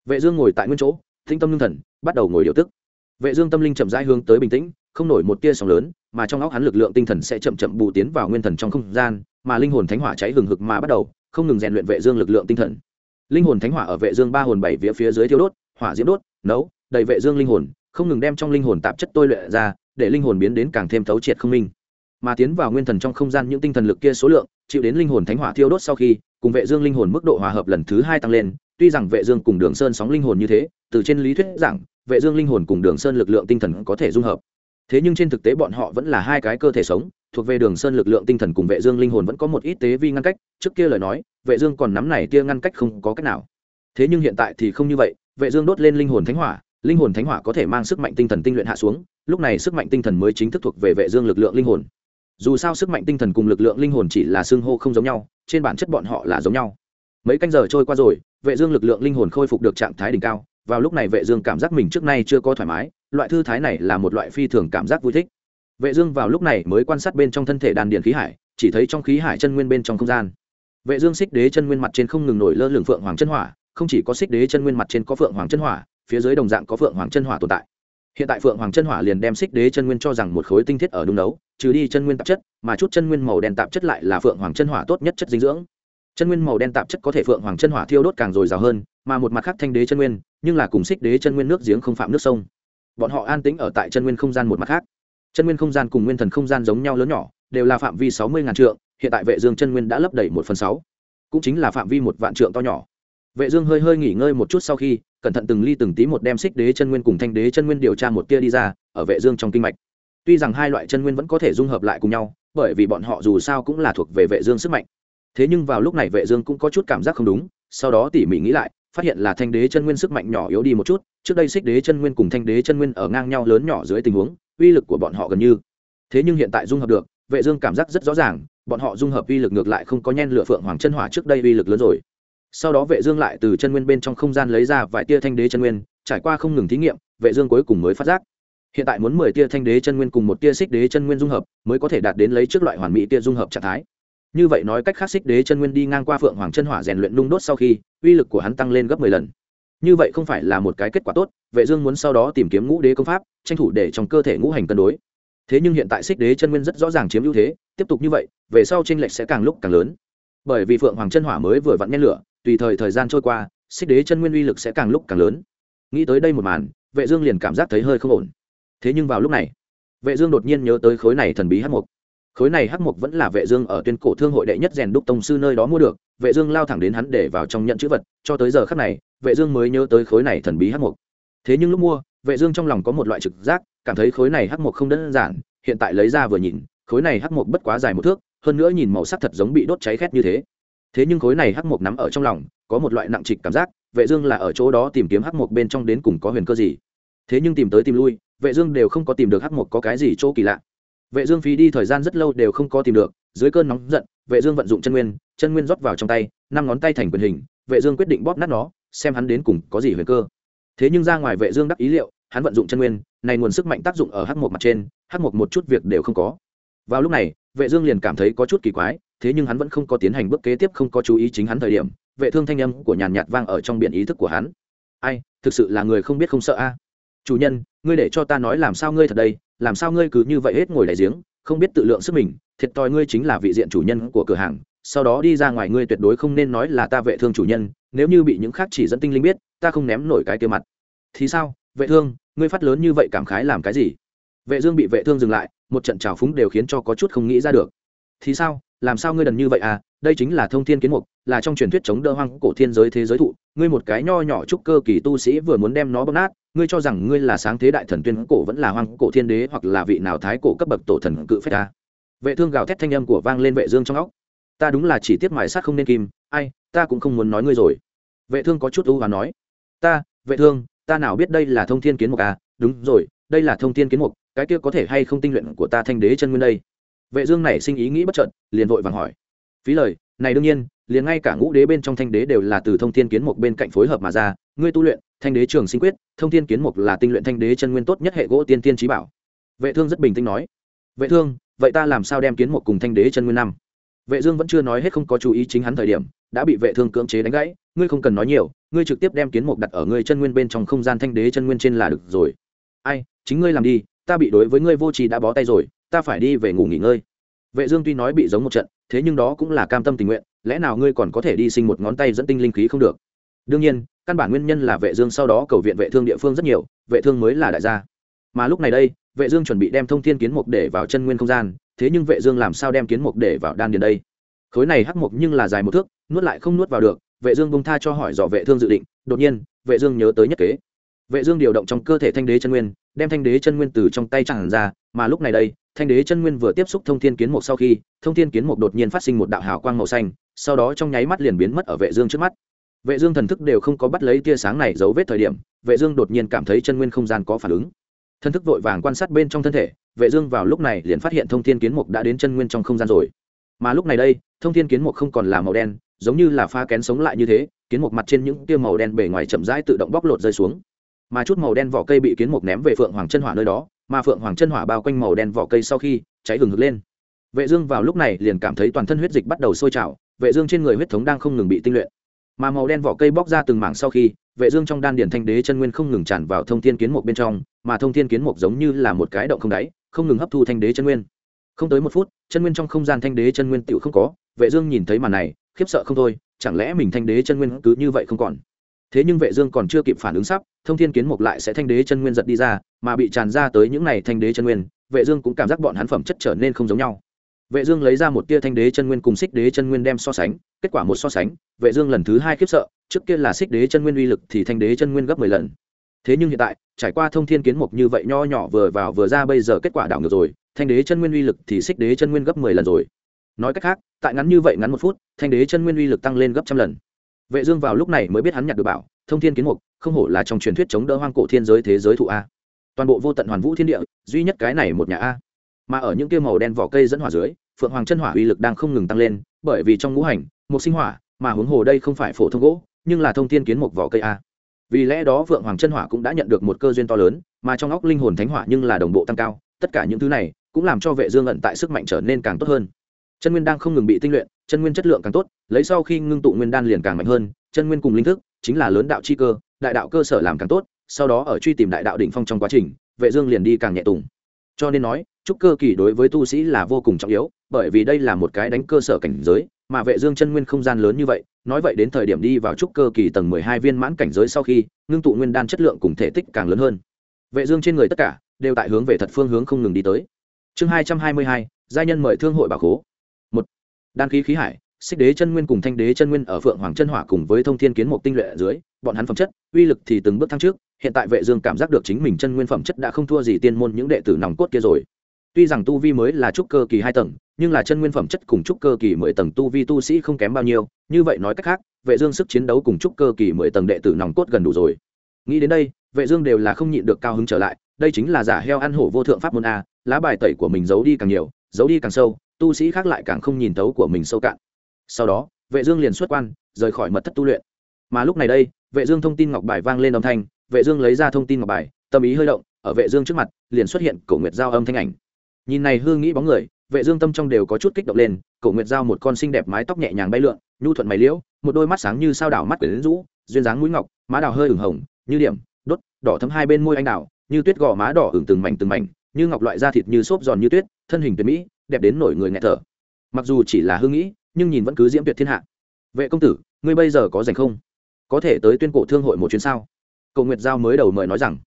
Vệ dương ngồi tại nguyên chỗ tinh tâm lương thần, bắt đầu ngồi điều tức. Vệ dương tâm linh chậm rãi hướng tới bình tĩnh, không nổi một tia sóng lớn, mà trong óc hắn lực lượng tinh thần sẽ chậm chậm bù tiến vào nguyên thần trong không gian, mà linh hồn thánh hỏa cháy hừng hực mà bắt đầu, không ngừng rèn luyện vệ dương lực lượng tinh thần. Linh hồn thánh hỏa ở vệ dương ba hồn bảy vía phía dưới thiêu đốt, hỏa diễm đốt, nấu, đầy vệ dương linh hồn không ngừng đem trong linh hồn tạp chất tôi luyện ra, để linh hồn biến đến càng thêm thấu triệt không minh. Mà tiến vào nguyên thần trong không gian những tinh thần lực kia số lượng, chịu đến linh hồn thánh hỏa thiêu đốt sau khi, cùng vệ dương linh hồn mức độ hòa hợp lần thứ hai tăng lên, tuy rằng vệ dương cùng đường sơn sóng linh hồn như thế, từ trên lý thuyết rằng, vệ dương linh hồn cùng đường sơn lực lượng tinh thần có thể dung hợp. Thế nhưng trên thực tế bọn họ vẫn là hai cái cơ thể sống, thuộc về đường sơn lực lượng tinh thần cùng vệ dương linh hồn vẫn có một ít tế vi ngăn cách, trước kia lời nói, vệ dương còn nắm này kia ngăn cách không có cách nào. Thế nhưng hiện tại thì không như vậy, vệ dương đốt lên linh hồn thánh hỏa linh hồn thánh hỏa có thể mang sức mạnh tinh thần tinh luyện hạ xuống, lúc này sức mạnh tinh thần mới chính thức thuộc về vệ dương lực lượng linh hồn. Dù sao sức mạnh tinh thần cùng lực lượng linh hồn chỉ là xương hô không giống nhau, trên bản chất bọn họ là giống nhau. Mấy canh giờ trôi qua rồi, vệ dương lực lượng linh hồn khôi phục được trạng thái đỉnh cao, vào lúc này vệ dương cảm giác mình trước nay chưa có thoải mái, loại thư thái này là một loại phi thường cảm giác vui thích. Vệ dương vào lúc này mới quan sát bên trong thân thể đàn điện khí hải, chỉ thấy trong khí hải chân nguyên bên trong không gian. Vệ dương xích đế chân nguyên mặt trên không ngừng nổi lơ lửng phượng hoàng chân hỏa, không chỉ có xích đế chân nguyên mặt trên có phượng hoàng chân hỏa phía dưới đồng dạng có phượng hoàng chân hỏa tồn tại. Hiện tại phượng hoàng chân hỏa liền đem xích đế chân nguyên cho rằng một khối tinh thiết ở đun đấu, trừ đi chân nguyên tạp chất, mà chút chân nguyên màu đen tạp chất lại là phượng hoàng chân hỏa tốt nhất chất dinh dưỡng. Chân nguyên màu đen tạp chất có thể phượng hoàng chân hỏa thiêu đốt càng dồi dào hơn, mà một mặt khác thanh đế chân nguyên, nhưng là cùng xích đế chân nguyên nước giếng không phạm nước sông. Bọn họ an tĩnh ở tại chân nguyên không gian một mặt khác. Chân nguyên không gian cùng nguyên thần không gian giống nhau lớn nhỏ, đều là phạm vi sáu mươi ngàn trượng, hiện tại vệ dương chân nguyên đã lấp đầy một phần sáu. Cũng chính là phạm vi một vạn trượng to nhỏ. Vệ dương hơi hơi nghỉ ngơi một chút sau khi cẩn thận từng ly từng tí một đem xích đế chân nguyên cùng thanh đế chân nguyên điều tra một tia đi ra, ở vệ dương trong kinh mạch. Tuy rằng hai loại chân nguyên vẫn có thể dung hợp lại cùng nhau, bởi vì bọn họ dù sao cũng là thuộc về vệ dương sức mạnh. Thế nhưng vào lúc này vệ dương cũng có chút cảm giác không đúng, sau đó tỉ mỉ nghĩ lại, phát hiện là thanh đế chân nguyên sức mạnh nhỏ yếu đi một chút, trước đây xích đế chân nguyên cùng thanh đế chân nguyên ở ngang nhau lớn nhỏ dưới tình huống, uy lực của bọn họ gần như. Thế nhưng hiện tại dung hợp được, vệ dương cảm giác rất rõ ràng, bọn họ dung hợp uy lực ngược lại không có nhen lửa phượng hoàng chân hỏa trước đây uy lực lớn rồi sau đó vệ dương lại từ chân nguyên bên trong không gian lấy ra vài tia thanh đế chân nguyên, trải qua không ngừng thí nghiệm, vệ dương cuối cùng mới phát giác. Hiện tại muốn mười tia thanh đế chân nguyên cùng một tia xích đế chân nguyên dung hợp, mới có thể đạt đến lấy trước loại hoàn mỹ tia dung hợp trạng thái. Như vậy nói cách khác xích đế chân nguyên đi ngang qua phượng hoàng chân hỏa rèn luyện nung đốt sau khi, uy lực của hắn tăng lên gấp mười lần. Như vậy không phải là một cái kết quả tốt, vệ dương muốn sau đó tìm kiếm ngũ đế công pháp, tranh thủ để trong cơ thể ngũ hành cân đối. Thế nhưng hiện tại xích đế chân nguyên rất rõ ràng chiếm ưu thế, tiếp tục như vậy, về sau tranh lệch sẽ càng lúc càng lớn. Bởi vì phượng hoàng chân hỏa mới vừa vặn nhen lửa tùy thời thời gian trôi qua, xích đế chân nguyên uy lực sẽ càng lúc càng lớn. Nghĩ tới đây một màn, vệ dương liền cảm giác thấy hơi không ổn. Thế nhưng vào lúc này, vệ dương đột nhiên nhớ tới khối này thần bí hắc mục khối này hắc mục vẫn là vệ dương ở tuyên cổ thương hội đệ nhất rèn đúc tông sư nơi đó mua được, vệ dương lao thẳng đến hắn để vào trong nhận chữ vật, cho tới giờ khắc này, vệ dương mới nhớ tới khối này thần bí hắc mục thế nhưng lúc mua, vệ dương trong lòng có một loại trực giác, cảm thấy khối này hắc mục không đơn giản, hiện tại lấy ra vừa nhìn, khối này hắc mục bất quá dài một thước, hơn nữa nhìn màu sắc thật giống bị đốt cháy khét như thế thế nhưng khối này hắc mộc nắm ở trong lòng, có một loại nặng trịch cảm giác, vệ dương là ở chỗ đó tìm kiếm hắc mộc bên trong đến cùng có huyền cơ gì. Thế nhưng tìm tới tìm lui, vệ dương đều không có tìm được hắc mộc có cái gì chỗ kỳ lạ. Vệ dương phí đi thời gian rất lâu đều không có tìm được, dưới cơn nóng giận, vệ dương vận dụng chân nguyên chân nguyên rót vào trong tay, năm ngón tay thành quyền hình, vệ dương quyết định bóp nát nó, xem hắn đến cùng có gì huyền cơ. Thế nhưng ra ngoài vệ dương đắc ý liệu, hắn vận dụng chân nguyên, này nguồn sức mạnh tác dụng ở hắc mộc mặt trên, hắc mộc một chút việc đều không có. Vào lúc này, vệ dương liền cảm thấy có chút kỳ quái thế nhưng hắn vẫn không có tiến hành bước kế tiếp, không có chú ý chính hắn thời điểm, vệ thương thanh âm của nhàn nhạt vang ở trong biển ý thức của hắn. Ai, thực sự là người không biết không sợ a. Chủ nhân, ngươi để cho ta nói làm sao ngươi thật đây, làm sao ngươi cứ như vậy hết ngồi đại giếng, không biết tự lượng sức mình, thiệt thòi ngươi chính là vị diện chủ nhân của cửa hàng, sau đó đi ra ngoài ngươi tuyệt đối không nên nói là ta vệ thương chủ nhân, nếu như bị những khác chỉ dẫn tinh linh biết, ta không ném nổi cái kia mặt. Thì sao, vệ thương, ngươi phát lớn như vậy cảm khái làm cái gì? Vệ dương bị vệ thương dừng lại, một trận trào phúng đều khiến cho có chút không nghĩ ra được. Thì sao làm sao ngươi đần như vậy à? Đây chính là thông thiên kiến mục, là trong truyền thuyết chống đỡ hoang cổ thiên giới thế giới thụ. Ngươi một cái nho nhỏ trúc cơ kỳ tu sĩ vừa muốn đem nó bóp nát, ngươi cho rằng ngươi là sáng thế đại thần tuyên cổ vẫn là hoang cổ thiên đế hoặc là vị nào thái cổ cấp bậc tổ thần cự phách ta? Vệ thương gào thét thanh âm của vang lên vệ dương trong óc. Ta đúng là chỉ tiếp mài sát không nên kim ai, ta cũng không muốn nói ngươi rồi. Vệ thương có chút ưu và nói. Ta, vệ thương, ta nào biết đây là thông thiên kiến mục à? Đúng rồi, đây là thông thiên kiến mục. Cái kia có thể hay không tinh luyện của ta thanh đế chân nguyên đây? Vệ dương này sinh ý nghĩ bất chợt, liền vội vàng hỏi. Phí lời, này đương nhiên, liền ngay cả ngũ đế bên trong thanh đế đều là từ thông thiên kiến mục bên cạnh phối hợp mà ra. Ngươi tu luyện, thanh đế trường sinh quyết, thông thiên kiến mục là tinh luyện thanh đế chân nguyên tốt nhất hệ gỗ tiên tiên trí bảo. Vệ thương rất bình tĩnh nói. Vệ thương, vậy ta làm sao đem kiến mục cùng thanh đế chân nguyên năm? Vệ dương vẫn chưa nói hết không có chú ý chính hắn thời điểm, đã bị vệ thương cưỡng chế đánh gãy. Ngươi không cần nói nhiều, ngươi trực tiếp đem kiến mục đặt ở ngươi chân nguyên bên trong không gian thanh đế chân nguyên trên là được rồi. Ai, chính ngươi làm đi, ta bị đối với ngươi vô trì đã bó tay rồi ta phải đi về ngủ nghỉ ngơi. Vệ dương tuy nói bị giống một trận, thế nhưng đó cũng là cam tâm tình nguyện, lẽ nào ngươi còn có thể đi sinh một ngón tay dẫn tinh linh khí không được? Đương nhiên, căn bản nguyên nhân là vệ dương sau đó cầu viện vệ thương địa phương rất nhiều, vệ thương mới là đại gia. Mà lúc này đây, vệ dương chuẩn bị đem thông thiên kiến mục để vào chân nguyên không gian, thế nhưng vệ dương làm sao đem kiến mục để vào đan điền đây? Khối này hắc mục nhưng là dài một thước, nuốt lại không nuốt vào được, vệ dương bung tha cho hỏi dò vệ thương dự định, đột nhiên, vệ dương nhớ tới nhất kế. Vệ dương điều động trong cơ thể thanh đế chân nguyên, đem thanh đế chân nguyên từ trong tay chẳng ra, mà lúc này đây thanh đế chân nguyên vừa tiếp xúc thông thiên kiến mục sau khi, thông thiên kiến mục đột nhiên phát sinh một đạo hào quang màu xanh, sau đó trong nháy mắt liền biến mất ở vệ dương trước mắt. Vệ dương thần thức đều không có bắt lấy tia sáng này dấu vết thời điểm, vệ dương đột nhiên cảm thấy chân nguyên không gian có phản ứng. Thần thức vội vàng quan sát bên trong thân thể, vệ dương vào lúc này liền phát hiện thông thiên kiến mục đã đến chân nguyên trong không gian rồi. Mà lúc này đây, thông thiên kiến mục không còn là màu đen, giống như là pha kén sống lại như thế, kiến mục mặt trên những tia màu đen bề ngoài chậm rãi tự động bóc lột rơi xuống. Mà chút màu đen vỏ cây bị kiến mục ném về phượng hoàng chân hỏa nơi đó mà phượng hoàng chân hỏa bao quanh màu đen vỏ cây sau khi cháy hừng hực lên vệ dương vào lúc này liền cảm thấy toàn thân huyết dịch bắt đầu sôi trào vệ dương trên người huyết thống đang không ngừng bị tinh luyện mà màu đen vỏ cây bóc ra từng mảng sau khi vệ dương trong đan điển thanh đế chân nguyên không ngừng tràn vào thông thiên kiến mục bên trong mà thông thiên kiến mục giống như là một cái động không đáy không ngừng hấp thu thanh đế chân nguyên không tới một phút chân nguyên trong không gian thanh đế chân nguyên tiểu không có vệ dương nhìn thấy màn này khiếp sợ không thôi chẳng lẽ mình thanh đế chân nguyên cứ như vậy không còn thế nhưng vệ dương còn chưa kịp phản ứng sắp, thông thiên kiến mục lại sẽ thanh đế chân nguyên giật đi ra, mà bị tràn ra tới những này thanh đế chân nguyên, vệ dương cũng cảm giác bọn hắn phẩm chất trở nên không giống nhau. Vệ dương lấy ra một tia thanh đế chân nguyên cùng xích đế chân nguyên đem so sánh, kết quả một so sánh, vệ dương lần thứ hai khiếp sợ, trước kia là xích đế chân nguyên uy lực thì thanh đế chân nguyên gấp 10 lần. Thế nhưng hiện tại, trải qua thông thiên kiến mục như vậy nho nhỏ vừa vào vừa ra bây giờ kết quả đảo ngược rồi, thanh đế chân nguyên uy lực thì xích đế chân nguyên gấp 10 lần rồi. Nói cách khác, tại ngắn như vậy ngắn một phút, thanh đế chân nguyên uy lực tăng lên gấp trăm lần vệ dương vào lúc này mới biết hắn nhặt được bảo, thông thiên kiến mục, không hổ là trong truyền thuyết chống đỡ hoang cổ thiên giới thế giới thụ a. Toàn bộ vô tận hoàn vũ thiên địa, duy nhất cái này một nhà a. Mà ở những kia màu đen vỏ cây dẫn hỏa dưới, phượng hoàng chân hỏa uy lực đang không ngừng tăng lên, bởi vì trong ngũ hành, một sinh hỏa, mà huống hồ đây không phải phổ thông gỗ, nhưng là thông thiên kiến mục vỏ cây a. Vì lẽ đó phượng hoàng chân hỏa cũng đã nhận được một cơ duyên to lớn, mà trong óc linh hồn thánh hỏa nhưng là đồng bộ tăng cao, tất cả những thứ này cũng làm cho vệ dương ẩn tại sức mạnh trở nên càng tốt hơn. Chân nguyên đang không ngừng bị tinh luyện chân nguyên chất lượng càng tốt lấy sau khi ngưng tụ nguyên đan liền càng mạnh hơn chân nguyên cùng linh thức chính là lớn đạo chi cơ đại đạo cơ sở làm càng tốt sau đó ở truy tìm đại đạo đỉnh phong trong quá trình vệ dương liền đi càng nhẹ tùng. Cho nên nói trúc cơ kỳ đối với tu sĩ là vô cùng trọng yếu bởi vì đây là một cái đánh cơ sở cảnh giới mà vệ dương chân nguyên không gian lớn như vậy nói vậy đến thời điểm đi vào trúc cơ kỳ tầng 12 viên mãn cảnh giới sau khi ngưng tụ nguyên đan chất lượng cùng thể tích càng lớn hơn. Vệ dương trên người tất cả đều tại hướng về thật phương hướng không ngừng đi tới. Chương 222, gia nhân mời thương hội bảo khố đan khí khí hải, xích đế chân nguyên cùng thanh đế chân nguyên ở phượng hoàng chân hỏa cùng với thông thiên kiến một tinh luyện ở dưới, bọn hắn phẩm chất, uy lực thì từng bước thăng trước, hiện tại vệ dương cảm giác được chính mình chân nguyên phẩm chất đã không thua gì tiên môn những đệ tử nòng cốt kia rồi. Tuy rằng tu vi mới là trúc cơ kỳ hai tầng, nhưng là chân nguyên phẩm chất cùng trúc cơ kỳ mười tầng tu vi tu sĩ không kém bao nhiêu, như vậy nói cách khác, vệ dương sức chiến đấu cùng trúc cơ kỳ mười tầng đệ tử nòng cốt gần đủ rồi. Nghĩ đến đây, vệ dương đều là không nhịn được cao hứng trở lại, đây chính là giả heo ăn hổ vô thượng pháp môn a, lá bài tẩy của mình giấu đi càng nhiều, giấu đi càng sâu tu sĩ khác lại càng không nhìn tấu của mình sâu cạn. Sau đó, vệ dương liền xuất quan, rời khỏi mật thất tu luyện. Mà lúc này đây, vệ dương thông tin ngọc bài vang lên âm thanh, vệ dương lấy ra thông tin ngọc bài, tâm ý hơi động, ở vệ dương trước mặt, liền xuất hiện cổ nguyệt giao âm thanh ảnh. Nhìn này hương nghĩ bóng người, vệ dương tâm trong đều có chút kích động lên, cổ nguyệt giao một con xinh đẹp mái tóc nhẹ nhàng bay lượn, nhu thuận mày liễu, một đôi mắt sáng như sao đảo mắt quyến rũ, duyên dáng mũi ngọc, má đào hơi ửng hồng, như điểm, đốt, đỏ thấm hai bên môi anh đào, như tuyết gò má đỏ ửng từng mảnh từng mảnh, như ngọc loại da thịt như xốp giòn như tuyết, thân hình tuyệt mỹ đẹp đến nổi người nghẹt thở. Mặc dù chỉ là hư nghĩ, nhưng nhìn vẫn cứ diễm tuyệt thiên hạ. Vệ công tử, ngươi bây giờ có dành không? Có thể tới tuyên cổ thương hội một chuyến sao? Cầu nguyệt giao mới đầu mời nói rằng.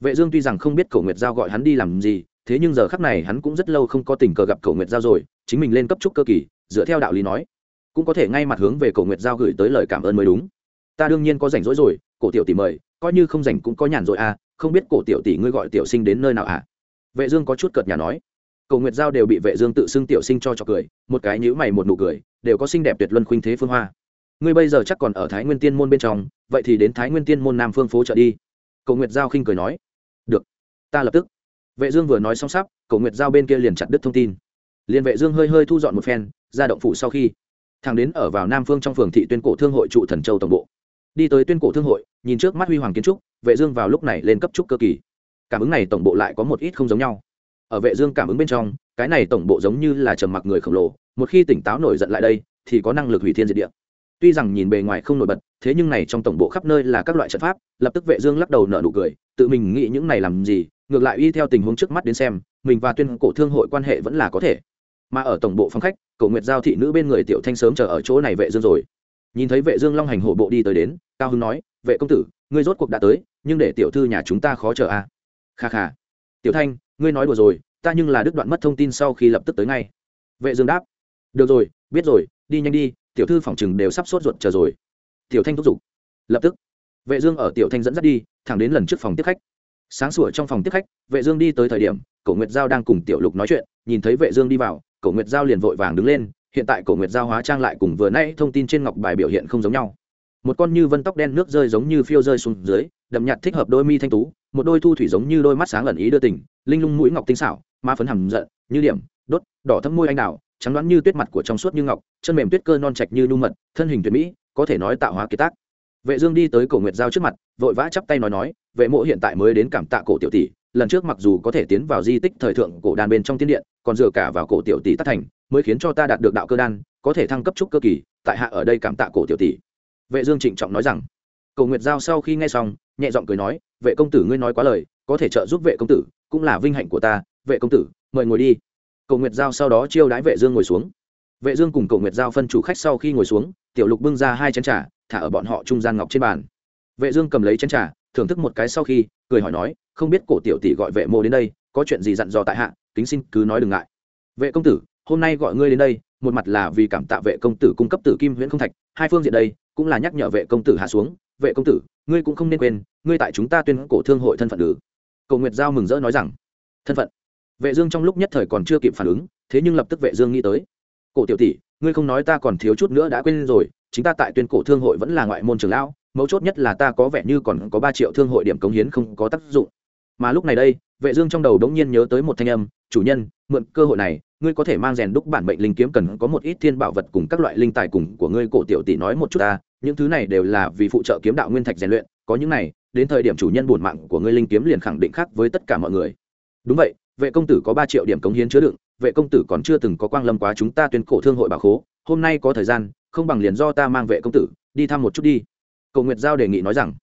Vệ dương tuy rằng không biết cầu nguyệt giao gọi hắn đi làm gì, thế nhưng giờ khắc này hắn cũng rất lâu không có tình cờ gặp cầu nguyệt giao rồi, chính mình lên cấp trúc cơ kỳ, dựa theo đạo lý nói, cũng có thể ngay mặt hướng về cổ nguyệt giao gửi tới lời cảm ơn mới đúng. Ta đương nhiên có rảnh rỗi rồi, cổ tiểu tỷ mời, coi như không rảnh cũng có nhàn rồi à không biết cổ tiểu tỷ ngươi gọi tiểu sinh đến nơi nào à? Vệ dương có chút cợt nhà nói cổ nguyệt giao đều bị vệ dương tự xưng tiểu sinh cho cho cười, một cái nhíu mày một nụ cười, đều có xinh đẹp tuyệt luân khuynh thế phương hoa. Ngươi bây giờ chắc còn ở thái nguyên tiên môn bên trong, vậy thì đến thái nguyên tiên môn nam phương phố chợ đi. Cổ nguyệt giao khinh cười nói. Được, ta lập tức. Vệ dương vừa nói xong sắp cổ nguyệt giao bên kia liền chặt đứt thông tin. Liền vệ dương hơi hơi thu dọn một phen, ra động phủ sau khi thằng đến ở vào nam phương trong phường thị tuyên cổ thương hội trụ thần châu tổng bộ. Đi tới tuyên cổ thương hội, nhìn trước mắt huy hoàng kiến trúc, vệ dương vào lúc này lên cấp trúc cơ kỳ. Cảm ứng này tổng bộ lại có một ít không giống nhau ở vệ dương cảm ứng bên trong, cái này tổng bộ giống như là trầm mặc người khổng lồ, một khi tỉnh táo nổi giận lại đây, thì có năng lực hủy thiên diệt địa. Tuy rằng nhìn bề ngoài không nổi bật, thế nhưng này trong tổng bộ khắp nơi là các loại trận pháp, lập tức vệ dương lắc đầu nở nụ cười, tự mình nghĩ những này làm gì, ngược lại y theo tình huống trước mắt đến xem, mình và tuyên cổ thương hội quan hệ vẫn là có thể. Mà ở tổng bộ phòng khách cậu nguyệt giao thị nữ bên người tiểu thanh sớm chờ ở chỗ này vệ dương rồi. Nhìn thấy vệ dương long hành hổ bộ đi tới đến, cao hưng nói, vệ công tử, ngươi rốt cuộc đã tới, nhưng để tiểu thư nhà chúng ta khó chờ à? Kha kha. Tiểu thanh ngươi nói đùa rồi, ta nhưng là đứt đoạn mất thông tin sau khi lập tức tới ngay. Vệ dương đáp, được rồi, biết rồi, đi nhanh đi, tiểu thư phòng chừng đều sắp sốt ruột chờ rồi. Tiểu thanh thúc giục, lập tức. Vệ dương ở tiểu thanh dẫn dắt đi, thẳng đến lần trước phòng tiếp khách. Sáng sủa trong phòng tiếp khách, vệ dương đi tới thời điểm, cổ nguyệt giao đang cùng tiểu lục nói chuyện, nhìn thấy vệ dương đi vào, cổ nguyệt giao liền vội vàng đứng lên, hiện tại cổ nguyệt giao hóa trang lại cùng vừa nãy thông tin trên ngọc bài biểu hiện không giống nhau. Một con như vân tóc đen nước rơi giống như phiêu rơi xuống dưới, đậm nhạt thích hợp đôi mi thanh tú, một đôi thu thủy giống như đôi mắt sáng ẩn ý đưa tình linh lung mũi ngọc tinh xảo, ma phấn hầm giận, như điểm, đốt, đỏ thâm môi anh đào, trắng đoán như tuyết mặt của trong suốt như ngọc, chân mềm tuyết cơ non trạch như nu mật, thân hình tuyệt mỹ, có thể nói tạo hóa kiệt tác. Vệ dương đi tới cổ nguyệt giao trước mặt, vội vã chắp tay nói nói, vệ mộ hiện tại mới đến cảm tạ cổ tiểu tỷ, lần trước mặc dù có thể tiến vào di tích thời thượng cổ đan bên trong tiên điện, còn dựa cả vào cổ tiểu tỷ tác thành, mới khiến cho ta đạt được đạo cơ đan, có thể thăng cấp trúc cơ kỳ, tại hạ ở đây cảm tạ cổ tiểu tỷ. Vệ dương trịnh trọng nói rằng, cổ nguyệt giao sau khi nghe xong, nhẹ giọng cười nói, vệ công tử ngươi nói quá lời có thể trợ giúp vệ công tử, cũng là vinh hạnh của ta, vệ công tử, mời ngồi đi. Cổ nguyệt giao sau đó chiêu đái vệ dương ngồi xuống. Vệ dương cùng cổ nguyệt giao phân chủ khách sau khi ngồi xuống, tiểu lục bưng ra hai chén trà, thả ở bọn họ trung gian ngọc trên bàn. Vệ dương cầm lấy chén trà, thưởng thức một cái sau khi, cười hỏi nói, không biết cổ tiểu tỷ gọi vệ mô đến đây, có chuyện gì dặn dò tại hạ, kính xin cứ nói đừng ngại. Vệ công tử, hôm nay gọi ngươi đến đây, một mặt là vì cảm tạ vệ công tử cung cấp tử kim huyễn không thạch, hai phương diện đây, cũng là nhắc nhở vệ công tử hạ xuống. Vệ công tử, ngươi cũng không nên quên, ngươi tại chúng ta tuyên cổ thương hội thân phận nữ cầu nguyệt giao mừng rỡ nói rằng, thân phận. Vệ dương trong lúc nhất thời còn chưa kịp phản ứng, thế nhưng lập tức vệ dương nghĩ tới, cổ tiểu tỷ, ngươi không nói ta còn thiếu chút nữa đã quên rồi, chính ta tại tuyên cổ thương hội vẫn là ngoại môn trưởng lão, mấu chốt nhất là ta có vẻ như còn có ba triệu thương hội điểm cống hiến không có tác dụng. Mà lúc này đây, vệ dương trong đầu đống nhiên nhớ tới một thanh âm, chủ nhân, mượn cơ hội này, ngươi có thể mang rèn đúc bản mệnh linh kiếm cần có một ít thiên bảo vật cùng các loại linh tài cùng của ngươi, cổ tiểu tỷ nói một chút ta, những thứ này đều là vì phụ trợ kiếm đạo nguyên thạch rèn luyện, có những này đến thời điểm chủ nhân bổn mạng của ngươi linh kiếm liền khẳng định khác với tất cả mọi người. Đúng vậy, vệ công tử có ba triệu điểm cống hiến chứa đựng, vệ công tử còn chưa từng có quang lâm quá chúng ta tuyên cổ thương hội bảo khố, hôm nay có thời gian, không bằng liền do ta mang vệ công tử, đi thăm một chút đi. Cầu nguyệt giao đề nghị nói rằng,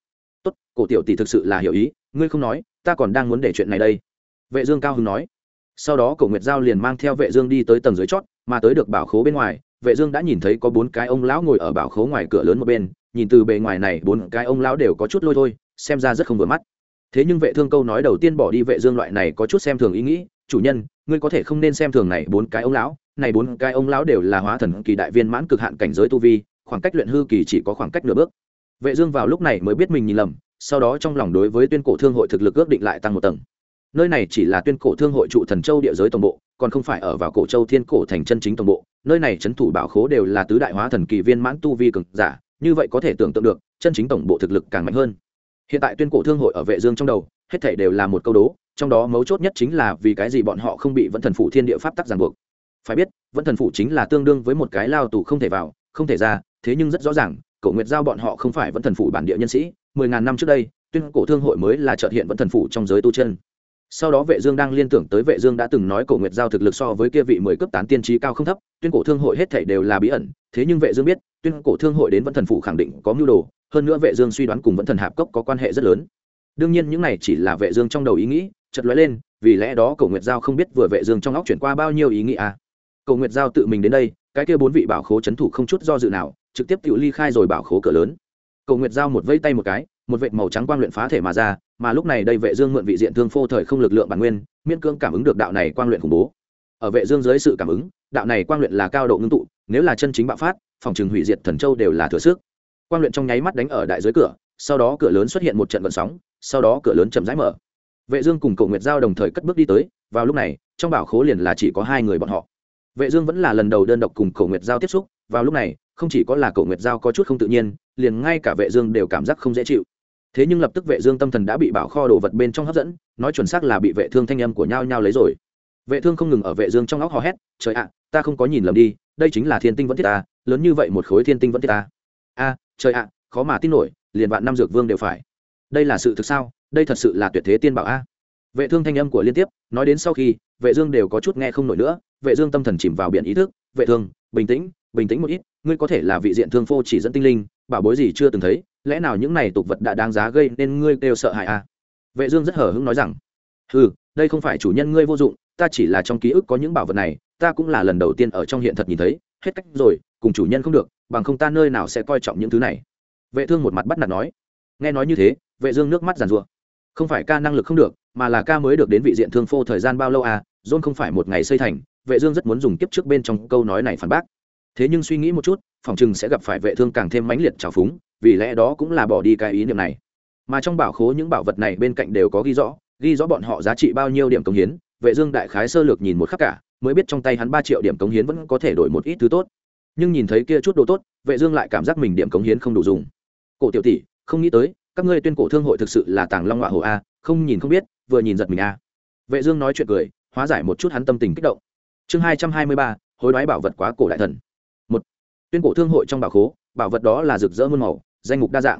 tốt, cổ tiểu tỷ thực sự là hiểu ý, ngươi không nói, ta còn đang muốn để chuyện này đây. Vệ dương cao hứng nói. Sau đó cổ nguyệt giao liền mang theo vệ dương đi tới tầng dưới chót, mà tới được bảo khố bên ngoài, vệ dương đã nhìn thấy có bốn cái ông lão ngồi ở bảo khố ngoài cửa lớn một bên nhìn từ bề ngoài này, bốn cái ông lão đều có chút lôi thôi, xem ra rất không vừa mắt. Thế nhưng vệ thương câu nói đầu tiên bỏ đi vệ dương loại này có chút xem thường ý nghĩ, chủ nhân, ngươi có thể không nên xem thường này bốn cái ông lão, này bốn cái ông lão đều là hóa thần kỳ đại viên mãn cực hạn cảnh giới tu vi, khoảng cách luyện hư kỳ chỉ có khoảng cách nửa bước. Vệ dương vào lúc này mới biết mình nhìn lầm, sau đó trong lòng đối với tuyên cổ thương hội thực lực ước định lại tăng một tầng. Nơi này chỉ là tuyên cổ thương hội trụ thần châu địa giới tổng bộ, còn không phải ở vào cổ châu thiên cổ thành chân chính tổng bộ. Nơi này chấn thủ bảo khố đều là tứ đại hóa thần kỳ viên mãn tu vi cường giả như vậy có thể tưởng tượng được, chân chính tổng bộ thực lực càng mạnh hơn. Hiện tại tuyên cổ thương hội ở vệ dương trong đầu, hết thảy đều là một câu đố, trong đó mấu chốt nhất chính là vì cái gì bọn họ không bị vẫn thần phủ thiên địa pháp tắc ràng buộc. Phải biết vẫn thần phủ chính là tương đương với một cái lao tù không thể vào, không thể ra, thế nhưng rất rõ ràng, cổ nguyệt giao bọn họ không phải vẫn thần phủ bản địa nhân sĩ. Mười ngàn năm trước đây, tuyên cổ thương hội mới là trợt hiện vẫn thần phủ trong giới tu chân sau đó vệ dương đang liên tưởng tới vệ dương đã từng nói cổ nguyệt giao thực lực so với kia vị mười cấp tán tiên trí cao không thấp, tuyên cổ thương hội hết thảy đều là bí ẩn, thế nhưng vệ dương biết, tuyên cổ thương hội đến vẫn thần phụ khẳng định có mưu đồ, hơn nữa vệ dương suy đoán cùng vẫn thần hạp cốc có quan hệ rất lớn. Đương nhiên những này chỉ là vệ dương trong đầu ý nghĩ, chợt lóe lên, vì lẽ đó cổ nguyệt giao không biết vừa vệ dương trong óc chuyển qua bao nhiêu ý nghĩ à. Cổ nguyệt giao tự mình đến đây, cái kia bốn vị bảo khố chấn thủ không chút do dự nào, trực tiếp tự ly khai rồi bảo khố cửa lớn. Cổ nguyệt giao một vẫy tay một cái một vệt màu trắng quang luyện phá thể mà ra, mà lúc này đây vệ dương mượn vị diện thương phô thời không lực lượng bản nguyên, miễn cương cảm ứng được đạo này quang luyện khủng bố. Ở vệ dương dưới sự cảm ứng, đạo này quang luyện là cao độ ngưng tụ, nếu là chân chính bạo phát, phòng trường hủy diệt thần châu đều là thừa sức. Quang luyện trong nháy mắt đánh ở đại dưới cửa, sau đó cửa lớn xuất hiện một trận vận sóng, sau đó cửa lớn chậm rãi mở. Vệ dương cùng cổ nguyệt giao đồng thời cất bước đi tới, vào lúc này, trong bảo khố liền là chỉ có hai người bọn họ. Vệ dương vẫn là lần đầu đơn độc cùng cổ nguyệt giao tiếp xúc, vào lúc này, không chỉ có là cổ nguyệt giao có chút không tự nhiên, liền ngay cả vệ dương đều cảm giác không dễ chịu thế nhưng lập tức vệ dương tâm thần đã bị bảo kho đồ vật bên trong hấp dẫn, nói chuẩn xác là bị vệ thương thanh âm của nhau nhau lấy rồi. Vệ thương không ngừng ở vệ dương trong óc hò hét, trời ạ, ta không có nhìn lầm đi, đây chính là thiên tinh vẫn thiết ta, lớn như vậy một khối thiên tinh vẫn thiết ta. A, trời ạ, khó mà tin nổi, liền vạn năm dược vương đều phải. Đây là sự thực sao? Đây thật sự là tuyệt thế tiên bảo a. Vệ thương thanh âm của liên tiếp, nói đến sau khi, vệ dương đều có chút nghe không nổi nữa, vệ dương tâm thần chìm vào biển ý thức, vệ thương, bình tĩnh bình tĩnh một ít, ngươi có thể là vị diện thương phô chỉ dẫn tinh linh, bảo bối gì chưa từng thấy lẽ nào những này tục vật đã đáng giá gây nên ngươi đều sợ hãi à? vệ dương rất hờ hững nói rằng, hừ, đây không phải chủ nhân ngươi vô dụng, ta chỉ là trong ký ức có những bảo vật này, ta cũng là lần đầu tiên ở trong hiện thật nhìn thấy, hết cách rồi, cùng chủ nhân không được, bằng không ta nơi nào sẽ coi trọng những thứ này. Vệ thương một mặt bắt nạt nói. Nghe nói như thế, vệ dương nước mắt giàn rủa không phải ca năng lực không được, mà là ca mới được đến vị diện thương phô thời gian bao lâu à? John không phải một ngày xây thành, vệ dương rất muốn dùng kiếp trước bên trong câu nói này phản bác. Thế nhưng suy nghĩ một chút, phòng chừng sẽ gặp phải vệ thương càng thêm mãnh liệt trào phúng vì lẽ đó cũng là bỏ đi cái ý niệm này. Mà trong bảo khố những bảo vật này bên cạnh đều có ghi rõ ghi rõ bọn họ giá trị bao nhiêu điểm công hiến, vệ dương đại khái sơ lược nhìn một khắc cả, mới biết trong tay hắn ba triệu điểm cống hiến vẫn có thể đổi một ít thứ tốt. Nhưng nhìn thấy kia chút đồ tốt, vệ dương lại cảm giác mình điểm cống hiến không đủ dùng. Cổ tiểu tỷ, không nghĩ tới, các ngươi tuyên cổ thương hội thực sự là tàng long ngọa hồ a, không nhìn không biết, vừa nhìn giật mình a. Vệ dương nói chuyện cười, hóa giải một chút hắn tâm tình kích động. Chương hai trăm hai mươi ba, hối đoái bảo vật quá cổ đại thần. Một, tuyên cổ thương hội trong bảo khố, bảo vật đó là rực rỡ muôn màu danh mục đa dạng.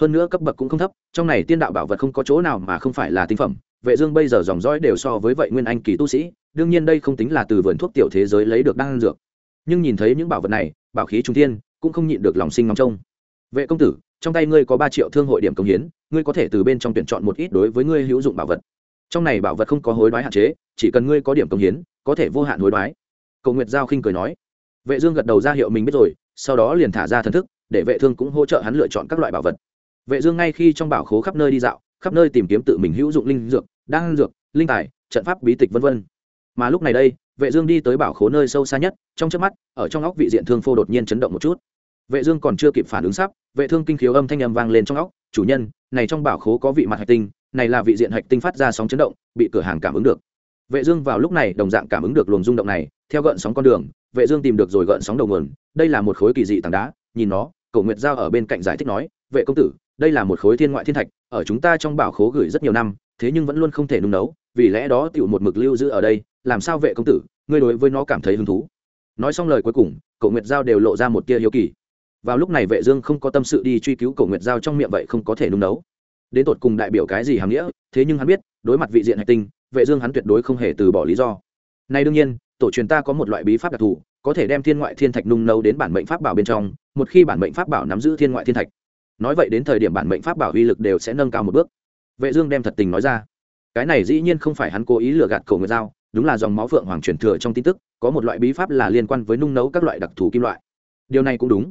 Hơn nữa cấp bậc cũng không thấp, trong này tiên đạo bảo vật không có chỗ nào mà không phải là tinh phẩm. Vệ dương bây giờ dòng dõi đều so với vậy nguyên anh kỳ tu sĩ, đương nhiên đây không tính là từ vườn thuốc tiểu thế giới lấy được đan dược. Nhưng nhìn thấy những bảo vật này, bảo khí trung thiên, cũng không nhịn được lòng sinh ngóng trông. Vệ công tử, trong tay ngươi có ba triệu thương hội điểm công hiến, ngươi có thể từ bên trong tuyển chọn một ít đối với ngươi hữu dụng bảo vật. Trong này bảo vật không có hối đoái hạn chế, chỉ cần ngươi có điểm công hiến, có thể vô hạn hối đoái. Cầu nguyệt giao khinh cười nói. Vệ dương gật đầu ra hiệu mình biết rồi, sau đó liền thả ra thần thức để vệ thương cũng hỗ trợ hắn lựa chọn các loại bảo vật. Vệ dương ngay khi trong bảo khố khắp nơi đi dạo, khắp nơi tìm kiếm tự mình hữu dụng linh dược, đan dược, linh tài, trận pháp bí tịch vân vân. Mà lúc này đây, vệ dương đi tới bảo khố nơi sâu xa nhất, trong chớp mắt, ở trong óc vị diện thương phô đột nhiên chấn động một chút. Vệ dương còn chưa kịp phản ứng sắp, vệ thương kinh khiếu âm thanh âm vang lên trong óc, chủ nhân, này trong bảo khố có vị mặt hạch tinh, này là vị diện hạch tinh phát ra sóng chấn động, bị cửa hàng cảm ứng được. Vệ dương vào lúc này đồng dạng cảm ứng được luồng rung động này, theo gợn sóng con đường, vệ dương tìm được rồi gợn sóng đầu nguồn, đây là một khối kỳ dị tảng đá nhìn nó, cổ nguyệt giao ở bên cạnh giải thích nói, vệ công tử, đây là một khối thiên ngoại thiên thạch, ở chúng ta trong bảo khố gửi rất nhiều năm, thế nhưng vẫn luôn không thể nung nấu, vì lẽ đó tiểu một mực lưu giữ ở đây, làm sao vệ công tử, ngươi đối với nó cảm thấy hứng thú? Nói xong lời cuối cùng, cổ nguyệt giao đều lộ ra một tia hiếu kỳ. Vào lúc này vệ dương không có tâm sự đi truy cứu cổ nguyệt giao trong miệng vậy không có thể nung nấu. Đến tột cùng đại biểu cái gì hàm nghĩa, thế nhưng hắn biết, đối mặt vị diện hành tinh, vệ dương hắn tuyệt đối không hề từ bỏ lý do. Này đương nhiên, tổ truyền ta có một loại bí pháp đặc thù có thể đem thiên ngoại thiên thạch nung nấu đến bản mệnh pháp bảo bên trong, một khi bản mệnh pháp bảo nắm giữ thiên ngoại thiên thạch. Nói vậy đến thời điểm bản mệnh pháp bảo uy lực đều sẽ nâng cao một bước. Vệ dương đem thật tình nói ra. Cái này dĩ nhiên không phải hắn cố ý lừa gạt cổ nguyệt giao, đúng là dòng máu phượng hoàng truyền thừa trong tin tức, có một loại bí pháp là liên quan với nung nấu các loại đặc thù kim loại. Điều này cũng đúng.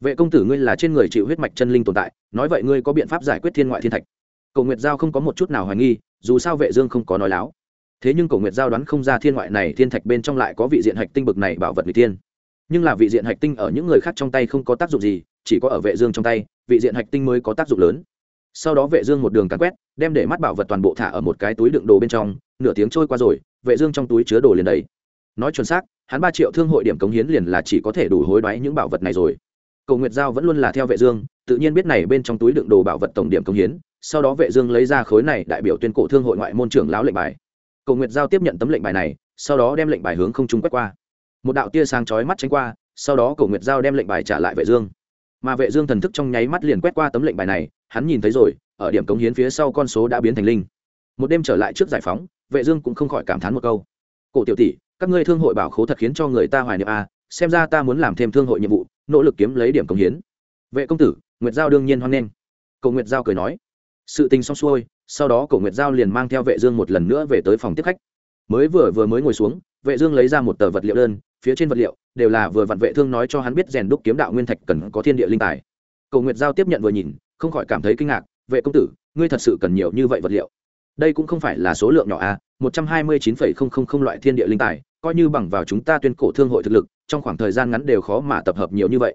Vệ công tử ngươi là trên người chịu huyết mạch chân linh tồn tại, nói vậy ngươi có biện pháp giải quyết thiên ngoại thiên thạch. Cầu nguyệt giao không có một chút nào hoài nghi, dù sao vệ dương không có nói láo thế nhưng cổ nguyệt giao đoán không ra thiên ngoại này, thiên thạch bên trong lại có vị diện hạch tinh bực này bảo vật người tiên nhưng là vị diện hạch tinh ở những người khác trong tay không có tác dụng gì, chỉ có ở vệ dương trong tay, vị diện hạch tinh mới có tác dụng lớn. Sau đó vệ dương một đường càn quét, đem để mắt bảo vật toàn bộ thả ở một cái túi đựng đồ bên trong, nửa tiếng trôi qua rồi, vệ dương trong túi chứa đồ liền đầy. Nói chuẩn xác, hắn ba triệu thương hội điểm cống hiến liền là chỉ có thể đủ hối đoái những bảo vật này rồi. Cầu nguyệt giao vẫn luôn là theo vệ dương, tự nhiên biết này bên trong túi đựng đồ bảo vật tổng điểm công hiến, sau đó vệ dương lấy ra khối này đại biểu tuyên cổ thương hội ngoại môn trưởng lão lệnh bài cầu nguyệt giao tiếp nhận tấm lệnh bài này, sau đó đem lệnh bài hướng không trung quét qua. Một đạo tia sáng chói mắt tránh qua, sau đó cầu nguyệt giao đem lệnh bài trả lại vệ dương. Mà vệ dương thần thức trong nháy mắt liền quét qua tấm lệnh bài này, hắn nhìn thấy rồi, ở điểm công hiến phía sau con số đã biến thành linh. Một đêm trở lại trước giải phóng, vệ dương cũng không khỏi cảm thán một câu. Cổ tiểu tỷ, các ngươi thương hội bảo khố thật khiến cho người ta hoài niệm a xem ra ta muốn làm thêm thương hội nhiệm vụ, nỗ lực kiếm lấy điểm công hiến. Vệ công tử, nguyệt giao đương nhiên hoan nghênh. Cầu nguyệt giao cười nói. Sự tình xong xuôi sau đó cổ nguyệt giao liền mang theo vệ dương một lần nữa về tới phòng tiếp khách. Mới vừa vừa mới ngồi xuống, vệ dương lấy ra một tờ vật liệu đơn, phía trên vật liệu đều là vừa vặn vệ thương nói cho hắn biết rèn đúc kiếm đạo nguyên thạch cần có thiên địa linh tài. Cổ nguyệt giao tiếp nhận vừa nhìn, không khỏi cảm thấy kinh ngạc, vệ công tử, ngươi thật sự cần nhiều như vậy vật liệu. Đây cũng không phải là số lượng nhỏ a một trăm hai mươi chín phẩy không không không loại thiên địa linh tài, coi như bằng vào chúng ta tuyên cổ thương hội thực lực, trong khoảng thời gian ngắn đều khó mà tập hợp nhiều như vậy.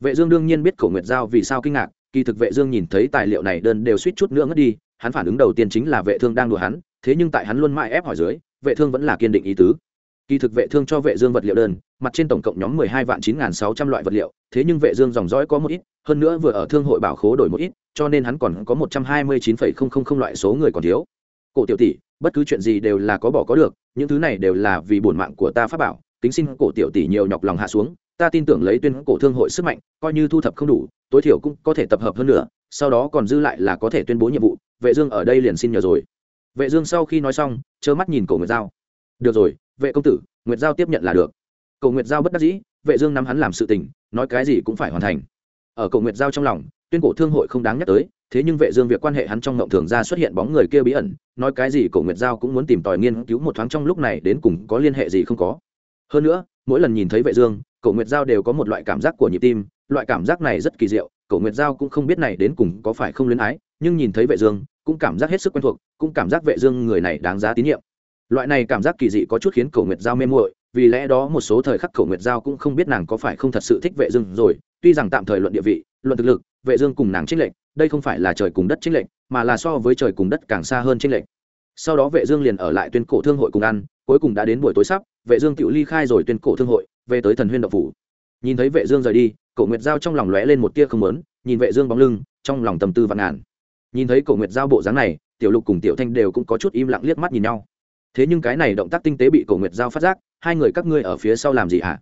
Vệ dương đương nhiên biết cổ nguyệt giao vì sao kinh ngạc, kỳ thực vệ dương nhìn thấy tài liệu này đơn đều suýt chút nữa ngất đi hắn phản ứng đầu tiên chính là vệ thương đang đùa hắn, thế nhưng tại hắn luôn mãi ép hỏi dưới, vệ thương vẫn là kiên định ý tứ. Kỳ thực vệ thương cho vệ dương vật liệu đơn, mặt trên tổng cộng nhóm mười hai vạn chín sáu trăm loại vật liệu, thế nhưng vệ dương dòng dõi có một ít, hơn nữa vừa ở thương hội bảo khố đổi một ít, cho nên hắn còn có một trăm hai mươi chín phẩy không không không loại số người còn thiếu. Cổ tiểu tỷ, bất cứ chuyện gì đều là có bỏ có được, những thứ này đều là vì bổn mạng của ta pháp bảo, kính xin cổ tiểu tỷ nhiều nhọc lòng hạ xuống, ta tin tưởng lấy tuyên cổ thương hội sức mạnh, coi như thu thập không đủ, tối thiểu cũng có thể tập hợp hơn nữa, sau đó còn dư lại là có thể tuyên bố nhiệm vụ vệ dương ở đây liền xin nhờ rồi. Vệ dương sau khi nói xong chớ mắt nhìn cổ nguyệt giao. Được rồi, vệ công tử, nguyệt giao tiếp nhận là được. Cổ nguyệt giao bất đắc dĩ, vệ dương nắm hắn làm sự tình, nói cái gì cũng phải hoàn thành. Ở cổ nguyệt giao trong lòng, tuyên cổ thương hội không đáng nhắc tới, thế nhưng vệ dương việc quan hệ hắn trong ngộng thường ra xuất hiện bóng người kia bí ẩn, nói cái gì cổ nguyệt giao cũng muốn tìm tòi nghiên cứu một thoáng trong lúc này đến cùng có liên hệ gì không có. Hơn nữa, mỗi lần nhìn thấy vệ dương, cổ nguyệt giao đều có một loại cảm giác của nhịp tim, loại cảm giác này rất kỳ diệu, cổ nguyệt giao cũng không biết này đến cùng có phải không luyến ái nhưng nhìn thấy vệ dương, cũng cảm giác hết sức quen thuộc, cũng cảm giác vệ dương người này đáng giá tín nhiệm. Loại này cảm giác kỳ dị có chút khiến cổ nguyệt giao mê muội, vì lẽ đó một số thời khắc cổ nguyệt giao cũng không biết nàng có phải không thật sự thích vệ dương rồi. Tuy rằng tạm thời luận địa vị, luận thực lực, vệ dương cùng nàng trinh lệnh đây không phải là trời cùng đất trinh lệnh mà là so với trời cùng đất càng xa hơn trinh lệnh sau đó vệ dương liền ở lại tuyên cổ thương hội cùng ăn, cuối cùng đã đến buổi tối sắp, vệ dương tự ly khai rồi tuyên cổ thương hội, về tới thần huyên động phủ. Nhìn thấy vệ dương rời đi, cổ nguyệt giao trong lòng lóe lên một tia không muốn, nhìn vệ dương bóng lưng, trong lòng tầm tư vạn ngàn nhìn thấy cổ nguyệt giao bộ dáng này, tiểu lục cùng tiểu thanh đều cũng có chút im lặng liếc mắt nhìn nhau. Thế nhưng cái này động tác tinh tế bị cổ nguyệt giao phát giác, hai người các ngươi ở phía sau làm gì hả?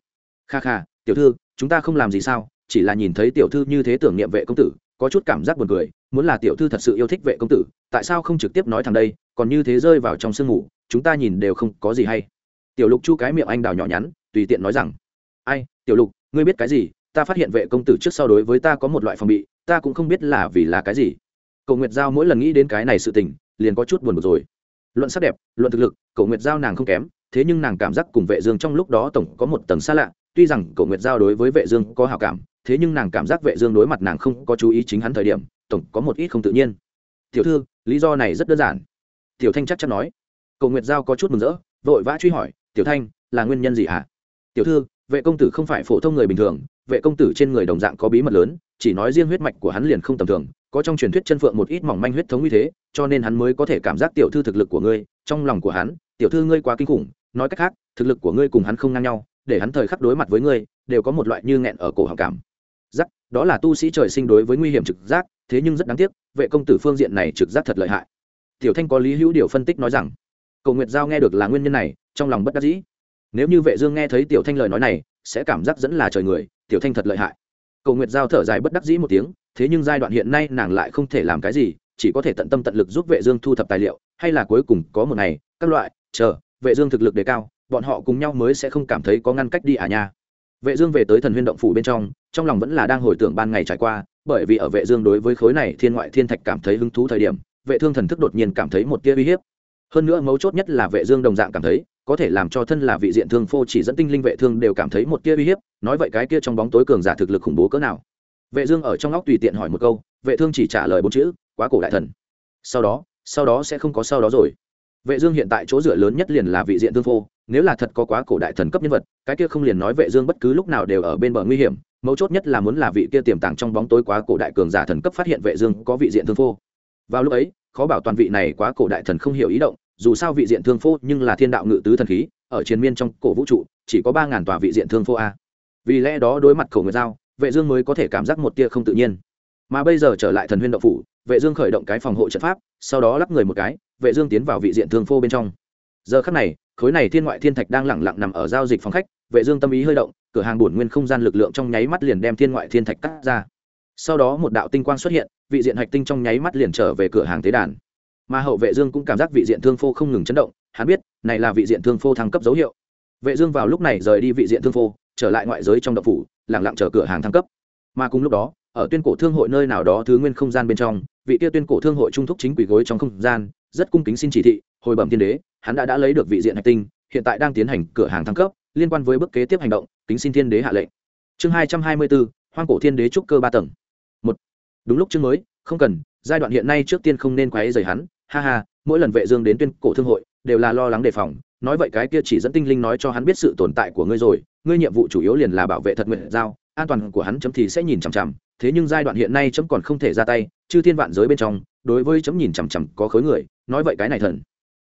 Kha kha, tiểu thư, chúng ta không làm gì sao, chỉ là nhìn thấy tiểu thư như thế tưởng niệm vệ công tử, có chút cảm giác buồn cười, muốn là tiểu thư thật sự yêu thích vệ công tử, tại sao không trực tiếp nói thằng đây, còn như thế rơi vào trong sương ngủ chúng ta nhìn đều không có gì hay. Tiểu lục chu cái miệng anh đào nhỏ nhắn, tùy tiện nói rằng, ai, tiểu lục, ngươi biết cái gì? Ta phát hiện vệ công tử trước sau đối với ta có một loại phòng bị, ta cũng không biết là vì là cái gì cầu nguyệt giao mỗi lần nghĩ đến cái này sự tình, liền có chút buồn bực rồi. Luận sắc đẹp, luận thực lực cầu nguyệt giao nàng không kém, thế nhưng nàng cảm giác cùng vệ dương trong lúc đó tổng có một tầng xa lạ. Tuy rằng cầu nguyệt giao đối với vệ dương có hảo cảm, thế nhưng nàng cảm giác vệ dương đối mặt nàng không có chú ý chính hắn thời điểm, tổng có một ít không tự nhiên. Tiểu thư, lý do này rất đơn giản. Tiểu thanh chắc chắn nói. Cầu nguyệt giao có chút mừng rỡ, vội vã truy hỏi, tiểu thanh, là nguyên nhân gì hả? Tiểu thư, vệ công tử không phải phổ thông người bình thường, vệ công tử trên người đồng dạng có bí mật lớn, chỉ nói riêng huyết mạch của hắn liền không tầm thường có trong truyền thuyết chân phượng một ít mỏng manh huyết thống như thế, cho nên hắn mới có thể cảm giác tiểu thư thực lực của ngươi, trong lòng của hắn, tiểu thư ngươi quá kinh khủng, nói cách khác, thực lực của ngươi cùng hắn không ngang nhau, để hắn thời khắc đối mặt với ngươi, đều có một loại như nghẹn ở cổ họng cảm. Giác, đó là tu sĩ trời sinh đối với nguy hiểm trực giác, thế nhưng rất đáng tiếc, vệ công tử phương diện này trực giác thật lợi hại. Tiểu thanh có lý hữu điều phân tích nói rằng cầu nguyệt giao nghe được là nguyên nhân này, trong lòng bất đắc dĩ. Nếu như vệ dương nghe thấy tiểu thanh lời nói này, sẽ cảm giác dẫn là trời người, tiểu thanh thật lợi hại. Cầu nguyệt giao thở dài bất đắc dĩ một tiếng thế nhưng giai đoạn hiện nay nàng lại không thể làm cái gì, chỉ có thể tận tâm tận lực giúp vệ dương thu thập tài liệu, hay là cuối cùng có một ngày, các loại, chờ, vệ dương thực lực đề cao, bọn họ cùng nhau mới sẽ không cảm thấy có ngăn cách đi à nha. Vệ dương về tới thần huyên động phủ bên trong trong lòng vẫn là đang hồi tưởng ban ngày trải qua, bởi vì ở vệ dương đối với khối này thiên ngoại thiên thạch cảm thấy hứng thú thời điểm, vệ thương thần thức đột nhiên cảm thấy một tia uy hiếp. Hơn nữa mấu chốt nhất là vệ dương đồng dạng cảm thấy, có thể làm cho thân là vị diện thương phô chỉ dẫn tinh linh vệ thương đều cảm thấy một tia uy hiếp, nói vậy cái kia trong bóng tối cường giả thực lực khủng bố cỡ nào? Vệ dương ở trong óc tùy tiện hỏi một câu, vệ thương chỉ trả lời bốn chữ, quá cổ đại thần. Sau đó sau đó sẽ không có sau đó rồi. Vệ dương hiện tại chỗ dựa lớn nhất liền là vị diện thương phô nếu là thật có quá cổ đại thần cấp nhân vật, cái kia không liền nói vệ dương bất cứ lúc nào đều ở bên bờ nguy hiểm, mấu chốt nhất là muốn là vị kia tiềm tàng trong bóng tối quá cổ đại cường giả thần cấp phát hiện vệ dương có vị diện thương phô vào lúc ấy, khó bảo toàn vị này quá cổ đại thần không hiểu ý động, dù sao vị diện thương phô nhưng là thiên đạo ngự tứ thần khí, ở chiến miên trong cổ vũ trụ, chỉ có ba ngàn tòa vị diện thương phô a. Vì lẽ đó đối mặt cổ người giao vệ dương mới có thể cảm giác một tia không tự nhiên. Mà bây giờ trở lại thần huyên động phủ, vệ dương khởi động cái phòng hộ trận pháp, sau đó lắp người một cái, vệ dương tiến vào vị diện thương phô bên trong. Giờ khắc này, khối này thiên ngoại thiên thạch đang lẳng lặng nằm ở giao dịch phòng khách, vệ dương tâm ý hơi động, cửa hàng bổn nguyên không gian lực lượng trong nháy mắt liền đem thiên ngoại thiên thạch cắt ra. Sau đó một đạo tinh quang xuất hiện, vị diện hạch tinh trong nháy mắt liền trở về cửa hàng tế đàn. Mà hậu vệ dương cũng cảm giác vị diện thương phô không ngừng chấn động, hắn biết, này là vị diện thương phô thăng cấp dấu hiệu. Vệ dương vào lúc này rời đi vị diện thương phô, trở lại ngoại giới trong động phủ lặng lặng chờ cửa hàng thăng cấp. Mà cùng lúc đó, ở tuyên cổ thương hội nơi nào đó thứ nguyên không gian bên trong, vị kia tuyên cổ thương hội trung thúc chính quỷ gối trong không gian, rất cung kính xin chỉ thị, hồi bẩm tiên đế, hắn đã đã lấy được vị diện hạch tinh, hiện tại đang tiến hành cửa hàng thăng cấp, liên quan với bước kế tiếp hành động, kính xin thiên đế hạ lệnh. Chương hai trăm hai mươi bốn hoang cổ thiên đế trúc cơ ba tầng. Một. Đúng lúc chương mới, không cần, giai đoạn hiện nay trước tiên không nên quấy rầy hắn, ha ha, mỗi lần vệ dương đến tuyên cổ thương hội, đều là lo lắng đề phòng, nói vậy cái kia chỉ dẫn tinh linh nói cho hắn biết sự tồn tại của ngươi rồi ngươi nhiệm vụ chủ yếu liền là bảo vệ thật nguyện giao, an toàn của hắn chấm thì sẽ nhìn chằm chằm, thế nhưng giai đoạn hiện nay chấm còn không thể ra tay, chư thiên vạn giới bên trong, đối với chấm nhìn chằm chằm có khối người, nói vậy cái này thần.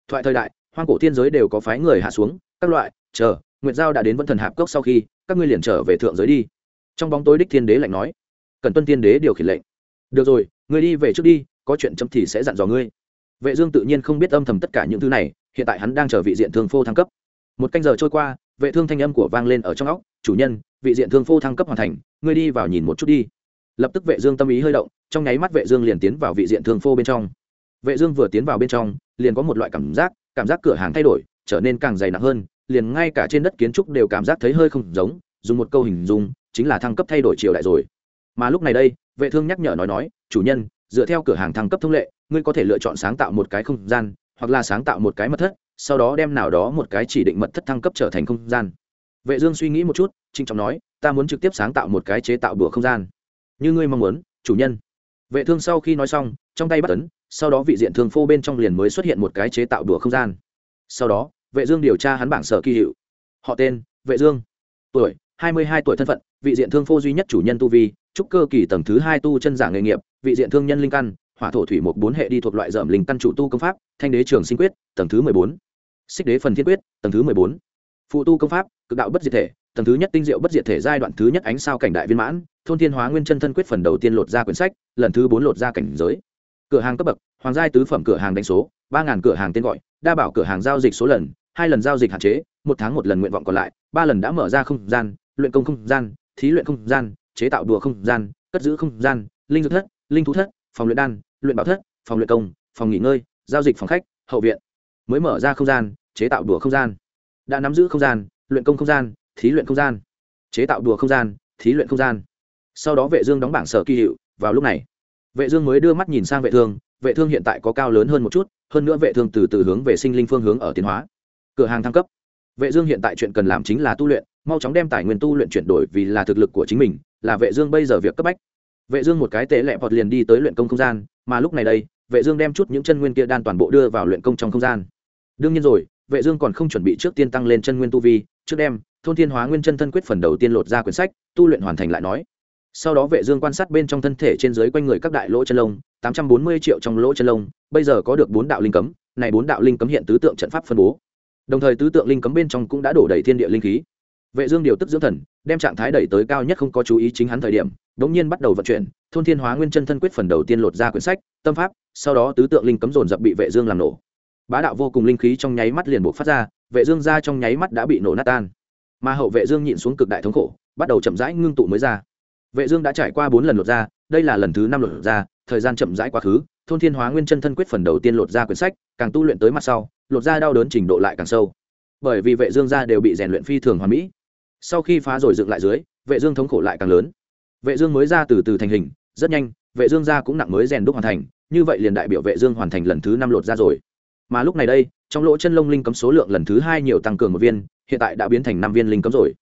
Thoại thời đại, hoang cổ thiên giới đều có phái người hạ xuống, các loại, chờ nguyệt giao đã đến vân thần hạp cốc sau khi, các ngươi liền trở về thượng giới đi. Trong bóng tối đích thiên đế lạnh nói, cần tuân thiên đế điều khiển lệnh. Được rồi, ngươi đi về trước đi, có chuyện chấm thì sẽ dặn dò ngươi. Vệ dương tự nhiên không biết âm thầm tất cả những thứ này, hiện tại hắn đang chờ vị diện thương phô thăng cấp. Một canh giờ trôi qua vệ thương thanh âm của vang lên ở trong óc, chủ nhân, vị diện thương phô thăng cấp hoàn thành, ngươi đi vào nhìn một chút đi. Lập tức vệ dương tâm ý hơi động, trong nháy mắt vệ dương liền tiến vào vị diện thương phô bên trong. Vệ dương vừa tiến vào bên trong, liền có một loại cảm giác cảm giác cửa hàng thay đổi, trở nên càng dày nặng hơn, liền ngay cả trên đất kiến trúc đều cảm giác thấy hơi không giống, dùng một câu hình dung, chính là thăng cấp thay đổi triều đại rồi. Mà lúc này đây, vệ thương nhắc nhở nói nói, chủ nhân, dựa theo cửa hàng thăng cấp thông lệ, ngươi có thể lựa chọn sáng tạo một cái không gian, hoặc là sáng tạo một cái mật thất sau đó đem nào đó một cái chỉ định mật thất thăng cấp trở thành không gian. Vệ dương suy nghĩ một chút trinh trọng nói, ta muốn trực tiếp sáng tạo một cái chế tạo đùa không gian. Như ngươi mong muốn, chủ nhân. Vệ thương sau khi nói xong, trong tay bắt tấn sau đó vị diện thương phô bên trong liền mới xuất hiện một cái chế tạo đùa không gian. Sau đó, vệ dương điều tra hắn bảng sở kỳ hiệu. Họ tên, vệ dương. Tuổi 22 tuổi thân phận, vị diện thương phô duy nhất chủ nhân tu vi, trúc cơ kỳ tầng thứ hai tu chân giả nghề nghiệp, vị diện thương nhân linh căn, hỏa thổ thủy một bốn hệ đi thuộc loại dởm linh căn chủ tu công pháp, thanh đế trường sinh quyết, tầng thứ mười bốn xích đế phần thiên quyết, tầng thứ mười bốn. Phụ tu công pháp, cực đạo bất diệt thể, tầng thứ nhất tinh diệu bất diệt thể giai đoạn thứ nhất ánh sao cảnh đại viên mãn, thôn thiên hóa nguyên chân thân quyết phần đầu tiên lột ra quyển sách, lần thứ bốn lột ra cảnh giới. Cửa hàng cấp bậc, hoàng giai tứ phẩm cửa hàng đánh số, ba ngàn cửa hàng tên gọi, đa bảo cửa hàng giao dịch số lần, hai lần giao dịch hạn chế, một tháng một lần nguyện vọng còn lại, ba lần đã mở ra không gian, luyện công không gian, thí luyện không gian, chế tạo đùa không gian, cất giữ không gian, linh dược thất, linh thú thất, phòng luyện đan, luyện bảo thất, phòng luyện công, phòng nghỉ ngơi, giao dịch phòng khách, hậu viện. Mới mở ra không gian chế tạo đùa không gian. Đã nắm giữ không gian, luyện công không gian, thí luyện không gian. Chế tạo đùa không gian, thí luyện không gian. Sau đó vệ dương đóng bảng sở kỳ hiệu, vào lúc này, vệ dương mới đưa mắt nhìn sang vệ thương. Vệ thương hiện tại có cao lớn hơn một chút, hơn nữa vệ thương từ từ hướng về sinh linh phương hướng ở tiến hóa. Cửa hàng thăng cấp. Vệ dương hiện tại chuyện cần làm chính là tu luyện, mau chóng đem tài nguyên tu luyện chuyển đổi vì là thực lực của chính mình, là vệ dương bây giờ việc cấp bách. Vệ dương một cái tế lẹ vọt liền đi tới luyện công không gian, mà lúc này đây, vệ dương đem chút những chân nguyên kia đan toàn bộ đưa vào luyện công trong không gian. Đương nhiên rồi vệ dương còn không chuẩn bị trước tiên tăng lên chân nguyên tu vi, trước đem thôn thiên hóa nguyên chân thân quyết phần đầu tiên lột ra quyển sách, tu luyện hoàn thành lại nói. Sau đó vệ dương quan sát bên trong thân thể trên dưới quanh người các đại lỗ chân lông 840 triệu trong lỗ chân lông, bây giờ có được bốn đạo linh cấm, này bốn đạo linh cấm hiện tứ tượng trận pháp phân bố. Đồng thời tứ tượng linh cấm bên trong cũng đã đổ đầy thiên địa linh khí. Vệ dương điều tức dưỡng thần, đem trạng thái đẩy tới cao nhất không có chú ý chính hắn thời điểm đống nhiên bắt đầu vận chuyển, thôn thiên hóa nguyên chân thân quyết phần đầu tiên lột ra quyển sách, tâm pháp, sau đó tứ tượng linh cấm dồn dập bị vệ dương làm nổ bá đạo vô cùng linh khí trong nháy mắt liền bộc phát ra, vệ dương ra trong nháy mắt đã bị nổ nát tan. Mà hậu vệ dương nhịn xuống cực đại thống khổ, bắt đầu chậm rãi ngưng tụ mới ra. Vệ dương đã trải qua bốn lần lột ra đây là lần thứ năm lột ra thời gian chậm rãi quá khứ, thôn thiên hóa nguyên chân thân quyết phần đầu tiên lột ra quyển sách, càng tu luyện tới mặt sau, lột ra đau đớn trình độ lại càng sâu. Bởi vì vệ dương ra đều bị rèn luyện phi thường hoàn mỹ. Sau khi phá rồi dựng lại dưới, vệ dương thống khổ lại càng lớn. Vệ dương mới ra từ từ thành hình, rất nhanh, vệ dương ra cũng nặng mới rèn đúc hoàn thành, như vậy liền đại biểu vệ dương hoàn thành lần thứ năm lột ra rồi mà lúc này đây, trong lỗ chân lông linh cấm số lượng lần thứ hai nhiều tăng cường một viên, hiện tại đã biến thành năm viên linh cấm rồi.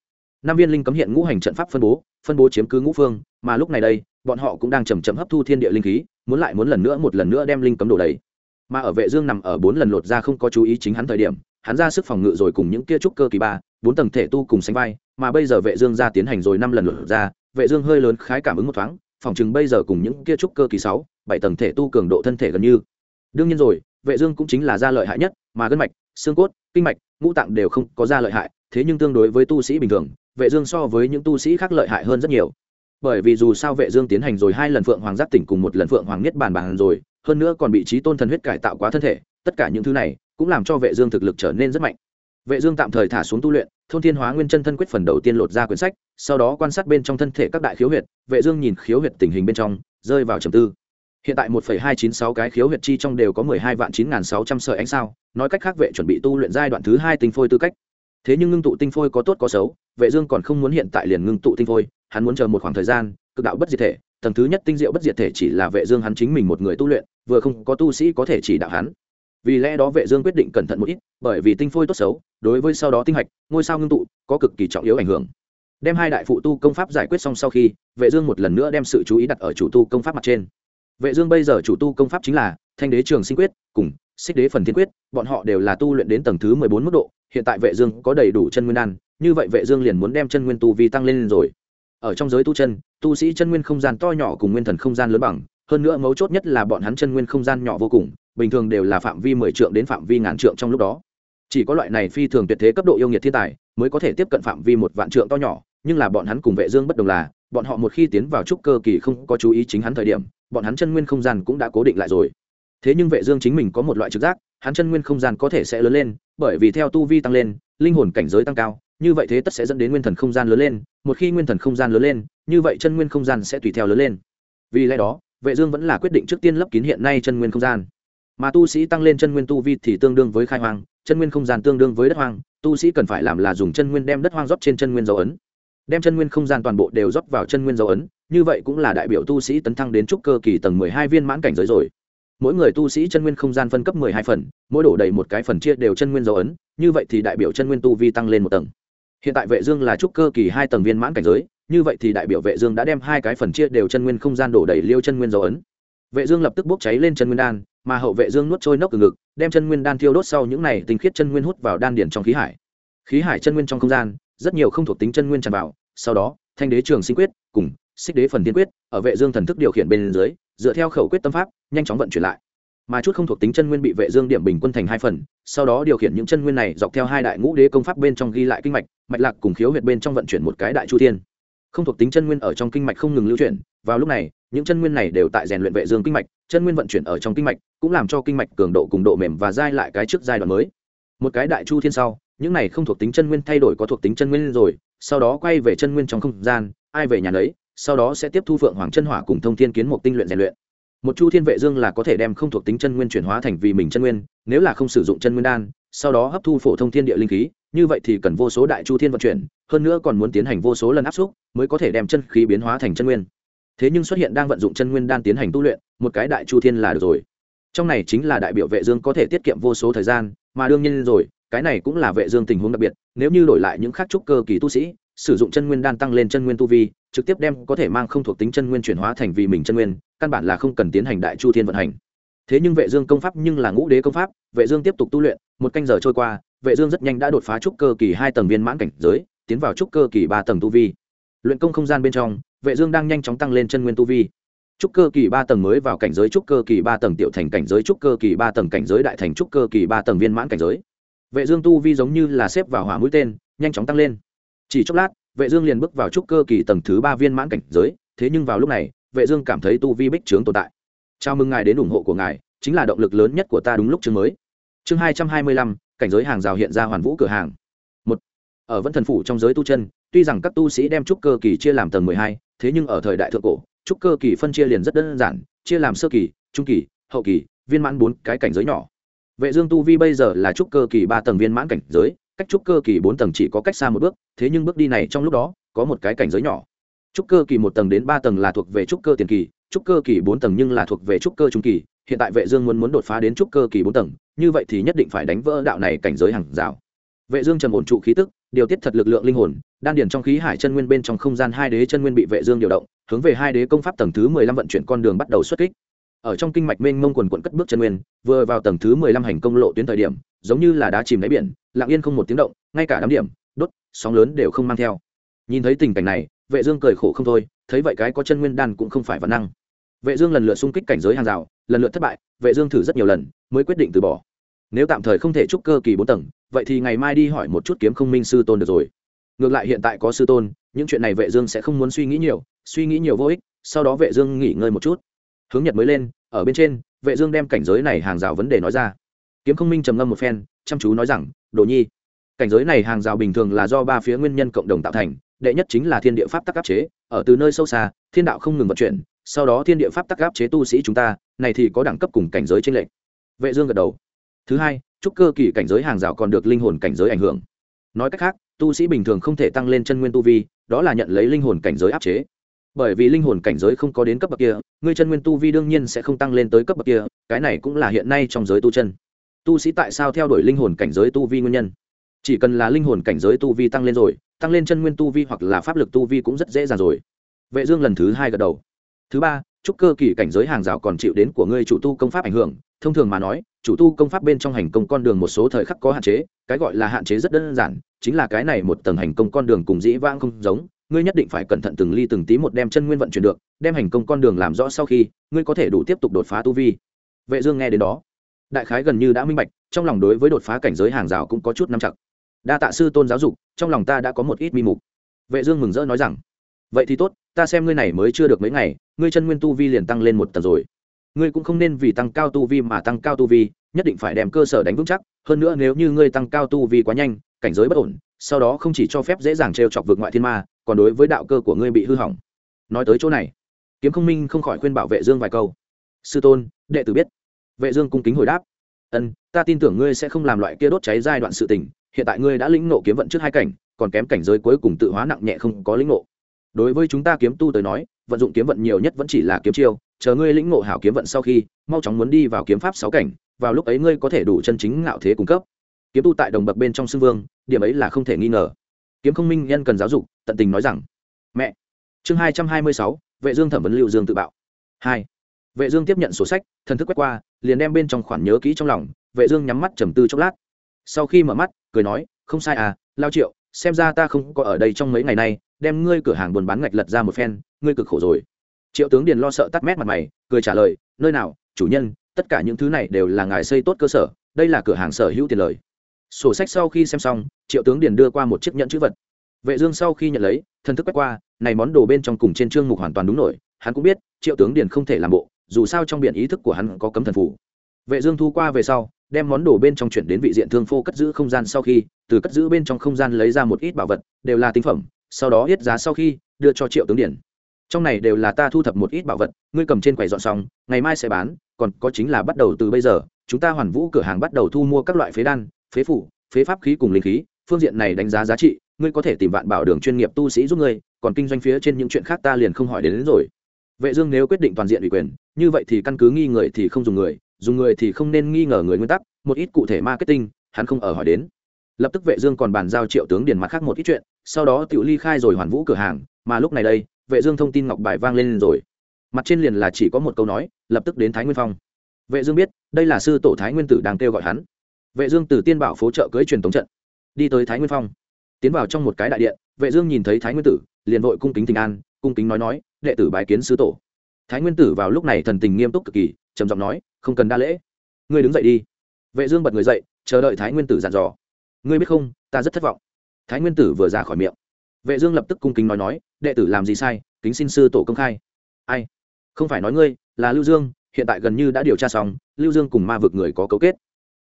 Năm viên linh cấm hiện ngũ hành trận pháp phân bố phân bố chiếm cứ ngũ phương, mà lúc này đây, bọn họ cũng đang chầm chậm hấp thu thiên địa linh khí, muốn lại muốn lần nữa một lần nữa đem linh cấm đổ đầy. Mà ở vệ dương nằm ở bốn lần lột ra không có chú ý chính hắn thời điểm, hắn ra sức phòng ngự rồi cùng những kia trúc cơ kỳ ba, bốn tầng thể tu cùng sánh vai, mà bây giờ vệ dương ra tiến hành rồi năm lần lột ra, vệ dương hơi lớn khái cảm ứng một thoáng, phòng chừng bây giờ cùng những kia trúc cơ kỳ sáu, bảy tầng thể tu cường độ thân thể gần như. Đương nhiên rồi vệ dương cũng chính là da lợi hại nhất, mà gân mạch, xương cốt, kinh mạch, ngũ tạng đều không có da lợi hại, thế nhưng tương đối với tu sĩ bình thường, vệ dương so với những tu sĩ khác lợi hại hơn rất nhiều. Bởi vì dù sao vệ dương tiến hành rồi hai lần phượng hoàng giác tỉnh cùng một lần phượng hoàng niết bàn bàn rồi, hơn nữa còn bị trí tôn thần huyết cải tạo quá thân thể, tất cả những thứ này cũng làm cho vệ dương thực lực trở nên rất mạnh. Vệ dương tạm thời thả xuống tu luyện, thôn thiên hóa nguyên chân thân quyết phần đầu tiên lột ra quyển sách, sau đó quan sát bên trong thân thể các đại khiếu huyệt, vệ dương nhìn khiếu huyệt tình hình bên trong, rơi vào trầm tư hiện tại 1,296 cái khiếu huyệt chi trong đều có 12 vạn 9.600 sợi ánh sao nói cách khác vệ chuẩn bị tu luyện giai đoạn thứ hai tinh phôi tư cách. Thế nhưng ngưng tụ tinh phôi có tốt có xấu vệ dương còn không muốn hiện tại liền ngưng tụ tinh phôi hắn muốn chờ một khoảng thời gian cực đạo bất diệt thể tầng thứ nhất tinh diệu bất diệt thể chỉ là vệ dương hắn chính mình một người tu luyện vừa không có tu sĩ có thể chỉ đạo hắn. Vì lẽ đó vệ dương quyết định cẩn thận một ít bởi vì tinh phôi tốt xấu đối với sau đó tinh hạch ngôi sao ngưng tụ có cực kỳ trọng yếu ảnh hưởng. Đem hai đại phụ tu công pháp giải quyết xong sau khi vệ dương một lần nữa đem sự chú ý đặt ở chủ tu công pháp mặt trên vệ dương bây giờ chủ tu công pháp chính là thanh đế trường sinh quyết cùng xích đế phần thiên quyết, bọn họ đều là tu luyện đến tầng thứ mười bốn mức độ, hiện tại vệ dương có đầy đủ chân nguyên đan, như vậy vệ dương liền muốn đem chân nguyên tu vi tăng lên rồi. Ở trong giới tu chân, tu sĩ chân nguyên không gian to nhỏ cùng nguyên thần không gian lớn bằng, hơn nữa mấu chốt nhất là bọn hắn chân nguyên không gian nhỏ vô cùng, bình thường đều là phạm vi mười trượng đến phạm vi ngàn trượng trong lúc đó. Chỉ có loại này phi thường tuyệt thế cấp độ yêu nghiệt thiên tài mới có thể tiếp cận phạm vi một vạn trượng to nhỏ, nhưng là bọn hắn cùng vệ dương bất đồng là bọn họ một khi tiến vào trúc cơ kỳ không có chú ý chính hắn thời điểm, bọn hắn chân nguyên không gian cũng đã cố định lại rồi. Thế nhưng vệ dương chính mình có một loại trực giác, hắn chân nguyên không gian có thể sẽ lớn lên, bởi vì theo tu vi tăng lên, linh hồn cảnh giới tăng cao, như vậy thế tất sẽ dẫn đến nguyên thần không gian lớn lên, một khi nguyên thần không gian lớn lên, như vậy chân nguyên không gian sẽ tùy theo lớn lên. Vì lẽ đó, vệ dương vẫn là quyết định trước tiên lấp kín hiện nay chân nguyên không gian. Mà tu sĩ tăng lên chân nguyên tu vi thì tương đương với khai hoang, chân nguyên không gian tương đương với đất hoang, tu sĩ cần phải làm là dùng chân nguyên đem đất hoang rót trên chân nguyên dấu ấn đem chân nguyên không gian toàn bộ đều rót vào chân nguyên dấu ấn như vậy cũng là đại biểu tu sĩ tấn thăng đến trúc cơ kỳ tầng mười hai viên mãn cảnh giới rồi mỗi người tu sĩ chân nguyên không gian phân cấp mười hai phần mỗi đổ đầy một cái phần chia đều chân nguyên dấu ấn như vậy thì đại biểu chân nguyên tu vi tăng lên một tầng hiện tại vệ dương là trúc cơ kỳ hai tầng viên mãn cảnh giới như vậy thì đại biểu vệ dương đã đem hai cái phần chia đều chân nguyên không gian đổ đầy liêu chân nguyên dấu ấn vệ dương lập tức bốc cháy lên chân nguyên đan mà hậu vệ dương nuốt trôi nốc từ ngực đem chân nguyên đan thiêu đốt sau những này tinh khiết chân nguyên hút vào đan điển trong khí hải khí hải chân nguyên trong không gian rất nhiều không thuộc tính chân nguyên tràn vào, sau đó, thanh đế trường sinh quyết cùng xích đế phần tiên quyết ở vệ dương thần thức điều khiển bên dưới, dựa theo khẩu quyết tâm pháp, nhanh chóng vận chuyển lại. Mà chút không thuộc tính chân nguyên bị vệ dương điểm bình quân thành hai phần, sau đó điều khiển những chân nguyên này dọc theo hai đại ngũ đế công pháp bên trong ghi lại kinh mạch mạch lạc cùng khiếu huyệt bên trong vận chuyển một cái đại chu thiên. Không thuộc tính chân nguyên ở trong kinh mạch không ngừng lưu chuyển, vào lúc này, những chân nguyên này đều tại rèn luyện vệ dương kinh mạch, chân nguyên vận chuyển ở trong kinh mạch cũng làm cho kinh mạch cường độ cùng độ mềm và dai lại cái trước giai đoạn mới. Một cái đại chu thiên sau những này không thuộc tính chân nguyên thay đổi có thuộc tính chân nguyên rồi, sau đó quay về chân nguyên trong không gian, ai về nhà đấy sau đó sẽ tiếp thu phượng hoàng chân hỏa cùng thông thiên kiến một tinh luyện rèn luyện. Một chu thiên vệ dương là có thể đem không thuộc tính chân nguyên chuyển hóa thành vì mình chân nguyên, nếu là không sử dụng chân nguyên đan, sau đó hấp thu phổ thông thiên địa linh khí, như vậy thì cần vô số đại chu thiên vận chuyển, hơn nữa còn muốn tiến hành vô số lần áp xúc mới có thể đem chân khí biến hóa thành chân nguyên. Thế nhưng xuất hiện đang vận dụng chân nguyên đan tiến hành tu luyện, một cái đại chu thiên là được rồi. Trong này chính là đại biểu vệ dương có thể tiết kiệm vô số thời gian, mà đương nhiên rồi cái này cũng là vệ dương tình huống đặc biệt, nếu như đổi lại những khác trúc cơ kỳ tu sĩ, sử dụng chân nguyên đan tăng lên chân nguyên tu vi, trực tiếp đem có thể mang không thuộc tính chân nguyên chuyển hóa thành vì mình chân nguyên, căn bản là không cần tiến hành đại chu thiên vận hành. Thế nhưng vệ dương công pháp nhưng là ngũ đế công pháp, vệ dương tiếp tục tu luyện, một canh giờ trôi qua, vệ dương rất nhanh đã đột phá trúc cơ kỳ hai tầng viên mãn cảnh giới, tiến vào trúc cơ kỳ ba tầng tu vi. Luyện công không gian bên trong, vệ dương đang nhanh chóng tăng lên chân nguyên tu vi. Trúc cơ kỳ ba tầng mới vào cảnh giới trúc cơ kỳ ba tầng tiểu thành cảnh giới trúc cơ kỳ ba tầng cảnh giới đại thành trúc cơ kỳ ba tầng viên mãn cảnh giới vệ dương tu vi giống như là xếp vào hỏa mũi tên nhanh chóng tăng lên. Chỉ chốc lát vệ dương liền bước vào trúc cơ kỳ tầng thứ ba viên mãn cảnh giới thế nhưng vào lúc này vệ dương cảm thấy tu vi bích trướng tồn tại. Chào mừng ngài đến ủng hộ của ngài chính là động lực lớn nhất của ta đúng lúc chương mới. Chương 225, cảnh giới hàng rào hiện ra hoàn vũ cửa hàng. Một ở vẫn thần phủ trong giới tu chân tuy rằng các tu sĩ đem trúc cơ kỳ chia làm tầng 12, thế nhưng ở thời đại thượng cổ trúc cơ kỳ phân chia liền rất đơn giản chia làm sơ kỳ trung kỳ hậu kỳ viên mãn bốn cái cảnh giới nhỏ vệ dương tu vi bây giờ là trúc cơ kỳ ba tầng viên mãn cảnh giới, cách trúc cơ kỳ bốn tầng chỉ có cách xa một bước, thế nhưng bước đi này trong lúc đó, có một cái cảnh giới nhỏ. Trúc cơ kỳ một tầng đến ba tầng là thuộc về trúc cơ tiền kỳ, trúc cơ kỳ bốn tầng nhưng là thuộc về trúc cơ trung kỳ, hiện tại vệ dương muốn muốn đột phá đến trúc cơ kỳ bốn tầng, như vậy thì nhất định phải đánh vỡ đạo này cảnh giới hàng rào. Vệ dương trầm ổn trụ khí tức, điều tiết thật lực lượng linh hồn, đan điền trong khí hải chân nguyên bên trong không gian hai đế chân nguyên bị vệ dương điều động, hướng về hai đế công pháp tầng thứ 15 vận chuyển con đường bắt đầu xuất kích ở trong kinh mạch mênh mông quần quận cất bước chân nguyên, vừa vào tầng thứ 15 hành công lộ tuyến thời điểm, giống như là đá chìm đáy biển, lặng yên không một tiếng động, ngay cả đám điểm, đốt, sóng lớn đều không mang theo. Nhìn thấy tình cảnh này, vệ dương cười khổ không thôi, thấy vậy cái có chân nguyên đan cũng không phải vấn năng. Vệ dương lần lượt xung kích cảnh giới hàng rào, lần lượt thất bại, vệ dương thử rất nhiều lần, mới quyết định từ bỏ. Nếu tạm thời không thể trúc cơ kỳ bốn tầng, vậy thì ngày mai đi hỏi một chút kiếm không minh sư tôn được rồi. Ngược lại hiện tại có sư tôn, những chuyện này vệ dương sẽ không muốn suy nghĩ nhiều, suy nghĩ nhiều vô ích, sau đó vệ dương nghỉ ngơi một chút hướng nhật mới lên, ở bên trên, vệ dương đem cảnh giới này hàng rào vấn đề nói ra. Kiếm không minh trầm ngâm một phen, chăm chú nói rằng, đồ nhi, cảnh giới này hàng rào bình thường là do ba phía nguyên nhân cộng đồng tạo thành, đệ nhất chính là thiên địa pháp tắc áp chế, ở từ nơi sâu xa, thiên đạo không ngừng vận chuyển, sau đó thiên địa pháp tắc áp chế tu sĩ chúng ta, này thì có đẳng cấp cùng cảnh giới trên lệnh vệ dương gật đầu. Thứ hai trúc cơ kỳ cảnh giới hàng rào còn được linh hồn cảnh giới ảnh hưởng. Nói cách khác, tu sĩ bình thường không thể tăng lên chân nguyên tu vi, đó là nhận lấy linh hồn cảnh giới áp chế bởi vì linh hồn cảnh giới không có đến cấp bậc kia, ngươi chân nguyên tu vi đương nhiên sẽ không tăng lên tới cấp bậc kia, cái này cũng là hiện nay trong giới tu chân. Tu sĩ tại sao theo đuổi linh hồn cảnh giới tu vi nguyên nhân? Chỉ cần là linh hồn cảnh giới tu vi tăng lên rồi, tăng lên chân nguyên tu vi hoặc là pháp lực tu vi cũng rất dễ dàng rồi. Vệ dương lần thứ hai gật đầu. Thứ ba trúc cơ kỳ cảnh giới hàng rào còn chịu đến của ngươi chủ tu công pháp ảnh hưởng. Thông thường mà nói, chủ tu công pháp bên trong hành công con đường một số thời khắc có hạn chế, cái gọi là hạn chế rất đơn giản, chính là cái này một tầng hành công con đường cùng dĩ vãng không giống ngươi nhất định phải cẩn thận từng ly từng tí một đem chân nguyên vận chuyển được, đem hành công con đường làm rõ sau khi, ngươi có thể đủ tiếp tục đột phá tu vi. Vệ dương nghe đến đó, đại khái gần như đã minh bạch, trong lòng đối với đột phá cảnh giới hàng rào cũng có chút nắm chặt. Đa tạ sư tôn giáo dục, trong lòng ta đã có một ít mi mục. Vệ dương mừng rỡ nói rằng, vậy thì tốt, ta xem ngươi này mới chưa được mấy ngày, ngươi chân nguyên tu vi liền tăng lên một tầng rồi. Ngươi cũng không nên vì tăng cao tu vi mà tăng cao tu vi, nhất định phải đem cơ sở đánh vững chắc. Hơn nữa nếu như ngươi tăng cao tu vi quá nhanh, cảnh giới bất ổn, sau đó không chỉ cho phép dễ dàng trêu chọc vượt ngoại thiên ma còn đối với đạo cơ của ngươi bị hư hỏng. Nói tới chỗ này, kiếm không minh không khỏi khuyên bảo vệ dương vài câu. Sư tôn, đệ tử biết. Vệ dương cung kính hồi đáp. Ân, ta tin tưởng ngươi sẽ không làm loại kia đốt cháy giai đoạn sự tình. Hiện tại ngươi đã lĩnh ngộ kiếm vận trước hai cảnh, còn kém cảnh giới cuối cùng tự hóa nặng nhẹ không có lĩnh ngộ. Đối với chúng ta kiếm tu tới nói, vận dụng kiếm vận nhiều nhất vẫn chỉ là kiếm chiêu. Chờ ngươi lĩnh ngộ hảo kiếm vận sau khi, mau chóng muốn đi vào kiếm pháp sáu cảnh, vào lúc ấy ngươi có thể đủ chân chính ngạo thế cung cấp. Kiếm tu tại đồng bậc bên trong xưng vương, điểm ấy là không thể nghi ngờ kiếm không minh nhân cần giáo dục, tận tình nói rằng, mẹ. Chương hai trăm hai mươi sáu, vệ dương thẩm vấn lưu dương tự bạo. Hai. Vệ dương tiếp nhận sổ sách, thần thức quét qua, liền đem bên trong khoản nhớ kỹ trong lòng, vệ dương nhắm mắt trầm tư chốc lát. Sau khi mở mắt, cười nói, không sai à lao triệu, xem ra ta không có ở đây trong mấy ngày nay, đem ngươi cửa hàng buôn bán ngạch lật ra một phen, ngươi cực khổ rồi. Triệu tướng điền lo sợ tắt mét mặt mày, cười trả lời, nơi nào, chủ nhân, tất cả những thứ này đều là ngài xây tốt cơ sở, đây là cửa hàng sở hữu tiền lời sổ sách sau khi xem xong, triệu tướng điền đưa qua một chiếc nhẫn chữ vật. Vệ dương sau khi nhận lấy thân thức quét qua, này món đồ bên trong cùng trên trương mục hoàn toàn đúng nổi, hắn cũng biết, triệu tướng điền không thể làm bộ, dù sao trong biển ý thức của hắn có cấm thần phủ vệ dương thu qua về sau, đem món đồ bên trong chuyển đến vị diện thương phô cất giữ không gian sau khi, từ cất giữ bên trong không gian lấy ra một ít bảo vật, đều là tinh phẩm, sau đó yết giá sau khi, đưa cho triệu tướng điển trong này đều là ta thu thập một ít bảo vật, ngươi cầm trên quầy dọn xong, ngày mai sẽ bán, còn có chính là bắt đầu từ bây giờ, chúng ta hoàn vũ cửa hàng bắt đầu thu mua các loại phế đan phế phủ phế pháp khí cùng linh khí phương diện này đánh giá giá trị ngươi có thể tìm vạn bảo đường chuyên nghiệp tu sĩ giúp ngươi còn kinh doanh phía trên những chuyện khác ta liền không hỏi đến, đến rồi. Vệ dương nếu quyết định toàn diện ủy quyền như vậy thì căn cứ nghi người thì không dùng người dùng người thì không nên nghi ngờ người nguyên tắc một ít cụ thể marketing hắn không ở hỏi đến. Lập tức vệ dương còn bàn giao triệu tướng điền mặt khác một ít chuyện sau đó tiểu ly khai rồi hoàn vũ cửa hàng mà lúc này đây vệ dương thông tin ngọc bài vang lên rồi. Mặt trên liền là chỉ có một câu nói lập tức đến thái nguyên phong. Vệ dương biết đây là sư tổ thái nguyên tử đang kêu gọi hắn vệ dương từ tiên bảo phố chợ cưới truyền tống trận, đi tới thái nguyên phong. Tiến vào trong một cái đại điện, vệ dương nhìn thấy thái nguyên tử, liền vội cung kính thỉnh an, cung kính nói nói, đệ tử bái kiến sư tổ. Thái nguyên tử vào lúc này thần tình nghiêm túc cực kỳ, trầm giọng nói, không cần đa lễ. Ngươi đứng dậy đi. Vệ dương bật người dậy, chờ đợi thái nguyên tử dặn dò. Ngươi biết không, ta rất thất vọng. Thái nguyên tử vừa ra khỏi miệng, vệ dương lập tức cung kính nói nói, đệ tử làm gì sai, kính xin sư tổ công khai. Ai? Không phải nói ngươi, là lưu dương, hiện tại gần như đã điều tra xong, lưu dương cùng ma vực người có cấu kết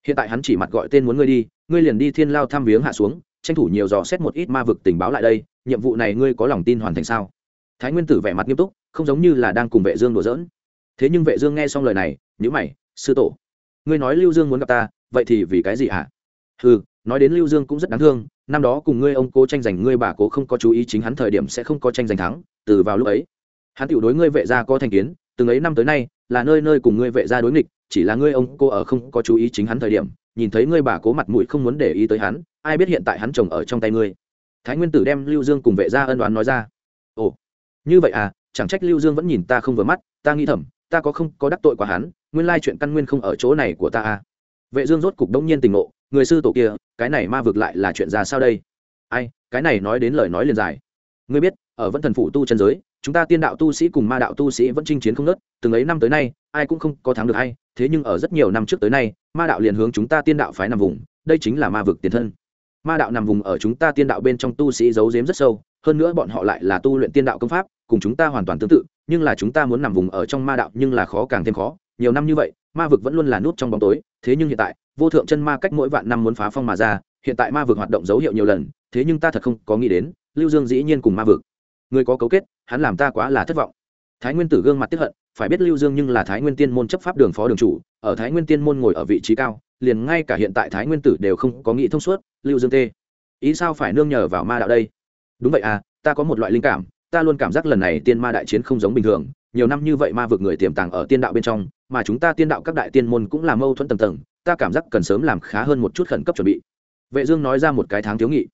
hiện tại hắn chỉ mặt gọi tên muốn ngươi đi, ngươi liền đi thiên lao thăm viếng hạ xuống, tranh thủ nhiều dò xét một ít ma vực tình báo lại đây, nhiệm vụ này ngươi có lòng tin hoàn thành sao? Thái nguyên tử vẻ mặt nghiêm túc, không giống như là đang cùng vệ dương đùa giỡn. Thế nhưng vệ dương nghe xong lời này, nhíu mày, sư tổ, ngươi nói lưu dương muốn gặp ta, vậy thì vì cái gì hả? Ừ nói đến lưu dương cũng rất đáng thương, năm đó cùng ngươi ông cố tranh giành ngươi bà cố không có chú ý chính hắn thời điểm sẽ không có tranh giành thắng, từ vào lúc ấy, hắn tiểu đối ngươi vệ gia có thành kiến, từng ấy năm tới nay, là nơi nơi cùng ngươi vệ gia đối nghịch chỉ là ngươi ông cô ở không có chú ý chính hắn thời điểm, nhìn thấy ngươi bà cố mặt mũi không muốn để ý tới hắn, ai biết hiện tại hắn chồng ở trong tay ngươi. Thái nguyên tử đem lưu dương cùng vệ gia ân đoán nói ra. Ồ, như vậy à chẳng trách lưu dương vẫn nhìn ta không vừa mắt, ta nghĩ thầm, ta có không có đắc tội quá hắn, nguyên lai chuyện căn nguyên không ở chỗ này của ta à. Vệ dương rốt cục đống nhiên tình ngộ, người sư tổ kia, cái này ma vực lại là chuyện ra sao đây? Ai, cái này nói đến lời nói liền dài. Ngươi biết, ở vẫn thần phủ tu chân giới chúng ta tiên đạo tu sĩ cùng ma đạo tu sĩ vẫn chinh chiến không ngớt, từng ấy năm tới nay, ai cũng không có thắng được hay thế nhưng ở rất nhiều năm trước tới nay, ma đạo liền hướng chúng ta tiên đạo phái nằm vùng, đây chính là ma vực tiền thân. Ma đạo nằm vùng ở chúng ta tiên đạo bên trong tu sĩ giấu giếm rất sâu, hơn nữa bọn họ lại là tu luyện tiên đạo công pháp, cùng chúng ta hoàn toàn tương tự, nhưng là chúng ta muốn nằm vùng ở trong ma đạo nhưng là khó càng thêm khó. Nhiều năm như vậy, ma vực vẫn luôn là nút trong bóng tối, thế nhưng hiện tại, vô thượng chân ma cách mỗi vạn năm muốn phá phong mà ra, hiện tại ma vực hoạt động dấu hiệu nhiều lần, thế nhưng ta thật không có nghĩ đến, lưu dương dĩ nhiên cùng ma vực người có cấu kết, hắn làm ta quá là thất vọng. Thái nguyên tử gương mặt tiếp hận, phải biết lưu dương nhưng là thái nguyên tiên môn chấp pháp đường phó đường chủ, ở thái nguyên tiên môn ngồi ở vị trí cao, liền ngay cả hiện tại thái nguyên tử đều không có nghĩ thông suốt, lưu dương tê. Ý sao phải nương nhờ vào ma đạo đây? Đúng vậy à ta có một loại linh cảm, ta luôn cảm giác lần này tiên ma đại chiến không giống bình thường, nhiều năm như vậy ma vực người tiềm tàng ở tiên đạo bên trong, mà chúng ta tiên đạo các đại tiên môn cũng là mâu thuẫn tầng tầng, ta cảm giác cần sớm làm khá hơn một chút khẩn cấp chuẩn bị. Vệ dương nói ra một cái tháng thiếu nghị.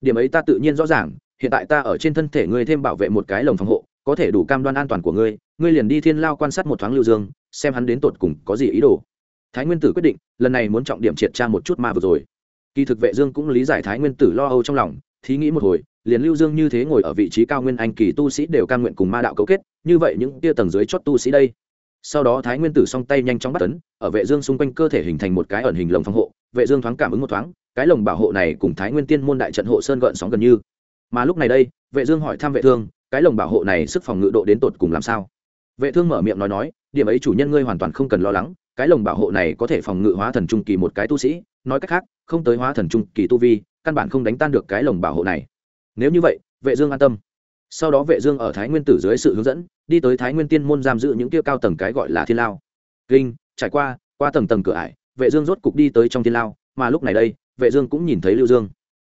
Điểm ấy ta tự nhiên rõ ràng hiện tại ta ở trên thân thể ngươi thêm bảo vệ một cái lồng phòng hộ, có thể đủ cam đoan an toàn của ngươi ngươi liền đi thiên lao quan sát một thoáng lưu dương, xem hắn đến tột cùng có gì ý đồ. Thái nguyên tử quyết định, lần này muốn trọng điểm triệt tra một chút ma vừa rồi. Kỳ thực vệ dương cũng lý giải thái nguyên tử lo âu trong lòng, thí nghĩ một hồi, liền lưu dương như thế ngồi ở vị trí cao nguyên anh kỳ tu sĩ đều cam nguyện cùng ma đạo cấu kết, như vậy những tia tầng dưới chót tu sĩ đây. Sau đó thái nguyên tử song tay nhanh chóng bắt tấn, ở vệ dương xung quanh cơ thể hình thành một cái ẩn hình lồng phòng hộ, vệ dương thoáng cảm ứng một thoáng, cái lồng bảo hộ này cùng thái nguyên tiên môn đại trận hộ sơn gợn sóng gần như mà lúc này đây, vệ dương hỏi thăm vệ thương, cái lồng bảo hộ này sức phòng ngự độ đến tột cùng làm sao? Vệ thương mở miệng nói nói, điểm ấy chủ nhân ngươi hoàn toàn không cần lo lắng, cái lồng bảo hộ này có thể phòng ngự hóa thần trung kỳ một cái tu sĩ, nói cách khác, không tới hóa thần trung kỳ tu vi, căn bản không đánh tan được cái lồng bảo hộ này. Nếu như vậy, vệ dương an tâm. Sau đó vệ dương ở thái nguyên tử dưới sự hướng dẫn, đi tới thái nguyên tiên môn giam giữ những kia cao tầng cái gọi là thiên lao. Kinh, trải qua qua tầng tầng cửa ải, vệ dương rốt cục đi tới trong thiên lao, mà lúc này đây, vệ dương cũng nhìn thấy lưu dương.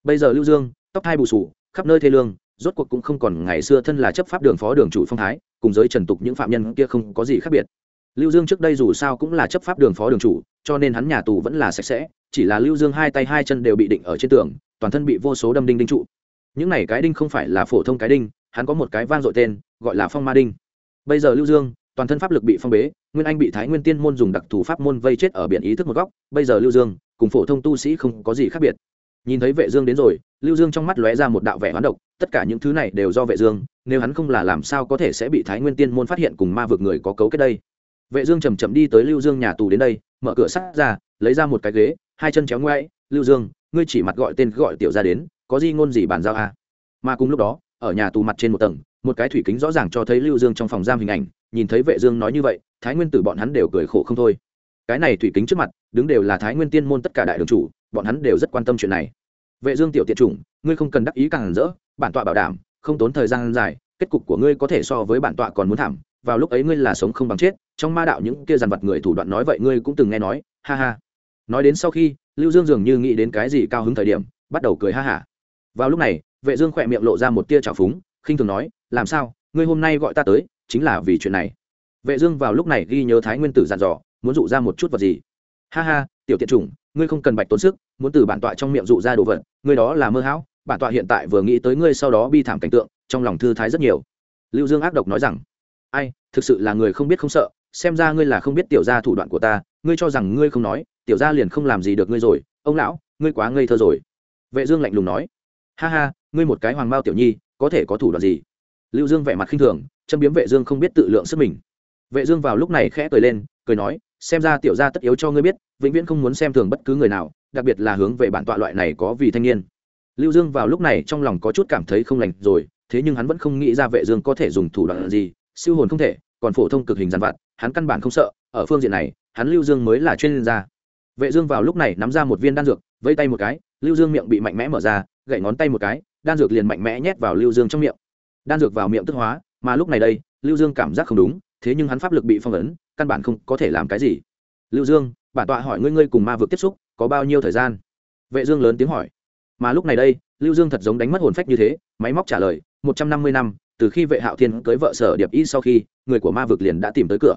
Bây giờ lưu dương, tóc hai bù sù khắp nơi thê lương, rốt cuộc cũng không còn ngày xưa thân là chấp pháp đường phó đường chủ phong thái, cùng giới trần tục những phạm nhân kia không có gì khác biệt. Lưu dương trước đây dù sao cũng là chấp pháp đường phó đường chủ, cho nên hắn nhà tù vẫn là sạch sẽ, chỉ là lưu dương hai tay hai chân đều bị định ở trên tường, toàn thân bị vô số đâm đinh đinh trụ. Những này cái đinh không phải là phổ thông cái đinh, hắn có một cái vang dội tên, gọi là phong ma đinh. Bây giờ lưu dương, toàn thân pháp lực bị phong bế, nguyên anh bị thái nguyên tiên môn dùng đặc thù pháp môn vây chết ở biển ý thức một góc. Bây giờ lưu dương, cùng phổ thông tu sĩ không có gì khác biệt nhìn thấy vệ dương đến rồi, lưu dương trong mắt lóe ra một đạo vẻ hoán độc, tất cả những thứ này đều do vệ dương, nếu hắn không là làm sao có thể sẽ bị thái nguyên tiên môn phát hiện cùng ma vực người có cấu kết đây. Vệ dương chậm chậm đi tới lưu dương nhà tù đến đây, mở cửa sắt ra, lấy ra một cái ghế, hai chân chéo ngoãi lưu dương, ngươi chỉ mặt gọi tên gọi tiểu gia đến, có gì ngôn gì bàn giao à? Mà cùng lúc đó, ở nhà tù mặt trên một tầng, một cái thủy kính rõ ràng cho thấy lưu dương trong phòng giam hình ảnh, nhìn thấy vệ dương nói như vậy, thái nguyên tử bọn hắn đều cười khổ không thôi. Cái này thủy kính trước mặt, đứng đều là thái nguyên tiên môn tất cả đại đường chủ bọn hắn đều rất quan tâm chuyện này. Vệ dương tiểu tiện chủng, ngươi không cần đắc ý càng rỡ, bản tọa bảo đảm, không tốn thời gian dài, kết cục của ngươi có thể so với bản tọa còn muốn thảm, vào lúc ấy ngươi là sống không bằng chết, trong ma đạo những kia dàn vật người thủ đoạn nói vậy ngươi cũng từng nghe nói, ha ha. Nói đến sau khi, lưu dương dường như nghĩ đến cái gì cao hứng thời điểm, bắt đầu cười ha hả. Vào lúc này, vệ dương khỏe miệng lộ ra một tia trào phúng, khinh thường nói, làm sao? Ngươi hôm nay gọi ta tới, chính là vì chuyện này. Vệ dương vào lúc này ghi nhớ thái nguyên tử dặn dò, muốn dụ ra một chút vật gì. Ha ha, tiểu tiện chủng ngươi không cần bạch tốn sức, muốn từ bản tọa trong miệng dụ ra đồ vật, ngươi đó là mơ hão, bản tọa hiện tại vừa nghĩ tới ngươi sau đó bi thảm cảnh tượng, trong lòng thư thái rất nhiều. Lưu dương ác độc nói rằng, ai, thực sự là người không biết không sợ, xem ra ngươi là không biết tiểu gia thủ đoạn của ta, ngươi cho rằng ngươi không nói, tiểu gia liền không làm gì được ngươi rồi, ông lão, ngươi quá ngây thơ rồi. Vệ dương lạnh lùng nói, ha ha, ngươi một cái hoàng mao tiểu nhi, có thể có thủ đoạn gì? Lưu dương vẻ mặt khinh thường, châm biếm vệ dương không biết tự lượng sức mình. Vệ dương vào lúc này khẽ cười lên, cười nói xem ra tiểu gia tất yếu cho ngươi biết, vĩnh viễn không muốn xem thường bất cứ người nào, đặc biệt là hướng về bản tọa loại này có vì thanh niên. Lưu dương vào lúc này trong lòng có chút cảm thấy không lành rồi, thế nhưng hắn vẫn không nghĩ ra vệ dương có thể dùng thủ đoạn gì, siêu hồn không thể, còn phổ thông cực hình giàn vặt, hắn căn bản không sợ, ở phương diện này, hắn lưu dương mới là chuyên gia. Vệ dương vào lúc này nắm ra một viên đan dược vây tay một cái, lưu dương miệng bị mạnh mẽ mở ra, gậy ngón tay một cái, đan dược liền mạnh mẽ nhét vào lưu dương trong miệng. Đan dược vào miệng tức hóa, mà lúc này đây, lưu dương cảm giác không đúng, thế nhưng hắn pháp lực bị phong ấn căn bản không có thể làm cái gì. Lưu dương, bản tọa hỏi ngươi ngươi cùng ma vực tiếp xúc, có bao nhiêu thời gian? Vệ dương lớn tiếng hỏi. Mà lúc này đây, lưu dương thật giống đánh mất hồn phách như thế, máy móc trả lời, một trăm năm mươi năm, từ khi vệ hạo thiên cưới vợ sở điệp y sau khi, người của ma vực liền đã tìm tới cửa.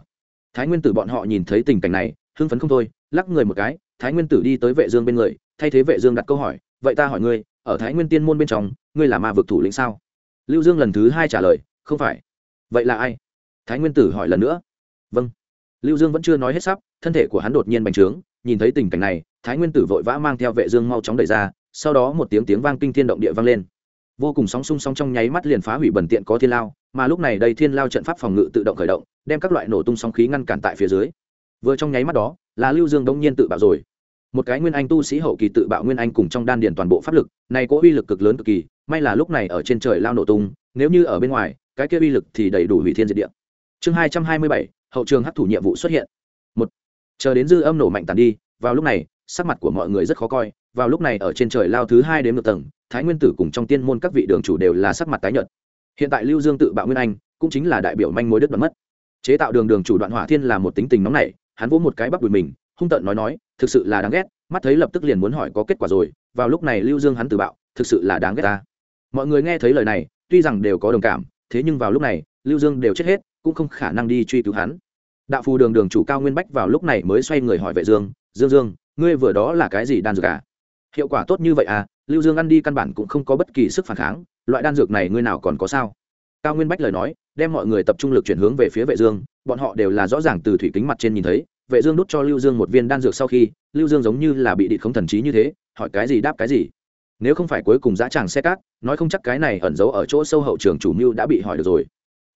Thái nguyên tử bọn họ nhìn thấy tình cảnh này, hưng phấn không thôi, lắc người một cái, thái nguyên tử đi tới vệ dương bên người, thay thế vệ dương đặt câu hỏi, vậy ta hỏi ngươi, ở thái nguyên tiên môn bên trong, ngươi là ma vực thủ lĩnh sao? Lưu dương lần thứ hai trả lời, không phải. Vậy là ai? Thái nguyên tử hỏi lần nữa. Vâng lưu dương vẫn chưa nói hết sắp, thân thể của hắn đột nhiên bành trướng, nhìn thấy tình cảnh này, thái nguyên tử vội vã mang theo vệ dương mau chóng đẩy ra, sau đó một tiếng tiếng vang kinh thiên động địa vang lên. Vô cùng sóng xung sóng trong nháy mắt liền phá hủy bẩn tiện có thiên lao, mà lúc này đây thiên lao trận pháp phòng ngự tự động khởi động, đem các loại nổ tung sóng khí ngăn cản tại phía dưới. Vừa trong nháy mắt đó, là lưu dương đông nhiên tự bạo rồi. Một cái nguyên anh tu sĩ hậu kỳ tự bạo nguyên anh cùng trong đan điền toàn bộ pháp lực, này có uy lực cực lớn cực kỳ, may là lúc này ở trên trời lao nổ tung, nếu như ở bên ngoài, cái kia uy lực thì đầy đủ hủy thiên diệt địa. Chương hai trăm hai mươi bảy hậu trường hấp thụ nhiệm vụ xuất hiện. Một, chờ đến dư âm nổ mạnh tàn đi, vào lúc này, sắc mặt của mọi người rất khó coi. Vào lúc này, ở trên trời lao thứ hai đến một tầng, thái nguyên tử cùng trong tiên môn các vị đường chủ đều là sắc mặt tái nhợt. Hiện tại lưu dương tự bạo nguyên anh, cũng chính là đại biểu manh mối đất đoạn mất. Chế tạo đường đường chủ đoạn hỏa thiên là một tính tình nóng nảy, hắn vỗ một cái bắp đùi mình, hung tợn nói nói, thực sự là đáng ghét, mắt thấy lập tức liền muốn hỏi có kết quả rồi, vào lúc này lưu dương hắn tự bạo, thực sự là đáng ghét ta. Mọi người nghe thấy lời này, tuy rằng đều có đồng cảm, thế nhưng vào lúc này, lưu dương đều chết hết, cũng không khả năng đi truy cứu hắn đạo phù đường đường chủ cao nguyên bách vào lúc này mới xoay người hỏi vệ dương dương dương, ngươi vừa đó là cái gì đan dược à? Hiệu quả tốt như vậy à lưu dương ăn đi căn bản cũng không có bất kỳ sức phản kháng, loại đan dược này ngươi nào còn có sao? Cao nguyên bách lời nói, đem mọi người tập trung lực chuyển hướng về phía vệ dương, bọn họ đều là rõ ràng từ thủy kính mặt trên nhìn thấy, vệ dương đút cho lưu dương một viên đan dược sau khi, lưu dương giống như là bị địch không thần trí như thế, hỏi cái gì đáp cái gì. Nếu không phải cuối cùng dã tràng xe cát, nói không chắc cái này ẩn giấu ở chỗ sâu hậu trường chủ mưu đã bị hỏi được rồi.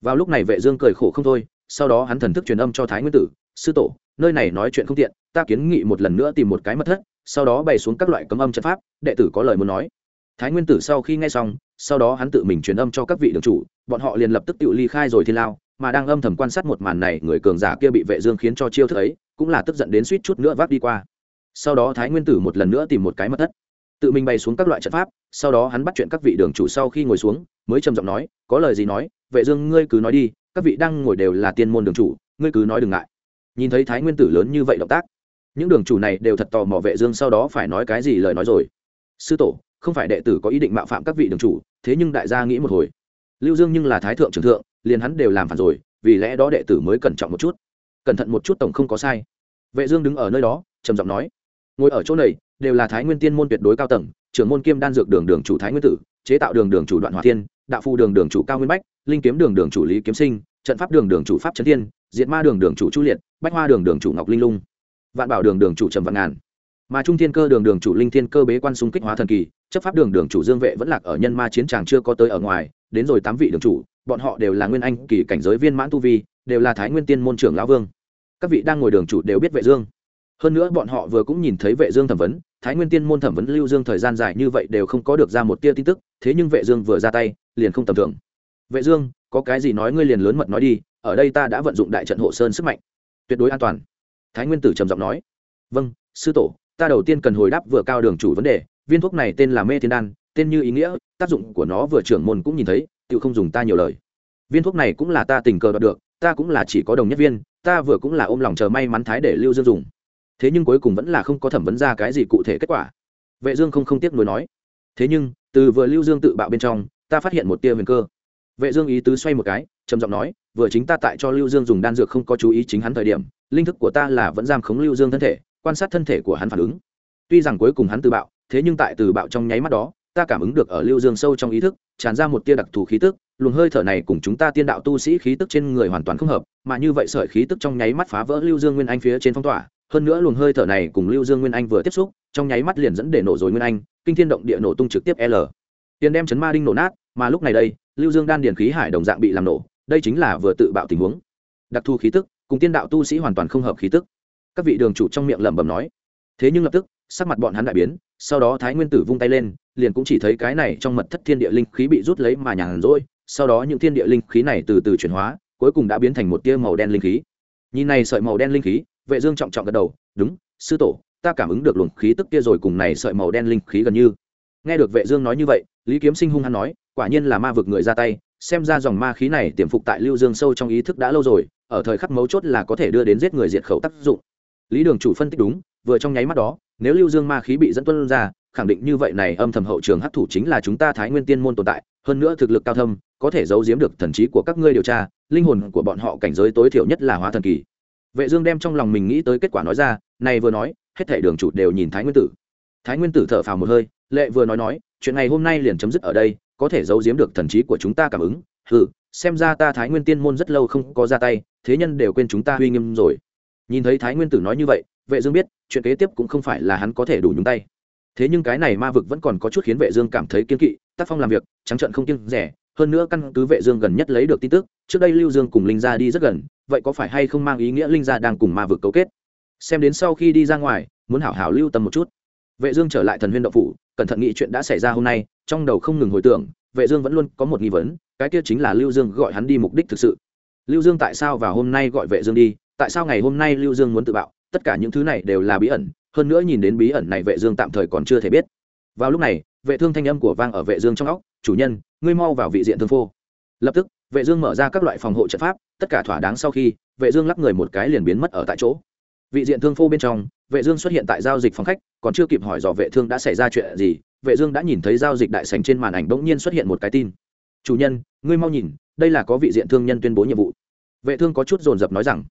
Vào lúc này vệ dương cười khổ không thôi sau đó hắn thần thức truyền âm cho thái nguyên tử, sư tổ, nơi này nói chuyện không tiện, ta kiến nghị một lần nữa tìm một cái mật thất, sau đó bày xuống các loại cấm âm trận pháp, đệ tử có lời muốn nói. Thái nguyên tử sau khi nghe xong, sau đó hắn tự mình truyền âm cho các vị đường chủ, bọn họ liền lập tức tự ly khai rồi thiên lao, mà đang âm thầm quan sát một màn này, người cường giả kia bị vệ dương khiến cho chiêu thức ấy, cũng là tức giận đến suýt chút nữa vác đi qua. Sau đó thái nguyên tử một lần nữa tìm một cái mật thất, tự mình bày xuống các loại trận pháp, sau đó hắn bắt chuyện các vị đường chủ sau khi ngồi xuống, mới trầm giọng nói, có lời gì nói, vệ dương ngươi cứ nói đi các vị đang ngồi đều là tiên môn đường chủ, ngươi cứ nói đừng ngại. Nhìn thấy thái nguyên tử lớn như vậy động tác, những đường chủ này đều thật tò mò vệ dương sau đó phải nói cái gì lời nói rồi. Sư tổ, không phải đệ tử có ý định mạo phạm các vị đường chủ, thế nhưng đại gia nghĩ một hồi. Lưu dương nhưng là thái thượng trưởng thượng, liền hắn đều làm phản rồi, vì lẽ đó đệ tử mới cẩn trọng một chút. Cẩn thận một chút tổng không có sai. Vệ dương đứng ở nơi đó, trầm giọng nói, ngồi ở chỗ này, đều là thái nguyên tiên môn tuyệt đối cao tầng, trưởng môn kiêm đan dược đường đường chủ thái nguyên tử, chế tạo đường đường chủ đoạn hỏa thiên, đạo phu đường đường chủ cao nguyên bách, linh kiếm đường đường chủ lý kiếm sinh trận pháp đường đường chủ pháp trấn thiên, diệt ma đường đường chủ chu liệt, bách hoa đường đường chủ ngọc linh lung, vạn bảo đường đường chủ trầm vạn ngàn. Mà trung thiên cơ đường đường chủ linh thiên cơ bế quan xung kích hóa thần kỳ, chấp pháp đường đường chủ dương vệ vẫn lạc ở nhân ma chiến tràng chưa có tới ở ngoài, đến rồi tám vị đường chủ, bọn họ đều là nguyên anh kỳ cảnh giới viên mãn tu vi, đều là thái nguyên tiên môn trưởng lão vương. Các vị đang ngồi đường chủ đều biết vệ dương. Hơn nữa bọn họ vừa cũng nhìn thấy vệ dương thẩm vấn, thái nguyên tiên môn thẩm vấn lưu dương thời gian dài như vậy đều không có được ra một tia tin tức, thế nhưng vệ dương vừa ra tay, liền không tầm thường. Vệ dương có cái gì nói ngươi liền lớn mật nói đi, ở đây ta đã vận dụng đại trận hộ sơn sức mạnh. Tuyệt đối an toàn. Thái nguyên tử trầm giọng nói. Vâng sư tổ, ta đầu tiên cần hồi đáp vừa cao đường chủ vấn đề, viên thuốc này tên là mê thiên đan, tên như ý nghĩa, tác dụng của nó vừa trưởng môn cũng nhìn thấy tự không dùng ta nhiều lời. Viên thuốc này cũng là ta tình cờ đoạt được, ta cũng là chỉ có đồng nhất viên, ta vừa cũng là ôm lòng chờ may mắn thái để lưu dương dùng. Thế nhưng cuối cùng vẫn là không có thẩm vấn ra cái gì cụ thể kết quả. Vệ dương không không tiếc nuối nói. Thế nhưng, từ vừa lưu dương tự bạo bên trong, ta phát hiện một tia huyền cơ vệ dương ý tứ xoay một cái, trầm giọng nói, vừa chính ta tại cho lưu dương dùng đan dược không có chú ý chính hắn thời điểm, linh thức của ta là vẫn giam khống lưu dương thân thể, quan sát thân thể của hắn phản ứng. Tuy rằng cuối cùng hắn tự bạo, thế nhưng tại từ bạo trong nháy mắt đó, ta cảm ứng được ở lưu dương sâu trong ý thức, tràn ra một tia đặc thù khí tức, luồng hơi thở này cùng chúng ta tiên đạo tu sĩ khí tức trên người hoàn toàn không hợp, mà như vậy sợi khí tức trong nháy mắt phá vỡ lưu dương nguyên anh phía trên phong tỏa, hơn nữa luồng hơi thở này cùng lưu dương nguyên anh vừa tiếp xúc, trong nháy mắt liền dẫn để nổ rồi nguyên anh, kinh thiên động địa nổ tung trực tiếp l. Tiền đem chấn ma đinh nổ nát mà lúc này đây, lưu dương đan điền khí hải đồng dạng bị làm nổ, đây chính là vừa tự bạo tình huống. Đặc thù khí tức, cùng tiên đạo tu sĩ hoàn toàn không hợp khí tức. Các vị đường chủ trong miệng lẩm bẩm nói. Thế nhưng lập tức, sắc mặt bọn hắn đại biến, sau đó thái nguyên tử vung tay lên, liền cũng chỉ thấy cái này trong mật thất thiên địa linh khí bị rút lấy mà nhàn rỗi, sau đó những thiên địa linh khí này từ từ chuyển hóa, cuối cùng đã biến thành một tia màu đen linh khí. Nhìn này sợi màu đen linh khí, vệ dương trọng trọng gật đầu, đúng, sư tổ, ta cảm ứng được luồng khí tức kia rồi cùng này sợi màu đen linh khí gần như. Nghe được vệ dương nói như vậy lý kiếm sinh hung hăng nói, quả nhiên là ma vực người ra tay, xem ra dòng ma khí này tiềm phục tại lưu dương sâu trong ý thức đã lâu rồi, ở thời khắc mấu chốt là có thể đưa đến giết người diệt khẩu tác dụng. Lý đường chủ phân tích đúng, vừa trong nháy mắt đó, nếu lưu dương ma khí bị dẫn tuân ra, khẳng định như vậy này âm thầm hậu trường hấp thủ chính là chúng ta thái nguyên tiên môn tồn tại, hơn nữa thực lực cao thâm, có thể giấu giếm được thần trí của các ngươi điều tra, linh hồn của bọn họ cảnh giới tối thiểu nhất là hóa thần kỳ. Vệ dương đem trong lòng mình nghĩ tới kết quả nói ra, này vừa nói, hết thảy đường chủ đều nhìn thái nguyên tử. Thái nguyên tử thở phào một hơi, lệ vừa nói nói chuyện này hôm nay liền chấm dứt ở đây, có thể giấu giếm được thần trí của chúng ta cảm ứng. Hừ, xem ra ta thái nguyên tiên môn rất lâu không có ra tay, thế nhân đều quên chúng ta uy nghiêm rồi. Nhìn thấy thái nguyên tử nói như vậy, vệ dương biết, chuyện kế tiếp cũng không phải là hắn có thể đủ nhúng tay. Thế nhưng cái này ma vực vẫn còn có chút khiến vệ dương cảm thấy kiên kỵ, tác phong làm việc, trắng trợn không kiêng rẻ. Hơn nữa căn cứ vệ dương gần nhất lấy được tin tức, trước đây lưu dương cùng linh gia đi rất gần, vậy có phải hay không mang ý nghĩa linh gia đang cùng ma vực cấu kết? Xem đến sau khi đi ra ngoài, muốn hảo hảo lưu tâm một chút. Vệ dương trở lại thần huyên động phủ cẩn thận nghĩ chuyện đã xảy ra hôm nay, trong đầu không ngừng hồi tưởng, vệ dương vẫn luôn có một nghi vấn, cái kia chính là lưu dương gọi hắn đi mục đích thực sự. Lưu dương tại sao vào hôm nay gọi vệ dương đi, tại sao ngày hôm nay lưu dương muốn tự bạo, tất cả những thứ này đều là bí ẩn, hơn nữa nhìn đến bí ẩn này vệ dương tạm thời còn chưa thể biết. Vào lúc này, vệ thương thanh âm của vang ở vệ dương trong óc, chủ nhân, ngươi mau vào vị diện thương phô lập tức, vệ dương mở ra các loại phòng hộ trận pháp, tất cả thỏa đáng sau khi, vệ dương lắc người một cái liền biến mất ở tại chỗ. Vị diện thương phô bên trong, vệ dương xuất hiện tại giao dịch phòng khách còn chưa kịp hỏi dò vệ thương đã xảy ra chuyện gì, vệ dương đã nhìn thấy giao dịch đại sảnh trên màn ảnh bỗng nhiên xuất hiện một cái tin. Chủ nhân, ngươi mau nhìn, đây là có vị diện thương nhân tuyên bố nhiệm vụ. Vệ thương có chút dồn dập nói rằng.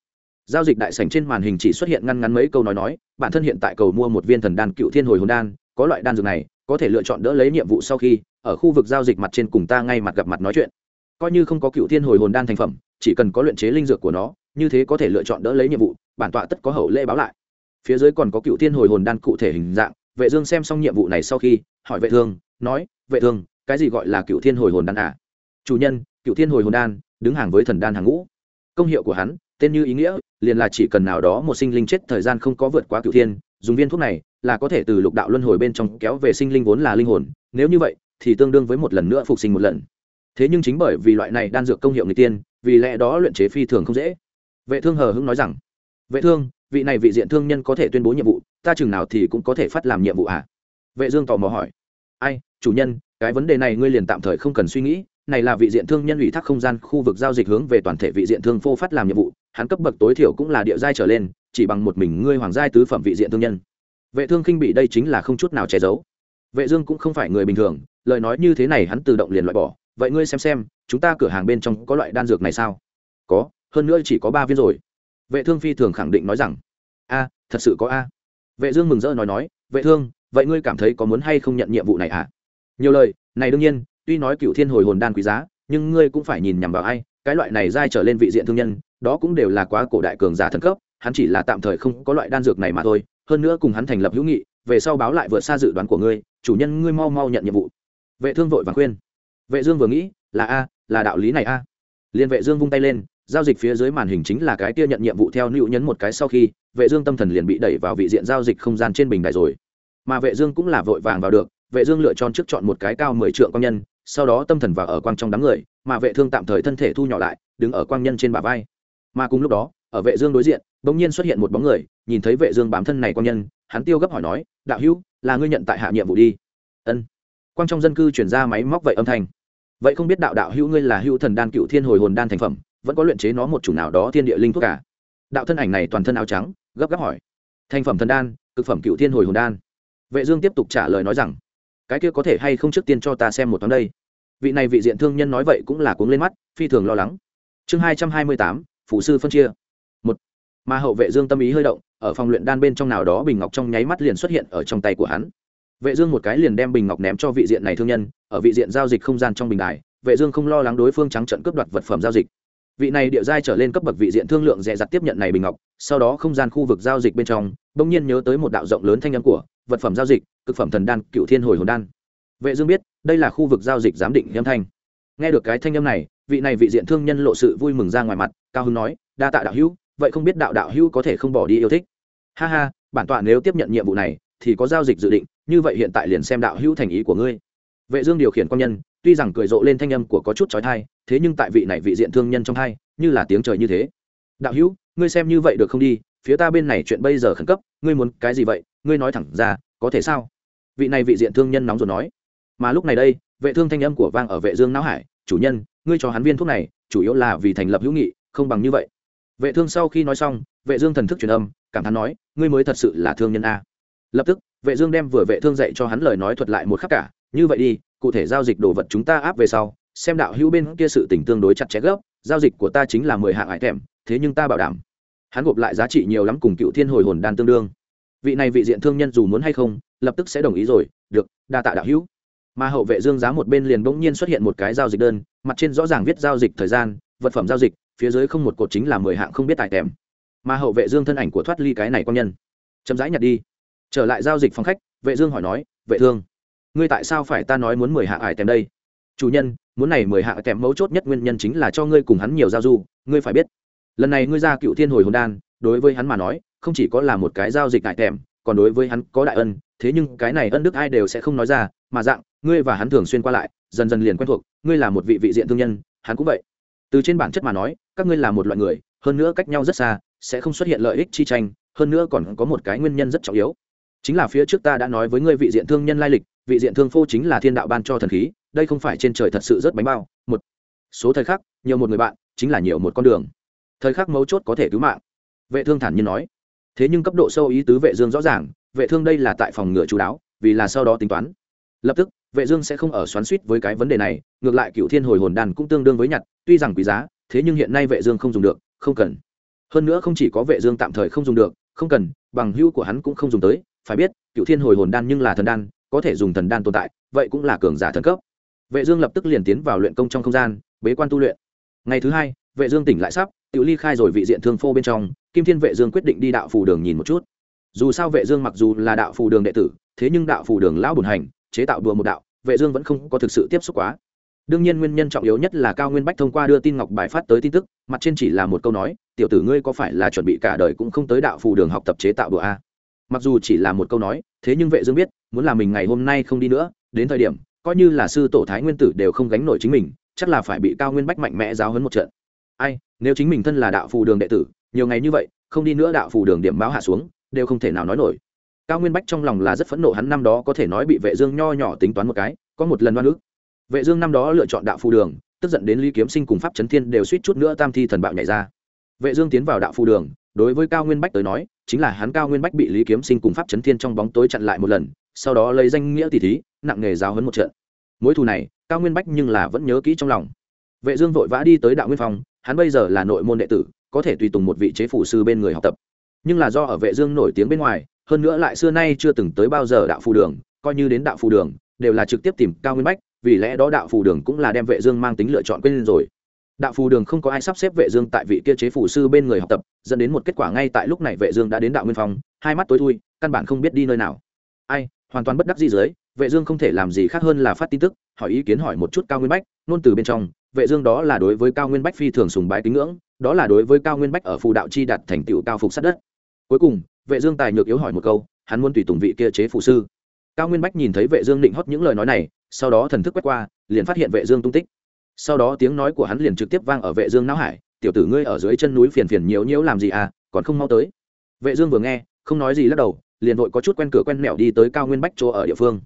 Giao dịch đại sảnh trên màn hình chỉ xuất hiện ngăn ngắn mấy câu nói nói, bản thân hiện tại cầu mua một viên thần đan cựu thiên hồi hồn đan, có loại đan dược này, có thể lựa chọn đỡ lấy nhiệm vụ sau khi, ở khu vực giao dịch mặt trên cùng ta ngay mặt gặp mặt nói chuyện. Coi như không có cựu thiên hồi hồn đan thành phẩm, chỉ cần có luyện chế linh dược của nó, như thế có thể lựa chọn đỡ lấy nhiệm vụ, bản tọa tất có hậu lễ báo lại phía dưới còn có cựu thiên hồi hồn đan cụ thể hình dạng, vệ dương xem xong nhiệm vụ này sau khi, hỏi vệ thương, nói, vệ thương, cái gì gọi là cựu thiên hồi hồn đan à? Chủ nhân, cựu thiên hồi hồn đan, đứng hàng với thần đan hàng ngũ. Công hiệu của hắn, tên như ý nghĩa, liền là chỉ cần nào đó một sinh linh chết thời gian không có vượt quá cựu thiên, dùng viên thuốc này là có thể từ lục đạo luân hồi bên trong kéo về sinh linh vốn là linh hồn, nếu như vậy thì tương đương với một lần nữa phục sinh một lần. Thế nhưng chính bởi vì loại này đan dược công hiệu người tiên, vì lẽ đó luyện chế phi thường không dễ. Vệ thương hờ hững nói rằng, vệ thương vị này vị diện thương nhân có thể tuyên bố nhiệm vụ, ta chừng nào thì cũng có thể phát làm nhiệm vụ à? Vệ dương tò mò hỏi. Ai, chủ nhân, cái vấn đề này ngươi liền tạm thời không cần suy nghĩ, này là vị diện thương nhân ủy thác không gian khu vực giao dịch hướng về toàn thể vị diện thương phô phát làm nhiệm vụ, hắn cấp bậc tối thiểu cũng là địa giai trở lên, chỉ bằng một mình ngươi hoàng giai tứ phẩm vị diện thương nhân. Vệ thương khinh bị đây chính là không chút nào che giấu. Vệ dương cũng không phải người bình thường, lời nói như thế này hắn tự động liền loại bỏ, vậy ngươi xem xem, chúng ta cửa hàng bên trong có loại đan dược này sao? Có, hơn nữa chỉ có ba viên rồi vệ thương phi thường khẳng định nói rằng, a, thật sự có a. Vệ dương mừng rỡ nói nói, vệ thương, vậy ngươi cảm thấy có muốn hay không nhận nhiệm vụ này à nhiều lời, này đương nhiên, tuy nói cựu thiên hồi hồn đan quý giá, nhưng ngươi cũng phải nhìn nhằm vào ai. Cái loại này dai trở lên vị diện thương nhân, đó cũng đều là quá cổ đại cường giả thần cấp, hắn chỉ là tạm thời không có loại đan dược này mà thôi. Hơn nữa cùng hắn thành lập hữu nghị, về sau báo lại vượt xa dự đoán của ngươi, chủ nhân ngươi mau mau nhận nhiệm vụ. Vệ thương vội vàng khuyên. Vệ dương vừa nghĩ, là a, là đạo lý này a. Liên vệ dương vung tay lên giao dịch phía dưới màn hình chính là cái kia nhận nhiệm vụ theo nữu nhấn một cái sau khi, vệ dương tâm thần liền bị đẩy vào vị diện giao dịch không gian trên bình đài rồi. Mà vệ dương cũng là vội vàng vào được, vệ dương lựa chọn trước chọn một cái cao mười trượng quang nhân, sau đó tâm thần vào ở quang trong đám người, mà vệ thương tạm thời thân thể thu nhỏ lại, đứng ở quang nhân trên bả vai. Mà cùng lúc đó, ở vệ dương đối diện, bỗng nhiên xuất hiện một bóng người, nhìn thấy vệ dương bám thân này quang nhân, hắn tiêu gấp hỏi nói, đạo hữu, là ngươi nhận tại hạ nhiệm vụ đi. Ân. Quang trong dân cư chuyển ra máy móc vậy âm thanh. Vậy không biết đạo đạo hữu ngươi là hữu thần đan cựu thiên hồi hồn đan thành phẩm vẫn có luyện chế nó một chủ nào đó thiên địa linh thuốc cả. Đạo thân ảnh này toàn thân áo trắng, gấp gáp hỏi. Thành phẩm thần đan, cực phẩm cựu thiên hồi hồn đan. Vệ dương tiếp tục trả lời nói rằng, cái kia có thể hay không trước tiên cho ta xem một thoáng đây? Vị này vị diện thương nhân nói vậy cũng là cuống lên mắt, phi thường lo lắng. Chương hai trăm hai mươi tám, phủ sư phân chia. Một, mà hậu vệ dương tâm ý hơi động, ở phòng luyện đan bên trong nào đó bình ngọc trong nháy mắt liền xuất hiện ở trong tay của hắn. Vệ dương một cái liền đem bình ngọc ném cho vị diện này thương nhân, ở vị diện giao dịch không gian trong bình đài, vệ dương không lo lắng đối phương trắng trợn cướp đoạt vật phẩm giao dịch vị này địa giai trở lên cấp bậc vị diện thương lượng dè dặt tiếp nhận này bình ngọc, sau đó không gian khu vực giao dịch bên trong, bỗng nhiên nhớ tới một đạo rộng lớn thanh âm của vật phẩm giao dịch, cực phẩm thần đan, cựu thiên hồi hồn đan. Vệ dương biết, đây là khu vực giao dịch giám định âm thanh. Nghe được cái thanh âm này, vị này vị diện thương nhân lộ sự vui mừng ra ngoài mặt, cao hưng nói, đa tạ đạo hữu, vậy không biết đạo đạo hữu có thể không bỏ đi yêu thích? Ha ha, bản tọa nếu tiếp nhận nhiệm vụ này, thì có giao dịch dự định, như vậy hiện tại liền xem đạo hữu thành ý của ngươi vệ dương điều khiển quan nhân, tuy rằng cười rộ lên thanh âm của có chút chói tai, thế nhưng tại vị này vị diện thương nhân trong tai như là tiếng trời như thế. Đạo hữu, ngươi xem như vậy được không đi? Phía ta bên này chuyện bây giờ khẩn cấp, ngươi muốn cái gì vậy? Ngươi nói thẳng ra, có thể sao? Vị này vị diện thương nhân nóng rồi nói. Mà lúc này đây, vệ thương thanh âm của vang ở vệ dương não hải, chủ nhân, ngươi cho hắn viên thuốc này, chủ yếu là vì thành lập hữu nghị, không bằng như vậy. Vệ thương sau khi nói xong, vệ dương thần thức truyền âm, cảm thán nói, ngươi mới thật sự là thương nhân a. Lập tức, vệ dương đem vừa vệ thương dạy cho hắn lời nói thuật lại một khắc cả như vậy đi, cụ thể giao dịch đồ vật chúng ta áp về sau, xem đạo hữu bên kia sự tình tương đối chặt chẽ gấp, giao dịch của ta chính là mười hạng hải thèm thế nhưng ta bảo đảm, hắn gộp lại giá trị nhiều lắm cùng cựu thiên hồi hồn đan tương đương. Vị này vị diện thương nhân dù muốn hay không, lập tức sẽ đồng ý rồi, được, đa tạ đạo hữu. Mà hậu vệ dương giá một bên liền bỗng nhiên xuất hiện một cái giao dịch đơn, mặt trên rõ ràng viết giao dịch thời gian, vật phẩm giao dịch, phía dưới không một cột chính là mười hạng không biết tài tèm mà hậu vệ dương thân ảnh của thoát ly cái này quan nhân, chậm rãi nhặt đi. Trở lại giao dịch phòng khách, vệ dương hỏi nói, vệ thương ngươi tại sao phải ta nói muốn mười hạng ải tèm đây? Chủ nhân, muốn này mười hạng tèm mấu chốt nhất nguyên nhân chính là cho ngươi cùng hắn nhiều giao du, ngươi phải biết. Lần này ngươi ra cựu thiên hồi hồn đan, đối với hắn mà nói, không chỉ có là một cái giao dịch ải tèm, còn đối với hắn có đại ân, thế nhưng cái này ân đức ai đều sẽ không nói ra, mà dạng, ngươi và hắn thường xuyên qua lại, dần dần liền quen thuộc, ngươi là một vị vị diện thương nhân, hắn cũng vậy. Từ trên bản chất mà nói, các ngươi là một loại người, hơn nữa cách nhau rất xa, sẽ không xuất hiện lợi ích chi tranh, hơn nữa còn có một cái nguyên nhân rất trọng yếu. Chính là phía trước ta đã nói với ngươi vị diện thương nhân lai lịch vị diện thương phô chính là thiên đạo ban cho thần khí, đây không phải trên trời thật sự rất bánh bao. Một, số thời khắc, nhiều một người bạn, chính là nhiều một con đường. Thời khắc mấu chốt có thể cứu mạng. Vệ thương thản nhiên nói. Thế nhưng cấp độ sâu ý tứ vệ dương rõ ràng, vệ thương đây là tại phòng ngừa chú đáo, vì là sau đó tính toán. Lập tức, vệ dương sẽ không ở xoắn xuýt với cái vấn đề này, ngược lại cựu thiên hồi hồn đàn cũng tương đương với nhặt, tuy rằng quý giá, thế nhưng hiện nay vệ dương không dùng được, không cần. Hơn nữa không chỉ có vệ dương tạm thời không dùng được, không cần, bằng hữu của hắn cũng không dùng tới, phải biết, cựu thiên hồi hồn đan nhưng là thần đan có thể dùng thần đan tồn tại, vậy cũng là cường giả thần cấp. Vệ dương lập tức liền tiến vào luyện công trong không gian, bế quan tu luyện. Ngày thứ hai, vệ dương tỉnh lại sắp tự ly khai rồi vị diện thương phô bên trong, kim thiên vệ dương quyết định đi đạo phù đường nhìn một chút. Dù sao vệ dương mặc dù là đạo phù đường đệ tử, thế nhưng đạo phù đường lão bổn hành, chế tạo đùa một đạo, vệ dương vẫn không có thực sự tiếp xúc quá. Đương nhiên nguyên nhân trọng yếu nhất là cao nguyên bách thông qua đưa tin ngọc bài phát tới tin tức, mặt trên chỉ là một câu nói, tiểu tử ngươi có phải là chuẩn bị cả đời cũng không tới đạo phù đường học tập chế tạo đùa a? Mặc dù chỉ là một câu nói, thế nhưng vệ dương biết muốn là mình ngày hôm nay không đi nữa, đến thời điểm, coi như là sư tổ thái nguyên tử đều không gánh nổi chính mình, chắc là phải bị cao nguyên bách mạnh mẽ giáo huấn một trận. Ai, nếu chính mình thân là đạo phù đường đệ tử, nhiều ngày như vậy, không đi nữa đạo phù đường điểm báo hạ xuống, đều không thể nào nói nổi. Cao nguyên bách trong lòng là rất phẫn nộ hắn năm đó có thể nói bị vệ dương nho nhỏ tính toán một cái, có một lần đoan ức. Vệ dương năm đó lựa chọn đạo phù đường, tức giận đến ly kiếm sinh cùng pháp chấn thiên đều suýt chút nữa tam thi thần bạo nhảy ra. Vệ dương tiến vào đạo phù đường, đối với cao nguyên bách tới nói, chính là hắn cao nguyên bách bị lý kiếm sinh cùng pháp chấn thiên trong bóng tối chặn lại một lần sau đó lấy danh nghĩa tỷ thí, nặng nghề giáo huấn một trận. Mối thù này, cao nguyên bách nhưng là vẫn nhớ kỹ trong lòng. Vệ dương vội vã đi tới đạo nguyên phòng hắn bây giờ là nội môn đệ tử, có thể tùy tùng một vị chế phủ sư bên người học tập. Nhưng là do ở vệ dương nổi tiếng bên ngoài, hơn nữa lại xưa nay chưa từng tới bao giờ đạo phù đường, coi như đến đạo phù đường, đều là trực tiếp tìm cao nguyên bách, vì lẽ đó đạo phù đường cũng là đem vệ dương mang tính lựa chọn quên rồi. Đạo phù đường không có ai sắp xếp vệ dương tại vị kia chế phủ sư bên người học tập, dẫn đến một kết quả ngay tại lúc này vệ dương đã đến đạo nguyên phong, hai mắt tối thui, căn bản không biết đi nơi nào. Ai hoàn toàn bất đắc dĩ dưới, vệ dương không thể làm gì khác hơn là phát tin tức, hỏi ý kiến hỏi một chút cao nguyên bách nôn từ bên trong, vệ dương đó là đối với cao nguyên bách phi thường sùng bái kính ngưỡng, đó là đối với cao nguyên bách ở phù đạo chi đạt thành tựu cao phục sát đất. Cuối cùng, vệ dương tài nhược yếu hỏi một câu, hắn muốn tùy tùng vị kia chế phụ sư. Cao nguyên bách nhìn thấy vệ dương định hót những lời nói này, sau đó thần thức quét qua, liền phát hiện vệ dương tung tích. Sau đó tiếng nói của hắn liền trực tiếp vang ở vệ dương não hải, tiểu tử ngươi ở dưới chân núi phiền phiền nhiễu nhiễu làm gì à còn không mau tới. Vệ dương vừa nghe, không nói gì lắc đầu liền vội có chút quen cửa quen mẹo đi tới cao nguyên bách chỗ ở địa phương.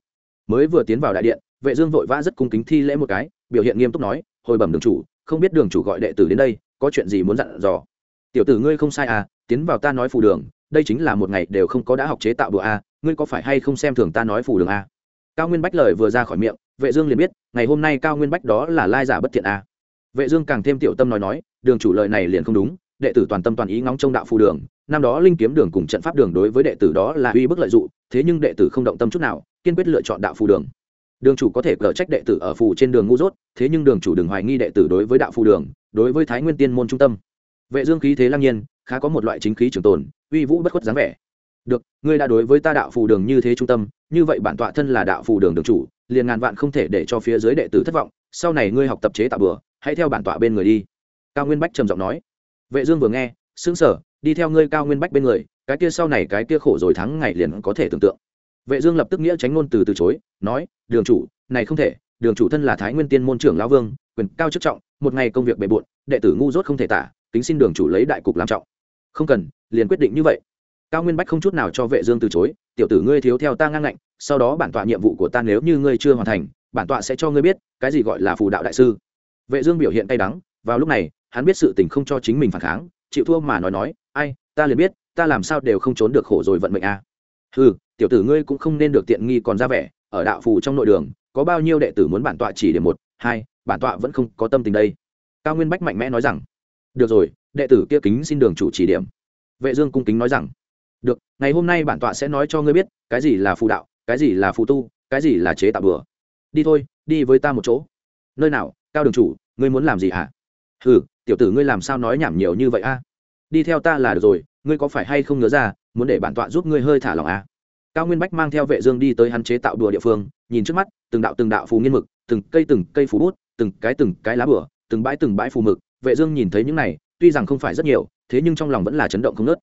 Mới vừa tiến vào đại điện, vệ dương vội vã rất cung kính thi lễ một cái, biểu hiện nghiêm túc nói, hồi bẩm đường chủ, không biết đường chủ gọi đệ tử đến đây, có chuyện gì muốn dặn dò? Tiểu tử ngươi không sai à tiến vào ta nói phù đường, đây chính là một ngày đều không có đã học chế tạo đùa a ngươi có phải hay không xem thường ta nói phù đường a cao nguyên bách lời vừa ra khỏi miệng, vệ dương liền biết, ngày hôm nay cao nguyên bách đó là lai giả bất thiện a vệ dương càng thêm tiểu tâm nói nói, đường chủ lời này liền không đúng, đệ tử toàn tâm toàn ý ngóng trông đạo phù đường năm đó linh kiếm đường cùng trận pháp đường đối với đệ tử đó là uy bức lợi dụng thế nhưng đệ tử không động tâm chút nào, kiên quyết lựa chọn đạo phù đường. Đường chủ có thể cở trách đệ tử ở phù trên đường ngu dốt, thế nhưng đường chủ đừng hoài nghi đệ tử đối với đạo phù đường, đối với thái nguyên tiên môn trung tâm. Vệ dương khí thế lăng nhiên, khá có một loại chính khí trường tồn, uy vũ bất khuất dáng vẻ. Được, ngươi đã đối với ta đạo phù đường như thế trung tâm, như vậy bản tọa thân là đạo phù đường đường chủ, liền ngàn vạn không thể để cho phía dưới đệ tử thất vọng, sau này ngươi học tập chế tạo bừa, hãy theo bản tọa bên người đi. Cao nguyên bách trầm giọng nói. Vệ dương vừa nghe, sững sờ đi theo ngươi cao nguyên bách bên người, cái kia sau này cái kia khổ rồi thắng ngày liền có thể tưởng tượng. Vệ dương lập tức nghĩa tránh ngôn từ từ chối, nói, đường chủ, này không thể, đường chủ thân là thái nguyên tiên môn trưởng lão vương, quyền cao chức trọng, một ngày công việc bề bộn, đệ tử ngu dốt không thể tả tính xin đường chủ lấy đại cục làm trọng. Không cần, liền quyết định như vậy. Cao nguyên bách không chút nào cho vệ dương từ chối, tiểu tử ngươi thiếu theo ta ngang ngạnh, sau đó bản tọa nhiệm vụ của ta nếu như ngươi chưa hoàn thành, bản tọa sẽ cho ngươi biết, cái gì gọi là phù đạo đại sư. Vệ dương biểu hiện cay đắng, vào lúc này, hắn biết sự tình không cho chính mình phản kháng, chịu thua mà nói nói ai, ta liền biết, ta làm sao đều không trốn được khổ rồi vận mệnh a à. hừ, tiểu tử ngươi cũng không nên được tiện nghi còn ra vẻ, ở đạo phù trong nội đường, có bao nhiêu đệ tử muốn bản tọa chỉ để một, hai, bản tọa vẫn không có tâm tình đây. Cao nguyên bách mạnh mẽ nói rằng, được rồi, đệ tử kia kính xin đường chủ chỉ điểm. Vệ dương cung kính nói rằng, được, ngày hôm nay bản tọa sẽ nói cho ngươi biết, cái gì là phù đạo, cái gì là phù tu, cái gì là chế tạo bừa. Đi thôi, đi với ta một chỗ. Nơi nào, cao đường chủ, ngươi muốn làm gì hả? Hừ, tiểu tử ngươi làm sao nói nhảm nhiều như vậy a? Đi theo ta là được rồi, ngươi có phải hay không nhớ ra, muốn để bản tọa giúp ngươi hơi thả lòng à? cao nguyên bách mang theo vệ dương đi tới hắn chế tạo đùa địa phương, nhìn trước mắt, từng đạo từng đạo phù nghiên mực, từng cây từng cây phù bút, từng cái từng cái lá bửa, từng bãi từng bãi phù mực, vệ dương nhìn thấy những này, tuy rằng không phải rất nhiều, thế nhưng trong lòng vẫn là chấn động không nớt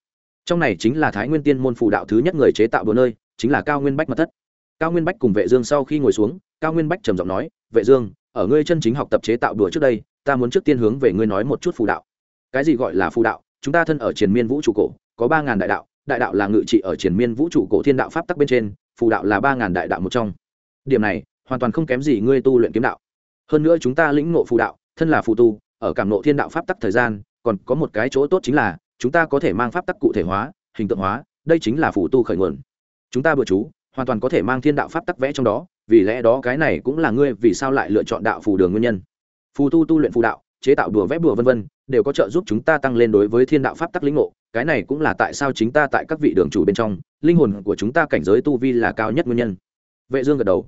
trong này chính là thái nguyên tiên môn phù đạo thứ nhất người chế tạo đùa nơi, chính là cao nguyên bách mật thất. Cao nguyên bách cùng vệ dương sau khi ngồi xuống, cao nguyên bách trầm giọng nói, vệ dương, ở ngươi chân chính học tập chế tạo đùa trước đây, ta muốn trước tiên hướng về ngươi nói một chút phù đạo. Cái gì gọi là phù đạo? Chúng ta thân ở triền miên vũ trụ cổ, có ba ngàn đại đạo đại đạo là ngự trị ở triền miên vũ trụ cổ thiên đạo pháp tắc bên trên, phù đạo là ba ngàn đại đạo một trong. Điểm này, hoàn toàn không kém gì ngươi tu luyện kiếm đạo. Hơn nữa chúng ta lĩnh ngộ phù đạo, thân là phù tu, ở cảm ngộ thiên đạo pháp tắc thời gian, còn có một cái chỗ tốt chính là, chúng ta có thể mang pháp tắc cụ thể hóa, hình tượng hóa, đây chính là phù tu khởi nguồn. Chúng ta bừa chú, hoàn toàn có thể mang thiên đạo pháp tắc vẽ trong đó, vì lẽ đó cái này cũng là ngươi vì sao lại lựa chọn đạo phù đường nguyên nhân. Phù tu tu luyện phù đạo chế tạo đùa vẽ bùa vân vân, đều có trợ giúp chúng ta tăng lên đối với thiên đạo pháp tắc lĩnh ngộ. Cái này cũng là tại sao chính ta tại các vị đường chủ bên trong, linh hồn của chúng ta cảnh giới tu vi là cao nhất nguyên nhân. Vệ dương gật đầu.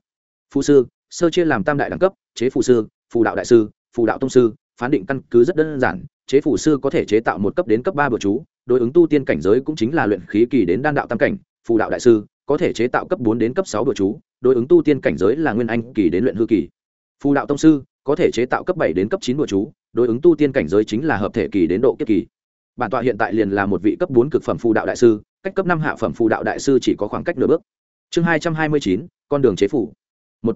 Phù sư, sơ chia làm tam đại đẳng cấp, chế phù sư, phù đạo đại sư, phù đạo tông sư, phán định căn cứ rất đơn giản, chế phụ sư có thể chế tạo một cấp đến cấp ba bừa chú, đối ứng tu tiên cảnh giới cũng chính là luyện khí kỳ đến đan đạo tam cảnh, phù đạo đại sư có thể chế tạo cấp bốn đến cấp sáu bừa chú, đối ứng tu tiên cảnh giới là nguyên anh kỳ đến luyện hư kỳ. Phù đạo tông sư có thể chế tạo cấp bảy đến cấp chín bừa chú đối ứng tu tiên cảnh giới chính là hợp thể kỳ đến độ kiếp kỳ. Bản tọa hiện tại liền là một vị cấp bốn cực phẩm phù đạo đại sư, cách cấp năm hạ phẩm phù đạo đại sư chỉ có khoảng cách nửa bước. Chương hai trăm hai mươi chín, con đường chế phủ. Một,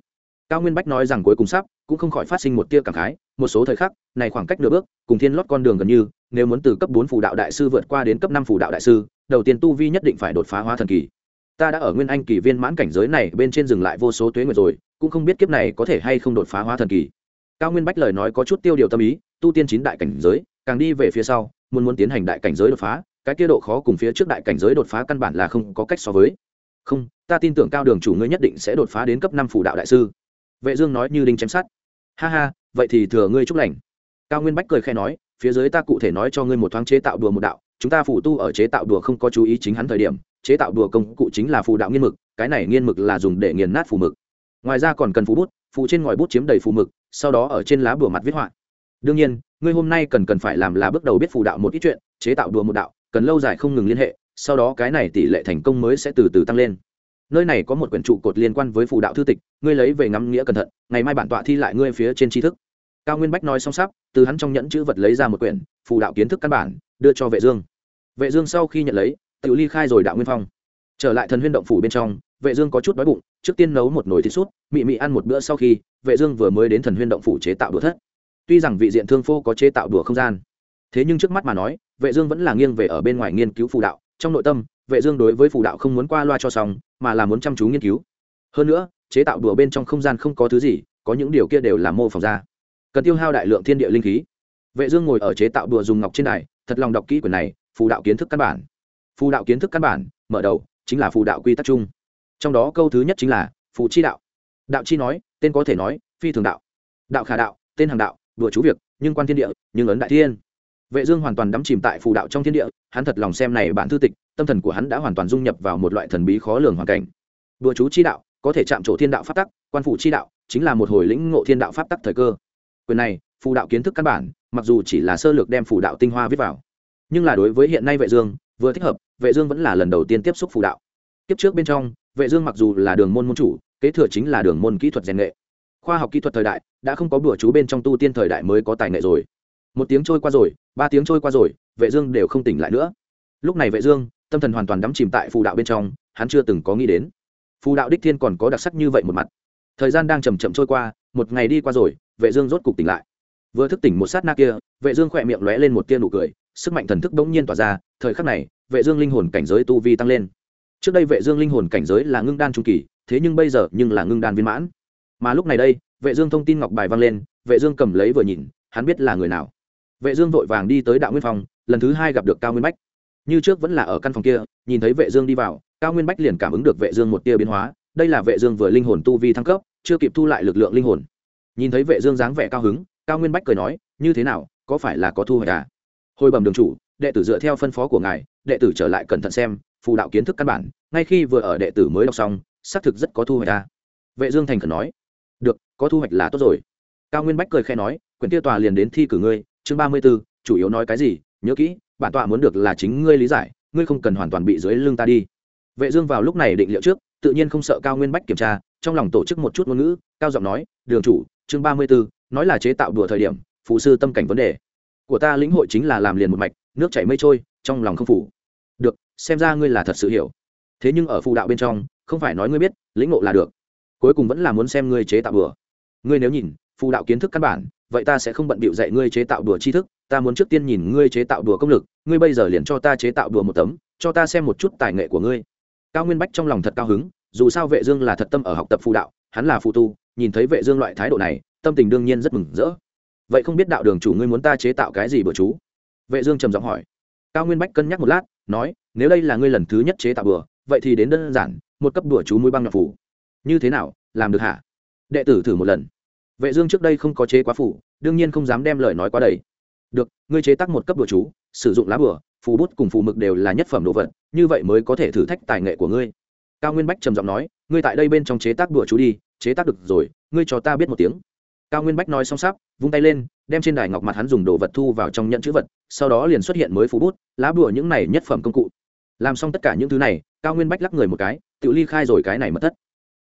cao nguyên bách nói rằng cuối cùng sắp, cũng không khỏi phát sinh một tia cảm khái, một số thời khắc, này khoảng cách nửa bước, cùng thiên lót con đường gần như, nếu muốn từ cấp bốn phù đạo đại sư vượt qua đến cấp năm phù đạo đại sư, đầu tiên tu vi nhất định phải đột phá hóa thần kỳ. Ta đã ở nguyên anh kỳ viên mãn cảnh giới này, bên trên dừng lại vô số tuế nguyệt rồi, cũng không biết kiếp này có thể hay không đột phá hóa thần kỳ cao nguyên bách lời nói có chút tiêu điều tâm ý, tu tiên chín đại cảnh giới, càng đi về phía sau, muốn muốn tiến hành đại cảnh giới đột phá, cái kia độ khó cùng phía trước đại cảnh giới đột phá căn bản là không có cách so với. Không, ta tin tưởng cao đường chủ ngươi nhất định sẽ đột phá đến cấp năm phủ đạo đại sư. Vệ dương nói như đinh chém sát ha ha, vậy thì thừa ngươi chúc lành. Cao nguyên bách cười khẽ nói, phía dưới ta cụ thể nói cho ngươi một thoáng chế tạo đùa một đạo, chúng ta phủ tu ở chế tạo đùa không có chú ý chính hắn thời điểm, chế tạo đùa công cụ chính là phù đạo nghiên mực, cái này nghiên mực là dùng để nghiền nát phù mực. Ngoài ra còn cần phù bút, phù trên ngòi bút chiếm đầy phù mực sau đó ở trên lá bùa mặt viết họa. Đương nhiên, ngươi hôm nay cần cần phải làm là bước đầu biết phù đạo một ít chuyện, chế tạo đùa một đạo, cần lâu dài không ngừng liên hệ, sau đó cái này tỷ lệ thành công mới sẽ từ từ tăng lên. Nơi này có một quyển trụ cột liên quan với phù đạo thư tịch, ngươi lấy về ngắm nghĩa cẩn thận, ngày mai bản tọa thi lại ngươi phía trên tri thức. Cao nguyên bách nói xong sắp, từ hắn trong nhẫn chữ vật lấy ra một quyển, phù đạo kiến thức căn bản, đưa cho vệ dương. Vệ dương sau khi nhận lấy tự ly khai rồi đạo nguyên phong. Trở lại thần huyên động phủ bên trong vệ dương có chút đói bụng, trước tiên nấu một nồi thịt sút mị mị ăn một bữa sau khi, vệ dương vừa mới đến thần huyên động phủ chế tạo đùa thất. Tuy rằng vị diện thương phô có chế tạo đùa không gian, thế nhưng trước mắt mà nói, vệ dương vẫn là nghiêng về ở bên ngoài nghiên cứu phù đạo. Trong nội tâm, vệ dương đối với phù đạo không muốn qua loa cho xong, mà là muốn chăm chú nghiên cứu. Hơn nữa, chế tạo đùa bên trong không gian không có thứ gì, có những điều kia đều là mô phỏng ra. Cần tiêu hao đại lượng thiên địa linh khí. Vệ dương ngồi ở chế tạo đùa dùng ngọc trên này thật lòng đọc kỹ quyển này, phù đạo kiến thức căn bản. Phù đạo kiến thức căn bản, mở đầu, chính là phù đạo quy tắc chung trong đó câu thứ nhất chính là phù chi đạo. Đạo chi nói, tên có thể nói, phi thường đạo. Đạo khả đạo, tên hàng đạo, đùa chú việc, nhưng quan thiên địa, nhưng ấn đại thiên. Vệ dương hoàn toàn đắm chìm tại phù đạo trong thiên địa, hắn thật lòng xem này bản thư tịch, tâm thần của hắn đã hoàn toàn dung nhập vào một loại thần bí khó lường hoàn cảnh. Đùa chú chi đạo, có thể chạm trổ thiên đạo pháp tắc, quan phủ chi đạo, chính là một hồi lĩnh ngộ thiên đạo pháp tắc thời cơ. Quyền này, phù đạo kiến thức căn bản, mặc dù chỉ là sơ lược đem phù đạo tinh hoa viết vào. Nhưng là đối với hiện nay vệ dương, vừa thích hợp, vệ dương vẫn là lần đầu tiên tiếp xúc phù đạo. Tiếp trước bên trong vệ dương mặc dù là đường môn môn chủ, kế thừa chính là đường môn kỹ thuật rèn nghệ. Khoa học kỹ thuật thời đại, đã không có bữa chú bên trong tu tiên thời đại mới có tài nghệ rồi. Một tiếng trôi qua rồi, ba tiếng trôi qua rồi, vệ dương đều không tỉnh lại nữa. Lúc này vệ dương, tâm thần hoàn toàn đắm chìm tại phù đạo bên trong, hắn chưa từng có nghĩ đến. Phù đạo đích thiên còn có đặc sắc như vậy một mặt. Thời gian đang chậm chậm trôi qua, một ngày đi qua rồi, vệ dương rốt cục tỉnh lại. Vừa thức tỉnh một sát na kia, vệ dương khoẹt miệng lóe lên một tia nụ cười, sức mạnh thần thức đống nhiên tỏa ra, thời khắc này, vệ dương linh hồn cảnh giới tu vi tăng lên trước đây vệ dương linh hồn cảnh giới là ngưng đan trung kỳ, thế nhưng bây giờ nhưng là ngưng đan viên mãn. Mà lúc này đây, vệ dương thông tin ngọc bài vang lên, vệ dương cầm lấy vừa nhìn, hắn biết là người nào. Vệ dương vội vàng đi tới đạo nguyên phòng, lần thứ hai gặp được cao nguyên bách. Như trước vẫn là ở căn phòng kia, nhìn thấy vệ dương đi vào, cao nguyên bách liền cảm ứng được vệ dương một tia biến hóa, đây là vệ dương vừa linh hồn tu vi thăng cấp, chưa kịp thu lại lực lượng linh hồn. Nhìn thấy vệ dương dáng vẻ cao hứng, cao nguyên bách cười nói, như thế nào, có phải là có thu hoạch à? Hồi bẩm đường chủ, đệ tử dựa theo phân phó của ngài, đệ tử trở lại cẩn thận xem phù đạo kiến thức căn bản ngay khi vừa ở đệ tử mới đọc xong xác thực rất có thu hoạch ta vệ dương thành khẩn nói được có thu hoạch là tốt rồi. Cao nguyên bách cười khẽ nói quyển tiêu tòa liền đến thi cử ngươi chương ba mươi 34, chủ yếu nói cái gì nhớ kỹ bản tọa muốn được là chính ngươi lý giải ngươi không cần hoàn toàn bị dưới lưng ta đi. Vệ dương vào lúc này định liệu trước tự nhiên không sợ cao nguyên bách kiểm tra trong lòng tổ chức một chút ngôn ngữ cao giọng nói đường chủ chương ba mươi 34, nói là chế tạo đùa thời điểm phụ sư tâm cảnh vấn đề. Của ta lĩnh hội chính là làm liền một mạch nước chảy mây trôi trong lòng không phủ được, xem ra ngươi là thật sự hiểu. Thế nhưng ở phù đạo bên trong, không phải nói ngươi biết, lĩnh ngộ là được. Cuối cùng vẫn là muốn xem ngươi chế tạo bừa. ngươi nếu nhìn, phù đạo kiến thức căn bản, vậy ta sẽ không bận bịu dạy ngươi chế tạo đùa tri thức, ta muốn trước tiên nhìn ngươi chế tạo đùa công lực, ngươi bây giờ liền cho ta chế tạo đùa một tấm, cho ta xem một chút tài nghệ của ngươi. Cao nguyên bách trong lòng thật cao hứng, dù sao vệ dương là thật tâm ở học tập phù đạo, hắn là phù tu, nhìn thấy vệ dương loại thái độ này, tâm tình đương nhiên rất mừng rỡ. Vậy không biết đạo đường chủ ngươi muốn ta chế tạo cái gì bữa chú? Vệ dương trầm giọng hỏi. Cao nguyên bách cân nhắc một lát nói, nếu đây là ngươi lần thứ nhất chế tạo bừa, vậy thì đến đơn giản, một cấp đùa chú mũi băng nhọn phủ. Như thế nào, làm được hả? Đệ tử thử một lần. Vệ dương trước đây không có chế quá phủ, đương nhiên không dám đem lời nói quá đầy. Được, ngươi chế tác một cấp đùa chú, sử dụng lá bừa, phù bút cùng phù mực đều là nhất phẩm đồ vật, như vậy mới có thể thử thách tài nghệ của ngươi. Cao nguyên bách trầm giọng nói, ngươi tại đây bên trong chế tác đùa chú đi, chế tác được rồi, ngươi cho ta biết một tiếng cao nguyên bách nói xong sắp, vung tay lên, đem trên đài ngọc mặt hắn dùng đồ vật thu vào trong nhận chữ vật, sau đó liền xuất hiện mới phú bút, lá bùa những này nhất phẩm công cụ. Làm xong tất cả những thứ này, cao nguyên bách lắc người một cái tự ly khai rồi cái này mất thất.